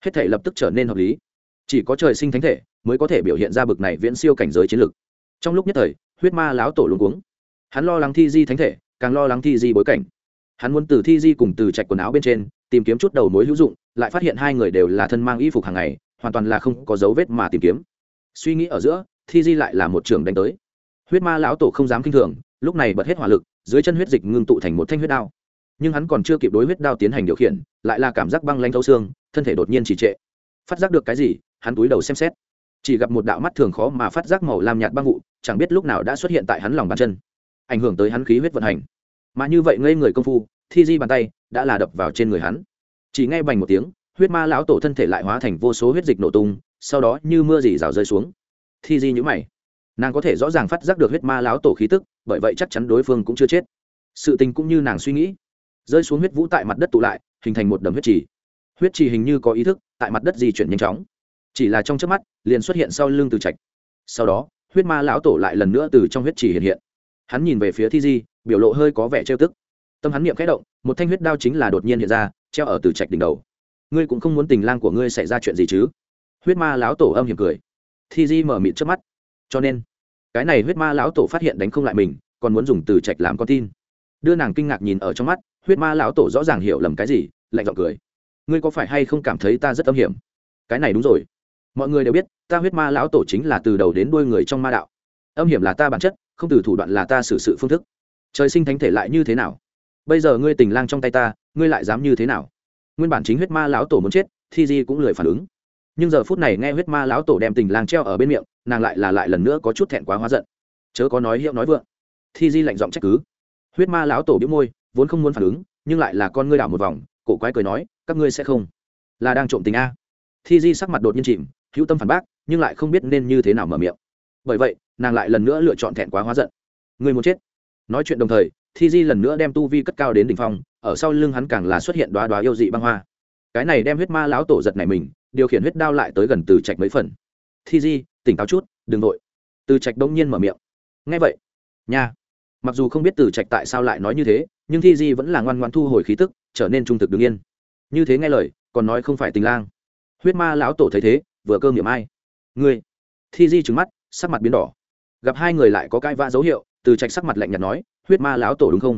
Hết thể lập tức trở nên hợp lý. Chỉ có trời sinh thánh thể mới có thể biểu hiện ra bực này viễn siêu cảnh giới chiến lược trong lúc nhất thời, huyết ma lão tổ luôn cuống. Hắn lo lắng thi di thánh thể, càng lo lắng thi di bối cảnh. Hắn muốn từ thi di cùng từ trạch quần áo bên trên, tìm kiếm chút đầu mối hữu dụng, lại phát hiện hai người đều là thân mang y phục hàng ngày, hoàn toàn là không có dấu vết mà tìm kiếm. Suy nghĩ ở giữa, thi di lại là một trường đánh tới. Huyết ma lão tổ không dám k i n h thường, lúc này bật hết hỏa lực dưới chân huyết dịch ngưng tụ thành một thanh huyết đao. Nhưng hắn còn chưa kịp đối huyết đao tiến hành điều khiển, lại là cảm giác băng lanh thấu xương, thân thể đột nhiên trì trệ. Phát giác được cái gì, hắn túi đầu xem xét. Chỉ gặp một đạo mắt thường khó mà phát giác màu lam nhạt băng vụ, chẳng biết lúc nào đã xuất hiện tại hắn lòng bàn chân. Ảnh hưởng tới hắn khí huyết vận hành. Mà như vậy ngây người công phu, thi di bàn tay đã là đập vào trên người hắn. Chỉ ngay bành một tiếng, huyết ma lão tổ thân thể lại hóa thành vô số huyết dịch nổ tung, sau đó như mưa dì rào rơi xuống. Thi di nhữ mày nàng có thể rõ ràng phát giác được huyết ma lão tổ khí tức, bởi vậy chắc chắn đối phương cũng chưa chết. Sự tình cũng như nàng suy nghĩ. Rơi xuống huyết vũ tại mặt đất tụ lại, hình thành một đầm huyết trì. Huyết trì hình như có ý thức, tại mặt đất di chuyển nhanh chóng. Chỉ là trong trước mắt, liền xuất hiện sau lưng từ trạch. Sau đó, huyết ma lão tổ lại lần nữa từ trong huyết trì hiện hiện. Hắn nhìn về phía thi di, biểu lộ hơi có vẻ trêu tức. Tâm hắn niệm khẽ động, một thanh huyết đao chính là đột nhiên hiện ra, treo ở từ trạch đỉnh đầu. Ngươi cũng không muốn tình lang của ngươi xảy ra chuyện gì chứ? Huyết ma lão tổ âm hiểm cười. Thi di mở mịt trước mắt cho nên, cái này huyết ma lão tổ phát hiện đánh không lại mình, còn muốn dùng từ trạch làm con tin. Đưa nàng kinh ngạc nhìn ở trong mắt, huyết ma lão tổ rõ ràng hiểu lầm cái gì, lạnh giọng cười. Ngươi có phải hay không cảm thấy ta rất âm hiểm? Cái này đúng rồi. Mọi người đều biết, ta huyết ma lão tổ chính là từ đầu đến đuôi người trong ma đạo. Âm hiểm là ta bản chất, không từ thủ đoạn là ta xử sự phương thức. Trời sinh thánh thể lại như thế nào? Bây giờ ngươi tình lang trong tay ta, ngươi lại dám như thế nào? Nguyên bản chính huyết ma lão tổ muốn chết, thi di cũng lười phản ứng nhưng giờ phút này nghe huyết ma lão tổ đem tình lang treo ở bên miệng, nàng lại là lại lần nữa có chút thẹn quá hóa giận. Chớ có nói hiệu nói vượng. Thi di lạnh giọng trách cứ. Huyết ma lão tổ biếu môi, vốn không muốn phản ứng, nhưng lại là con ngươi đảo một vòng, cổ quái cười nói, các ngươi sẽ không. Là đang trộm tình a. Thi di sắc mặt đột nhiên chìm, hữu tâm phản bác, nhưng lại không biết nên như thế nào mở miệng. Bởi vậy, nàng lại lần nữa lựa chọn thẹn quá hóa giận. Người muốn chết. Nói chuyện đồng thời, thi di lần nữa đem tu vi cất cao đến đ ỉ n h phong, ở sau lưng hắn càng là xuất hiện đoá đoá yêu dị băng hoa. Cái này đem huyết ma lão tổ giật này mình điều khiển huyết đao lại tới gần từ trạch mấy phần. Thi di, tỉnh táo chút, đừng vội. Từ trạch đông nhiên mở miệng. Ngay vậy, nha. Mặc dù không biết từ trạch tại sao lại nói như thế, nhưng thi di vẫn là ngoan ngoan thu hồi khí tức, trở nên trung thực đ ứ n g yên. Như thế nghe lời, còn nói không phải tình lang. Huyết ma lão tổ thấy thế, vừa cơ nghiệm ai. Ngươi. Thi di trừng mắt, sắc mặt biến đỏ. Gặp hai người lại có cãi vã dấu hiệu, từ trạch sắc mặt lạnh nhạt nói, huyết ma lão tổ đúng không?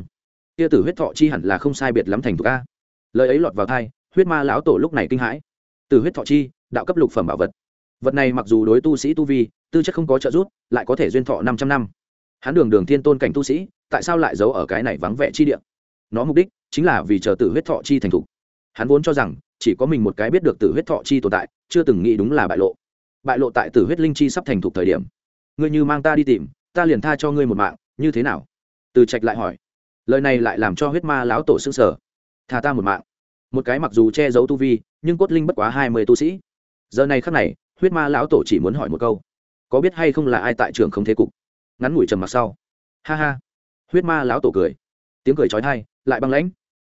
Kia tử huyết thọ chi hẳn là không sai biệt lắm thành thục a. Lời ấy lọt vào thai huyết ma lão tổ lúc này kinh hãi từ huyết thọ chi, đạo cấp lục phẩm bảo vật. Vật này mặc dù đối tu sĩ tu vi, tư chất không có trợ giúp, lại có thể duyên thọ năm trăm năm. Hắn đường đường thiên tôn cảnh tu sĩ, tại sao lại giấu ở cái này vắng vẻ chi địa? Nó mục đích chính là vì chờ tử huyết thọ chi thành thục. Hắn vốn cho rằng, chỉ có mình một cái biết được tử huyết thọ chi tồn tại, chưa từng nghĩ đúng là bại lộ. Bại lộ tại tử huyết linh chi sắp thành thục thời điểm. Ngươi như mang ta đi tìm, ta liền tha cho ngươi một mạng, như thế nào? Từ trạch lại hỏi. Lời này lại làm cho huyết ma lão tổ xương sở tha ta một mạng. Một cái mặc dù che giấu tu vi nhưng cốt linh bất quá hai mươi tu sĩ. Giờ này khắc này, huyết ma lão tổ chỉ muốn hỏi một câu. Có biết hay không là ai tại trường không thế cục? Ngắn ngủi trầm mặc sau. Ha ha. Huyết ma lão tổ cười. Tiếng cười trói thai lại băng lãnh.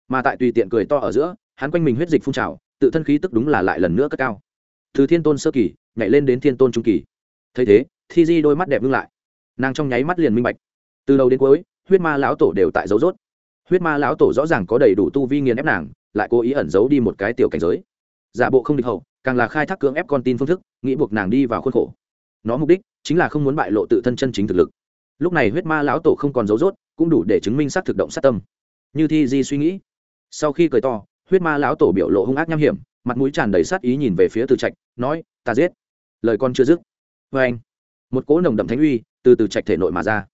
Mà tại tùy tiện cười to ở giữa, hắn quanh mình huyết dịch phun trào, tự thân khí tức đúng là lại lần nữa cất cao. Từ thiên tôn sơ kỳ, nhảy lên đến thiên tôn trung kỳ. Thấy thế, thi di đôi mắt đẹp ngưng lại. Nàng trong nháy mắt liền minh bạch. Từ đầu đến cuối, huyết ma lão tổ đều tại dấu rốt. Huyết ma lão tổ rõ ràng có đầy đủ tu vi nghiền ép nàng, lại cố ý ẩn giấu đi một cái tiểu cảnh giới giả bộ không địch hậu, càng là khai thác cưỡng ép con tin phương thức, nghĩ buộc nàng đi vào khuôn khổ. Nó mục đích chính là không muốn bại lộ tự thân chân chính thực lực. Lúc này huyết ma lão tổ không còn dấu dốt, cũng đủ để chứng minh xác thực động sát tâm. Như thi di suy nghĩ, sau khi cười to, huyết ma lão tổ biểu lộ hung ác nham hiểm, mặt mũi tràn đầy sát ý nhìn về phía từ trạch, nói, ta giết. Lời con chưa dứt. Vê anh, một cỗ nồng đậm thánh uy từ từ trạch thể nội mà ra.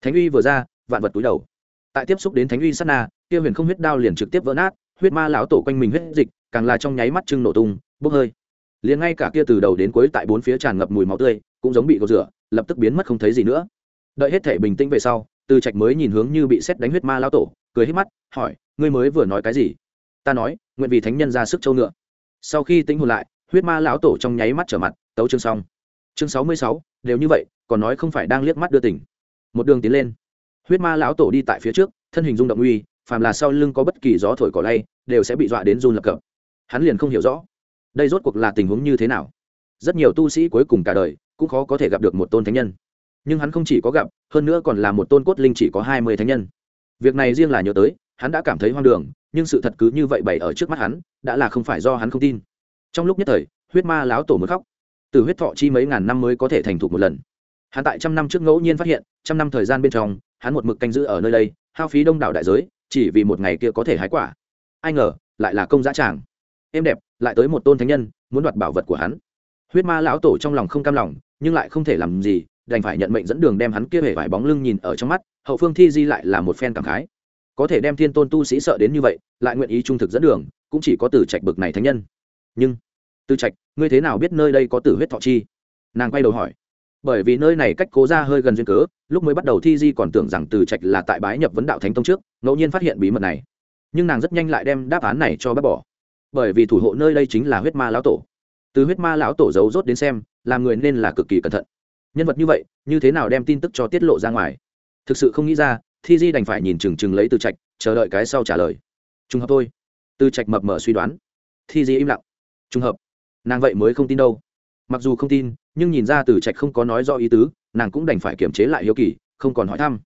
Thánh uy vừa ra, vạn vật túi đầu. Tại tiếp xúc đến thánh uy sát na, kia huyền không huyết đao liền trực tiếp vỡ nát huyết ma lão tổ quanh mình huyết dịch, càng là trong nháy mắt trưng nổ tung, bốc hơi. Liền ngay cả kia từ đầu đến cuối tại bốn phía tràn ngập mùi máu tươi, cũng giống bị gột rửa, lập tức biến mất không thấy gì nữa. Đợi hết thể bình tĩnh về sau, từ trạch mới nhìn hướng như bị xét đánh huyết ma lão tổ, cười hết mắt, hỏi, ngươi mới vừa nói cái gì? Ta nói, nguyện vì thánh nhân ra sức châu ngựa. Sau khi tính hồn lại, huyết ma lão tổ trong nháy mắt trở mặt, tấu chương xong. Chương sáu mươi sáu, đều như vậy, còn nói không phải đang liếc mắt đưa tỉnh. Một đường tiến lên. Huyết ma lão tổ đi tại phía trước, thân hình rung động uy phàm là sau lưng có bất kỳ gió thổi cỏ lay, đều sẽ bị dọa đến run lập cập. Hắn liền không hiểu rõ, đây rốt cuộc là tình huống như thế nào. Rất nhiều tu sĩ cuối cùng cả đời cũng khó có thể gặp được một tôn thánh nhân. Nhưng hắn không chỉ có gặp, hơn nữa còn là một tôn cốt linh chỉ có hai mươi thánh nhân. Việc này riêng là nhớ tới, hắn đã cảm thấy hoang đường, nhưng sự thật cứ như vậy bày ở trước mắt hắn, đã là không phải do hắn không tin. Trong lúc nhất thời, huyết ma láo tổ muốn khóc. Từ huyết thọ chi mấy ngàn năm mới có thể thành thục một lần. Hắn tại trăm năm trước ngẫu nhiên phát hiện, trăm năm thời gian bên trong, hắn một mực canh giữ ở nơi đây, hao phí đông đảo đại giới chỉ vì một ngày kia có thể hái quả. Ai ngờ, lại là công giá tràng. Êm đẹp, lại tới một tôn thánh nhân, muốn đoạt bảo vật của hắn. Huyết ma lão tổ trong lòng không cam lòng, nhưng lại không thể làm gì, đành phải nhận mệnh dẫn đường đem hắn kia hề vải bóng lưng nhìn ở trong mắt, hậu phương thi di lại là một phen cảm khái. Có thể đem thiên tôn tu sĩ sợ đến như vậy, lại nguyện ý trung thực dẫn đường, cũng chỉ có từ trạch bực này thánh nhân. Nhưng, từ trạch, ngươi thế nào biết nơi đây có tử huyết thọ chi? Nàng quay đầu hỏi. Bởi vì nơi này cách cố ra hơi gần duyên cớ, lúc mới bắt đầu thi di còn tưởng rằng từ trạch là tại bái nhập vấn đạo thánh tông trước ngẫu nhiên phát hiện bí mật này. Nhưng nàng rất nhanh lại đem đáp án này cho bác bỏ. Bởi vì thủ hộ nơi đây chính là huyết ma lão tổ. Từ huyết ma lão tổ giấu rốt đến xem, làm người nên là cực kỳ cẩn thận. Nhân vật như vậy, như thế nào đem tin tức cho tiết lộ ra ngoài? Thực sự không nghĩ ra, thi di đành phải nhìn chừng chừng lấy từ trạch, chờ đợi cái sau trả lời. Trùng hợp thôi. Từ trạch mập mờ suy đoán. Thi di im lặng. Trùng hợp. Nàng vậy mới không tin đâu. Mặc dù không tin, nhưng nhìn ra từ trạch không có nói do ý tứ, nàng cũng đành phải kiềm chế lại hiếu kỳ, không còn hỏi thăm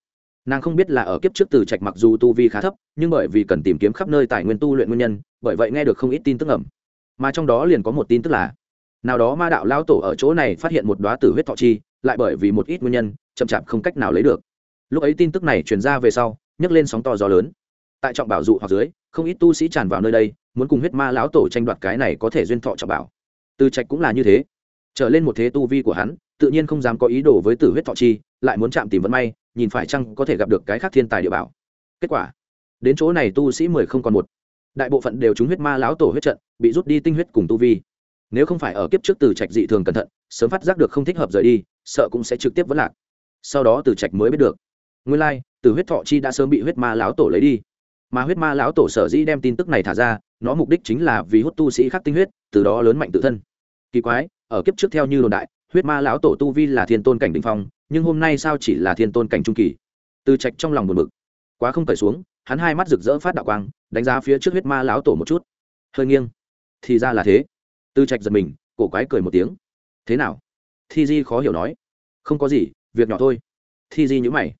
nàng không biết là ở kiếp trước từ trạch mặc dù tu vi khá thấp, nhưng bởi vì cần tìm kiếm khắp nơi tài nguyên tu luyện nguyên nhân, bởi vậy nghe được không ít tin tức ẩm. Mà trong đó liền có một tin tức là, nào đó ma đạo lao tổ ở chỗ này phát hiện một đoá tử huyết thọ chi, lại bởi vì một ít nguyên nhân, chậm chạp không cách nào lấy được. Lúc ấy tin tức này truyền ra về sau, nhấc lên sóng to gió lớn. Tại trọng bảo dụ hoặc dưới, không ít tu sĩ tràn vào nơi đây, muốn cùng huyết ma lão tổ tranh đoạt cái này có thể duyên thọ trọng bảo. Từ trạch cũng là như thế. Trở lên một thế tu vi của hắn, tự nhiên không dám có ý đồ với tử huyết thọ chi, lại muốn chạm tìm vận may nhìn phải chăng có thể gặp được cái khác thiên tài địa bảo. Kết quả, đến chỗ này tu sĩ mười không còn một. Đại bộ phận đều trúng huyết ma lão tổ huyết trận, bị rút đi tinh huyết cùng tu vi. Nếu không phải ở kiếp trước từ trạch dị thường cẩn thận, sớm phát giác được không thích hợp rời đi, sợ cũng sẽ trực tiếp vẫn lạc. Sau đó từ trạch mới biết được. Nguyên lai, từ huyết thọ chi đã sớm bị huyết ma lão tổ lấy đi. Mà huyết ma lão tổ sở dĩ đem tin tức này thả ra, nó mục đích chính là vì hút tu sĩ khác tinh huyết, từ đó lớn mạnh tự thân. Kỳ quái, ở kiếp trước theo như đồn đại, huyết ma lão tổ tu vi là thiên tôn cảnh đình phong nhưng hôm nay sao chỉ là thiên tôn cảnh trung kỳ? Từ trạch trong lòng buồn bực. Quá không cởi xuống, hắn hai mắt rực rỡ phát đạo quang, đánh giá phía trước huyết ma lão tổ một chút. Hơi nghiêng. Thì ra là thế. Từ trạch giật mình, cổ quái cười một tiếng. Thế nào? Thi di khó hiểu nói. Không có gì, việc nhỏ thôi. Thi di nhữ mày.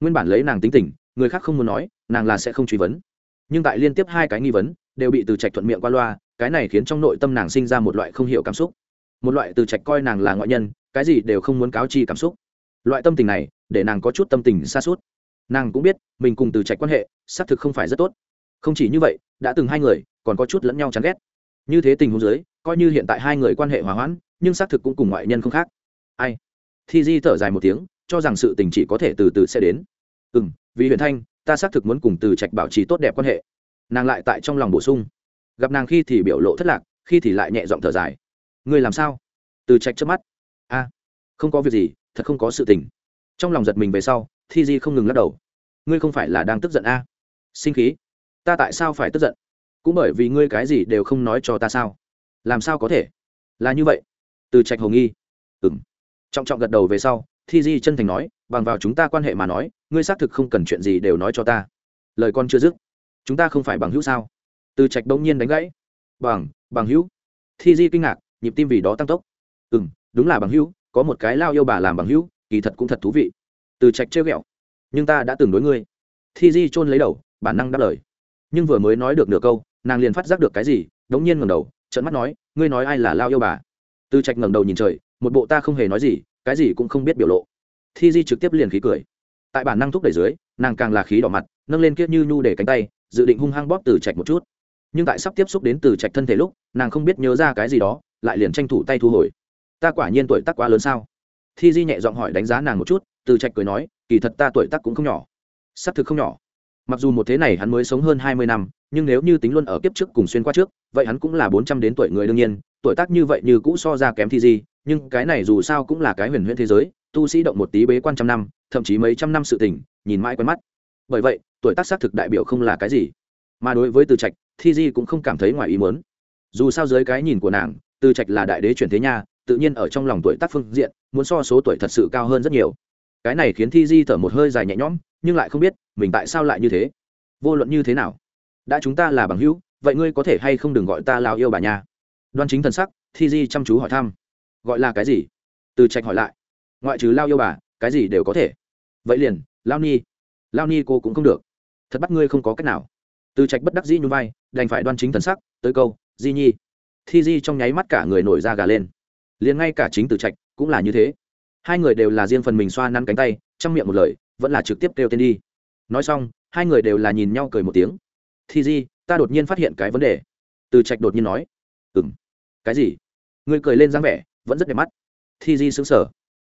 Nguyên bản lấy nàng tính tình, người khác không muốn nói, nàng là sẽ không truy vấn. Nhưng tại liên tiếp hai cái nghi vấn, đều bị từ trạch thuận miệng qua loa, cái này khiến trong nội tâm nàng sinh ra một loại không hiểu cảm xúc. Một loại từ trạch coi nàng là ngoại nhân, cái gì đều không muốn cáo chi cảm xúc loại tâm tình này, để nàng có chút tâm tình xa suốt. Nàng cũng biết, mình cùng từ trạch quan hệ, xác thực không phải rất tốt. Không chỉ như vậy, đã từng hai người, còn có chút lẫn nhau chán ghét. Như thế tình huống dưới, coi như hiện tại hai người quan hệ hòa hoãn, nhưng xác thực cũng cùng ngoại nhân không khác. Ai? Thi di thở dài một tiếng, cho rằng sự tình chỉ có thể từ từ sẽ đến. Ừ m vì huyền thanh, ta xác thực muốn cùng từ trạch bảo trì tốt đẹp quan hệ. Nàng lại tại trong lòng bổ sung. Gặp nàng khi thì biểu lộ thất lạc, khi thì lại nhẹ giọng thở dài. Ngươi làm sao? Từ trạch trước mắt. A không có việc gì thật không có sự tình. Trong lòng giật mình về sau, thi di không ngừng lắc đầu. Ngươi không phải là đang tức giận a? Sinh khí. Ta tại sao phải tức giận? Cũng bởi vì ngươi cái gì đều không nói cho ta sao? Làm sao có thể? Là như vậy. Từ trạch hồng nghi. Ừng trọng trọng gật đầu về sau, thi di chân thành nói, bằng vào chúng ta quan hệ mà nói, ngươi xác thực không cần chuyện gì đều nói cho ta. Lời con chưa dứt, chúng ta không phải bằng hữu sao? Từ trạch đông nhiên đánh gãy. Bằng bằng hữu. Thi di kinh ngạc, nhịp tim vì đó tăng tốc. Ừng đúng là bằng hữu có một cái lao yêu bà làm bằng hữu, kỳ thật cũng thật thú vị. Từ trạch trêu ghẹo, nhưng ta đã từng đối ngươi. Thi di chôn lấy đầu, bản năng đáp lời. Nhưng vừa mới nói được nửa câu, nàng liền phát giác được cái gì, đống nhiên ngẩng đầu trận mắt nói, ngươi nói ai là lao yêu bà? Từ trạch ngẩng đầu nhìn trời, một bộ ta không hề nói gì, cái gì cũng không biết biểu lộ. Thi di trực tiếp liền khí cười. Tại bản năng thúc đẩy dưới, nàng càng là khí đỏ mặt, nâng lên kiết như nhu để cánh tay, dự định hung hăng bóp từ trạch một chút. Nhưng tại sắp tiếp xúc đến từ trạch thân thể lúc, nàng không biết nhớ ra cái gì đó, lại liền tranh thủ tay thu hồi ta quả nhiên tuổi tác quá lớn sao? Thi di nhẹ giọng hỏi đánh giá nàng một chút, từ trạch cười nói, kỳ thật ta tuổi tác cũng không nhỏ. Xác thực không nhỏ. Mặc dù một thế này hắn mới sống hơn hai mươi năm, nhưng nếu như tính luôn ở kiếp trước cùng xuyên qua trước, vậy hắn cũng là bốn trăm đến tuổi người đương nhiên, tuổi tác như vậy như cũ so ra kém thi di, nhưng cái này dù sao cũng là cái huyền huyễn thế giới, tu sĩ động một tí bế quan trăm năm, thậm chí mấy trăm năm sự tình, nhìn mãi quen mắt. Bởi vậy, tuổi tác xác thực đại biểu không là cái gì. Mà đối với từ trạch, thi di cũng không cảm thấy ngoài ý muốn. Dù sao dưới cái nhìn của nàng, từ trạch là đại đế chuyển thế nha tự nhiên ở trong lòng tuổi tác phương diện, muốn so số tuổi thật sự cao hơn rất nhiều. Cái này khiến thi di thở một hơi dài nhẹ nhõm, nhưng lại không biết, mình tại sao lại như thế? Vô luận như thế nào? Đã chúng ta là bằng hữu, vậy ngươi có thể hay không đừng gọi ta lao yêu bà nha? Đoan chính thần sắc, thi di chăm chú hỏi thăm. Gọi là cái gì? Từ trạch hỏi lại. Ngoại trừ lao yêu bà, cái gì đều có thể. Vậy liền, lao ni. Lao ni cô cũng không được. Thật bắt ngươi không có cách nào. Từ trạch bất đắc dĩ nhún vai, đành phải đoan chính thần sắc, tới câu, di nhi. Thi di trong nháy mắt cả người nổi da gà lên liền ngay cả chính từ trạch cũng là như thế. Hai người đều là riêng phần mình xoa năn cánh tay trong miệng một lời, vẫn là trực tiếp kêu tên đi. Nói xong, hai người đều là nhìn nhau cười một tiếng. Thi di ta đột nhiên phát hiện cái vấn đề. Từ trạch đột nhiên nói. Ừ m cái gì? Ngươi cười lên dáng vẻ, vẫn rất đẹp mắt. Thi di xứng sở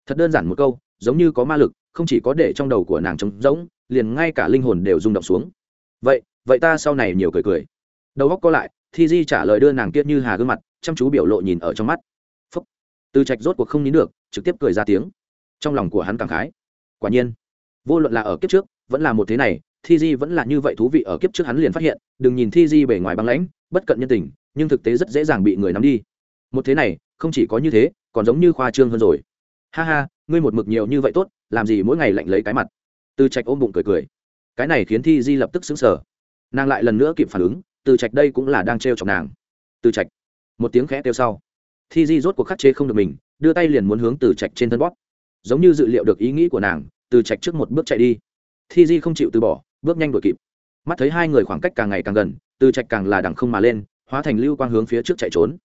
thật đơn giản một câu, giống như có ma lực, không chỉ có để trong đầu của nàng trống rỗng, liền ngay cả linh hồn đều rung động xuống. Vậy vậy ta sau này nhiều cười cười. Đầu góc co lại thi di trả lời đưa nàng kia như hà gương mặt, chăm chú biểu lộ nhìn ở trong mắt từ trạch rốt cuộc không nín được, trực tiếp cười ra tiếng. Trong lòng của hắn cảm khái. Quả nhiên, vô luận là ở kiếp trước, vẫn là một thế này, thi di vẫn là như vậy thú vị ở kiếp trước hắn liền phát hiện, đừng nhìn thi di bề ngoài băng lãnh, bất cận nhân tình, nhưng thực tế rất dễ dàng bị người nắm đi. Một thế này, không chỉ có như thế, còn giống như khoa trương hơn rồi. Ha ha, ngươi một mực nhiều như vậy tốt, làm gì mỗi ngày lạnh lấy cái mặt? Từ trạch ôm bụng cười cười. Cái này khiến thi di lập tức xứng sở nàng lại lần nữa kịp phản ứng, từ trạch đây cũng là đang trêu chọc nàng. Từ trạch, một tiếng khẽ kêu sau thi di rốt cuộc khắc chế không được mình, đưa tay liền muốn hướng từ trạch trên thân bóp. Giống như dự liệu được ý nghĩ của nàng, từ trạch trước một bước chạy đi. Thi di không chịu từ bỏ, bước nhanh đuổi kịp. Mắt thấy hai người khoảng cách càng ngày càng gần, từ trạch càng là đằng không mà lên, hóa thành lưu quang hướng phía trước chạy trốn.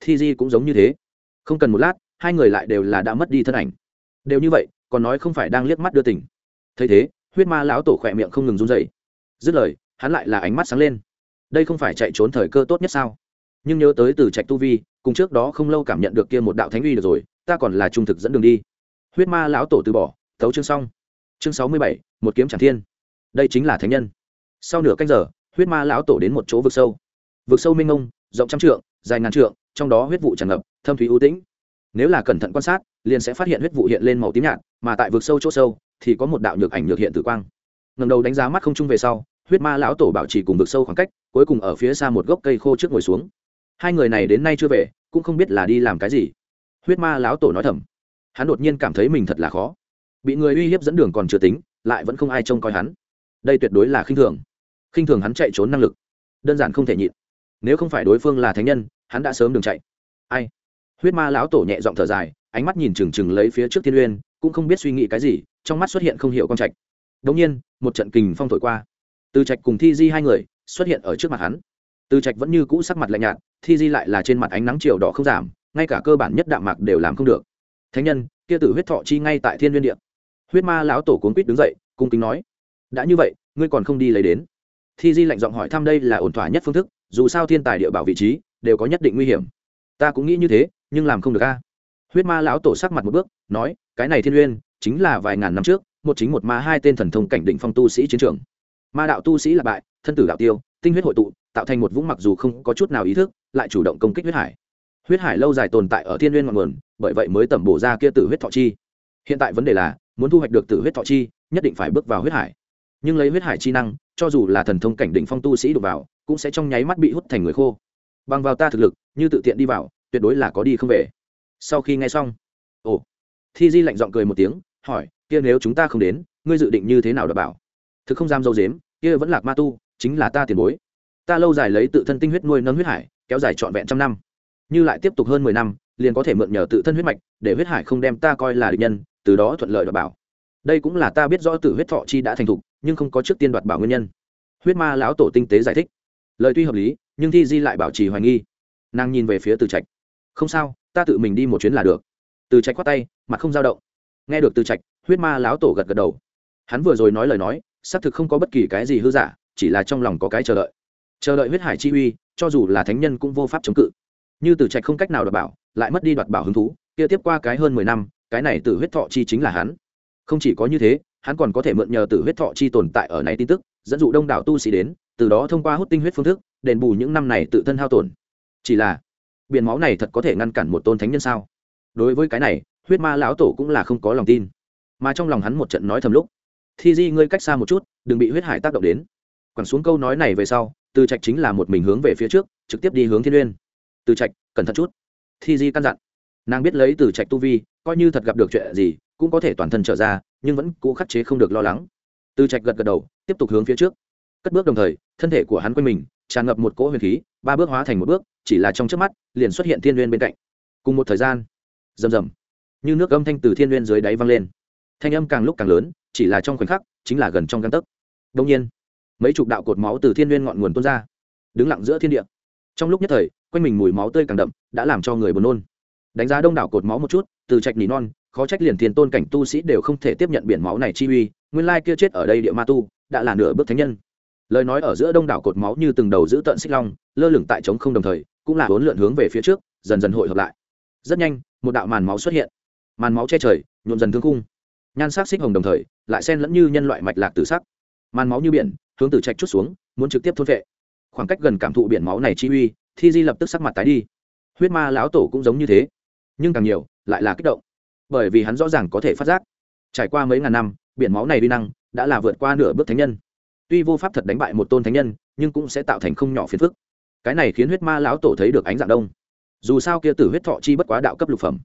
Thi di cũng giống như thế. Không cần một lát, hai người lại đều là đã mất đi thân ảnh. Đều như vậy, còn nói không phải đang liếc mắt đưa tỉnh thấy thế, huyết ma lão tổ khỏe miệng không ngừng run dậy dứt lời, hắn lại là ánh mắt sáng lên. Đây không phải chạy trốn thời cơ tốt nhất sao? Nhưng nhớ tới từ trạch tu vi cùng trước đó không lâu cảm nhận được kia một đạo thánh uy được rồi, ta còn là trung thực dẫn đường đi. Huyết ma lão tổ từ bỏ, thấu chương xong. Chương sáu mươi bảy, một kiếm tràng thiên. Đây chính là thánh nhân. Sau nửa canh giờ, huyết ma lão tổ đến một chỗ vực sâu. Vực sâu minh ngông rộng trăm trượng, dài ngàn trượng, trong đó huyết vụ tràn ngập, thâm thúy ưu tĩnh. Nếu là cẩn thận quan sát, liền sẽ phát hiện huyết vụ hiện lên màu tím nhạt, mà tại vực sâu chỗ sâu, thì có một đạo nhược ảnh nhược hiện tử quang. Ngầm đầu đánh giá mắt không chung về sau, huyết ma lão tổ bảo trì cùng vực sâu khoảng cách, cuối cùng ở phía xa một gốc cây khô trước ngồi xuống hai người này đến nay chưa về, cũng không biết là đi làm cái gì. Huyết ma lão tổ nói thầm. Hắn đột nhiên cảm thấy mình thật là khó. Bị người uy hiếp dẫn đường còn chưa tính, lại vẫn không ai trông coi hắn. Đây tuyệt đối là khinh thường. Khinh thường hắn chạy trốn năng lực. Đơn giản không thể nhịn. Nếu không phải đối phương là thánh nhân, hắn đã sớm đường chạy. Ai? Huyết ma lão tổ nhẹ giọng thở dài, ánh mắt nhìn trừng trừng lấy phía trước thiên uyên, cũng không biết suy nghĩ cái gì, trong mắt xuất hiện không hiểu con trạch. Đống nhiên, một trận kình phong thổi qua. Từ trạch cùng thi di hai người xuất hiện ở trước mặt hắn từ trạch vẫn như cũ sắc mặt lạnh nhạt, thi di lại là trên mặt ánh nắng chiều đỏ không giảm, ngay cả cơ bản nhất đạm mạc đều làm không được. Thánh nhân, kia tử huyết thọ chi ngay tại thiên liên điện huyết ma lão tổ cuốn quýt đứng dậy, cung kính nói, đã như vậy, ngươi còn không đi lấy đến? Thi di lạnh giọng hỏi thăm, đây là ổn thỏa nhất phương thức, dù sao thiên tài địa bảo vị trí, đều có nhất định nguy hiểm. Ta cũng nghĩ như thế, nhưng làm không được a. Huyết ma lão tổ sắc mặt một bước, nói, cái này thiên uyên chính là vài ngàn năm trước, một chính một ma hai tên thần thông cảnh định phong tu sĩ chiến trường. Ma đạo tu sĩ là bại, thân tử đạo tiêu tinh huyết hội tụ, tạo thành một vũng mặc dù không có chút nào ý thức, lại chủ động công kích huyết hải. Huyết hải lâu dài tồn tại ở thiên uyên ngọn nguồn, bởi vậy mới tẩm bổ ra kia tử huyết thọ chi. Hiện tại vấn đề là, muốn thu hoạch được tử huyết thọ chi, nhất định phải bước vào huyết hải. Nhưng lấy huyết hải chi năng, cho dù là thần thông cảnh định phong tu sĩ đục vào, cũng sẽ trong nháy mắt bị hút thành người khô. Bằng vào ta thực lực, như tự tiện đi vào, tuyệt đối là có đi không về. Sau khi nghe xong, ồ, thi di lạnh giọng cười một tiếng, hỏi, kia nếu chúng ta không đến, ngươi dự định như thế nào đảm bảo? Thực không dám dâu dếm, kia vẫn lạc ma tu chính là ta tiền bối. Ta lâu dài lấy tự thân tinh huyết nuôi nâng huyết hải, kéo dài trọn vẹn trăm năm. Như lại tiếp tục hơn mười năm, liền có thể mượn nhờ tự thân huyết mạch, để huyết hải không đem ta coi là địch nhân, từ đó thuận lợi đảm bảo. Đây cũng là ta biết rõ tử huyết thọ chi đã thành thục, nhưng không có trước tiên đoạt bảo nguyên nhân. Huyết ma lão tổ tinh tế giải thích. Lời tuy hợp lý, nhưng thi di lại bảo trì hoài nghi. Nàng nhìn về phía từ trạch. Không sao, ta tự mình đi một chuyến là được. Từ trạch khoát tay, mặt không dao động. Nghe được từ trạch, huyết ma lão tổ gật gật đầu. Hắn vừa rồi nói lời nói, xác thực không có bất kỳ cái gì hư giả chỉ là trong lòng có cái chờ đợi. Chờ đợi huyết hải chi uy, cho dù là thánh nhân cũng vô pháp chống cự. Như từ trạch không cách nào đoạt bảo, lại mất đi đoạt bảo hứng thú, kia tiếp qua cái hơn mười năm, cái này từ huyết thọ chi chính là hắn. Không chỉ có như thế, hắn còn có thể mượn nhờ từ huyết thọ chi tồn tại ở này tin tức, dẫn dụ đông đảo tu sĩ đến, từ đó thông qua hút tinh huyết phương thức, đền bù những năm này tự thân hao tổn. Chỉ là, biển máu này thật có thể ngăn cản một tôn thánh nhân sao? Đối với cái này, huyết ma lão tổ cũng là không có lòng tin. Mà trong lòng hắn một trận nói thầm lúc, thi di, ngươi cách xa một chút, đừng bị huyết hải tác động đến quẳng xuống câu nói này về sau, từ trạch chính là một mình hướng về phía trước, trực tiếp đi hướng thiên uyên. Từ trạch, cẩn thận chút. Thi di căn dặn. Nàng biết lấy từ trạch tu vi, coi như thật gặp được chuyện gì, cũng có thể toàn thân trở ra, nhưng vẫn cũ khắc chế không được lo lắng. Từ trạch gật gật đầu, tiếp tục hướng phía trước. Cất bước đồng thời, thân thể của hắn quanh mình, tràn ngập một cỗ huyền khí, ba bước hóa thành một bước, chỉ là trong trước mắt, liền xuất hiện thiên n bên cạnh. Cùng một thời gian, rầm rầm, như nước âm thanh từ thiên n dưới đáy văng lên. Thanh âm càng lúc càng lớn, chỉ là trong khoảnh khắc, chính là gần trong găng tấc. Đông nhiên mấy chục đạo cột máu từ thiên n ngọn nguồn tuôn ra, đứng lặng giữa thiên địa. Trong lúc nhất thời, quanh mình mùi máu tươi càng đậm, đã làm cho người buồn nôn. Đánh giá đông đảo cột máu một chút, từ trạch nỉ non, khó trách liền thiên tôn cảnh tu sĩ đều không thể tiếp nhận biển máu này chi uy, nguyên lai kia chết ở đây địa ma tu, đã là nửa bước thánh nhân. Lời nói ở giữa đông đảo cột máu như từng đầu giữ tận xích long, lơ lửng tại trống không đồng thời, cũng là bốn lượn hướng về phía trước, dần dần hội hợp lại. Rất nhanh, một đạo màn máu xuất hiện. Màn máu che trời, nhuộm dần thương khung. Nhan sắc xích hồng đồng thời, lại xen lẫn như nhân loại mạch lạc tử sắc. Màn máu như biển hướng từ trạch chút xuống, muốn trực tiếp thôn vệ. Khoảng cách gần cảm thụ biển máu này chi uy, thi di lập tức sắc mặt tái đi. Huyết ma lão tổ cũng giống như thế, nhưng càng nhiều, lại là kích động. Bởi vì hắn rõ ràng có thể phát giác, trải qua mấy ngàn năm, biển máu này uy năng đã là vượt qua nửa bước thánh nhân. Tuy vô pháp thật đánh bại một tôn thánh nhân, nhưng cũng sẽ tạo thành không nhỏ phiền phức. Cái này khiến huyết ma lão tổ thấy được ánh dạng đông. Dù sao kia tử huyết thọ chi bất quá đạo cấp lục phẩm.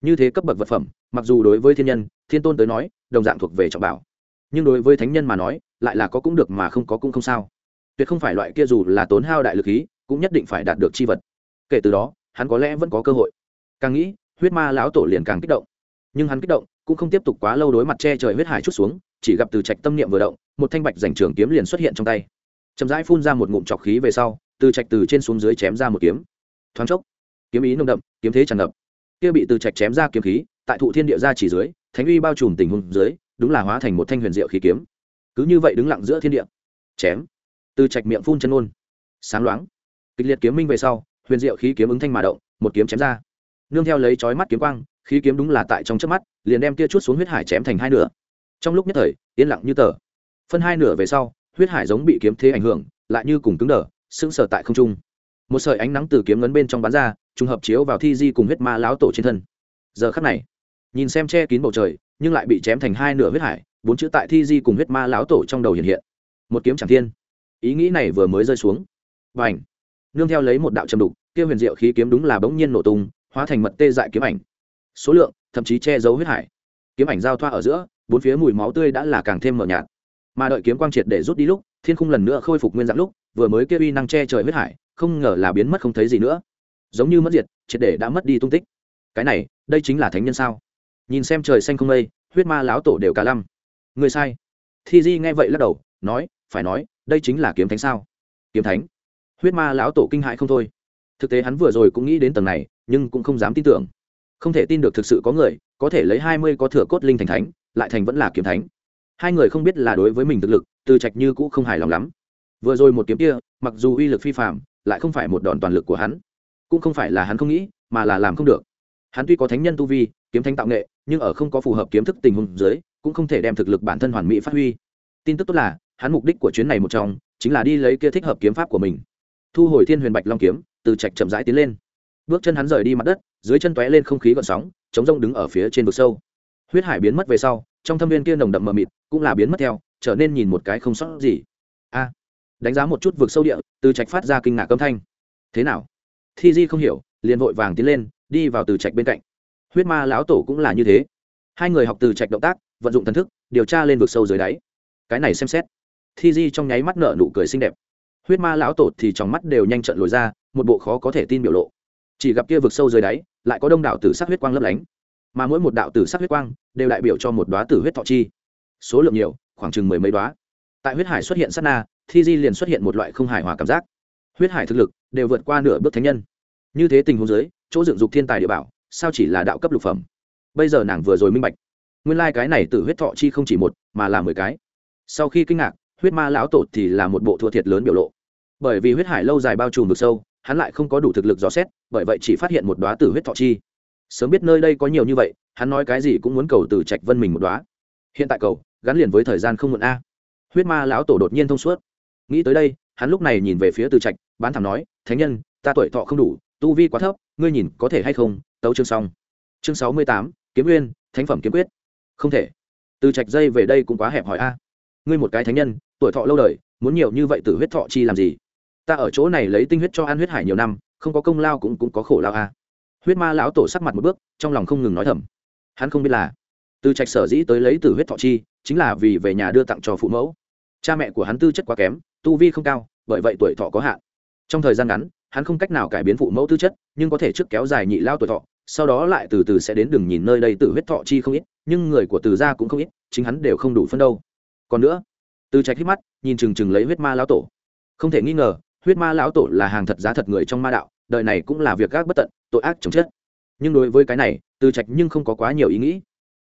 Như thế cấp bậc vật phẩm, mặc dù đối với thiên nhân, thiên tôn tới nói, đồng dạng thuộc về trọng bảo nhưng đối với thánh nhân mà nói, lại là có cũng được mà không có cũng không sao. Tuyệt không phải loại kia dù là tốn hao đại lực khí, cũng nhất định phải đạt được chi vật. Kể từ đó, hắn có lẽ vẫn có cơ hội. Càng nghĩ, huyết ma lão tổ liền càng kích động. Nhưng hắn kích động, cũng không tiếp tục quá lâu đối mặt che trời huyết hải chút xuống, chỉ gặp từ trạch tâm niệm vừa động, một thanh bạch dành trường kiếm liền xuất hiện trong tay. Chậm rãi phun ra một ngụm trọc khí về sau, từ trạch từ trên xuống dưới chém ra một kiếm. Thoáng chốc, kiếm ý nông đậm, kiếm thế tràn ngập. Kia bị từ trạch chém ra kiếm khí, tại thụ thiên địa ra chỉ dưới, thánh uy bao trùm tình huống dưới đúng là hóa thành một thanh huyền diệu khí kiếm. Cứ như vậy đứng lặng giữa thiên địa. Chém. Từ trạch miệng phun chân ôn sáng loáng. Kịch liệt kiếm minh về sau, huyền diệu khí kiếm ứng thanh mà động, một kiếm chém ra. Nương theo lấy chói mắt kiếm quang, khí kiếm đúng là tại trong trước mắt, liền đem kia chút xuống huyết hải chém thành hai nửa. Trong lúc nhất thời, yên lặng như tờ. Phân hai nửa về sau, huyết hải giống bị kiếm thế ảnh hưởng, lại như cùng cứng đờ, sững sờ tại không trung. Một sợi ánh nắng từ kiếm ngấn bên trong bắn ra, trùng hợp chiếu vào thi di cùng huyết ma lão tổ trên thân. Giờ khắc này, nhìn xem che kín bầu trời nhưng lại bị chém thành hai nửa huyết hải, bốn chữ tại thi di cùng huyết ma lão tổ trong đầu hiện hiện. Một kiếm chẳng thiên. Ý nghĩ này vừa mới rơi xuống. Và ảnh nương theo lấy một đạo trầm đục, kia huyền diệu khí kiếm đúng là bỗng nhiên nổ tung, hóa thành mật tê dại kiếm ảnh. Số lượng, thậm chí che giấu huyết hải. Kiếm ảnh giao thoa ở giữa, bốn phía mùi máu tươi đã là càng thêm mờ nhạt. Mà đợi kiếm quang triệt để rút đi lúc, thiên khung lần nữa khôi phục nguyên dạng lúc, vừa mới kia uy năng che trời huyết hải, không ngờ là biến mất không thấy gì nữa. Giống như mất diệt, triệt để đã mất đi tung tích. Cái này, đây chính là thánh nhân sao? Nhìn xem trời xanh không mây, huyết ma lão tổ đều cả lăm. Người sai. Thi di nghe vậy lắc đầu, nói, phải nói, đây chính là kiếm thánh sao? Kiếm thánh? Huyết ma lão tổ kinh hại không thôi. Thực tế hắn vừa rồi cũng nghĩ đến tầng này, nhưng cũng không dám tin tưởng. Không thể tin được thực sự có người có thể lấy hai mươi có thừa cốt linh thành thánh, lại thành vẫn là kiếm thánh. Hai người không biết là đối với mình thực lực, từ trạch như cũ không hài lòng lắm. Vừa rồi một kiếm kia, mặc dù uy lực phi phạm lại không phải một đòn toàn lực của hắn, cũng không phải là hắn không nghĩ, mà là làm không được. Hắn tuy có thánh nhân tu vi kiếm thánh tạo nghệ, nhưng ở không có phù hợp kiếm thức tình huống dưới, cũng không thể đem thực lực bản thân hoàn mỹ phát huy. Tin tức tốt là, hắn mục đích của chuyến này một trong, chính là đi lấy kia thích hợp kiếm pháp của mình. Thu hồi thiên huyền bạch long kiếm, từ trạch chậm rãi tiến lên. Bước chân hắn rời đi mặt đất, dưới chân tóe lên không khí gọn sóng, chống rông đứng ở phía trên vực sâu. Huyết hải biến mất về sau, trong thâm viên kia nồng đậm mờ mịt cũng là biến mất theo, trở nên nhìn một cái không sót gì. A! Đánh giá một chút vực sâu địa, từ trạch phát ra kinh ngạc âm thanh. Thế nào? Thi di không hiểu, liền vội vàng tiến lên, đi vào từ trạch bên cạnh huyết ma lão tổ cũng là như thế. Hai người học từ trạch động tác, vận dụng thần thức, điều tra lên vực sâu dưới đáy. Cái này xem xét. Thi di trong nháy mắt nở nụ cười xinh đẹp. Huyết ma lão tổ thì trong mắt đều nhanh trận lồi ra, một bộ khó có thể tin biểu lộ. Chỉ gặp kia vực sâu dưới đáy, lại có đông đảo tử sắc huyết quang lấp lánh. Mà mỗi một đạo tử sắc huyết quang đều đại biểu cho một đoá tử huyết thọ chi. Số lượng nhiều, khoảng chừng mười mấy đoá tại huyết hải xuất hiện sát na, thi di liền xuất hiện một loại không hài hòa cảm giác. Huyết hải thực lực đều vượt qua nửa bước thánh nhân. Như thế tình huống dưới, chỗ dựng dục thiên tài địa bảo sao chỉ là đạo cấp lục phẩm? Bây giờ nàng vừa rồi minh bạch. Nguyên lai、like、cái này từ huyết thọ chi không chỉ một, mà là mười cái. Sau khi kinh ngạc, huyết ma lão tổ thì là một bộ thua thiệt lớn biểu lộ. Bởi vì huyết hải lâu dài bao trùm vực sâu, hắn lại không có đủ thực lực dò xét, bởi vậy chỉ phát hiện một đoá tử huyết thọ chi. Sớm biết nơi đây có nhiều như vậy, hắn nói cái gì cũng muốn cầu từ trạch vân mình một đoá hiện tại cầu, gắn liền với thời gian không muộn a. Huyết ma lão tổ đột nhiên thông suốt. Nghĩ tới đây, hắn lúc này nhìn về phía từ trạch, bán thảm nói, thánh nhân, ta tuổi thọ không đủ tu vi quá thấp, ngươi nhìn có thể hay không? Tấu chương xong. Chương sáu mươi tám, kiếm nguyên, thánh phẩm kiếm quyết. Không thể. Từ trạch dây về đây cũng quá hẹp hỏi a. Ngươi một cái thánh nhân, tuổi thọ lâu đời, muốn nhiều như vậy từ huyết thọ chi làm gì? Ta ở chỗ này lấy tinh huyết cho an huyết hải nhiều năm, không có công lao cũng cũng có khổ lao a. Huyết ma lão tổ sắc mặt một bước, trong lòng không ngừng nói thầm. Hắn không biết là, từ trạch sở dĩ tới lấy từ huyết thọ chi, chính là vì về nhà đưa tặng cho phụ mẫu. Cha mẹ của hắn tư chất quá kém, tu vi không cao, bởi vậy tuổi thọ có hạn. Trong thời gian ngắn hắn không cách nào cải biến phụ mẫu tư chất, nhưng có thể trước kéo dài nhị lao tuổi thọ, sau đó lại từ từ sẽ đến đường nhìn nơi đây tử huyết thọ chi không ít, nhưng người của từ gia cũng không ít, chính hắn đều không đủ phân đâu. Còn nữa, từ trạch hít mắt, nhìn chừng chừng lấy huyết ma lão tổ. Không thể nghi ngờ, huyết ma lão tổ là hàng thật giá thật người trong ma đạo, đời này cũng là việc gác bất tận, tội ác chồng chết. Nhưng đối với cái này, từ trạch nhưng không có quá nhiều ý nghĩ.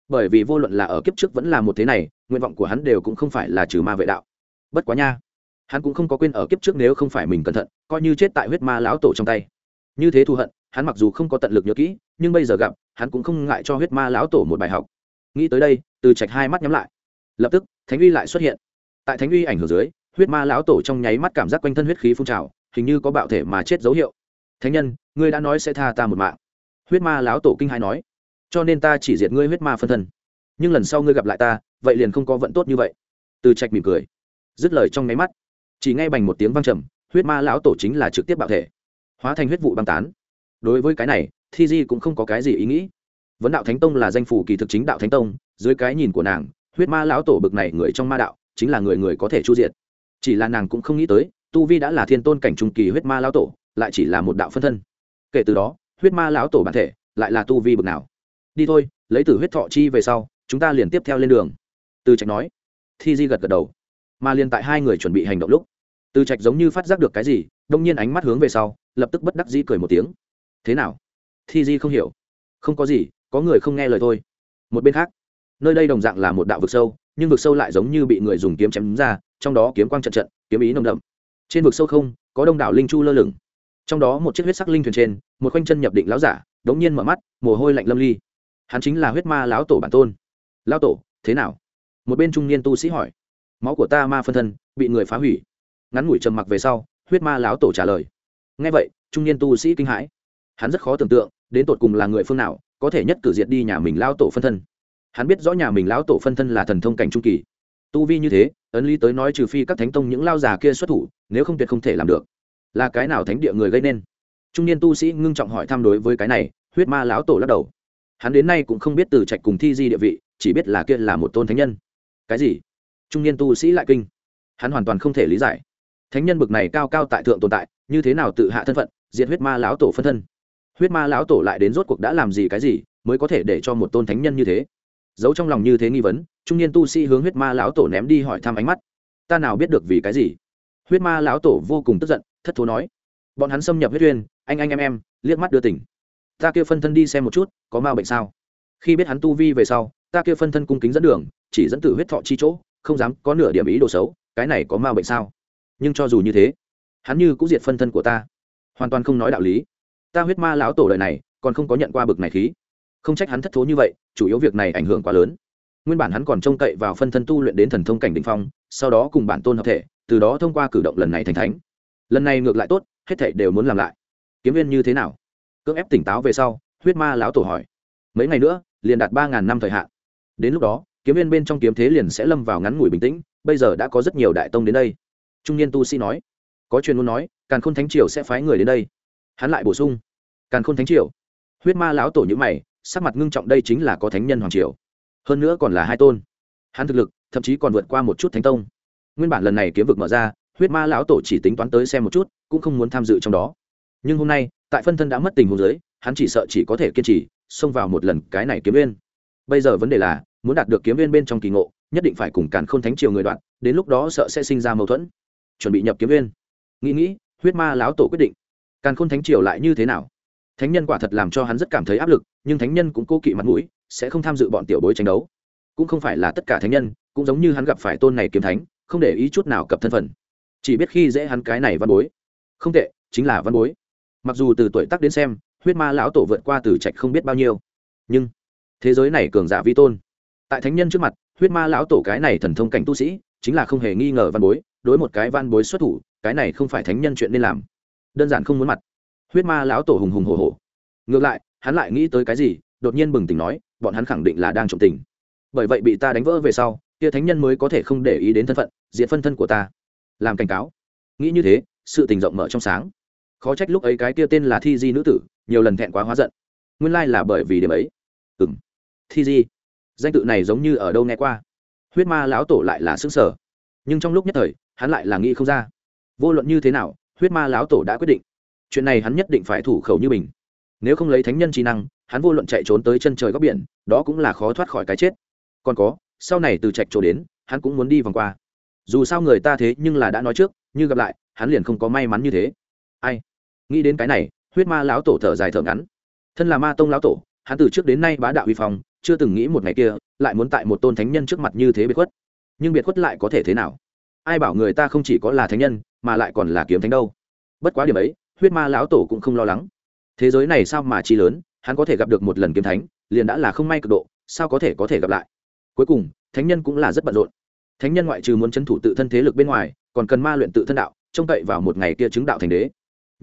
Bởi vì vô luận là ở kiếp trước vẫn là một thế này, nguyện vọng của hắn đều cũng không phải là trừ ma vệ đạo. Bất quá nha hắn cũng không có quên ở kiếp trước nếu không phải mình cẩn thận, coi như chết tại huyết ma lão tổ trong tay. Như thế thù hận, hắn mặc dù không có tận lực nhớ kỹ, nhưng bây giờ gặp, hắn cũng không ngại cho huyết ma lão tổ một bài học. Nghĩ tới đây, từ trạch hai mắt nhắm lại. Lập tức, thánh uy lại xuất hiện. Tại thánh uy ảnh hưởng dưới, huyết ma lão tổ trong nháy mắt cảm giác quanh thân huyết khí phun trào, hình như có bạo thể mà chết dấu hiệu. Thánh nhân, ngươi đã nói sẽ tha ta một mạng. Huyết ma lão tổ kinh hai nói. Cho nên ta chỉ diệt ngươi huyết ma phân thân. Nhưng lần sau ngươi gặp lại ta, vậy liền không có vận tốt như vậy. Từ trạch mỉm cười. Dứt lời trong nháy mắt chỉ nghe bành một tiếng vang trầm, huyết ma lão tổ chính là trực tiếp bạo thể. Hóa thành huyết vụ băng tán. Đối với cái này, thi di cũng không có cái gì ý nghĩ. Vấn đạo thánh tông là danh phủ kỳ thực chính đạo thánh tông, dưới cái nhìn của nàng, huyết ma lão tổ bực này người trong ma đạo, chính là người người có thể chu diệt. Chỉ là nàng cũng không nghĩ tới, tu vi đã là thiên tôn cảnh trung kỳ huyết ma lão tổ, lại chỉ là một đạo phân thân. Kể từ đó, huyết ma lão tổ bản thể lại là tu vi bực nào. Đi thôi, lấy từ huyết thọ chi về sau, chúng ta liền tiếp theo lên đường. Từ trạch nói. Thi di gật gật đầu. Mà liền tại hai người chuẩn bị hành động lúc từ trạch giống như phát giác được cái gì, đông nhiên ánh mắt hướng về sau, lập tức bất đắc dĩ cười một tiếng. Thế nào? Thi di không hiểu. Không có gì, có người không nghe lời thôi. Một bên khác, nơi đây đồng dạng là một đạo vực sâu, nhưng vực sâu lại giống như bị người dùng kiếm chém ra, trong đó kiếm quang trận trận, kiếm ý nồng đậm. Trên vực sâu không, có đông đảo linh chu lơ lửng. Trong đó một chiếc huyết sắc linh thuyền trên, một khoanh chân nhập định lão giả, đống nhiên mở mắt, mồ hôi lạnh lâm ly. Hắn chính là huyết ma lão tổ bản tôn. Lão tổ, thế nào? Một bên trung niên tu sĩ hỏi. Máu của ta ma phân thân, bị người phá hủy ngắn ngủi trầm mặc về sau, huyết ma lão tổ trả lời. Ngay vậy, trung niên tu sĩ kinh hãi. Hắn rất khó tưởng tượng, đến tột cùng là người phương nào, có thể nhất cử diệt đi nhà mình lão tổ phân thân. Hắn biết rõ nhà mình lão tổ phân thân là thần thông cảnh trung kỳ. Tu vi như thế, ấn lý tới nói trừ phi các thánh tông những lao già kia xuất thủ, nếu không tuyệt không thể làm được. Là cái nào thánh địa người gây nên? Trung niên tu sĩ ngưng trọng hỏi thăm đối với cái này, huyết ma lão tổ lắc đầu. Hắn đến nay cũng không biết từ trạch cùng thi di địa vị, chỉ biết là kia là một tôn thánh nhân. Cái gì? Trung niên tu sĩ lại kinh. Hắn hoàn toàn không thể lý giải thánh nhân bực này cao cao tại thượng tồn tại, như thế nào tự hạ thân phận, diệt huyết ma lão tổ phân thân? Huyết ma lão tổ lại đến rốt cuộc đã làm gì cái gì mới có thể để cho một tôn thánh nhân như thế? Giấu trong lòng như thế nghi vấn, trung niên tu sĩ hướng huyết ma lão tổ ném đi hỏi thăm ánh mắt. Ta nào biết được vì cái gì? Huyết ma lão tổ vô cùng tức giận, thất thố nói. Bọn hắn xâm nhập huyết uyên, anh anh em em, liếc mắt đưa tỉnh. Ta kêu phân thân đi xem một chút, có ma bệnh sao? Khi biết hắn tu vi về sau, ta kêu phân thân cung kính dẫn đường, chỉ dẫn từ huyết thọ chi chỗ, không dám có nửa điểm ý đồ xấu, cái này có ma bệnh sao? Nhưng cho dù như thế, hắn như cũng diệt phân thân của ta. Hoàn toàn không nói đạo lý. Ta huyết ma lão tổ đời này, còn không có nhận qua bực này khí. Không trách hắn thất thố như vậy, chủ yếu việc này ảnh hưởng quá lớn. Nguyên bản hắn còn trông cậy vào phân thân tu luyện đến thần thông cảnh đ ỉ n h phong, sau đó cùng bản tôn hợp thể, từ đó thông qua cử động lần này thành thánh. Lần này ngược lại tốt, hết thể đều muốn làm lại. Kiếm viên như thế nào? Cưỡng ép tỉnh táo về sau, huyết ma lão tổ hỏi. Mấy ngày nữa, liền đạt ba ngàn năm thời hạn. Đến lúc đó, kiếm viên bên trong kiếm thế liền sẽ lâm vào ngắn ngủi bình tĩnh, bây giờ đã có rất nhiều đại tông đến đây trung niên tu sĩ nói có truyền muốn nói càn khôn thánh triều sẽ phái người đến đây. Hắn lại bổ sung càn khôn thánh triều. Huyết ma lão tổ nhữ mày sắc mặt ngưng trọng đây chính là có thánh nhân hoàng triều. Hơn nữa còn là hai tôn. Hắn thực lực thậm chí còn vượt qua một chút thánh tông. Nguyên bản lần này kiếm vực mở ra huyết ma lão tổ chỉ tính toán tới xem một chút cũng không muốn tham dự trong đó. Nhưng hôm nay tại phân thân đã mất tình hồ giới, hắn chỉ sợ chỉ có thể kiên trì xông vào một lần cái này kiếm viên. Bây giờ vấn đề là muốn đạt được kiếm viên bên trong kỳ ngộ nhất định phải cùng càn k h ô n thánh triều người đoạn đến lúc đó sợ sẽ sinh ra mâu thuẫn chuẩn bị nhập kiếm viên. Nghĩ nghĩ, huyết ma lão tổ quyết định. Càn khôn thánh triều lại như thế nào? Thánh nhân quả thật làm cho hắn rất cảm thấy áp lực, nhưng thánh nhân cũng cố kỵ mặt mũi, sẽ không tham dự bọn tiểu bối tranh đấu. Cũng không phải là tất cả thánh nhân, cũng giống như hắn gặp phải tôn này kiếm thánh, không để ý chút nào cập thân phận. Chỉ biết khi dễ hắn cái này văn bối. Không tệ, chính là văn bối. Mặc dù từ tuổi tác đến xem, huyết ma lão tổ vượt qua từ trạch không biết bao nhiêu. Nhưng, thế giới này cường giả vi tôn. Tại thánh nhân trước mặt, huyết ma lão tổ cái này thần thông cảnh tu sĩ, chính là không hề nghi ngờ văn bối đối một cái van bối xuất thủ, cái này không phải thánh nhân chuyện nên làm. Đơn giản không muốn mặt. Huyết ma lão tổ hùng hùng hồ hồ ngược lại, hắn lại nghĩ tới cái gì, đột nhiên bừng tỉnh nói, bọn hắn khẳng định là đang trộm tình. Bởi vậy bị ta đánh vỡ về sau, kia thánh nhân mới có thể không để ý đến thân phận diện phân thân của ta. Làm cảnh cáo. Nghĩ như thế, sự tình rộng mở trong sáng. Khó trách lúc ấy cái kia tên là thi di nữ tử, nhiều lần thẹn quá hóa giận. Nguyên lai là bởi vì điểm ấy. Ừ m thi di. Danh tự này giống như ở đâu nghe qua. Huyết ma lão tổ lại là xứng sở nhưng trong lúc nhất thời, hắn lại là nghĩ không ra. Vô luận như thế nào, huyết ma lão tổ đã quyết định. Chuyện này hắn nhất định phải thủ khẩu như mình. Nếu không lấy thánh nhân trí năng, hắn vô luận chạy trốn tới chân trời góc biển, đó cũng là khó thoát khỏi cái chết. Còn có, sau này từ trạch chỗ đến, hắn cũng muốn đi vòng qua. Dù sao người ta thế nhưng là đã nói trước, như gặp lại, hắn liền không có may mắn như thế. Ai? Nghĩ đến cái này, huyết ma lão tổ thở dài thở ngắn. Thân là ma tông lão tổ, hắn từ trước đến nay bá đạo uy phong, chưa từng nghĩ một ngày kia, lại muốn tại một tôn thánh nhân trước mặt như thế bị khuất nhưng biệt khuất lại có thể thế nào? Ai bảo người ta không chỉ có là thánh nhân, mà lại còn là kiếm thánh đâu? Bất quá điểm ấy, huyết ma lão tổ cũng không lo lắng. Thế giới này sao mà chi lớn, hắn có thể gặp được một lần kiếm thánh, liền đã là không may cực độ, sao có thể có thể gặp lại? Cuối cùng, thánh nhân cũng là rất bận rộn. Thánh nhân ngoại trừ muốn c h ấ n thủ tự thân thế lực bên ngoài, còn cần ma luyện tự thân đạo, trông cậy vào một ngày kia chứng đạo thành đế.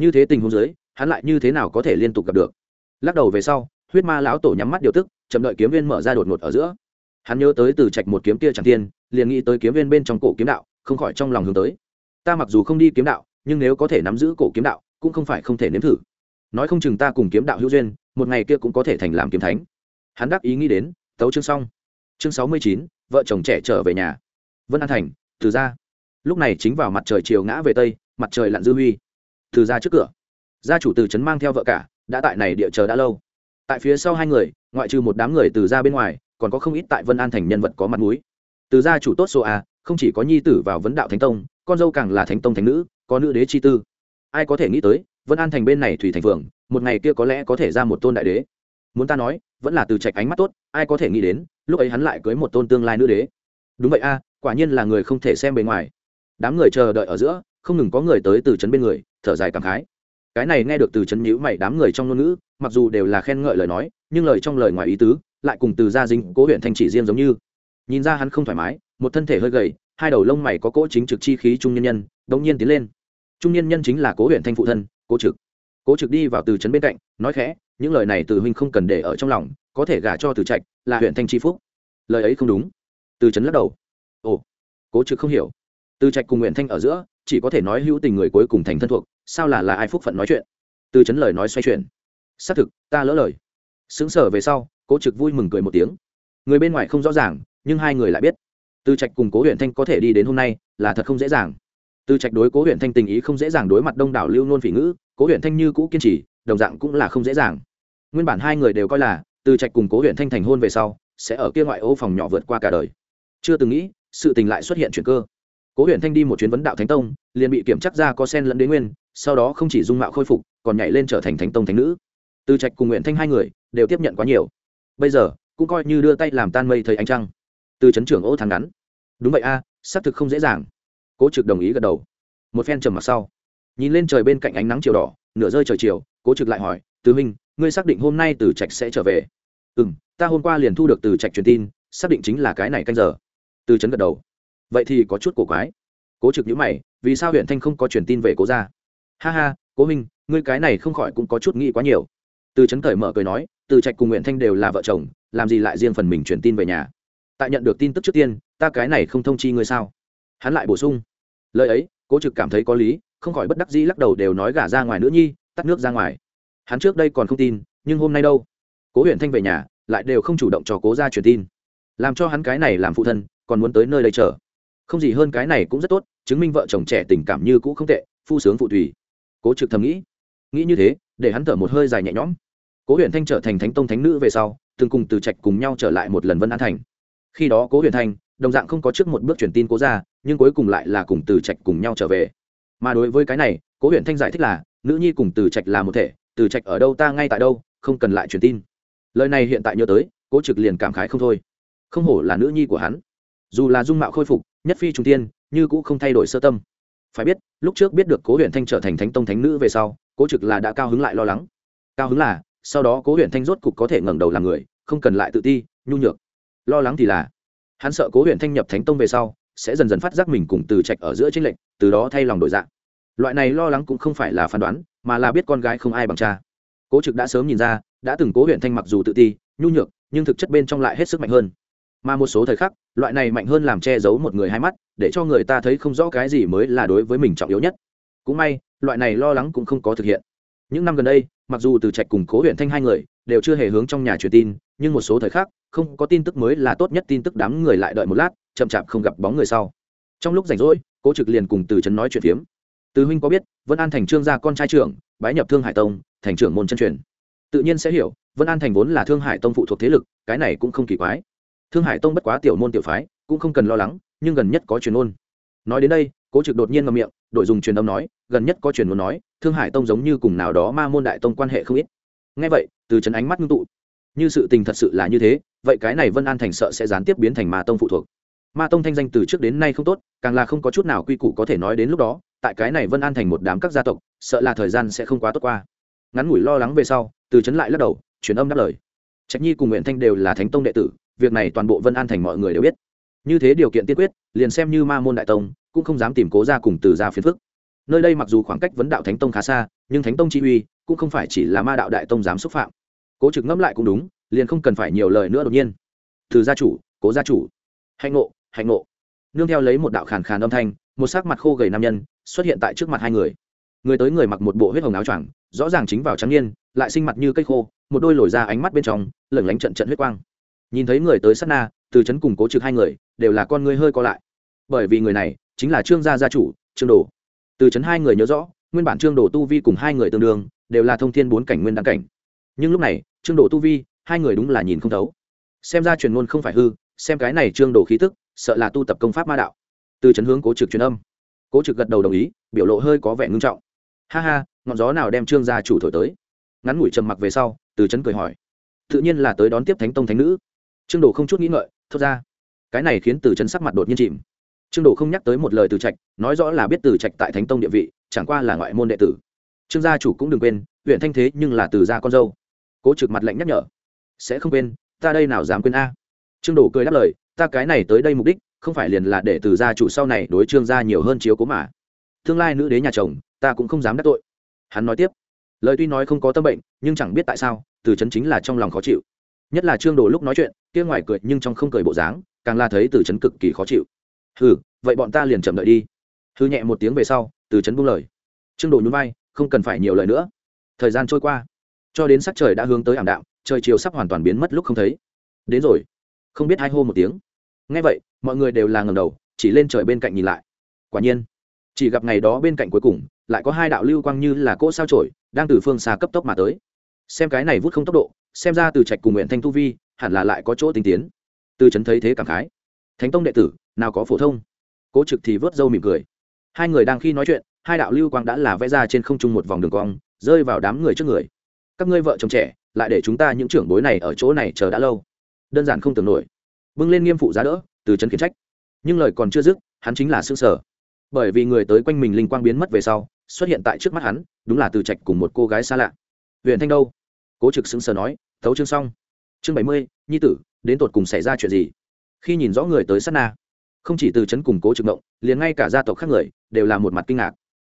Như thế tình huống dưới, hắn lại như thế nào có thể liên tục gặp được? Lắc đầu về sau, huyết ma lão tổ nhắm mắt điều tức, chậm đợi kiếm viên mở ra đột ngột ở giữa hắn nhớ tới từ trạch một kiếm kia chẳng tiên liền nghĩ tới kiếm viên bên trong cổ kiếm đạo, không khỏi trong lòng hướng tới. Ta mặc dù không đi kiếm đạo, nhưng nếu có thể nắm giữ cổ kiếm đạo, cũng không phải không thể nếm thử. Nói không chừng ta cùng kiếm đạo hữu duyên, một ngày kia cũng có thể thành làm kiếm thánh. Hắn đáp ý nghĩ đến, tấu chương xong. Chương sáu mươi chín, vợ chồng trẻ trở về nhà. Vân an thành, từ ra lúc này chính vào mặt trời chiều ngã về tây, mặt trời lặn dư huy. Từ ra trước cửa. Gia chủ từ trấn mang theo vợ cả, đã tại này địa chờ đã lâu. Tại phía sau hai người, ngoại trừ một đám người từ ra bên ngoài còn có không ít tại vân an thành nhân vật có mặt mũi. Từ gia chủ tốt số a, không chỉ có nhi tử vào vấn đạo thánh tông, con dâu càng là thánh tông thánh nữ, có nữ đế chi tư. Ai có thể nghĩ tới, vân an thành bên này thủy thành phường một ngày kia có lẽ có thể ra một tôn đại đế. Muốn ta nói, vẫn là từ trạch ánh mắt tốt, ai có thể nghĩ đến, lúc ấy hắn lại cưới một tôn tương lai nữ đế. Đúng vậy a, quả nhiên là người không thể xem bề ngoài. Đám người chờ đợi ở giữa, không ngừng có người tới từ trấn bên người, thở dài cảm khái. Cái này nghe được từ trấn nhữ mày đám người trong ngôn ngữ, mặc dù đều là khen ngợi lời nói, nhưng lời trong lời ngoài ý tứ lại cùng từ gia dinh cố huyện thanh chỉ riêng giống như. Nhìn ra hắn không thoải mái, một thân thể hơi gầy, hai đầu lông mày có cỗ chính trực chi khí trung nhân nhân, đống nhiên tiến lên. Trung nhân nhân chính là cố huyện thanh phụ thân, cố trực. Cố trực đi vào từ trấn bên cạnh, nói khẽ, những lời này từ huynh không cần để ở trong lòng, có thể gả cho từ trạch, là huyện thanh chi phúc. Lời ấy không đúng. Từ trấn lắc đầu. Ồ, cố trực không hiểu. Từ trạch cùng huyện thanh ở giữa, chỉ có thể nói hữu tình người cuối cùng thành thân thuộc, sao là là ai phúc phận nói chuyện? Từ trấn lời nói xoay chuyển. Xác thực, ta lỡ lời. Xứng sở về sau cố trực vui mừng cười một tiếng. Người bên ngoài không rõ ràng, nhưng hai người lại biết. Từ trạch cùng cố huyện thanh có thể đi đến hôm nay là thật không dễ dàng. Từ trạch đối cố huyện thanh tình ý không dễ dàng đối mặt đông đảo lưu nôn phỉ ngữ, cố huyện thanh như cũ kiên trì, đồng dạng cũng là không dễ dàng. Nguyên bản hai người đều coi là, từ trạch cùng cố huyện thanh thành hôn về sau, sẽ ở kia ngoại ô phòng nhỏ vượt qua cả đời. Chưa từng nghĩ, sự tình lại xuất hiện chuyển cơ. Cố huyện thanh đi một chuyến vấn đạo thánh tông, liền bị kiểm chắc ra có sen lẫn đế nguyên, sau đó không chỉ dung mạo khôi phục, còn nhảy lên trở thành thánh tông thánh nữ. Từ trạch cùng nguyện thanh hai người đều tiếp nhận quá nhiều bây giờ cũng coi như đưa tay làm tan mây thấy ánh trăng. Từ chấn trưởng ô thắng ngắn. Đúng vậy a à, xác thực không dễ dàng. Cố trực đồng ý gật đầu. Một phen trầm mặc sau nhìn lên trời bên cạnh ánh nắng chiều đỏ nửa rơi trời chiều cố trực lại hỏi tứ huynh ngươi xác định hôm nay từ trạch sẽ trở về? Ừ m ta hôm qua liền thu được từ trạch truyền tin xác định chính là cái này canh giờ. Từ trấn gật đầu. Vậy thì có chút cổ quái. Cố trực nhữ mày vì sao huyện thanh không có truyền tin về cố ra ha ha cố huynh ngươi cái này không khỏi cũng có chút nghĩ quá nhiều từ trấn cởi mở cười nói, từ trạch cùng nguyễn thanh đều là vợ chồng, làm gì lại riêng phần mình truyền tin về nhà? Tại nhận được tin tức trước tiên, ta cái này không thông chi ngươi sao? Hắn lại bổ sung, lời ấy, cố trực cảm thấy có lý, không khỏi bất đắc dĩ lắc đầu đều nói gả ra ngoài nữ nhi, tắt nước ra ngoài. Hắn trước đây còn không tin, nhưng hôm nay đâu? Cố huyện thanh về nhà, lại đều không chủ động cho cố ra truyền tin. Làm cho hắn cái này làm phụ thân, còn muốn tới nơi đây chờ. Không gì hơn cái này cũng rất tốt, chứng minh vợ chồng trẻ tình cảm như cũ không tệ, phu sướng phụ tùy cố trực thầm nghĩ nghĩ như thế, để hắn thở một hơi dài nhẹ nhõm. Cố Huyền thanh trở thành thánh tông thánh nữ về sau, từng cùng từ trạch cùng nhau trở lại một lần vân an thành. Khi đó cố Huyền thanh, đồng dạng không có trước một bước truyền tin cố ra nhưng cuối cùng lại là cùng từ trạch cùng nhau trở về. Mà đối với cái này, cố Huyền thanh giải thích là, nữ nhi cùng từ trạch là một thể, từ trạch ở đâu ta ngay tại đâu, không cần lại truyền tin. Lời này hiện tại nhớ tới, cố trực liền cảm khái không thôi. Không hổ là nữ nhi của hắn. Dù là dung mạo khôi phục, nhất phi trung tiên, như cũng không thay đổi sơ tâm. Phải biết, lúc trước biết được cố Huyền thanh trở thành thánh tông thánh nữ về sau cố trực là đã cao hứng lại lo lắng. Cao hứng là, sau đó cố huyện thanh rốt cục có thể ngẩng đầu làm người, không cần lại tự ti, nhu nhược. Lo lắng thì là, hắn sợ cố huyện thanh nhập thánh tông về sau, sẽ dần dần phát giác mình cùng từ trạch ở giữa tranh lệch, từ đó thay lòng đổi dạng. Loại này lo lắng cũng không phải là phán đoán, mà là biết con gái không ai bằng cha. Cố trực đã sớm nhìn ra, đã từng cố huyện thanh mặc dù tự ti, nhu nhược, nhưng thực chất bên trong lại hết sức mạnh hơn. Mà một số thời khắc, loại này mạnh hơn làm che giấu một người hai mắt, để cho người ta thấy không rõ cái gì mới là đối với mình trọng yếu nhất. Cũng may loại này lo lắng cũng không có thực hiện. Những năm gần đây, mặc dù từ trạch cùng cố huyện thanh hai người đều chưa hề hướng trong nhà truyền tin, nhưng một số thời khắc, không có tin tức mới là tốt nhất tin tức đám người lại đợi một lát, chậm chạp không gặp bóng người sau. Trong lúc rảnh rỗi, cố trực liền cùng từ trấn nói chuyện phiếm. Từ huynh có biết, vân an thành trương gia con trai trưởng, bái nhập thương hải tông, thành trưởng môn chân truyền. Tự nhiên sẽ hiểu, vân an thành vốn là thương hải tông phụ thuộc thế lực, cái này cũng không kỳ quái. Thương hải tông bất quá tiểu môn tiểu phái, cũng không cần lo lắng, nhưng gần nhất có truyền ôn. Nói đến đây, cố trực đột nhiên ngậm miệng đội dùng truyền âm nói, gần nhất có truyền muốn nói, thương hải tông giống như cùng nào đó ma môn đại tông quan hệ không ít. Ngay vậy, từ trấn ánh mắt ngưng tụ. Như sự tình thật sự là như thế, vậy cái này vân an thành sợ sẽ gián tiếp biến thành ma tông phụ thuộc. Ma tông thanh danh từ trước đến nay không tốt, càng là không có chút nào quy củ có thể nói đến lúc đó, tại cái này vân an thành một đám các gia tộc, sợ là thời gian sẽ không quá tốt qua. Ngắn ngủi lo lắng về sau, từ trấn lại lắc đầu, truyền âm đáp lời. Trạch nhi cùng nguyện thanh đều là thánh tông đệ tử, việc này toàn bộ vân an thành mọi người đều biết như thế điều kiện tiên quyết, liền xem như ma môn đại tông, cũng không dám tìm cố ra cùng từ ra phiền phức. Nơi đây mặc dù khoảng cách vấn đạo thánh tông khá xa, nhưng thánh tông chi uy cũng không phải chỉ là ma đạo đại tông dám xúc phạm. Cố trực ngẫm lại cũng đúng, liền không cần phải nhiều lời nữa đột nhiên. Từ gia chủ, cố gia chủ. Hạnh ngộ hạnh ngộ. Nương theo lấy một đạo khàn khàn âm thanh, một sắc mặt khô gầy nam nhân xuất hiện tại trước mặt hai người. Người tới người mặc một bộ huyết hồng áo choàng, rõ ràng chính vào trắng niên, lại sinh mặt như cây khô, một đôi lồi ra ánh mắt bên trong, lửng lánh trận trận huyết quang. Nhìn thấy người tới sát na, từ chấn cùng cố trực hai người đều là con người hơi co lại. Bởi vì người này chính là trương gia gia chủ, trương đồ. Từ chấn hai người nhớ rõ, nguyên bản trương đồ tu vi cùng hai người tương đương, đều là thông thiên bốn cảnh nguyên đăng cảnh. Nhưng lúc này, trương đồ tu vi, hai người đúng là nhìn không thấu. Xem ra truyền ngôn không phải hư, xem cái này trương đồ khí tức, sợ là tu tập công pháp ma đạo. Từ chấn hướng cố trực truyền âm. Cố trực gật đầu đồng ý, biểu lộ hơi có vẻ ngưng trọng. Ha ha, ngọn gió nào đem trương gia chủ thổi tới? Ngắn ngủi trầm mặc về sau, từ chấn cười hỏi. Tự nhiên là tới đón tiếp thánh tông thánh nữ. Trương đồ không chút nghĩ ngợi, thốt ra cái này khiến từ chân sắc mặt đột nhiên chìm. Trương đồ không nhắc tới một lời từ trạch, nói rõ là biết từ trạch tại thánh tông địa vị, chẳng qua là ngoại môn đệ tử. Trương gia chủ cũng đừng quên, huyện thanh thế nhưng là từ gia con dâu. Cố trực mặt lạnh nhắc nhở. Sẽ không quên, ta đây nào dám quên a? Trương đồ cười đáp lời, ta cái này tới đây mục đích, không phải liền là để từ gia chủ sau này đối trương gia nhiều hơn chiếu cố mà. Tương lai nữ đế nhà chồng, ta cũng không dám đắc tội. Hắn nói tiếp. Lời tuy nói không có tâm bệnh, nhưng chẳng biết tại sao, từ chấn chính là trong lòng khó chịu. Nhất là trương đồ lúc nói chuyện, kia ngoài cười nhưng trong không cười bộ dáng càng là thấy từ chấn cực kỳ khó chịu. Hừ, vậy bọn ta liền chậm đợi đi. Hư nhẹ một tiếng về sau, từ chấn buông lời. Trương đồ nhún vai, không cần phải nhiều lời nữa. Thời gian trôi qua, cho đến sắc trời đã hướng tới ảm đạm, trời chiều sắp hoàn toàn biến mất lúc không thấy. Đến rồi. Không biết hai hô một tiếng. Ngay vậy, mọi người đều là ngầm đầu, chỉ lên trời bên cạnh nhìn lại. Quả nhiên, chỉ gặp ngày đó bên cạnh cuối cùng, lại có hai đạo lưu quang như là cỗ sao trổi đang từ phương xa cấp tốc mà tới. Xem cái này vút không tốc độ, xem ra từ trạch cùng nguyện thanh tu vi, hẳn là lại có chỗ tinh tiến từ trấn thấy thế cảm khái. Thánh tông đệ tử, nào có phổ thông. Cố trực thì vớt râu mỉm cười. Hai người đang khi nói chuyện, hai đạo lưu quang đã là vẽ ra trên không trung một vòng đường cong, rơi vào đám người trước người. Các ngươi vợ chồng trẻ, lại để chúng ta những trưởng bối này ở chỗ này chờ đã lâu. Đơn giản không tưởng nổi. Bưng lên nghiêm phụ giá đỡ, từ trấn khiển trách. Nhưng lời còn chưa dứt, hắn chính là xương sở bởi vì người tới quanh mình linh quang biến mất về sau, xuất hiện tại trước mắt hắn, đúng là từ trạch cùng một cô gái xa lạ. Huyện thanh đâu? Cố trực xứng sờ nói. Thấu chương xong. Chương bảy mươi, nhi tử đến tột cùng xảy ra chuyện gì? Khi nhìn rõ người tới sát na, không chỉ từ chấn cùng cố trực động liền ngay cả gia tộc khác người đều là một mặt kinh ngạc.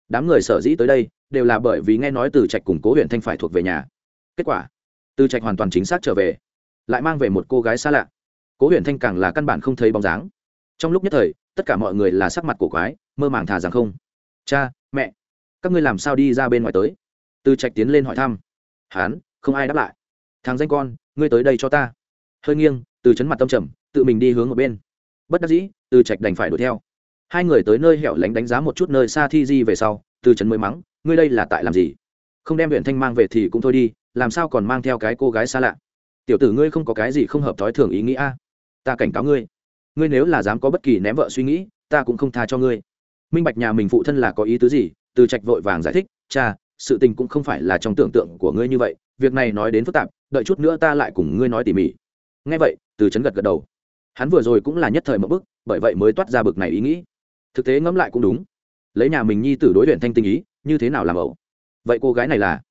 Đám người sở dĩ tới đây đều là bởi vì nghe nói từ trạch cùng cố huyện thanh phải thuộc về nhà. Kết quả, từ trạch hoàn toàn chính xác trở về, lại mang về một cô gái xa lạ. Cố huyện thanh càng là căn bản không thấy bóng dáng. Trong lúc nhất thời, tất cả mọi người là sắc mặt cổ quái, mơ màng thà rằng không. Cha, mẹ, các ngươi làm sao đi ra bên ngoài tới? Từ trạch tiến lên hỏi thăm. Hán không ai đáp lại. Thằng danh con, ngươi tới đây cho ta hơi nghiêng, từ chấn mặt tâm trầm, tự mình đi hướng ở bên. Bất đắc dĩ, từ trạch đành phải đuổi theo. Hai người tới nơi hẻo lánh đánh giá một chút nơi xa thi di về sau, từ trấn mới mắng, ngươi đây là tại làm gì? Không đem huyện thanh mang về thì cũng thôi đi, làm sao còn mang theo cái cô gái xa lạ? Tiểu tử ngươi không có cái gì không hợp thói thường ý nghĩ a. Ta cảnh cáo ngươi ngươi nếu là dám có bất kỳ ném vợ suy nghĩ, ta cũng không tha cho ngươi. Minh bạch nhà mình phụ thân là có ý tứ gì? Từ trạch vội vàng giải thích, cha, sự tình cũng không phải là trong tưởng tượng của ngươi như vậy, việc này nói đến phức tạp, đợi chút nữa ta lại cùng ngươi nói tỉ mỉ ngay vậy, từ chấn gật gật đầu. Hắn vừa rồi cũng là nhất thời một bức bởi vậy mới toát ra bực này ý nghĩ. Thực tế ngẫm lại cũng đúng. Lấy nhà mình nhi tử đối luyện thanh tinh ý, như thế nào làm ẩu? Vậy cô gái này là?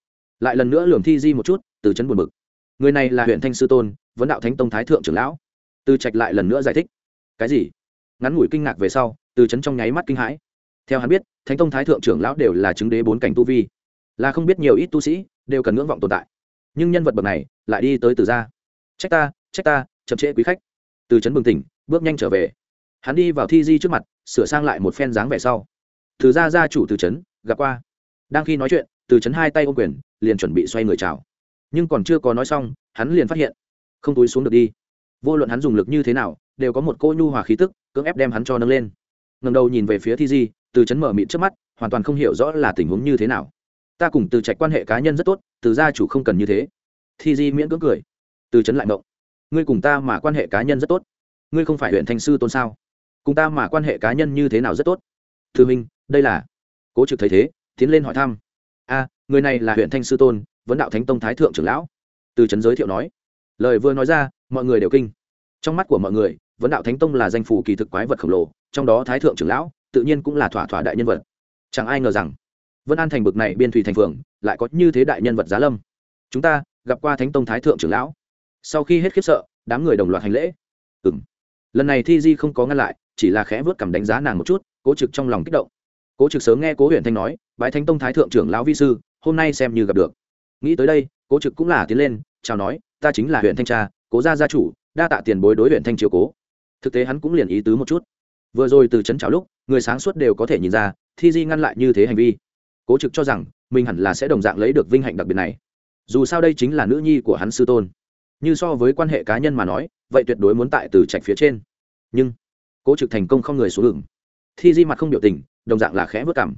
Lại lần nữa lường thi di một chút, từ chấn buồn bực. Người này là huyện thanh sư tôn, vấn đạo thánh tông thái thượng trưởng lão. Từ trạch lại lần nữa giải thích. Cái gì? Ngắn ngủi kinh ngạc về sau, từ chấn trong nháy mắt kinh hãi. Theo hắn biết, thánh tông thái thượng trưởng lão đều là chứng đế bốn cảnh tu vi. Là không biết nhiều ít tu sĩ, đều cần ngưỡng vọng tồn tại. Nhưng nhân vật bậc này, lại đi tới từ gia. Trách ta trách ta, chậm trễ quý khách. Từ trấn bừng tỉnh, bước nhanh trở về. Hắn đi vào thi di trước mặt, sửa sang lại một phen dáng vẻ sau. Từ gia gia chủ từ trấn, gặp qua. Đang khi nói chuyện, từ trấn hai tay ôm quyền, liền chuẩn bị xoay người chào. Nhưng còn chưa có nói xong, hắn liền phát hiện, không túi xuống được đi. Vô luận hắn dùng lực như thế nào, đều có một cô nhu hòa khí tức, cưỡng ép đem hắn cho nâng lên. Ngầm đầu nhìn về phía thi di, từ chấn mở mịt trước mắt, hoàn toàn không hiểu rõ là tình huống như thế nào. Ta cùng từ trạch quan hệ cá nhân rất tốt, từ gia chủ không cần như thế. Thi di miễn cưỡng cười. Từ trấn lại mộng ngươi cùng ta mà quan hệ cá nhân rất tốt. Ngươi không phải huyện thanh sư tôn sao? Cùng ta mà quan hệ cá nhân như thế nào rất tốt? Thư minh, đây là cố trực thấy thế, tiến lên hỏi thăm. A, người này là huyện thanh sư tôn, vấn đạo thánh tông thái thượng trưởng lão. Từ trấn giới thiệu nói. Lời vừa nói ra, mọi người đều kinh. Trong mắt của mọi người, vấn đạo thánh tông là danh phủ kỳ thực quái vật khổng lồ, trong đó thái thượng trưởng lão, tự nhiên cũng là thỏa thỏa đại nhân vật. Chẳng ai ngờ rằng, vân an thành bực này biên thủy thành phường, lại có như thế đại nhân vật giá lâm. Chúng ta gặp qua thánh tông thái thượng trưởng lão sau khi hết khiếp sợ, đám người đồng loạt hành lễ. Ừ m lần này thi di không có ngăn lại, chỉ là khẽ vớt cảm đánh giá nàng một chút, cố trực trong lòng kích động. Cố trực sớm nghe cố huyện thanh nói, bái thánh tông thái thượng trưởng lão vi sư, hôm nay xem như gặp được. Nghĩ tới đây, cố trực cũng là tiến lên, chào nói, ta chính là huyện thanh tra cố gia gia chủ, đa tạ tiền bối đối huyện thanh triều cố. Thực tế hắn cũng liền ý tứ một chút. Vừa rồi từ trấn chào lúc, người sáng suốt đều có thể nhìn ra, thi di ngăn lại như thế hành vi. Cố trực cho rằng, mình hẳn là sẽ đồng dạng lấy được vinh hạnh đặc biệt này. Dù sao đây chính là nữ nhi của hắn sư tôn như so với quan hệ cá nhân mà nói, vậy tuyệt đối muốn tại từ trạch phía trên. Nhưng, cố trực thành công không người xuống đường. Thi di mặt không biểu tình, đồng dạng là khẽ vất cảm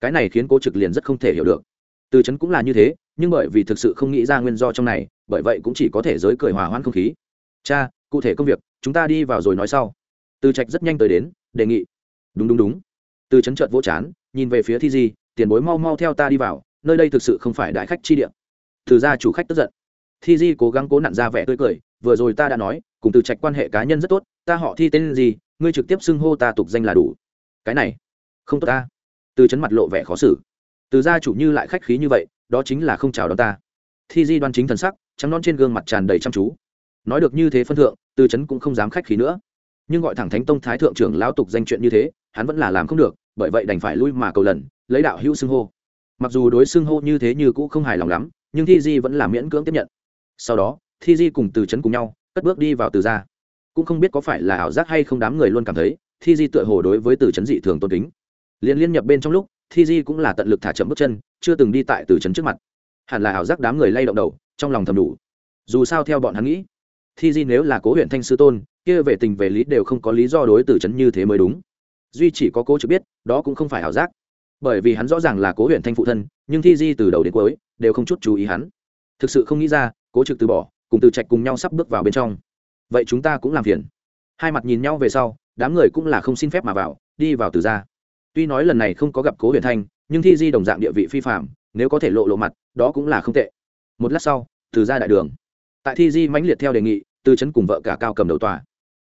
cái này khiến cố trực liền rất không thể hiểu được. Từ trấn cũng là như thế, nhưng bởi vì thực sự không nghĩ ra nguyên do trong này, bởi vậy cũng chỉ có thể giới cười hòa hoãn không khí. Cha, cụ thể công việc, chúng ta đi vào rồi nói sau. Từ trạch rất nhanh tới đến, đề nghị. Đúng đúng đúng. Từ trấn trợt vỗ chán, nhìn về phía thi di, tiền bối mau mau theo ta đi vào, nơi đây thực sự không phải đại khách chi điện từ ra chủ khách tức giận thi di cố gắng cố nặn ra vẻ tươi cười, vừa rồi ta đã nói, cùng từ trạch quan hệ cá nhân rất tốt, ta họ thi tên gì, ngươi trực tiếp xưng hô ta tục danh là đủ. Cái này, không tốt ta. Từ chấn mặt lộ vẻ khó xử. Từ gia chủ như lại khách khí như vậy, đó chính là không chào đón ta. Thi di đoan chính thần sắc, trắng non trên gương mặt tràn đầy chăm chú. Nói được như thế phân thượng, từ chấn cũng không dám khách khí nữa. Nhưng gọi thẳng thánh tông thái thượng trưởng lão tục danh chuyện như thế, hắn vẫn là làm không được, bởi vậy đành phải lui mà cầu lần, lấy đạo hữu xưng hô. Mặc dù đối xưng hô như thế như cũ không hài lòng lắm, nhưng thi di vẫn là miễn cưỡng tiếp nhận sau đó, thi di cùng từ Trấn cùng nhau, cất bước đi vào từ gia. Cũng không biết có phải là ảo giác hay không đám người luôn cảm thấy, thi di tựa hồ đối với từ Trấn dị thường tôn kính. Liên liên nhập bên trong lúc, thi di cũng là tận lực thả chậm bước chân, chưa từng đi tại từ Trấn trước mặt. Hẳn là ảo giác đám người lay động đầu, trong lòng thầm đủ. Dù sao theo bọn hắn nghĩ, thi di nếu là cố huyện thanh sư tôn, kia về tình về lý đều không có lý do đối từ Trấn như thế mới đúng. Duy chỉ có cố trực biết, đó cũng không phải ảo giác. Bởi vì hắn rõ ràng là cố huyện thanh phụ thân, nhưng thi di từ đầu đến cuối, đều không chút chú ý hắn thực sự không nghĩ ra, cố trực từ bỏ, cùng từ trạch cùng nhau sắp bước vào bên trong. Vậy chúng ta cũng làm phiền. Hai mặt nhìn nhau về sau, đám người cũng là không xin phép mà vào, đi vào từ ra tuy nói lần này không có gặp cố huyền thanh, nhưng thi di đồng dạng địa vị phi phạm nếu có thể lộ lộ mặt, đó cũng là không tệ. Một lát sau, từ ra đại đường. Tại thi di mãnh liệt theo đề nghị, từ chấn cùng vợ cả cao cầm đầu tòa.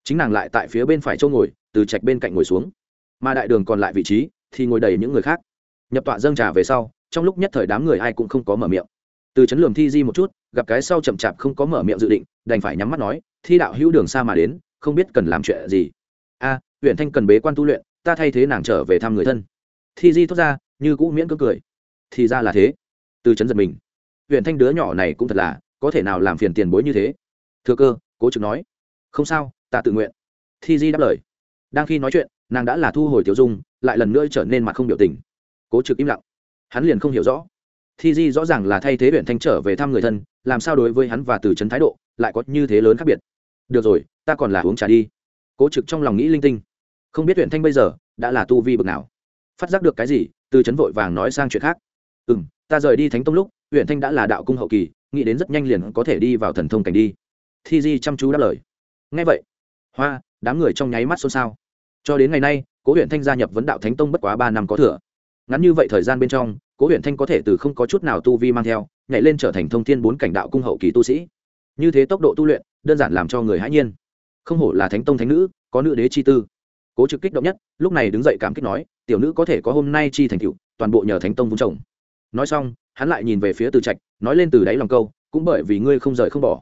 Chính nàng lại tại phía bên phải châu ngồi, từ trạch bên cạnh ngồi xuống. Mà đại đường còn lại vị trí, thì ngồi đầy những người khác. Nhập tọa dâng trà về sau, trong lúc nhất thời đám người ai cũng không có mở miệng từ chấn lường thi di một chút, gặp cái sau chậm chạp không có mở miệng dự định, đành phải nhắm mắt nói, thi đạo hữu đường xa mà đến, không biết cần làm chuyện gì. A, huyện thanh cần bế quan tu luyện, ta thay thế nàng trở về thăm người thân. Thi di thốt ra, như cũ miễn cưỡng cười. Thì ra là thế. Từ chấn giật mình. Huyện thanh đứa nhỏ này cũng thật là, có thể nào làm phiền tiền bối như thế? Thưa cơ, cố trực nói. Không sao, ta tự nguyện. Thi di đáp lời. Đang khi nói chuyện, nàng đã là thu hồi tiểu dung, lại lần nữa trở nên mặt không biểu tình. Cố trực im lặng. Hắn liền không hiểu rõ thi di rõ ràng là thay thế huyện thanh trở về thăm người thân, làm sao đối với hắn và từ Trấn thái độ lại có như thế lớn khác biệt? Được rồi, ta còn là uống trà đi. Cố trực trong lòng nghĩ linh tinh. Không biết huyện thanh bây giờ đã là tu vi bậc nào. Phát giác được cái gì, từ Trấn vội vàng nói sang chuyện khác. Ừ m ta rời đi thánh tông lúc huyện thanh đã là đạo cung hậu kỳ, nghĩ đến rất nhanh liền có thể đi vào thần thông cảnh đi. Thi di chăm chú đáp lời. Ngay vậy, hoa, đám người trong nháy mắt xôn xao. Cho đến ngày nay, cố huyện thanh gia nhập vấn đạo thánh tông bất quá ba năm có thừa. Ngắn như vậy thời gian bên trong cố huyện thanh có thể từ không có chút nào tu vi mang theo, nhảy lên trở thành thông thiên bốn cảnh đạo cung hậu kỳ tu sĩ. Như thế tốc độ tu luyện, đơn giản làm cho người hãi nhiên. Không hổ là thánh tông thánh nữ, có nữ đế chi tư. Cố trực kích động nhất, lúc này đứng dậy cảm kích nói, tiểu nữ có thể có hôm nay chi thành cựu toàn bộ nhờ thánh tông vung chồng. Nói xong, hắn lại nhìn về phía từ trạch, nói lên từ đáy lòng câu, cũng bởi vì ngươi không rời không bỏ.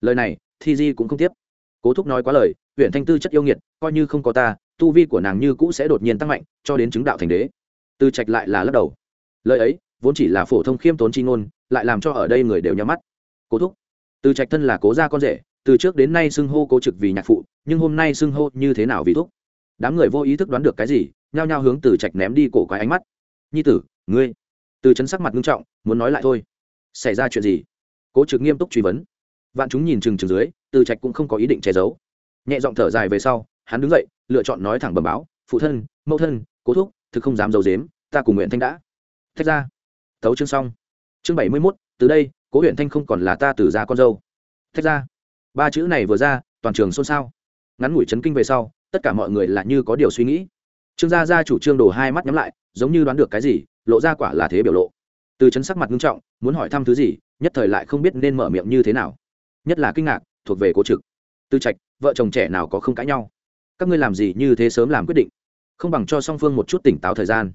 Lời này, thi di cũng không tiếp. Cố thúc nói quá lời huyện thanh tư chất yêu nghiệt, coi như không có ta, tu vi của nàng như cũ sẽ đột nhiên tăng mạnh, cho đến chứng đạo thành đế. Từ trạch lại là lắc đầu lời ấy, vốn chỉ là phổ thông khiêm tốn chi ngôn, lại làm cho ở đây người đều nhắm mắt. Cố thúc. Từ trạch thân là cố gia con rể, từ trước đến nay xưng hô cố trực vì nhạc phụ, nhưng hôm nay xưng hô như thế nào vì thúc? Đám người vô ý thức đoán được cái gì, nhao nhao hướng từ trạch ném đi cổ quái ánh mắt. Nhi tử, ngươi. Từ chấn sắc mặt nghiêm trọng, muốn nói lại thôi. Xảy ra chuyện gì? Cố trực nghiêm túc truy vấn. Vạn chúng nhìn chừng chừng dưới, từ trạch cũng không có ý định che giấu. Nhẹ giọng thở dài về sau, hắn đứng dậy, lựa chọn nói thẳng bầm báo, phụ thân, mẫu thân, cố thúc, thực không dám giấu dếm ta cùng nguyện thanh đã thách ra. Thấu chương xong. Chương bảy mươi mốt, từ đây, cố huyện thanh không còn là ta từ ra con dâu. Thách ra. Ba chữ này vừa ra, toàn trường xôn xao. Ngắn ngủi chấn kinh về sau, tất cả mọi người là như có điều suy nghĩ. Trương gia gia chủ trương đồ hai mắt nhắm lại, giống như đoán được cái gì, lộ ra quả là thế biểu lộ. Từ chấn sắc mặt nghiêm trọng, muốn hỏi thăm thứ gì, nhất thời lại không biết nên mở miệng như thế nào. Nhất là kinh ngạc, thuộc về cố trực. Tư trạch, vợ chồng trẻ nào có không cãi nhau? Các ngươi làm gì như thế sớm làm quyết định? Không bằng cho song phương một chút tỉnh táo thời gian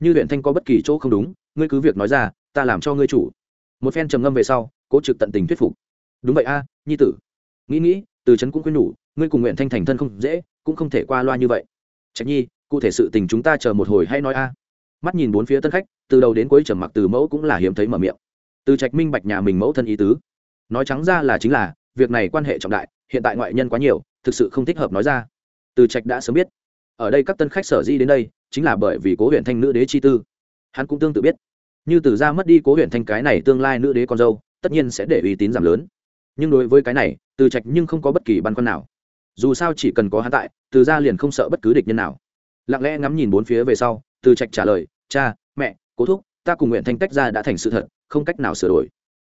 như huyện thanh có bất kỳ chỗ không đúng, ngươi cứ việc nói ra, ta làm cho ngươi chủ. Một phen trầm ngâm về sau, cố trực tận tình thuyết phục. Đúng vậy a, nhi tử. Nghĩ nghĩ, từ trấn cũng khuyên nhủ, ngươi cùng nguyện thanh thành thân không dễ, cũng không thể qua loa như vậy. Trạch nhi, cụ thể sự tình chúng ta chờ một hồi hay nói a. Mắt nhìn bốn phía tân khách, từ đầu đến cuối trầm mặc từ mẫu cũng là hiếm thấy mở miệng. Từ trạch minh bạch nhà mình mẫu thân ý tứ. Nói trắng ra là chính là, việc này quan hệ trọng đại, hiện tại ngoại nhân quá nhiều, thực sự không thích hợp nói ra. Từ trạch đã sớm biết ở đây các tân khách sở di đến đây, chính là bởi vì cố huyện thanh nữ đế chi tư. Hắn cũng tương tự biết. Như từ ra mất đi cố huyện thanh cái này tương lai nữ đế con dâu, tất nhiên sẽ để uy tín giảm lớn. Nhưng đối với cái này, từ trạch nhưng không có bất kỳ băn khoăn nào. Dù sao chỉ cần có hắn tại, từ ra liền không sợ bất cứ địch nhân nào. Lặng lẽ ngắm nhìn bốn phía về sau, từ trạch trả lời, cha, mẹ, cố thúc, ta cùng nguyện thanh tách ra đã thành sự thật, không cách nào sửa đổi.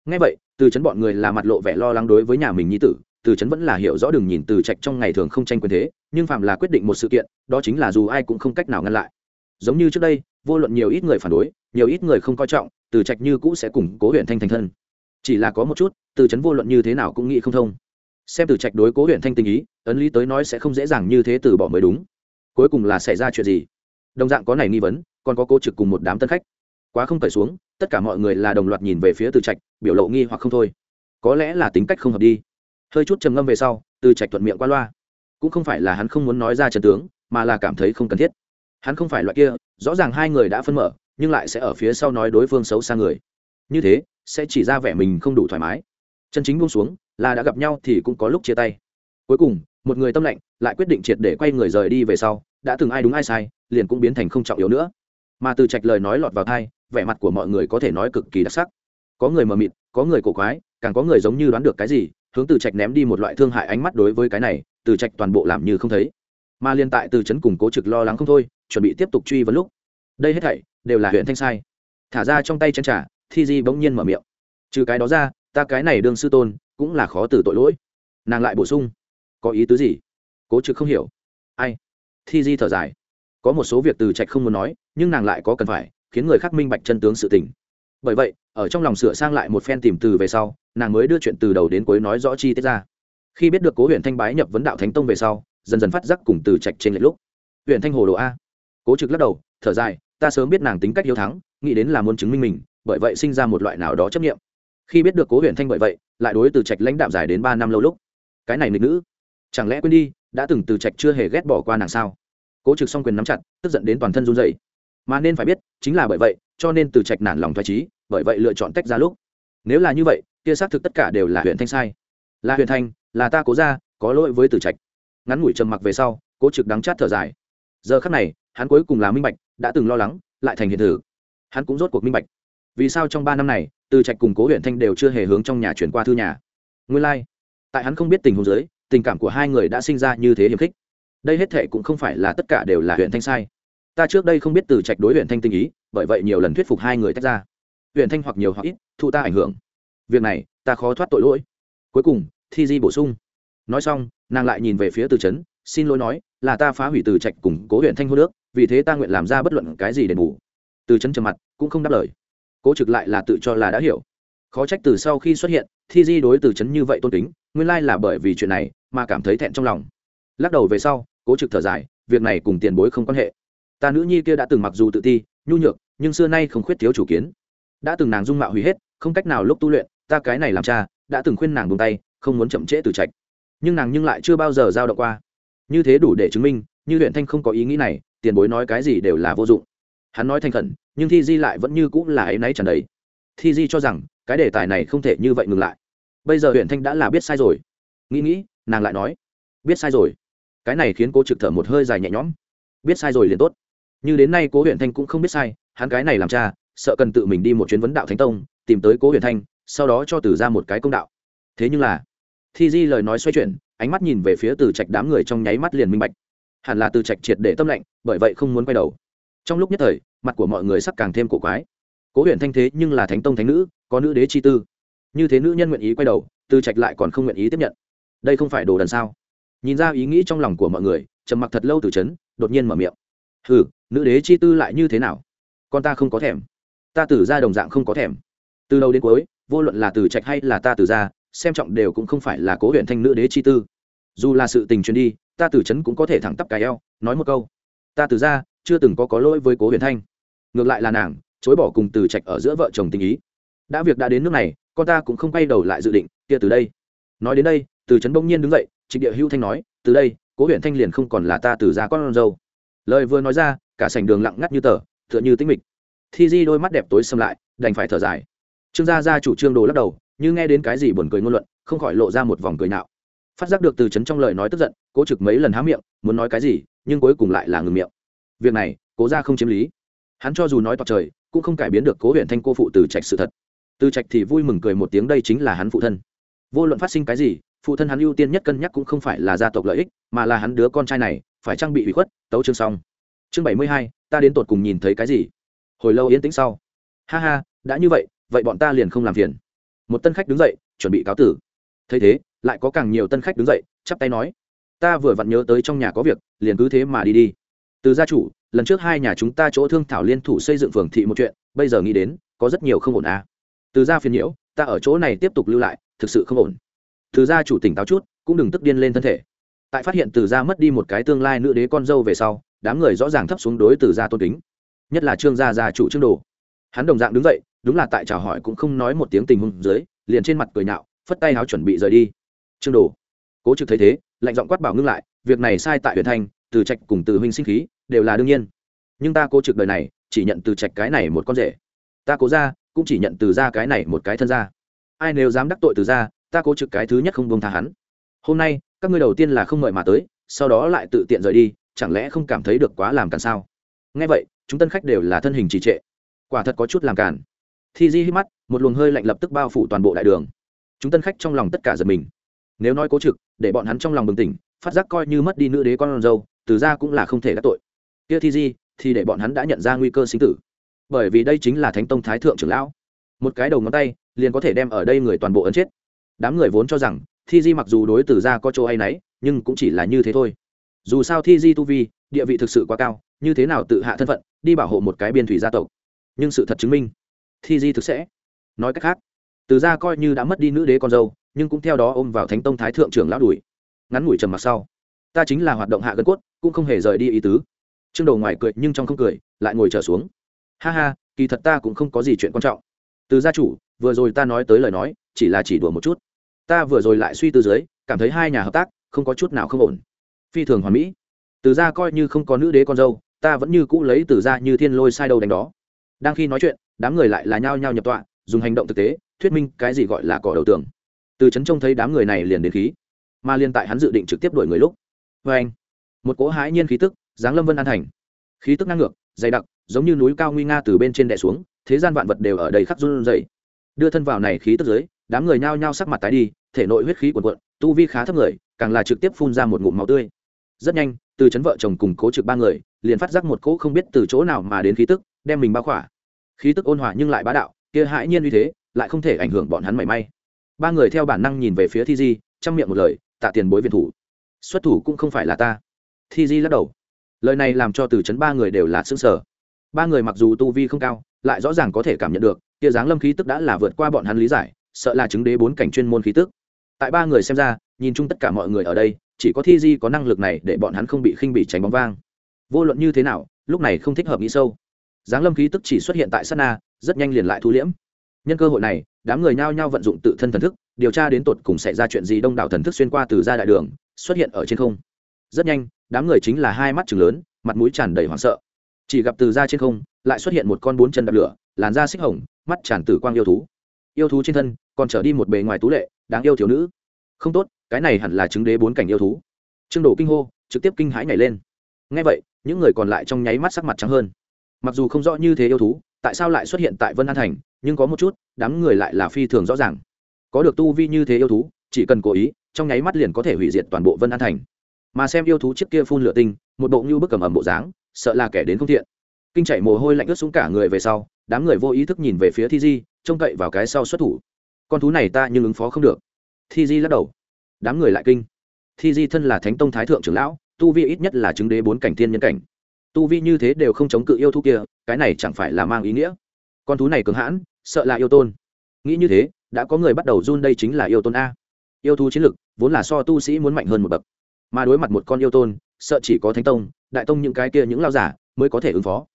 Ngay vậy, từ chấn bọn người là mặt lộ vẻ lo lắng đối với nhà mình nhi tử từ Trấn vẫn là hiểu rõ đường nhìn từ trạch trong ngày thường không tranh quyền thế, nhưng phạm là quyết định một sự kiện, đó chính là dù ai cũng không cách nào ngăn lại. Giống như trước đây, vô luận nhiều ít người phản đối, nhiều ít người không coi trọng, từ trạch như cũ sẽ củng cố huyện thanh thành thân. Chỉ là có một chút, từ Trấn vô luận như thế nào cũng nghĩ không thông. Xem từ trạch đối cố huyện thanh tình ý, ấn lý tới nói sẽ không dễ dàng như thế từ bỏ mới đúng. Cuối cùng là xảy ra chuyện gì? Đồng dạng có này nghi vấn, còn có cô trực cùng một đám tân khách. Quá không cởi xuống, tất cả mọi người là đồng loạt nhìn về phía từ trạch, biểu lộ nghi hoặc không thôi. Có lẽ là tính cách không hợp đi hơi chút trầm ngâm về sau, từ trạch thuận miệng qua loa. Cũng không phải là hắn không muốn nói ra trần tướng, mà là cảm thấy không cần thiết. Hắn không phải loại kia, rõ ràng hai người đã phân mở, nhưng lại sẽ ở phía sau nói đối phương xấu xa người. Như thế, sẽ chỉ ra vẻ mình không đủ thoải mái. Chân chính buông xuống, là đã gặp nhau thì cũng có lúc chia tay. Cuối cùng, một người tâm lạnh, lại quyết định triệt để quay người rời đi về sau, đã từng ai đúng ai sai, liền cũng biến thành không trọng yếu nữa. Mà từ trạch lời nói lọt vào thai vẻ mặt của mọi người có thể nói cực kỳ đặc sắc. Có người mờ mịt, có người cổ quái, càng có người giống như đoán được cái gì hướng từ trạch ném đi một loại thương hại ánh mắt đối với cái này, từ trạch toàn bộ làm như không thấy. Mà liên tại từ trấn cùng cố trực lo lắng không thôi, chuẩn bị tiếp tục truy vấn lúc. Đây hết thảy đều là huyện thanh sai. Thả ra trong tay chân trả thi di bỗng nhiên mở miệng. Trừ cái đó ra, ta cái này đương sư tôn, cũng là khó từ tội lỗi. Nàng lại bổ sung. Có ý tứ gì? Cố trực không hiểu. Ai? Thi di thở dài. Có một số việc từ trạch không muốn nói, nhưng nàng lại có cần phải, khiến người khác minh bạch chân tướng sự tình. Bởi vậy, ở trong lòng sửa sang lại một phen tìm từ về sau nàng mới đưa chuyện từ đầu đến cuối nói rõ chi tiết ra. Khi biết được cố huyện thanh bái nhập vấn đạo thánh tông về sau, dần dần phát giác cùng từ trạch trên lệch lúc. Huyện thanh hồ đồ a. Cố trực lắc đầu, thở dài, ta sớm biết nàng tính cách hiếu thắng, nghĩ đến là muốn chứng minh mình, bởi vậy sinh ra một loại nào đó chấp nghiệm khi biết được cố huyện thanh bởi vậy, lại đối từ trạch lãnh đạm dài đến ba năm lâu lúc. Cái này nghịch nữ. Chẳng lẽ quên đi, đã từng từ trạch chưa hề ghét bỏ qua nàng sao? Cố trực song quyền nắm chặt, tức giận đến toàn thân run dậy mà nên phải biết, chính là bởi vậy, cho nên từ trạch nản lòng thoải trí bởi vậy lựa chọn tách ra lúc. Nếu là như vậy kia xác thực tất cả đều là huyện thanh sai. Là huyện thanh, là ta cố ra có lỗi với Tử trạch. Ngắn ngủi trầm mặc về sau, cố trực đắng chát thở dài. Giờ khắc này, hắn cuối cùng là minh bạch, đã từng lo lắng, lại thành hiện thực. Hắn cũng rốt cuộc minh bạch. Vì sao trong ba năm này từ trạch cùng cố huyện thanh đều chưa hề hướng trong nhà chuyển qua thư nhà? Nguyên lai、like. tại hắn không biết tình huống giới tình cảm của hai người đã sinh ra như thế hiềm khích. Đây hết thệ cũng không phải là tất cả đều là huyện thanh sai. Ta trước đây không biết từ trạch đối huyện thanh tình ý, bởi vậy nhiều lần thuyết phục hai người tách ra. Huyện thanh hoặc nhiều hoặc ít, thu ta ảnh hưởng việc này ta khó thoát tội lỗi. Cuối cùng, thi di bổ sung. Nói xong, nàng lại nhìn về phía từ trấn xin lỗi nói, là ta phá hủy từ trạch cùng cố huyện thanh hô nước vì thế ta nguyện làm ra bất luận cái gì để bù. Từ trấn trầm mặt, cũng không đáp lời. Cố trực lại là tự cho là đã hiểu. Khó trách từ sau khi xuất hiện, thi di đối từ trấn như vậy tôn kính, nguyên lai là bởi vì chuyện này mà cảm thấy thẹn trong lòng. Lắc đầu về sau, cố trực thở dài, việc này cùng tiền bối không quan hệ. Ta nữ nhi kia đã từng mặc dù tự ti, nhu nhược, nhưng xưa nay không khuyết thiếu chủ kiến. Đã từng nàng dung mạo hủy hết không cách nào lúc tu luyện, ta cái này làm cha, đã từng khuyên nàng buông tay, không muốn chậm trễ từ trạch. Nhưng nàng nhưng lại chưa bao giờ giao động qua. Như thế đủ để chứng minh, như luyện thanh không có ý nghĩ này, tiền bối nói cái gì đều là vô dụng. Hắn nói thành khẩn, nhưng thi di lại vẫn như cũng là áy náy trần đấy thi di cho rằng, cái đề tài này không thể như vậy ngừng lại. Bây giờ huyện thanh đã là biết sai rồi. Nghĩ nghĩ, nàng lại nói, biết sai rồi. Cái này khiến cô trực thở một hơi dài nhẹ nhõm. Biết sai rồi liền tốt. Như đến nay cố huyện thanh cũng không biết sai, hắn cái này làm cha, sợ cần tự mình đi một chuyến vấn đạo thánh tông tìm tới cố huyền thanh sau đó cho từ ra một cái công đạo thế nhưng là thi di lời nói xoay chuyển ánh mắt nhìn về phía từ trạch đám người trong nháy mắt liền minh bạch hẳn là từ trạch triệt để tâm lạnh, bởi vậy không muốn quay đầu. trong lúc nhất thời mặt của mọi người sắc càng thêm cổ quái. cố huyền thanh thế nhưng là thánh tông thánh nữ có nữ đế chi tư. như thế nữ nhân nguyện ý quay đầu từ trạch lại còn không nguyện ý tiếp nhận. đây không phải đồ đần sao? nhìn ra ý nghĩ trong lòng của mọi người trầm mặc thật lâu từ chấn đột nhiên mở miệng. hừ nữ đế chi tư lại như thế nào? con ta không có thèm. ta tử ra đồng dạng không có thèm từ đầu đến cuối, vô luận là từ trạch hay là ta từ ra xem trọng đều cũng không phải là cố huyện thanh nữ đế chi tư. Dù là sự tình truyền đi, ta từ chấn cũng có thể thẳng tắp cài eo, nói một câu. Ta từ ra chưa từng có có lỗi với cố huyện thanh. Ngược lại là nàng, chối bỏ cùng từ trạch ở giữa vợ chồng tình ý. Đã việc đã đến nước này, con ta cũng không quay đầu lại dự định, kia từ đây. Nói đến đây, từ trấn bỗng nhiên đứng dậy, trịnh địa hữu thanh nói, từ đây, cố huyện thanh liền không còn là ta từ ra con dâu. Lời vừa nói ra, cả sảnh đường lặng ngắt như tờ, tựa như tĩnh mịch. Thi di đôi mắt đẹp tối xâm lại, đành phải thở dài trương gia gia chủ trương đồ lắc đầu, như nghe đến cái gì buồn cười ngôn luận, không khỏi lộ ra một vòng cười nạo phát giác được từ trấn trong lời nói tức giận, cố trực mấy lần há miệng, muốn nói cái gì, nhưng cuối cùng lại là ngừng miệng. Việc này, cố ra không chiếm lý. Hắn cho dù nói toạc trời, cũng không cải biến được cố huyện thanh cô phụ từ trạch sự thật. Từ trạch thì vui mừng cười một tiếng đây chính là hắn phụ thân. Vô luận phát sinh cái gì, phụ thân hắn ưu tiên nhất cân nhắc cũng không phải là gia tộc lợi ích, mà là hắn đứa con trai này, phải trang bị hủy khuất, tấu chương xong. Chương bảy mươi hai, ta đến tột cùng nhìn thấy cái gì? Hồi lâu yên tĩnh sau. Ha ha, đã như vậy vậy bọn ta liền không làm phiền. Một tân khách đứng dậy, chuẩn bị cáo tử. Thấy thế, lại có càng nhiều tân khách đứng dậy, chắp tay nói, ta vừa vặn nhớ tới trong nhà có việc, liền cứ thế mà đi đi. Từ gia chủ, lần trước hai nhà chúng ta chỗ thương thảo liên thủ xây dựng phường thị một chuyện, bây giờ nghĩ đến, có rất nhiều không ổn à. từ gia phiền nhiễu, ta ở chỗ này tiếp tục lưu lại, thực sự không ổn. Từ gia chủ tỉnh táo chút, cũng đừng tức điên lên thân thể. Tại phát hiện từ gia mất đi một cái tương lai nữ đế con dâu về sau, đám người rõ ràng thấp xuống đối từ gia tôn kính. Nhất là trương gia gia chủ trương đồ. Hắn đồng dạng đứng dậy đúng là tại chào hỏi cũng không nói một tiếng tình huống dưới, liền trên mặt cười nhạo, phất tay áo chuẩn bị rời đi. Trương đồ, cố trực thấy thế, lạnh giọng quát bảo ngưng lại, việc này sai tại huyện thanh, từ trạch cùng từ huynh sinh khí, đều là đương nhiên. Nhưng ta cố trực đời này, chỉ nhận từ trạch cái này một con rể. Ta cố ra cũng chỉ nhận từ ra cái này một cái thân ra ai nếu dám đắc tội từ ra ta cố trực cái thứ nhất không bông tha hắn. Hôm nay, các ngươi đầu tiên là không mời mà tới, sau đó lại tự tiện rời đi, chẳng lẽ không cảm thấy được quá làm cản sao? Nghe vậy, chúng tân khách đều là thân hình trì trệ. Quả thật có chút làm cản thi di hít mắt, một luồng hơi lạnh lập tức bao phủ toàn bộ đại đường. Chúng tân khách trong lòng tất cả giật mình. Nếu nói cố trực, để bọn hắn trong lòng bừng tỉnh, phát giác coi như mất đi nữ đế con dâu, từ ra cũng là không thể đắc tội. Kia thi di, thì để bọn hắn đã nhận ra nguy cơ sinh tử. Bởi vì đây chính là thánh tông thái thượng trưởng lão. Một cái đầu ngón tay, liền có thể đem ở đây người toàn bộ ấn chết. Đám người vốn cho rằng, thi di mặc dù đối từ ra có chỗ hay nấy nhưng cũng chỉ là như thế thôi. Dù sao thi di tu vi, địa vị thực sự quá cao, như thế nào tự hạ thân phận, đi bảo hộ một cái biên thủy gia tộc. Nhưng sự thật chứng minh thi di thực sẽ. Nói cách khác, từ ra coi như đã mất đi nữ đế con dâu, nhưng cũng theo đó ôm vào thánh tông thái thượng trưởng lão đùi. Ngắn ngủi trầm mặc sau, ta chính là hoạt động hạ gân cốt, cũng không hề rời đi ý tứ. Trương đầu ngoài cười nhưng trong không cười, lại ngồi trở xuống. Ha ha, kỳ thật ta cũng không có gì chuyện quan trọng. Từ gia chủ, vừa rồi ta nói tới lời nói, chỉ là chỉ đùa một chút. Ta vừa rồi lại suy tư dưới, cảm thấy hai nhà hợp tác, không có chút nào không ổn. Phi thường hoàn mỹ. Từ gia coi như không có nữ đế con dâu, ta vẫn như cũ lấy từ gia như thiên lôi sai đầu đánh đó. Đang khi nói chuyện đám người lại là nhao nhao nhập tọa, dùng hành động thực tế, thuyết minh cái gì gọi là cỏ đầu tường. Từ trấn trông thấy đám người này liền đến khí, mà liên tại hắn dự định trực tiếp đuổi người lúc. Vê anh, một cỗ hãi nhiên khí tức, giáng lâm vân an thành. Khí tức ngang ngược, dày đặc, giống như núi cao nguy nga từ bên trên đè xuống, thế gian vạn vật đều ở đầy khắc run dày đưa thân vào này khí tức dưới đám người nhao nhao sắc mặt tái đi, thể nội huyết khí cuồn cuộn, tu vi khá thấp người, càng là trực tiếp phun ra một ngụm máu tươi. Rất nhanh, từ chấn vợ chồng cùng cố trực ba người, liền phát giác một cỗ không biết từ chỗ nào mà đến khí tức, đem mình bao khỏa khí tức ôn hòa nhưng lại bá đạo, kia hãi nhiên uy thế, lại không thể ảnh hưởng bọn hắn mảy may. Ba người theo bản năng nhìn về phía thi di, trong miệng một lời, tạ tiền bối viện thủ. Xuất thủ cũng không phải là ta. Thi di lắc đầu. Lời này làm cho từ chấn ba người đều là xứng sở ba người mặc dù tu vi không cao, lại rõ ràng có thể cảm nhận được, kia dáng lâm khí tức đã là vượt qua bọn hắn lý giải, sợ là chứng đế bốn cảnh chuyên môn khí tức. Tại ba người xem ra, nhìn chung tất cả mọi người ở đây, chỉ có thi di có năng lực này để bọn hắn không bị khinh bị tránh bóng vang. Vô luận như thế nào, lúc này không thích hợp nghĩ sâu giáng lâm khí tức chỉ xuất hiện tại sát na, rất nhanh liền lại thu liễm. Nhân cơ hội này, đám người nhao nhao vận dụng tự thân thần thức, điều tra đến tột cùng xảy ra chuyện gì đông đảo thần thức xuyên qua từ ra đại đường, xuất hiện ở trên không. Rất nhanh, đám người chính là hai mắt chừng lớn, mặt mũi tràn đầy hoảng sợ. Chỉ gặp từ ra trên không, lại xuất hiện một con bốn chân đập lửa, làn da xích hồng, mắt tràn tử quang yêu thú. Yêu thú trên thân, còn trở đi một bề ngoài tú lệ, đáng yêu thiếu nữ. Không tốt, cái này hẳn là chứng đế bốn cảnh yêu thú. Trương đổ kinh hô, trực tiếp kinh hãi nhảy lên. Ngay vậy, những người còn lại trong nháy mắt sắc mặt trắng hơn mặc dù không rõ như thế yêu thú, tại sao lại xuất hiện tại vân an thành, nhưng có một chút, đám người lại là phi thường rõ ràng. Có được tu vi như thế yêu thú, chỉ cần cố ý, trong nháy mắt liền có thể hủy diệt toàn bộ vân an thành. Mà xem yêu thú trước kia phun lửa tinh, một bộ như bức cầm ẩm bộ dáng, sợ là kẻ đến không thiện. Kinh chạy mồ hôi lạnh ướt xuống cả người về sau, đám người vô ý thức nhìn về phía thi di, trông cậy vào cái sau xuất thủ. Con thú này ta nhưng ứng phó không được. Thi di lắc đầu. Đám người lại kinh. Thi di thân là thánh tông thái thượng trưởng lão, tu vi ít nhất là chứng đế bốn cảnh thiên nhân cảnh tu vi như thế đều không chống cự yêu thú kia, cái này chẳng phải là mang ý nghĩa. Con thú này cứng hãn, sợ là yêu tôn. Nghĩ như thế, đã có người bắt đầu run đây chính là yêu tôn a. Yêu thú chiến lực, vốn là so tu sĩ muốn mạnh hơn một bậc. Mà đối mặt một con yêu tôn, sợ chỉ có thánh tông, đại tông những cái kia những lao giả mới có thể ứng phó.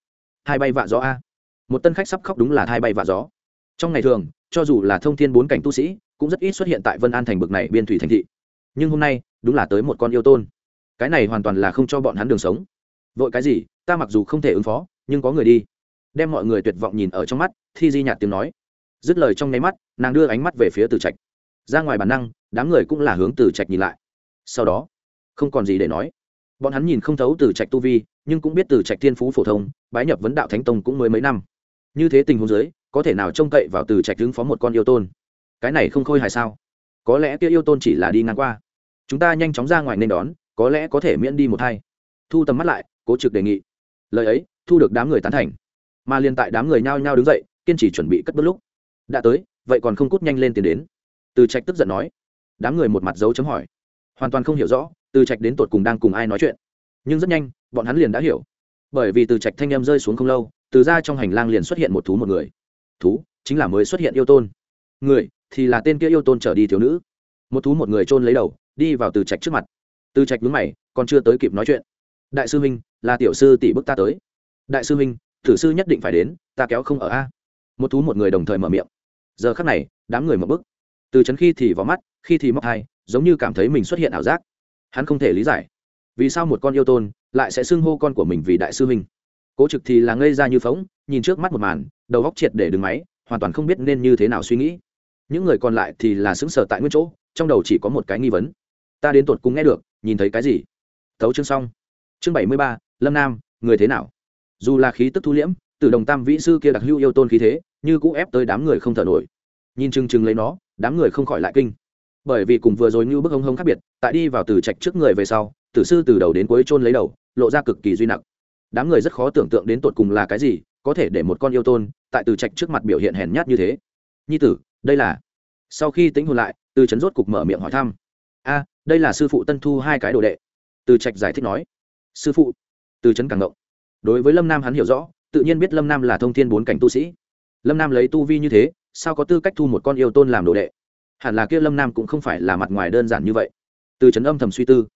Hai bay vạ gió a. Một tân khách sắp khóc đúng là hai bay vạ gió. Trong ngày thường, cho dù là thông thiên bốn cảnh tu sĩ, cũng rất ít xuất hiện tại vân an thành bực này biên thủy thành thị. Nhưng hôm nay, đúng là tới một con yêu tôn. Cái này hoàn toàn là không cho bọn hắn đường sống vội cái gì, ta mặc dù không thể ứng phó, nhưng có người đi. Đem mọi người tuyệt vọng nhìn ở trong mắt, thi di nhạt tiếng nói. Dứt lời trong nháy mắt, nàng đưa ánh mắt về phía từ trạch. Ra ngoài bản năng, đám người cũng là hướng từ trạch nhìn lại. Sau đó, không còn gì để nói. Bọn hắn nhìn không thấu từ trạch tu vi, nhưng cũng biết từ trạch thiên phú phổ thông, bái nhập vấn đạo thánh tông cũng mới mấy năm. Như thế tình huống giới có thể nào trông cậy vào từ trạch ứng phó một con yêu tôn? Cái này không khôi hài sao? Có lẽ kia yêu tôn chỉ là đi ngang qua. Chúng ta nhanh chóng ra ngoài nên đón, có lẽ có thể miễn đi một hai. Thu tầm mắt lại cố trực đề nghị. Lời ấy, thu được đám người tán thành. Mà liên tại đám người nhao nhao đứng dậy, kiên trì chuẩn bị cất bước lúc. Đã tới, vậy còn không cút nhanh lên tiền đến. Từ trạch tức giận nói. Đám người một mặt dấu chấm hỏi. Hoàn toàn không hiểu rõ, từ trạch đến tột cùng đang cùng ai nói chuyện. Nhưng rất nhanh, bọn hắn liền đã hiểu. Bởi vì từ trạch thanh em rơi xuống không lâu, từ ra trong hành lang liền xuất hiện một thú một người. Thú chính là mới xuất hiện yêu tôn. Người thì là tên kia yêu tôn trở đi thiếu nữ. Một thú một người trôn lấy đầu, đi vào từ trạch trước mặt. Từ trạch đứng mày, còn chưa tới kịp nói chuyện. Đại sư huynh là tiểu sư tỷ bức ta tới. Đại sư huynh, thử sư nhất định phải đến ta kéo không ở a. Một thú một người đồng thời mở miệng. Giờ khắc này đám người mở bức. Từ chấn khi thì vào mắt khi thì móc hai giống như cảm thấy mình xuất hiện ảo giác. Hắn không thể lý giải. Vì sao một con yêu tôn lại sẽ xưng hô con của mình vì đại sư huynh? Cố trực thì là ngây ra như phóng nhìn trước mắt một màn đầu góc triệt để đứng máy hoàn toàn không biết nên như thế nào suy nghĩ. Những người còn lại thì là xứng sở tại nguyên chỗ trong đầu chỉ có một cái nghi vấn. Ta đến tột cùng nghe được nhìn thấy cái gì? Thấu chương xong. Chương bảy mươi ba lâm nam người thế nào dù là khí tức thu liễm từ đồng tam vĩ sư kia đặc hữu yêu tôn khí thế như cũ ép tới đám người không thở nổi nhìn chừng chừng lấy nó đám người không khỏi lại kinh bởi vì cùng vừa rồi như bức hông hông khác biệt tại đi vào từ trạch trước người về sau tử sư từ đầu đến cuối chôn lấy đầu lộ ra cực kỳ duy nặng đám người rất khó tưởng tượng đến tột cùng là cái gì có thể để một con yêu tôn tại từ trạch trước mặt biểu hiện hèn nhát như thế nhi tử đây là sau khi tính hồn lại từ trấn rốt cục mở miệng hỏi thăm a đây là sư phụ tân thu hai cái đồ đệ từ trạch giải thích nói sư phụ từ trấn càng ngộng. Đối với lâm nam hắn hiểu rõ, tự nhiên biết lâm nam là thông thiên bốn cảnh tu sĩ. Lâm nam lấy tu vi như thế, sao có tư cách thu một con yêu tôn làm đồ đệ? Hẳn là kia lâm nam cũng không phải là mặt ngoài đơn giản như vậy. Từ trấn âm thầm suy tư.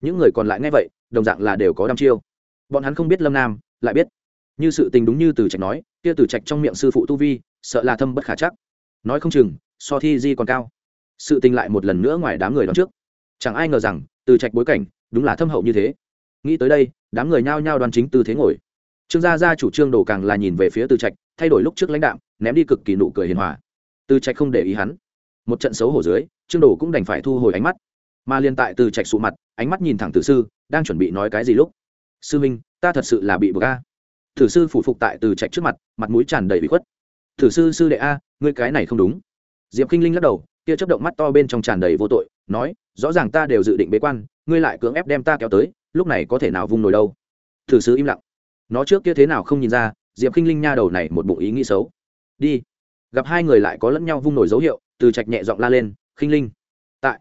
Những người còn lại nghe vậy, đồng dạng là đều có đăm chiêu. Bọn hắn không biết lâm nam, lại biết. Như sự tình đúng như từ trạch nói, kia từ trạch trong miệng sư phụ tu vi, sợ là thâm bất khả chắc. Nói không chừng, so thi di còn cao. Sự tình lại một lần nữa ngoài đám người đón trước. Chẳng ai ngờ rằng, từ trạch bối cảnh, đúng là thâm hậu như thế nghĩ tới đây, đám người nhao nhao đoàn chính tư thế ngồi. Trương gia gia chủ trương đồ càng là nhìn về phía từ trạch, thay đổi lúc trước lãnh đạo ném đi cực kỳ nụ cười hiền hòa. Từ trạch không để ý hắn. Một trận xấu hổ dưới, trương đồ cũng đành phải thu hồi ánh mắt. Mà liên tại từ trạch sụ mặt, ánh mắt nhìn thẳng tử sư, đang chuẩn bị nói cái gì lúc? Sư minh, ta thật sự là bị bờ ca thử sư phủ phục tại từ trạch trước mặt mặt mũi tràn đầy bị khuất. Thử sư sư đệ a, ngươi cái này không đúng. Diệp kinh linh lắc đầu kia chấp động mắt to bên trong tràn đầy vô tội, nói, rõ ràng ta đều dự định bế quan, ngươi lại cưỡng ép đem ta kéo tới lúc này có thể nào vung nổi đâu? Thử sứ im lặng. Nó trước kia thế nào không nhìn ra, diệp k i n h linh nha đầu này một bụng ý nghĩ xấu. Đi. Gặp hai người lại có lẫn nhau vung nổi dấu hiệu, từ trạch nhẹ giọng la lên khinh linh. Tại,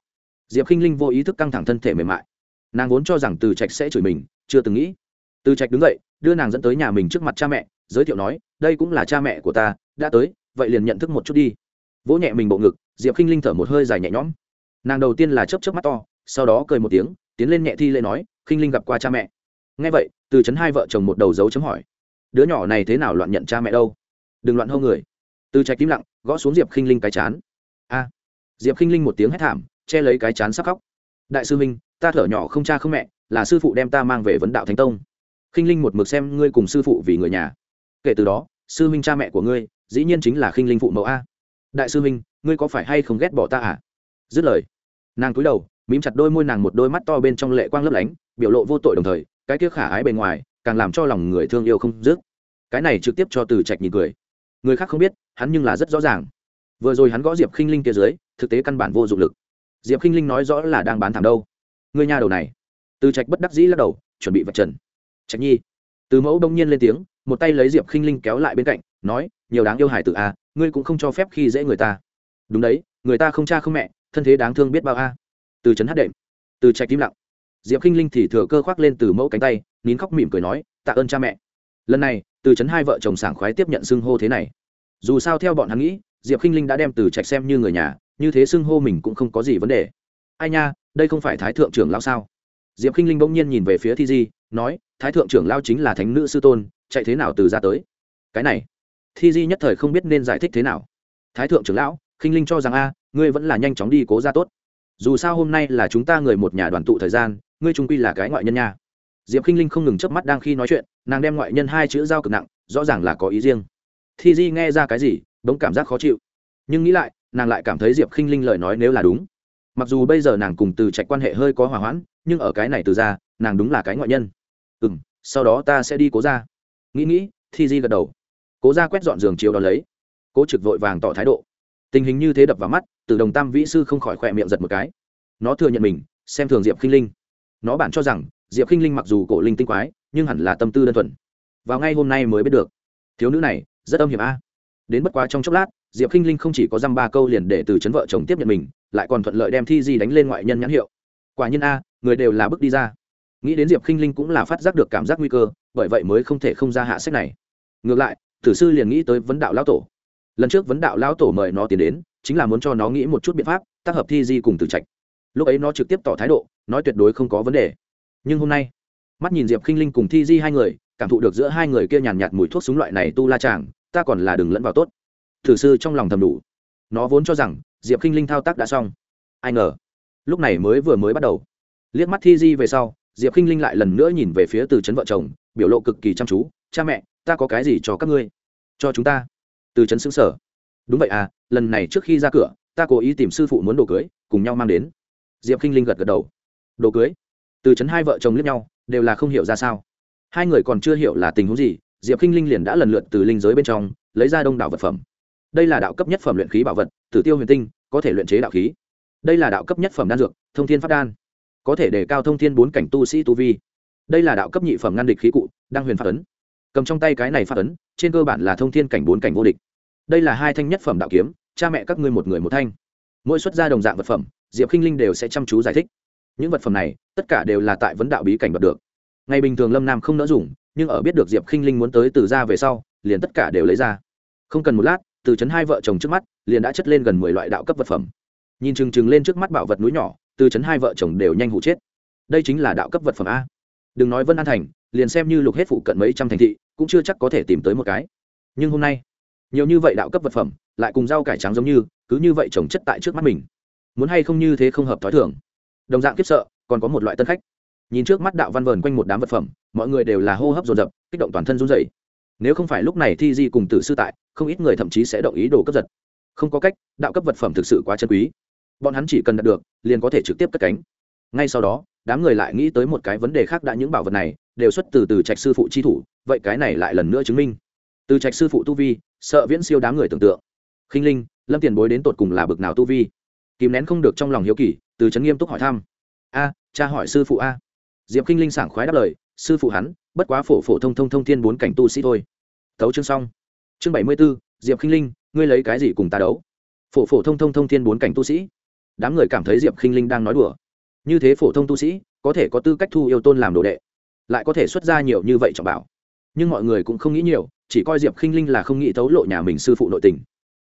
diệp khinh linh vô ý thức căng thẳng thân thể mềm mại. Nàng vốn cho rằng từ trạch sẽ chửi mình, chưa từng nghĩ. Từ trạch đứng dậy, đưa nàng dẫn tới nhà mình trước mặt cha mẹ, giới thiệu nói, đây cũng là cha mẹ của ta, đã tới, vậy liền nhận thức một chút đi. Vỗ nhẹ mình bộ ngực, diệp k i n h linh thở một hơi dài nhẹ nhõm. Nàng đầu tiên là chấp chấp mắt to, sau đó cười một tiếng, tiến lên nhẹ thi lễ nói khinh linh gặp qua cha mẹ. Ngay vậy, từ Trấn hai vợ chồng một đầu dấu chấm hỏi. Đứa nhỏ này thế nào loạn nhận cha mẹ đâu? Đừng loạn hô người. Từ trạch im lặng, gõ xuống diệp khinh linh cái chán. A. Diệp khinh linh một tiếng hét thảm, che lấy cái chán sắc khóc. Đại sư minh ta thở nhỏ không cha không mẹ, là sư phụ đem ta mang về vấn đạo thánh tông. Khinh linh một mực xem ngươi cùng sư phụ vì người nhà. Kể từ đó, sư minh cha mẹ của ngươi, dĩ nhiên chính là khinh linh phụ mẫu a. Đại sư minh ngươi có phải hay không ghét bỏ ta à? Dứt lời, nàng cúi đầu, mím chặt đôi môi nàng một đôi mắt to bên trong lệ quang lấp lánh biểu lộ vô tội đồng thời, cái kia khả ái bề ngoài, càng làm cho lòng người thương yêu không dứt. Cái này trực tiếp cho từ trạch nhìn cười. Người khác không biết, hắn nhưng là rất rõ ràng. Vừa rồi hắn gõ diệp khinh linh kia dưới, thực tế căn bản vô dụng lực. Diệp khinh linh nói rõ là đang bán thảm đâu. Người nhà đầu này. Từ trạch bất đắc dĩ lắc đầu, chuẩn bị vạch trần. Trạch nhi. Từ mẫu đông nhiên lên tiếng, một tay lấy diệp khinh linh kéo lại bên cạnh, nói, nhiều đáng yêu hải tử à ngươi cũng không cho phép khi dễ người ta. Đúng đấy, người ta không cha không mẹ, thân thế đáng thương biết bao a. Từ trấn hát đệm. Từ trạch im lặng diệp k i n h linh thì thừa cơ khoác lên từ mẫu cánh tay, nín khóc mỉm cười nói, tạ ơn cha mẹ. Lần này, từ trấn hai vợ chồng sảng khoái tiếp nhận xưng hô thế này. Dù sao theo bọn hắn nghĩ, diệp k i n h linh đã đem từ trạch xem như người nhà, như thế xưng hô mình cũng không có gì vấn đề. Ai nha, đây không phải thái thượng trưởng lao sao? Diệp k i n h linh bỗng nhiên nhìn về phía thi di, nói, thái thượng trưởng lao chính là thánh nữ sư tôn, chạy thế nào từ ra tới? Cái này. Thi di nhất thời không biết nên giải thích thế nào. Thái thượng trưởng lão khinh linh cho rằng a, ngươi vẫn là nhanh chóng đi cố ra tốt. Dù sao hôm nay là chúng ta người một nhà đoàn tụ thời gian ngươi trung quy là cái ngoại nhân nha. Diệp k i n h linh không ngừng chớp mắt đang khi nói chuyện, nàng đem ngoại nhân hai chữ giao cực nặng, rõ ràng là có ý riêng. Thi di nghe ra cái gì bỗng cảm giác khó chịu. Nhưng nghĩ lại, nàng lại cảm thấy diệp k i n h linh lời nói nếu là đúng. Mặc dù bây giờ nàng cùng từ trạch quan hệ hơi có hòa hoãn, nhưng ở cái này từ ra, nàng đúng là cái ngoại nhân. Ừ m sau đó ta sẽ đi cố ra nghĩ nghĩ, thi di gật đầu. Cố ra quét dọn giường chiếu đ ó lấy. Cố trực vội vàng tỏ thái độ. Tình hình như thế đập vào mắt, từ đồng tam vĩ sư không khỏi khỏe miệng giật một cái. Nó thừa nhận mình, xem thường diệp k i n h linh nó bản cho rằng, diệp k i n h linh mặc dù cổ linh tinh quái, nhưng hẳn là tâm tư đơn thuần. Vào ngay hôm nay mới biết được. Thiếu nữ này, rất âm hiểm a. Đến bất quá trong chốc lát, diệp k i n h linh không chỉ có dăm ba câu liền để từ chấn vợ chồng tiếp nhận mình, lại còn thuận lợi đem thi di đánh lên ngoại nhân nhãn hiệu. Quả nhiên a, người đều là bước đi ra. Nghĩ đến diệp k i n h linh cũng là phát giác được cảm giác nguy cơ, bởi vậy mới không thể không ra hạ sách này. Ngược lại, tử sư liền nghĩ tới vấn đạo lão tổ. Lần trước vấn đạo lão tổ mời nó tiến đến, chính là muốn cho nó nghĩ một chút biện pháp, tác hợp thi di cùng từ trạch. Lúc ấy nó trực tiếp tỏ thái độ nói tuyệt đối không có vấn đề. Nhưng hôm nay, mắt nhìn diệp k i n h linh cùng thi di hai người, cảm thụ được giữa hai người kia nhàn nhạt mùi thuốc súng loại này tu la chàng, ta còn là đừng lẫn vào tốt. Thử sư trong lòng thầm đủ. Nó vốn cho rằng, diệp k i n h linh thao tác đã xong. Ai ngờ, lúc này mới vừa mới bắt đầu. Liếc mắt thi di về sau, diệp k i n h linh lại lần nữa nhìn về phía từ trấn vợ chồng, biểu lộ cực kỳ chăm chú. Cha mẹ, ta có cái gì cho các ngươi? Cho chúng ta. Từ trấn xứng sở. Đúng vậy à lần này trước khi ra cửa, ta cố ý tìm sư phụ muốn đồ cưới, cùng nhau mang đến. Diệp k i n h linh gật gật đầu đồ cưới. Từ trấn hai vợ chồng liếc nhau, đều là không hiểu ra sao. Hai người còn chưa hiểu là tình huống gì, diệp k i n h linh liền đã lần lượt từ linh giới bên trong lấy ra đông đảo vật phẩm. Đây là đạo cấp nhất phẩm luyện khí bảo vật, tử tiêu huyền tinh, có thể luyện chế đạo khí. Đây là đạo cấp nhất phẩm đan dược, thông thiên phát đan. Có thể đề cao thông thiên bốn cảnh tu sĩ tu vi. Đây là đạo cấp nhị phẩm ngăn địch khí cụ, đăng huyền phát ấn. Cầm trong tay cái này phát ấn, trên cơ bản là thông thiên cảnh bốn cảnh vô địch. Đây là hai thanh nhất phẩm đạo kiếm, cha mẹ các ngươi một người một thanh. Mỗi xuất gia đồng dạng vật phẩm, diệp k i n h linh đều sẽ chăm chú giải thích những vật phẩm này, tất cả đều là tại vấn đạo bí cảnh bật được. Ngày bình thường lâm nam không nỡ dùng, nhưng ở biết được diệp khinh linh muốn tới từ ra về sau, liền tất cả đều lấy ra. Không cần một lát, từ Trấn hai vợ chồng trước mắt, liền đã chất lên gần mười loại đạo cấp vật phẩm. Nhìn chừng chừng lên trước mắt bảo vật núi nhỏ, từ Trấn hai vợ chồng đều nhanh hụ chết. Đây chính là đạo cấp vật phẩm a. Đừng nói vân an thành, liền xem như lục hết phụ cận mấy trăm thành thị, cũng chưa chắc có thể tìm tới một cái. Nhưng hôm nay, nhiều như vậy đạo cấp vật phẩm, lại cùng rau cải trắng giống như, cứ như vậy trồng chất tại trước mắt mình. Muốn hay không như thế không hợp t h ó i thường đồng dạng kiếp sợ, còn có một loại tân khách. Nhìn trước mắt đạo văn vờn quanh một đám vật phẩm, mọi người đều là hô hấp dồn dập, kích động toàn thân run dày nếu không phải lúc này thi di cùng tử sư tại, không ít người thậm chí sẽ động ý đồ cấp giật. Không có cách, đạo cấp vật phẩm thực sự quá chân quý. Bọn hắn chỉ cần đạt được, liền có thể trực tiếp cất cánh. Ngay sau đó, đám người lại nghĩ tới một cái vấn đề khác đã những bảo vật này, đều xuất từ từ trạch sư phụ chi thủ, vậy cái này lại lần nữa chứng minh. Từ trạch sư phụ tu vi, sợ viễn siêu đám người tưởng tượng. Khinh linh, lâm tiền bối đến tột cùng là bực nào tu vi? Kìm nén không được trong lòng hiếu kỳ từ trấn nghiêm túc hỏi thăm. A, cha hỏi sư phụ a. Diệp k i n h linh sảng khoái đáp lời, sư phụ hắn, bất quá phổ phổ thông thông thông thiên bốn cảnh tu sĩ thôi. Tấu chương xong. Chương bảy mươi b ố diệp k i n h linh, ngươi lấy cái gì cùng ta đấu? Phổ phổ thông thông thông thiên bốn cảnh tu sĩ. Đám người cảm thấy diệp k i n h linh đang nói đùa. Như thế phổ thông tu sĩ, có thể có tư cách thu yêu tôn làm đồ đệ, lại có thể xuất ra nhiều như vậy trọng bảo. Nhưng mọi người cũng không nghĩ nhiều, chỉ coi diệp k i n h linh là không nghĩ thấu lộ nhà mình sư phụ nội tình.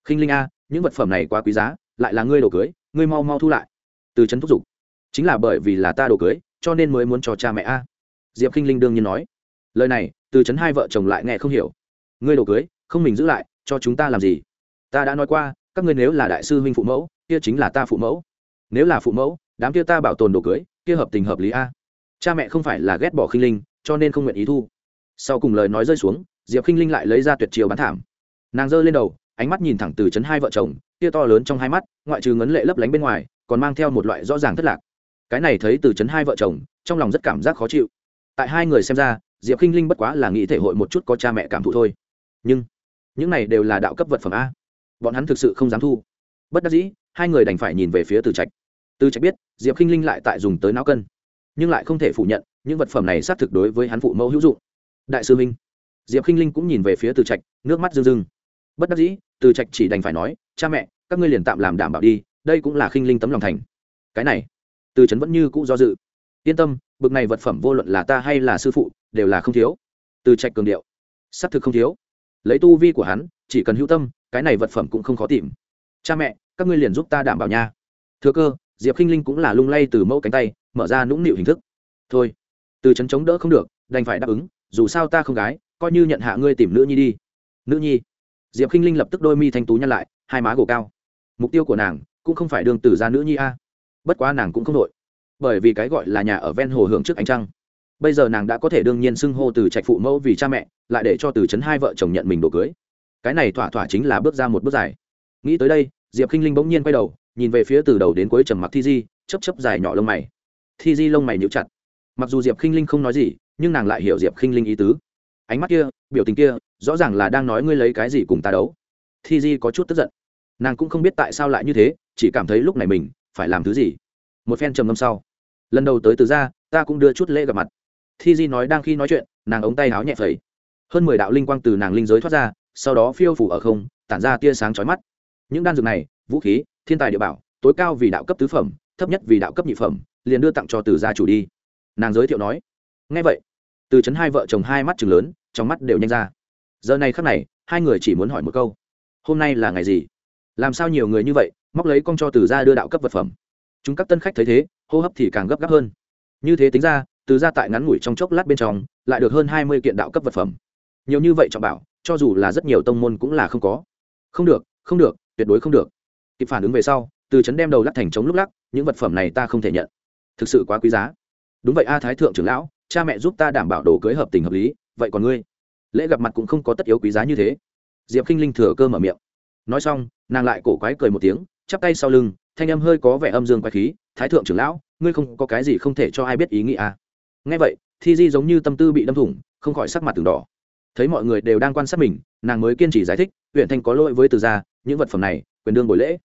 K i n h linh a, những vật phẩm này quá quý giá, lại là ngươi đồ cưới, ngươi mau mau thu lại từ trấn thúc giục. Chính là bởi vì là ta đồ cưới, cho nên mới muốn cho cha mẹ a. Diệp k i n h linh đương nhiên nói. Lời này, từ trấn hai vợ chồng lại nghe không hiểu. Ngươi đồ cưới, không mình giữ lại, cho chúng ta làm gì? Ta đã nói qua, các ngươi nếu là đại sư huynh phụ mẫu, kia chính là ta phụ mẫu. Nếu là phụ mẫu, đám kia ta bảo tồn đồ cưới, kia hợp tình hợp lý a. Cha mẹ không phải là ghét bỏ khinh linh, cho nên không nguyện ý thu. Sau cùng lời nói rơi xuống, diệp khinh linh lại lấy ra tuyệt chiều bán thảm. Nàng giơ lên đầu, ánh mắt nhìn thẳng từ chấn hai vợ chồng, kia to lớn trong hai mắt, ngoại trừ ngấn lệ lấp lánh bên ngoài còn mang theo một loại rõ ràng thất lạc. Cái này thấy từ chấn hai vợ chồng, trong lòng rất cảm giác khó chịu. Tại hai người xem ra, diệp k i n h linh bất quá là nghĩ thể hội một chút có cha mẹ cảm thụ thôi. Nhưng, những này đều là đạo cấp vật phẩm a. Bọn hắn thực sự không dám thu. Bất đắc dĩ, hai người đành phải nhìn về phía từ trạch. Từ trạch biết, diệp k i n h linh lại tại dùng tới não cân. Nhưng lại không thể phủ nhận, những vật phẩm này xác thực đối với hắn phụ mẫu hữu dụng. Đại sư minh. Diệp k i n h linh cũng nhìn về phía từ trạch, nước mắt rưng rưng. Bất đắc dĩ, từ trạch chỉ đành phải nói, cha mẹ, các ngươi liền tạm làm đảm bảo đi đây cũng là khinh linh tấm lòng thành. Cái này, từ trấn vẫn như cũ do dự. Yên tâm, bực này vật phẩm vô luận là ta hay là sư phụ, đều là không thiếu. Từ trạch cường điệu. Xác thực không thiếu. Lấy tu vi của hắn, chỉ cần hữu tâm, cái này vật phẩm cũng không khó tìm. Cha mẹ, các ngươi liền giúp ta đảm bảo nha. Thừa cơ, diệp khinh linh cũng là lung lay từ mẫu cánh tay, mở ra nũng nịu hình thức. Thôi, từ trấn chống đỡ không được, đành phải đáp ứng, dù sao ta không gái, coi như nhận hạ ngươi tìm nữ nhi đi. Nữ nhi. Diệp khinh linh lập tức đôi mi thanh tú nhăn lại, hai má gồ cao. Mục tiêu của nàng cũng không phải đường tử ra nữ nhi a. Bất quá nàng cũng không đội. Bởi vì cái gọi là nhà ở ven hồ hưởng trước ánh trăng. Bây giờ nàng đã có thể đương nhiên xưng hô từ trạch phụ mẫu vì cha mẹ, lại để cho từ chấn hai vợ chồng nhận mình đồ cưới. Cái này thỏa thỏa chính là bước ra một bước dài. Nghĩ tới đây, diệp k i n h linh bỗng nhiên quay đầu, nhìn về phía từ đầu đến cuối trầm mặc thi di chấp chấp dài nhỏ lông mày. Thi di lông mày nhũ chặt. Mặc dù diệp k i n h linh không nói gì, nhưng nàng lại hiểu diệp k i n h linh ý tứ. Ánh mắt kia, biểu tình kia, rõ ràng là đang nói ngươi lấy cái gì cùng ta đấu. Thi di có chút tức giận nàng cũng không biết tại sao lại như thế, chỉ cảm thấy lúc này mình phải làm thứ gì. Một phen trầm ngâm sau, lần đầu tới từ ra ta cũng đưa chút lễ gặp mặt. Thi di nói đang khi nói chuyện, nàng ống tay háo nhẹ phẩy. Hơn mười đạo linh quang từ nàng linh giới thoát ra, sau đó phiêu phủ ở không, tản ra tia sáng chói mắt. Những đan dược này, vũ khí, thiên tài địa bảo, tối cao vì đạo cấp tứ phẩm, thấp nhất vì đạo cấp nhị phẩm, liền đưa tặng cho từ gia chủ đi. Nàng giới thiệu nói ngay vậy. Từ chấn hai vợ chồng hai mắt chừng lớn, trong mắt đều nhanh ra. Giờ này khắc này, hai người chỉ muốn hỏi một câu, hôm nay là ngày gì? Làm sao nhiều người như vậy, móc lấy con cho từ gia đưa đạo cấp vật phẩm. Chúng các tân khách thấy thế, hô hấp thì càng gấp gáp hơn. Như thế tính ra, từ ra tại ngắn ngủi trong chốc lát bên trong, lại được hơn hai mươi kiện đạo cấp vật phẩm. Nhiều như vậy trọng bảo, cho dù là rất nhiều tông môn cũng là không có. Không được không được, tuyệt đối không được. Kịp phản ứng về sau, từ Trấn đem đầu lắc thành chống lúc lắc, những vật phẩm này ta không thể nhận. Thực sự quá quý giá. Đúng vậy a thái thượng trưởng lão, cha mẹ giúp ta đảm bảo đồ cưới hợp tình hợp lý, vậy còn ngươi? Lễ gặp mặt cũng không có tất yếu quý giá như thế. Diệp k i n h linh thừa cơ mở miệng nói xong, nàng lại cổ quái cười một tiếng, chắp tay sau lưng, thanh âm hơi có vẻ âm dương quái khí, thái thượng trưởng lão, ngươi không có cái gì không thể cho ai biết ý nghĩ à? Ngay vậy, thi di giống như tâm tư bị đâm thủng, không khỏi sắc mặt từng đỏ. Thấy mọi người đều đang quan sát mình, nàng mới kiên trì giải thích huyện thanh có lỗi với từ gia, những vật phẩm này, quyền đương buổi lễ.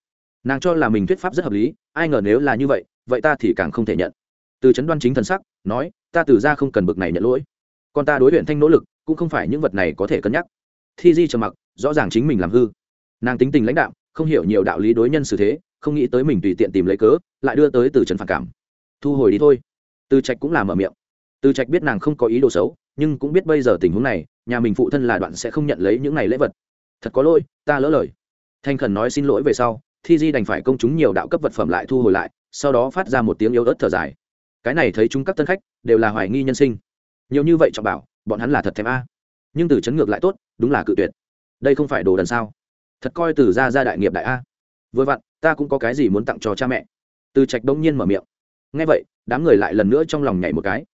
Nàng cho là mình thuyết pháp rất hợp lý, ai ngờ nếu là như vậy vậy ta thì càng không thể nhận. Từ Trấn đoan chính thần sắc, nói, ta từ ra không cần bực này nhận lỗi. Còn ta đối huyện thanh nỗ lực, cũng không phải những vật này có thể cân nhắc. Thi di trầm mặc, rõ ràng chính mình làm hư nàng tính tình lãnh đạo không hiểu nhiều đạo lý đối nhân xử thế, không nghĩ tới mình tùy tiện tìm lấy cớ, lại đưa tới từ trần phản cảm. Thu hồi đi thôi. Từ trạch cũng làm ở miệng. Từ trạch biết nàng không có ý đồ xấu, nhưng cũng biết bây giờ tình huống này, nhà mình phụ thân là đoạn sẽ không nhận lấy những này lễ vật. Thật có lỗi, ta lỡ lời. Thanh khẩn nói xin lỗi về sau, thi di đành phải công chúng nhiều đạo cấp vật phẩm lại thu hồi lại, sau đó phát ra một tiếng yếu ớt thở dài. Cái này thấy chúng các tân khách, đều là hoài nghi nhân sinh. Nhiều như vậy trọng bảo, bọn hắn là thật thèm a. Nhưng từ chấn ngược lại tốt, đúng là cự tuyệt. Đây không phải đồ đần sao? Thật coi từ ra ra đại nghiệp đại a. Vừa vặn, ta cũng có cái gì muốn tặng cho cha mẹ. Từ trạch đông nhiên mở miệng. Ngay vậy, đám người lại lần nữa trong lòng nhảy một cái.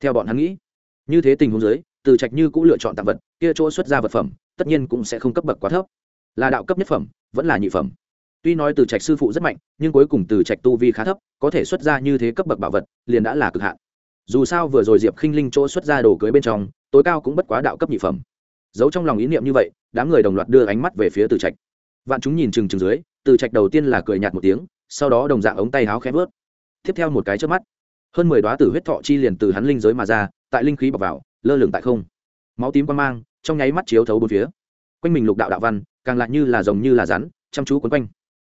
Theo bọn hắn nghĩ, như thế tình huống dưới, từ trạch như cũng lựa chọn tặng vật, kia chỗ xuất ra vật phẩm, tất nhiên cũng sẽ không cấp bậc quá thấp. Là đạo cấp nhất phẩm, vẫn là nhị phẩm. Tuy nói từ trạch sư phụ rất mạnh, nhưng cuối cùng từ trạch tu vi khá thấp, có thể xuất ra như thế cấp bậc bảo vật, liền đã là cực hạn. Dù sao vừa rồi diệp khinh linh chỗ xuất ra đồ cưới bên trong, tối cao cũng bất quá đạo cấp nhị phẩm giấu trong lòng ý niệm như vậy, đám người đồng loạt đưa ánh mắt về phía từ trạch. Vạn chúng nhìn chừng chừng dưới, từ trạch đầu tiên là cười nhạt một tiếng, sau đó đồng dạng ống tay háo khẽ vớt. Tiếp theo một cái trước mắt, hơn mười đoá tử huyết thọ chi liền từ hắn linh giới mà ra, tại linh khí bọc vào, lơ lửng tại không. Máu tím quan mang, trong nháy mắt chiếu thấu bốn phía. Quanh mình lục đạo đạo văn, càng lại như là rồng như là rắn, chăm chú quấn quanh.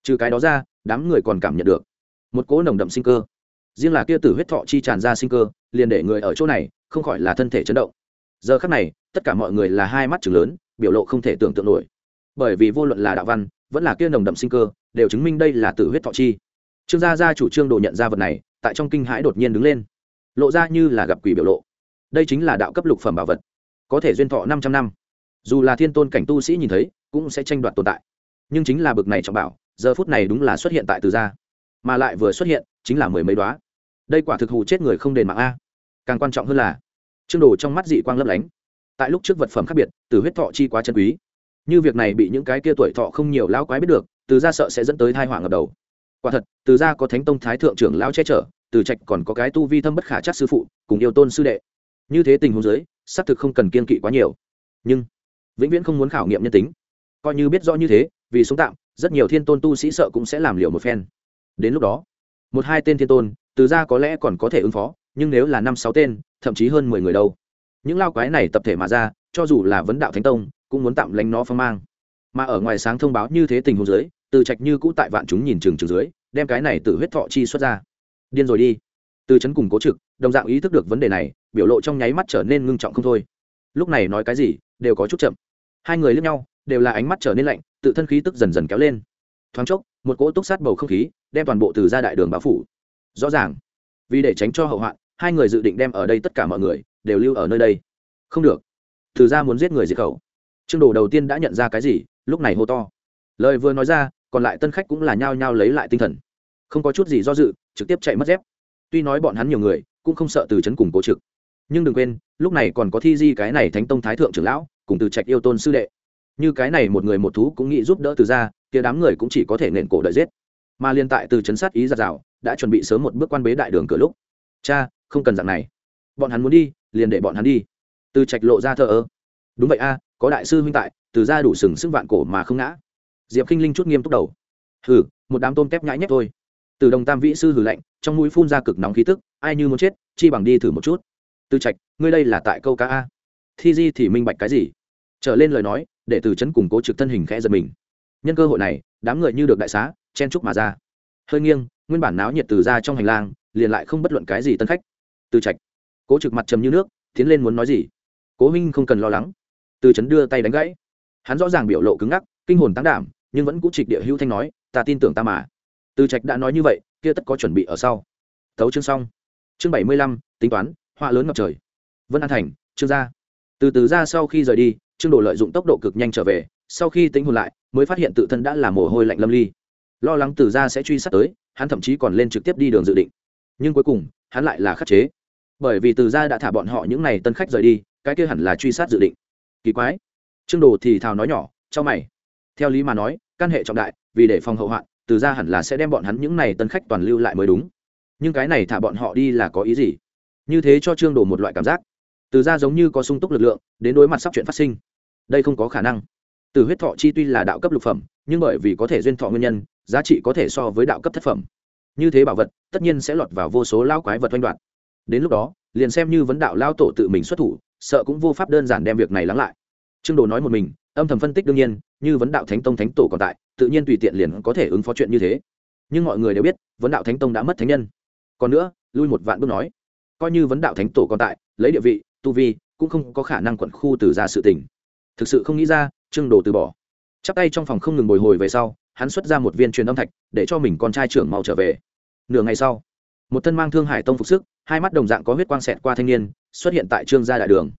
Trừ cái đó ra, đám người còn cảm nhận được một cỗ nồng đậm sinh cơ. Riêng là kia tử huyết thọ chi tràn ra sinh cơ, liền để người ở chỗ này không khỏi là thân thể chấn động giờ khắc này, tất cả mọi người là hai mắt chừng lớn, biểu lộ không thể tưởng tượng nổi. Bởi vì vô luận là đạo văn, vẫn là kia nồng đậm sinh cơ, đều chứng minh đây là tử huyết thọ chi. Trương gia gia chủ trương đồ nhận ra vật này, tại trong kinh hãi đột nhiên đứng lên. Lộ ra như là gặp quỷ biểu lộ. Đây chính là đạo cấp lục phẩm bảo vật. Có thể duyên thọ 500 năm. Dù là thiên tôn cảnh tu sĩ nhìn thấy, cũng sẽ tranh đoạt tồn tại. Nhưng chính là bực này trọng bảo, giờ phút này đúng là xuất hiện tại từ gia. Mà lại vừa xuất hiện, chính là mười mấy đoá đây quả thực hù chết người không đền mạng a. Càng quan trọng hơn là trương đồ trong mắt dị quang lấp lánh. Tại lúc trước vật phẩm khác biệt, từ huyết thọ chi quá chân quý. Như việc này bị những cái kia tuổi thọ không nhiều lão quái biết được, từ gia sợ sẽ dẫn tới thai họa ngập đầu. Quả thật, từ gia có thánh tông thái thượng trưởng lão che chở, từ trạch còn có cái tu vi thâm bất khả chắc sư phụ, cùng yêu tôn sư đệ. Như thế tình huống dưới, xác thực không cần kiên kỵ quá nhiều. Nhưng, vĩnh viễn không muốn khảo nghiệm nhân tính. Coi như biết rõ như thế, vì sống tạm, rất nhiều thiên tôn tu sĩ sợ cũng sẽ làm liều một phen. Đến lúc đó, một hai tên thiên tôn, từ ra có lẽ còn có thể ứng phó, nhưng nếu là năm sáu tên thậm chí hơn mười người đâu. Những lao quái này tập thể mà ra, cho dù là vấn đạo thánh tông, cũng muốn tạm lánh nó phong mang. Mà ở ngoài sáng thông báo như thế tình huống dưới, từ trạch như cũ tại vạn chúng nhìn chừng chừng dưới, đem cái này từ huyết thọ chi xuất ra. Điên rồi đi. Từ chấn cùng cố trực, đồng dạng ý thức được vấn đề này, biểu lộ trong nháy mắt trở nên ngưng trọng không thôi. Lúc này nói cái gì, đều có chút chậm. Hai người lướt nhau, đều là ánh mắt trở nên lạnh, tự thân khí tức dần dần kéo lên. Thoáng chốc, một cỗ túc sát bầu không khí, đem toàn bộ từ ra đại đường bao phủ. Rõ ràng, vì để tránh cho hậu hoạn hai người dự định đem ở đây tất cả mọi người đều lưu ở nơi đây. Không được. Từ ra muốn giết người diệt khẩu. Trương đồ đầu tiên đã nhận ra cái gì, lúc này hô to. Lời vừa nói ra, còn lại tân khách cũng là nhao nhao lấy lại tinh thần. Không có chút gì do dự, trực tiếp chạy mất dép. Tuy nói bọn hắn nhiều người, cũng không sợ từ chấn cùng cố trực. Nhưng đừng quên, lúc này còn có thi di cái này thánh tông thái thượng trưởng lão, cùng từ trạch yêu tôn sư đệ. Như cái này một người một thú cũng nghĩ giúp đỡ từ ra kia đám người cũng chỉ có thể nện cổ đợi giết. Mà liên tại từ chấn sát ý giặt rào, đã chuẩn bị sớm một bước quan bế đại đường cửa lúc. Cha không cần dạng này. Bọn hắn muốn đi, liền để bọn hắn đi. Từ trạch lộ ra thờ ơ. Đúng vậy a, có đại sư huynh tại, từ ra đủ sừng sức vạn cổ mà không ngã. Diệp k i n h linh chút nghiêm túc đầu. Hừ, một đám tôm tép nhãi nhép thôi. Từ đồng tam vĩ sư hử lạnh, trong mũi phun ra cực nóng khí tức, ai như muốn chết, chi bằng đi thử một chút. Từ trạch, ngươi đây là tại câu cá a? Thi di thì minh bạch cái gì? Trở lên lời nói, để từ chấn củng cố trực thân hình khẽ giật mình. Nhân cơ hội này, đám người như được đại xá, chen trúc mà ra. Hơi nghiêng, nguyên bản náo nhiệt từ ra trong hành lang, liền lại không bất luận cái gì tân khách từ trạch. Cố trực mặt trầm như nước, tiến lên muốn nói gì? Cố minh không cần lo lắng. Từ Trấn đưa tay đánh gãy. Hắn rõ ràng biểu lộ cứng ngắc, kinh hồn tăng đảm, nhưng vẫn cũ trịch địa hữu thanh nói, ta tin tưởng ta mà. Từ trạch đã nói như vậy, kia tất có chuẩn bị ở sau. Thấu chương xong. Chương bảy mươi lăm, tính toán, họa lớn ngập trời. Vân an thành trương gia từ từ ra sau khi rời đi, trương đồ lợi dụng tốc độ cực nhanh trở về, sau khi tính hồn lại, mới phát hiện tự thân đã là mồ hôi lạnh lâm ly. Lo lắng từ ra sẽ truy sát tới, hắn thậm chí còn lên trực tiếp đi đường dự định. Nhưng cuối cùng, hắn lại là khắc chế bởi vì từ Gia đã thả bọn họ những n à y tân khách rời đi, cái kia hẳn là truy sát dự định. Kỳ quái. Trương đồ thì thào nói nhỏ, cho mày. Theo lý mà nói, căn hệ trọng đại, vì để phòng hậu hoạn, từ Gia hẳn là sẽ đem bọn hắn những này tân khách toàn lưu lại mới đúng. Nhưng cái này thả bọn họ đi là có ý gì? Như thế cho trương đồ một loại cảm giác. Từ Gia giống như có sung túc lực lượng, đến đối mặt sắp chuyện phát sinh. Đây không có khả năng. Từ huyết thọ chi tuy là đạo cấp lục phẩm, nhưng bởi vì có thể duyên thọ nguyên nhân, giá trị có thể so với đạo cấp thất phẩm. Như thế bảo vật, tất nhiên sẽ lọt vào vô số lao quái vật oanh đoạt đến lúc đó, liền xem như vấn đạo lao tổ tự mình xuất thủ, sợ cũng vô pháp đơn giản đem việc này lắng lại. Trương đồ nói một mình, âm thầm phân tích đương nhiên, như vấn đạo thánh tông thánh tổ còn tại, tự nhiên tùy tiện liền có thể ứng phó chuyện như thế. Nhưng mọi người đều biết, vấn đạo thánh tông đã mất thánh nhân. Còn nữa, lui một vạn bước nói, coi như vấn đạo thánh tổ còn tại, lấy địa vị, tu vi, cũng không có khả năng quận khu từ ra sự tình. Thực sự không nghĩ ra, trương đồ từ bỏ. Chắp tay trong phòng không ngừng bồi hồi về sau, hắn xuất ra một viên truyền âm thạch, để cho mình con trai trưởng mau trở về. Nửa ngày sau, một thân mang thương hải tông phục sức hai mắt đồng dạng có huyết quang xẹt qua thanh niên, xuất hiện tại trương gia đại đường.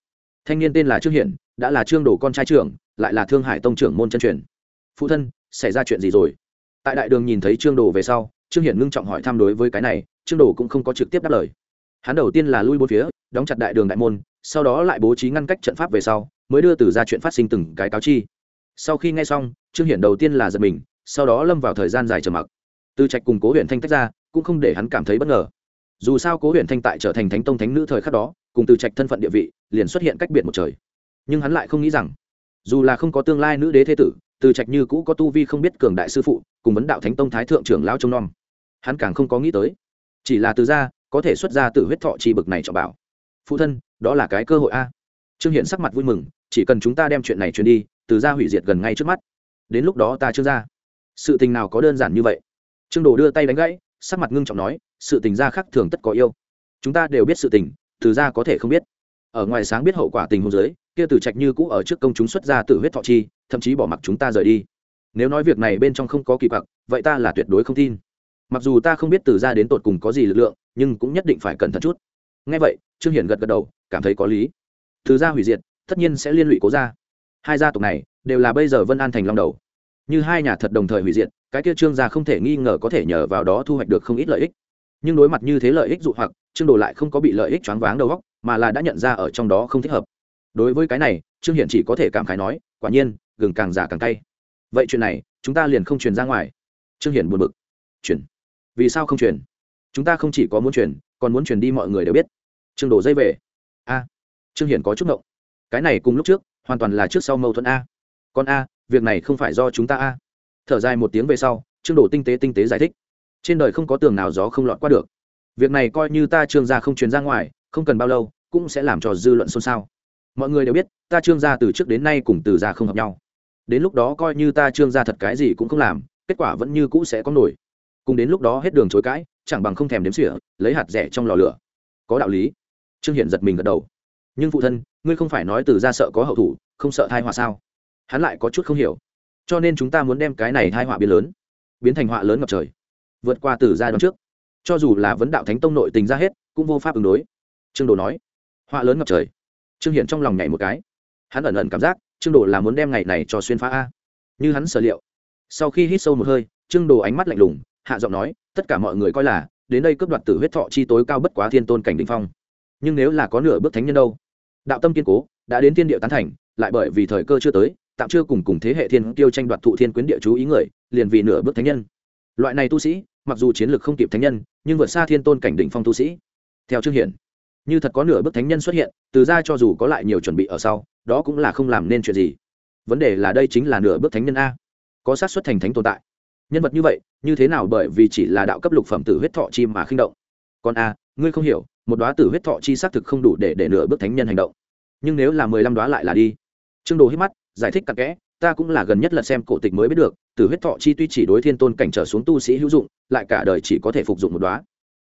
Thanh niên tên là trương hiển, đã là trương đồ con trai trưởng, lại là thương hải tông trưởng môn chân truyền. Phụ thân, xảy ra chuyện gì rồi? Tại đại đường nhìn thấy trương đồ về sau, trương hiển ngưng trọng hỏi thăm đối với cái này, trương đồ cũng không có trực tiếp đáp lời. Hắn đầu tiên là lui bốn phía, đóng chặt đại đường đại môn, sau đó lại bố trí ngăn cách trận pháp về sau, mới đưa từ ra chuyện phát sinh từng cái cáo chi. Sau khi nghe xong, trương hiển đầu tiên là giật mình, sau đó lâm vào thời gian dài trầm mặc. Từ trạch cùng cố huyện thanh tách ra, cũng không để hắn cảm thấy bất ngờ dù sao cố huyện thanh tại trở thành thánh tông thánh nữ thời khắc đó, cùng từ trạch thân phận địa vị, liền xuất hiện cách biệt một trời. Nhưng hắn lại không nghĩ rằng, dù là không có tương lai nữ đế thế tử, từ trạch như cũ có tu vi không biết cường đại sư phụ, cùng vấn đạo thánh tông thái thượng trưởng lao trông nom. Hắn càng không có nghĩ tới, chỉ là từ ra, có thể xuất ra từ huyết thọ chi bực này cho bảo. Phụ thân, đó là cái cơ hội a. Trương hiện sắc mặt vui mừng, chỉ cần chúng ta đem chuyện này truyền đi, từ ra hủy diệt gần ngay trước mắt. Đến lúc đó ta chưa ra. Sự tình nào có đơn giản như vậy? Trương đồ đưa tay đánh gãy, sắc mặt ngưng trọng nói sự tình ra khác thường tất có yêu. Chúng ta đều biết sự tình, từ ra có thể không biết. Ở ngoài sáng biết hậu quả tình huống giới kia từ trạch như cũ ở trước công chúng xuất ra từ huyết thọ chi, thậm chí bỏ mặc chúng ta rời đi. Nếu nói việc này bên trong không có kỳ bạc vậy ta là tuyệt đối không tin. Mặc dù ta không biết từ ra đến tột cùng có gì lực lượng, nhưng cũng nhất định phải cẩn thận chút. Ngay vậy, trương hiển gật gật đầu, cảm thấy có lý. Từ ra hủy diệt, tất nhiên sẽ liên lụy cố ra hai gia tộc này, đều là bây giờ vân an thành long đầu. Như hai nhà thật đồng thời hủy diệt, cái kia trương gia không thể nghi ngờ có thể nhờ vào đó thu hoạch được không ít lợi ích nhưng đối mặt như thế lợi ích dụ hoặc, trương đồ lại không có bị lợi ích choáng váng đầu góc mà là đã nhận ra ở trong đó không thích hợp. Đối với cái này, trương hiển chỉ có thể cảm khái nói, quả nhiên, gừng càng già càng cay. Vậy chuyện này, chúng ta liền không truyền ra ngoài. Trương hiển buồn bực. Truyền? Vì sao không truyền? Chúng ta không chỉ có muốn truyền, còn muốn truyền đi mọi người đều biết. Trương đồ dây về. A. Trương hiển có chút ngộng. Cái này cùng lúc trước, hoàn toàn là trước sau mâu thuẫn a. Còn a, việc này không phải do chúng ta a. Thở dài một tiếng về sau, trương đồ tinh tế tinh tế giải thích trên đời không có tường nào gió không lọt qua được. Việc này coi như ta trương gia không truyền ra ngoài, không cần bao lâu, cũng sẽ làm cho dư luận xôn xao. Mọi người đều biết, ta trương gia từ trước đến nay cùng từ gia không hợp nhau. Đến lúc đó coi như ta trương gia thật cái gì cũng không làm, kết quả vẫn như cũ sẽ có nổi. Cùng đến lúc đó hết đường chối cãi, chẳng bằng không thèm đếm xỉa, lấy hạt rẻ trong lò lửa. Có đạo lý. Trương hiển giật mình gật đầu. Nhưng phụ thân, ngươi không phải nói từ ra sợ có hậu thủ, không sợ thai họa sao? Hắn lại có chút không hiểu. Cho nên chúng ta muốn đem cái này thai họa biến lớn, biến thành họa lớn ngập trời vượt qua từ giai đoạn trước. Cho dù là vấn đạo thánh tông nội tình ra hết, cũng vô pháp ứng đối. Trương đồ nói, họa lớn ngập trời. Trương hiển trong lòng nhảy một cái. Hắn ẩn ẩn cảm giác, trương đồ là muốn đem ngày này cho xuyên phá a. Như hắn sở liệu. Sau khi hít sâu một hơi, trương đồ ánh mắt lạnh lùng, hạ giọng nói, tất cả mọi người coi là, đến đây cướp đoạt tử huyết thọ chi tối cao bất quá thiên tôn cảnh đình phong. Nhưng nếu là có nửa bước thánh nhân đâu? Đạo tâm kiên cố, đã đến thiên địa tán thành, lại bởi vì thời cơ chưa tới, tạm chưa cùng cùng thế hệ thiên tiêu tranh đoạt thụ thiên quyến địa chú ý người, liền vì nửa bước thánh nhân loại này tu sĩ, mặc dù chiến lược không kịp thánh nhân, nhưng vượt xa thiên tôn cảnh đỉnh phong tu sĩ. Theo trương hiển, như thật có nửa bước thánh nhân xuất hiện, từ ra cho dù có lại nhiều chuẩn bị ở sau, đó cũng là không làm nên chuyện gì. Vấn đề là đây chính là nửa bước thánh nhân a. Có sát xuất thành thánh tồn tại. Nhân vật như vậy, như thế nào bởi vì chỉ là đạo cấp lục phẩm tử huyết thọ chi mà khinh động? Còn a, ngươi không hiểu, một đoá tử huyết thọ chi xác thực không đủ để để nửa bước thánh nhân hành động. Nhưng nếu là mười lăm đoá lại là đi. Trương đồ hít mắt, giải thích cặn kẽ, ta cũng là gần nhất lần xem cổ tịch mới biết được tử huyết thọ chi tuy chỉ đối thiên tôn cảnh trở xuống tu sĩ hữu dụng, lại cả đời chỉ có thể phục dụng một đoá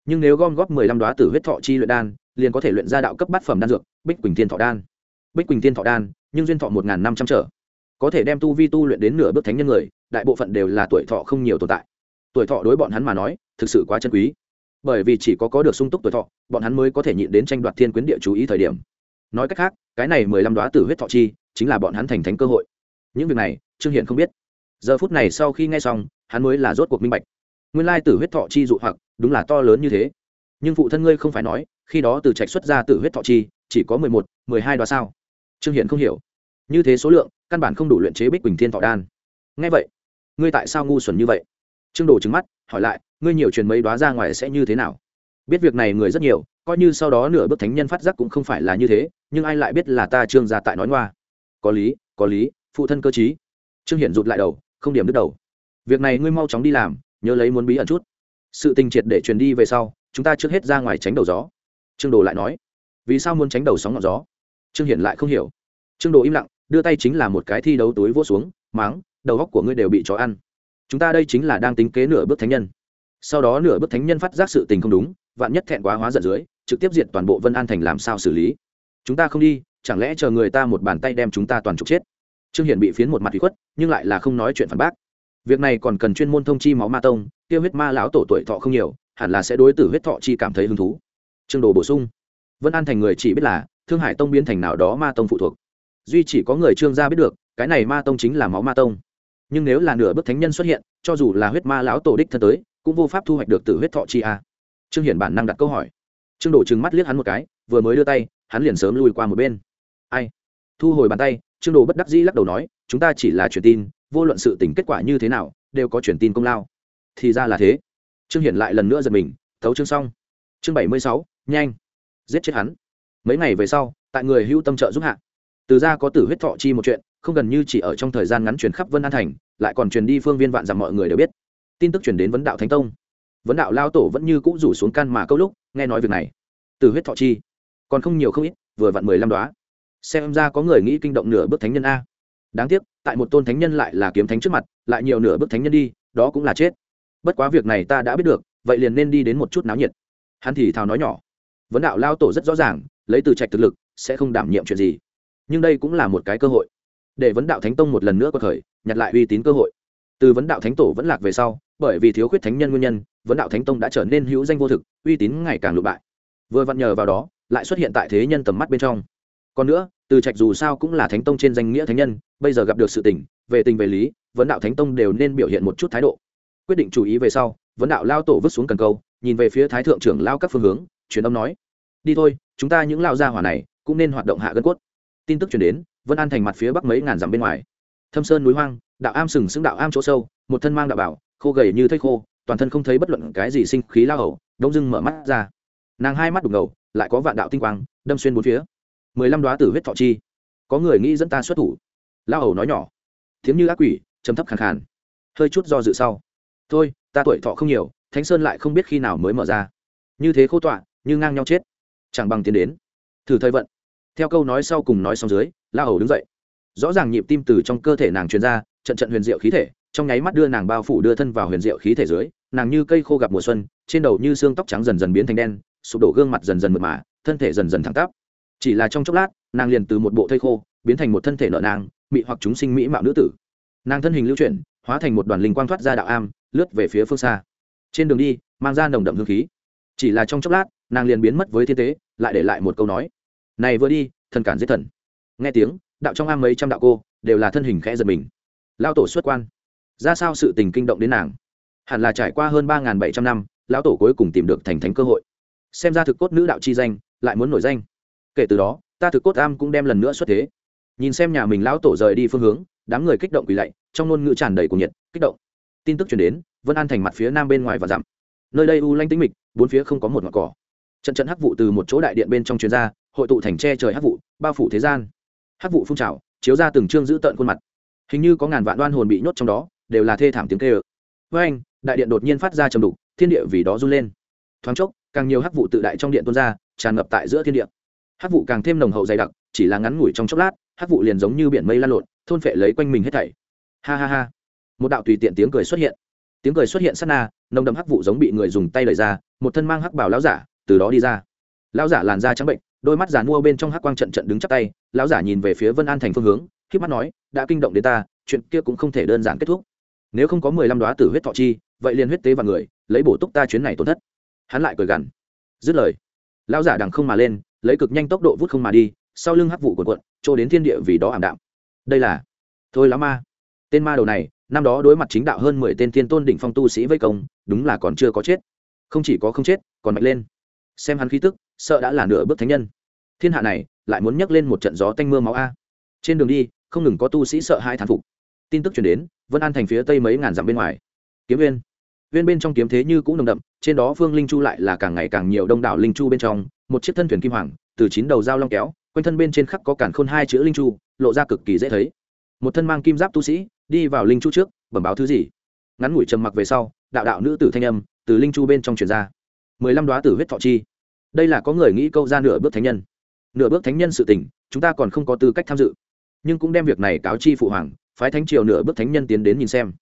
nhưng nếu gom góp mười lăm đoá tử huyết thọ chi luyện đan, liền có thể luyện ra đạo cấp bát phẩm đan dược, bích quỳnh thiên thọ đan. Bích quỳnh thiên thọ đan, nhưng duyên thọ một năm trăm trở. Có thể đem tu vi tu luyện đến nửa bước thánh nhân người, đại bộ phận đều là tuổi thọ không nhiều tồn tại. Tuổi thọ đối bọn hắn mà nói, thực sự quá chân quý. Bởi vì chỉ có có được sung túc tuổi thọ, bọn hắn mới có thể nhịn đến tranh đoạt thiên quyến địa chú ý thời điểm. Nói cách khác, cái này mười lăm đoá tử huyết thọ chi, chính là bọn hắn thành thánh cơ hội. Những việc này, trương hiển không biết giờ phút này sau khi nghe xong, hắn mới là rốt cuộc minh bạch. Nguyên lai tử huyết thọ chi dụ hoặc, đúng là to lớn như thế. Nhưng phụ thân ngươi không phải nói, khi đó từ trạch xuất ra tử huyết thọ chi, chỉ có mười một, mười hai đoá sao? Trương hiển không hiểu. Như thế số lượng, căn bản không đủ luyện chế bích quỳnh thiên thọ đan. Ngay vậy, ngươi tại sao ngu xuẩn như vậy? Trương đồ trứng mắt, hỏi lại, ngươi nhiều truyền mấy đoá ra ngoài sẽ như thế nào? Biết việc này người rất nhiều, coi như sau đó nửa bước thánh nhân phát giác cũng không phải là như thế, nhưng ai lại biết là ta trương gia tại nói ngoa? Có lý có lý, phụ thân cơ chí trương hiển rụt lại đầu không điểm đứt đầu. Việc này ngươi mau chóng đi làm, nhớ lấy muốn bí ẩn chút. Sự tình triệt để truyền đi về sau, chúng ta trước hết ra ngoài tránh đầu gió. Trương đồ lại nói. Vì sao muốn tránh đầu sóng ngọn gió? Trương hiển lại không hiểu. Trương đồ im lặng, đưa tay chính là một cái thi đấu túi vỗ xuống, máng, đầu góc của ngươi đều bị chó ăn. Chúng ta đây chính là đang tính kế nửa bước thánh nhân. Sau đó nửa bước thánh nhân phát giác sự tình không đúng, vạn nhất thẹn quá hóa giận dưới, trực tiếp diệt toàn bộ vân an thành làm sao xử lý? Chúng ta không đi, chẳng lẽ chờ người ta một bàn tay đem chúng ta toàn trục chết? Trương hiển bị phiến một mặt bị khuất, nhưng lại là không nói chuyện phản bác. Việc này còn cần chuyên môn thông chi máu ma tông, tiêu huyết ma lão tổ tuổi thọ không nhiều, hẳn là sẽ đối tử huyết thọ chi cảm thấy hứng thú. Trương đồ bổ sung. Vân an thành người chỉ biết là, thương hải tông biến thành nào đó ma tông phụ thuộc. Duy chỉ có người trương gia biết được, cái này ma tông chính là máu ma tông. Nhưng nếu là nửa bước thánh nhân xuất hiện, cho dù là huyết ma lão tổ đích thân tới, cũng vô pháp thu hoạch được từ huyết thọ chi a. Trương hiển bản năng đặt câu hỏi. Trương đổ trừng mắt liếc hắn một cái, vừa mới đưa tay, hắn liền sớm lùi qua một bên. Ai? Thu hồi bàn tay trương đồ bất đắc dĩ lắc đầu nói, chúng ta chỉ là truyền tin, vô luận sự tình kết quả như thế nào, đều có truyền tin công lao. Thì ra là thế. Trương hiển lại lần nữa giật mình, thấu chương xong. Chương bảy mươi sáu, nhanh. Giết chết hắn. Mấy ngày về sau, tại người hưu tâm trợ giúp hạ, từ ra có tử huyết thọ chi một chuyện, không gần như chỉ ở trong thời gian ngắn truyền khắp vân an thành, lại còn truyền đi phương viên vạn rằng mọi người đều biết. Tin tức truyền đến vấn đạo thánh tông. Vấn đạo lao tổ vẫn như cũ rủ xuống căn mà câu lúc, nghe nói việc này. Từ huyết thọ chi, còn không nhiều không ít, vừa vặn mười lăm đoá xem ra có người nghĩ kinh động nửa bước thánh nhân a. Đáng tiếc, tại một tôn thánh nhân lại là kiếm thánh trước mặt, lại nhiều nửa bước thánh nhân đi, đó cũng là chết. Bất quá việc này ta đã biết được, vậy liền nên đi đến một chút náo nhiệt. Hắn thì thào nói nhỏ. Vấn đạo lao tổ rất rõ ràng, lấy từ trạch thực lực, sẽ không đảm nhiệm chuyện gì. Nhưng đây cũng là một cái cơ hội. Để vấn đạo thánh tông một lần nữa có thời, nhặt lại uy tín cơ hội. Từ vấn đạo thánh tổ vẫn lạc về sau, bởi vì thiếu khuyết thánh nhân nguyên nhân, vấn đạo thánh tông đã trở nên hữu danh vô thực, uy tín ngày càng lụ bại. Vừa vặn nhờ vào đó, lại xuất hiện tại thế nhân tầm mắt bên trong còn nữa, từ trạch dù sao cũng là thánh tông trên danh nghĩa thánh nhân, bây giờ gặp được sự tình, về tình về lý, vấn đạo thánh tông đều nên biểu hiện một chút thái độ. Quyết định chú ý về sau, vấn đạo lao tổ vứt xuống cần câu, nhìn về phía thái thượng trưởng lao các phương hướng, truyền âm nói, đi thôi, chúng ta những lao gia hỏa này cũng nên hoạt động hạ gân cốt. Tin tức chuyển đến, vân an thành mặt phía bắc mấy ngàn dặm bên ngoài. Thâm sơn núi hoang, đạo am sừng sững đạo am chỗ sâu, một thân mang đạo bảo, khô gầy như thây khô, toàn thân không thấy bất luận cái gì sinh khí lao hầu, đông dưng mở mắt ra. Nàng hai mắt đục ngầu, lại có vạn đạo tinh quang, đâm xuyên bốn phía mười lăm đoá tử huyết thọ chi. Có người nghĩ dẫn ta xuất thủ. Lao hầu nói nhỏ. Thiếm như ác quỷ chấm thấp khàn khàn. Hơi chút do dự sau. Thôi, ta tuổi thọ không nhiều, thánh sơn lại không biết khi nào mới mở ra. Như thế khô tọa, như ngang nhau chết. Chẳng bằng tiến đến. Thử thời vận. Theo câu nói sau cùng nói xong dưới la hầu đứng dậy. Rõ ràng nhịp tim từ trong cơ thể nàng truyền ra, trận trận huyền diệu khí thể, trong nháy mắt đưa nàng bao phủ đưa thân vào huyền diệu khí thể dưới, nàng như cây khô gặp mùa xuân, trên đầu như xương tóc trắng dần dần biến thành đen, sụp đổ gương mặt dần dần mượt mà, thân thể dần dần thẳng tắp chỉ là trong chốc lát, nàng liền từ một bộ thây khô, biến thành một thân thể nợ nàng, mị hoặc chúng sinh mỹ mạo nữ tử. Nàng thân hình lưu chuyển, hóa thành một đoàn linh quang thoát ra đạo am, lướt về phía phương xa. Trên đường đi, mang ra nồng đậm hương khí. Chỉ là trong chốc lát, nàng liền biến mất với thiên tế, lại để lại một câu nói. Này vừa đi, thần cản giết thần. Nghe tiếng, đạo trong am mấy trăm đạo cô, đều là thân hình khẽ giật mình. Lao tổ xuất quan. Ra sao sự tình kinh động đến nàng? Hẳn là trải qua hơn ba bảy trăm năm, lão tổ cuối cùng tìm được thành thánh cơ hội. Xem ra thực cốt nữ đạo chi danh, lại muốn nổi danh kể từ đó, ta thực cốt am cũng đem lần nữa xuất thế. Nhìn xem nhà mình lão tổ rời đi phương hướng, đám người kích động quỳ lạy, trong ngôn ngữ tràn đầy cuồng nhiệt, kích động. Tin tức chuyển đến, vân an thành mặt phía nam bên ngoài và dặm. Nơi đây u lanh tĩnh mịch, bốn phía không có một ngọn cỏ. Trận trận hắc vụ từ một chỗ đại điện bên trong chuyên gia hội tụ thành tre trời hắc vụ, bao phủ thế gian. Hắc vụ phun trào, chiếu ra từng chương giữ tợn khuôn mặt. Hình như có ngàn vạn đoan hồn bị nhốt trong đó, đều là thê thảm tiếng kê ơ với anh, đại điện đột nhiên phát ra trầm đục, thiên địa vì đó run lên. Thoáng chốc, càng nhiều hắc vụ tự đại trong điện tuôn ra, tràn ngập tại giữa thiên địa hắc vụ càng thêm nồng hậu dày đặc, chỉ là ngắn ngủi trong chốc lát hắc vụ liền giống như biển mây lan lộn, thôn phệ lấy quanh mình hết thảy. Ha ha ha. Một đạo tùy tiện tiếng cười xuất hiện. Tiếng cười xuất hiện sát na, nồng đậm hắc vụ giống bị người dùng tay đẩy ra, một thân mang hắc bảo lão giả, từ đó đi ra. Lão giả làn da trắng bệnh, đôi mắt giả mua bên trong hắc quang trận trận đứng chắc tay, lão giả nhìn về phía vân an thành phương hướng khi mắt nói, đã kinh động đến ta, chuyện kia cũng không thể đơn giản kết thúc. Nếu không có mười lăm đoá tử huyết thọ chi, vậy liền huyết tế và người, lấy bổ túc ta chuyến này tổn thất. Hắn lại cười gằn. Dứt lời, lão giả đằng không mà lên lấy cực nhanh tốc độ vút không mà đi, sau lưng hắc vụ cuộn cuộn, trôi đến thiên địa vì đó ảm đạm. Đây là, thôi lá ma. Tên ma đầu này, năm đó đối mặt chính đạo hơn mười tên thiên tôn đỉnh phong tu sĩ vây công, đúng là còn chưa có chết. Không chỉ có không chết, còn mạnh lên. Xem hắn khí tức, sợ đã là nửa bước thánh nhân. Thiên hạ này, lại muốn nhắc lên một trận gió tanh mưa máu a. Trên đường đi, không ngừng có tu sĩ sợ hai thán phục. Tin tức chuyển đến, vân an thành phía tây mấy ngàn dặm bên ngoài. Kiếm viên viên bên trong kiếm thế như cũng nồng đậm, trên đó phương linh chu lại là càng ngày càng nhiều đông đảo linh chu bên trong một chiếc thân thuyền kim hoàng, từ chín đầu dao long kéo, quanh thân bên trên khắc có cản khôn hai chữ linh chu, lộ ra cực kỳ dễ thấy. Một thân mang kim giáp tu sĩ, đi vào linh chu trước, bẩm báo thứ gì. Ngắn ngủi trầm mặc về sau, đạo đạo nữ tử thanh âm từ linh chu bên trong truyền ra. Mười lăm đoá tử huyết thọ chi. Đây là có người nghĩ câu ra nửa bước thánh nhân. Nửa bước thánh nhân sự tình, chúng ta còn không có tư cách tham dự. Nhưng cũng đem việc này cáo chi phụ hoàng, phái thánh triều nửa bước thánh nhân tiến đến nhìn xem.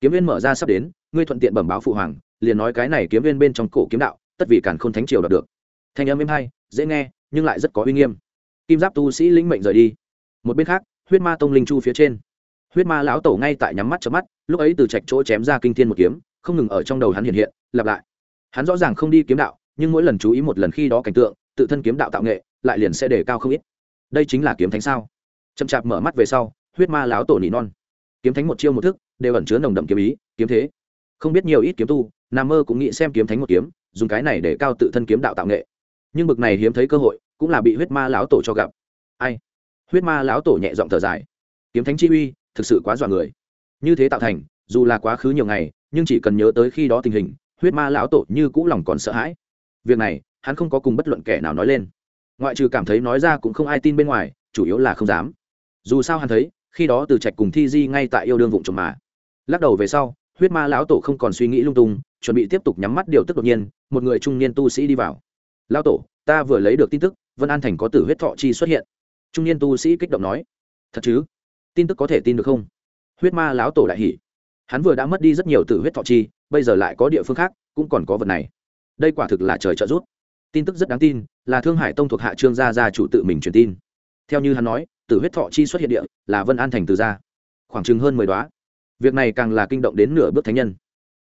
Kiếm viên mở ra sắp đến, ngươi thuận tiện bẩm báo phụ hoàng, liền nói cái này kiếm viên bên trong cổ kiếm đạo, tất vì cản khôn thánh triều đạt được thanh âm êm hay, dễ nghe, nhưng lại rất có uy nghiêm. Kim giáp tu sĩ lĩnh mệnh rời đi. Một bên khác, huyết ma tông linh chu phía trên. Huyết ma lão tổ ngay tại nhắm mắt chớp mắt, lúc ấy từ trạch chỗ chém ra kinh thiên một kiếm, không ngừng ở trong đầu hắn hiện hiện, lặp lại. Hắn rõ ràng không đi kiếm đạo, nhưng mỗi lần chú ý một lần khi đó cảnh tượng, tự thân kiếm đạo tạo nghệ, lại liền sẽ đề cao không ít. Đây chính là kiếm thánh sao? Chậm chạp mở mắt về sau, huyết ma lão tổ nỉ non. Kiếm thánh một chiêu một thức, đều ẩn chứa nồng đậm kiếm ý, kiếm thế. Không biết nhiều ít kiếm tu, nam mơ cũng nghĩ xem kiếm thánh một kiếm, dùng cái này để cao tự thân kiếm đạo tạo nghệ nhưng bực này hiếm thấy cơ hội, cũng là bị huyết ma lão tổ cho gặp. Ai? Huyết ma lão tổ nhẹ giọng thở dài. Kiếm thánh chi uy, thực sự quá dọa người. Như thế tạo thành, dù là quá khứ nhiều ngày, nhưng chỉ cần nhớ tới khi đó tình hình, huyết ma lão tổ như cũ lòng còn sợ hãi. Việc này, hắn không có cùng bất luận kẻ nào nói lên. Ngoại trừ cảm thấy nói ra cũng không ai tin bên ngoài, chủ yếu là không dám. Dù sao hắn thấy, khi đó từ trạch cùng thi di ngay tại yêu đương vụng trộm mà. Lắc đầu về sau, huyết ma lão tổ không còn suy nghĩ lung tung, chuẩn bị tiếp tục nhắm mắt điều tức đột nhiên, một người trung niên tu sĩ đi vào lão tổ ta vừa lấy được tin tức vân an thành có tử huyết thọ chi xuất hiện. Trung niên tu sĩ kích động nói. Thật chứ? Tin tức có thể tin được không? Huyết ma lão tổ đại hỉ, hắn vừa đã mất đi rất nhiều tử huyết thọ chi bây giờ lại có địa phương khác cũng còn có vật này. Đây quả thực là trời trợ giúp. Tin tức rất đáng tin là thương hải tông thuộc hạ trương gia gia chủ tự mình truyền tin. Theo như hắn nói tử huyết thọ chi xuất hiện địa là vân an thành từ gia. Khoảng chừng hơn mười đoá. Việc này càng là kinh động đến nửa bước thánh nhân.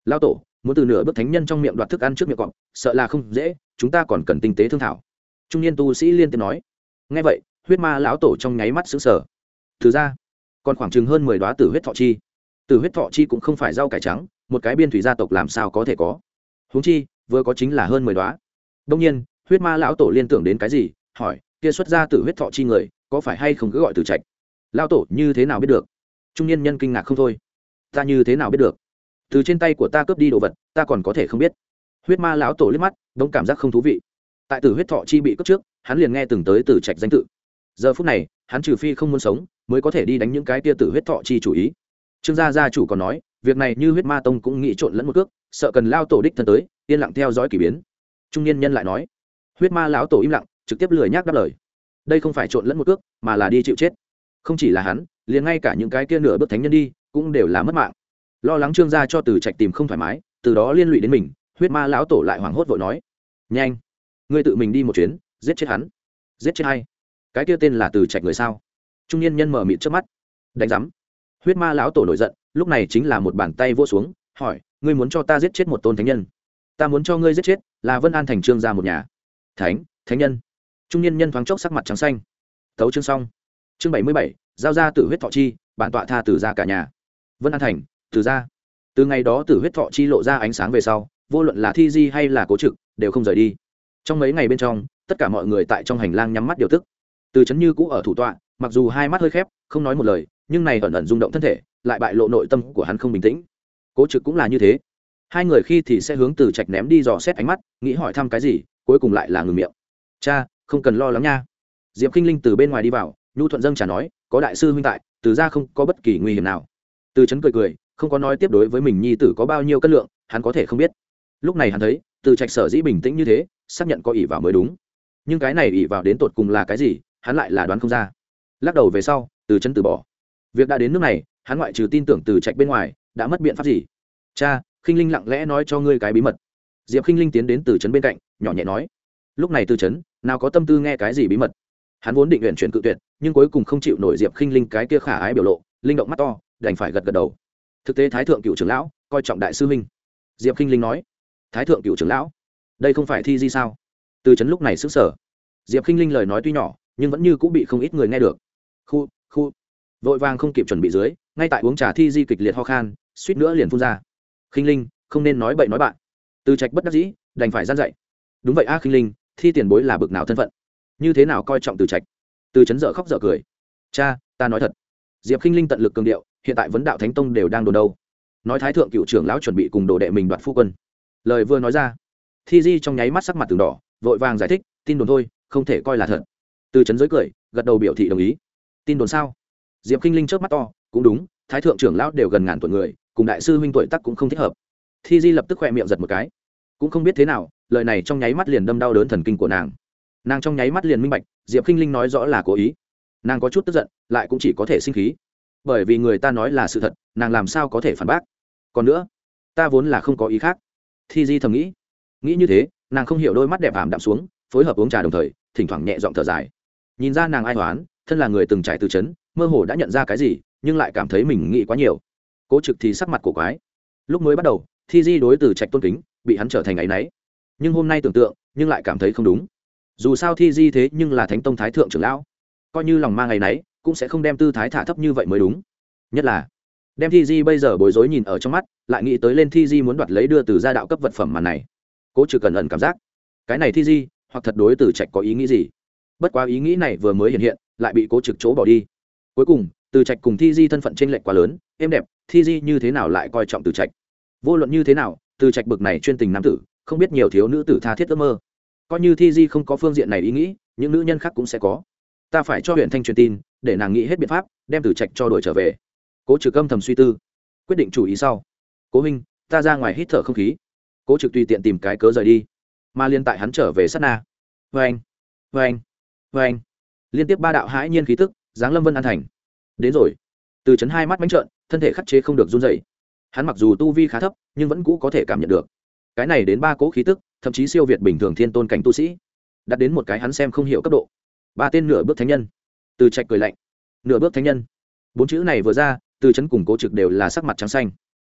Lao tổ muốn từ nửa bước thánh nhân trong miệng đoạt thức ăn trước miệng cọp sợ là không dễ chúng ta còn cần tinh tế thương thảo. Trung niên tu sĩ liên tiếp nói. Ngay vậy, huyết ma lão tổ trong nháy mắt xứng sở thứ ra, còn khoảng chừng hơn mười đoá tử huyết thọ chi. Tử huyết thọ chi cũng không phải rau cải trắng, một cái biên thủy gia tộc làm sao có thể có. Huống chi, vừa có chính là hơn mười đoá. Đông nhiên, huyết ma lão tổ liên tưởng đến cái gì, hỏi, kia xuất ra tử huyết thọ chi người, có phải hay không cứ gọi từ trạch? Lão tổ như thế nào biết được? Trung niên nhân kinh ngạc không thôi. Ta như thế nào biết được? Từ trên tay của ta cướp đi đồ vật, ta còn có thể không biết huyết ma lão tổ liếc mắt, đông cảm giác không thú vị. Tại tử huyết thọ chi bị cướp trước, hắn liền nghe từng tới từ trạch danh tự. Giờ phút này, hắn trừ phi không muốn sống, mới có thể đi đánh những cái tia tử huyết thọ chi chủ ý. Trương gia gia chủ còn nói, việc này như huyết ma tông cũng nghĩ trộn lẫn một cước, sợ cần lao tổ đích thân tới, yên lặng theo dõi k ỳ biến. Trung niên nhân lại nói, huyết ma lão tổ im lặng, trực tiếp lười nhác đáp lời. Đây không phải trộn lẫn một cước, mà là đi chịu chết. Không chỉ là hắn, liền ngay cả những cái kia nửa bước thánh nhân đi, cũng đều là mất mạng. Lo lắng trương gia cho từ trạch tìm không thoải mái, từ đó liên lụy đến mình huyết ma lão tổ lại hoảng hốt vội nói, nhanh, ngươi tự mình đi một chuyến, giết chết hắn, giết chết hay cái kia tên là từ trạch người sao? Trung niên nhân mở mịt trước mắt. Đánh giám. Huyết ma lão tổ nổi giận, lúc này chính là một bàn tay vô xuống, hỏi, ngươi muốn cho ta giết chết một tôn thánh nhân? Ta muốn cho ngươi giết chết là vân an thành trương gia một nhà. Thánh thánh nhân. Trung niên nhân thoáng chốc sắc mặt trắng xanh. Tấu chương xong. Chương bảy mươi bảy, giao ra tử huyết thọ chi, bản tọa tha tử ra cả nhà. Vân an thành từ ra từ ngày đó tử huyết thọ chi lộ ra ánh sáng về sau vô luận là thi di hay là cố trực, đều không rời đi. Trong mấy ngày bên trong, tất cả mọi người tại trong hành lang nhắm mắt điều tức. Từ Trấn như cũ ở thủ tọa, mặc dù hai mắt hơi khép, không nói một lời, nhưng này ẩn ẩn rung động thân thể, lại bại lộ nội tâm của hắn không bình tĩnh. Cố trực cũng là như thế. Hai người khi thì sẽ hướng từ trạch ném đi dò xét ánh mắt, nghĩ hỏi thăm cái gì, cuối cùng lại là ngừng miệng. Cha, không cần lo lắng nha. Diệp k i n h linh từ bên ngoài đi vào, nhu thuận dâng trả nói, có đại sư huynh tại, từ ra không có bất kỳ nguy hiểm nào. Từ trấn cười cười, không có nói tiếp đối với mình nhi tử có bao nhiêu cân lượng, hắn có thể không biết lúc này hắn thấy, từ trạch sở dĩ bình tĩnh như thế, xác nhận có ỷ vào mới đúng. Nhưng cái này ỷ vào đến tột cùng là cái gì, hắn lại là đoán không ra. Lắc đầu về sau, từ chân từ bỏ. Việc đã đến nước này, hắn ngoại trừ tin tưởng từ trạch bên ngoài, đã mất biện pháp gì? Cha, khinh linh lặng lẽ nói cho ngươi cái bí mật. Diệp khinh linh tiến đến từ trấn bên cạnh, nhỏ nhẹ nói. Lúc này từ trấn, nào có tâm tư nghe cái gì bí mật? Hắn vốn định luyện chuyển cự tuyệt, nhưng cuối cùng không chịu nổi diệp khinh linh cái kia khả ái biểu lộ, linh động mắt to, đành phải gật gật đầu. Thực tế thái thượng cựu trưởng lão, coi trọng đại sư minh diệp khinh linh nói thái thượng cựu trưởng lão, đây không phải thi di sao? Từ trấn lúc này xứng sở diệp khinh linh lời nói tuy nhỏ, nhưng vẫn như cũng bị không ít người nghe được. Khu khu. Vội vàng không kịp chuẩn bị dưới, ngay tại uống trà thi di kịch liệt ho khan, suýt nữa liền phun ra. Khinh linh, không nên nói bậy nói bạn. Từ trạch bất đắc dĩ, đành phải gian dạy. Đúng vậy a, khinh linh, thi tiền bối là bực nào thân phận? Như thế nào coi trọng từ trạch? Từ chấn dở khóc dở cười. Cha, ta nói thật. Diệp khinh linh tận lực cường điệu, hiện tại vấn đạo thánh tông đều đang đồn đâu. Nói thái thượng cựu trưởng lão chuẩn bị cùng đồ đệ mình đoạt phu quân lời vừa nói ra, thi di trong nháy mắt sắc mặt từng đỏ, vội vàng giải thích, tin đồn thôi, không thể coi là thật. Từ Trấn giới cười, gật đầu biểu thị đồng ý. Tin đồn sao? Diệp k i n h linh trước mắt to, cũng đúng, thái thượng trưởng lão đều gần ngàn tuổi người, cùng đại sư huynh tuổi tắc cũng không thích hợp. Thi di lập tức khoe miệng giật một cái. Cũng không biết thế nào, lời này trong nháy mắt liền đâm đau đớn thần kinh của nàng. Nàng trong nháy mắt liền minh bạch, diệp k i n h linh nói rõ là cố ý. Nàng có chút tức giận, lại cũng chỉ có thể sinh khí. Bởi vì người ta nói là sự thật, nàng làm sao có thể phản bác? Còn nữa, ta vốn là không có ý khác thi di thầm nghĩ. Nghĩ như thế, nàng không hiểu đôi mắt đẹp ảm đạm xuống, phối hợp uống trà đồng thời, thỉnh thoảng nhẹ giọng thở dài. Nhìn ra nàng ai hoán, thân là người từng trải từ chấn, mơ hồ đã nhận ra cái gì, nhưng lại cảm thấy mình nghĩ quá nhiều. Cố trực thì sắc mặt cổ quái. Lúc mới bắt đầu, thi di đối từ trạch tôn kính, bị hắn trở thành áy náy nhưng hôm nay tưởng tượng, nhưng lại cảm thấy không đúng. Dù sao thi di thế nhưng là thánh tông thái thượng trưởng lão. Coi như lòng mang ngày náy cũng sẽ không đem tư thái thả thấp như vậy mới đúng. Nhất là đem thi di bây giờ bối rối nhìn ở trong mắt, lại nghĩ tới lên thi di muốn đoạt lấy đưa từ gia đạo cấp vật phẩm mà này. Cố trừ cần ẩn cảm giác, cái này thi di, hoặc thật đối từ trạch có ý nghĩ gì? Bất quá ý nghĩ này vừa mới hiện hiện, lại bị cố trực chỗ bỏ đi. Cuối cùng, từ trạch cùng thi di thân phận t r ê n lệch quá lớn, êm đẹp, thi di như thế nào lại coi trọng từ trạch? Vô luận như thế nào, từ trạch bực này chuyên tình nam tử, không biết nhiều thiếu nữ tử tha thiết ước mơ. Coi như thi di không có phương diện này ý nghĩ, những nữ nhân khác cũng sẽ có. Ta phải cho huyện thanh truyền tin, để nàng nghĩ hết biện pháp, đem từ trạch cho đổi trở về cố trực âm thầm suy tư, quyết định chủ ý sau. Cố huynh, ta ra ngoài hít thở không khí. Cố trực tùy tiện tìm cái cớ rời đi, mà liên tại hắn trở về sát na. Vê anh vê anh vê anh liên tiếp ba đạo hãi nhiên khí tức, giáng lâm vân an thành. Đến rồi. Từ chấn hai mắt bánh trợn, thân thể khắc chế không được run dày hắn mặc dù tu vi khá thấp, nhưng vẫn cũ có thể cảm nhận được. Cái này đến ba cỗ khí tức, thậm chí siêu việt bình thường thiên tôn cảnh tu sĩ. Đặt đến một cái hắn xem không hiểu cấp độ. Ba tên nửa bước thánh nhân. Từ trạch cười lạnh. Nửa bước thánh nhân. Bốn chữ này vừa ra từ chấn cùng cố trực đều là sắc mặt trắng xanh.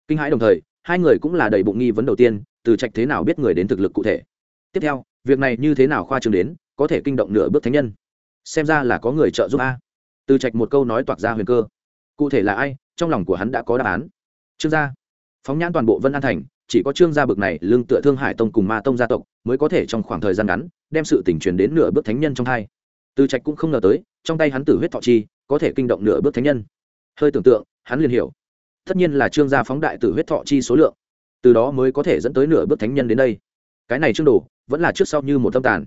Kinh hãi đồng thời, hai người cũng là đầy bụng nghi vấn đầu tiên, từ trạch thế nào biết người đến thực lực cụ thể. Tiếp theo, việc này như thế nào khoa trương đến, có thể kinh động nửa bước thánh nhân. Xem ra là có người trợ giúp a. Từ trạch một câu nói toạc ra huyền cơ. Cụ thể là ai, trong lòng của hắn đã có đáp án. Trương gia. Phóng nhãn toàn bộ vân an thành, chỉ có trương gia bực này lương tựa thương hải tông cùng ma tông gia tộc, mới có thể trong khoảng thời gian ngắn, đem sự tỉnh truyền đến nửa bước thánh nhân trong hai. Từ trạch cũng không ngờ tới, trong tay hắn tử huyết thọ chi, có thể kinh động nửa bước thánh nhân hơi tưởng tượng, hắn liền hiểu. Tất nhiên là trương gia phóng đại tử huyết thọ chi số lượng. Từ đó mới có thể dẫn tới nửa bước thánh nhân đến đây. Cái này trương đồ, vẫn là trước sau như một tâm tàn.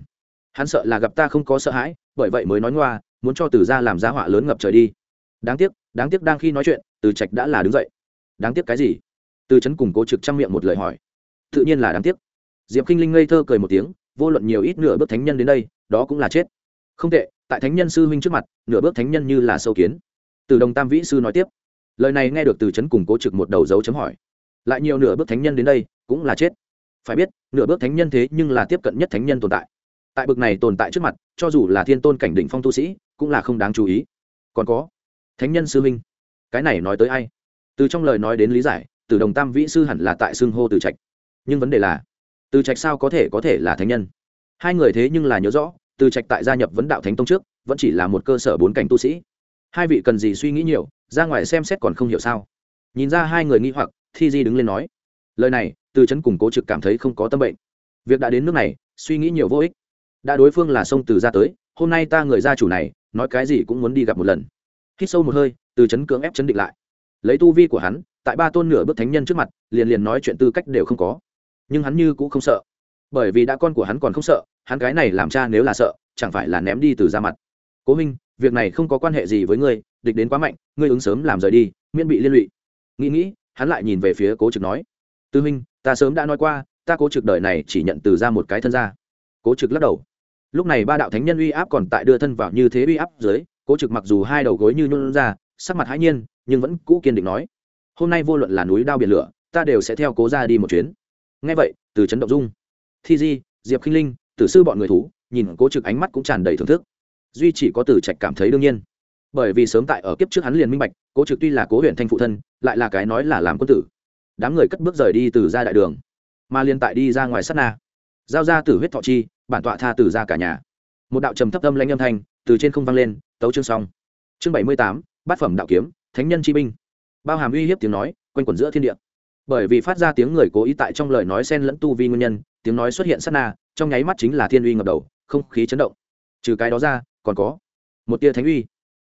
Hắn sợ là gặp ta không có sợ hãi, bởi vậy mới nói ngoa, muốn cho từ gia làm giá họa lớn ngập trời đi. Đáng tiếc đáng tiếc đang khi nói chuyện, từ trạch đã là đứng dậy. Đáng tiếc cái gì? Từ chấn cùng cố trực trang miệng một lời hỏi. Tự nhiên là đáng tiếc. Diệp k i n h linh ngây thơ cười một tiếng, vô luận nhiều ít nửa bước thánh nhân đến đây, đó cũng là chết. Không tệ, tại thánh nhân sư huynh trước mặt, nửa bước thánh nhân như là sâu kiến từ đồng tam vĩ sư nói tiếp. Lời này nghe được từ Trấn cùng cố trực một đầu dấu chấm hỏi. Lại nhiều nửa bước thánh nhân đến đây, cũng là chết. Phải biết, nửa bước thánh nhân thế nhưng là tiếp cận nhất thánh nhân tồn tại. Tại bực này tồn tại trước mặt, cho dù là thiên tôn cảnh đỉnh phong tu sĩ, cũng là không đáng chú ý. Còn có, thánh nhân sư minh cái này nói tới ai? Từ trong lời nói đến lý giải, từ đồng tam vĩ sư hẳn là tại xưng hô từ trạch. Nhưng vấn đề là, từ trạch sao có thể có thể là thánh nhân? Hai người thế nhưng là nhớ rõ, từ trạch tại gia nhập vấn đạo thánh tông trước, vẫn chỉ là một cơ sở bốn cảnh tu sĩ hai vị cần gì suy nghĩ nhiều, ra ngoài xem xét còn không hiểu sao? Nhìn ra hai người nghi hoặc, thi di đứng lên nói. Lời này, từ chấn cùng cố trực cảm thấy không có tâm bệnh. Việc đã đến nước này, suy nghĩ nhiều vô ích. Đã đối phương là sông từ ra tới, hôm nay ta người gia chủ này, nói cái gì cũng muốn đi gặp một lần. Hít sâu một hơi, từ chấn cưỡng ép chấn định lại. Lấy tu vi của hắn, tại ba tôn nửa bước thánh nhân trước mặt, liền liền nói chuyện tư cách đều không có. Nhưng hắn như cũng không sợ. Bởi vì đã con của hắn còn không sợ, hắn cái này làm cha nếu là sợ, chẳng phải là ném đi từ ra mặt. Cố minh việc này không có quan hệ gì với ngươi, địch đến quá mạnh, ngươi ứng sớm làm rời đi, miễn bị liên lụy. Nghĩ nghĩ, hắn lại nhìn về phía cố trực nói, tư minh ta sớm đã nói qua, ta cố trực đời này chỉ nhận từ ra một cái thân ra cố trực lắc đầu. Lúc này ba đạo thánh nhân uy áp còn tại đưa thân vào như thế uy áp dưới, cố trực mặc dù hai đầu gối như nhún ra, sắc mặt hãi nhiên, nhưng vẫn cũ kiên định nói, hôm nay vô luận là núi đao biển lửa, ta đều sẽ theo cố ra đi một chuyến. Ngay vậy, từ chấn động dung. Thi di, diệp khinh linh, tử sư bọn người thú, nhìn cố trực ánh mắt cũng tràn đầy thưởng thức duy chỉ có tử trạch cảm thấy đương nhiên. Bởi vì sớm tại ở kiếp trước hắn liền minh bạch, cố trực tuy là cố huyện thanh phụ thân, lại là cái nói là làm quân tử. Đám người cất bước rời đi từ ra đại đường, mà liên tại đi ra ngoài sát na. Giao ra tử huyết thọ chi, bản tọa tha từ ra cả nhà. Một đạo trầm thấp âm lãnh âm thanh từ trên không vang lên, tấu chương xong. Chương bảy mươi tám, bát phẩm đạo kiếm, thánh nhân chi binh. Bao hàm uy hiếp tiếng nói, quanh quẩn giữa thiên địa. Bởi vì phát ra tiếng người cố ý tại trong lời nói xen lẫn tu vi nguyên nhân, tiếng nói xuất hiện sát na, trong nháy mắt chính là thiên uy ngập đầu, không khí chấn động. Trừ cái đó ra còn có một tia thánh uy.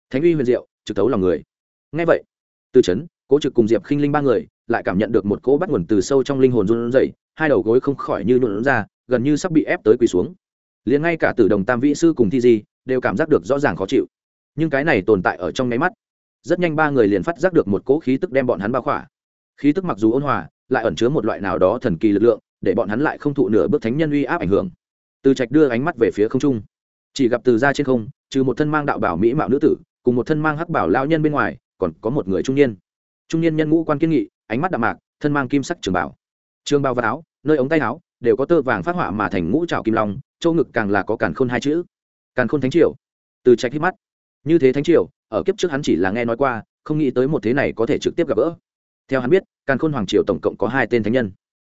Thánh uy huyền diệu, trực tấu lòng người. Ngay vậy, từ chấn, cố trực cùng diệp khinh linh ba người lại cảm nhận được một cỗ bắt nguồn từ sâu trong linh hồn run rẩy, hai đầu gối không khỏi như nhuộn ra, gần như sắp bị ép tới quỳ xuống. Liền ngay cả tử đồng tam vĩ sư cùng thi di đều cảm giác được rõ ràng khó chịu. Nhưng cái này tồn tại ở trong nháy mắt, rất nhanh ba người liền phát giác được một cỗ khí tức đem bọn hắn bao khỏa. Khí tức mặc dù ôn hòa, lại ẩn chứa một loại nào đó thần kỳ lực lượng, để bọn hắn lại không thụ nửa bước thánh nhân uy áp ảnh hưởng. Từ trạch đưa ánh mắt về phía không trung chỉ gặp từ ra trên không, trừ một thân mang đạo bảo mỹ mạo nữ tử, cùng một thân mang hắc bảo lao nhân bên ngoài, còn có một người trung niên. Trung niên nhân ngũ quan kiên nghị, ánh mắt đạm mạc, thân mang kim sắc trường bảo. Trường bao và áo, nơi ống tay áo, đều có tơ vàng phát họa mà thành ngũ trào kim long châu ngực càng là có càn khôn hai chữ. Càn khôn thánh triều. Từ trạch hít mắt. Như thế thánh triều, ở kiếp trước hắn chỉ là nghe nói qua, không nghĩ tới một thế này có thể trực tiếp gặp gỡ. Theo hắn biết, càn khôn hoàng triều tổng cộng có hai tên thánh nhân.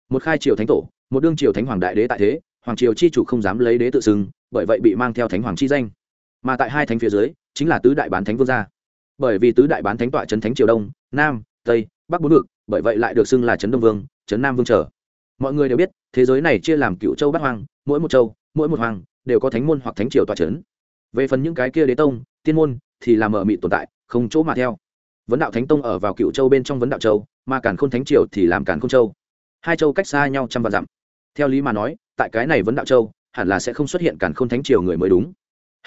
Một khai triều thánh tổ, một đương triều thánh hoàng đại đế tại thế, hoàng triều chi chủ không dám lấy đế tự xưng bởi vậy bị mang theo thánh hoàng chi danh. Mà tại hai thánh phía dưới, chính là tứ đại bán thánh vương gia. Bởi vì tứ đại bán thánh tọa trấn thánh triều đông, nam, tây, bắc bốn vực, bởi vậy lại được xưng là trấn đông vương, trấn nam vương trở. Mọi người đều biết, thế giới này chia làm cựu châu bát hoang, mỗi một châu, mỗi một hoàng đều có thánh môn hoặc thánh triều tọa trấn. Về phần những cái kia đế tông, tiên môn thì là mở mị tồn tại, không chỗ mà theo. Vấn đạo thánh tông ở vào cựu châu bên trong vấn đạo châu, mà cản khôn thánh triều thì làm cản khôn châu. Hai châu cách xa nhau trăm vạn dặm. Theo lý mà nói, tại cái này vấn đạo châu hẳn là sẽ không xuất hiện càn khôn thánh triều người mới đúng.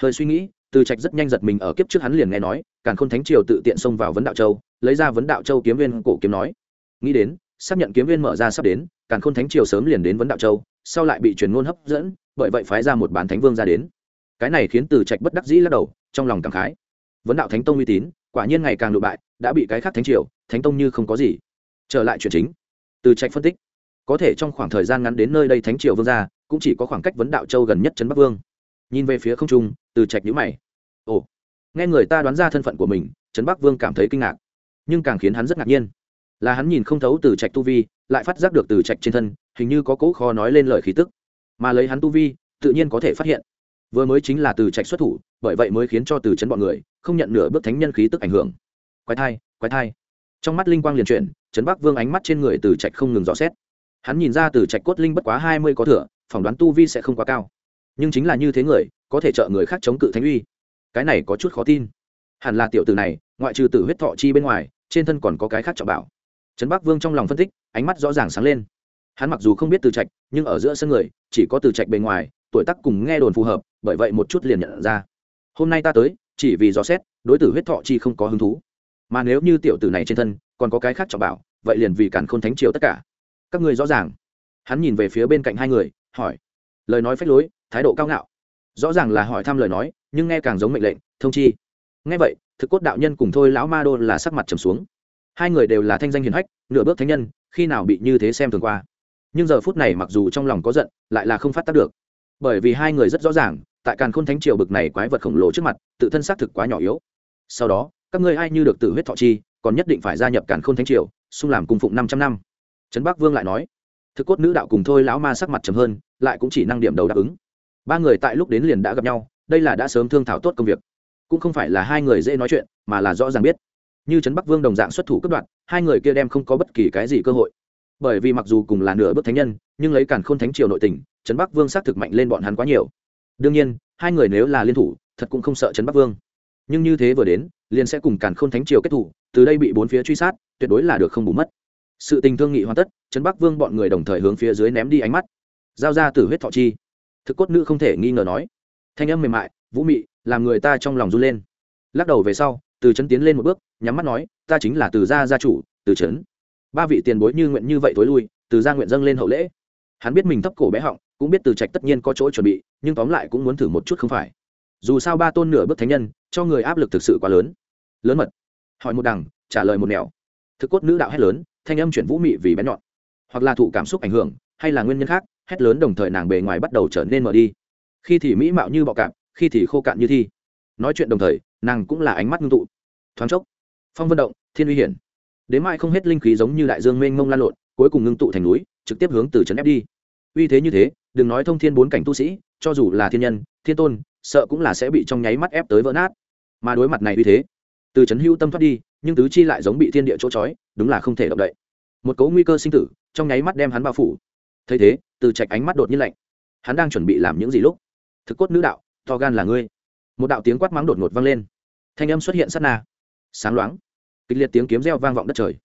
Hơi suy nghĩ, từ trạch rất nhanh giật mình ở kiếp trước hắn liền nghe nói, càn khôn thánh triều tự tiện xông vào vấn đạo châu, lấy ra vấn đạo châu kiếm viên cổ kiếm nói. Nghĩ đến, xác nhận kiếm viên mở ra sắp đến, càn khôn thánh triều sớm liền đến vấn đạo châu, sau lại bị truyền ngôn hấp dẫn, bởi vậy phái ra một bán thánh vương ra đến. Cái này khiến từ trạch bất đắc dĩ lắc đầu, trong lòng cảm khái. Vấn đạo thánh tông uy tín, quả nhiên ngày càng lụ bại, đã bị cái khác thánh triều, thánh tông như không có gì. Trở lại chuyện chính. Từ trạch phân tích, có thể trong khoảng thời gian ngắn đến nơi đây thánh triều vương gia cũng chỉ có khoảng cách vấn đạo châu gần nhất trấn bắc vương. Nhìn về phía không trung, từ trạch nhữ mày. Ồ, nghe người ta đoán ra thân phận của mình, trấn bắc vương cảm thấy kinh ngạc, nhưng càng khiến hắn rất ngạc nhiên. Là hắn nhìn không thấu từ trạch tu vi, lại phát giác được từ trạch trên thân, hình như có cỗ kho nói lên lời khí tức. Mà lấy hắn tu vi, tự nhiên có thể phát hiện. Vừa mới chính là từ trạch xuất thủ, bởi vậy mới khiến cho từ trấn bọn người không nhận nửa bước thánh nhân khí tức ảnh hưởng. Quái thai quái thai. Trong mắt linh quang liền chuyển, trấn bắc vương ánh mắt trên người từ trạch không ngừng rõ xét. Hắn nhìn ra từ trạch cốt linh bất quá hai mươi có thửa phỏng đoán tu vi sẽ không quá cao. Nhưng chính là như thế người, có thể trợ người khác chống cự thánh uy. Cái này có chút khó tin. Hẳn là tiểu tử này, ngoại trừ tử huyết thọ chi bên ngoài, trên thân còn có cái khác trọng bảo. Trấn bắc vương trong lòng phân tích, ánh mắt rõ ràng sáng lên. Hắn mặc dù không biết từ trạch, nhưng ở giữa sân người, chỉ có từ trạch bề ngoài, tuổi tác cùng nghe đồn phù hợp, bởi vậy một chút liền nhận ra. Hôm nay ta tới, chỉ vì dò xét, đối tử huyết thọ chi không có hứng thú. Mà nếu như tiểu tử này trên thân, còn có cái khác trọng bảo, vậy liền vì cản khôn thánh triều tất cả. Các ngươi rõ ràng. Hắn nhìn về phía bên cạnh hai người hỏi. Lời nói phách lối, thái độ cao ngạo. Rõ ràng là hỏi thăm lời nói, nhưng nghe càng giống mệnh lệnh, thông chi. Nghe vậy, thực cốt đạo nhân cùng thôi lão ma đô là sắc mặt trầm xuống. Hai người đều là thanh danh hiền hách, nửa bước thánh nhân, khi nào bị như thế xem thường qua. Nhưng giờ phút này mặc dù trong lòng có giận, lại là không phát tác được. Bởi vì hai người rất rõ ràng, tại càn khôn thánh triều bực này quái vật khổng lồ trước mặt, tự thân xác thực quá nhỏ yếu. Sau đó, các ngươi ai như được tự huyết thọ chi, còn nhất định phải gia nhập càn khôn thánh triều, xung làm cung phụng năm trăm năm. Trấn bắc vương lại nói thực cốt nữ đạo cùng thôi lão ma sắc mặt trầm hơn, lại cũng chỉ năng điểm đầu đáp ứng. Ba người tại lúc đến liền đã gặp nhau, đây là đã sớm thương thảo tốt công việc. Cũng không phải là hai người dễ nói chuyện, mà là rõ ràng biết. Như trấn bắc vương đồng dạng xuất thủ cấp đoạn hai người kia đem không có bất kỳ cái gì cơ hội. Bởi vì mặc dù cùng là nửa bước thánh nhân, nhưng lấy càn khôn thánh triều nội tình, trấn bắc vương xác thực mạnh lên bọn hắn quá nhiều. Đương nhiên, hai người nếu là liên thủ, thật cũng không sợ trấn bắc vương. Nhưng như thế vừa đến, liền sẽ cùng càn khôn thánh triều kết thủ, từ đây bị bốn phía truy sát, tuyệt đối là được không bù mất sự tình thương nghị hoàn tất, trấn bắc vương bọn người đồng thời hướng phía dưới ném đi ánh mắt. Giao ra tử huyết thọ chi. Thực cốt nữ không thể nghi ngờ nói. Thanh âm mềm mại, vũ mị, làm người ta trong lòng run lên. Lắc đầu về sau, từ trấn tiến lên một bước, nhắm mắt nói, ta chính là từ gia gia chủ, từ trấn. Ba vị tiền bối như nguyện như vậy tối lui, từ gia nguyện dâng lên hậu lễ. Hắn biết mình thấp cổ bé họng, cũng biết từ trạch tất nhiên có chỗ chuẩn bị, nhưng tóm lại cũng muốn thử một chút không phải. Dù sao ba tôn nửa bước thánh nhân, cho người áp lực thực sự quá lớn. Lớn mật. Hỏi một đằng, trả lời một nẻo. Thực cốt nữ đạo hét lớn thanh âm chuyển vũ mị vì bén nhọn. Hoặc là thụ cảm xúc ảnh hưởng, hay là nguyên nhân khác, hét lớn đồng thời nàng bề ngoài bắt đầu trở nên mở đi. Khi thì mỹ mạo như bọ cạp, khi thì khô cạn như thi. Nói chuyện đồng thời, nàng cũng là ánh mắt ngưng tụ. Thoáng chốc, phong vân động, thiên uy hiển. Đến mai không hết linh khí giống như đại dương mênh mông lan lộn, cuối cùng ngưng tụ thành núi, trực tiếp hướng từ trấn ép đi. Uy thế như thế, đừng nói thông thiên bốn cảnh tu sĩ, cho dù là thiên nhân, thiên tôn, sợ cũng là sẽ bị trong nháy mắt ép tới vỡ nát. Mà đối mặt này uy thế từ trấn hưu tâm thoát đi, nhưng tứ chi lại giống bị thiên địa chỗ trói, đúng là không thể động đậy. Một cấu nguy cơ sinh tử, trong nháy mắt đem hắn bao phủ. Thấy thế, từ trạch ánh mắt đột nhiên lạnh. Hắn đang chuẩn bị làm những gì lúc? Thực cốt nữ đạo, to gan là ngươi. Một đạo tiếng quát mắng đột ngột vang lên. Thanh âm xuất hiện sát na. Sáng loáng. Kịch liệt tiếng kiếm reo vang vọng đất trời.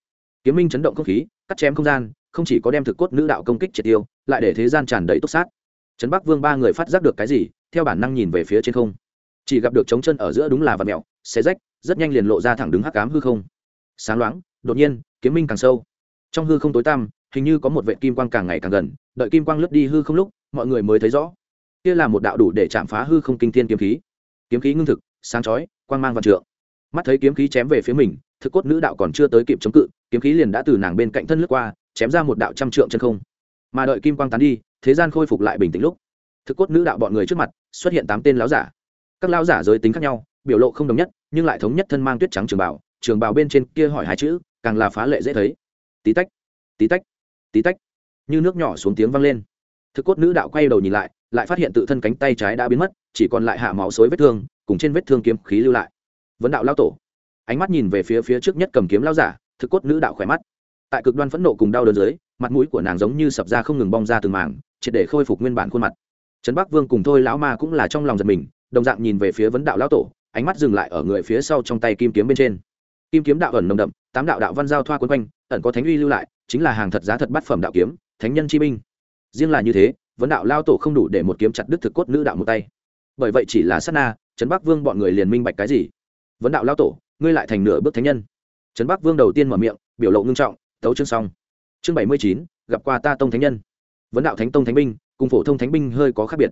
Kiếm minh chấn động không khí, cắt chém không gian, không chỉ có đem thực cốt nữ đạo công kích triệt tiêu, lại để thế gian tràn đầy túc sát. Trấn bắc vương ba người phát giác được cái gì, theo bản năng nhìn về phía trên không. Chỉ gặp được trống chân ở giữa đúng là vật mẹo, xé rách rất nhanh liền lộ ra thẳng đứng hắc cám hư không. Sáng loáng, đột nhiên, kiếm minh càng sâu. Trong hư không tối tăm, hình như có một vệ kim quang càng ngày càng gần, đợi kim quang lướt đi hư không lúc, mọi người mới thấy rõ. Kia là một đạo đủ để chạm phá hư không kinh thiên kiếm khí. Kiếm khí ngưng thực, sáng chói, quang mang văn trượng. Mắt thấy kiếm khí chém về phía mình, thực cốt nữ đạo còn chưa tới kịp chống cự, kiếm khí liền đã từ nàng bên cạnh thân lướt qua, chém ra một đạo trăm trượng chân không. Mà đợi kim quang tán đi, thế gian khôi phục lại bình tĩnh lúc. Thực cốt nữ đạo bọn người trước mặt, xuất hiện tám tên lão giả. Các lão giả giới tính khác nhau biểu lộ không đồng nhất, nhưng lại thống nhất thân mang tuyết trắng trường bảo trường bảo bên trên kia hỏi hai chữ, càng là phá lệ dễ thấy. Tí tách tí tách tí tách. Như nước nhỏ xuống tiếng vang lên. Thực cốt nữ đạo quay đầu nhìn lại lại phát hiện tự thân cánh tay trái đã biến mất, chỉ còn lại hạ máu xối vết thương, cùng trên vết thương kiếm khí lưu lại. Vấn đạo lao tổ. Ánh mắt nhìn về phía phía trước nhất cầm kiếm lao giả, thực cốt nữ đạo khỏe mắt. Tại cực đoan phẫn nộ cùng đau đớn dưới, mặt mũi của nàng giống như sập ra không ngừng bong ra từng mảng, triệt để khôi phục nguyên bản khuôn mặt. Trấn bắc vương cùng thôi lão ma cũng là trong lòng giật mình, đồng dạng nhìn về phía vấn đạo lão tổ ánh mắt dừng lại ở người phía sau trong tay kim kiếm bên trên. Kim kiếm đạo ẩn nồng đậm, tám đạo đạo văn giao thoa quấn quanh, ẩn có thánh uy lưu lại, chính là hàng thật giá thật bát phẩm đạo kiếm, thánh nhân chi binh. Riêng là như thế, vấn đạo lao tổ không đủ để một kiếm chặt đứt thực cốt nữ đạo một tay. Bởi vậy chỉ là sát na, trấn bắc vương bọn người liền minh bạch cái gì? Vấn đạo lao tổ, ngươi lại thành nửa bước thánh nhân. Trấn bắc vương đầu tiên mở miệng, biểu lộ ngưng trọng, tấu chương xong. Chương bảy mươi chín, gặp qua ta tông thánh nhân. Vấn đạo thánh tông thánh binh, cùng phổ thông thánh binh hơi có khác biệt.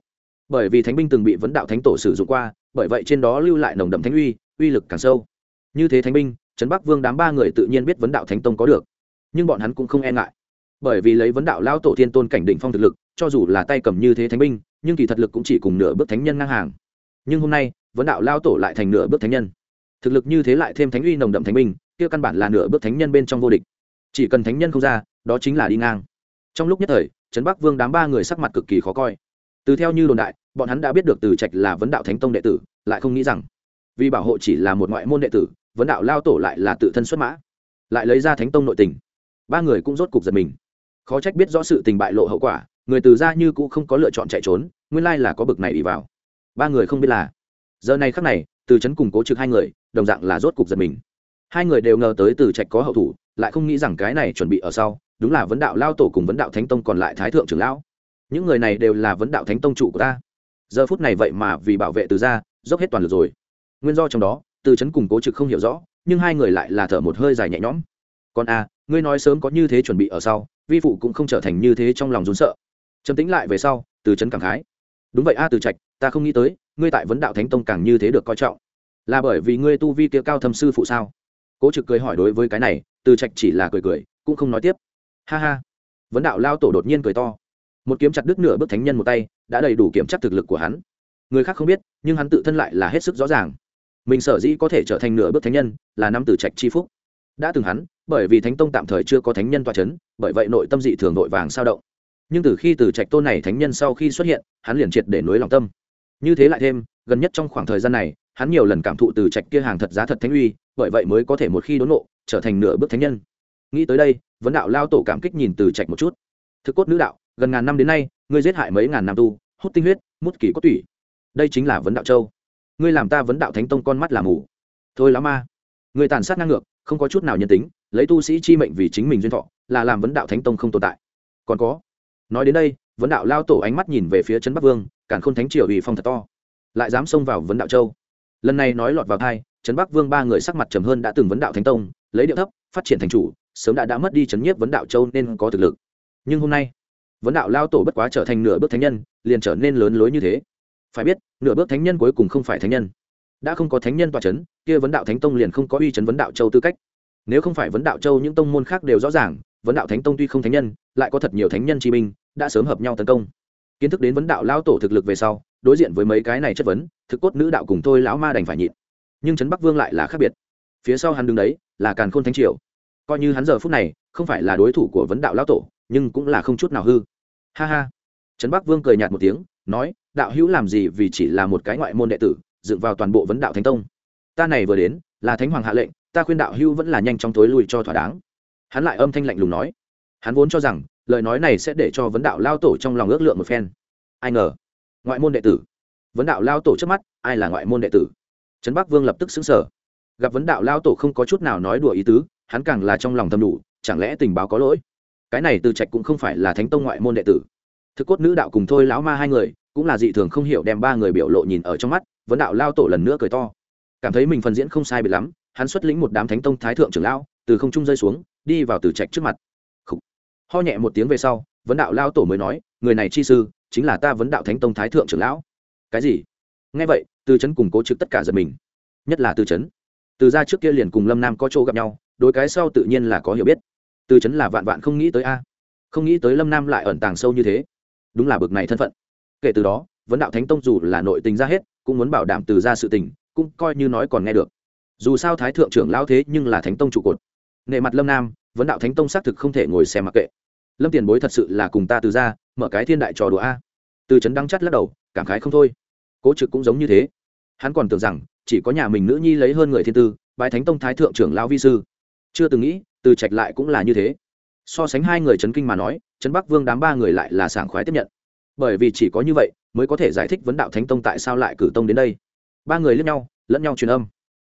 Bởi vì thánh binh từng bị vấn đạo thánh tổ sử dụng qua bởi vậy trên đó lưu lại nồng đậm thánh uy uy lực càng sâu. Như thế thánh binh, trấn bắc vương đám ba người tự nhiên biết vấn đạo thánh tông có được. Nhưng bọn hắn cũng không e ngại. Bởi vì lấy vấn đạo lao tổ thiên tôn cảnh đỉnh phong thực lực, cho dù là tay cầm như thế thánh binh, nhưng kỳ thật lực cũng chỉ cùng nửa bước thánh nhân ngang hàng. Nhưng hôm nay, vấn đạo lao tổ lại thành nửa bước thánh nhân. Thực lực như thế lại thêm thánh uy nồng đậm thánh binh, kia căn bản là nửa bước thánh nhân bên trong vô địch. Chỉ cần thánh nhân không ra, đó chính là đi ngang. Trong lúc nhất thời, trấn bắc vương đám ba người sắc mặt cực kỳ khó coi. Từ theo như đồn đại bọn hắn đã biết được từ trạch là vấn đạo thánh tông đệ tử, lại không nghĩ rằng, vì bảo hộ chỉ là một ngoại môn đệ tử, vấn đạo lao tổ lại là tự thân xuất mã, lại lấy ra thánh tông nội tình. Ba người cũng rốt cục giật mình. Khó trách biết rõ sự tình bại lộ hậu quả, người từ ra như cũng không có lựa chọn chạy trốn, nguyên lai là có bực này đi vào. Ba người không biết là, giờ này khắc này, từ trấn cùng cố trực hai người, đồng dạng là rốt cục giật mình. Hai người đều ngờ tới từ trạch có hậu thủ, lại không nghĩ rằng cái này chuẩn bị ở sau, đúng là vấn đạo lao tổ cùng vấn đạo thánh tông còn lại thái thượng trưởng lão. Những người này đều là vấn đạo thánh tông chủ của ta giờ phút này vậy mà vì bảo vệ từ ra dốc hết toàn lực rồi. Nguyên do trong đó, từ chấn cùng cố trực không hiểu rõ, nhưng hai người lại là thở một hơi dài nhẹ nhõm. Còn a ngươi nói sớm có như thế chuẩn bị ở sau, vi phụ cũng không trở thành như thế trong lòng rốn sợ. Trầm tính lại về sau, từ chấn cảm khái. Đúng vậy a, từ trạch, ta không nghĩ tới, ngươi tại vấn đạo thánh tông càng như thế được coi trọng. Là bởi vì ngươi tu vi kia cao thâm sư phụ sao? Cố trực cười hỏi đối với cái này, từ trạch chỉ là cười cười, cũng không nói tiếp. Ha ha. Vấn đạo lao tổ đột nhiên cười to một kiếm chặt đứt nửa bước thánh nhân một tay, đã đầy đủ kiểm chắc thực lực của hắn. Người khác không biết, nhưng hắn tự thân lại là hết sức rõ ràng. Mình sở dĩ có thể trở thành nửa bước thánh nhân, là năm từ trạch chi phúc. Đã từng hắn, bởi vì thánh tông tạm thời chưa có thánh nhân toa c h ấ n bởi vậy nội tâm dị thường nội vàng sao động. Nhưng từ khi từ trạch tôn này thánh nhân sau khi xuất hiện, hắn liền triệt để nối lòng tâm. Như thế lại thêm, gần nhất trong khoảng thời gian này, hắn nhiều lần cảm thụ từ trạch kia hàng thật giá thật thánh uy, bởi vậy mới có thể một khi đốn nộ trở thành nửa bước thánh nhân. Nghĩ tới đây, vấn đạo lao tổ cảm kích nhìn từ trạch một chút. Thực cốt nữ đạo gần ngàn năm đến nay, ngươi giết hại mấy ngàn năm tu, hút tinh huyết, mút kỳ cốt tủy. Đây chính là vấn đạo châu. Ngươi làm ta vấn đạo thánh tông con mắt làm mù. Thôi lá ma người tàn sát ngang ngược, không có chút nào nhân tính, lấy tu sĩ chi mệnh vì chính mình duyên thọ, là làm vấn đạo thánh tông không tồn tại. Còn có, nói đến đây, vấn đạo lao tổ ánh mắt nhìn về phía trấn bắc vương cản khôn thánh triều ủy phong thật to. Lại dám xông vào vấn đạo châu. Lần này nói lọt vào thai trấn bắc vương ba người sắc mặt trầm hơn đã từng vấn đạo thánh tông, lấy điệu thấp, phát triển thành chủ, sớm đã đã mất đi trấn nhiếp vấn đạo châu nên có thực lực. Nhưng hôm nay vấn đạo lao tổ bất quá trở thành nửa bước thánh nhân liền trở nên lớn lối như thế. Phải biết nửa bước thánh nhân cuối cùng không phải thánh nhân. Đã không có thánh nhân tòa c h ấ n kia vấn đạo thánh tông liền không có uy chấn vấn đạo châu tư cách. Nếu không phải vấn đạo châu những tông môn khác đều rõ ràng vấn đạo thánh tông tuy không thánh nhân lại có thật nhiều thánh nhân chi minh, đã sớm hợp nhau tấn công. Kiến thức đến vấn đạo lao tổ thực lực về sau đối diện với mấy cái này chất vấn thực cốt nữ đạo cùng tôi lão ma đành phải nhịn. Nhưng trấn bắc vương lại là khác biệt. Phía sau hắn đứng đấy là càn khôn thánh triều. Coi như hắn giờ phút này không phải là đối thủ của vấn đạo lao tổ nhưng cũng là không chút nào hư. Ha ha. Trấn bắc vương cười nhạt một tiếng, nói, đạo hữu làm gì vì chỉ là một cái ngoại môn đệ tử, dựng vào toàn bộ vấn đạo thánh tông? Ta này vừa đến, là thánh hoàng hạ lệnh, ta khuyên đạo hữu vẫn là nhanh chóng tối lui cho thỏa đáng. Hắn lại âm thanh lạnh lùng nói. Hắn vốn cho rằng, lời nói này sẽ để cho vấn đạo lao tổ trong lòng ước lượng một phen. Ai ngờ, ngoại môn đệ tử. Vấn đạo lao tổ trước mắt, ai là ngoại môn đệ tử? Trấn bắc vương lập tức xứng sở gặp vấn đạo lao tổ không có chút nào nói đùa ý tứ, hắn càng là trong lòng thầm đủ, chẳng lẽ tình báo có lỗi? Cái này từ trạch cũng không phải là thánh tông ngoại môn đệ tử. Thực cốt nữ đạo cùng thôi lão ma hai người, cũng là dị thường không hiểu đem ba người biểu lộ nhìn ở trong mắt, vấn đạo lao tổ lần nữa cười to. Cảm thấy mình phần diễn không sai biệt lắm, hắn xuất lĩnh một đám thánh tông thái thượng trưởng lão, từ không trung rơi xuống, đi vào từ trạch trước mặt. Khủ. ho nhẹ một tiếng về sau, vấn đạo lao tổ mới nói, người này chi sư, chính là ta vấn đạo thánh tông thái thượng trưởng lão. Cái gì? Nghe vậy, từ trấn cùng cố trực tất cả giật mình. Nhất là từ trấn từ ra trước kia liền cùng lâm nam có chỗ gặp nhau, đối cái sau tự nhiên là có hiểu biết từ chấn là vạn vạn không nghĩ tới a. Không nghĩ tới lâm nam lại ẩn tàng sâu như thế. Đúng là bực này thân phận. Kể từ đó, vấn đạo thánh tông dù là nội tình ra hết, cũng muốn bảo đảm từ ra sự tình, cũng coi như nói còn nghe được. Dù sao thái thượng trưởng lao thế nhưng là thánh tông trụ cột. Nệ mặt lâm nam, vấn đạo thánh tông xác thực không thể ngồi xem mặc kệ. Lâm tiền bối thật sự là cùng ta từ ra, mở cái thiên đại trò đùa a. Từ trấn đăng chắt lắc đầu, cảm khái không thôi. Cố trực cũng giống như thế. Hắn còn tưởng rằng, chỉ có nhà mình nữ nhi lấy hơn người thiên tư bài thánh tông thái thượng trưởng lao vi sư. Chưa từng nghĩ từ trạch lại cũng là như thế. So sánh hai người trấn kinh mà nói trấn bắc vương đám ba người lại là sảng khoái tiếp nhận. Bởi vì chỉ có như vậy, mới có thể giải thích vấn đạo thánh tông tại sao lại cử tông đến đây. Ba người lẫn nhau lẫn nhau truyền âm.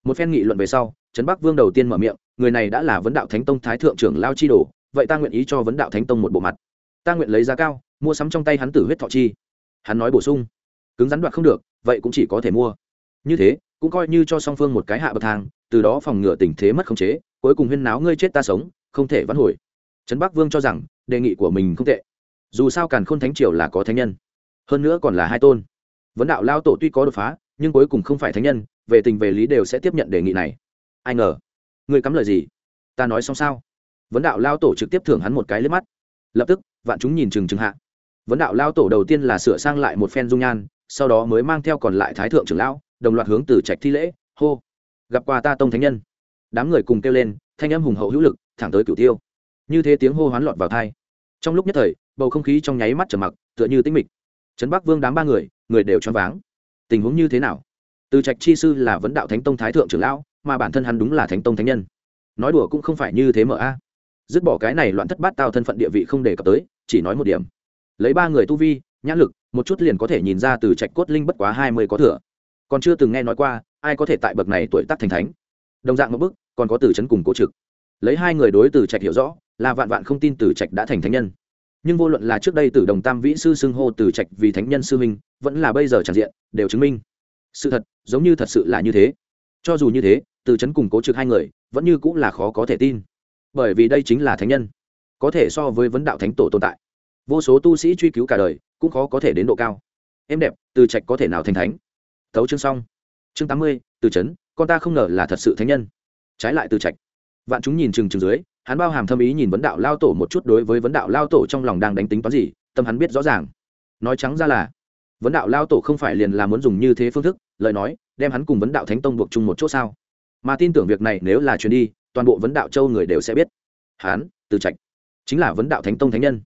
Một phen nghị luận về sau trấn bắc vương đầu tiên mở miệng, người này đã là vấn đạo thánh tông thái thượng trưởng lao chi đồ, vậy ta nguyện ý cho vấn đạo thánh tông một bộ mặt. Ta nguyện lấy giá cao, mua sắm trong tay hắn tử huyết thọ chi. Hắn nói bổ sung, cứng rắn đoạt không được, vậy cũng chỉ có thể mua. Như thế, cũng coi như cho song phương một cái hạ bậc thang, từ đó phòng ngừa tình thế mất khống chế cuối cùng huyên náo ngươi chết ta sống, không thể vãn hồi. Trấn bắc vương cho rằng, đề nghị của mình không tệ. Dù sao càn khôn thánh triều là có thánh nhân. Hơn nữa còn là hai tôn. Vấn đạo lao tổ tuy có đột phá, nhưng cuối cùng không phải thánh nhân, về tình về lý đều sẽ tiếp nhận đề nghị này. Ai ngờ, ngươi cắm lời gì? Ta nói xong sao? Vấn đạo lao tổ trực tiếp thưởng hắn một cái liếp mắt. Lập tức, vạn chúng nhìn chừng chừng hạ. Vấn đạo lao tổ đầu tiên là sửa sang lại một phen dung nhan, sau đó mới mang theo còn lại thái thượng trưởng lão, đồng loạt hướng từ trạch thi lễ, hô, gặp qua ta tông thánh nhân đám người cùng kêu lên, thanh âm hùng hậu hữu lực, thẳng tới cửu tiêu. Như thế tiếng hô hoán lọt vào thai trong lúc nhất thời, bầu không khí trong nháy mắt trở mặc, tựa như tĩnh mịch. Trấn bắc vương đám ba người người đều choáng váng. Tình huống như thế nào? Từ trạch chi sư là vấn đạo thánh tông thái thượng trưởng lão, mà bản thân hắn đúng là thánh tông thánh nhân. Nói đùa cũng không phải như thế mở a. Dứt bỏ cái này loạn thất bát tao thân phận địa vị không đề cập tới, chỉ nói một điểm. Lấy ba người tu vi, nhãn lực, một chút liền có thể nhìn ra từ trạch cốt linh bất quá hai mươi có thừa. Còn chưa từng nghe nói qua, ai có thể tại bậc này tuổi tác thành thánh. Đồng dạng một bức còn có từ chấn cùng cố trực. Lấy hai người đối từ trạch hiểu rõ, là vạn vạn không tin từ trạch đã thành thánh nhân. Nhưng vô luận là trước đây từ đồng tam vĩ sư xưng hô từ trạch vì thánh nhân sư minh vẫn là bây giờ tràn diện, đều chứng minh. Sự thật, giống như thật sự là như thế. Cho dù như thế, từ chấn cùng cố trực hai người, vẫn như cũng là khó có thể tin. Bởi vì đây chính là thánh nhân, có thể so với vấn đạo thánh tổ tồn tại. Vô số tu sĩ truy cứu cả đời, cũng khó có thể đến độ cao. Em đẹp, từ trạch có thể nào thành thánh? Thấu chương xong. Chương tám mươi, từ chấn con ta không ngờ là thật sự thánh nhân trái lại từ trạch. Vạn chúng nhìn chừng chừng dưới, hắn bao hàm thâm ý nhìn vấn đạo lao tổ một chút đối với vấn đạo lao tổ trong lòng đang đánh tính toán gì, tâm hắn biết rõ ràng. Nói trắng ra là, vấn đạo lao tổ không phải liền là muốn dùng như thế phương thức, lời nói, đem hắn cùng vấn đạo thánh tông buộc chung một chỗ sao? Mà tin tưởng việc này nếu là chuyến đi, toàn bộ vấn đạo châu người đều sẽ biết. Hắn, từ trạch, chính là vấn đạo thánh tông thánh nhân.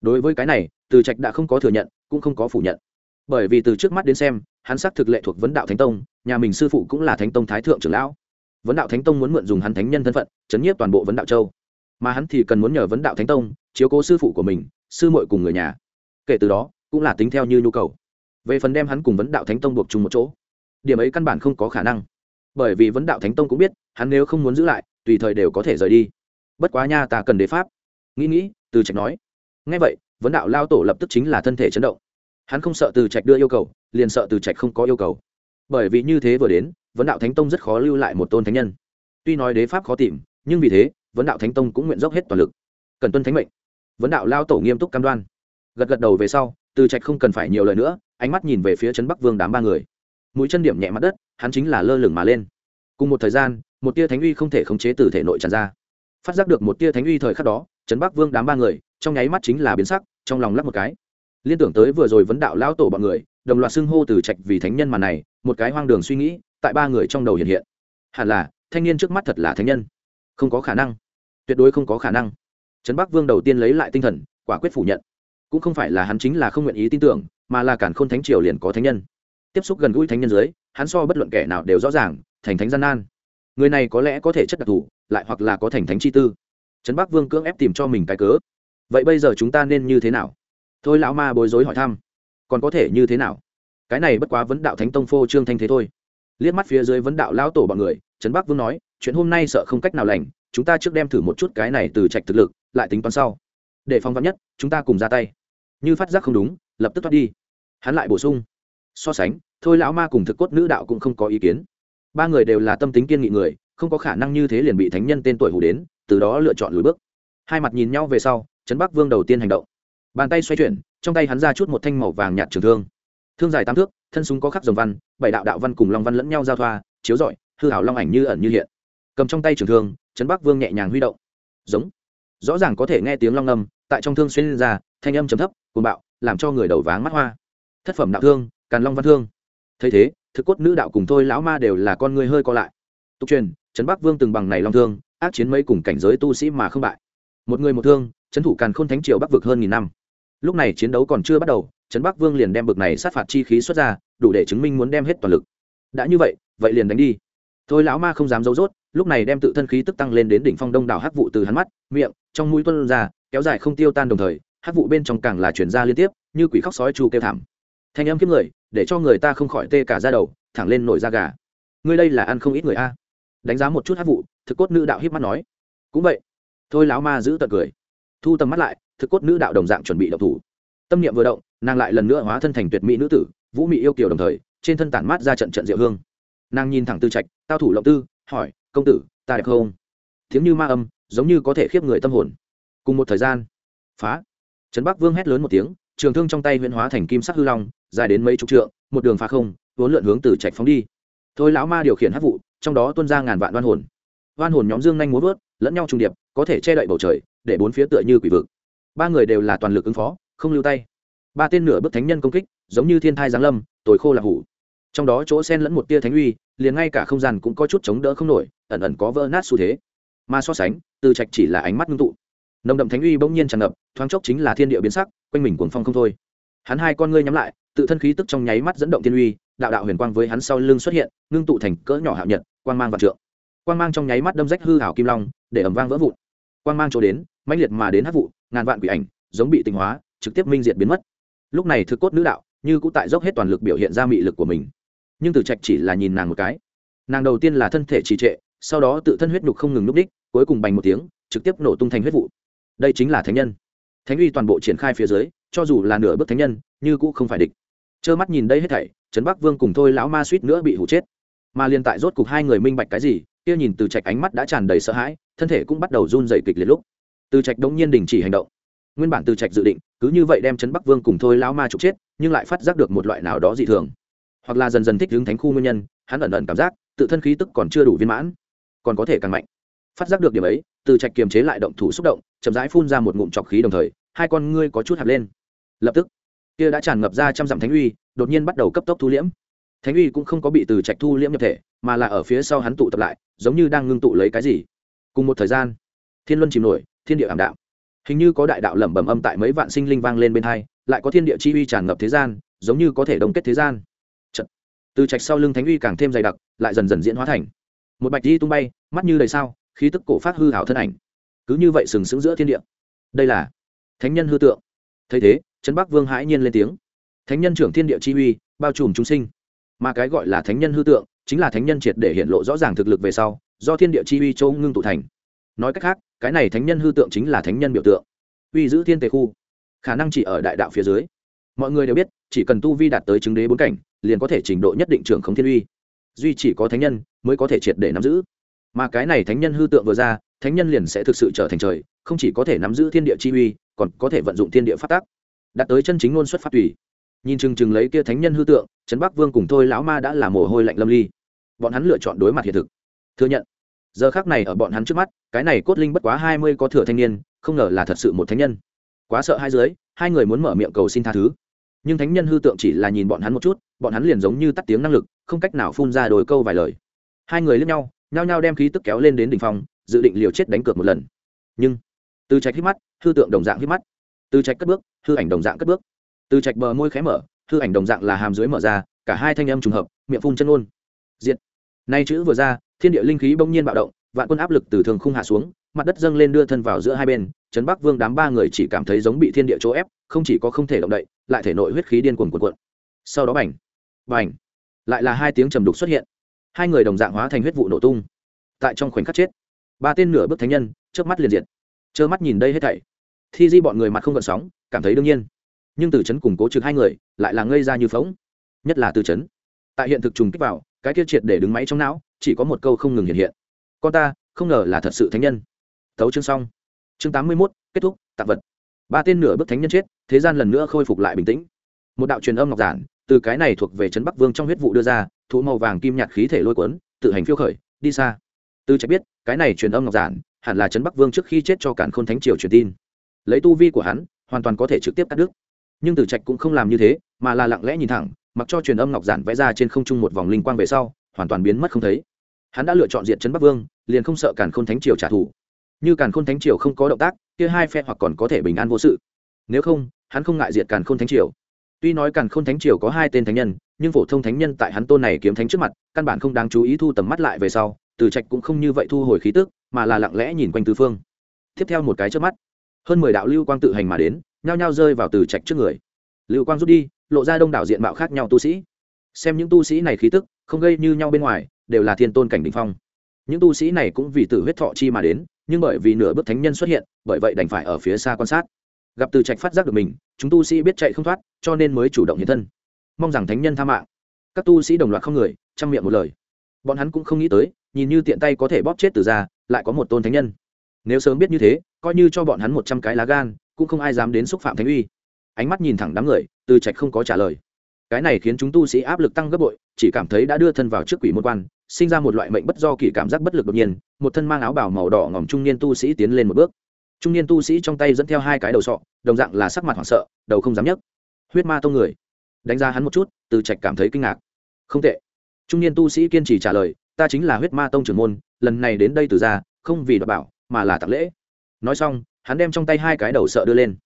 Đối với cái này, từ trạch đã không có thừa nhận, cũng không có phủ nhận. Bởi vì từ trước mắt đến xem, hắn xác thực lệ thuộc vấn đạo thánh tông, nhà mình sư phụ cũng là thánh tông thái thượng trưởng lão vấn đạo thánh tông muốn mượn dùng hắn thánh nhân thân phận, chấn nhiếp toàn bộ vấn đạo châu. Mà hắn thì cần muốn nhờ vấn đạo thánh tông chiếu cố sư phụ của mình, sư muội cùng người nhà. Kể từ đó, cũng là tính theo như nhu cầu. Về phần đem hắn cùng vấn đạo thánh tông buộc chung một chỗ, điểm ấy căn bản không có khả năng. Bởi vì vấn đạo thánh tông cũng biết, hắn nếu không muốn giữ lại, tùy thời đều có thể rời đi. Bất quá nha, ta cần đế pháp. Nghĩ nghĩ, từ trạch nói. Ngay vậy, vấn đạo lao tổ lập tức chính là thân thể chấn động. Hắn không sợ từ trạch đưa yêu cầu, liền sợ từ trạch không có yêu cầu. Bởi vì như thế vừa đến vấn đạo thánh tông rất khó lưu lại một tôn thánh nhân. Tuy nói đế pháp khó tìm, nhưng vì thế, vấn đạo thánh tông cũng nguyện dốc hết toàn lực. Cần tuân thánh mệnh. Vấn đạo lao tổ nghiêm túc cam đoan. Gật gật đầu về sau, từ trạch không cần phải nhiều lời nữa, ánh mắt nhìn về phía trấn bắc vương đám ba người. Mũi chân điểm nhẹ mặt đất, hắn chính là lơ lửng mà lên. Cùng một thời gian, một tia thánh uy không thể khống chế từ thể nội tràn ra. Phát giác được một tia thánh uy thời khắc đó trấn bắc vương đám ba người, trong nháy mắt chính là biến sắc, trong lòng lắp một cái. Liên tưởng tới vừa rồi vấn đạo lão tổ bọn người, đồng loạt xưng hô từ trạch vì thánh nhân mà này, một cái hoang đường suy nghĩ tại ba người trong đầu hiện hiện. Hẳn là, thanh niên trước mắt thật là thánh nhân. Không có khả năng. Tuyệt đối không có khả năng. Trấn bắc vương đầu tiên lấy lại tinh thần, quả quyết phủ nhận. Cũng không phải là hắn chính là không nguyện ý tin tưởng, mà là cản khôn thánh triều liền có thánh nhân. Tiếp xúc gần gũi thánh nhân dưới, hắn so bất luận kẻ nào đều rõ ràng, thành thánh gian nan. Người này có lẽ có thể chất đặc thù, lại hoặc là có thành thánh chi tư. Trấn bắc vương cưỡng ép tìm cho mình cái cớ. Vậy bây giờ chúng ta nên như thế nào? Thôi lão ma bối rối hỏi thăm. Còn có thể như thế nào? Cái này bất quá vấn đạo thánh tông phô trương thanh thế thôi liếc mắt phía dưới vấn đạo lão tổ bọn người, trấn bắc vương nói, chuyện hôm nay sợ không cách nào lành, chúng ta trước đem thử một chút cái này từ trạch thực lực, lại tính toán sau. Để phong vắn nhất, chúng ta cùng ra tay. Như phát giác không đúng, lập tức thoát đi. Hắn lại bổ sung. So sánh, thôi lão ma cùng thực cốt nữ đạo cũng không có ý kiến. Ba người đều là tâm tính kiên nghị người, không có khả năng như thế liền bị thánh nhân tên tuổi hủ đến, từ đó lựa chọn lùi bước. Hai mặt nhìn nhau về sau, trấn bắc vương đầu tiên hành động. Bàn tay xoay chuyển, trong tay hắn ra chút một thanh màu vàng nhạt trường thương thương dài tam thước, thân súng có khắc dòng văn, bảy đạo đạo văn cùng long văn lẫn nhau giao thoa, chiếu rọi, hư hảo long ảnh như ẩn như hiện. Cầm trong tay trường thương, trấn bắc vương nhẹ nhàng huy động. Giống. Rõ ràng có thể nghe tiếng long âm, tại trong thương xuyên ra, thanh âm chấm thấp, cuồng bạo, làm cho người đầu váng mắt hoa. Thất phẩm đạo thương, càn long văn thương. Thấy thế, thực cốt nữ đạo cùng thôi lão ma đều là con người hơi co lại. Tục truyền, trấn bắc vương từng bằng này long thương, ác chiến mấy cùng cảnh giới tu sĩ mà không bại. Một người một thương, trấn thủ càn khôn thánh triều bắc vực hơn nghìn năm. Lúc này chiến đấu còn chưa bắt đầu trấn bắc vương liền đem bực này sát phạt chi khí xuất ra, đủ để chứng minh muốn đem hết toàn lực. Đã như vậy vậy liền đánh đi. Thôi lão ma không dám giấu rốt, lúc này đem tự thân khí tức tăng lên đến đỉnh phong đông đảo hắc vụ từ hắn mắt, miệng, trong mũi tuân ra, kéo dài không tiêu tan đồng thời, hắc vụ bên trong càng là chuyển ra liên tiếp, như quỷ khóc sói chu kêu thảm. Thanh âm kiếp người, để cho người ta không khỏi tê cả ra đầu, thẳng lên nổi da gà. Ngươi đây là ăn không ít người a. Đánh giá một chút hắc vụ, thực cốt nữ đạo hiếp mắt nói. Cũng vậy. Thôi lão ma giữ tật cười. Thu tầm mắt lại, thực cốt nữ đạo đồng dạng chuẩn bị đậu thủ tâm niệm vừa động, nàng lại lần nữa hóa thân thành tuyệt mỹ nữ tử, vũ mỹ yêu kiều đồng thời, trên thân tản mát ra trận trận diệu hương. Nàng nhìn thẳng tư trạch, tao thủ lộng tư, hỏi, công tử, ta đẹp không? Tiếng như ma âm, giống như có thể khiếp người tâm hồn. Cùng một thời gian, phá. Trấn bắc vương hét lớn một tiếng, trường thương trong tay huyễn hóa thành kim sắc hư long, dài đến mấy chục trượng, một đường phá không, vốn lượn hướng từ trạch phóng đi. Thôi lão ma điều khiển hát vụ, trong đó tuôn ra ngàn vạn đoan hồn. Đoan hồn nhóm dương nhanh muốn vớt, lẫn nhau trùng điệp, có thể che đậy bầu trời, để bốn phía tựa như quỷ vực. Ba người đều là toàn lực ứng phó không lưu tay. Ba tên nửa bước thánh nhân công kích, giống như thiên thai giáng lâm, tồi khô là hủ. Trong đó chỗ sen lẫn một tia thánh uy, liền ngay cả không gian cũng có chút chống đỡ không nổi, ẩn ẩn có vỡ nát xu thế. Mà so sánh, từ trạch chỉ là ánh mắt ngưng tụ. Nồng đậm thánh uy bỗng nhiên tràn ngập, thoáng chốc chính là thiên địa biến sắc, quanh mình cuồng phong không thôi. Hắn hai con ngươi nhắm lại, tự thân khí tức trong nháy mắt dẫn động thiên uy, đạo đạo huyền quang với hắn sau lưng xuất hiện, ngưng tụ thành cỡ nhỏ hạo nhật, quang mang và trượng. Quang mang trong nháy mắt đâm rách hư hảo kim long, để ẩm vang vỡ vụn. Quang mang chỗ đến, mãnh liệt mà đến hát vụ, ngàn vạn quỷ ảnh, giống bị tinh hóa trực tiếp minh diệt biến mất. Lúc này thực cốt nữ đạo như cũng tại dốc hết toàn lực biểu hiện ra mị lực của mình. Nhưng từ trạch chỉ là nhìn nàng một cái. Nàng đầu tiên là thân thể trì trệ, sau đó tự thân huyết nhục không ngừng núp đích, cuối cùng bành một tiếng, trực tiếp nổ tung thành huyết vụ. Đây chính là thánh nhân. Thánh uy toàn bộ triển khai phía dưới, cho dù là nửa bước thánh nhân, như cũ không phải địch. Trơ mắt nhìn đây hết thảy, trấn bắc vương cùng thôi lão ma suýt nữa bị hủ chết. Mà liền tại rốt cục hai người minh bạch cái gì, kia nhìn từ trạch ánh mắt đã tràn đầy sợ hãi, thân thể cũng bắt đầu run dày kịch liệt lúc. Từ trạch đống nhiên đình chỉ hành động. Nguyên bản từ trạch dự định cứ như vậy đem trấn bắc vương cùng thôi lão ma trục chết, nhưng lại phát giác được một loại nào đó dị thường. Hoặc là dần dần thích hướng thánh khu nguyên nhân, hắn ẩn ẩn cảm giác, tự thân khí tức còn chưa đủ viên mãn, còn có thể càng mạnh. Phát giác được điểm ấy, từ trạch kiềm chế lại động thủ xúc động, chậm rãi phun ra một ngụm trọc khí đồng thời, hai con ngươi có chút hạt lên. Lập tức, kia đã tràn ngập ra trăm dặm thánh uy, đột nhiên bắt đầu cấp tốc thu liễm. Thánh uy cũng không có bị từ trạch thu liễm nhập thể, mà là ở phía sau hắn tụ tập lại, giống như đang ngưng tụ lấy cái gì. Cùng một thời gian, thiên luân chìm nổi, thiên địa ảm đạm hình như có đại đạo lẩm bẩm âm tại mấy vạn sinh linh vang lên bên hai, lại có thiên địa chi uy tràn ngập thế gian, giống như có thể đồng kết thế gian. Chật. từ trạch sau lưng thánh uy càng thêm dày đặc, lại dần dần diễn hóa thành. Một bạch di tung bay, mắt như đầy sao, khí tức cổ phát hư hảo thân ảnh. Cứ như vậy sừng sững giữa thiên địa. Đây là thánh nhân hư tượng. Thấy thế, trấn bắc vương hãi nhiên lên tiếng. Thánh nhân trưởng thiên địa chi uy, bao trùm chúng sinh. Mà cái gọi là thánh nhân hư tượng, chính là thánh nhân triệt để hiện lộ rõ ràng thực lực về sau, do thiên địa chi uy châu ngưng tụ thành. Nói cách khác cái này thánh nhân hư tượng chính là thánh nhân biểu tượng. Uy giữ thiên tề khu. Khả năng chỉ ở đại đạo phía dưới. Mọi người đều biết, chỉ cần tu vi đạt tới chứng đế bốn cảnh, liền có thể trình độ nhất định trưởng không thiên uy. Duy chỉ có thánh nhân mới có thể triệt để nắm giữ. Mà cái này thánh nhân hư tượng vừa ra, thánh nhân liền sẽ thực sự trở thành trời, không chỉ có thể nắm giữ thiên địa chi uy, còn có thể vận dụng thiên địa phát tác. Đạt tới chân chính ngôn xuất phát tùy. Nhìn chừng chừng lấy kia thánh nhân hư tượng, trấn bắc vương cùng thôi lão ma đã là mồ hôi lạnh lâm ly. Bọn hắn lựa chọn đối mặt hiện thực. Thừa nhận giờ khác này ở bọn hắn trước mắt, cái này cốt linh bất quá hai mươi có thừa thanh niên, không ngờ là thật sự một thánh nhân. Quá sợ hai dưới, hai người muốn mở miệng cầu xin tha thứ. Nhưng thánh nhân hư tượng chỉ là nhìn bọn hắn một chút, bọn hắn liền giống như tắt tiếng năng lực, không cách nào phun ra đôi câu vài lời. Hai người lướt nhau, nhao nhao đem khí tức kéo lên đến đỉnh phong, dự định liều chết đánh cược một lần. Nhưng, từ trạch hít mắt, hư tượng đồng dạng hít mắt. Từ trạch cất bước, hư ảnh đồng dạng cất bước. Từ trạch bờ môi khé mở, hư ảnh đồng dạng là hàm dưới mở ra, cả hai thanh âm trùng hợp, miệng phun chân ôn. Diện nay chữ vừa ra thiên địa linh khí bỗng nhiên bạo động, vạn quân áp lực từ thường khung hạ xuống, mặt đất dâng lên đưa thân vào giữa hai bên, trấn bắc vương đám ba người chỉ cảm thấy giống bị thiên địa chỗ ép, không chỉ có không thể động đậy, lại thể nội huyết khí điên cuồng cuộn cuộn. Sau đó bành bành, lại là hai tiếng trầm đục xuất hiện. Hai người đồng dạng hóa thành huyết vụ nổ tung. Tại trong khoảnh khắc chết, ba tên nửa bước thánh nhân trước mắt liền diệt. Trơ mắt nhìn đây hết thảy. Thi di bọn người mặt không gợn sóng, cảm thấy đương nhiên. Nhưng từ chấn củng cố trực hai người, lại là ngây ra như phóng nhất là từ chấn tại hiện thực trùng kích vào, cái kia triệt để đứng máy trong não chỉ có một câu không ngừng hiện hiện. Con ta, không ngờ là thật sự thánh nhân. Tấu chương xong. Chương tám mươi mốt, kết thúc, tạp vật. Ba tên nửa bước thánh nhân chết, thế gian lần nữa khôi phục lại bình tĩnh. Một đạo truyền âm ngọc giản, từ cái này thuộc về trấn bắc vương trong huyết vụ đưa ra, thú màu vàng kim nhạt khí thể lôi cuốn, tự hành phiêu khởi, đi xa. Tư trạch biết, cái này truyền âm ngọc giản, hẳn là trấn bắc vương trước khi chết cho cản khôn thánh triều truyền tin. Lấy tu vi của hắn, hoàn toàn có thể trực tiếp cắt đứt. Nhưng tử trạch cũng không làm như thế, mà là lặng lẽ nhìn thẳng, mặc cho truyền âm ngọc giản vẽ ra trên không trung một vòng linh quang về sau, hoàn toàn biến mất không thấy hắn đã lựa chọn diện trấn bắc vương, liền không sợ cản khôn thánh triều trả thù. Như cản khôn thánh triều không có động tác, kia hai phe hoặc còn có thể bình an vô sự. Nếu không, hắn không ngại diệt cản khôn thánh triều. Tuy nói cản khôn thánh triều có hai tên thánh nhân, nhưng phổ thông thánh nhân tại hắn tôn này kiếm thánh trước mặt, căn bản không đáng chú ý thu tầm mắt lại về sau, từ trạch cũng không như vậy thu hồi khí tức, mà là lặng lẽ nhìn quanh tứ phương. Tiếp theo một cái trước mắt, hơn mười đạo lưu quang tự hành mà đến, nhao nhao rơi vào từ trạch trước người. Lưu quang rút đi, lộ ra đông đảo diện mạo khác nhau tu sĩ. Xem những tu sĩ này khí tức, không gây như nhau bên ngoài đều là thiên tôn cảnh đình phong. Những tu sĩ này cũng vì tử huyết thọ chi mà đến, nhưng bởi vì nửa bước thánh nhân xuất hiện, bởi vậy đành phải ở phía xa quan sát. Gặp từ trạch phát giác được mình, chúng tu sĩ biết chạy không thoát, cho nên mới chủ động hiện thân. Mong rằng thánh nhân tha mạng. Các tu sĩ đồng loạt không người, chăm miệng một lời. Bọn hắn cũng không nghĩ tới, nhìn như tiện tay có thể bóp chết từ ra lại có một tôn thánh nhân. Nếu sớm biết như thế, coi như cho bọn hắn một trăm cái lá gan, cũng không ai dám đến xúc phạm thánh uy. Ánh mắt nhìn thẳng đám người, từ trạch không có trả lời. Cái này khiến chúng tu sĩ áp lực tăng gấp bội chỉ cảm thấy đã đưa thân vào trước quỷ môn quan, sinh ra một loại mệnh bất do kỳ cảm giác bất lực đột nhiên, một thân mang áo bảo màu đỏ ngỏm trung niên tu sĩ tiến lên một bước. Trung niên tu sĩ trong tay dẫn theo hai cái đầu sọ, đồng dạng là sắc mặt hoảng sợ, đầu không dám nhấc. Huyết ma tông người, đánh giá hắn một chút, từ trạch cảm thấy kinh ngạc. Không tệ. Trung niên tu sĩ kiên trì trả lời, ta chính là huyết ma tông trưởng môn, lần này đến đây từ ra không vì đoạt bảo, mà là tặng lễ. Nói xong, hắn đem trong tay hai cái đầu sợ đưa lên.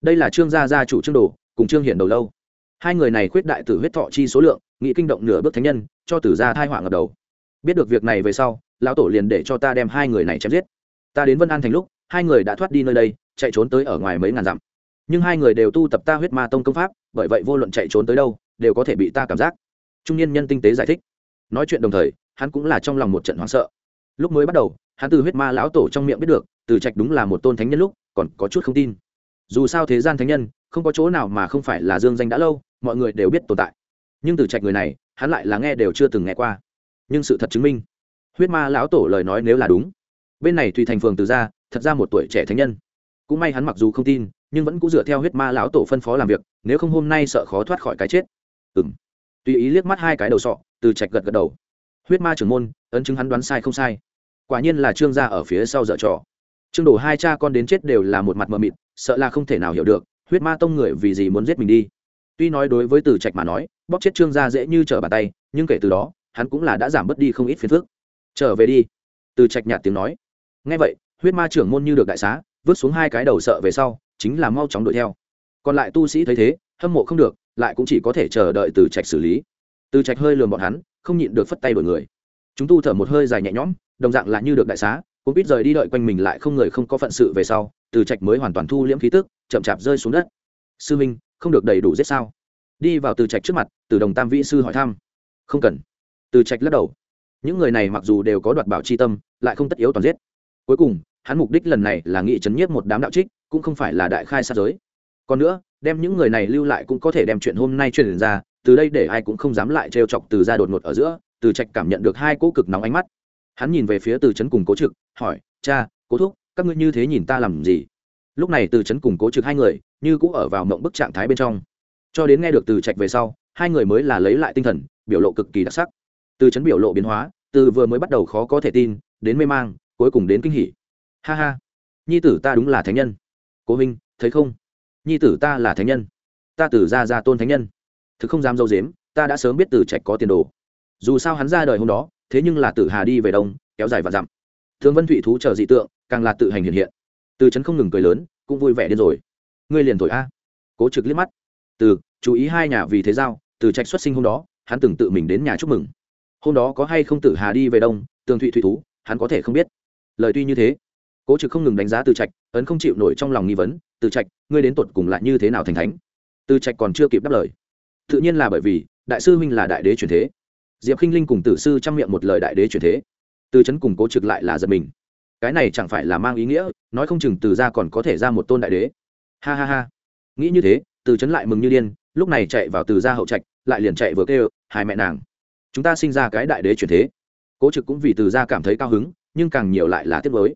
Đây là trương gia gia chủ trương đồ, cùng trương hiển đầu lâu hai người này khuyết đại tử huyết thọ chi số lượng, nghị kinh động nửa bước thánh nhân, cho tử ra thai họa ngập đầu. Biết được việc này về sau, lão tổ liền để cho ta đem hai người này chém giết. Ta đến vân an thành lúc, hai người đã thoát đi nơi đây, chạy trốn tới ở ngoài mấy ngàn dặm. Nhưng hai người đều tu tập ta huyết ma tông công pháp, bởi vậy vô luận chạy trốn tới đâu, đều có thể bị ta cảm giác. Trung niên nhân tinh tế giải thích. Nói chuyện đồng thời, hắn cũng là trong lòng một trận hoảng sợ. Lúc mới bắt đầu, hắn từ huyết ma lão tổ trong miệng biết được từ trạch đúng là một tôn thánh nhân lúc, còn có chút không tin. Dù sao thế gian thánh nhân không có chỗ nào mà không phải là dương danh đã lâu, mọi người đều biết tồn tại. Nhưng từ trạch người này, hắn lại là nghe đều chưa từng nghe qua. Nhưng sự thật chứng minh, huyết ma lão tổ lời nói nếu là đúng, bên này tùy thành phường từ ra thật ra một tuổi trẻ thánh nhân. Cũng may hắn mặc dù không tin, nhưng vẫn cũng dựa theo huyết ma lão tổ phân phó làm việc, nếu không hôm nay sợ khó thoát khỏi cái chết. Ừ m tùy ý liếc mắt hai cái đầu sọ, từ trạch gật gật đầu. Huyết ma trưởng môn, ấn chứng hắn đoán sai không sai. Quả nhiên là trương gia ở phía sau dở trò. Trương đổ hai cha con đến chết đều là một mặt mờ mịt, sợ là không thể nào hiểu được huyết ma tông người vì gì muốn giết mình đi? Tuy nói đối với từ trạch mà nói bóc chết trương gia dễ như trở bàn tay, nhưng kể từ đó, hắn cũng là đã giảm bớt đi không ít phiền phức. Trở về đi, từ trạch nhạt tiếng nói. Ngay vậy, huyết ma trưởng môn như được đại xá, vứt xuống hai cái đầu sợ về sau, chính là mau chóng đuổi theo. Còn lại tu sĩ thấy thế, hâm mộ không được, lại cũng chỉ có thể chờ đợi từ trạch xử lý. Từ trạch hơi lườm bọn hắn, không nhịn được phất tay đổi người. Chúng tu thở một hơi dài nhẹ nhõm, đồng dạng là như được đại xá, cũng biết rời đi đợi quanh mình lại không người không có phận sự về sau, từ trạch mới hoàn toàn thu liễm khí tức chậm chạp rơi xuống đất. Sư minh, không được đầy đủ giết sao? Đi vào từ trạch trước mặt, từ đồng tam vĩ sư hỏi thăm. Không cần. Từ trạch lắc đầu. Những người này mặc dù đều có đoạt bảo c h i tâm, lại không tất yếu toàn giết. Cuối cùng, hắn mục đích lần này là nghị chấn nhiếp một đám đạo trích, cũng không phải là đại khai sát giới. Còn nữa, đem những người này lưu lại cũng có thể đem chuyện hôm nay truyền ra, từ đây để ai cũng không dám lại trêu chọc từ ra đột ngột ở giữa, từ trạch cảm nhận được hai cỗ cực nóng ánh mắt. Hắn nhìn về phía từ trấn cùng cố trực, hỏi, cha, cố thúc, các ngươi như thế nhìn ta làm gì? Lúc này từ trấn cùng cố trực hai người như cũng ở vào mộng bức trạng thái bên trong. Cho đến nghe được từ trạch về sau, hai người mới là lấy lại tinh thần, biểu lộ cực kỳ đặc sắc. Từ trấn biểu lộ biến hóa, từ vừa mới bắt đầu khó có thể tin, đến mê mang, cuối cùng đến kinh hỉ. Ha ha, nhi tử ta đúng là thánh nhân. Cố huynh, thấy không? Nhi tử ta là thánh nhân. Ta tử ra ra tôn thánh nhân. Thực không dám dâu dếm, ta đã sớm biết từ trạch có tiền đồ. Dù sao hắn ra đời hôm đó, thế nhưng là tử hà đi về đông, kéo dài và dặm. Thương vân thụy thú chờ dị tượng, càng là tự hành hiện hiện từ trấn không ngừng cười lớn, cũng vui vẻ đến rồi. Ngươi liền thổi a. Cố trực liếc mắt. Từ, chú ý hai nhà vì thế giao, từ trạch xuất sinh hôm đó, hắn từng tự mình đến nhà chúc mừng. Hôm đó có hay không tử hà đi về đông, tường thụy thụy thú, hắn có thể không biết. Lời tuy như thế, cố trực không ngừng đánh giá từ trạch, ấn không chịu nổi trong lòng nghi vấn, từ trạch, ngươi đến tột cùng lại như thế nào thành thánh? Từ trạch còn chưa kịp đáp lời. Tự nhiên là bởi vì, đại sư huynh là đại đế truyền thế. Diệp k i n h linh cùng tử sư trang miệng một lời đại đế truyền thế. Từ trấn cùng cố trực lại là giật mình cái này chẳng phải là mang ý nghĩa, nói không chừng từ ra còn có thể ra một tôn đại đế. Ha ha ha. Nghĩ như thế, từ trấn lại mừng như điên, lúc này chạy vào từ ra hậu trạch, lại liền chạy vừa kêu, hai mẹ nàng, chúng ta sinh ra cái đại đế chuyển thế. Cố trực cũng vì từ ra cảm thấy cao hứng, nhưng càng nhiều lại là tiếc với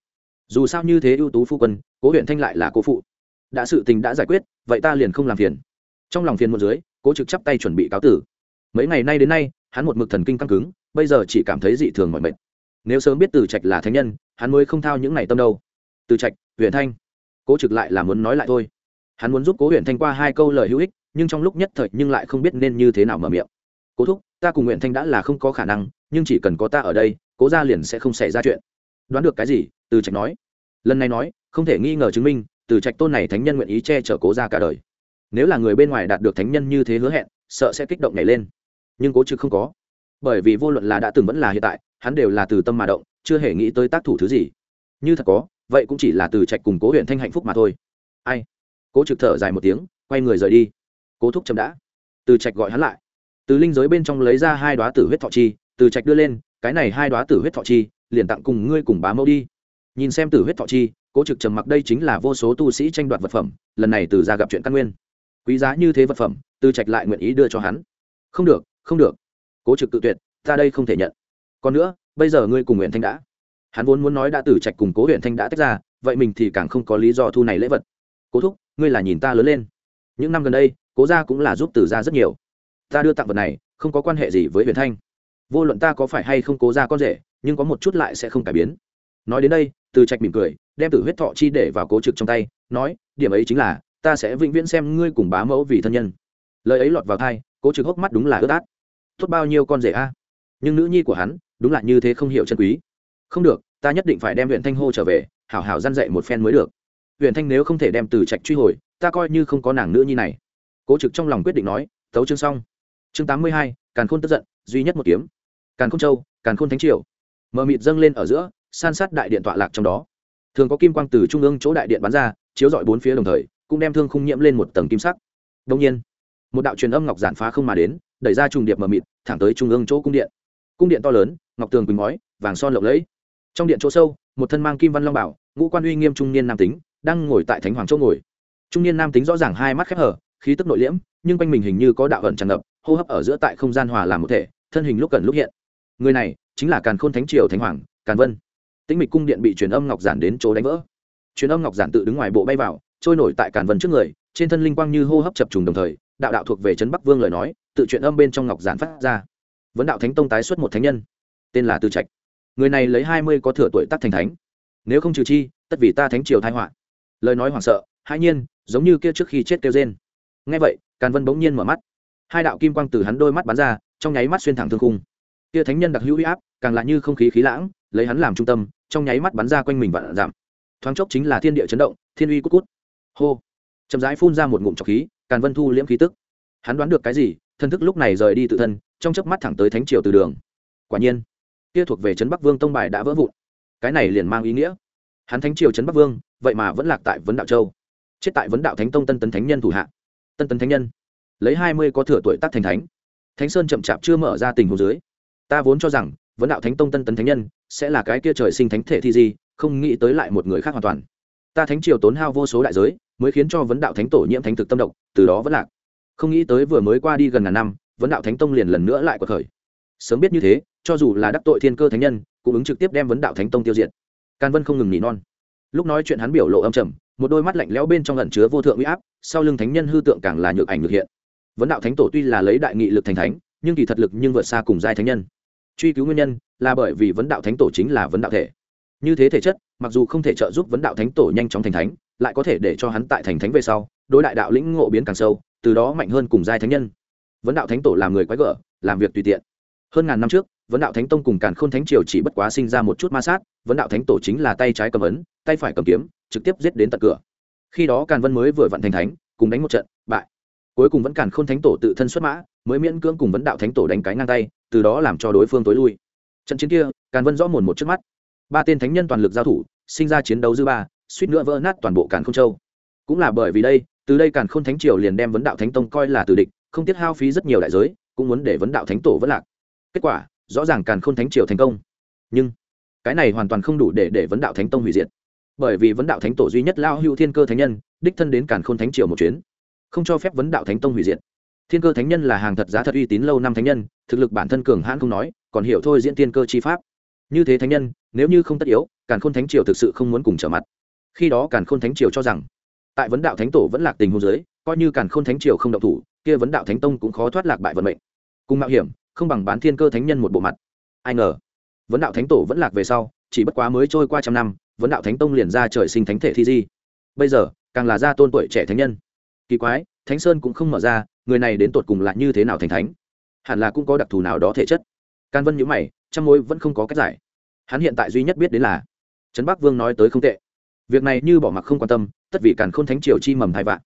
dù sao như thế ưu tú phu quân, cố huyện thanh lại là cố phụ. Đã sự tình đã giải quyết, vậy ta liền không làm phiền. Trong lòng phiền một dưới, cố trực chắp tay chuẩn bị cáo tử. Mấy ngày nay đến nay, hắn một mực thần kinh căng cứng, bây giờ chỉ cảm thấy dị thường mọi mệt nếu sớm biết từ trạch là thánh nhân, hắn mới không thao những ngày tâm đâu. Từ trạch huyện thanh. Cố trực lại là muốn nói lại thôi. Hắn muốn giúp cố huyện thanh qua hai câu lời hữu ích, nhưng trong lúc nhất thời nhưng lại không biết nên như thế nào mở miệng. Cố thúc, ta cùng nguyện thanh đã là không có khả năng, nhưng chỉ cần có ta ở đây, cố gia liền sẽ không xảy ra chuyện. Đoán được cái gì? Từ trạch nói. Lần này nói, không thể nghi ngờ chứng minh, từ trạch tôn này thánh nhân nguyện ý che chở cố gia cả đời. Nếu là người bên ngoài đạt được thánh nhân như thế hứa hẹn, sợ sẽ kích động nhảy lên. Nhưng cố trực không có bởi vì vô luận là đã từng vẫn là hiện tại, hắn đều là từ tâm mà động, chưa hề nghĩ tới tác thủ thứ gì. Như thật có, vậy cũng chỉ là từ trạch cùng cố huyện thanh hạnh phúc mà thôi. Ai? Cố trực thở dài một tiếng, quay người rời đi. Cố thúc chậm đã. Từ trạch gọi hắn lại. Từ linh giới bên trong lấy ra hai đoá tử huyết thọ chi, từ trạch đưa lên, cái này hai đoá tử huyết thọ chi, liền tặng cùng ngươi cùng bá mẫu đi. Nhìn xem tử huyết thọ chi, cố trực trầm mặc đây chính là vô số tu sĩ tranh đoạt vật phẩm, lần này từ ra gặp chuyện căn nguyên. Quý giá như thế vật phẩm, từ trạch lại nguyện ý đưa cho hắn. Không được không được cố trực tự tuyệt, ta đây không thể nhận. Còn nữa, bây giờ ngươi cùng huyện thanh đã. Hắn vốn muốn nói đã tử trạch cùng cố huyện thanh đã tách ra, vậy mình thì càng không có lý do thu này lễ vật. Cố thúc, ngươi là nhìn ta lớn lên. Những năm gần đây, cố gia cũng là giúp tử gia rất nhiều. Ta đưa tặng vật này, không có quan hệ gì với huyện thanh. Vô luận ta có phải hay không cố gia con rể, nhưng có một chút lại sẽ không cải biến. Nói đến đây từ trạch mỉm cười, đem tử huyết thọ chi để vào cố trực trong tay, nói, điểm ấy chính là, ta sẽ vĩnh viễn xem ngươi cùng bá mẫu vì thân nhân. Lời ấy lọt vào thai cố trực hốc mắt đúng là ướt át tốt bao nhiêu con rể a? Nhưng nữ nhi của hắn, đúng là như thế không hiểu chân quý. Không được, ta nhất định phải đem huyện thanh hô trở về, hảo hảo gian dạy một phen mới được. Huyện thanh nếu không thể đem từ trạch truy hồi, ta coi như không có nàng nữ nhi này. Cố trực trong lòng quyết định nói, tấu chương xong. Chương tám mươi hai, càn khôn tức giận, duy nhất một kiếm. Càn khôn châu, càn khôn thánh triều. Mờ mịt dâng lên ở giữa, san sát đại điện tọa lạc trong đó. Thường có kim quang từ trung ương chỗ đại điện bắn ra, chiếu dọi bốn phía đồng thời, cũng đem thương khung nhiễm lên một tầng kim sắc. Đông nhiên, một đạo truyền âm ngọc giản phá không mà đến đẩy ra trùng điệp mờ mịt, thẳng tới trung ương chỗ cung điện. Cung điện to lớn, ngọc tường quỳnh ngói, vàng son lộng lẫy. Trong điện chỗ sâu, một thân mang kim văn long bảo, ngũ quan uy nghiêm trung niên nam tính, đang ngồi tại thánh hoàng chỗ ngồi. Trung niên nam tính rõ ràng hai mắt khép hở, khí tức nội liễm, nhưng quanh mình hình như có đạo ẩn tràn ngập, hô hấp ở giữa tại không gian hòa làm một thể, thân hình lúc gần lúc hiện. Người này chính là càn khôn thánh triều thánh hoàng, càn vân. Tĩnh mịch cung điện bị truyền âm ngọc giản đến chỗ đánh vỡ. Truyền âm ngọc giản tự đứng ngoài bộ bay vào, trôi nổi tại càn vân trước người, trên thân linh quang như hô hấp chập trùng đồng thời, đạo đạo thuộc về trấn bắc vương lời nói tự chuyện âm bên trong ngọc giản phát ra. Vấn đạo thánh tông tái xuất một thánh nhân, tên là tư trạch. Người này lấy hai mươi có thừa tuổi tắc thành thánh. Nếu không trừ chi, tất vì ta thánh triều thái họa. Lời nói hoảng sợ, hãi nhiên, giống như kia trước khi chết kêu rên. Nghe vậy, càn vân bỗng nhiên mở mắt. Hai đạo kim quang từ hắn đôi mắt bắn ra, trong nháy mắt xuyên thẳng thương khung. Kia thánh nhân đặc hữu huy áp, càng lạ như không khí khí lãng, lấy hắn làm trung tâm, trong nháy mắt bắn ra quanh mình vạn giảm thoáng chốc chính là thiên địa chấn động, thiên uy cút cút. Hô. Chậm rãi phun ra một ngụm trọc khí, càn vân thu liễm khí tức. Hắn đoán được cái gì thân thức lúc này rời đi tự thân, trong chớp mắt thẳng tới thánh triều từ đường. Quả nhiên, kia thuộc về trấn bắc vương tông bài đã vỡ vụn. Cái này liền mang ý nghĩa, hắn thánh triều trấn bắc vương, vậy mà vẫn lạc tại vấn đạo châu. Chết tại vấn đạo thánh tông tân tấn thánh nhân thủ hạ. Tân tấn thánh nhân, lấy hai mươi có thừa tuổi tác thành thánh. Thánh sơn chậm chạp chưa mở ra tình hồ dưới. Ta vốn cho rằng, vấn đạo thánh tông tân tấn thánh nhân sẽ là cái kia trời sinh thánh thể thi gì không nghĩ tới lại một người khác hoàn toàn. Ta thánh triều tốn hao vô số đại giới, mới khiến cho vấn đạo thánh tổ nhiễm thánh thực tâm độc, từ đó vẫn lạc không nghĩ tới vừa mới qua đi gần ngàn năm, vấn đạo thánh tông liền lần nữa lại cuộc khởi. Sớm biết như thế, cho dù là đắc tội thiên cơ thánh nhân, cũng ứng trực tiếp đem vấn đạo thánh tông tiêu diệt. Can vân không ngừng nỉ non. Lúc nói chuyện hắn biểu lộ âm trầm, một đôi mắt lạnh lẽo bên trong lẩn chứa vô thượng uy áp, sau lưng thánh nhân hư tượng càng là nhược ảnh nhược hiện. Vấn đạo thánh tổ tuy là lấy đại nghị lực thành thánh, nhưng kỳ thật lực nhưng vượt xa cùng giai thánh nhân. Truy cứu nguyên nhân là bởi vì vấn đạo thánh tổ chính là vấn đạo thể. Như thế thể chất, mặc dù không thể trợ giúp vấn đạo thánh tổ nhanh chóng thành thánh, lại có thể để cho hắn tại thành thánh về sau, đối đại đạo lĩnh ngộ biến càng sâu từ đó mạnh hơn cùng giai thánh nhân. Vấn đạo thánh tổ làm người quái gở, làm việc tùy tiện. Hơn ngàn năm trước, vấn đạo thánh tông cùng càn khôn thánh triều chỉ bất quá sinh ra một chút ma sát, vấn đạo thánh tổ chính là tay trái cầm ấn, tay phải cầm kiếm, trực tiếp giết đến tận cửa. Khi đó càn vân mới vừa vận thành thánh, cùng đánh một trận, bại. Cuối cùng vẫn càn khôn thánh tổ tự thân xuất mã, mới miễn cưỡng cùng vấn đạo thánh tổ đánh cái ngang tay, từ đó làm cho đối phương tối lui. Trận chiến kia, càn vân rõ mồn một trước mắt. Ba tên thánh nhân toàn lực giao thủ, sinh ra chiến đấu dư ba, suýt nữa vỡ nát toàn bộ càn khôn châu. Cũng là bởi vì đây từ đây càn khôn thánh triều liền đem vấn đạo thánh tông coi là từ địch, không tiếc hao phí rất nhiều đại giới, cũng muốn để vấn đạo thánh tổ vẫn lạc. Kết quả, rõ ràng càn khôn thánh triều thành công. Nhưng, cái này hoàn toàn không đủ để để vấn đạo thánh tông hủy diệt. Bởi vì vấn đạo thánh tổ duy nhất lao hữu thiên cơ thánh nhân, đích thân đến càn khôn thánh triều một chuyến. Không cho phép vấn đạo thánh tông hủy diệt. Thiên cơ thánh nhân là hàng thật giá thật uy tín lâu năm thánh nhân, thực lực bản thân cường hãn không nói, còn hiểu thôi diễn thiên cơ chi pháp. Như thế thánh nhân, nếu như không tất yếu, càn khôn thánh triều thực sự không muốn cùng trở mặt. Khi đó càn khôn thánh triều cho rằng tại vấn đạo thánh tổ vẫn lạc tình hôn giới coi như càn khôn thánh triều không động thủ, kia vấn đạo thánh tông cũng khó thoát lạc bại vận mệnh. Cùng mạo hiểm, không bằng bán thiên cơ thánh nhân một bộ mặt. Ai ngờ, vấn đạo thánh tổ vẫn lạc về sau, chỉ bất quá mới trôi qua trăm năm, vấn đạo thánh tông liền ra trời sinh thánh thể thi di. Bây giờ, càng là gia tôn tuổi trẻ thánh nhân. Kỳ quái, thánh sơn cũng không mở ra, người này đến tột cùng là như thế nào thành thánh? Hẳn là cũng có đặc thù nào đó thể chất. Can vân nhữ mày, trăm mối vẫn không có cách giải. Hắn hiện tại duy nhất biết đến là, trấn bắc vương nói tới không tệ. Việc này như bỏ mặc không quan tâm tất vì càn k h ô n thánh triều chi mầm thai vạn.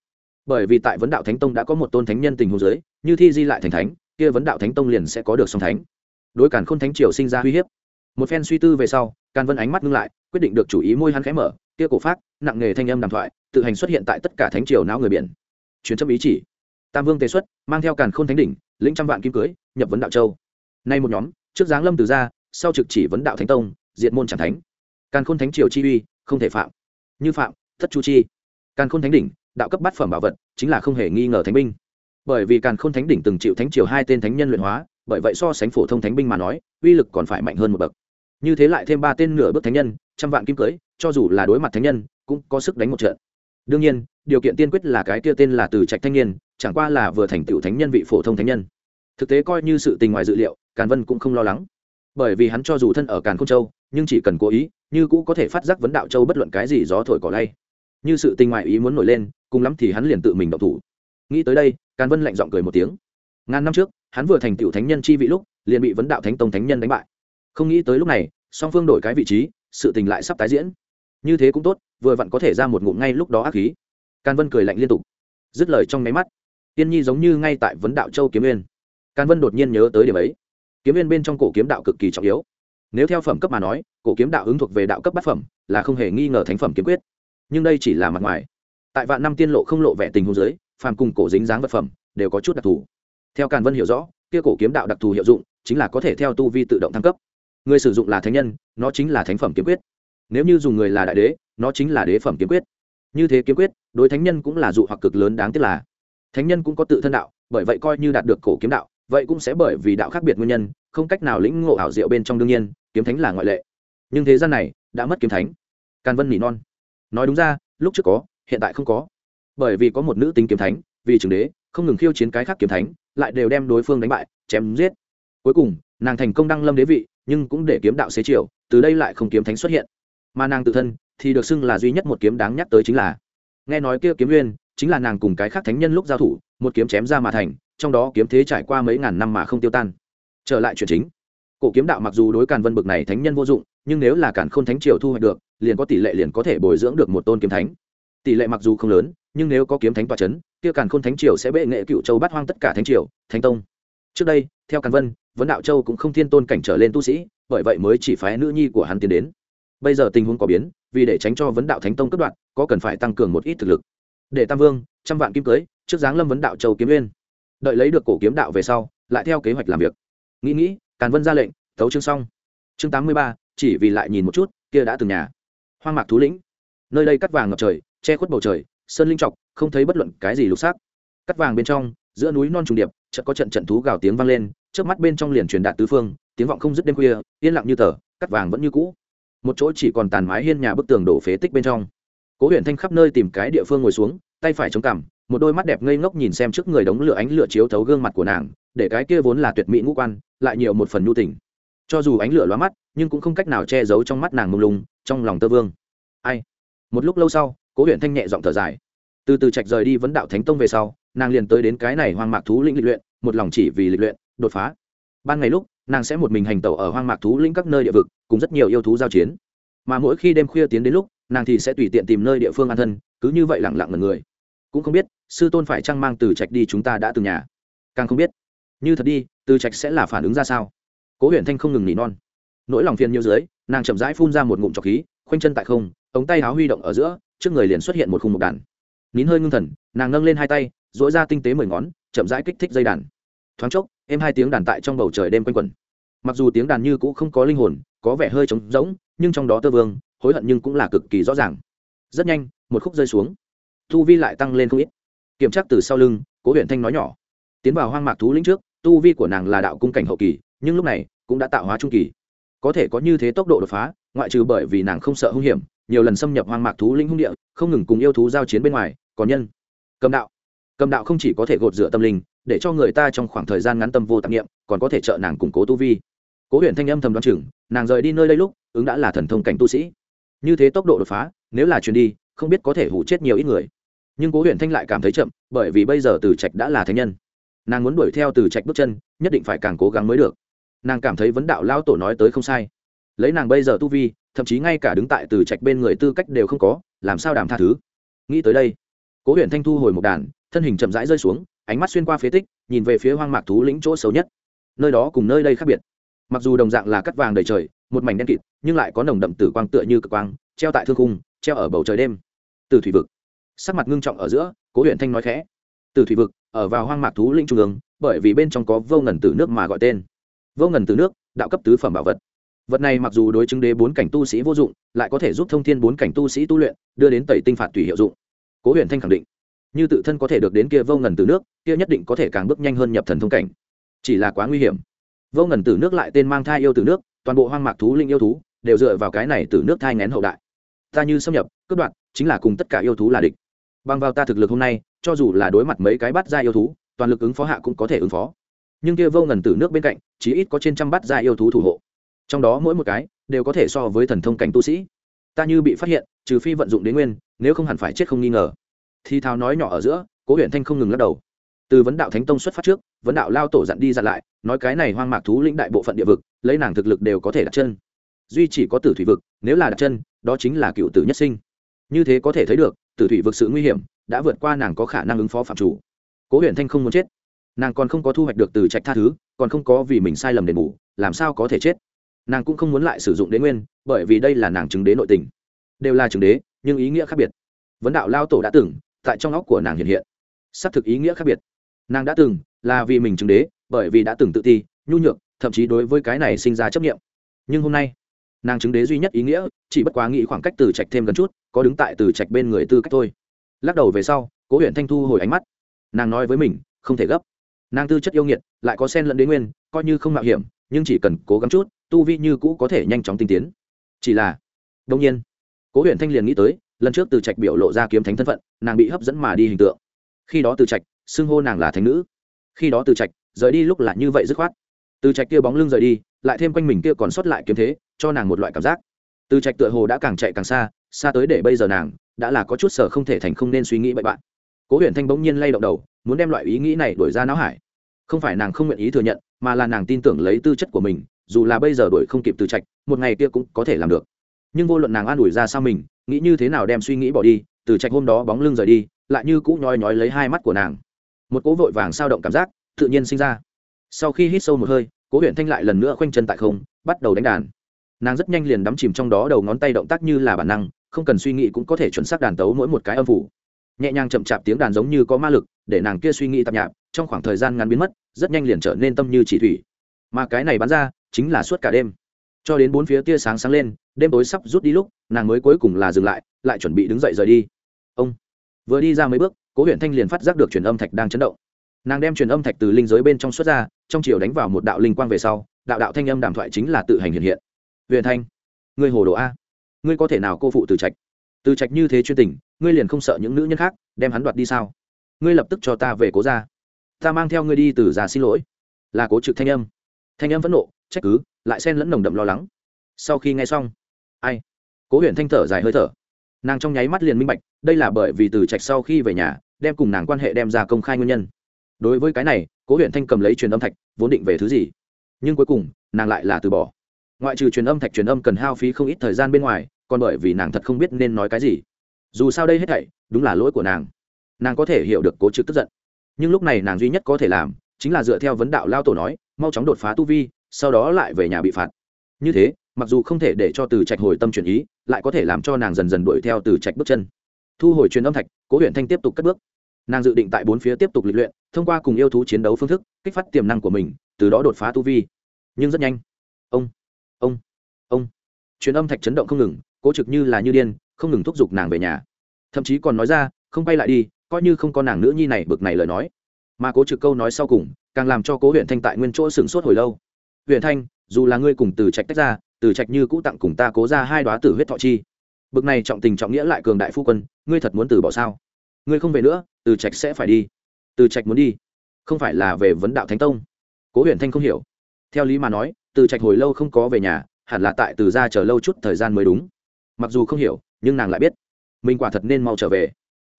Bởi vì tại vấn đạo thánh tông đã có một tôn thánh nhân tình hồ dưới, như thi di lại thành thánh kia vấn đạo thánh tông liền sẽ có được song thánh. Đối càn k h ô n thánh triều sinh ra uy hiếp. Một phen suy tư về sau càn vân ánh mắt ngưng lại quyết định được chủ ý môi hắn khẽ mở kia cổ phát nặng nghề thanh âm đàm thoại tự hành xuất hiện tại tất cả thánh triều não người biển. Truyền chấp ý chỉ. Tam vương tề xuất mang theo càn k h ô n thánh đỉnh lĩnh trăm vạn kim cưới nhập vấn đạo châu. Nay một nhóm trước giáng lâm từ ra sau trực chỉ vấn đạo thánh tông diện môn chẳng thánh. Càn khôn thánh triều chi uy không thể phạm. Như phạm thất chu chi càn khôn thánh đỉnh, đạo cấp bát phẩm bảo vật, chính là không hề nghi ngờ thánh binh. Bởi vì càn khôn thánh đỉnh từng chịu thánh triều hai tên thánh nhân luyện hóa, bởi vậy so sánh phổ thông thánh binh mà nói, uy lực còn phải mạnh hơn một bậc. Như thế lại thêm ba tên nửa bước thánh nhân, trăm vạn kim cưới, cho dù là đối mặt thánh nhân, cũng có sức đánh một trận. Đương nhiên, điều kiện tiên quyết là cái kia tên là từ trạch thanh niên, chẳng qua là vừa thành tựu thánh nhân vị phổ thông thánh nhân. Thực tế coi như sự tình ngoài dự liệu, càn vân cũng không lo lắng. Bởi vì hắn cho dù thân ở càn khôn châu, nhưng chỉ cần cố ý, như cũ có thể phát giác vấn đạo châu bất luận cái gì gió thổi cỏ lay như sự tình ngoại ý muốn nổi lên, cùng lắm thì hắn liền tự mình động thủ. Nghĩ tới đây, càn vân lạnh giọng cười một tiếng. Ngàn năm trước, hắn vừa thành tựu thánh nhân chi vị lúc, liền bị vấn đạo thánh tông thánh nhân đánh bại. Không nghĩ tới lúc này, song phương đổi cái vị trí, sự tình lại sắp tái diễn. Như thế cũng tốt, vừa vặn có thể ra một ngụm ngay lúc đó ác khí. Càn vân cười lạnh liên tục. Dứt lời trong máy mắt, tiên nhi giống như ngay tại vấn đạo châu kiếm nguyên. Càn vân đột nhiên nhớ tới điểm ấy. Kiếm viên bên trong cổ kiếm đạo cực kỳ trọng yếu. Nếu theo phẩm cấp mà nói, cổ kiếm đạo ứng thuộc về đạo cấp bát phẩm, là không hề nghi ngờ thánh phẩm kiếm quyết nhưng đây chỉ là mặt ngoài. Tại vạn năm tiên lộ không lộ vẻ tình hôn giới phàm cùng cổ dính dáng vật phẩm đều có chút đặc thù. Theo càn vân hiểu rõ, kia cổ kiếm đạo đặc thù hiệu dụng chính là có thể theo tu vi tự động thăng cấp. Người sử dụng là thánh nhân, nó chính là thánh phẩm kiếm quyết. Nếu như dùng người là đại đế, nó chính là đế phẩm kiếm quyết. Như thế kiếm quyết, đối thánh nhân cũng là dụ hoặc cực lớn đáng tiếc là. Thánh nhân cũng có tự thân đạo, bởi vậy coi như đạt được cổ kiếm đạo, vậy cũng sẽ bởi vì đạo khác biệt nguyên nhân, không cách nào lĩnh ngộ ảo diệu bên trong đương nhiên, kiếm thánh là ngoại lệ. Nhưng thế gian này, đã mất kiếm thánh. Càn vân nỉ non nói đúng ra, lúc trước có, hiện tại không có. Bởi vì có một nữ tính kiếm thánh, vì trường đế, không ngừng khiêu chiến cái khác kiếm thánh, lại đều đem đối phương đánh bại, chém giết. Cuối cùng, nàng thành công đăng lâm đế vị, nhưng cũng để kiếm đạo xế chiều, từ đây lại không kiếm thánh xuất hiện. Mà nàng tự thân, thì được xưng là duy nhất một kiếm đáng nhắc tới chính là, nghe nói kia kiếm nguyên, chính là nàng cùng cái khác thánh nhân lúc giao thủ, một kiếm chém ra mà thành, trong đó kiếm thế trải qua mấy ngàn năm mà không tiêu tan. Trở lại chuyện chính. Cổ kiếm đạo mặc dù đối càn vân bực này thánh nhân vô dụng, nhưng nếu là càn khôn thánh triều thu hoạch được liền có tỷ lệ liền có thể bồi dưỡng được một tôn kiếm thánh. Tỷ lệ mặc dù không lớn, nhưng nếu có kiếm thánh tọa c h ấ n kia càn khôn thánh triều sẽ bệ nghệ cựu châu bát hoang tất cả thánh triều, thánh tông. Trước đây, theo càn vân, vấn đạo châu cũng không thiên tôn cảnh trở lên tu sĩ, bởi vậy mới chỉ phái nữ nhi của hắn tiến đến. Bây giờ tình huống có biến, vì để tránh cho vấn đạo thánh tông cắt đoạn có cần phải tăng cường một ít thực lực. Để tam vương, trăm vạn kim cưới, trước giáng lâm vấn đạo châu kiếm uyên đợi lấy được cổ kiếm đạo về sau, lại theo kế hoạch làm việc. Nghĩ nghĩ, càn vân ra lệnh, thấu chương xong. Chương tám mươi ba, chỉ vì lại nhìn một chút, kia đã từng nhà hoang mạc thú lĩnh. Nơi đây cắt vàng ngập trời, che khuất bầu trời, sơn linh trọc, không thấy bất luận cái gì lục xác cắt vàng bên trong, giữa núi non trùng điệp, chợt có trận trận thú gào tiếng vang lên trước mắt bên trong liền truyền đạt tứ phương, tiếng vọng không dứt đêm khuya, yên lặng như tờ, cắt vàng vẫn như cũ. Một chỗ chỉ còn tàn mái hiên nhà bức tường đổ phế tích bên trong. Cố huyện thanh khắp nơi tìm cái địa phương ngồi xuống, tay phải chống cằm, một đôi mắt đẹp ngây ngốc nhìn xem trước người đống lửa ánh lửa chiếu thấu gương mặt của nàng, để cái kia vốn là tuyệt mỹ ngũ quan, lại nhiều một phần nhu tình cho dù ánh lửa lóa mắt, nhưng cũng không cách nào che giấu trong mắt nàng mông lung, trong lòng tơ vương. Ai? Một lúc lâu sau, cố huyện thanh nhẹ giọng thở dài. Từ từ trạch rời đi vấn đạo thánh tông về sau, nàng liền tới đến cái này hoang mạc thú lĩnh lịch luyện, một lòng chỉ vì lịch luyện, đột phá. Ban ngày lúc, nàng sẽ một mình hành tẩu ở hoang mạc thú lĩnh các nơi địa vực, cùng rất nhiều yêu thú giao chiến. Mà mỗi khi đêm khuya tiến đến lúc, nàng thì sẽ tùy tiện tìm nơi địa phương an thân, cứ như vậy lẳng lặng ngần người. Cũng không biết, sư tôn phải trăng mang từ trạch đi chúng ta đã từng nhà? Càng không biết. Như thật đi, từ trạch sẽ là phản ứng ra sao? Cố huyện thanh không ngừng nỉ non. Nỗi lòng phiền nhiều dưới, nàng chậm rãi phun ra một ngụm trọc khí, khoanh chân tại không, ống tay áo huy động ở giữa, trước người liền xuất hiện một khung một đàn. Nín hơi ngưng thần, nàng nâng lên hai tay dỗi ra tinh tế mười ngón, chậm rãi kích thích dây đàn. Thoáng chốc, êm hai tiếng đàn tại trong bầu trời đêm quanh quẩn. Mặc dù tiếng đàn như cũ không có linh hồn, có vẻ hơi trống rỗng, nhưng trong đó tơ vương, hối hận nhưng cũng là cực kỳ rõ ràng. Rất nhanh, một khúc rơi xuống. Tu vi lại tăng lên không ít. Kiểm tra từ sau lưng, cố huyện thanh nói nhỏ. Tiến vào hoang mạc thú lĩnh trước, tu vi của nàng là đạo cung cảnh hậu kỳ nhưng lúc này cũng đã tạo hóa trung kỳ. Có thể có như thế tốc độ đột phá, ngoại trừ bởi vì nàng không sợ hung hiểm, nhiều lần xâm nhập hoang mạc thú linh hung địa, không ngừng cùng yêu thú giao chiến bên ngoài, Còn nhân, cầm đạo. Cầm đạo không chỉ có thể gột rửa tâm linh, để cho người ta trong khoảng thời gian ngắn tâm vô tạp nghiệm còn có thể trợ nàng củng cố tu vi. Cố huyện thanh âm thầm đoán chừng, nàng rời đi nơi đây lúc, ứng đã là thần thông cảnh tu sĩ. Như thế tốc độ đột phá, nếu là chuyền đi, không biết có thể hủ chết nhiều ít người. Nhưng cố huyện thanh lại cảm thấy chậm, bởi vì bây giờ từ trạch đã là thánh nhân. Nàng muốn đuổi theo từ trạch bước chân, nhất định phải càng cố gắng mới được nàng cảm thấy vấn đạo lao tổ nói tới không sai. Lấy nàng bây giờ tu vi thậm chí ngay cả đứng tại từ trạch bên người tư cách đều không có làm sao đàm tha thứ? Nghĩ tới đây cố huyện thanh thu hồi một đàn thân hình chậm rãi rơi xuống ánh mắt xuyên qua phế tích nhìn về phía hoang mạc thú lĩnh chỗ xấu nhất. Nơi đó cùng nơi đây khác biệt. Mặc dù đồng dạng là cắt vàng đầy trời một mảnh đen kịt nhưng lại có nồng đậm tử quang tựa như cực quang treo tại thương khung, treo ở bầu trời đêm. Từ thủy vực. Sắc mặt ngưng trọng ở giữa cố huyện thanh nói khẽ. Từ thủy vực ở vào hoang mạc thú lĩnh trung ương bởi vì bên trong có vô ngần từ nước mà gọi tên vô ngần từ nước, đạo cấp tứ phẩm bảo vật. Vật này mặc dù đối chứng đế bốn cảnh tu sĩ vô dụng, lại có thể giúp thông thiên bốn cảnh tu sĩ tu luyện, đưa đến tẩy tinh phạt tùy hiệu dụng. Cố huyền thanh khẳng định, như tự thân có thể được đến kia vô ngần từ nước, kia nhất định có thể càng bước nhanh hơn nhập thần thông cảnh. Chỉ là quá nguy hiểm. Vô ngần từ nước lại tên mang thai yêu từ nước, toàn bộ hoang mạc thú linh yêu thú, đều dựa vào cái này từ nước thai ngén hậu đại. Ta như xâm nhập, cướp đoạn chính là cùng tất cả yêu thú là địch. Bằng vào ta thực lực hôm nay, cho dù là đối mặt mấy cái bắt ra yêu thú, toàn lực ứng phó hạ cũng có thể ứng phó nhưng kia vô ngần tử nước bên cạnh chỉ ít có trên trăm bát ra yêu thú thủ hộ. Trong đó mỗi một cái đều có thể so với thần thông cảnh tu sĩ. Ta như bị phát hiện, trừ phi vận dụng đến nguyên, nếu không hẳn phải chết không nghi ngờ. Thì thào nói nhỏ ở giữa, cố huyện thanh không ngừng lắc đầu. Từ vấn đạo thánh tông xuất phát trước, vấn đạo lao tổ dặn đi dặn lại, nói cái này hoang mạc thú lĩnh đại bộ phận địa vực, lấy nàng thực lực đều có thể đặt chân. Duy chỉ có tử thủy vực, nếu là đặt chân, đó chính là cựu tử nhất sinh. Như thế có thể thấy được, tử thủy vực sự nguy hiểm đã vượt qua nàng có khả năng ứng phó phạm chủ. Cố huyện thanh không muốn chết nàng còn không có thu hoạch được từ trạch tha thứ, còn không có vì mình sai lầm đền bù, làm sao có thể chết? Nàng cũng không muốn lại sử dụng đế nguyên, bởi vì đây là nàng chứng đế nội tình. Đều là chứng đế, nhưng ý nghĩa khác biệt. Vấn đạo lao tổ đã từng, tại trong óc của nàng hiện hiện. Xác thực ý nghĩa khác biệt. Nàng đã từng, là vì mình chứng đế, bởi vì đã từng tự ti, nhu nhược, thậm chí đối với cái này sinh ra chấp nghiệm nhưng hôm nay, nàng chứng đế duy nhất ý nghĩa, chỉ bất quá nghĩ khoảng cách từ trạch thêm gần chút, có đứng tại từ trạch bên người tư cách thôi. Lắc đầu về sau, cố huyện thanh thu hồi ánh mắt. Nàng nói với mình, không thể gấp nàng tư chất yêu nghiệt, lại có sen lẫn đến nguyên, coi như không mạo hiểm, nhưng chỉ cần cố gắng chút, tu vi như cũ có thể nhanh chóng tinh tiến. Chỉ là đông nhiên, cố huyện thanh liền nghĩ tới, lần trước từ trạch biểu lộ ra kiếm thánh thân phận, nàng bị hấp dẫn mà đi hình tượng. Khi đó từ trạch, xưng hô nàng là thánh nữ. Khi đó từ trạch, rời đi lúc là như vậy dứt khoát. Từ trạch kia bóng lưng rời đi, lại thêm quanh mình kia còn sót lại kiếm thế, cho nàng một loại cảm giác. Từ trạch tựa hồ đã càng chạy càng xa xa tới để bây giờ nàng, đã là có chút sở không thể thành không nên suy nghĩ bậy bạn cố huyện thanh bỗng nhiên lay động đầu, muốn đem loại ý nghĩ này đổi ra não hải. Không phải nàng không nguyện ý thừa nhận, mà là nàng tin tưởng lấy tư chất của mình, dù là bây giờ đổi không kịp từ trạch, một ngày kia cũng có thể làm được. Nhưng vô luận nàng an ủi ra sao mình, nghĩ như thế nào đem suy nghĩ bỏ đi, từ trạch hôm đó bóng lưng rời đi, lại như cũ nhói nhói lấy hai mắt của nàng. Một cỗ vội vàng sao động cảm giác, tự nhiên sinh ra. Sau khi hít sâu một hơi, cố huyện thanh lại lần nữa khoanh chân tại không, bắt đầu đánh đàn. Nàng rất nhanh liền đắm chìm trong đó, đầu ngón tay động tác như là bản năng, không cần suy nghĩ cũng có thể chuẩn xác đàn tấu mỗi một cái âm phủ nhẹ nhàng chậm chạp tiếng đàn giống như có ma lực, để nàng kia suy nghĩ tạp nhạp, trong khoảng thời gian ngắn biến mất, rất nhanh liền trở nên tâm như chỉ thủy. Mà cái này bắn ra, chính là suốt cả đêm. Cho đến bốn phía tia sáng sáng lên, đêm tối sắp rút đi lúc, nàng mới cuối cùng là dừng lại lại chuẩn bị đứng dậy rời đi. Ông, vừa đi ra mấy bước, cố huyện thanh liền phát giác được truyền âm thạch đang chấn động. Nàng đem truyền âm thạch từ linh giới bên trong xuất ra, trong chiều đánh vào một đạo linh quang về sau, đạo đạo thanh âm đàm thoại chính là tự hành hiện hiện. Huyện thanh, ngươi hồ đồ a. Ngươi có thể nào cô phụ từ trạch? Từ trạch như thế chuyên tình ngươi liền không sợ những nữ nhân khác đem hắn đoạt đi sao? Ngươi lập tức cho ta về cố ra ta mang theo ngươi đi từ già xin lỗi. Là cố trực thanh âm. Thanh âm phẫn nộ, trách cứ, lại xen lẫn nồng đậm lo lắng. Sau khi nghe xong, ai? Cố huyện thanh thở dài hơi thở. Nàng trong nháy mắt liền minh bạch, đây là bởi vì từ trạch sau khi về nhà, đem cùng nàng quan hệ đem ra công khai nguyên nhân. Đối với cái này, cố huyện thanh cầm lấy truyền âm thạch, vốn định về thứ gì? Nhưng cuối cùng, nàng lại là từ bỏ. Ngoại trừ truyền âm thạch truyền âm cần hao phí không ít thời gian bên ngoài, còn bởi vì nàng thật không biết nên nói cái gì dù sao đây hết thảy đúng là lỗi của nàng. Nàng có thể hiểu được cố trực tức giận. Nhưng lúc này nàng duy nhất có thể làm chính là dựa theo vấn đạo lao tổ nói, mau chóng đột phá tu vi, sau đó lại về nhà bị phạt. Như thế, mặc dù không thể để cho từ trạch hồi tâm chuyển ý, lại có thể làm cho nàng dần dần đuổi theo từ trạch bước chân. Thu hồi truyền âm thạch, cố huyện thanh tiếp tục cất bước. Nàng dự định tại bốn phía tiếp tục lịch luyện, thông qua cùng yêu thú chiến đấu phương thức, kích phát tiềm năng của mình, từ đó đột phá tu vi. Nhưng rất nhanh. Ông ông ông. Truyền âm thạch chấn động không ngừng, cố trực như là như điên không ngừng thúc giục nàng về nhà. Thậm chí còn nói ra, không bay lại đi, coi như không có nàng nữ nhi này bực này lời nói. Mà cố trực câu nói sau cùng, càng làm cho cố huyện thanh tại nguyên chỗ sửng sốt hồi lâu. Huyện thanh, dù là ngươi cùng từ trạch tách ra, từ trạch như cũ tặng cùng ta cố ra hai đoá tử huyết thọ chi. Bực này trọng tình trọng nghĩa lại cường đại phu quân, ngươi thật muốn từ bỏ sao? Ngươi không về nữa, từ trạch sẽ phải đi. Từ trạch muốn đi? Không phải là về vấn đạo thánh tông? Cố huyện thanh không hiểu. Theo lý mà nói, từ trạch hồi lâu không có về nhà, hẳn là tại từ ra chờ lâu chút thời gian mới đúng mặc dù không hiểu, nhưng nàng lại biết. Mình quả thật nên mau trở về.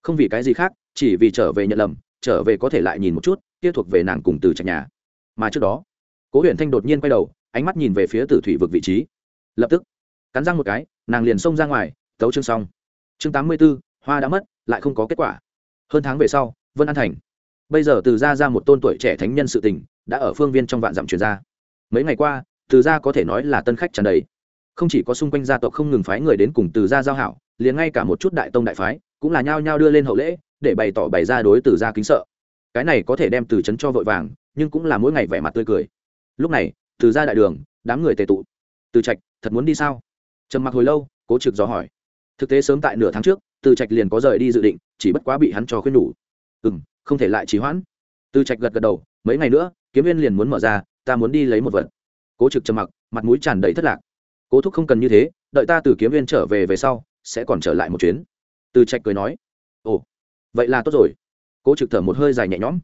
Không vì cái gì khác, chỉ vì trở về nhận lầm, trở về có thể lại nhìn một chút, kia thuộc về nàng cùng từ trạch nhà. Mà trước đó, cố huyện thanh đột nhiên quay đầu, ánh mắt nhìn về phía tử thủy vực vị trí. Lập tức, cắn răng một cái, nàng liền xông ra ngoài, tấu chương xong. Chương tám mươi b ố hoa đã mất, lại không có kết quả. Hơn tháng về sau, vân an thành. Bây giờ từ ra ra một tôn tuổi trẻ thánh nhân sự tình, đã ở phương viên trong vạn dặm truyền ra. Mấy ngày qua, từ ra có thể nói là tân khách tràn đầy không chỉ có xung quanh gia tộc không ngừng phái người đến cùng từ gia giao hảo, liền ngay cả một chút đại tông đại phái cũng là nhao nhao đưa lên hậu lễ, để bày tỏ bày ra đối từ gia kính sợ. Cái này có thể đem từ Trấn cho vội vàng, nhưng cũng là mỗi ngày vẻ mặt tươi cười. Lúc này, từ gia đại đường, đám người tề tụ. Từ trạch, thật muốn đi sao? Trầm mặc hồi lâu, cố trực dò hỏi. Thực tế sớm tại nửa tháng trước, từ trạch liền có rời đi dự định, chỉ bất quá bị hắn cho khuyên nhủ ừ m không thể lại trì hoãn. Từ trạch gật gật đầu, mấy ngày nữa, kiếm viên liền muốn mở ra, ta muốn đi lấy một vật. Cố trực trầm mặc, mặt mũi tràn đầy thất lạc cố thúc không cần như thế, đợi ta từ kiếm viên trở về về sau, sẽ còn trở lại một chuyến. Từ trạch cười nói, ồ, vậy là tốt rồi. Cố trực thở một hơi dài nhẹ nhõm.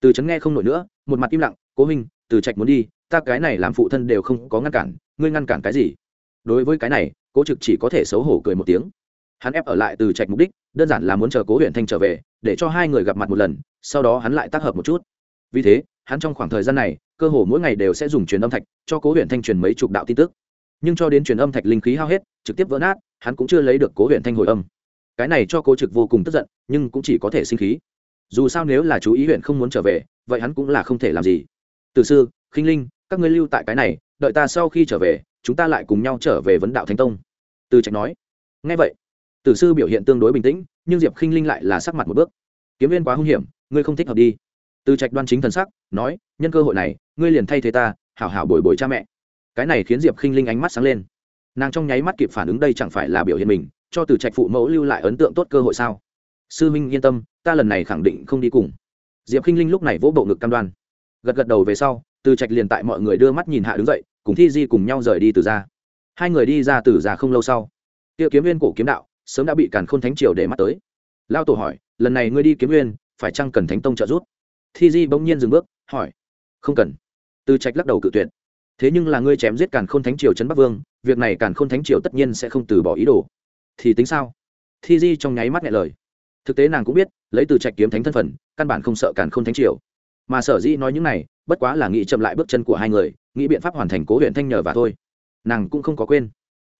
Từ trấn nghe không nổi nữa, một mặt im lặng, cố huynh, từ trạch muốn đi, ta cái này làm phụ thân đều không có ngăn cản, ngươi ngăn cản cái gì? Đối với cái này, cố trực chỉ có thể xấu hổ cười một tiếng. Hắn ép ở lại từ trạch mục đích, đơn giản là muốn chờ cố huyện thanh trở về, để cho hai người gặp mặt một lần, sau đó hắn lại tác hợp một chút. Vì thế, hắn trong khoảng thời gian này, cơ hồ mỗi ngày đều sẽ dùng truyền âm thạch, cho cố huyện thanh truyền mấy chục đạo tin tức nhưng cho đến truyền âm thạch linh khí hao hết, trực tiếp vỡ nát, hắn cũng chưa lấy được cố huyện thanh hồi âm. Cái này cho cố trực vô cùng tức giận, nhưng cũng chỉ có thể sinh khí. Dù sao nếu là chú ý huyện không muốn trở về, vậy hắn cũng là không thể làm gì. Từ sư, khinh linh, các ngươi lưu tại cái này, đợi ta sau khi trở về, chúng ta lại cùng nhau trở về vấn đạo thánh tông. Từ trạch nói. Ngay vậy tử sư biểu hiện tương đối bình tĩnh, nhưng diệp khinh linh lại là sắc mặt một bước. Kiếm viên quá hung hiểm, ngươi không thích hợp đi. Từ trạch đoan chính thần sắc, nói, nhân cơ hội này, ngươi liền thay thế ta, hảo hảo bồi bồi cha mẹ cái này khiến diệp khinh linh ánh mắt sáng lên nàng trong nháy mắt kịp phản ứng đây chẳng phải là biểu hiện mình cho từ trạch phụ mẫu lưu lại ấn tượng tốt cơ hội sao sư minh yên tâm ta lần này khẳng định không đi cùng diệp khinh linh lúc này vỗ bộ ngực cam đoan gật gật đầu về sau từ trạch liền tại mọi người đưa mắt nhìn hạ đứng dậy cùng thi di cùng nhau rời đi từ ra hai người đi ra từ ra không lâu sau tiệu kiếm viên cổ kiếm đạo sớm đã bị càn khôn thánh triều để mắt tới lao tổ hỏi lần này ngươi đi kiếm viên phải chăng cần thánh tông trợ giúp thi di bỗng nhiên dừng bước hỏi không cần từ trạch lắc đầu cự tuyệt thế nhưng là ngươi chém giết càn khôn thánh triều trấn bắc vương, việc này càn khôn thánh triều tất nhiên sẽ không từ bỏ ý đồ. Thì tính sao? Thi di trong nháy mắt nghe lời. Thực tế nàng cũng biết, lấy từ trạch kiếm thánh thân phận, căn bản không sợ càn khôn thánh triều. Mà sở dĩ nói những này, bất quá là nghĩ chậm lại bước chân của hai người, nghĩ biện pháp hoàn thành cố huyện thanh nhờ và thôi. Nàng cũng không có quên.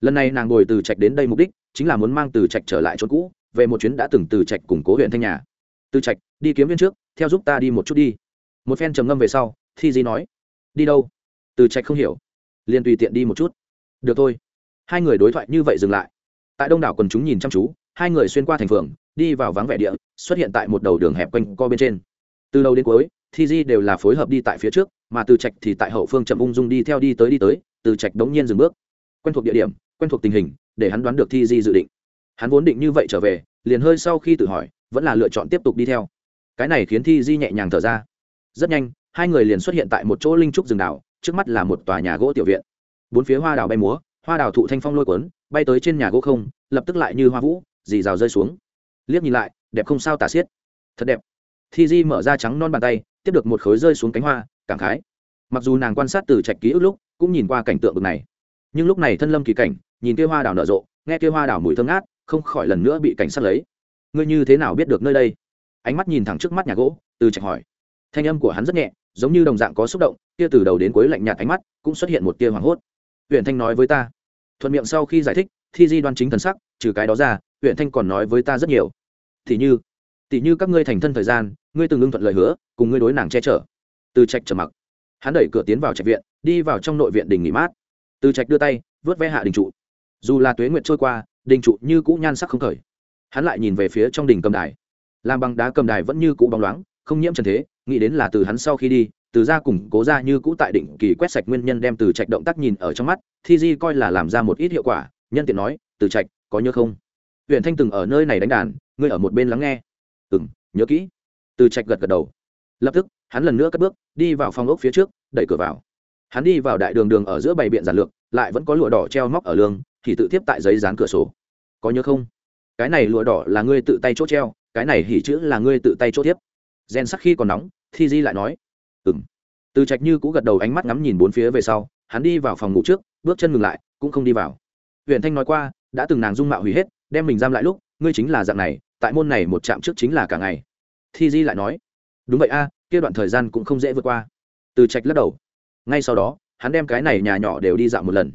Lần này nàng ngồi từ trạch đến đây mục đích, chính là muốn mang từ trạch trở lại chỗ cũ, về một chuyến đã từng từ trạch củng cố huyện thanh nhà từ trạch, đi kiếm viên trước, theo giúp ta đi một chút đi. Một phen trầm ngâm về sau, thi di nói, đi đâu? Từ trạch không hiểu. Liền tùy tiện đi một chút. Được thôi. Hai người đối thoại như vậy dừng lại. Tại đông đảo quần chúng nhìn chăm chú, hai người xuyên qua thành phường, đi vào vắng vẻ địa, xuất hiện tại một đầu đường hẹp quanh co bên trên. Từ đầu đến cuối, thi di đều là phối hợp đi tại phía trước, mà từ trạch thì tại hậu phương chậm ung dung đi theo đi tới đi tới, từ trạch đống nhiên dừng bước. Quen thuộc địa điểm, quen thuộc tình hình, để hắn đoán được thi di dự định. Hắn vốn định như vậy trở về, liền hơi sau khi tự hỏi, vẫn là lựa chọn tiếp tục đi theo. Cái này khiến thi di nhẹ nhàng thở ra. Rất nhanh, hai người liền xuất hiện tại một chỗ linh trúc rừng đảo trước mắt là một tòa nhà gỗ tiểu viện. Bốn phía hoa đào bay múa, hoa đào thụ thanh phong lôi cuốn, bay tới trên nhà gỗ không, lập tức lại như hoa vũ, dì rào rơi xuống. Liếc nhìn lại, đẹp không sao tả xiết. Thật đẹp. Thi di mở ra trắng non bàn tay, tiếp được một khối rơi xuống cánh hoa, cảm khái. Mặc dù nàng quan sát từ trạch ký ức lúc, cũng nhìn qua cảnh tượng bực này. Nhưng lúc này thân lâm kỳ cảnh, nhìn kia hoa đào nở rộ, nghe kia hoa đào mùi thơm ngát, không khỏi lần nữa bị cảnh sát lấy. Ngươi như thế nào biết được nơi đây? Ánh mắt nhìn thẳng trước mắt nhà gỗ, từ trạch hỏi. Thanh âm của hắn rất nhẹ giống như đồng dạng có xúc động, kia từ đầu đến cuối lạnh nhạt ánh mắt cũng xuất hiện một tia hoảng hốt. Huyện thanh nói với ta. Thuận miệng sau khi giải thích, thi di đoan chính thần sắc, trừ cái đó ra huyện thanh còn nói với ta rất nhiều. Thì như tỷ như các ngươi thành thân thời gian, ngươi từng ngưng thuận lời hứa, cùng ngươi đối nàng che chở. Từ trạch trầm mặc. Hắn đẩy cửa tiến vào trạch viện, đi vào trong nội viện đình nghỉ mát. Từ trạch đưa tay, vớt ve hạ đình trụ. Dù là tuế nguyện trôi qua, đình trụ như cũ nhan sắc không khởi. Hắn lại nhìn về phía trong đình cầm đài. Làm bằng đá cầm đài vẫn như cũ bóng loáng, không nhiễm trần thế nghĩ đến là từ hắn sau khi đi, từ ra củng cố ra như cũ tại định kỳ quét sạch nguyên nhân đem từ trạch động tác nhìn ở trong mắt, thi di coi là làm ra một ít hiệu quả, nhân tiện nói, từ trạch, có nhớ không? Huyện thanh từng ở nơi này đánh đàn, ngươi ở một bên lắng nghe. Ừ m nhớ kỹ. Từ trạch gật gật đầu. Lập tức, hắn lần nữa cất bước, đi vào phòng ốc phía trước, đẩy cửa vào. Hắn đi vào đại đường đường ở giữa bày biện giản lược, lại vẫn có lụa đỏ treo móc ở lương thì tự tiếp tại giấy dán cửa sổ. Có nhớ không? Cái này lụa đỏ là ngươi tự tay chốt treo, cái này hỉ chữ là ngươi tự tay chốt tiếp rèn sắc khi còn nóng thi di lại nói ừng từ trạch như cũng gật đầu ánh mắt ngắm nhìn bốn phía về sau hắn đi vào phòng ngủ trước bước chân ngừng lại cũng không đi vào. Huyện thanh nói qua đã từng nàng dung mạo hủy hết đem mình giam lại lúc ngươi chính là dạng này tại môn này một chạm trước chính là cả ngày. Thi di lại nói đúng vậy a à, kia đoạn thời gian cũng không dễ vượt qua. Từ trạch lắc đầu. Ngay sau đó hắn đem cái này nhà nhỏ đều đi dạo một lần.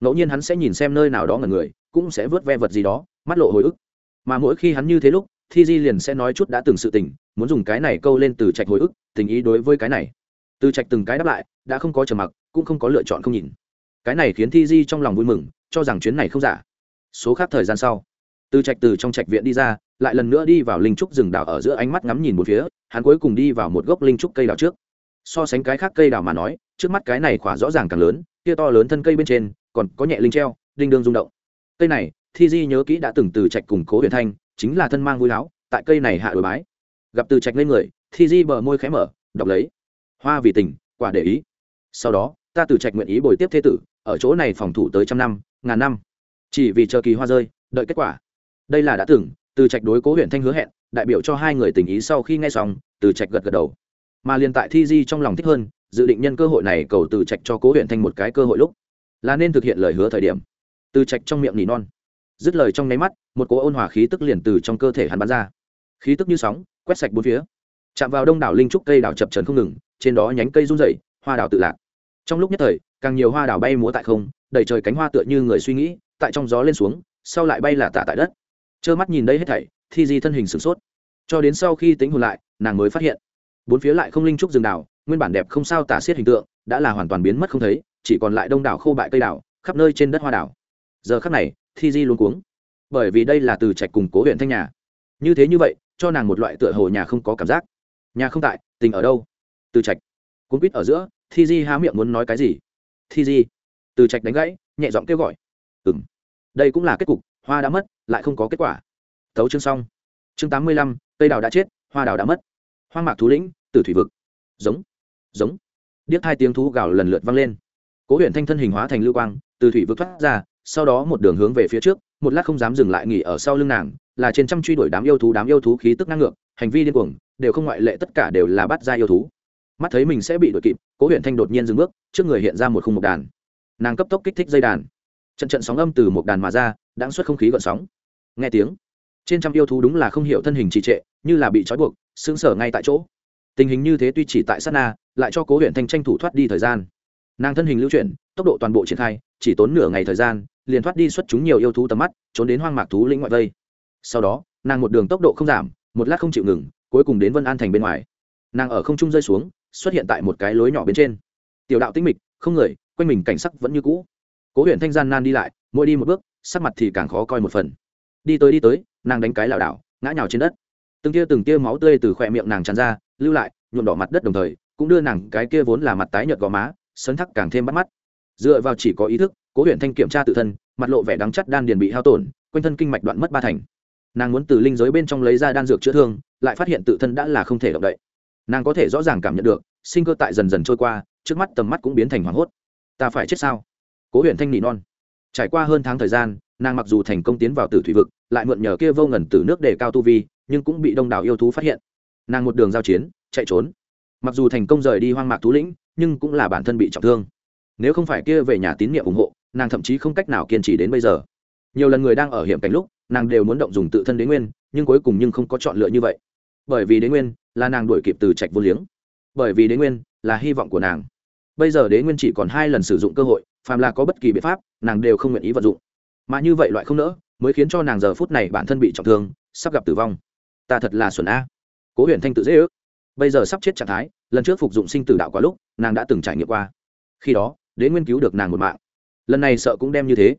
Ngẫu nhiên hắn sẽ nhìn xem nơi nào đó ngần người cũng sẽ vớt ve vật gì đó mắt lộ hồi ức. Mà mỗi khi hắn như thế lúc thi di liền sẽ nói chút đã từng sự tình, muốn dùng cái này câu lên từ trạch hồi ức, tình ý đối với cái này. Từ trạch từng cái đáp lại, đã không có trầm mặc, cũng không có lựa chọn không nhìn. Cái này khiến thi di trong lòng vui mừng, cho rằng chuyến này không giả. Số khác thời gian sau, từ trạch từ trong trạch viện đi ra, lại lần nữa đi vào linh trúc rừng đào ở giữa ánh mắt ngắm nhìn một phía, hắn cuối cùng đi vào một gốc linh trúc cây đào trước. So sánh cái khác cây đào mà nói, trước mắt cái này khỏa rõ ràng càng lớn, kia to lớn thân cây bên trên, còn có nhẹ linh treo, đinh đương rung động. Cây này, thi di nhớ kỹ đã từng từ trạch củng cố huyền thanh chính là thân mang vui láo, tại cây này hạ đổi bái. Gặp từ trạch lên người, thi di bờ môi khẽ mở, đọc lấy. Hoa vì tình, quả để ý. Sau đó, ta từ trạch nguyện ý bồi tiếp thế tử, ở chỗ này phòng thủ tới trăm năm, ngàn năm. Chỉ vì chờ kỳ hoa rơi, đợi kết quả. Đây là đã từng, từ trạch đối cố huyện thanh hứa hẹn, đại biểu cho hai người tình ý sau khi nghe xong, từ trạch gật gật đầu. Mà liền tại thi di trong lòng thích hơn, dự định nhân cơ hội này cầu từ trạch cho cố huyện thanh một cái cơ hội lúc. Là nên thực hiện lời hứa thời điểm. Từ trạch trong miệng nỉ non. Dứt lời trong nháy mắt một cỗ ôn hòa khí tức liền từ trong cơ thể hắn bắn ra. Khí tức như sóng, quét sạch bốn phía. Chạm vào đông đảo linh trúc cây đảo chập trần không ngừng, trên đó nhánh cây run rẩy, hoa đảo tự lạc. Trong lúc nhất thời, càng nhiều hoa đảo bay múa tại không, đầy trời cánh hoa tựa như người suy nghĩ, tại trong gió lên xuống, sau lại bay là tạ tại đất. Trơ mắt nhìn đây hết thảy, thi di thân hình sửng sốt. Cho đến sau khi tính hồn lại, nàng mới phát hiện, bốn phía lại không linh trúc rừng đảo, nguyên bản đẹp không sao tả xiết hình tượng, đã là hoàn toàn biến mất không thấy, chỉ còn lại đông đảo khô bại cây đảo, khắp nơi trên đất hoa đảo. Giờ khắc này, thi di luôn cuống bởi vì đây là từ trạch cùng cố huyện thanh nhà. Như thế như vậy, cho nàng một loại tựa hồ nhà không có cảm giác. Nhà không tại, tình ở đâu? Từ trạch. Cuốn quýt ở giữa, thi di há miệng muốn nói cái gì? Thi di. Từ trạch đánh gãy, nhẹ giọng kêu gọi. Ừng đây cũng là kết cục, hoa đã mất, lại không có kết quả. Thấu chương xong. Chương tám mươi lăm, cây đào đã chết, hoa đào đã mất. Hoang mạc thú lĩnh từ thủy vực. Giống. Giống. Điếc hai tiếng thú gào lần lượt vang lên. Cố huyện thanh thân hình hóa thành lưu quang, từ thủy vực thoát ra, sau đó một đường hướng về phía trước một lát không dám dừng lại nghỉ ở sau lưng nàng, là trên trăm truy đuổi đám yêu thú, đám yêu thú khí tức năng ngược, hành vi điên cuồng, đều không ngoại lệ, tất cả đều là bắt ra yêu thú. Mắt thấy mình sẽ bị đuổi kịp, cố huyện thanh đột nhiên dừng bước, trước người hiện ra một khung mục đàn. Nàng cấp tốc kích thích dây đàn. Trận trận sóng âm từ một đàn mà ra đáng xuất không khí gợn sóng. Nghe tiếng, trên trăm yêu thú đúng là không hiểu thân hình trì trệ, như là bị trói buộc xứng sở ngay tại chỗ. Tình hình như thế tuy chỉ tại sát na, lại cho cố huyện thanh tranh thủ thoát đi thời gian. Nàng thân hình lưu chuyển, tốc độ toàn bộ triển khai, chỉ tốn nửa ngày thời gian liền thoát đi xuất chúng nhiều yêu thú tầm mắt, trốn đến hoang mạc thú lĩnh ngoại vây. Sau đó, nàng một đường tốc độ không giảm, một lát không chịu ngừng, cuối cùng đến vân an thành bên ngoài. Nàng ở không trung rơi xuống, xuất hiện tại một cái lối nhỏ bên trên. Tiểu đạo tinh mịch, không người, quanh mình cảnh sắc vẫn như cũ. Cố huyện thanh gian nan đi lại, mỗi đi một bước, sắc mặt thì càng khó coi một phần. Đi tới đi tới, nàng đánh cái lảo đảo, ngã nhào trên đất. Từng tia từng tia máu tươi từ khỏe miệng nàng tràn ra, lưu lại, nhuộm đỏ mặt đất đồng thời, cũng đưa nàng cái kia vốn là mặt tái nhợt gò má, sấn thắc càng thêm bắt mắt. Dựa vào chỉ có ý thức cố huyện thanh kiểm tra tự thân, mặt lộ vẻ đắng chắt đan điền bị hao tổn, quanh thân kinh mạch đoạn mất ba thành. Nàng muốn từ linh giới bên trong lấy ra đan dược chữa thương, lại phát hiện tự thân đã là không thể động đậy. Nàng có thể rõ ràng cảm nhận được, sinh cơ tại dần dần trôi qua, trước mắt tầm mắt cũng biến thành hoảng hốt. Ta phải chết sao? Cố huyện thanh nỉ non. Trải qua hơn tháng thời gian, nàng mặc dù thành công tiến vào tử thủy vực, lại mượn nhờ kia vô ngần từ nước để cao tu vi, nhưng cũng bị đông đảo yêu thú phát hiện. Nàng một đường giao chiến, chạy trốn. Mặc dù thành công rời đi hoang mạc thú lĩnh, nhưng cũng là bản thân bị trọng thương. Nếu không phải kia về nhà tín nhiệm ủng hộ nàng thậm chí không cách nào kiên trì đến bây giờ. Nhiều lần người đang ở hiểm cảnh lúc, nàng đều muốn động dùng tự thân đế nguyên, nhưng cuối cùng nhưng không có chọn lựa như vậy. Bởi vì đế nguyên là nàng đuổi kịp từ trạch vô liếng. Bởi vì đế nguyên là hy vọng của nàng. Bây giờ đế nguyên chỉ còn hai lần sử dụng cơ hội, phàm là có bất kỳ biện pháp, nàng đều không nguyện ý vận dụng. Mà như vậy loại không nỡ, mới khiến cho nàng giờ phút này bản thân bị trọng thương, sắp gặp tử vong. Ta thật là xuẩn a. Cố huyền thanh tự dễ ước. Bây giờ sắp chết trạng thái, lần trước phục dụng sinh tử đạo quá lúc, nàng đã từng trải nghiệm qua. Khi đó, đế nguyên cứu được nàng một mạng lần này sợ cũng đem như thế.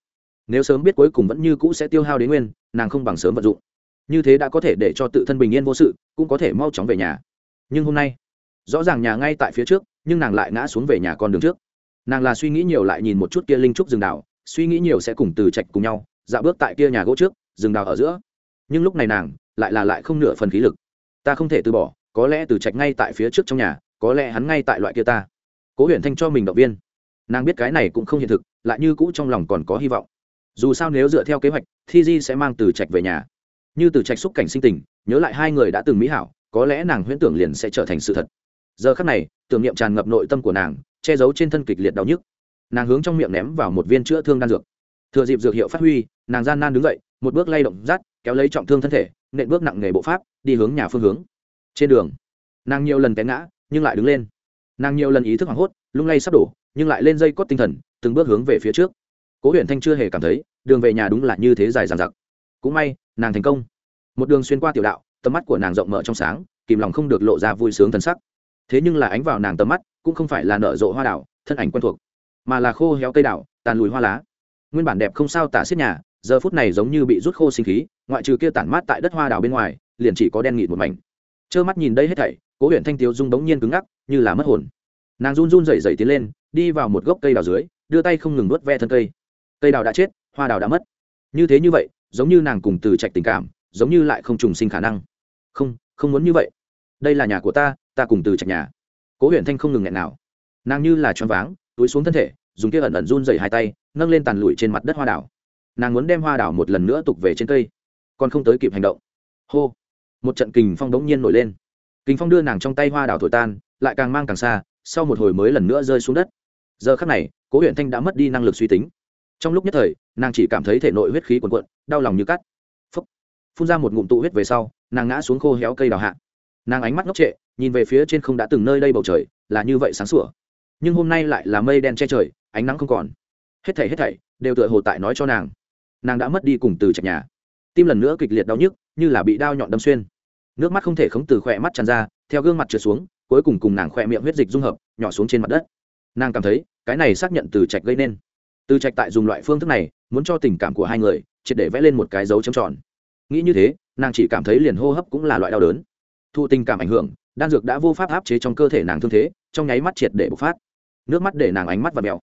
Nếu sớm biết cuối cùng vẫn như cũ sẽ tiêu hao đến nguyên, nàng không bằng sớm vận dụng. Như thế đã có thể để cho tự thân bình yên vô sự, cũng có thể mau chóng về nhà. Nhưng hôm nay, rõ ràng nhà ngay tại phía trước, nhưng nàng lại ngã xuống về nhà con đường trước. Nàng là suy nghĩ nhiều lại nhìn một chút kia linh trúc rừng đào suy nghĩ nhiều sẽ cùng từ trạch cùng nhau, dạo bước tại kia nhà gỗ trước, rừng đào ở giữa. Nhưng lúc này nàng, lại là lại không nửa phần khí lực. Ta không thể từ bỏ, có lẽ từ trạch ngay tại phía trước trong nhà, có lẽ hắn ngay tại loại kia ta. Cố huyền thanh cho mình động viên nàng biết cái này cũng không hiện thực, lại như cũ trong lòng còn có hy vọng. Dù sao nếu dựa theo kế hoạch, thi di sẽ mang từ trạch về nhà. Như từ trạch xúc cảnh sinh tình, nhớ lại hai người đã từng mỹ hảo, có lẽ nàng huyễn tưởng liền sẽ trở thành sự thật. Giờ khắc này, tưởng niệm tràn ngập nội tâm của nàng, che giấu trên thân kịch liệt đau nhức. Nàng hướng trong miệng ném vào một viên chữa thương đan dược. Thừa dịp dược hiệu phát huy, nàng gian nan đứng dậy, một bước lay động rát, kéo lấy trọng thương thân thể, nện bước nặng nghề bộ pháp, đi hướng nhà phương hướng. Trên đường, nàng nhiều lần té ngã, nhưng lại đứng lên. Nàng nhiều lần ý thức hoảng hốt, lung lay sắp đổ nhưng lại lên dây cót tinh thần, từng bước hướng về phía trước. Cố huyện thanh chưa hề cảm thấy, đường về nhà đúng là như thế dài dàn giặc cũng may, nàng thành công. Một đường xuyên qua tiểu đạo, tầm mắt của nàng rộng mở trong sáng, kìm lòng không được lộ ra vui sướng thân sắc. Thế nhưng là ánh vào nàng tầm mắt, cũng không phải là nở rộ hoa đảo, thân ảnh quen thuộc, mà là khô héo cây đảo, tàn lùi hoa lá. Nguyên bản đẹp không sao tả xiết nhà, giờ phút này giống như bị rút khô sinh khí, ngoại trừ kia tản mát tại đất hoa đảo bên ngoài, liền chỉ có đen nghịt một mảnh. Trơ mắt nhìn đây hết thảy, cố huyện thanh tiếu dung bỗng nhiên cứng ngắc, như là mất hồn nàng run run rẩy rẩy tiến lên, đi vào một gốc cây đào dưới, đưa tay không ngừng nuốt ve thân cây. Cây đào đã chết, hoa đào đã mất. Như thế như vậy, giống như nàng cùng từ trạch tình cảm, giống như lại không trùng sinh khả năng. Không không muốn như vậy. Đây là nhà của ta ta cùng từ trạch nhà. Cố huyện thanh không ngừng nghẹn nào. Nàng như là choáng váng, túi xuống thân thể, dùng kia ẩn ẩn run dày hai tay, nâng lên tàn lụi trên mặt đất hoa đảo nàng muốn đem hoa đảo một lần nữa tục về trên cây, còn không tới kịp hành động. Hô! Một trận kình phong đống nhiên nổi lên. Kình phong đưa nàng trong tay hoa đảo thổi tan, lại càng mang càng xa sau một hồi mới lần nữa rơi xuống đất. Giờ khắc này, cố huyện thanh đã mất đi năng lực suy tính. Trong lúc nhất thời, nàng chỉ cảm thấy thể nội huyết khí quần quận đau lòng như cắt. Phúc. phun ra một ngụm tụ huyết về sau, nàng ngã xuống khô héo cây đào hạ. Nàng ánh mắt ngốc trệ, nhìn về phía trên không đã từng nơi đây bầu trời, là như vậy sáng sủa. Nhưng hôm nay lại là mây đen che trời, ánh nắng không còn. Hết thảy hết thảy, đều tựa hồ tại nói cho nàng. Nàng đã mất đi cùng từ trạch nhà. Tim lần nữa kịch liệt đau nhức, như là bị đao nhọn đâm xuyên. Nước mắt không thể khống từ khỏe mắt tràn ra, theo gương mặt trượt xuống cuối cùng cùng nàng khỏe miệng huyết dịch dung hợp, nhỏ xuống trên mặt đất. Nàng cảm thấy, cái này xác nhận từ trạch gây nên. Từ trạch tại dùng loại phương thức này, muốn cho tình cảm của hai người, triệt để vẽ lên một cái dấu chấm tròn. Nghĩ như thế, nàng chỉ cảm thấy liền hô hấp cũng là loại đau đớn. Thụ tình cảm ảnh hưởng, đan dược đã vô pháp áp chế trong cơ thể nàng thương thế, trong nháy mắt triệt để bộc phát. Nước mắt để nàng ánh mắt và mèo.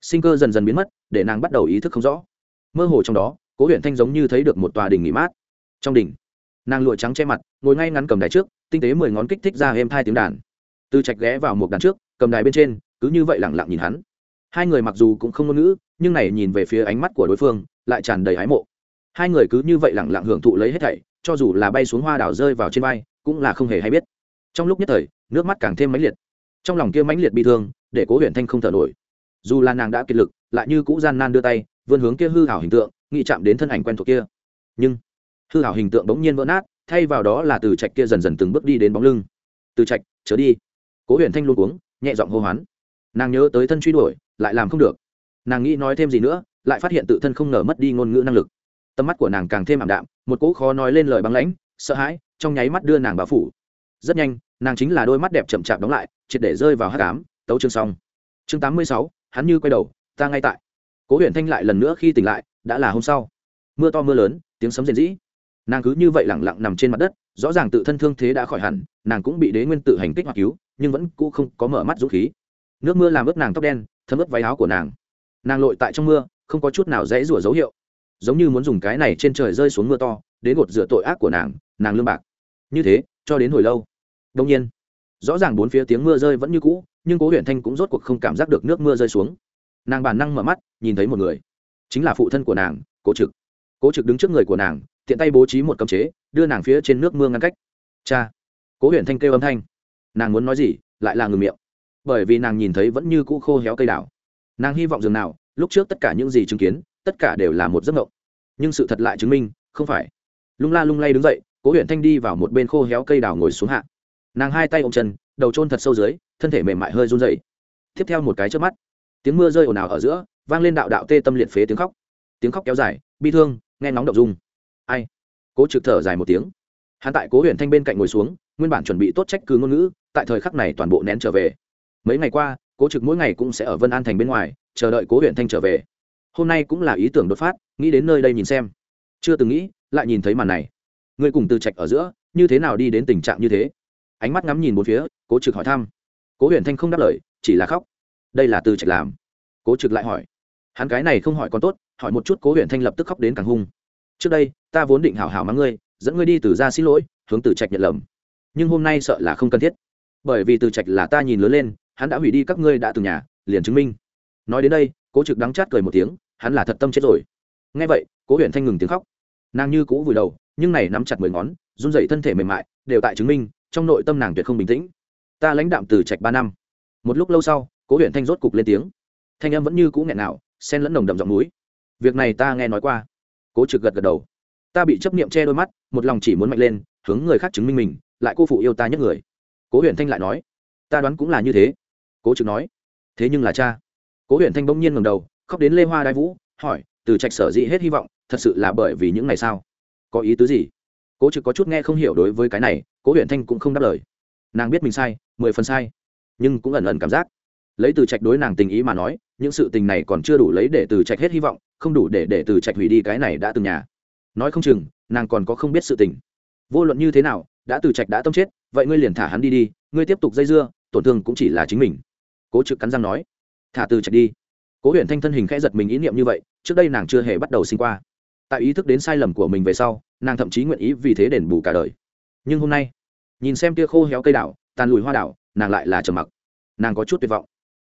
Sinh cơ dần dần biến mất, để nàng bắt đầu ý thức không rõ. Mơ hồ trong đó, cố huyện thanh giống như thấy được một tòa đình nghỉ mát. Trong đỉnh nàng lụa trắng che mặt, ngồi ngay ngắn cầm đài trước, tinh tế mười ngón kích thích ra êm thai tiếng đàn từ trạch ghé vào một đàn trước, cầm đài bên trên, cứ như vậy lẳng lặng nhìn hắn. Hai người mặc dù cũng không ngôn ngữ, nhưng này nhìn về phía ánh mắt của đối phương, lại tràn đầy ái mộ. Hai người cứ như vậy lẳng lặng hưởng thụ lấy hết thảy, cho dù là bay xuống hoa đảo rơi vào trên vai, cũng là không hề hay biết. Trong lúc nhất thời, nước mắt càng thêm mãnh liệt. Trong lòng kia mãnh liệt bị thương, để cố huyền thanh không thở nổi. Dù là nàng đã kiệt lực, lại như cũ gian nan đưa tay, vươn hướng kia hư hảo hình tượng nghị chạm đến thân ảnh quen thuộc kia. Nhưng, hư hảo hình tượng bỗng nhiên vỡ nát, thay vào đó là từ trạch kia dần dần từng bước đi đến bóng lưng. Từ trạch, chớ đi cố Huyền thanh luôn uống nhẹ giọng hô hoán. Nàng nhớ tới thân truy đuổi, lại làm không được. Nàng nghĩ nói thêm gì nữa, lại phát hiện tự thân không ngờ mất đi ngôn ngữ năng lực. Tầm mắt của nàng càng thêm ảm đạm, một cỗ khó nói lên lời băng lãnh, sợ hãi, trong nháy mắt đưa nàng bao phủ. Rất nhanh, nàng chính là đôi mắt đẹp chậm chạp đóng lại, triệt để rơi vào hát cám tấu chương xong. Chương tám mươi sáu, hắn như quay đầu, ta ngay tại. Cố huyện thanh lại lần nữa khi tỉnh lại, đã là hôm sau. Mưa to mưa lớn, tiếng sấm rền rĩ. Nàng cứ như vậy lẳng lặng nằm trên mặt đất rõ ràng tự thân thương thế đã khỏi hẳn, nàng cũng bị đế nguyên tự hành kích hoạt cứu, nhưng vẫn cũ không có mở mắt dũng khí. Nước mưa làm ướt nàng tóc đen, thấm ướt váy áo của nàng. Nàng lội tại trong mưa, không có chút nào dễ rủa dấu hiệu. Giống như muốn dùng cái này trên trời rơi xuống mưa to đến gột rửa tội ác của nàng nàng lương bạc. Như thế, cho đến hồi lâu. Đông nhiên, rõ ràng bốn phía tiếng mưa rơi vẫn như cũ, nhưng cố huyện thanh cũng rốt cuộc không cảm giác được nước mưa rơi xuống. Nàng bản năng mở mắt, nhìn thấy một người. Chính là phụ thân của nàng, cố trực cố trực đứng trước người của nàng, tiện tay bố trí một cấm chế, đưa nàng phía trên nước mưa ngăn cách. Cha! Cố huyện thanh kêu âm thanh. Nàng muốn nói gì, lại là ngừng miệng. Bởi vì nàng nhìn thấy vẫn như cũ khô héo cây đào. Nàng hy vọng dường nào, lúc trước tất cả những gì chứng kiến, tất cả đều là một giấc mộng. Nhưng sự thật lại chứng minh, không phải. Lung la lung lay đứng dậy, cố huyện thanh đi vào một bên khô héo cây đào ngồi xuống hạ. Nàng hai tay ôm chân, đầu trôn thật sâu dưới, thân thể mềm mại hơi run dậy tiếp theo một cái trước mắt, tiếng mưa rơi ồn ào ở giữa, vang lên đạo đạo tê tâm liệt phế tiếng khóc. Tiếng khóc kéo dài, bi thương nghe nóng động dung. Ai? Cố trực thở dài một tiếng. Hắn tại cố huyện thanh bên cạnh ngồi xuống, nguyên bản chuẩn bị tốt trách cứ ngôn ngữ, tại thời khắc này toàn bộ nén trở về. Mấy ngày qua, cố trực mỗi ngày cũng sẽ ở vân an thành bên ngoài, chờ đợi cố huyện thanh trở về. Hôm nay cũng là ý tưởng đột phát, nghĩ đến nơi đây nhìn xem. Chưa từng nghĩ, lại nhìn thấy màn này. Người cùng từ trạch ở giữa, như thế nào đi đến tình trạng như thế? Ánh mắt ngắm nhìn một phía, cố trực hỏi thăm. Cố huyện thanh không đáp lời, chỉ là khóc. Đây là từ trạch làm. Cố trực lại hỏi hắn cái này không hỏi còn tốt, hỏi một chút cố huyện thanh lập tức khóc đến càng hung. Trước đây, ta vốn định hảo hảo mắng ngươi, dẫn ngươi đi từ ra xin lỗi, hướng từ trạch nhận lầm. Nhưng hôm nay sợ là không cần thiết. Bởi vì từ trạch là ta nhìn lớn lên, hắn đã hủy đi các ngươi đã từ nhà, liền chứng minh. Nói đến đây, cố trực đắng chát cười một tiếng, hắn là thật tâm chết rồi. Ngay vậy, cố huyện thanh ngừng tiếng khóc. Nàng như cũ vùi đầu, nhưng này nắm chặt mười ngón, run dậy thân thể mềm mại, đều tại chứng minh, trong nội tâm nàng tuyệt không bình tĩnh. Ta lãnh đạm từ trạch ba năm. Một lúc lâu sau, cố huyện thanh rốt cục lên tiếng. Thanh em vẫn như cũ nghẹn nào sen lẫn nồng đậm giọng núi. Việc này ta nghe nói qua. Cố trực gật gật đầu. Ta bị chấp niệm che đôi mắt, một lòng chỉ muốn mạnh lên, hướng người khác chứng minh mình, lại cô phụ yêu ta nhất người. Cố Huyền thanh lại nói. Ta đoán cũng là như thế. Cố trực nói. Thế nhưng là cha. Cố Huyền thanh bỗng nhiên ngầm đầu, khóc đến lê hoa đai vũ, hỏi, từ trạch sở dĩ hết hy vọng, thật sự là bởi vì những ngày sao? Có ý tứ gì? Cố trực có chút nghe không hiểu đối với cái này, cố Huyền thanh cũng không đáp lời. Nàng biết mình sai, mười phần sai, nhưng cũng ẩn ẩn cảm giác. Lấy từ trạch đối nàng tình ý mà nói những sự tình này còn chưa đủ lấy để từ trạch hết hy vọng, không đủ để để từ trạch hủy đi cái này đã từng nhà. Nói không chừng, nàng còn có không biết sự tình. Vô luận như thế nào, đã từ trạch đã tâm chết, vậy ngươi liền thả hắn đi đi, ngươi tiếp tục dây dưa, tổn thương cũng chỉ là chính mình. Cố trực cắn răng nói, thả từ trạch đi. Cố huyện thanh thân hình khẽ giật mình ý niệm như vậy, trước đây nàng chưa hề bắt đầu sinh qua. Tại ý thức đến sai lầm của mình về sau, nàng thậm chí nguyện ý vì thế đền bù cả đời. Nhưng hôm nay, nhìn xem tia khô héo cây đảo, tàn lùi hoa đảo, nàng lại là trầm mặc. Nàng có chút tuyệt vọng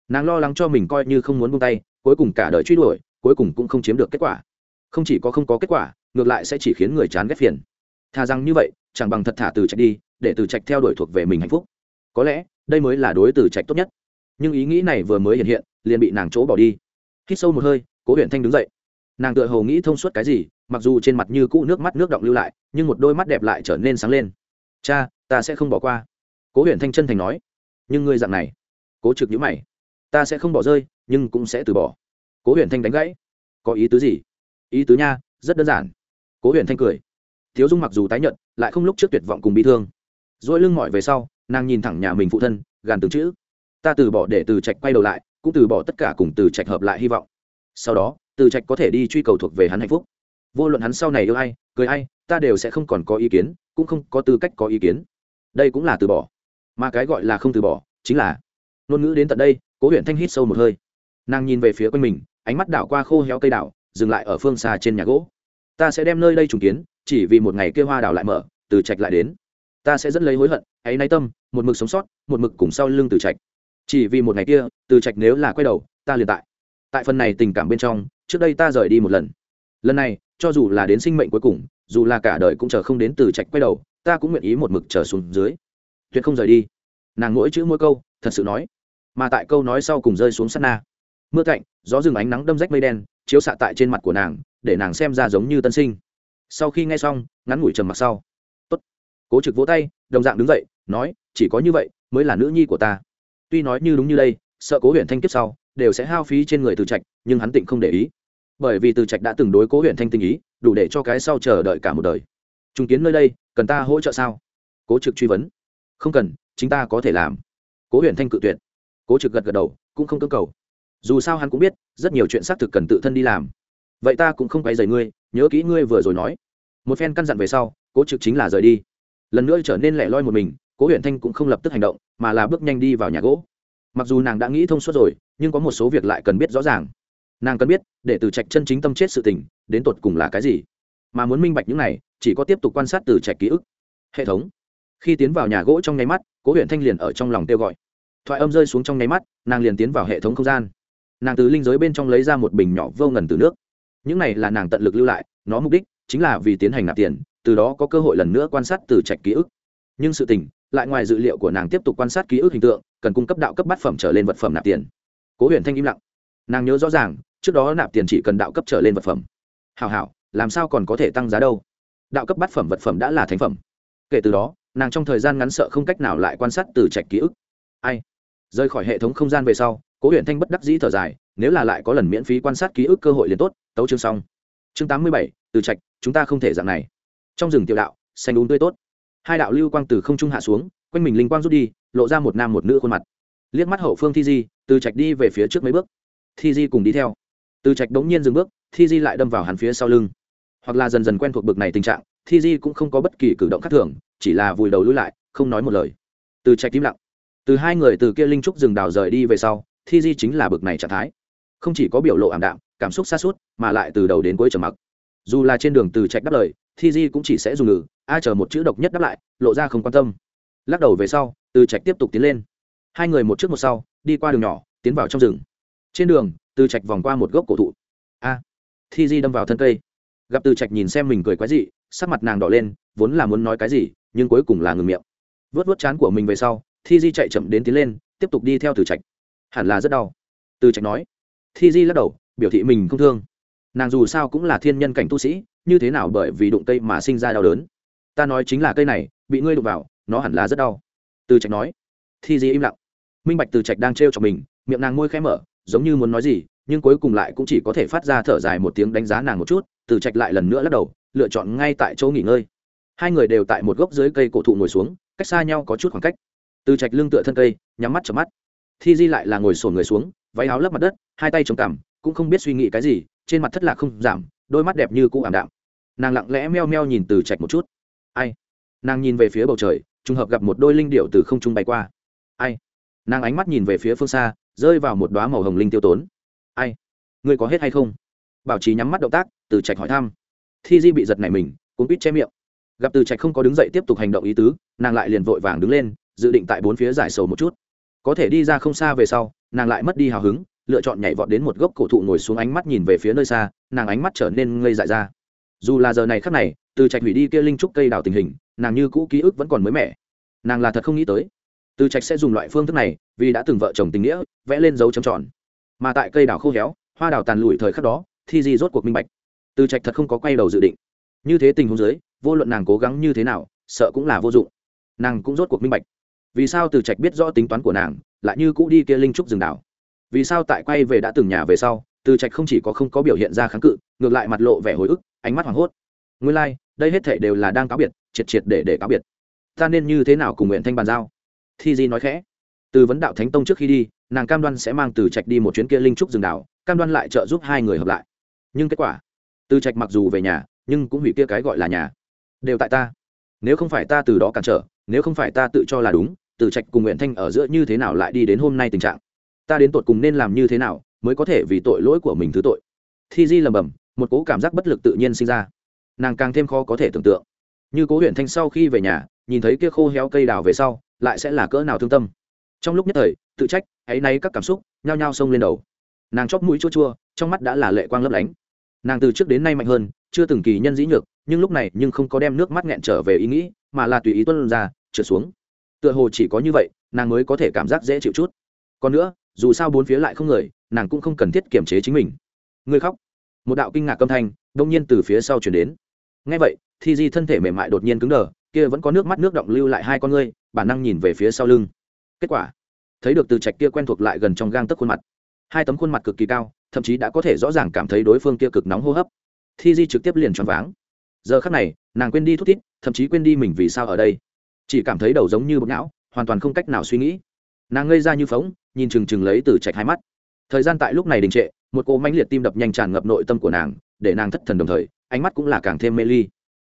nàng lo lắng cho mình coi như không muốn buông tay, cuối cùng cả đời truy đuổi, cuối cùng cũng không chiếm được kết quả. Không chỉ có không có kết quả, ngược lại sẽ chỉ khiến người chán ghét phiền. Thà rằng như vậy, chẳng bằng thật thả từ trạch đi, để từ trạch theo đuổi thuộc về mình hạnh phúc. Có lẽ, đây mới là đối từ trạch tốt nhất. Nhưng ý nghĩ này vừa mới hiện hiện, liền bị nàng chỗ bỏ đi. Hít sâu một hơi, cố huyện thanh đứng dậy. Nàng tựa hồ nghĩ thông suốt cái gì, mặc dù trên mặt như cũ nước mắt nước động lưu lại, nhưng một đôi mắt đẹp lại trở nên sáng lên. Cha, ta sẽ không bỏ qua. Cố huyện thanh chân thành nói. Nhưng ngươi dặn này, cố trực nhữ mày ta sẽ không bỏ rơi, nhưng cũng sẽ từ bỏ. Cố Huyền thanh đánh gãy. Có ý tứ gì? Ý tứ nha, rất đơn giản. Cố Huyền thanh cười. Thiếu dung mặc dù tái nhận lại không lúc trước tuyệt vọng cùng bị thương. Dỗi lưng mỏi về sau, nàng nhìn thẳng nhà mình phụ thân, gàn từng chữ. Ta từ bỏ để từ trạch quay đầu lại, cũng từ bỏ tất cả cùng từ trạch hợp lại hy vọng. Sau đó, từ trạch có thể đi truy cầu thuộc về hắn hạnh phúc. Vô luận hắn sau này yêu ai, cười ai, ta đều sẽ không còn có ý kiến, cũng không có tư cách có ý kiến. Đây cũng là từ bỏ. Mà cái gọi là không từ bỏ, chính là ngôn ngữ đến tận đây cố huyện thanh hít sâu một hơi. Nàng nhìn về phía quanh mình, ánh mắt đảo qua khô héo cây đảo, dừng lại ở phương xa trên nhà gỗ. Ta sẽ đem nơi đây trùng kiến, chỉ vì một ngày kia hoa đảo lại mở, từ trạch lại đến. Ta sẽ dẫn lấy hối hận, hãy nay tâm, một mực sống sót, một mực cùng sau lưng từ trạch. Chỉ vì một ngày kia, từ trạch nếu là quay đầu, ta liền tại. Tại phần này tình cảm bên trong, trước đây ta rời đi một lần. Lần này, cho dù là đến sinh mệnh cuối cùng, dù là cả đời cũng chờ không đến từ trạch quay đầu, ta cũng nguyện ý một mực chờ xuống dưới. Tuyệt không rời đi. Nàng mỗi chữ mỗi câu, thật sự nói mà tại câu nói sau cùng rơi xuống sát na. Mưa cạnh, gió rừng ánh nắng đâm rách mây đen, chiếu xạ tại trên mặt của nàng, để nàng xem ra giống như tân sinh. Sau khi nghe xong, ngắn ngủi trầm mặc sau. Tốt. cố trực vỗ tay, đồng dạng đứng dậy, nói, chỉ có như vậy, mới là nữ nhi của ta. Tuy nói như đúng như đây, sợ cố huyện thanh kiếp sau, đều sẽ hao phí trên người từ trạch, nhưng hắn tịnh không để ý. Bởi vì từ trạch đã từng đối cố huyện thanh tình ý, đủ để cho cái sau chờ đợi cả một đời. Chứng kiến nơi đây, cần ta hỗ trợ sao? Cố trực truy vấn. Không cần, chính ta có thể làm. Cố huyện thanh cự tuyệt cố trực gật gật đầu, cũng không cưỡng cầu. Dù sao hắn cũng biết, rất nhiều chuyện xác thực cần tự thân đi làm. Vậy ta cũng không quay dày ngươi, nhớ kỹ ngươi vừa rồi nói. Một phen căn dặn về sau, cố trực chính là rời đi. Lần nữa trở nên lẻ loi một mình, cố huyện thanh cũng không lập tức hành động, mà là bước nhanh đi vào nhà gỗ. Mặc dù nàng đã nghĩ thông suốt rồi, nhưng có một số việc lại cần biết rõ ràng. Nàng cần biết, để từ trạch chân chính tâm chết sự tình, đến tột cùng là cái gì. Mà muốn minh bạch những này, chỉ có tiếp tục quan sát từ trạch ký ức. Hệ thống. Khi tiến vào nhà gỗ trong nháy mắt, cố huyện thanh liền ở trong lòng kêu gọi thoại âm rơi xuống trong nháy mắt, nàng liền tiến vào hệ thống không gian. Nàng từ linh giới bên trong lấy ra một bình nhỏ vô ngần từ nước. Những này là nàng tận lực lưu lại, nó mục đích chính là vì tiến hành nạp tiền, từ đó có cơ hội lần nữa quan sát từ trạch ký ức. Nhưng sự tình, lại ngoài dự liệu của nàng tiếp tục quan sát ký ức hình tượng, cần cung cấp đạo cấp bát phẩm trở lên vật phẩm nạp tiền. Cố huyền thanh im lặng. Nàng nhớ rõ ràng, trước đó nạp tiền chỉ cần đạo cấp trở lên vật phẩm. Hảo hảo, làm sao còn có thể tăng giá đâu? Đạo cấp bát phẩm vật phẩm đã là thành phẩm. Kể từ đó, nàng trong thời gian ngắn sợ không cách nào lại quan sát từ trạch ký ức. Ai? Rời khỏi hệ thống không gian về sau, cố huyện thanh bất đắc dĩ thở dài, nếu là lại có lần miễn phí quan sát ký ức cơ hội liền tốt, tấu chương xong. Chương tám mươi bảy, từ trạch, chúng ta không thể dạng này. Trong rừng tiểu đạo, xanh đúng tươi tốt. Hai đạo lưu quang từ không trung hạ xuống, quanh mình linh quang rút đi, lộ ra một nam một nữ khuôn mặt. Liếc mắt hậu phương thi di, từ trạch đi về phía trước mấy bước. Thi di cùng đi theo. Từ trạch đống nhiên dừng bước, thi di lại đâm vào hắn phía sau lưng. Hoặc là dần dần quen thuộc bực này tình trạng, thi di cũng không có bất kỳ cử động khác thường, chỉ là vùi đầu lui lại, không nói một lời. Từ trạch im lặng từ hai người từ kia linh trúc rừng đào rời đi về sau, thi di chính là bực này trạng thái. Không chỉ có biểu lộ ảm đạm, cảm xúc xa suốt mà lại từ đầu đến cuối trầm mặc. Dù là trên đường từ trạch đáp lời, thi di cũng chỉ sẽ dùng ngữ, a chờ một chữ độc nhất đáp lại, lộ ra không quan tâm. Lắc đầu về sau, từ trạch tiếp tục tiến lên. Hai người một trước một sau, đi qua đường nhỏ, tiến vào trong rừng. Trên đường, từ trạch vòng qua một gốc cổ thụ. A. Thi di đâm vào thân cây. Gặp từ trạch nhìn xem mình cười quái dị, sắc mặt nàng đỏ lên, vốn là muốn nói cái gì, nhưng cuối cùng là ngừng miệng. Vớt vớt chán của mình về sau thi di chạy chậm đến tiến lên, tiếp tục đi theo từ trạch. Hẳn là rất đau. Từ trạch nói. Thi di lắc đầu, biểu thị mình không thương. Nàng dù sao cũng là thiên nhân cảnh tu sĩ, như thế nào bởi vì đụng cây mà sinh ra đau đớn? Ta nói chính là cây này, bị ngươi đụng vào, nó hẳn là rất đau. Từ trạch nói. Thi di im lặng. Minh bạch từ trạch đang trêu cho mình, miệng nàng môi khẽ mở, giống như muốn nói gì, nhưng cuối cùng lại cũng chỉ có thể phát ra thở dài một tiếng đánh giá nàng một chút, từ trạch lại lần nữa lắc đầu, lựa chọn ngay tại chỗ nghỉ ngơi. Hai người đều tại một gốc dưới cây cổ thụ ngồi xuống, cách xa nhau có chút khoảng cách từ trạch lưng tựa thân cây, nhắm mắt chợp mắt. Thi di lại là ngồi sổn người xuống, váy áo lấp mặt đất, hai tay chống cằm, cũng không biết suy nghĩ cái gì, trên mặt thất lạc không giảm, đôi mắt đẹp như cũ ảm đạm. Nàng lặng lẽ meo meo nhìn từ trạch một chút. Ai? Nàng nhìn về phía bầu trời, trùng hợp gặp một đôi linh điệu từ không trung bay qua. Ai? Nàng ánh mắt nhìn về phía phương xa, rơi vào một đoá màu hồng linh tiêu tốn. Ai? Người có hết hay không? Bảo trí nhắm mắt động tác, từ trạch hỏi thăm. Thi di bị giật nảy mình cũng biết che miệng. Gặp từ trạch không có đứng dậy tiếp tục hành động ý tứ, nàng lại liền vội vàng đứng lên dự định tại bốn phía giải sầu một chút. Có thể đi ra không xa về sau, nàng lại mất đi hào hứng, lựa chọn nhảy vọt đến một gốc cổ thụ ngồi xuống ánh mắt nhìn về phía nơi xa, nàng ánh mắt trở nên ngây dại ra. Dù là giờ này khắc này, từ trạch hủy đi kia linh trúc cây đào tình hình, nàng như cũ ký ức vẫn còn mới mẻ. Nàng là thật không nghĩ tới, từ trạch sẽ dùng loại phương thức này, vì đã từng vợ chồng tình nghĩa, vẽ lên dấu chấm tròn. Mà tại cây đào khô héo, hoa đào tàn lủi thời khắc đó, thi di rốt cuộc minh bạch. Từ trạch thật không có quay đầu dự định. Như thế tình huống dưới, vô luận nàng cố gắng như thế nào, sợ cũng là vô dụng. Nàng cũng rốt cuộc minh bạch vì sao từ trạch biết rõ tính toán của nàng lại như cũ đi kia linh trúc rừng đảo? Vì sao tại quay về đã từng nhà về sau từ trạch không chỉ có không có biểu hiện ra kháng cự ngược lại mặt lộ vẻ hồi ức ánh mắt hoảng hốt. Nguyên lai、like, đây hết thể đều là đang cáo biệt triệt triệt để để cáo biệt. Ta nên như thế nào cùng nguyện thanh bàn giao? Thi di nói khẽ. Từ vấn đạo thánh tông trước khi đi nàng cam đoan sẽ mang từ trạch đi một chuyến kia linh trúc rừng đảo cam đoan lại trợ giúp hai người hợp lại. Nhưng kết quả từ trạch mặc dù về nhà nhưng cũng hủy kia cái gọi là nhà. Đều tại ta. Nếu không phải ta từ đó cản trở nếu không phải ta tự cho là đúng từ trạch cùng nguyện thanh ở giữa như thế nào lại đi đến hôm nay tình trạng? Ta đến tột cùng nên làm như thế nào mới có thể vì tội lỗi của mình thứ tội? Thi di lầm bầm một cố cảm giác bất lực tự nhiên sinh ra. Nàng càng thêm khó có thể tưởng tượng. Như cố huyện thanh sau khi về nhà, nhìn thấy kia khô héo cây đào về sau, lại sẽ là cỡ nào thương tâm. Trong lúc nhất thời, tự trách hãy nay các cảm xúc nhao nhao xông lên đầu. Nàng chóp mũi chua chua, trong mắt đã là lệ quang lấp lánh. Nàng từ trước đến nay mạnh hơn, chưa từng kỳ nhân dĩ nhược, nhưng lúc này nhưng không có đem nước mắt nghẹn trở về ý nghĩ, mà là tùy ý tuân ra, trượt xuống tựa hồ chỉ có như vậy, nàng mới có thể cảm giác dễ chịu chút. Còn nữa, dù sao bốn phía lại không người, nàng cũng không cần thiết kiểm chế chính mình. Ngươi khóc. Một đạo kinh ngạc âm thanh đông nhiên từ phía sau chuyển đến. Ngay vậy, thi di thân thể mềm mại đột nhiên cứng đờ, kia vẫn có nước mắt nước động lưu lại hai con ngươi, bản năng nhìn về phía sau lưng. Kết quả, thấy được từ trạch kia quen thuộc lại gần trong gang tấc khuôn mặt. Hai tấm khuôn mặt cực kỳ cao, thậm chí đã có thể rõ ràng cảm thấy đối phương kia cực nóng hô hấp. Thi di trực tiếp liền choáng váng. Giờ khắc này, nàng quên đi thút thít, thậm chí quên đi mình vì sao ở đây chỉ cảm thấy đầu giống như bột não, hoàn toàn không cách nào suy nghĩ. Nàng ngây ra như phóng, nhìn chừng chừng lấy từ trạch hai mắt. Thời gian tại lúc này đình trệ, một cô mãnh liệt tim đập nhanh tràn ngập nội tâm của nàng, để nàng thất thần đồng thời, ánh mắt cũng là càng thêm mê ly.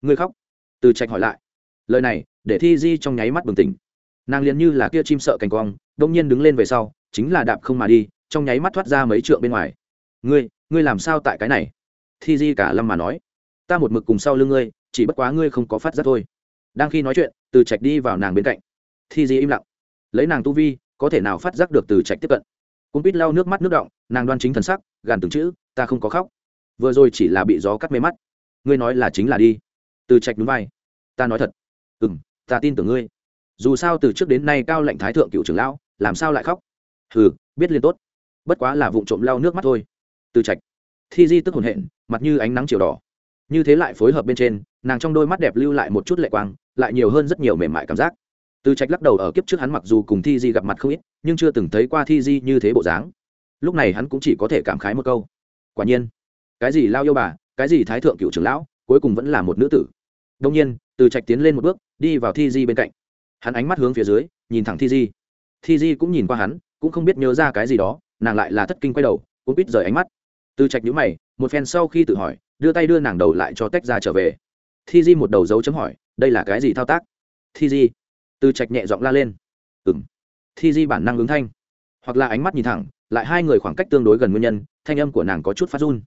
Ngươi khóc? Từ trạch hỏi lại. Lời này, để thi di trong nháy mắt bừng tỉnh. Nàng liền như là kia chim sợ cành quong đông nhiên đứng lên về sau, chính là đạp không mà đi, trong nháy mắt thoát ra mấy trượng bên ngoài. Ngươi ngươi làm sao tại cái này? Thi di cả lâm mà nói. Ta một mực cùng sau lưng ngươi, chỉ bất quá ngươi không có phát giác thôi đang khi nói chuyện từ trạch đi vào nàng bên cạnh. Thi di im lặng. Lấy nàng tu vi có thể nào phát giác được từ trạch tiếp cận? Cũng biết lau nước mắt nước động nàng đoan chính thần sắc gàn từng chữ ta không có khóc. Vừa rồi chỉ là bị gió cắt mê mắt. Ngươi nói là chính là đi. Từ trạch đúng vai. Ta nói thật. Ừ m ta tin tưởng ngươi. Dù sao từ trước đến nay cao lệnh thái thượng cựu trưởng lão làm sao lại khóc? Ừ, biết liền tốt. Bất quá là vụ trộm lau nước mắt thôi. Từ trạch. Thi di tức hồn hện mặt như ánh nắng chiều đỏ. Như thế lại phối hợp bên trên nàng trong đôi mắt đẹp lưu lại một chút lệ quang, lại nhiều hơn rất nhiều mềm mại cảm giác. Từ trạch lắc đầu ở kiếp trước hắn mặc dù cùng thi di gặp mặt không ít, nhưng chưa từng thấy qua thi di như thế bộ dáng. Lúc này hắn cũng chỉ có thể cảm khái một câu. Quả nhiên, cái gì lao yêu bà, cái gì thái thượng cựu trưởng lão, cuối cùng vẫn là một nữ tử. Đông nhiên, từ trạch tiến lên một bước, đi vào thi di bên cạnh. Hắn ánh mắt hướng phía dưới, nhìn thẳng thi di. Thi di cũng nhìn qua hắn, cũng không biết nhớ ra cái gì đó, nàng lại là thất kinh quay đầu, cũng biết rời ánh mắt. Từ trạch nhữ mày, một phen sau khi tự hỏi, đưa tay đưa nàng đầu lại cho tách ra trở về thi di một đầu dấu chấm hỏi, đây là cái gì thao tác? Thi di. Từ trạch nhẹ giọng la lên. Ừ m thi di bản năng ứng thanh. Hoặc là ánh mắt nhìn thẳng, lại hai người khoảng cách tương đối gần nguyên nhân, thanh âm của nàng có chút phát run.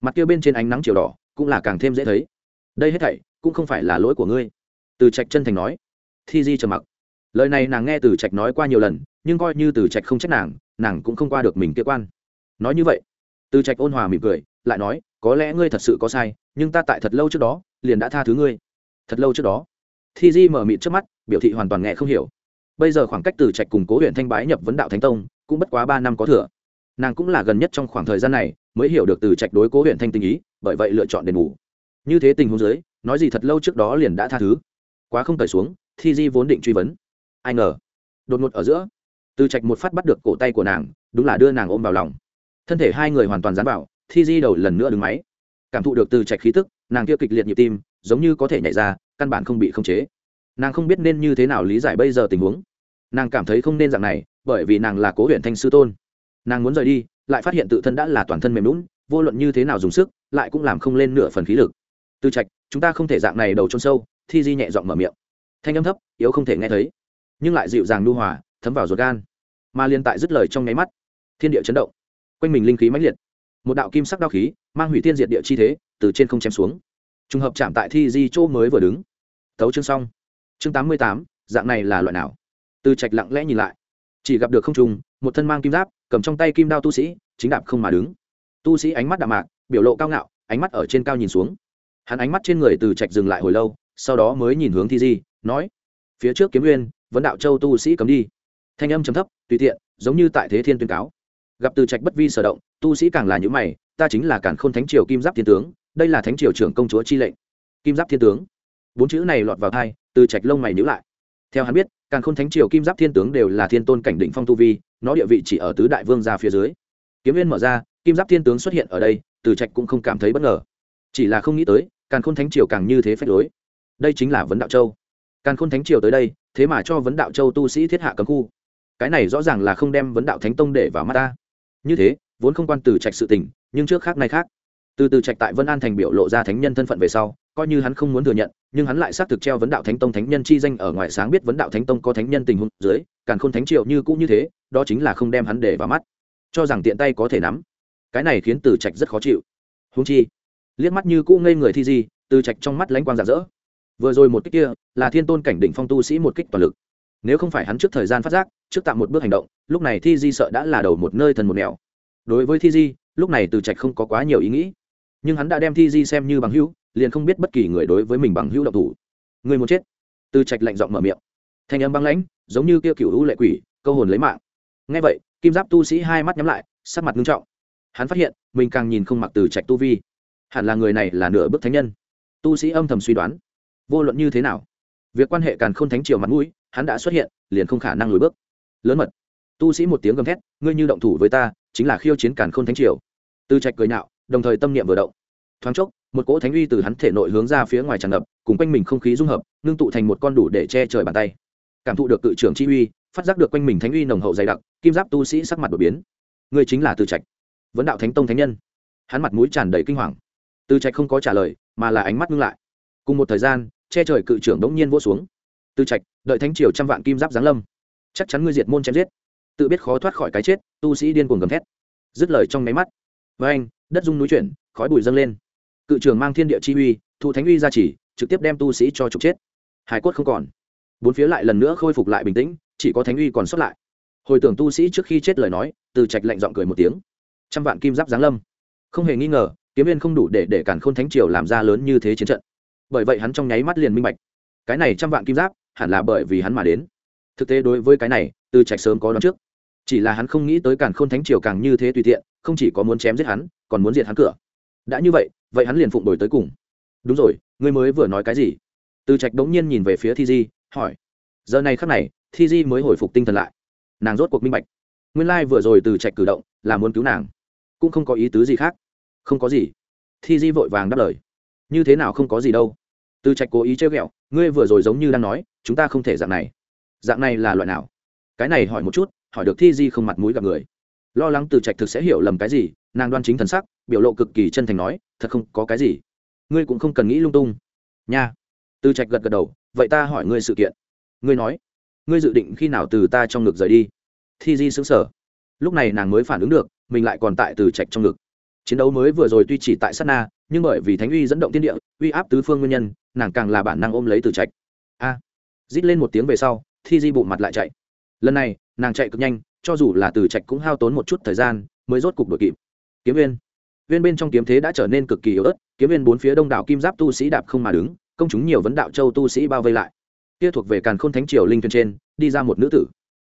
Mặt kia bên trên ánh nắng chiều đỏ, cũng là càng thêm dễ thấy. Đây hết thảy, cũng không phải là lỗi của ngươi. Từ trạch chân thành nói. Thi di trầm mặc. Lời này nàng nghe từ trạch nói qua nhiều lần, nhưng coi như từ trạch không trách nàng nàng cũng không qua được mình kia quan. Nói như vậy, từ trạch ôn hòa mỉm cười, lại nói, có lẽ ngươi thật sự có sai, nhưng ta tại thật lâu trước đó liền đã tha thứ ngươi. Thật lâu trước đó, thi di mở mịt trước mắt, biểu thị hoàn toàn nghe không hiểu. Bây giờ khoảng cách từ trạch cùng cố huyện thanh bái nhập vấn đạo thánh tông, cũng bất quá ba năm có thừa. Nàng cũng là gần nhất trong khoảng thời gian này mới hiểu được từ trạch đối cố huyện thanh tình ý, bởi vậy lựa chọn đền bù. Như thế tình huống dưới, nói gì thật lâu trước đó liền đã tha thứ. Quá không cởi xuống, thi di vốn định truy vấn. Ai ngờ, đột ngột ở giữa, từ trạch một phát bắt được cổ tay của nàng, đúng là đưa nàng ôm vào lòng. Thân thể hai người hoàn toàn dán vào, thi di đầu lần nữa đứng máy, cảm thụ được từ trạch khí tức nàng kia kịch liệt nhịp tim, giống như có thể nhảy ra, căn bản không bị khống chế. Nàng không biết nên như thế nào lý giải bây giờ tình huống. Nàng cảm thấy không nên dạng này, bởi vì nàng là cố huyện thanh sư tôn. Nàng muốn rời đi, lại phát hiện tự thân đã là toàn thân mềm lún vô luận như thế nào dùng sức, lại cũng làm không lên nửa phần khí lực. Từ trạch, chúng ta không thể dạng này đầu trôn sâu, thi di nhẹ giọng mở miệng. Thanh âm thấp, yếu không thể nghe thấy, nhưng lại dịu dàng nu hòa, thấm vào ruột gan. Mà liên tại dứt lời trong nháy mắt, thiên địa chấn động, quanh mình linh khí mãnh liệt. Một đạo kim sắc đao khí, mang hủy thiên diệt địa chi thế từ trên không chém xuống. Trùng hợp chạm tại thi di chỗ mới vừa đứng. Tấu chương xong. Chương tám mươi tám, dạng này là loại nào? Từ trạch lặng lẽ nhìn lại. Chỉ gặp được không trùng, một thân mang kim giáp, cầm trong tay kim đao tu sĩ, chính đạp không mà đứng. Tu sĩ ánh mắt đạm mạc, biểu lộ cao ngạo, ánh mắt ở trên cao nhìn xuống. Hắn ánh mắt trên người từ trạch dừng lại hồi lâu, sau đó mới nhìn hướng thi di, nói, phía trước kiếm nguyên vấn đạo châu tu sĩ cấm đi. Thanh âm chấm thấp, tùy tiện, giống như tại thế thiên tuyên cáo. Gặp từ trạch bất vi sở động, tu sĩ càng là những mày, ta chính là cản khôn thánh triều kim giáp thiên tướng đây là thánh triều trưởng công chúa chi lệnh. Kim giáp thiên tướng. Bốn chữ này lọt vào thai từ trạch lông mày nhữ lại. Theo hắn biết càn khôn thánh triều kim giáp thiên tướng đều là thiên tôn cảnh định phong tu vi, nó địa vị chỉ ở tứ đại vương ra phía dưới. Kiếm viên mở ra, kim giáp thiên tướng xuất hiện ở đây, từ trạch cũng không cảm thấy bất ngờ. Chỉ là không nghĩ tới càn khôn thánh triều càng như thế phép lối. Đây chính là vấn đạo châu. Càn khôn thánh triều tới đây, thế mà cho vấn đạo châu tu sĩ thiết hạ cấm khu. Cái này rõ ràng là không đem vấn đạo thánh tông để vào mắt ta. Như thế, vốn không quan từ trạch sự tình, nhưng trước khác nay khác từ từ trạch tại vân an thành biểu lộ ra thánh nhân thân phận về sau, coi như hắn không muốn thừa nhận, nhưng hắn lại xác thực treo vấn đạo thánh tông thánh nhân chi danh ở ngoài sáng biết vấn đạo thánh tông có thánh nhân tình huống dưới càng khôn thánh triệu như cũng như thế, đó chính là không đem hắn để vào mắt. Cho rằng tiện tay có thể nắm. Cái này khiến từ trạch rất khó chịu. Húng chi, liếc mắt như cũ ngây người thi di, từ trạch trong mắt lánh quang rạng rỡ. Vừa rồi một kích kia, là thiên tôn cảnh đỉnh phong tu sĩ một kích toàn lực. Nếu không phải hắn trước thời gian phát giác, trước tạm một bước hành động, lúc này thi di sợ đã là đầu một nơi thần một nẻo. Đối với thi di, lúc này từ trạch không có quá nhiều ý nghĩ nhưng hắn đã đem thi di xem như bằng hữu, liền không biết bất kỳ người đối với mình bằng hữu độc thủ. Người muốn chết. Từ trạch lạnh giọng mở miệng. Thanh âm băng lãnh, giống như kia cựu hữu lệ quỷ, câu hồn lấy mạng. Ngay vậy, kim giáp tu sĩ hai mắt nhắm lại, sắc mặt nghiêm trọng. Hắn phát hiện, mình càng nhìn không mặc từ trạch tu vi. Hẳn là người này là nửa bước thánh nhân. Tu sĩ âm thầm suy đoán. Vô luận như thế nào, việc quan hệ càng không thánh triều mặt mũi, hắn đã xuất hiện, liền không khả năng lùi bước. Lớn mật. Tu sĩ một tiếng gầm thét, ngươi như động thủ với ta, chính là khiêu chiến càn k h ô n thánh triều. Từ trạch cười nhạo đồng thời tâm niệm vừa động. Thoáng chốc, một cỗ thánh uy từ hắn thể nội hướng ra phía ngoài tràn ngập, cùng quanh mình không khí dung hợp, ngưng tụ thành một con đủ để che trời bàn tay. Cảm thụ được cự trưởng chi uy, phát giác được quanh mình thánh uy nồng hậu dày đặc, kim giáp tu sĩ sắc mặt đột biến. Người chính là từ trạch, vấn đạo thánh tông thánh nhân. Hắn mặt mũi tràn đầy kinh hoàng. Từ trạch không có trả lời, mà là ánh mắt ngưng lại. Cùng một thời gian, che trời cự trưởng đống nhiên vỗ xuống. Từ trạch, đợi thánh triều trăm vạn kim giáp giáng lâm. Chắc chắn ngươi diệt môn chém giết. Tự biết khó thoát khỏi cái chết, tu sĩ điên cuồng gầm thét. Dứt lời trong máy mắt. Với anh đất dung núi chuyển, khói bụi dâng lên. Cự trưởng mang thiên địa chi uy thụ thánh uy ra chỉ, trực tiếp đem tu sĩ cho trục chết. Hải cốt không còn. Bốn phía lại lần nữa khôi phục lại bình tĩnh, chỉ có thánh uy còn sót lại. Hồi tưởng tu sĩ trước khi chết lời nói, từ trạch lạnh giọng cười một tiếng. Trăm vạn kim giáp giáng lâm. Không hề nghi ngờ, kiếm viên không đủ để để cản khôn thánh triều làm ra lớn như thế chiến trận. Bởi vậy hắn trong nháy mắt liền minh bạch. Cái này trăm vạn kim giáp, hẳn là bởi vì hắn mà đến. Thực tế đối với cái này, từ trạch sớm có đoán trước. Chỉ là hắn không nghĩ tới cản khôn thánh triều càng như thế tùy tiện, không chỉ có muốn chém giết hắn còn muốn diệt hắn cửa. Đã như vậy vậy hắn liền phụng đổi tới cùng. Đúng rồi, ngươi mới vừa nói cái gì? Từ trạch đống nhiên nhìn về phía thi di, hỏi. Giờ này khắc này, thi di mới hồi phục tinh thần lại. Nàng rốt cuộc minh bạch. Nguyên lai vừa rồi từ trạch cử động là muốn cứu nàng. Cũng không có ý tứ gì khác. Không có gì. Thi di vội vàng đáp lời. Như thế nào không có gì đâu. Từ trạch cố ý chơi ghẹo, ngươi vừa rồi giống như đang nói, chúng ta không thể dạng này. Dạng này là loại nào? Cái này hỏi một chút, hỏi được thi di không mặt mũi gặp người lo lắng từ trạch thực sẽ hiểu lầm cái gì, nàng đoan chính thần sắc, biểu lộ cực kỳ chân thành nói, thật không, có cái gì. Ngươi cũng không cần nghĩ lung tung. Nha. Từ trạch gật gật đầu, vậy ta hỏi ngươi sự kiện. Ngươi nói. Ngươi dự định khi nào từ ta trong ngực rời đi? Thi di xứng sở lúc này nàng mới phản ứng được, mình lại còn tại từ trạch trong ngực. Chiến đấu mới vừa rồi tuy chỉ tại sát na, nhưng bởi vì thánh uy dẫn động thiên địa, uy áp tứ phương nguyên nhân, nàng càng là bản năng ôm lấy từ trạch. A! Rít lên một tiếng về sau, thi di bụng mặt lại chạy. Lần này, nàng chạy cực nhanh cho dù là từ trạch cũng hao tốn một chút thời gian mới rốt cục đội kịp. Kiếm viên viên bên trong kiếm thế đã trở nên cực kỳ yếu ớt, kiếm viên bốn phía đông đảo kim giáp tu sĩ đạp không mà đứng, công chúng nhiều vấn đạo châu tu sĩ bao vây lại. Kia thuộc về càn khôn thánh triều linh thuyền trên, đi ra một nữ tử.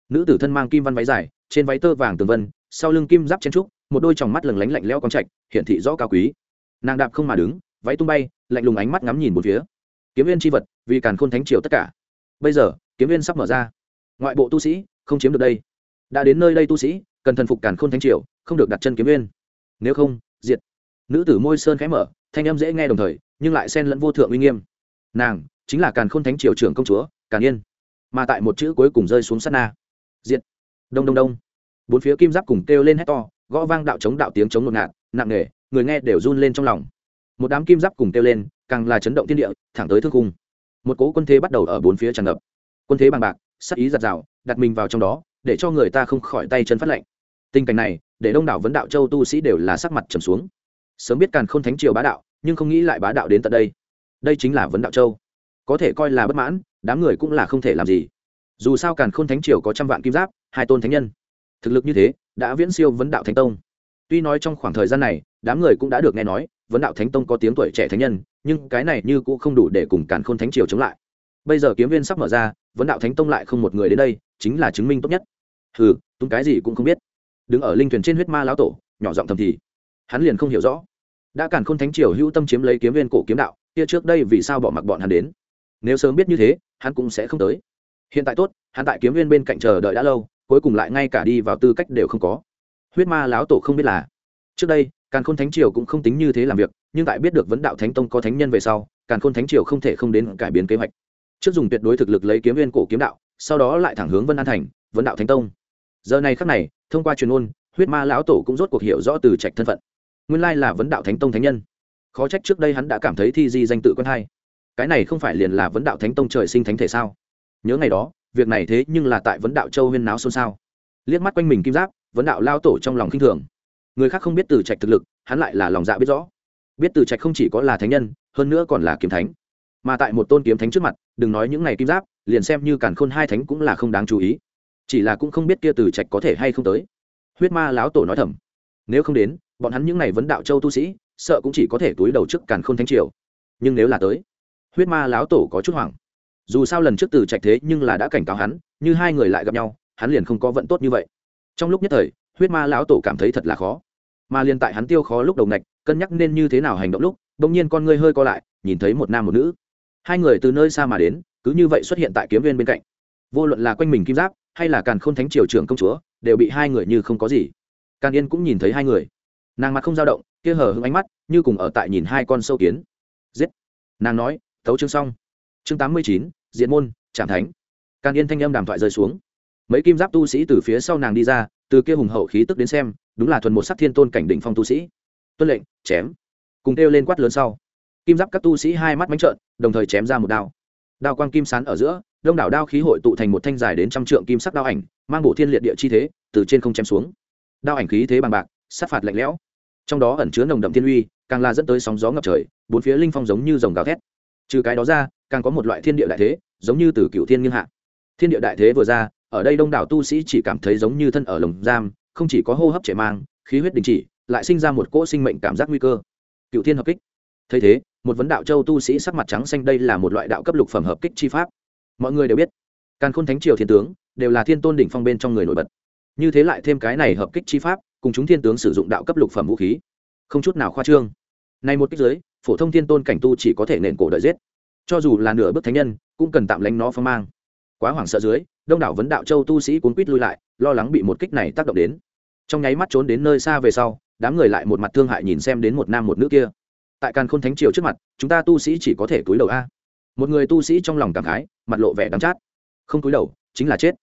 Nữ tử thân mang kim văn váy dài, trên váy tơ vàng tường vân, sau lưng kim giáp chen trúc, một đôi tròng mắt lừng lánh lạnh lẽo con trạch hiện thị rõ cao quý. Nàng đạp không mà đứng, váy tung bay, lạnh lùng ánh mắt ngắm nhìn một phía. Kiếm viên tri vật, vì càn khôn thánh triều tất cả. Bây giờ, kiếm viên sắp mở ra. Ngoại bộ tu sĩ, không chiếm được đây đã đến nơi đây tu sĩ, cần thần phục càn khôn thánh triều, không được đặt chân kiếm viên nếu không, diệt. Nữ tử môi sơn khẽ mở, thanh âm dễ nghe đồng thời, nhưng lại xen lẫn vô thượng uy nghiêm. Nàng chính là càn khôn thánh triều trưởng công chúa, càn yên. Mà tại một chữ cuối cùng rơi xuống sát na. Diệt. Đông đông đông. Bốn phía kim giáp cùng kêu lên hét to, gõ vang đạo chống đạo tiếng chống ngột ngạt, nặng nề, người nghe đều run lên trong lòng. Một đám kim giáp cùng kêu lên, càng là chấn động thiên địa, thẳng tới thương cung một cố quân thế bắt đầu ở bốn phía tràn ngập. Quân thế bằng bạc sắc ý giặt rào, đặt mình vào trong đó để cho người ta không khỏi tay chân phát lạnh. Tình cảnh này, để đông đảo vấn đạo châu tu sĩ đều là sắc mặt trầm xuống. Sớm biết càn k h ô n thánh triều bá đạo, nhưng không nghĩ lại bá đạo đến tận đây. Đây chính là vấn đạo châu. Có thể coi là bất mãn, đám người cũng là không thể làm gì. Dù sao càn k h ô n thánh triều có trăm vạn kim giáp, hai tôn thánh nhân. Thực lực như thế, đã viễn siêu vấn đạo thánh tông. Tuy nói trong khoảng thời gian này, đám người cũng đã được nghe nói, vấn đạo thánh tông có tiếng tuổi trẻ thánh nhân, nhưng cái này như cũng không đủ để cùng càn khôn thánh triều chống lại. Bây giờ kiếm viên sắp mở ra vấn đạo thánh tông lại không một người đến đây, chính là chứng minh tốt nhất. Hừ tung cái gì cũng không biết. Đứng ở linh thuyền trên huyết ma lão tổ, nhỏ giọng thầm thì. Hắn liền không hiểu rõ. Đã càn khôn thánh triều hữu tâm chiếm lấy kiếm viên cổ kiếm đạo, kia trước đây vì sao bỏ mặc bọn hắn đến? Nếu sớm biết như thế, hắn cũng sẽ không tới. Hiện tại tốt, hắn tại kiếm viên bên cạnh chờ đợi đã lâu, cuối cùng lại ngay cả đi vào tư cách đều không có. Huyết ma lão tổ không biết là, trước đây càn khôn thánh triều cũng không tính như thế làm việc, nhưng tại biết được vấn đạo thánh tông có thánh nhân về sau càn khôn thánh triều không thể không đến cải biến kế hoạch trước dùng tuyệt đối thực lực lấy kiếm viên cổ kiếm đạo, sau đó lại thẳng hướng vân an thành vấn đạo thánh tông. Giờ này khắc này, thông qua truyền ôn huyết ma lão tổ cũng rốt cuộc hiểu rõ từ trạch thân phận. Nguyên lai là vấn đạo thánh tông thánh nhân. Khó trách trước đây hắn đã cảm thấy thi di danh tự quân hai. Cái này không phải liền là vấn đạo thánh tông trời sinh thánh thể sao? Nhớ ngày đó, việc này thế nhưng là tại vấn đạo châu huyên náo xôn xao. Liếc mắt quanh mình kim giáp vấn đạo lao tổ trong lòng khinh thường. Người khác không biết từ trạch thực lực, hắn lại là lòng dạ biết rõ. Biết từ trạch không chỉ có là thánh nhân, hơn nữa còn là kiếm thánh mà tại một tôn kiếm thánh trước mặt, đừng nói những ngày kim giáp, liền xem như càn khôn hai thánh cũng là không đáng chú ý. Chỉ là cũng không biết kia từ trạch có thể hay không tới. Huyết ma lão tổ nói thầm. Nếu không đến, bọn hắn những ngày vấn đạo châu tu sĩ, sợ cũng chỉ có thể túi đầu trước càn khôn thánh triều. Nhưng nếu là tới, huyết ma lão tổ có chút hoảng. Dù sao lần trước từ trạch thế nhưng là đã cảnh cáo hắn, như hai người lại gặp nhau, hắn liền không có vận tốt như vậy. Trong lúc nhất thời, huyết ma lão tổ cảm thấy thật là khó. Mà liền tại hắn tiêu khó lúc đầu ngạch, cân nhắc nên như thế nào hành động lúc, bỗng nhiên con ngươi hơi co lại, nhìn thấy một nam một nữ hai người từ nơi xa mà đến, cứ như vậy xuất hiện tại kiếm viên bên cạnh. Vô luận là quanh mình kim giáp, hay là càn k h ô n thánh triều trưởng công chúa, đều bị hai người như không có gì. Càn yên cũng nhìn thấy hai người. Nàng mặt không dao động, kia hở hưng ánh mắt, như cùng ở tại nhìn hai con sâu kiến. Giết! Nàng nói, thấu chương xong. Chương tám mươi chín diện môn trạm thánh. Càn yên thanh âm đàm thoại rơi xuống. Mấy kim giáp tu sĩ từ phía sau nàng đi ra, từ kia hùng hậu khí tức đến xem, đúng là thuần một sắc thiên tôn cảnh đỉnh phong tu sĩ. Tuân lệnh, chém. Cùng kêu lên quát lớn sau kim giáp các tu sĩ hai mắt bánh trợn, đồng thời chém ra một đao. Đao quang kim sán ở giữa, đông đảo đao khí hội tụ thành một thanh dài đến trăm trượng kim sắc đao ảnh, mang bộ thiên liệt địa chi thế, từ trên không chém xuống. Đao ảnh khí thế bằng bạc, sát phạt lạnh lẽo. Trong đó ẩn chứa nồng đậm thiên uy, càng là dẫn tới sóng gió ngập trời, bốn phía linh phong giống như dòng gào thét. Trừ cái đó ra, càng có một loại thiên địa đại thế, giống như từ cựu thiên nghiêng hạ. Thiên địa đại thế vừa ra, ở đây đông đảo tu sĩ chỉ cảm thấy giống như thân ở lồng giam, không chỉ có hô hấp trẻ mang, khí huyết đình chỉ, lại sinh ra một cỗ sinh mệnh cảm giác nguy cơ. Cựu thiên hợp kích. Thấy thế một vấn đạo châu tu sĩ sắc mặt trắng xanh, đây là một loại đạo cấp lục phẩm hợp kích chi pháp. Mọi người đều biết, càn khôn thánh triều thiên tướng, đều là thiên tôn đỉnh phong bên trong người nổi bật. Như thế lại thêm cái này hợp kích chi pháp, cùng chúng thiên tướng sử dụng đạo cấp lục phẩm vũ khí, không chút nào khoa trương. Này một kích giới, phổ thông thiên tôn cảnh tu chỉ có thể nền cổ đợi giết. Cho dù là nửa bước thánh nhân, cũng cần tạm lánh nó phong mang. Quá hoảng sợ dưới, đông đảo vấn đạo châu tu sĩ cuốn quýt lui lại, lo lắng bị một kích này tác động đến. Trong nháy mắt trốn đến nơi xa về sau, đám người lại một mặt thương hại nhìn xem đến một nam một nữ kia tại càn khôn thánh triều trước mặt, chúng ta tu sĩ chỉ có thể cúi đầu a. Một người tu sĩ trong lòng cảm khái, mặt lộ vẻ đắm chát. Không cúi đầu, chính là chết.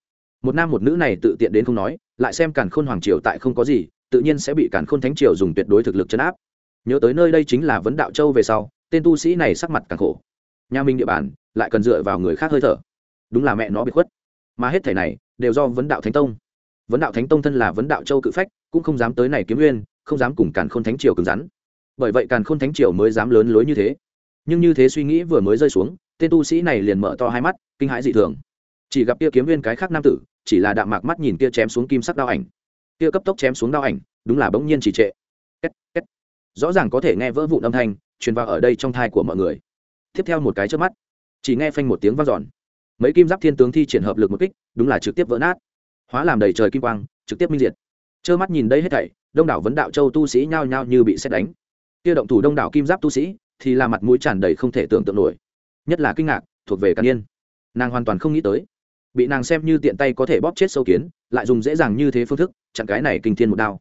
Một nam một nữ này tự tiện đến không nói, lại xem càn khôn hoàng triều tại không có gì, tự nhiên sẽ bị càn khôn thánh triều dùng tuyệt đối thực lực chấn áp. Nhớ tới nơi đây chính là vấn đạo châu về sau, tên tu sĩ này sắc mặt càng khổ. Nhà minh địa bàn, lại cần dựa vào người khác hơi thở. Đúng là mẹ nó bị khuất. Mà hết thể này, đều do vấn đạo thánh tông. Vấn đạo thánh tông thân là vấn đạo châu cự phách, cũng không dám tới này kiếm nguyên, không dám cùng càn khôn thánh triều cứng rắn bởi vậy càn khôn thánh triều mới dám lớn lối như thế. Nhưng như thế suy nghĩ vừa mới rơi xuống tên tu sĩ này liền mở to hai mắt kinh hãi dị thường. Chỉ gặp kia kiếm viên cái khác nam tử chỉ là đạm mạc mắt nhìn kia chém xuống kim sắc đao ảnh. Kia cấp tốc chém xuống đao ảnh đúng là bỗng nhiên chỉ trệ. Két, két. rõ ràng có thể nghe vỡ vụn âm thanh truyền vào ở đây trong thai của mọi người. Tiếp theo một cái trước mắt chỉ nghe phanh một tiếng vang dọn. Mấy kim giáp thiên tướng thi triển hợp lực một kích đúng là trực tiếp vỡ nát. Hóa làm đầy trời kim quang trực tiếp minh diệt. Trơ mắt nhìn đây hết thảy đông đảo vấn đạo châu tu sĩ nhao nhao như bị xét đánh kia động thủ đông đảo kim giáp tu sĩ, thì là mặt mũi tràn đầy không thể tưởng tượng nổi. Nhất là kinh ngạc, thuộc về càn yên. Nàng hoàn toàn không nghĩ tới. Bị nàng xem như tiện tay có thể bóp chết sâu kiến, lại dùng dễ dàng như thế phương thức, chặn cái này kinh thiên một đao.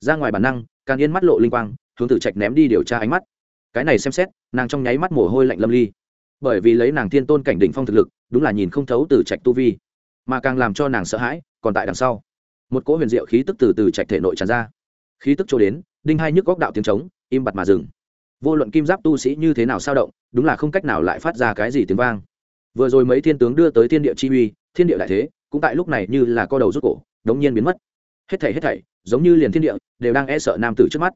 Ra ngoài bản năng, càn yên mắt lộ linh quang, hướng tử trạch ném đi điều tra ánh mắt. Cái này xem xét, nàng trong nháy mắt mồ hôi lạnh lâm ly. Bởi vì lấy nàng thiên tôn cảnh đỉnh phong thực lực, đúng là nhìn không thấu từ trạch tu vi. Mà càng làm cho nàng sợ hãi, còn tại đằng sau. Một cỗ huyền diệu khí tức từ từ trạch thể nội tràn ra. Khí tức trôi đến, đinh hai nhức góc đạo tiếng trống im bặt mà dừng. Vô luận kim giáp tu sĩ như thế nào sao động, đúng là không cách nào lại phát ra cái gì tiếng vang. Vừa rồi mấy thiên tướng đưa tới thiên địa chi uy, thiên địa đại thế, cũng tại lúc này như là co đầu rút cổ, đống nhiên biến mất. Hết thảy hết thảy, giống như liền thiên địa, đều đang e sợ nam tử trước mắt.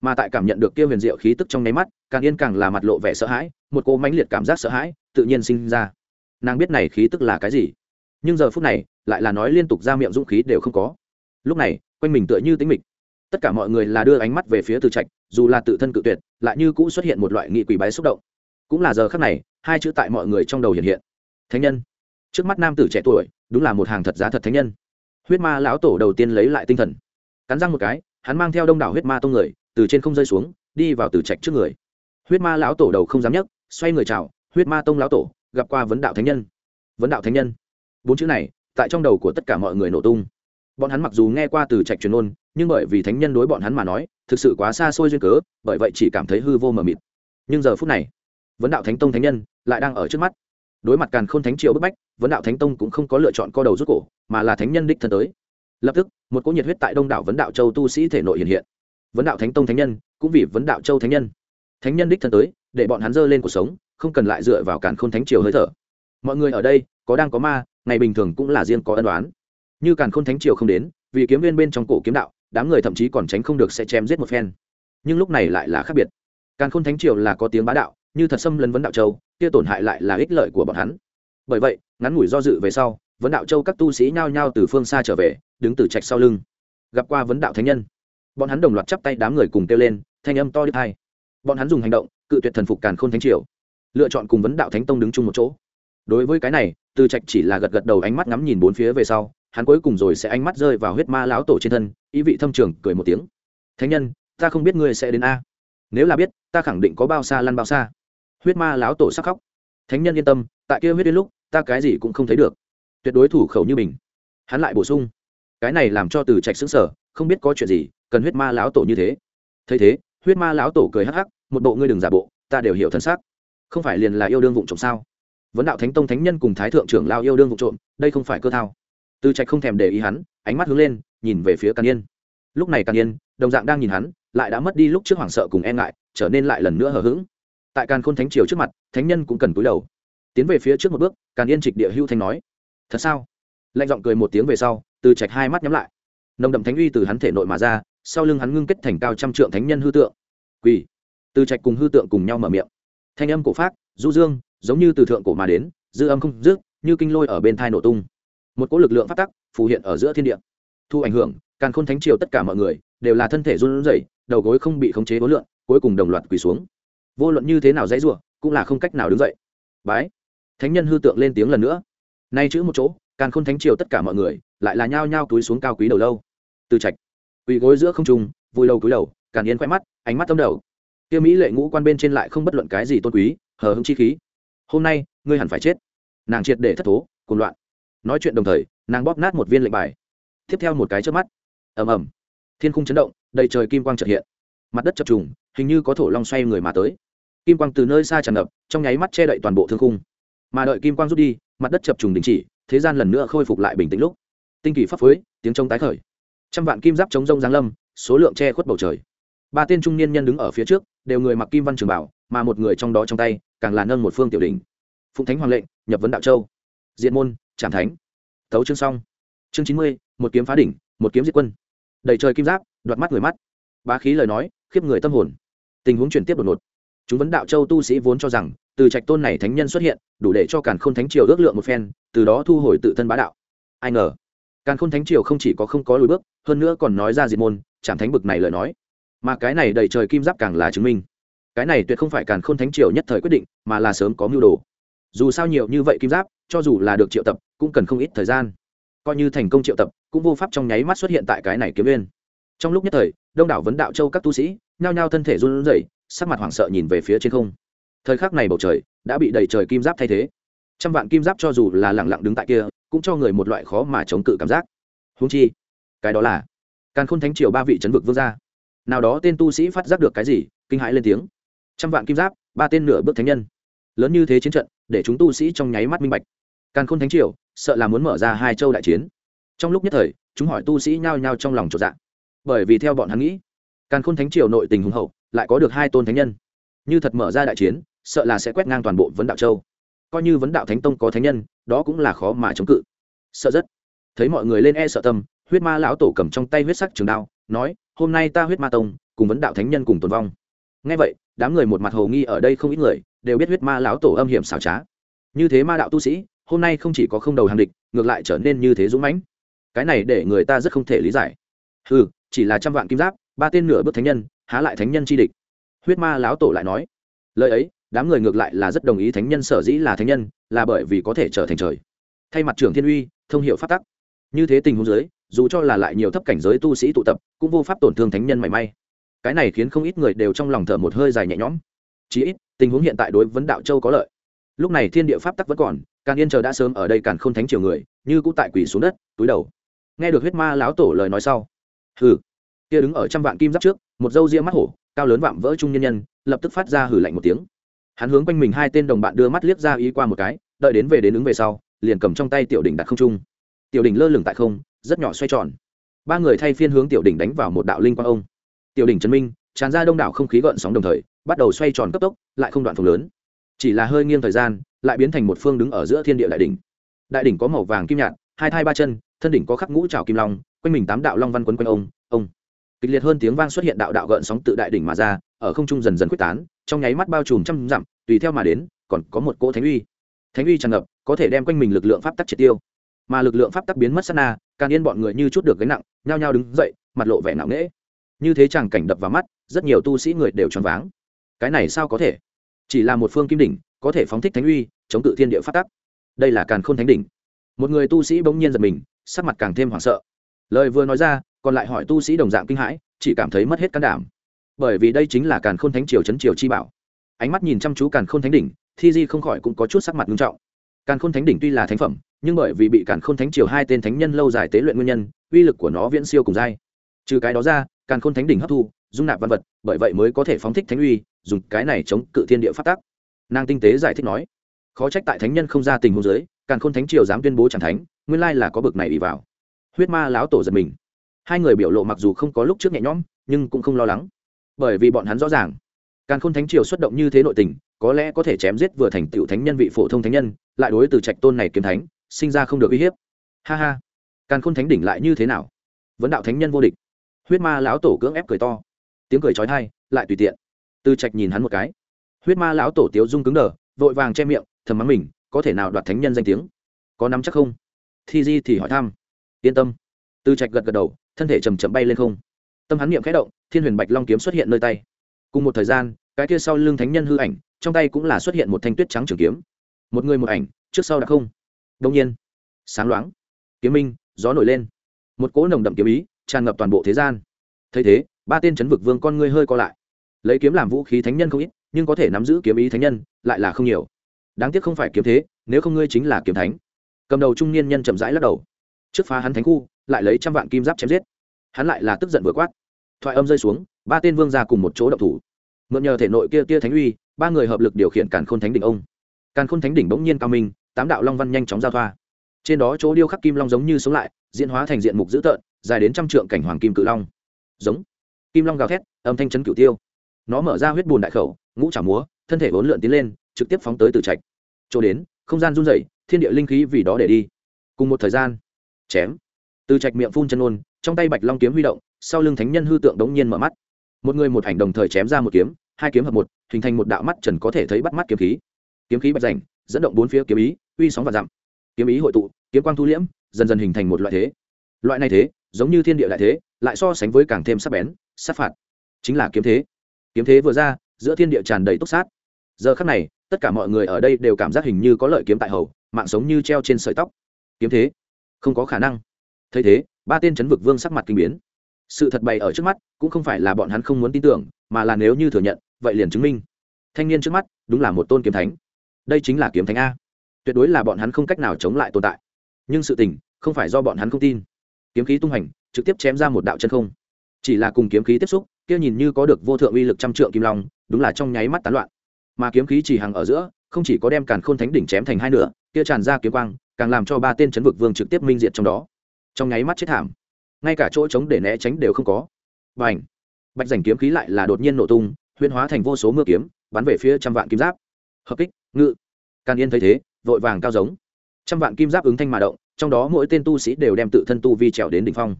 Mà tại cảm nhận được kia huyền diệu khí tức trong nháy mắt, càng yên càng là mặt lộ vẻ sợ hãi, một cô mãnh liệt cảm giác sợ hãi, tự nhiên sinh ra. Nàng biết này khí tức là cái gì, nhưng giờ phút này, lại là nói liên tục ra miệng dũng khí đều không có. Lúc này, quanh mình tựa như tính mịch. Tất cả mọi người là đưa ánh mắt về phía từ trạch dù là tự thân cự tuyệt, lại như cũ xuất hiện một loại nghị quỷ bái xúc động. Cũng là giờ khác này, hai chữ tại mọi người trong đầu hiện hiện. Thánh nhân. Trước mắt nam tử trẻ tuổi, đúng là một hàng thật giá thật thánh nhân. Huyết ma lão tổ đầu tiên lấy lại tinh thần. Cắn răng một cái, hắn mang theo đông đảo huyết ma tông người, từ trên không rơi xuống, đi vào từ trạch trước người. Huyết ma lão tổ đầu không dám nhấc, xoay người chào, huyết ma tông lão tổ, gặp qua vấn đạo thánh nhân. Vấn đạo thánh nhân. Bốn chữ này, tại trong đầu của tất cả mọi người nổ tung. Bọn hắn mặc dù nghe qua từ trạch truyền ôn nhưng bởi vì thánh nhân đối bọn hắn mà nói, thực sự quá xa xôi duyên cớ, bởi vậy chỉ cảm thấy hư vô mờ mịt. Nhưng giờ phút này, vấn đạo thánh tông thánh nhân lại đang ở trước mắt. Đối mặt càn k h ô n thánh triều bức bách, vấn đạo thánh tông cũng không có lựa chọn co đầu rút cổ, mà là thánh nhân đích thân tới. Lập tức, một cỗ nhiệt huyết tại đông đảo vấn đạo châu tu sĩ thể nội hiện hiện. Vấn đạo thánh tông thánh nhân cũng vì vấn đạo châu thánh nhân. Thánh nhân đích thân tới, để bọn hắn dơ lên cuộc sống, không cần lại dựa vào càn k h ô n thánh triều hơi thở. Mọi người ở đây, có đang có ma, ngày bình thường cũng là riêng có ân đoán như càn k h ô n thánh triều không đến, vì kiếm viên bên trong cổ kiếm đạo đám người thậm chí còn tránh không được sẽ chém giết một phen. Nhưng lúc này lại là khác biệt. Càn khôn thánh triều là có tiếng bá đạo, như thật xâm lấn vấn đạo châu, kia tổn hại lại là ích lợi của bọn hắn. Bởi vậy, ngắn ngủi do dự về sau, vấn đạo châu các tu sĩ nhao nhao từ phương xa trở về, đứng từ trạch sau lưng, gặp qua vấn đạo thánh nhân. Bọn hắn đồng loạt chắp tay đám người cùng kêu lên, thanh âm to đít hai bọn hắn dùng hành động, cự tuyệt thần phục càn khôn thánh triều. Lựa chọn cùng vấn đạo thánh tông đứng chung một chỗ. Đối với cái này, từ trạch chỉ là gật gật đầu ánh mắt ngắm nhìn bốn phía về sau hắn cuối cùng rồi sẽ ánh mắt rơi vào huyết ma lão tổ trên thân, ý vị thâm trường cười một tiếng. Thánh nhân, ta không biết ngươi sẽ đến a. Nếu là biết, ta khẳng định có bao xa lăn bao xa. Huyết ma lão tổ sắc khóc. Thánh nhân yên tâm, tại kia huyết đến lúc, ta cái gì cũng không thấy được. Tuyệt đối thủ khẩu như mình. Hắn lại bổ sung. Cái này làm cho từ trạch xứng sở không biết có chuyện gì, cần huyết ma lão tổ như thế. Thấy thế, huyết ma lão tổ cười hắc hắc, một bộ ngươi đừng giả bộ, ta đều hiểu thân xác. Không phải liền là yêu đương vụ trộm sao? Vấn đạo thánh tông thánh nhân cùng thái thượng trưởng lao yêu đương vụ trộm, đây không phải cơ thao từ trạch không thèm để ý hắn, ánh mắt hướng lên, nhìn về phía càn yên. Lúc này càn yên, đồng dạng đang nhìn hắn, lại đã mất đi lúc trước hoảng sợ cùng e ngại, trở nên lại lần nữa hờ hững. Tại càn khôn thánh triều trước mặt, thánh nhân cũng cần cúi đầu. Tiến về phía trước một bước, càn yên trịch địa hưu thanh nói, thật sao? Lạnh giọng cười một tiếng về sau, từ trạch hai mắt nhắm lại. Nồng đậm thánh uy từ hắn thể nội mà ra, sau lưng hắn ngưng kết thành cao trăm trượng thánh nhân hư tượng. Quỳ. Từ trạch cùng hư tượng cùng nhau mở miệng. Thanh âm cổ phát du dương, giống như từ thượng cổ mà đến, dư âm không dứt, như kinh lôi ở bên thai nổ tung một cỗ lực lượng phát tắc phù hiện ở giữa thiên địa. Thu ảnh hưởng, càn khôn thánh triều tất cả mọi người đều là thân thể run rẩy, đầu gối không bị khống chế vốn lượng cuối cùng đồng loạt quỳ xuống. Vô luận như thế nào dãy rủa, cũng là không cách nào đứng dậy. Bái. Thánh nhân hư tượng lên tiếng lần nữa. Nay chữ một chỗ, càn khôn thánh triều tất cả mọi người lại là nhao nhao túi xuống cao quý đầu lâu. Từ trạch, quỳ gối giữa không trung vui lâu cúi đầu, càn yên khoe mắt, ánh mắt tâm đầu tiêu mỹ lệ ngũ quan bên trên lại không bất luận cái gì tôn quý, hờ hững chi khí. Hôm nay, ngươi hẳn phải chết. Nàng triệt để thất thố, cuồng loạn nói chuyện đồng thời, nàng bóp nát một viên lệnh bài. Tiếp theo một cái trước mắt. Ầm ầm. Thiên khung chấn động, đầy trời kim quang trợ hiện. Mặt đất chập trùng, hình như có thổ long xoay người mà tới. Kim quang từ nơi xa tràn ngập, trong nháy mắt che đậy toàn bộ thương khung. Mà đợi kim quang rút đi, mặt đất chập trùng đình chỉ, thế gian lần nữa khôi phục lại bình tĩnh lúc. Tinh kỳ pháp phối, tiếng trống tái khởi. Trăm vạn kim giáp chống rông giáng lâm, số lượng che khuất bầu trời. Ba tên trung niên nhân đứng ở phía trước, đều người mặc kim văn trường bảo, mà một người trong đó trong tay, càng là nâng một phương tiểu đình phụng thánh hoàng lệnh, nhập vấn đạo châu diện môn, trảm thánh. Tấu chương xong. Chương chín mươi, một kiếm phá đỉnh, một kiếm diệt quân. Đầy trời kim giáp, đoạt mắt người mắt. Bá khí lời nói, khiếp người tâm hồn. Tình huống chuyển tiếp đột ngột. Chúng vấn đạo châu tu sĩ vốn cho rằng, từ trạch tôn này thánh nhân xuất hiện, đủ để cho càn khôn thánh triều ước lượng một phen, từ đó thu hồi tự thân bá đạo. Ai ngờ, càn khôn thánh triều không chỉ có không có lùi bước, hơn nữa còn nói ra diệt môn, trảm thánh bực này lời nói. Mà cái này đầy trời kim giáp càng là chứng minh. Cái này tuyệt không phải càn khôn thánh triều nhất thời quyết định, mà là sớm có mưu đồ. Dù sao nhiều như vậy kim giáp cho dù là được triệu tập, cũng cần không ít thời gian. Coi như thành công triệu tập, cũng vô pháp trong nháy mắt xuất hiện tại cái này kiếm viên trong lúc nhất thời, đông đảo vấn đạo châu các tu sĩ, nhao nhao thân thể run rẩy, sắc mặt hoảng sợ nhìn về phía trên không. Thời khắc này bầu trời đã bị đầy trời kim giáp thay thế. Trăm vạn kim giáp cho dù là lẳng lặng đứng tại kia, cũng cho người một loại khó mà chống cự cảm giác. Húng chi, cái đó là càn khôn thánh triều ba vị chấn vực vương gia. Nào đó tên tu sĩ phát giác được cái gì, kinh hãi lên tiếng. Trăm vạn kim giáp, ba tên nửa bước thánh nhân. Lớn như thế chiến trận, để chúng tu sĩ trong nháy mắt minh bạch càn khôn thánh triều, sợ là muốn mở ra hai châu đại chiến. Trong lúc nhất thời, chúng hỏi tu sĩ nhao nhao trong lòng trọn dạng bởi vì theo bọn hắn nghĩ, càn khôn thánh triều nội tình hùng hậu, lại có được hai tôn thánh nhân. Như thật mở ra đại chiến, sợ là sẽ quét ngang toàn bộ vấn đạo châu. Coi như vấn đạo thánh tông có thánh nhân, đó cũng là khó mà chống cự. Sợ rất. Thấy mọi người lên e sợ tâm, huyết ma lão tổ cầm trong tay huyết sắc trường đao, nói, hôm nay ta huyết ma tông, cùng vấn đạo thánh nhân cùng tồn vong. Ngay vậy, đám người một mặt hồ nghi ở đây không ít người, đều biết huyết ma lão tổ âm hiểm xảo trá. Như thế ma đạo tu sĩ hôm nay không chỉ có không đầu hàng địch, ngược lại trở nên như thế dũng mãnh. Cái này để người ta rất không thể lý giải. Ừ chỉ là trăm vạn kim giáp, ba tên nửa bước thánh nhân, há lại thánh nhân chi địch? Huyết ma lão tổ lại nói. Lời ấy, đám người ngược lại là rất đồng ý thánh nhân sở dĩ là thánh nhân, là bởi vì có thể trở thành trời. Thay mặt trưởng thiên uy, thông hiệu phát tắc. Như thế tình huống giới dù cho là lại nhiều thấp cảnh giới tu sĩ tụ tập, cũng vô pháp tổn thương thánh nhân mảy may. Cái này khiến không ít người đều trong lòng thở một hơi dài nhẹ nhõm. Chí ít, tình huống hiện tại đối vấn đạo châu có lợi. Lúc này thiên địa pháp tắc vẫn còn càng yên chờ đã sớm ở đây càng không thánh triều người, như cũ tại quỷ xuống đất, túi đầu. Nghe được huyết ma lão tổ lời nói sau. Hừ. Kia đứng ở trăm vạn kim giáp trước, một dâu ria mắt hổ, cao lớn vạm vỡ trung nhân nhân, lập tức phát ra hử lạnh một tiếng. Hắn hướng quanh mình hai tên đồng bạn đưa mắt liếc ra ý qua một cái, đợi đến về đến ứng về sau, liền cầm trong tay tiểu đỉnh đặt không trung. Tiểu đỉnh lơ lửng tại không, rất nhỏ xoay tròn. Ba người thay phiên hướng tiểu đỉnh đánh vào một đạo linh quang ông. Tiểu đỉnh trần minh, tràn ra đông đảo không khí gợn sóng đồng thời, bắt đầu xoay tròn cấp tốc, lại không đoạn phồng lớn. Chỉ là hơi nghiêng thời gian lại biến thành một phương đứng ở giữa thiên địa đại đỉnh. Đại đỉnh có màu vàng kim nhạt, hai thai ba chân, thân đỉnh có khắc ngũ trào kim long, quanh mình tám đạo long văn quấn quanh ông ông. Kịch liệt hơn tiếng vang xuất hiện đạo đạo gợn sóng tự đại đỉnh mà ra, ở không trung dần dần quyết tán, trong nháy mắt bao trùm trăm dặm, tùy theo mà đến, còn có một cỗ thánh uy. Thánh uy tràn ngập, có thể đem quanh mình lực lượng pháp tắc triệt tiêu. Mà lực lượng pháp tắc biến mất sát na càng yên bọn người như chút được gánh nặng, nhao nhao đứng dậy, mặt lộ vẻ nặng nễ như thế chẳng cảnh đập vào mắt, rất nhiều tu sĩ người đều choáng váng. Cái này sao có thể? Chỉ là một phương kim đỉnh có thể phóng thích thánh uy, chống cự thiên địa phát tắc. Đây là càn khôn thánh đỉnh. Một người tu sĩ bỗng nhiên giật mình, sắc mặt càng thêm hoảng sợ. Lời vừa nói ra, còn lại hỏi tu sĩ đồng dạng kinh hãi, chỉ cảm thấy mất hết can đảm. Bởi vì đây chính là càn khôn thánh triều chấn triều chi bảo. Ánh mắt nhìn chăm chú càn khôn thánh đỉnh, thi di không khỏi cũng có chút sắc mặt nghiêm trọng. Càn khôn thánh đỉnh tuy là thánh phẩm, nhưng bởi vì bị càn khôn thánh triều hai tên thánh nhân lâu dài tế luyện nguyên nhân, uy lực của nó viễn siêu cùng dai. Trừ cái đó ra, càn khôn thánh đỉnh hấp thu, dung nạp văn vật, bởi vậy mới có thể phóng thích thánh uy, dùng cái này chống cự thiên địa phát tác nàng tinh tế giải thích nói, khó trách tại thánh nhân không ra tình huống giới càn khôn thánh triều dám tuyên bố chẳng thánh, nguyên lai là có bực này bị vào. Huyết ma lão tổ giật mình. Hai người biểu lộ mặc dù không có lúc trước nhẹ nhõm, nhưng cũng không lo lắng. Bởi vì bọn hắn rõ ràng, càn khôn thánh triều xuất động như thế nội tình, có lẽ có thể chém giết vừa thành tựu thánh nhân vị phổ thông thánh nhân, lại đối từ trạch tôn này kiếm thánh, sinh ra không được uy hiếp. Ha ha. Càn khôn thánh đỉnh lại như thế nào? Vấn đạo thánh nhân vô địch. Huyết ma lão tổ cưỡng ép cười to. Tiếng cười trói thai lại tùy tiện. Từ trạch nhìn hắn một cái huyết ma lão tổ tiếu dung cứng đờ, vội vàng che miệng, thầm mắng mình, có thể nào đoạt thánh nhân danh tiếng? Có nắm chắc không? Thi di thì hỏi thăm. Yên tâm. Từ trạch gật gật đầu, thân thể chầm chậm bay lên không. Tâm hắn niệm khẽ động, thiên huyền bạch long kiếm xuất hiện nơi tay. Cùng một thời gian, cái kia sau lưng thánh nhân hư ảnh, trong tay cũng là xuất hiện một thanh tuyết trắng trường kiếm. Một người một ảnh, trước sau đã không. Đông nhiên, sáng loáng, kiếm minh, gió nổi lên. Một cỗ nồng đậm kiếm ý, tràn ngập toàn bộ thế gian. Thấy thế, ba tên chấn vực vương con ngươi hơi co lại. Lấy kiếm làm vũ khí thánh nhân không ít nhưng có thể nắm giữ kiếm ý thánh nhân lại là không nhiều. Đáng tiếc không phải kiếm thế, nếu không ngươi chính là kiếm thánh. Cầm đầu trung niên nhân chậm rãi lắc đầu. Trước phá hắn thánh khu, lại lấy trăm vạn kim giáp chém giết. Hắn lại là tức giận vừa quát. Thoại âm rơi xuống, ba tên vương ra cùng một chỗ đậu thủ. Mượn nhờ thể nội kia tia thánh uy, ba người hợp lực điều khiển càn khôn thánh đỉnh ông. Càn khôn thánh đỉnh bỗng nhiên cao minh, tám đạo long văn nhanh chóng giao thoa. Trên đó chỗ điêu khắc kim long giống như sống lại, diễn hóa thành diện mục dữ tợn, dài đến trăm trượng cảnh hoàng kim cự long. Giống. Kim long gào thét, âm thanh chấn cửu tiêu nó mở ra huyết bùn đại khẩu, ngũ trả múa, thân thể vốn lượn tiến lên, trực tiếp phóng tới từ trạch. Chỗ đến, không gian run rẩy, thiên địa linh khí vì đó để đi. Cùng một thời gian, chém. Từ trạch miệng phun chân ôn, trong tay bạch long kiếm huy động, sau lưng thánh nhân hư tượng đống nhiên mở mắt. Một người một ảnh đồng thời chém ra một kiếm, hai kiếm hợp một, hình thành một đạo mắt trần có thể thấy bắt mắt kiếm khí. Kiếm khí bạch rảnh, dẫn động bốn phía kiếm ý, uy sóng và dặm. Kiếm ý hội tụ, kiếm quang thu liễm, dần dần hình thành một loại thế. Loại này thế, giống như thiên địa đại thế, lại so sánh với càng thêm sắc bén sát phạt. Chính là kiếm thế kiếm thế vừa ra, giữa thiên địa tràn đầy túc sát. Giờ khắc này, tất cả mọi người ở đây đều cảm giác hình như có lợi kiếm tại hầu, mạng sống như treo trên sợi tóc. Kiếm thế? Không có khả năng. Thấy thế, ba tên chấn vực vương sắc mặt kinh biến. Sự thật bày ở trước mắt, cũng không phải là bọn hắn không muốn tin tưởng, mà là nếu như thừa nhận, vậy liền chứng minh. Thanh niên trước mắt, đúng là một tôn kiếm thánh. Đây chính là kiếm thánh a. Tuyệt đối là bọn hắn không cách nào chống lại tồn tại. Nhưng sự tình, không phải do bọn hắn không tin. Kiếm khí tung hành trực tiếp chém ra một đạo chân không. Chỉ là cùng kiếm khí tiếp xúc kia nhìn như có được vô thượng uy lực trăm trượng kim long, đúng là trong nháy mắt tán loạn. Mà kiếm khí chỉ hàng ở giữa, không chỉ có đem càn khôn thánh đỉnh chém thành hai nửa, kia tràn ra kiếm quang, càng làm cho ba tên chấn vực vương trực tiếp minh diệt trong đó. Trong nháy mắt chết thảm. Ngay cả chỗ trống để né tránh đều không có. Và ảnh bạch rảnh kiếm khí lại là đột nhiên nổ tung huyên hóa thành vô số mưa kiếm, bắn về phía trăm vạn kim giáp. Hợp kích, ngự. Càn yên thấy thế, vội vàng cao giống. Trăm vạn kim giáp ứng thanh mà động, trong đó mỗi tên tu sĩ đều đem tự thân tu vi trèo đến đỉnh phong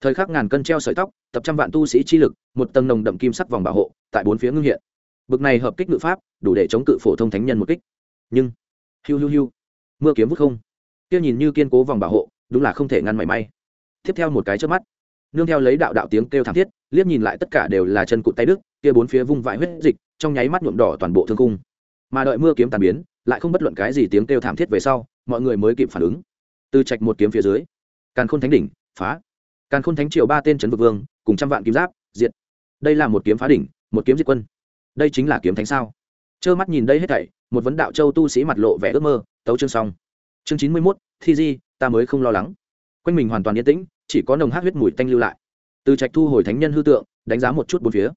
thời khắc ngàn cân treo sợi tóc, tập trăm vạn tu sĩ chi lực, một tầng nồng đậm kim sắc vòng bảo hộ, tại bốn phía ngưng hiện. Bực này hợp kích ngự pháp, đủ để chống cự phổ thông thánh nhân một kích. Nhưng, hiu hiu hiu, mưa kiếm vút không. Kia nhìn như kiên cố vòng bảo hộ, đúng là không thể ngăn mảy may. Tiếp theo một cái trước mắt, nương theo lấy đạo đạo tiếng kêu thảm thiết, liếc nhìn lại tất cả đều là chân cụt tay đức kia bốn phía vung vãi huyết dịch, trong nháy mắt nhuộm đỏ toàn bộ thương cung mà đợi mưa kiếm tàn biến, lại không bất luận cái gì tiếng kêu thảm thiết về sau, mọi người mới kịp phản ứng. Từ trạch một kiếm phía dưới, càn khôn thánh đỉnh, phá càn khôn thánh triều ba tên trấn vực vương, cùng trăm vạn kim giáp, diệt. Đây là một kiếm phá đỉnh, một kiếm diệt quân. Đây chính là kiếm thánh sao? Trơ mắt nhìn đây hết thảy, một vấn đạo châu tu sĩ mặt lộ vẻ ước mơ, tấu chương xong. Chương chín mươi mốt, thi di, ta mới không lo lắng. Quanh mình hoàn toàn yên tĩnh, chỉ có nồng hát huyết mùi tanh lưu lại. Từ trạch thu hồi thánh nhân hư tượng, đánh giá một chút bốn phía.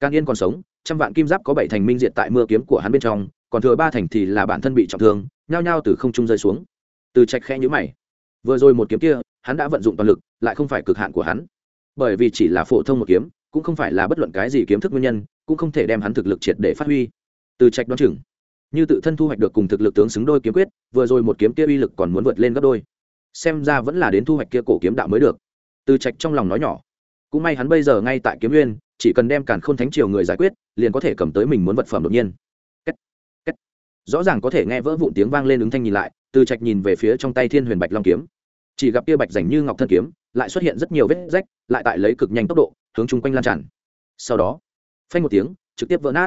Can yên còn sống, trăm vạn kim giáp có bảy thành minh diện tại mưa kiếm của hắn bên trong, còn thừa ba thành thì là bản thân bị trọng thương, nhao nhao từ không trung rơi xuống. Từ trạch khẽ nhữ mày. Vừa rồi một kiếm kia hắn đã vận dụng toàn lực, lại không phải cực hạn của hắn. Bởi vì chỉ là phổ thông một kiếm, cũng không phải là bất luận cái gì kiếm thức nguyên nhân, cũng không thể đem hắn thực lực triệt để phát huy. Từ trạch đoán chừng, như tự thân thu hoạch được cùng thực lực tướng xứng đôi kiếm quyết, vừa rồi một kiếm kia uy lực còn muốn vượt lên gấp đôi. Xem ra vẫn là đến thu hoạch kia cổ kiếm đạo mới được. Từ trạch trong lòng nói nhỏ. Cũng may hắn bây giờ ngay tại kiếm nguyên, chỉ cần đem càn khôn thánh triều người giải quyết, liền có thể cầm tới mình muốn vật phẩm đột nhiên. Kết. Kết. rõ ràng có thể nghe vỡ vụn tiếng vang lên ứng thanh nhìn lại, từ trạch nhìn về phía trong tay thiên huyền bạch long kiếm chỉ gặp kia bạch rảnh như ngọc thân kiếm, lại xuất hiện rất nhiều vết rách, lại tại lấy cực nhanh tốc độ, hướng chung quanh lan tràn. Sau đó, phanh một tiếng, trực tiếp vỡ nát.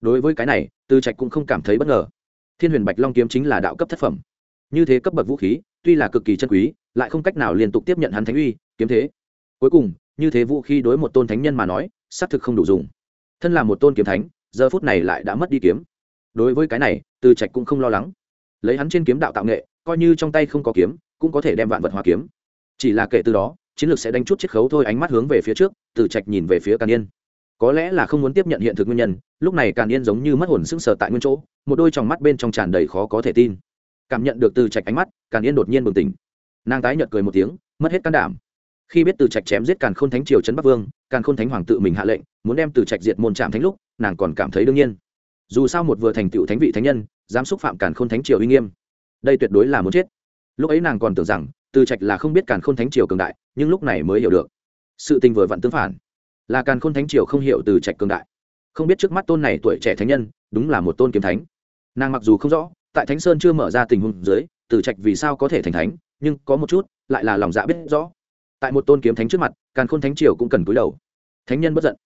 Đối với cái này từ trạch cũng không cảm thấy bất ngờ. Thiên huyền bạch long kiếm chính là đạo cấp thất phẩm. Như thế cấp bậc vũ khí, tuy là cực kỳ chân quý, lại không cách nào liên tục tiếp nhận hắn thánh uy, kiếm thế. Cuối cùng, như thế vũ khí đối một tôn thánh nhân mà nói, xác thực không đủ dùng. Thân là một tôn kiếm thánh, giờ phút này lại đã mất đi kiếm. Đối với cái này từ trạch cũng không lo lắng. Lấy hắn trên kiếm đạo tạo nghệ coi như trong tay không có kiếm, cũng có thể đem vạn vật hóa kiếm. Chỉ là kể từ đó, chiến lược sẽ đánh chút chiết khấu thôi ánh mắt hướng về phía trước, từ trạch nhìn về phía càn yên. Có lẽ là không muốn tiếp nhận hiện thực nguyên nhân, lúc này càn yên giống như mất hồn sững sờ tại nguyên chỗ, một đôi tròng mắt bên trong tràn đầy khó có thể tin. Cảm nhận được từ trạch ánh mắt, càn yên đột nhiên bừng tỉnh. Nàng tái nhợt cười một tiếng, mất hết can đảm. Khi biết từ trạch chém giết càn khôn thánh triều trấn bắc vương, càn khôn thánh hoàng tự mình hạ lệnh, muốn đem từ trạch diệt môn trạm thánh lúc, nàng còn cảm thấy đương nhiên. Dù sao một vừa thành tựu thánh vị thánh nhân, dám xúc phạm càn khôn thánh triều uy nghiêm đây tuyệt đối là muốn chết. Lúc ấy nàng còn tưởng rằng, từ trạch là không biết càn khôn thánh triều cường đại, nhưng lúc này mới hiểu được. Sự tình vừa vặn tương phản. Là càn khôn thánh triều không hiểu từ trạch cường đại. Không biết trước mắt tôn này tuổi trẻ thánh nhân, đúng là một tôn kiếm thánh. Nàng mặc dù không rõ, tại thánh sơn chưa mở ra tình huống dưới, từ trạch vì sao có thể thành thánh, nhưng có một chút, lại là lòng dạ biết rõ. Tại một tôn kiếm thánh trước mặt, càn khôn thánh triều cũng cần cúi đầu. Thánh nhân bất giận.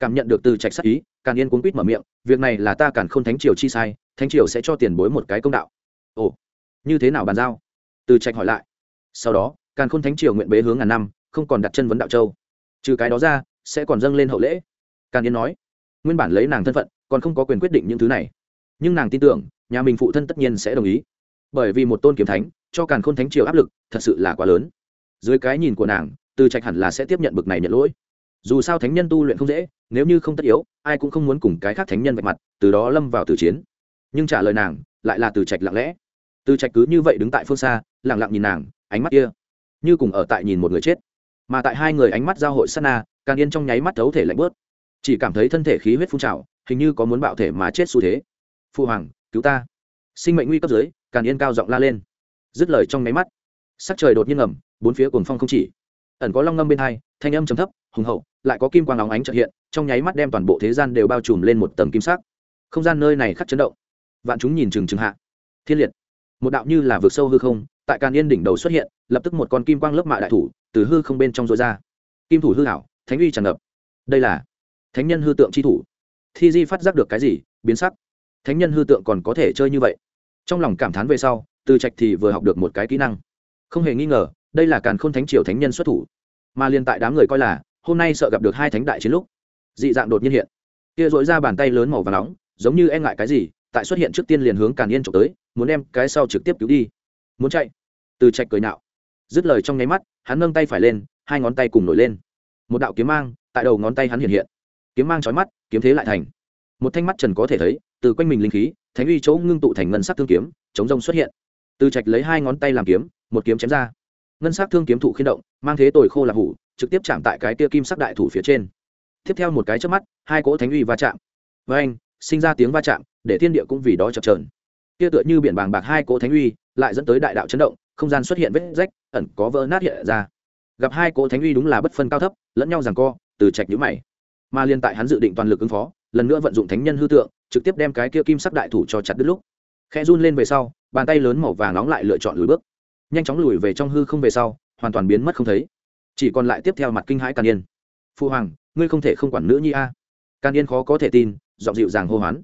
Cảm nhận được từ trạch sắc ý, càn yên cuốn quýt mở miệng, việc này là ta càn khôn thánh triều chi sai, thánh triều sẽ cho tiền bối một cái công đạo. Ồ như thế nào bàn giao? Từ trạch hỏi lại. Sau đó, càn khôn thánh triều nguyện bế hướng ngàn năm, không còn đặt chân vấn đạo châu. Trừ cái đó ra, sẽ còn dâng lên hậu lễ. Càn yên nói, nguyên bản lấy nàng thân phận, còn không có quyền quyết định những thứ này. Nhưng nàng tin tưởng, nhà mình phụ thân tất nhiên sẽ đồng ý. Bởi vì một tôn kiếm thánh, cho càn khôn thánh triều áp lực, thật sự là quá lớn. Dưới cái nhìn của nàng, từ trạch hẳn là sẽ tiếp nhận bực này nhận lỗi. Dù sao thánh nhân tu luyện không dễ, nếu như không tất yếu, ai cũng không muốn cùng cái khác thánh nhân vạch mặt, từ đó lâm vào từ chiến. Nhưng trả lời nàng, lại là từ trạch lặng lẽ từ trạch cứ như vậy đứng tại phương xa, lặng lặng nhìn nàng, ánh mắt kia như cùng ở tại nhìn một người chết. Mà tại hai người ánh mắt giao hội sát na càng yên trong nháy mắt thấu thể lạnh bớt. Chỉ cảm thấy thân thể khí huyết phun trào, hình như có muốn bạo thể mà chết xu thế. Phu hoàng, cứu ta. Sinh mệnh nguy cấp dưới càng yên cao giọng la lên. Dứt lời trong nháy mắt, sắc trời đột nhiên ngầm, bốn phía cuồng phong không chỉ. Ẩn có long ngâm bên hai, thanh âm trầm thấp, hùng hậu, lại có kim quang óng ánh trợ hiện, trong nháy mắt đem toàn bộ thế gian đều bao trùm lên một tầng kim sắc. Không gian nơi này khắc chấn động. Vạn chúng nhìn chừng chừng hạ. Thiên liệt một đạo như là vượt sâu hư không, tại càn yên đỉnh đầu xuất hiện, lập tức một con kim quang lớp mạ đại thủ từ hư không bên trong rối ra. Kim thủ hư hảo thánh uy tràn ngập. Đây là thánh nhân hư tượng chi thủ. Thi di phát giác được cái gì, biến sắc. Thánh nhân hư tượng còn có thể chơi như vậy. Trong lòng cảm thán về sau, từ trạch thì vừa học được một cái kỹ năng. Không hề nghi ngờ, đây là càn khôn thánh triều thánh nhân xuất thủ. Mà liên tại đám người coi là, hôm nay sợ gặp được hai thánh đại chiến lúc, dị dạng đột nhiên hiện. Kia dội ra bàn tay lớn màu và nóng, giống như e ngại cái gì, tại xuất hiện trước tiên liền hướng càn yên trộm tới muốn đem cái sau trực tiếp cứu đi. Muốn chạy? Từ trạch cười nạo. Dứt lời trong nháy mắt, hắn nâng tay phải lên, hai ngón tay cùng nổi lên. Một đạo kiếm mang, tại đầu ngón tay hắn hiện hiện. Kiếm mang trói mắt, kiếm thế lại thành. Một thanh mắt trần có thể thấy, từ quanh mình linh khí, thánh uy chỗ ngưng tụ thành ngân sắc thương kiếm, chống rông xuất hiện. Từ trạch lấy hai ngón tay làm kiếm, một kiếm chém ra. Ngân sắc thương kiếm thụ khiên động, mang thế tồi khô là hủ, trực tiếp chạm tại cái tia kim sắc đại thủ phía trên. Tiếp theo một cái trước mắt, hai cỗ thánh uy va chạm. Với anh sinh ra tiếng va chạm, để thiên địa cũng vì đó chập trờn kia tựa như biển bàng bạc hai cỗ thánh uy, lại dẫn tới đại đạo chấn động, không gian xuất hiện vết rách, ẩn có vỡ nát hiện ra. Gặp hai cỗ thánh uy đúng là bất phân cao thấp, lẫn nhau rằng co, từ trạch nhũ mày. Mà liên tại hắn dự định toàn lực ứng phó, lần nữa vận dụng thánh nhân hư tượng, trực tiếp đem cái kia kim sắc đại thủ cho chặt đứt lúc. Khẽ run lên về sau, bàn tay lớn màu vàng nóng lại lựa chọn lùi bước. Nhanh chóng lùi về trong hư không về sau, hoàn toàn biến mất không thấy. Chỉ còn lại tiếp theo mặt kinh hãi càn yên. Phu hoàng, ngươi không thể không quản nữ nhi a. À. càn yên khó có thể tin, giọng dịu dàng hô hoán.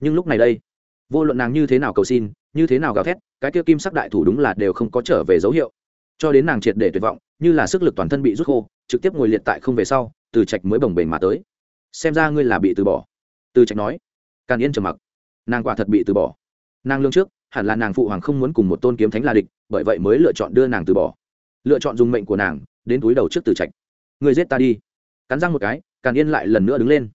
Nhưng lúc này đây vô luận nàng như thế nào cầu xin, như thế nào gào thét, cái kia kim sắc đại thủ đúng là đều không có trở về dấu hiệu. Cho đến nàng triệt để tuyệt vọng, như là sức lực toàn thân bị rút khô, trực tiếp ngồi liệt tại không về sau, từ trạch mới bồng bềnh mà tới. Xem ra ngươi là bị từ bỏ. Từ trạch nói. Càn yên trầm mặc. Nàng quả thật bị từ bỏ. Nàng lương trước, hẳn là nàng phụ hoàng không muốn cùng một tôn kiếm thánh là địch, bởi vậy mới lựa chọn đưa nàng từ bỏ. Lựa chọn dùng mệnh của nàng, đến túi đầu trước từ trạch. Người giết ta đi. Cắn răng một cái, càn yên lại lần nữa đứng lên.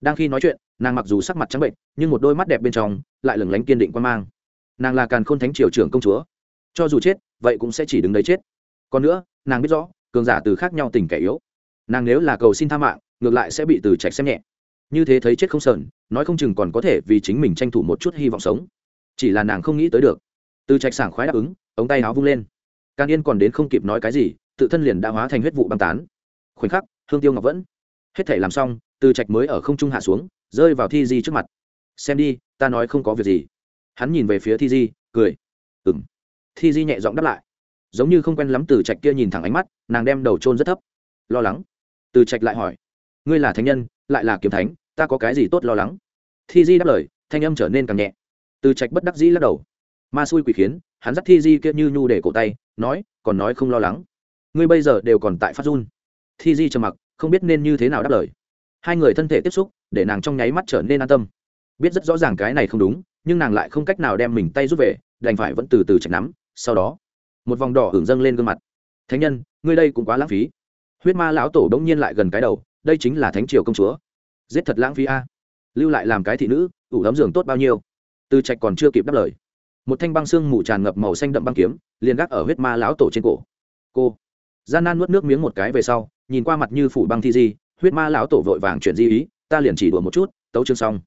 Đang khi nói chuyện nàng mặc dù sắc mặt trắng bệnh, nhưng một đôi mắt đẹp bên trong lại lừng lánh kiên định quan mang. Nàng là càn khôn thánh triều trưởng công chúa. Cho dù chết, vậy cũng sẽ chỉ đứng đấy chết. Còn nữa, nàng biết rõ, cường giả từ khác nhau tình kẻ yếu. Nàng nếu là cầu xin tha mạng, ngược lại sẽ bị từ trạch xem nhẹ. Như thế thấy chết không sờn, nói không chừng còn có thể vì chính mình tranh thủ một chút hy vọng sống. Chỉ là nàng không nghĩ tới được. Từ trạch sảng khoái đáp ứng, ống tay áo vung lên. Càng yên còn đến không kịp nói cái gì, tự thân liền đã hóa thành huyết vụ băng tán. Khoảnh khắc, hương tiêu ngọc vẫn. Hết thể làm xong, từ trạch mới ở không trung hạ xuống rơi vào thi di trước mặt. Xem đi, ta nói không có việc gì. Hắn nhìn về phía thi di, cười. Ừng thi di nhẹ giọng đáp lại. Giống như không quen lắm từ trạch kia nhìn thẳng ánh mắt, nàng đem đầu trôn rất thấp. Lo lắng. Từ trạch lại hỏi. Ngươi là thánh nhân, lại là kiếm thánh, ta có cái gì tốt lo lắng? Thi di đáp lời, thanh âm trở nên càng nhẹ. Từ trạch bất đắc dĩ lắc đầu. Ma xui quỷ khiến, hắn dắt thi di kia như nhu để cổ tay, nói, còn nói không lo lắng. Ngươi bây giờ đều còn tại phát run. Thi di trầm mặc, không biết nên như thế nào đáp lời hai người thân thể tiếp xúc, để nàng trong nháy mắt trở nên an tâm. Biết rất rõ ràng cái này không đúng, nhưng nàng lại không cách nào đem mình tay rút về, đành phải vẫn từ từ chạch nắm. Sau đó, một vòng đỏ hưởng dâng lên gương mặt. Thánh nhân, ngươi đây cũng quá lãng phí. Huyết ma lão tổ đống nhiên lại gần cái đầu, đây chính là thánh triều công chúa. Giết thật lãng phí a. Lưu lại làm cái thị nữ, ủ ấm giường tốt bao nhiêu? Từ trạch còn chưa kịp đáp lời, một thanh băng xương mù tràn ngập màu xanh đậm băng kiếm, liền gác ở huyết ma lão tổ trên cổ. Cô. Gian nan nuốt nước miếng một cái về sau, nhìn qua mặt như phủ băng thi di huyết ma lão tổ vội vàng chuyển di ý, ta liền chỉ đùa một chút, tấu chương xong.